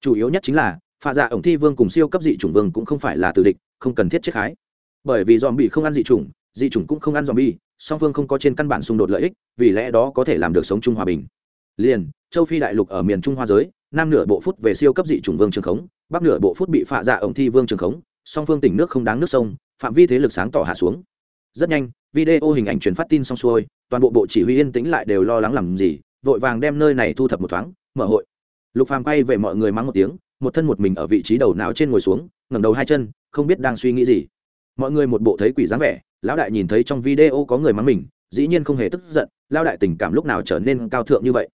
Chủ yếu nhất chính là, phạ dạ ổng thi vương cùng siêu cấp dị chủng vương cũng không phải là từ địch, không cần thiết chết khái. Bởi vì dòm bị không ăn dị chủng dị chủng cũng không ăn dòm bi song phương không có trên căn bản xung đột lợi ích, vì lẽ đó có thể làm được sống chung hòa bình. Liền, châu phi đại lục ở miền trung hoa giới nam nửa bộ phút về siêu cấp dị chủng vương trường khống, bắc nửa bộ phút bị phạ dạ ổng thi vương trường khống, song phương tỉnh nước không đáng nước sông, phạm vi thế lực sáng tỏ hạ xuống. Rất nhanh, video hình ảnh truyền phát tin xong xuôi, toàn bộ bộ chỉ huy yên tĩnh lại đều lo lắng làm gì, vội vàng đem nơi này thu thập một thoáng, mở hội. Lục phàm quay về mọi người mắng một tiếng, một thân một mình ở vị trí đầu não trên ngồi xuống, ngẩng đầu hai chân, không biết đang suy nghĩ gì. Mọi người một bộ thấy quỷ dáng vẻ, lão đại nhìn thấy trong video có người mắng mình, dĩ nhiên không hề tức giận lao đại tình cảm lúc nào trở nên cao thượng như vậy?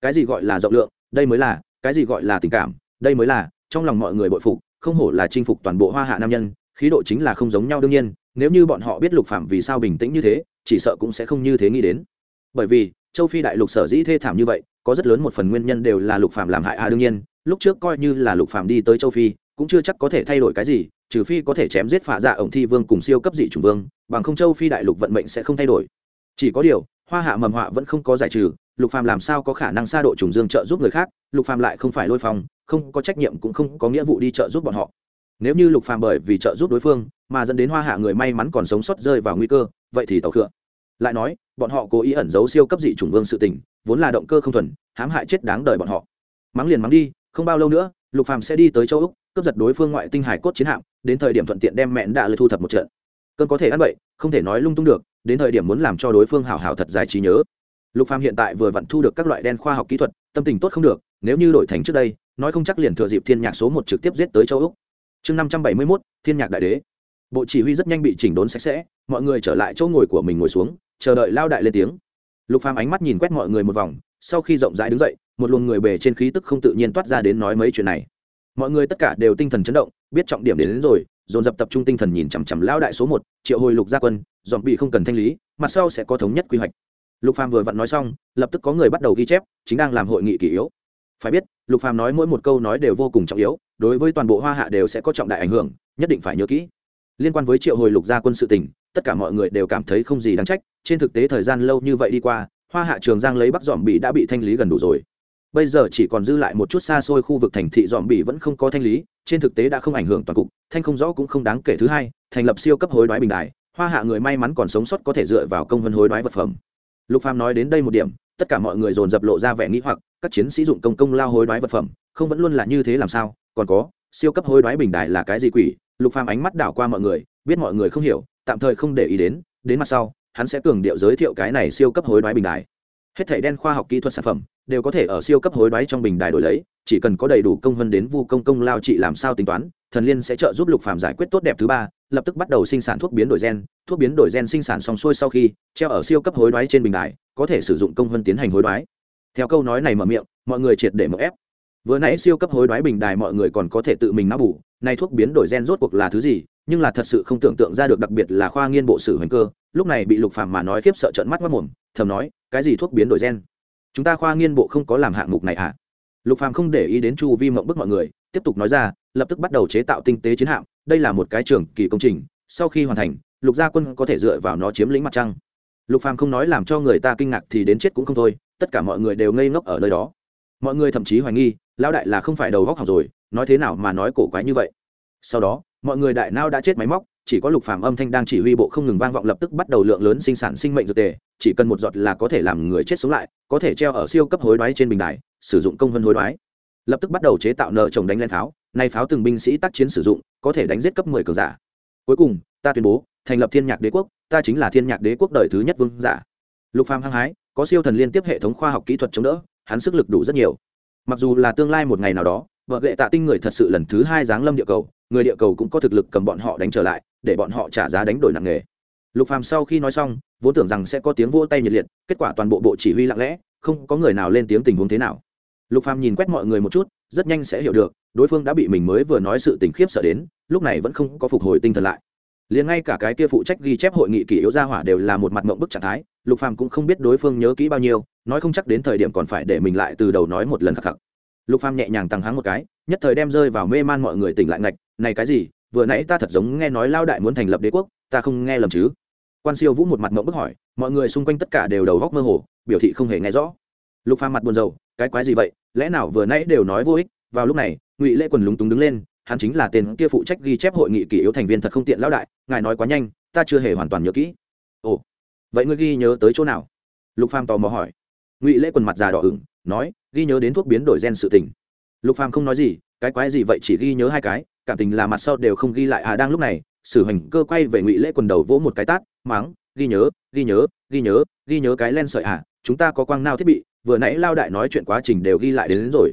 Cái gì gọi là rộng lượng, đây mới là cái gì gọi là tình cảm, đây mới là, trong lòng mọi người bội phục, không hổ là chinh phục toàn bộ hoa hạ nam nhân, khí độ chính là không giống nhau đương nhiên, nếu như bọn họ biết lục phạm vì sao bình tĩnh như thế, chỉ sợ cũng sẽ không như thế nghĩ đến. Bởi vì, châu phi đại lục sở dĩ thê thảm như vậy, có rất lớn một phần nguyên nhân đều là lục phạm làm hại a đương nhiên, lúc trước coi như là lục phạm đi tới châu phi, cũng chưa chắc có thể thay đổi cái gì, trừ phi có thể chém giết phả dạ ổng thi vương cùng siêu cấp dị chủng vương, bằng không châu phi đại lục vận mệnh sẽ không thay đổi. Chỉ có điều, hoa hạ mầm họa vẫn không có giải trừ lục phàm làm sao có khả năng xa độ trùng dương trợ giúp người khác, lục phàm lại không phải lôi phong, không có trách nhiệm cũng không có nghĩa vụ đi trợ giúp bọn họ. Nếu như lục phàm bởi vì trợ giúp đối phương mà dẫn đến hoa hạ người may mắn còn sống sót rơi vào nguy cơ, vậy thì tàu khựa. Lại nói, bọn họ cố ý ẩn giấu siêu cấp dị chủng vương sự tình, vốn là động cơ không thuần, hãm hại chết đáng đời bọn họ. Mắng liền mắng đi, không bao lâu nữa, lục phàm sẽ đi tới châu úc, cướp giật đối phương ngoại tinh hải cốt chiến hạm, đến thời điểm thuận tiện đem mẹn đã lời thu thập một trận. Cơn có thể ăn bậy, không thể nói lung tung được, đến thời điểm muốn làm cho đối phương hảo hảo thật dài trí nhớ lục phàm hiện tại vừa vặn thu được các loại đen khoa học kỹ thuật tâm tình tốt không được nếu như đổi thành trước đây nói không chắc liền thừa dịp thiên nhạc số một trực tiếp giết tới châu úc. Chương năm trăm bảy mươi 571, thiên nhạc đại đế. Bộ chỉ huy rất nhanh bị chỉnh đốn sạch sẽ mọi người trở lại chỗ ngồi của mình ngồi xuống chờ đợi lao đại lên tiếng. Lục phàm ánh mắt nhìn quét mọi người một vòng sau khi rộng rãi đứng dậy một luồng người bề trên khí tức không tự nhiên toát ra đến nói mấy chuyện này. Mọi người tất cả đều tinh thần chấn động biết trọng điểm đến, đến rồi dồn dập tập trung tinh thần nhìn chằm chằm lao đại số một triệu hồi lục gia quân dọn bị không cần thanh lý mặt sau sẽ có thống nhất quy hoạch lục phàm vừa vặn nói xong lập tức có người bắt đầu ghi chép chính đang làm hội nghị kỷ yếu. Phải biết lục phàm nói mỗi một câu nói đều vô cùng trọng yếu đối với toàn bộ hoa hạ đều sẽ có trọng đại ảnh hưởng nhất định phải nhớ kỹ. Liên quan với triệu hồi lục gia quân sự tình, tất cả mọi người đều cảm thấy không gì đáng trách trên thực tế thời gian lâu như vậy đi qua hoa hạ trường giang lấy bắc dòm bị đã bị thanh lý gần đủ rồi. Bây giờ chỉ còn dư lại một chút xa xôi khu vực thành thị dòm bị vẫn không có thanh lý trên thực tế đã không ảnh hưởng toàn cục thanh không rõ cũng không đáng kể thứ hai thành lập siêu cấp hối đoái bình đài hoa hạ người may mắn còn sống sót có thể dựa vào công vân hối đoái vật phẩm lục phàm nói đến đây một điểm, tất cả mọi người dồn dập lộ ra vẻ nghĩ hoặc, các chiến sĩ dụng công công lao hối đoái vật phẩm, không vẫn luôn là như thế làm sao? Còn có, siêu cấp hối đoái bình đài là cái gì quỷ? Lục phàm ánh mắt đảo qua mọi người, biết mọi người không hiểu, tạm thời không để ý đến đến mặt sau, hắn sẽ cường điệu giới thiệu cái này siêu cấp hối đoái bình đài. Hết thảy đen khoa học kỹ thuật sản phẩm, đều có thể ở siêu cấp hối đoái trong bình đài đổi lấy, chỉ cần có đầy đủ công hơn đến vu công công lao trị làm sao tính toán, thần liên sẽ trợ giúp lục phàm giải quyết tốt đẹp thứ ba lập tức bắt đầu sinh sản thuốc biến đổi gen. Thuốc biến đổi gen sinh sản xong xuôi sau khi, treo ở siêu cấp hối đoái trên bình đài, có thể sử dụng công hơn tiến hành hối đoái. Theo câu nói này mở miệng, mọi người triệt để mở ép. Vừa nãy siêu cấp hối đoái bình đài mọi người còn có thể tự mình nắp bù, nay thuốc biến đổi gen rốt cuộc là thứ gì, nhưng là thật sự không tưởng tượng ra được đặc biệt là khoa nghiên bộ sử hoành cơ, lúc này bị lục phàm mà nói khiếp sợ trợn mắt mất mồm, thầm nói, cái gì thuốc biến đổi gen? Chúng ta khoa nghiên bộ không có làm hạng mục này à? Lục phàm không để ý đến chu vi mộng bức mọi người, tiếp tục nói ra lập tức bắt đầu chế tạo tinh tế chiến hạm, đây là một cái trường kỳ công trình, sau khi hoàn thành, lục gia quân có thể dựa vào nó chiếm lĩnh mặt trăng. Lục phàm không nói làm cho người ta kinh ngạc thì đến chết cũng không thôi, tất cả mọi người đều ngây ngốc ở nơi đó. Mọi người thậm chí hoài nghi, lão đại là không phải đầu góc học rồi, nói thế nào mà nói cổ quái như vậy. Sau đó, mọi người đại nao đã chết máy móc, chỉ có lục phàm âm thanh đang chỉ huy bộ không ngừng vang vọng lập tức bắt đầu lượng lớn sinh sản sinh mệnh dược tề, chỉ cần một giọt là có thể làm người chết sống lại, có thể treo ở siêu cấp hối đoái trên bình đài, sử dụng công vân hối đoái lập tức bắt đầu chế tạo nợ chồng đánh lên pháo, nay pháo từng binh sĩ tác chiến sử dụng, có thể đánh giết cấp 10 cường giả. Cuối cùng, ta tuyên bố, thành lập thiên nhạc đế quốc, ta chính là thiên nhạc đế quốc đời thứ nhất vương giả. Lục phàm hăng hái, có siêu thần liên tiếp hệ thống khoa học kỹ thuật chống đỡ, hắn sức lực đủ rất nhiều. Mặc dù là tương lai một ngày nào đó, vợ lệ tạ tinh người thật sự lần thứ hai giáng lâm địa cầu, người địa cầu cũng có thực lực cầm bọn họ đánh trở lại, để bọn họ trả giá đánh đổi nặng nề. Lục phàm sau khi nói xong, vốn tưởng rằng sẽ có tiếng vỗ tay nhiệt liệt, kết quả toàn bộ bộ chỉ huy lặng lẽ, không có người nào lên tiếng tình huống thế nào lục phàm nhìn quét mọi người một chút, rất nhanh sẽ hiểu được, đối phương đã bị mình mới vừa nói sự tình khiếp sợ đến, lúc này vẫn không có phục hồi tinh thần lại. Liền ngay cả cái kia phụ trách ghi chép hội nghị kỷ yếu gia hỏa đều là một mặt mộng bức trạng thái, lục phàm cũng không biết đối phương nhớ kỹ bao nhiêu, nói không chắc đến thời điểm còn phải để mình lại từ đầu nói một lần khắc khắc. Lục phàm nhẹ nhàng tăng hắng một cái, nhất thời đem rơi vào mê man mọi người tỉnh lại ngạch, này cái gì, vừa nãy ta thật giống nghe nói lao đại muốn thành lập đế quốc, ta không nghe lầm chứ? Quan siêu vũ một mặt mộng bức hỏi, mọi người xung quanh tất cả đều đầu góc mơ hồ, biểu thị không hề nghe rõ. Lục phàm mặt buồn rầu, cái quái gì vậy? Lẽ nào vừa nãy đều nói vô ích, vào lúc này, ngụy lễ quần lúng túng đứng lên, hắn chính là tên kia phụ trách ghi chép hội nghị kỷ yếu thành viên thật không tiện lão đại, ngài nói quá nhanh, ta chưa hề hoàn toàn nhớ kỹ. Ồ, vậy ngươi ghi nhớ tới chỗ nào? Lục phàm tò mò hỏi. Ngụy lễ quần mặt già đỏ ửng, nói, ghi nhớ đến thuốc biến đổi gen sự tình. Lục phàm không nói gì, cái quái gì vậy chỉ ghi nhớ hai cái, cảm tình là mặt sau đều không ghi lại à đang lúc này, sử hành cơ quay về ngụy lễ quần đầu vỗ một cái tát, mắng, ghi nhớ ghi nhớ ghi nhớ ghi nhớ cái len sợi à chúng ta có quang nao thiết bị vừa nãy lao đại nói chuyện quá trình đều ghi lại đến, đến rồi.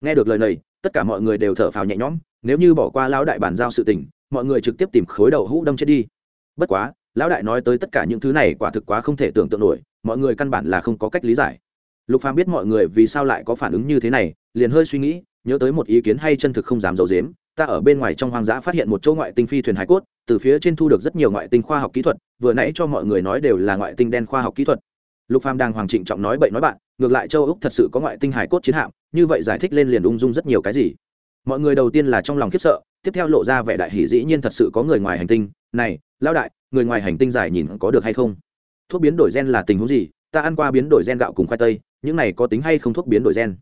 Nghe được lời này tất cả mọi người đều thở phào nhẹ nhõm nếu như bỏ qua lão đại bàn giao sự tình mọi người trực tiếp tìm khối đầu hũ đâm chết đi. Bất quá lão đại nói tới tất cả những thứ này quả thực quá không thể tưởng tượng nổi mọi người căn bản là không có cách lý giải. Lục phàm biết mọi người vì sao lại có phản ứng như thế này liền hơi suy nghĩ nhớ tới một ý kiến hay chân thực không dám giấu dếm ta ở bên ngoài trong hoang dã phát hiện một chỗ ngoại tinh phi thuyền hải cốt từ phía trên thu được rất nhiều ngoại tinh khoa học kỹ thuật vừa nãy cho mọi người nói đều là ngoại tinh đen khoa học kỹ thuật. Lục phàm đang hoàng trịnh trọng nói bậy nói bạn ngược lại châu úc thật sự có ngoại tinh hải cốt chiến hạm như vậy giải thích lên liền ung dung rất nhiều cái gì mọi người đầu tiên là trong lòng khiếp sợ tiếp theo lộ ra vẻ đại hỷ dĩ nhiên thật sự có người ngoài hành tinh này lão đại người ngoài hành tinh giải nhìn có được hay không thuốc biến đổi gen là tình huống gì ta ăn qua biến đổi gen gạo cùng khoai tây những này có tính hay không thuốc biến đổi gen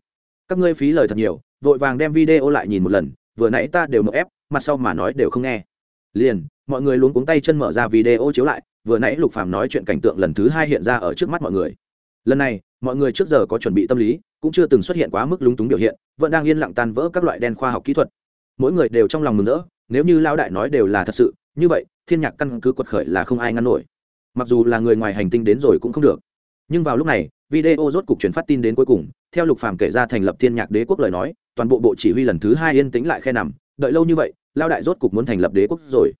các ngươi phí lời thật nhiều vội vàng đem video lại nhìn một lần vừa nãy ta đều nộp ép mặt sau mà nói đều không nghe liền mọi người luống cuống tay chân mở ra video chiếu lại vừa nãy lục phàm nói chuyện cảnh tượng lần thứ hai hiện ra ở trước mắt mọi người lần này mọi người trước giờ có chuẩn bị tâm lý, cũng chưa từng xuất hiện quá mức lúng túng biểu hiện, vẫn đang yên lặng tan vỡ các loại đen khoa học kỹ thuật. Mỗi người đều trong lòng mừng rỡ, nếu như lao đại nói đều là thật sự, như vậy, thiên nhạc căn cứ quật khởi là không ai ngăn nổi. Mặc dù là người ngoài hành tinh đến rồi cũng không được. Nhưng vào lúc này, video rốt cục truyền phát tin đến cuối cùng, theo lục phàm kể ra thành lập thiên nhạc đế quốc lời nói, toàn bộ bộ chỉ huy lần thứ hai yên tĩnh lại khe nằm, đợi lâu như vậy lao đại rốt cục muốn thành lập đế quốc rồi.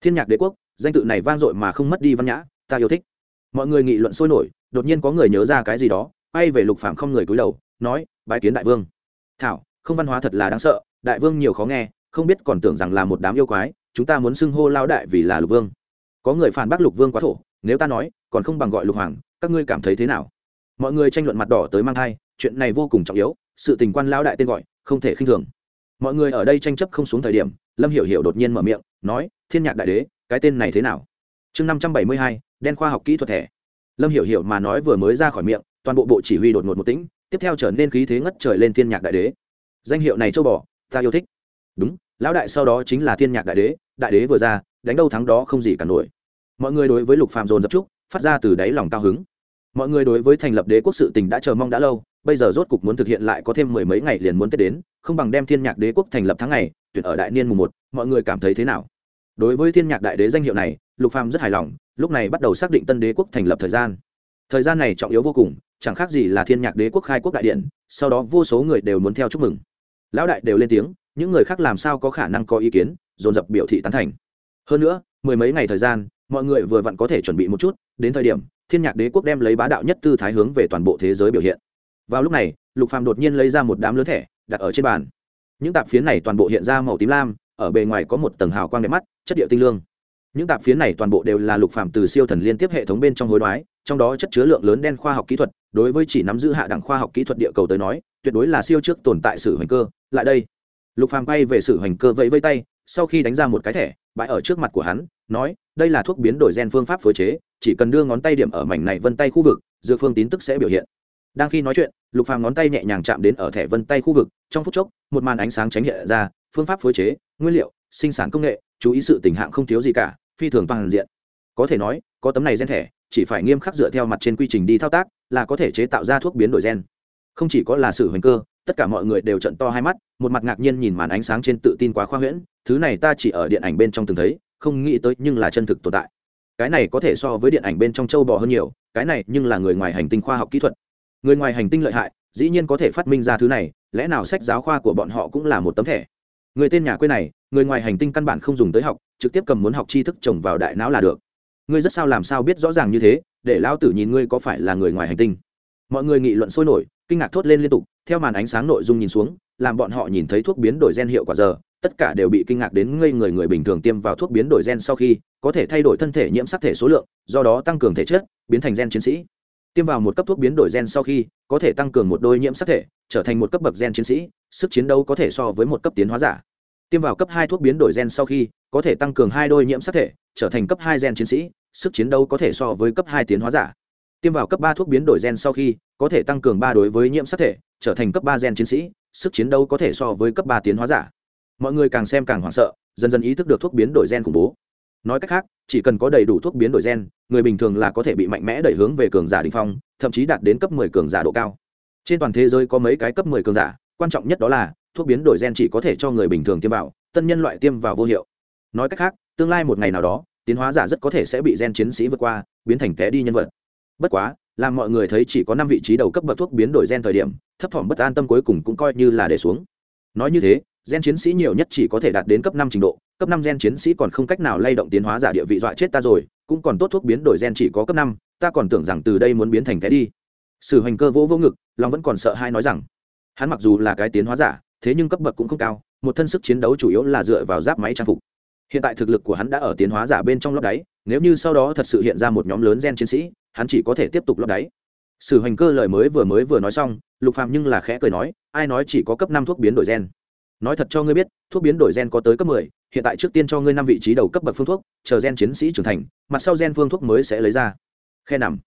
Thiên nhạc đế quốc, danh tự này vang dội mà không mất đi văn nhã, ta yêu thích. Mọi người nghị luận sôi nổi đột nhiên có người nhớ ra cái gì đó bay về lục phàm không người cúi đầu, nói, bái kiến đại vương. Thảo, không văn hóa thật là đáng sợ, đại vương nhiều khó nghe, không biết còn tưởng rằng là một đám yêu quái, chúng ta muốn xưng hô lao đại vì là lục vương. Có người phản bác lục vương quá thổ, nếu ta nói, còn không bằng gọi lục hoàng, các ngươi cảm thấy thế nào? Mọi người tranh luận mặt đỏ tới mang thai, chuyện này vô cùng trọng yếu, sự tình quan lao đại tên gọi, không thể khinh thường. Mọi người ở đây tranh chấp không xuống thời điểm, lâm hiểu hiểu đột nhiên mở miệng, nói, thiên nhạc đại đế, cái tên này thế nào? Chương năm trăm bảy mươi hai, đen khoa học kỹ thuật thẻ lâm hiểu hiểu mà nói vừa mới ra khỏi miệng, toàn bộ bộ chỉ huy đột ngột một tĩnh, tiếp theo trở nên khí thế ngất trời lên thiên nhạc đại đế. Danh hiệu này châu bò, ta yêu thích. Đúng, lão đại sau đó chính là thiên nhạc đại đế đại đế vừa ra, đánh đâu thắng đó không gì cả nổi. Mọi người đối với lục phàm dồn dập trúc phát ra từ đáy lòng cao hứng. Mọi người đối với thành lập đế quốc sự tình đã chờ mong đã lâu, bây giờ rốt cục muốn thực hiện lại có thêm mười mấy ngày liền muốn tết đến, không bằng đem thiên nhạc đế quốc thành lập tháng ngày, tuyển ở đại niên mùng một, mọi người cảm thấy thế nào? Đối với thiên nhạc đại đế danh hiệu này lục phàm rất hài lòng, lúc này bắt đầu xác định tân đế quốc thành lập thời gian. Thời gian này trọng yếu vô cùng, chẳng khác gì là thiên nhạc đế quốc khai quốc đại điện, sau đó vô số người đều muốn theo chúc mừng. Lão đại đều lên tiếng, những người khác làm sao có khả năng có ý kiến, dồn dập biểu thị tán thành. Hơn nữa, mười mấy ngày thời gian, mọi người vừa vặn có thể chuẩn bị một chút, đến thời điểm, thiên nhạc đế quốc đem lấy bá đạo nhất tư thái hướng về toàn bộ thế giới biểu hiện. Vào lúc này, lục phàm đột nhiên lấy ra một đám lớn thẻ, đặt ở trên bàn. Những tạp phiến này toàn bộ hiện ra màu tím lam, ở bề ngoài có một tầng hào quang đẹp mắt, chất địa tinh lương những tạp phiến này toàn bộ đều là lục phàm từ siêu thần liên tiếp hệ thống bên trong hối đoái, trong đó chất chứa lượng lớn đen khoa học kỹ thuật, đối với chỉ nắm giữ hạ đẳng khoa học kỹ thuật địa cầu tới nói, tuyệt đối là siêu trước tồn tại sử hoành cơ. Lại đây, lục phàm bay về sử hoành cơ vẫy vây tay, sau khi đánh ra một cái thẻ, bãi ở trước mặt của hắn, nói, đây là thuốc biến đổi gen phương pháp phối chế, chỉ cần đưa ngón tay điểm ở mảnh này vân tay khu vực dược phương tín tức sẽ biểu hiện. Đang khi nói chuyện, lục phàm ngón tay nhẹ nhàng chạm đến ở thẻ vân tay khu vực, trong phút chốc, một màn ánh sáng tránh hiện ra, phương pháp phối chế, nguyên liệu, sinh sản công nghệ, chú ý sự tình hạng không thiếu gì cả phi thường toàn diện. Có thể nói, có tấm này gen thẻ, chỉ phải nghiêm khắc dựa theo mặt trên quy trình đi thao tác, là có thể chế tạo ra thuốc biến đổi gen. Không chỉ có là sự hoành cơ, tất cả mọi người đều trận to hai mắt, một mặt ngạc nhiên nhìn màn ánh sáng trên tự tin quá khoa huyễn, thứ này ta chỉ ở điện ảnh bên trong từng thấy, không nghĩ tới nhưng là chân thực tồn tại. Cái này có thể so với điện ảnh bên trong châu bò hơn nhiều, cái này nhưng là người ngoài hành tinh khoa học kỹ thuật. Người ngoài hành tinh lợi hại, dĩ nhiên có thể phát minh ra thứ này, lẽ nào sách giáo khoa của bọn họ cũng là một tấm thẻ? Người tên nhà quê này, người ngoài hành tinh căn bản không dùng tới học trực tiếp cầm muốn học tri thức trồng vào đại não là được. Ngươi rất sao làm sao biết rõ ràng như thế, để lão tử nhìn ngươi có phải là người ngoài hành tinh. Mọi người nghị luận sôi nổi, kinh ngạc thốt lên liên tục, theo màn ánh sáng nội dung nhìn xuống, làm bọn họ nhìn thấy thuốc biến đổi gen hiệu quả giờ, tất cả đều bị kinh ngạc đến ngây người người bình thường tiêm vào thuốc biến đổi gen sau khi, có thể thay đổi thân thể nhiễm sắc thể số lượng, do đó tăng cường thể chất, biến thành gen chiến sĩ. Tiêm vào một cấp thuốc biến đổi gen sau khi, có thể tăng cường một đôi nhiễm sắc thể, trở thành một cấp bậc gen chiến sĩ, sức chiến đấu có thể so với một cấp tiến hóa giả tiêm vào cấp hai thuốc biến đổi gen sau khi, có thể tăng cường hai đôi nhiễm sắc thể, trở thành cấp hai gen chiến sĩ, sức chiến đấu có thể so với cấp hai tiến hóa giả. Tiêm vào cấp ba thuốc biến đổi gen sau khi, có thể tăng cường ba đối với nhiễm sắc thể, trở thành cấp ba gen chiến sĩ, sức chiến đấu có thể so với cấp ba tiến hóa giả. Mọi người càng xem càng hoảng sợ, dần dần ý thức được thuốc biến đổi gen khủng bố. Nói cách khác, chỉ cần có đầy đủ thuốc biến đổi gen, người bình thường là có thể bị mạnh mẽ đẩy hướng về cường giả đ ỉ n h phong, thậm chí đạt đến cấp 10 cường giả độ cao. Trên toàn thế giới có mấy cái cấp 10 cường giả, quan trọng nhất đó là thuốc biến đổi gen chỉ có thể cho người bình thường tiêm vào, tân nhân loại tiêm vào vô hiệu. Nói cách khác, tương lai một ngày nào đó, tiến hóa giả rất có thể sẽ bị gen chiến sĩ vượt qua, biến thành té đi nhân vật. Bất quá, làm mọi người thấy chỉ có năm vị trí đầu cấp bậc thuốc biến đổi gen thời điểm, thấp thỏm bất an tâm cuối cùng cũng coi như là để xuống. Nói như thế, gen chiến sĩ nhiều nhất chỉ có thể đạt đến cấp năm trình độ, cấp năm gen chiến sĩ còn không cách nào lay động tiến hóa giả địa vị dọa chết ta rồi, cũng còn tốt thuốc biến đổi gen chỉ có cấp năm, ta còn tưởng rằng từ đây muốn biến thành té đi. Sử hành cơ vỗ vô ngực long vẫn còn sợ hai nói rằng, hắn mặc dù là cái tiến hóa giả thế nhưng cấp bậc cũng không cao một thân sức chiến đấu chủ yếu là dựa vào giáp máy trang phục. Hiện tại thực lực của hắn đã ở tiến hóa giả bên trong lót đáy nếu như sau đó thật sự hiện ra một nhóm lớn gen chiến sĩ hắn chỉ có thể tiếp tục lót đáy. Sử hành cơ lời mới vừa mới vừa nói xong lục phạm nhưng là khẽ cười nói ai nói chỉ có cấp năm thuốc biến đổi gen? Nói thật cho ngươi biết thuốc biến đổi gen có tới cấp 10, hiện tại trước tiên cho ngươi năm vị trí đầu cấp bậc phương thuốc chờ gen chiến sĩ trưởng thành mặt sau gen phương thuốc mới sẽ lấy ra. Khe nằm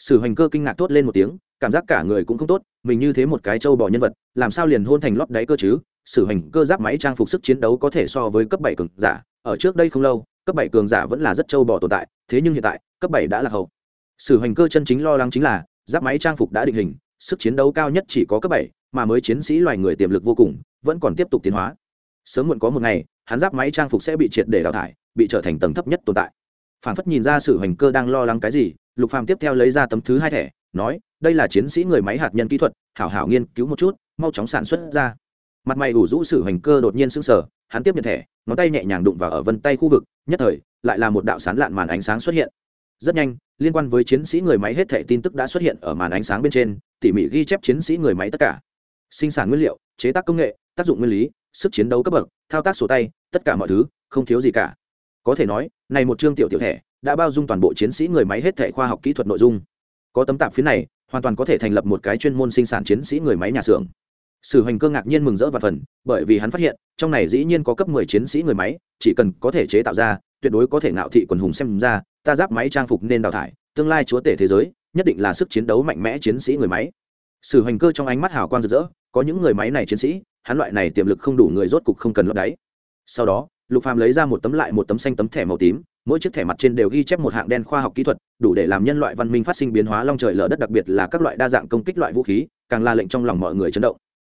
sử hành cơ kinh ngạc thốt lên một tiếng, cảm giác cả người cũng không tốt, mình như thế một cái trâu bò nhân vật, làm sao liền hôn thành lót đáy cơ chứ? Sử hành cơ giáp máy trang phục sức chiến đấu có thể so với cấp bảy cường giả, ở trước đây không lâu, cấp bảy cường giả vẫn là rất trâu bò tồn tại, thế nhưng hiện tại, cấp bảy đã là hậu. Sử hành cơ chân chính lo lắng chính là, giáp máy trang phục đã định hình, sức chiến đấu cao nhất chỉ có cấp bảy, mà mới chiến sĩ loài người tiềm lực vô cùng, vẫn còn tiếp tục tiến hóa. Sớm muộn có một ngày, hắn giáp máy trang phục sẽ bị triệt để đào thải, bị trở thành tầng thấp nhất tồn tại phản phất nhìn ra sử hoành cơ đang lo lắng cái gì, lục phàm tiếp theo lấy ra tấm thứ hai thẻ, nói, đây là chiến sĩ người máy hạt nhân kỹ thuật, hảo hảo nghiên cứu một chút, mau chóng sản xuất ra. Mặt mày ủ rũ sử hoành cơ đột nhiên sững sờ, hắn tiếp nhận thẻ, ngón tay nhẹ nhàng đụng vào ở vân tay khu vực, nhất thời, lại là một đạo sán lạn màn ánh sáng xuất hiện. Rất nhanh, liên quan với chiến sĩ người máy hết thẻ tin tức đã xuất hiện ở màn ánh sáng bên trên, tỉ mỉ ghi chép chiến sĩ người máy tất cả. Sinh sản nguyên liệu, chế tác công nghệ, tác dụng nguyên lý, sức chiến đấu cấp bậc, thao tác sổ tay, tất cả mọi thứ, không thiếu gì cả có thể nói, này một chương tiểu tiểu thẻ đã bao dung toàn bộ chiến sĩ người máy hết thẻ khoa học kỹ thuật nội dung. Có tấm tạp phiến này, hoàn toàn có thể thành lập một cái chuyên môn sinh sản chiến sĩ người máy nhà xưởng. Sử hoành cơ ngạc nhiên mừng rỡ và phần, bởi vì hắn phát hiện, trong này dĩ nhiên có cấp mười chiến sĩ người máy, chỉ cần có thể chế tạo ra, tuyệt đối có thể ngạo thị quần hùng xem ra, ta giáp máy trang phục nên đào thải, tương lai chúa tể thế giới, nhất định là sức chiến đấu mạnh mẽ chiến sĩ người máy. Sử hoành cơ trong ánh mắt hào quang rực rỡ, có những người máy này chiến sĩ, hắn loại này tiềm lực không đủ người rốt cục không cần lấp đáy. Sau đó lục phàm lấy ra một tấm lại một tấm xanh tấm thẻ màu tím, mỗi chiếc thẻ mặt trên đều ghi chép một hạng đen khoa học kỹ thuật, đủ để làm nhân loại văn minh phát sinh biến hóa long trời lở đất, đặc biệt là các loại đa dạng công kích loại vũ khí, càng là lệnh trong lòng mọi người chấn động.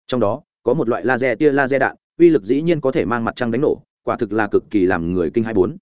Trong đó, có một loại laser tia laser đạn, uy lực dĩ nhiên có thể mang mặt trăng đánh nổ, quả thực là cực kỳ làm người kinh hai bốn.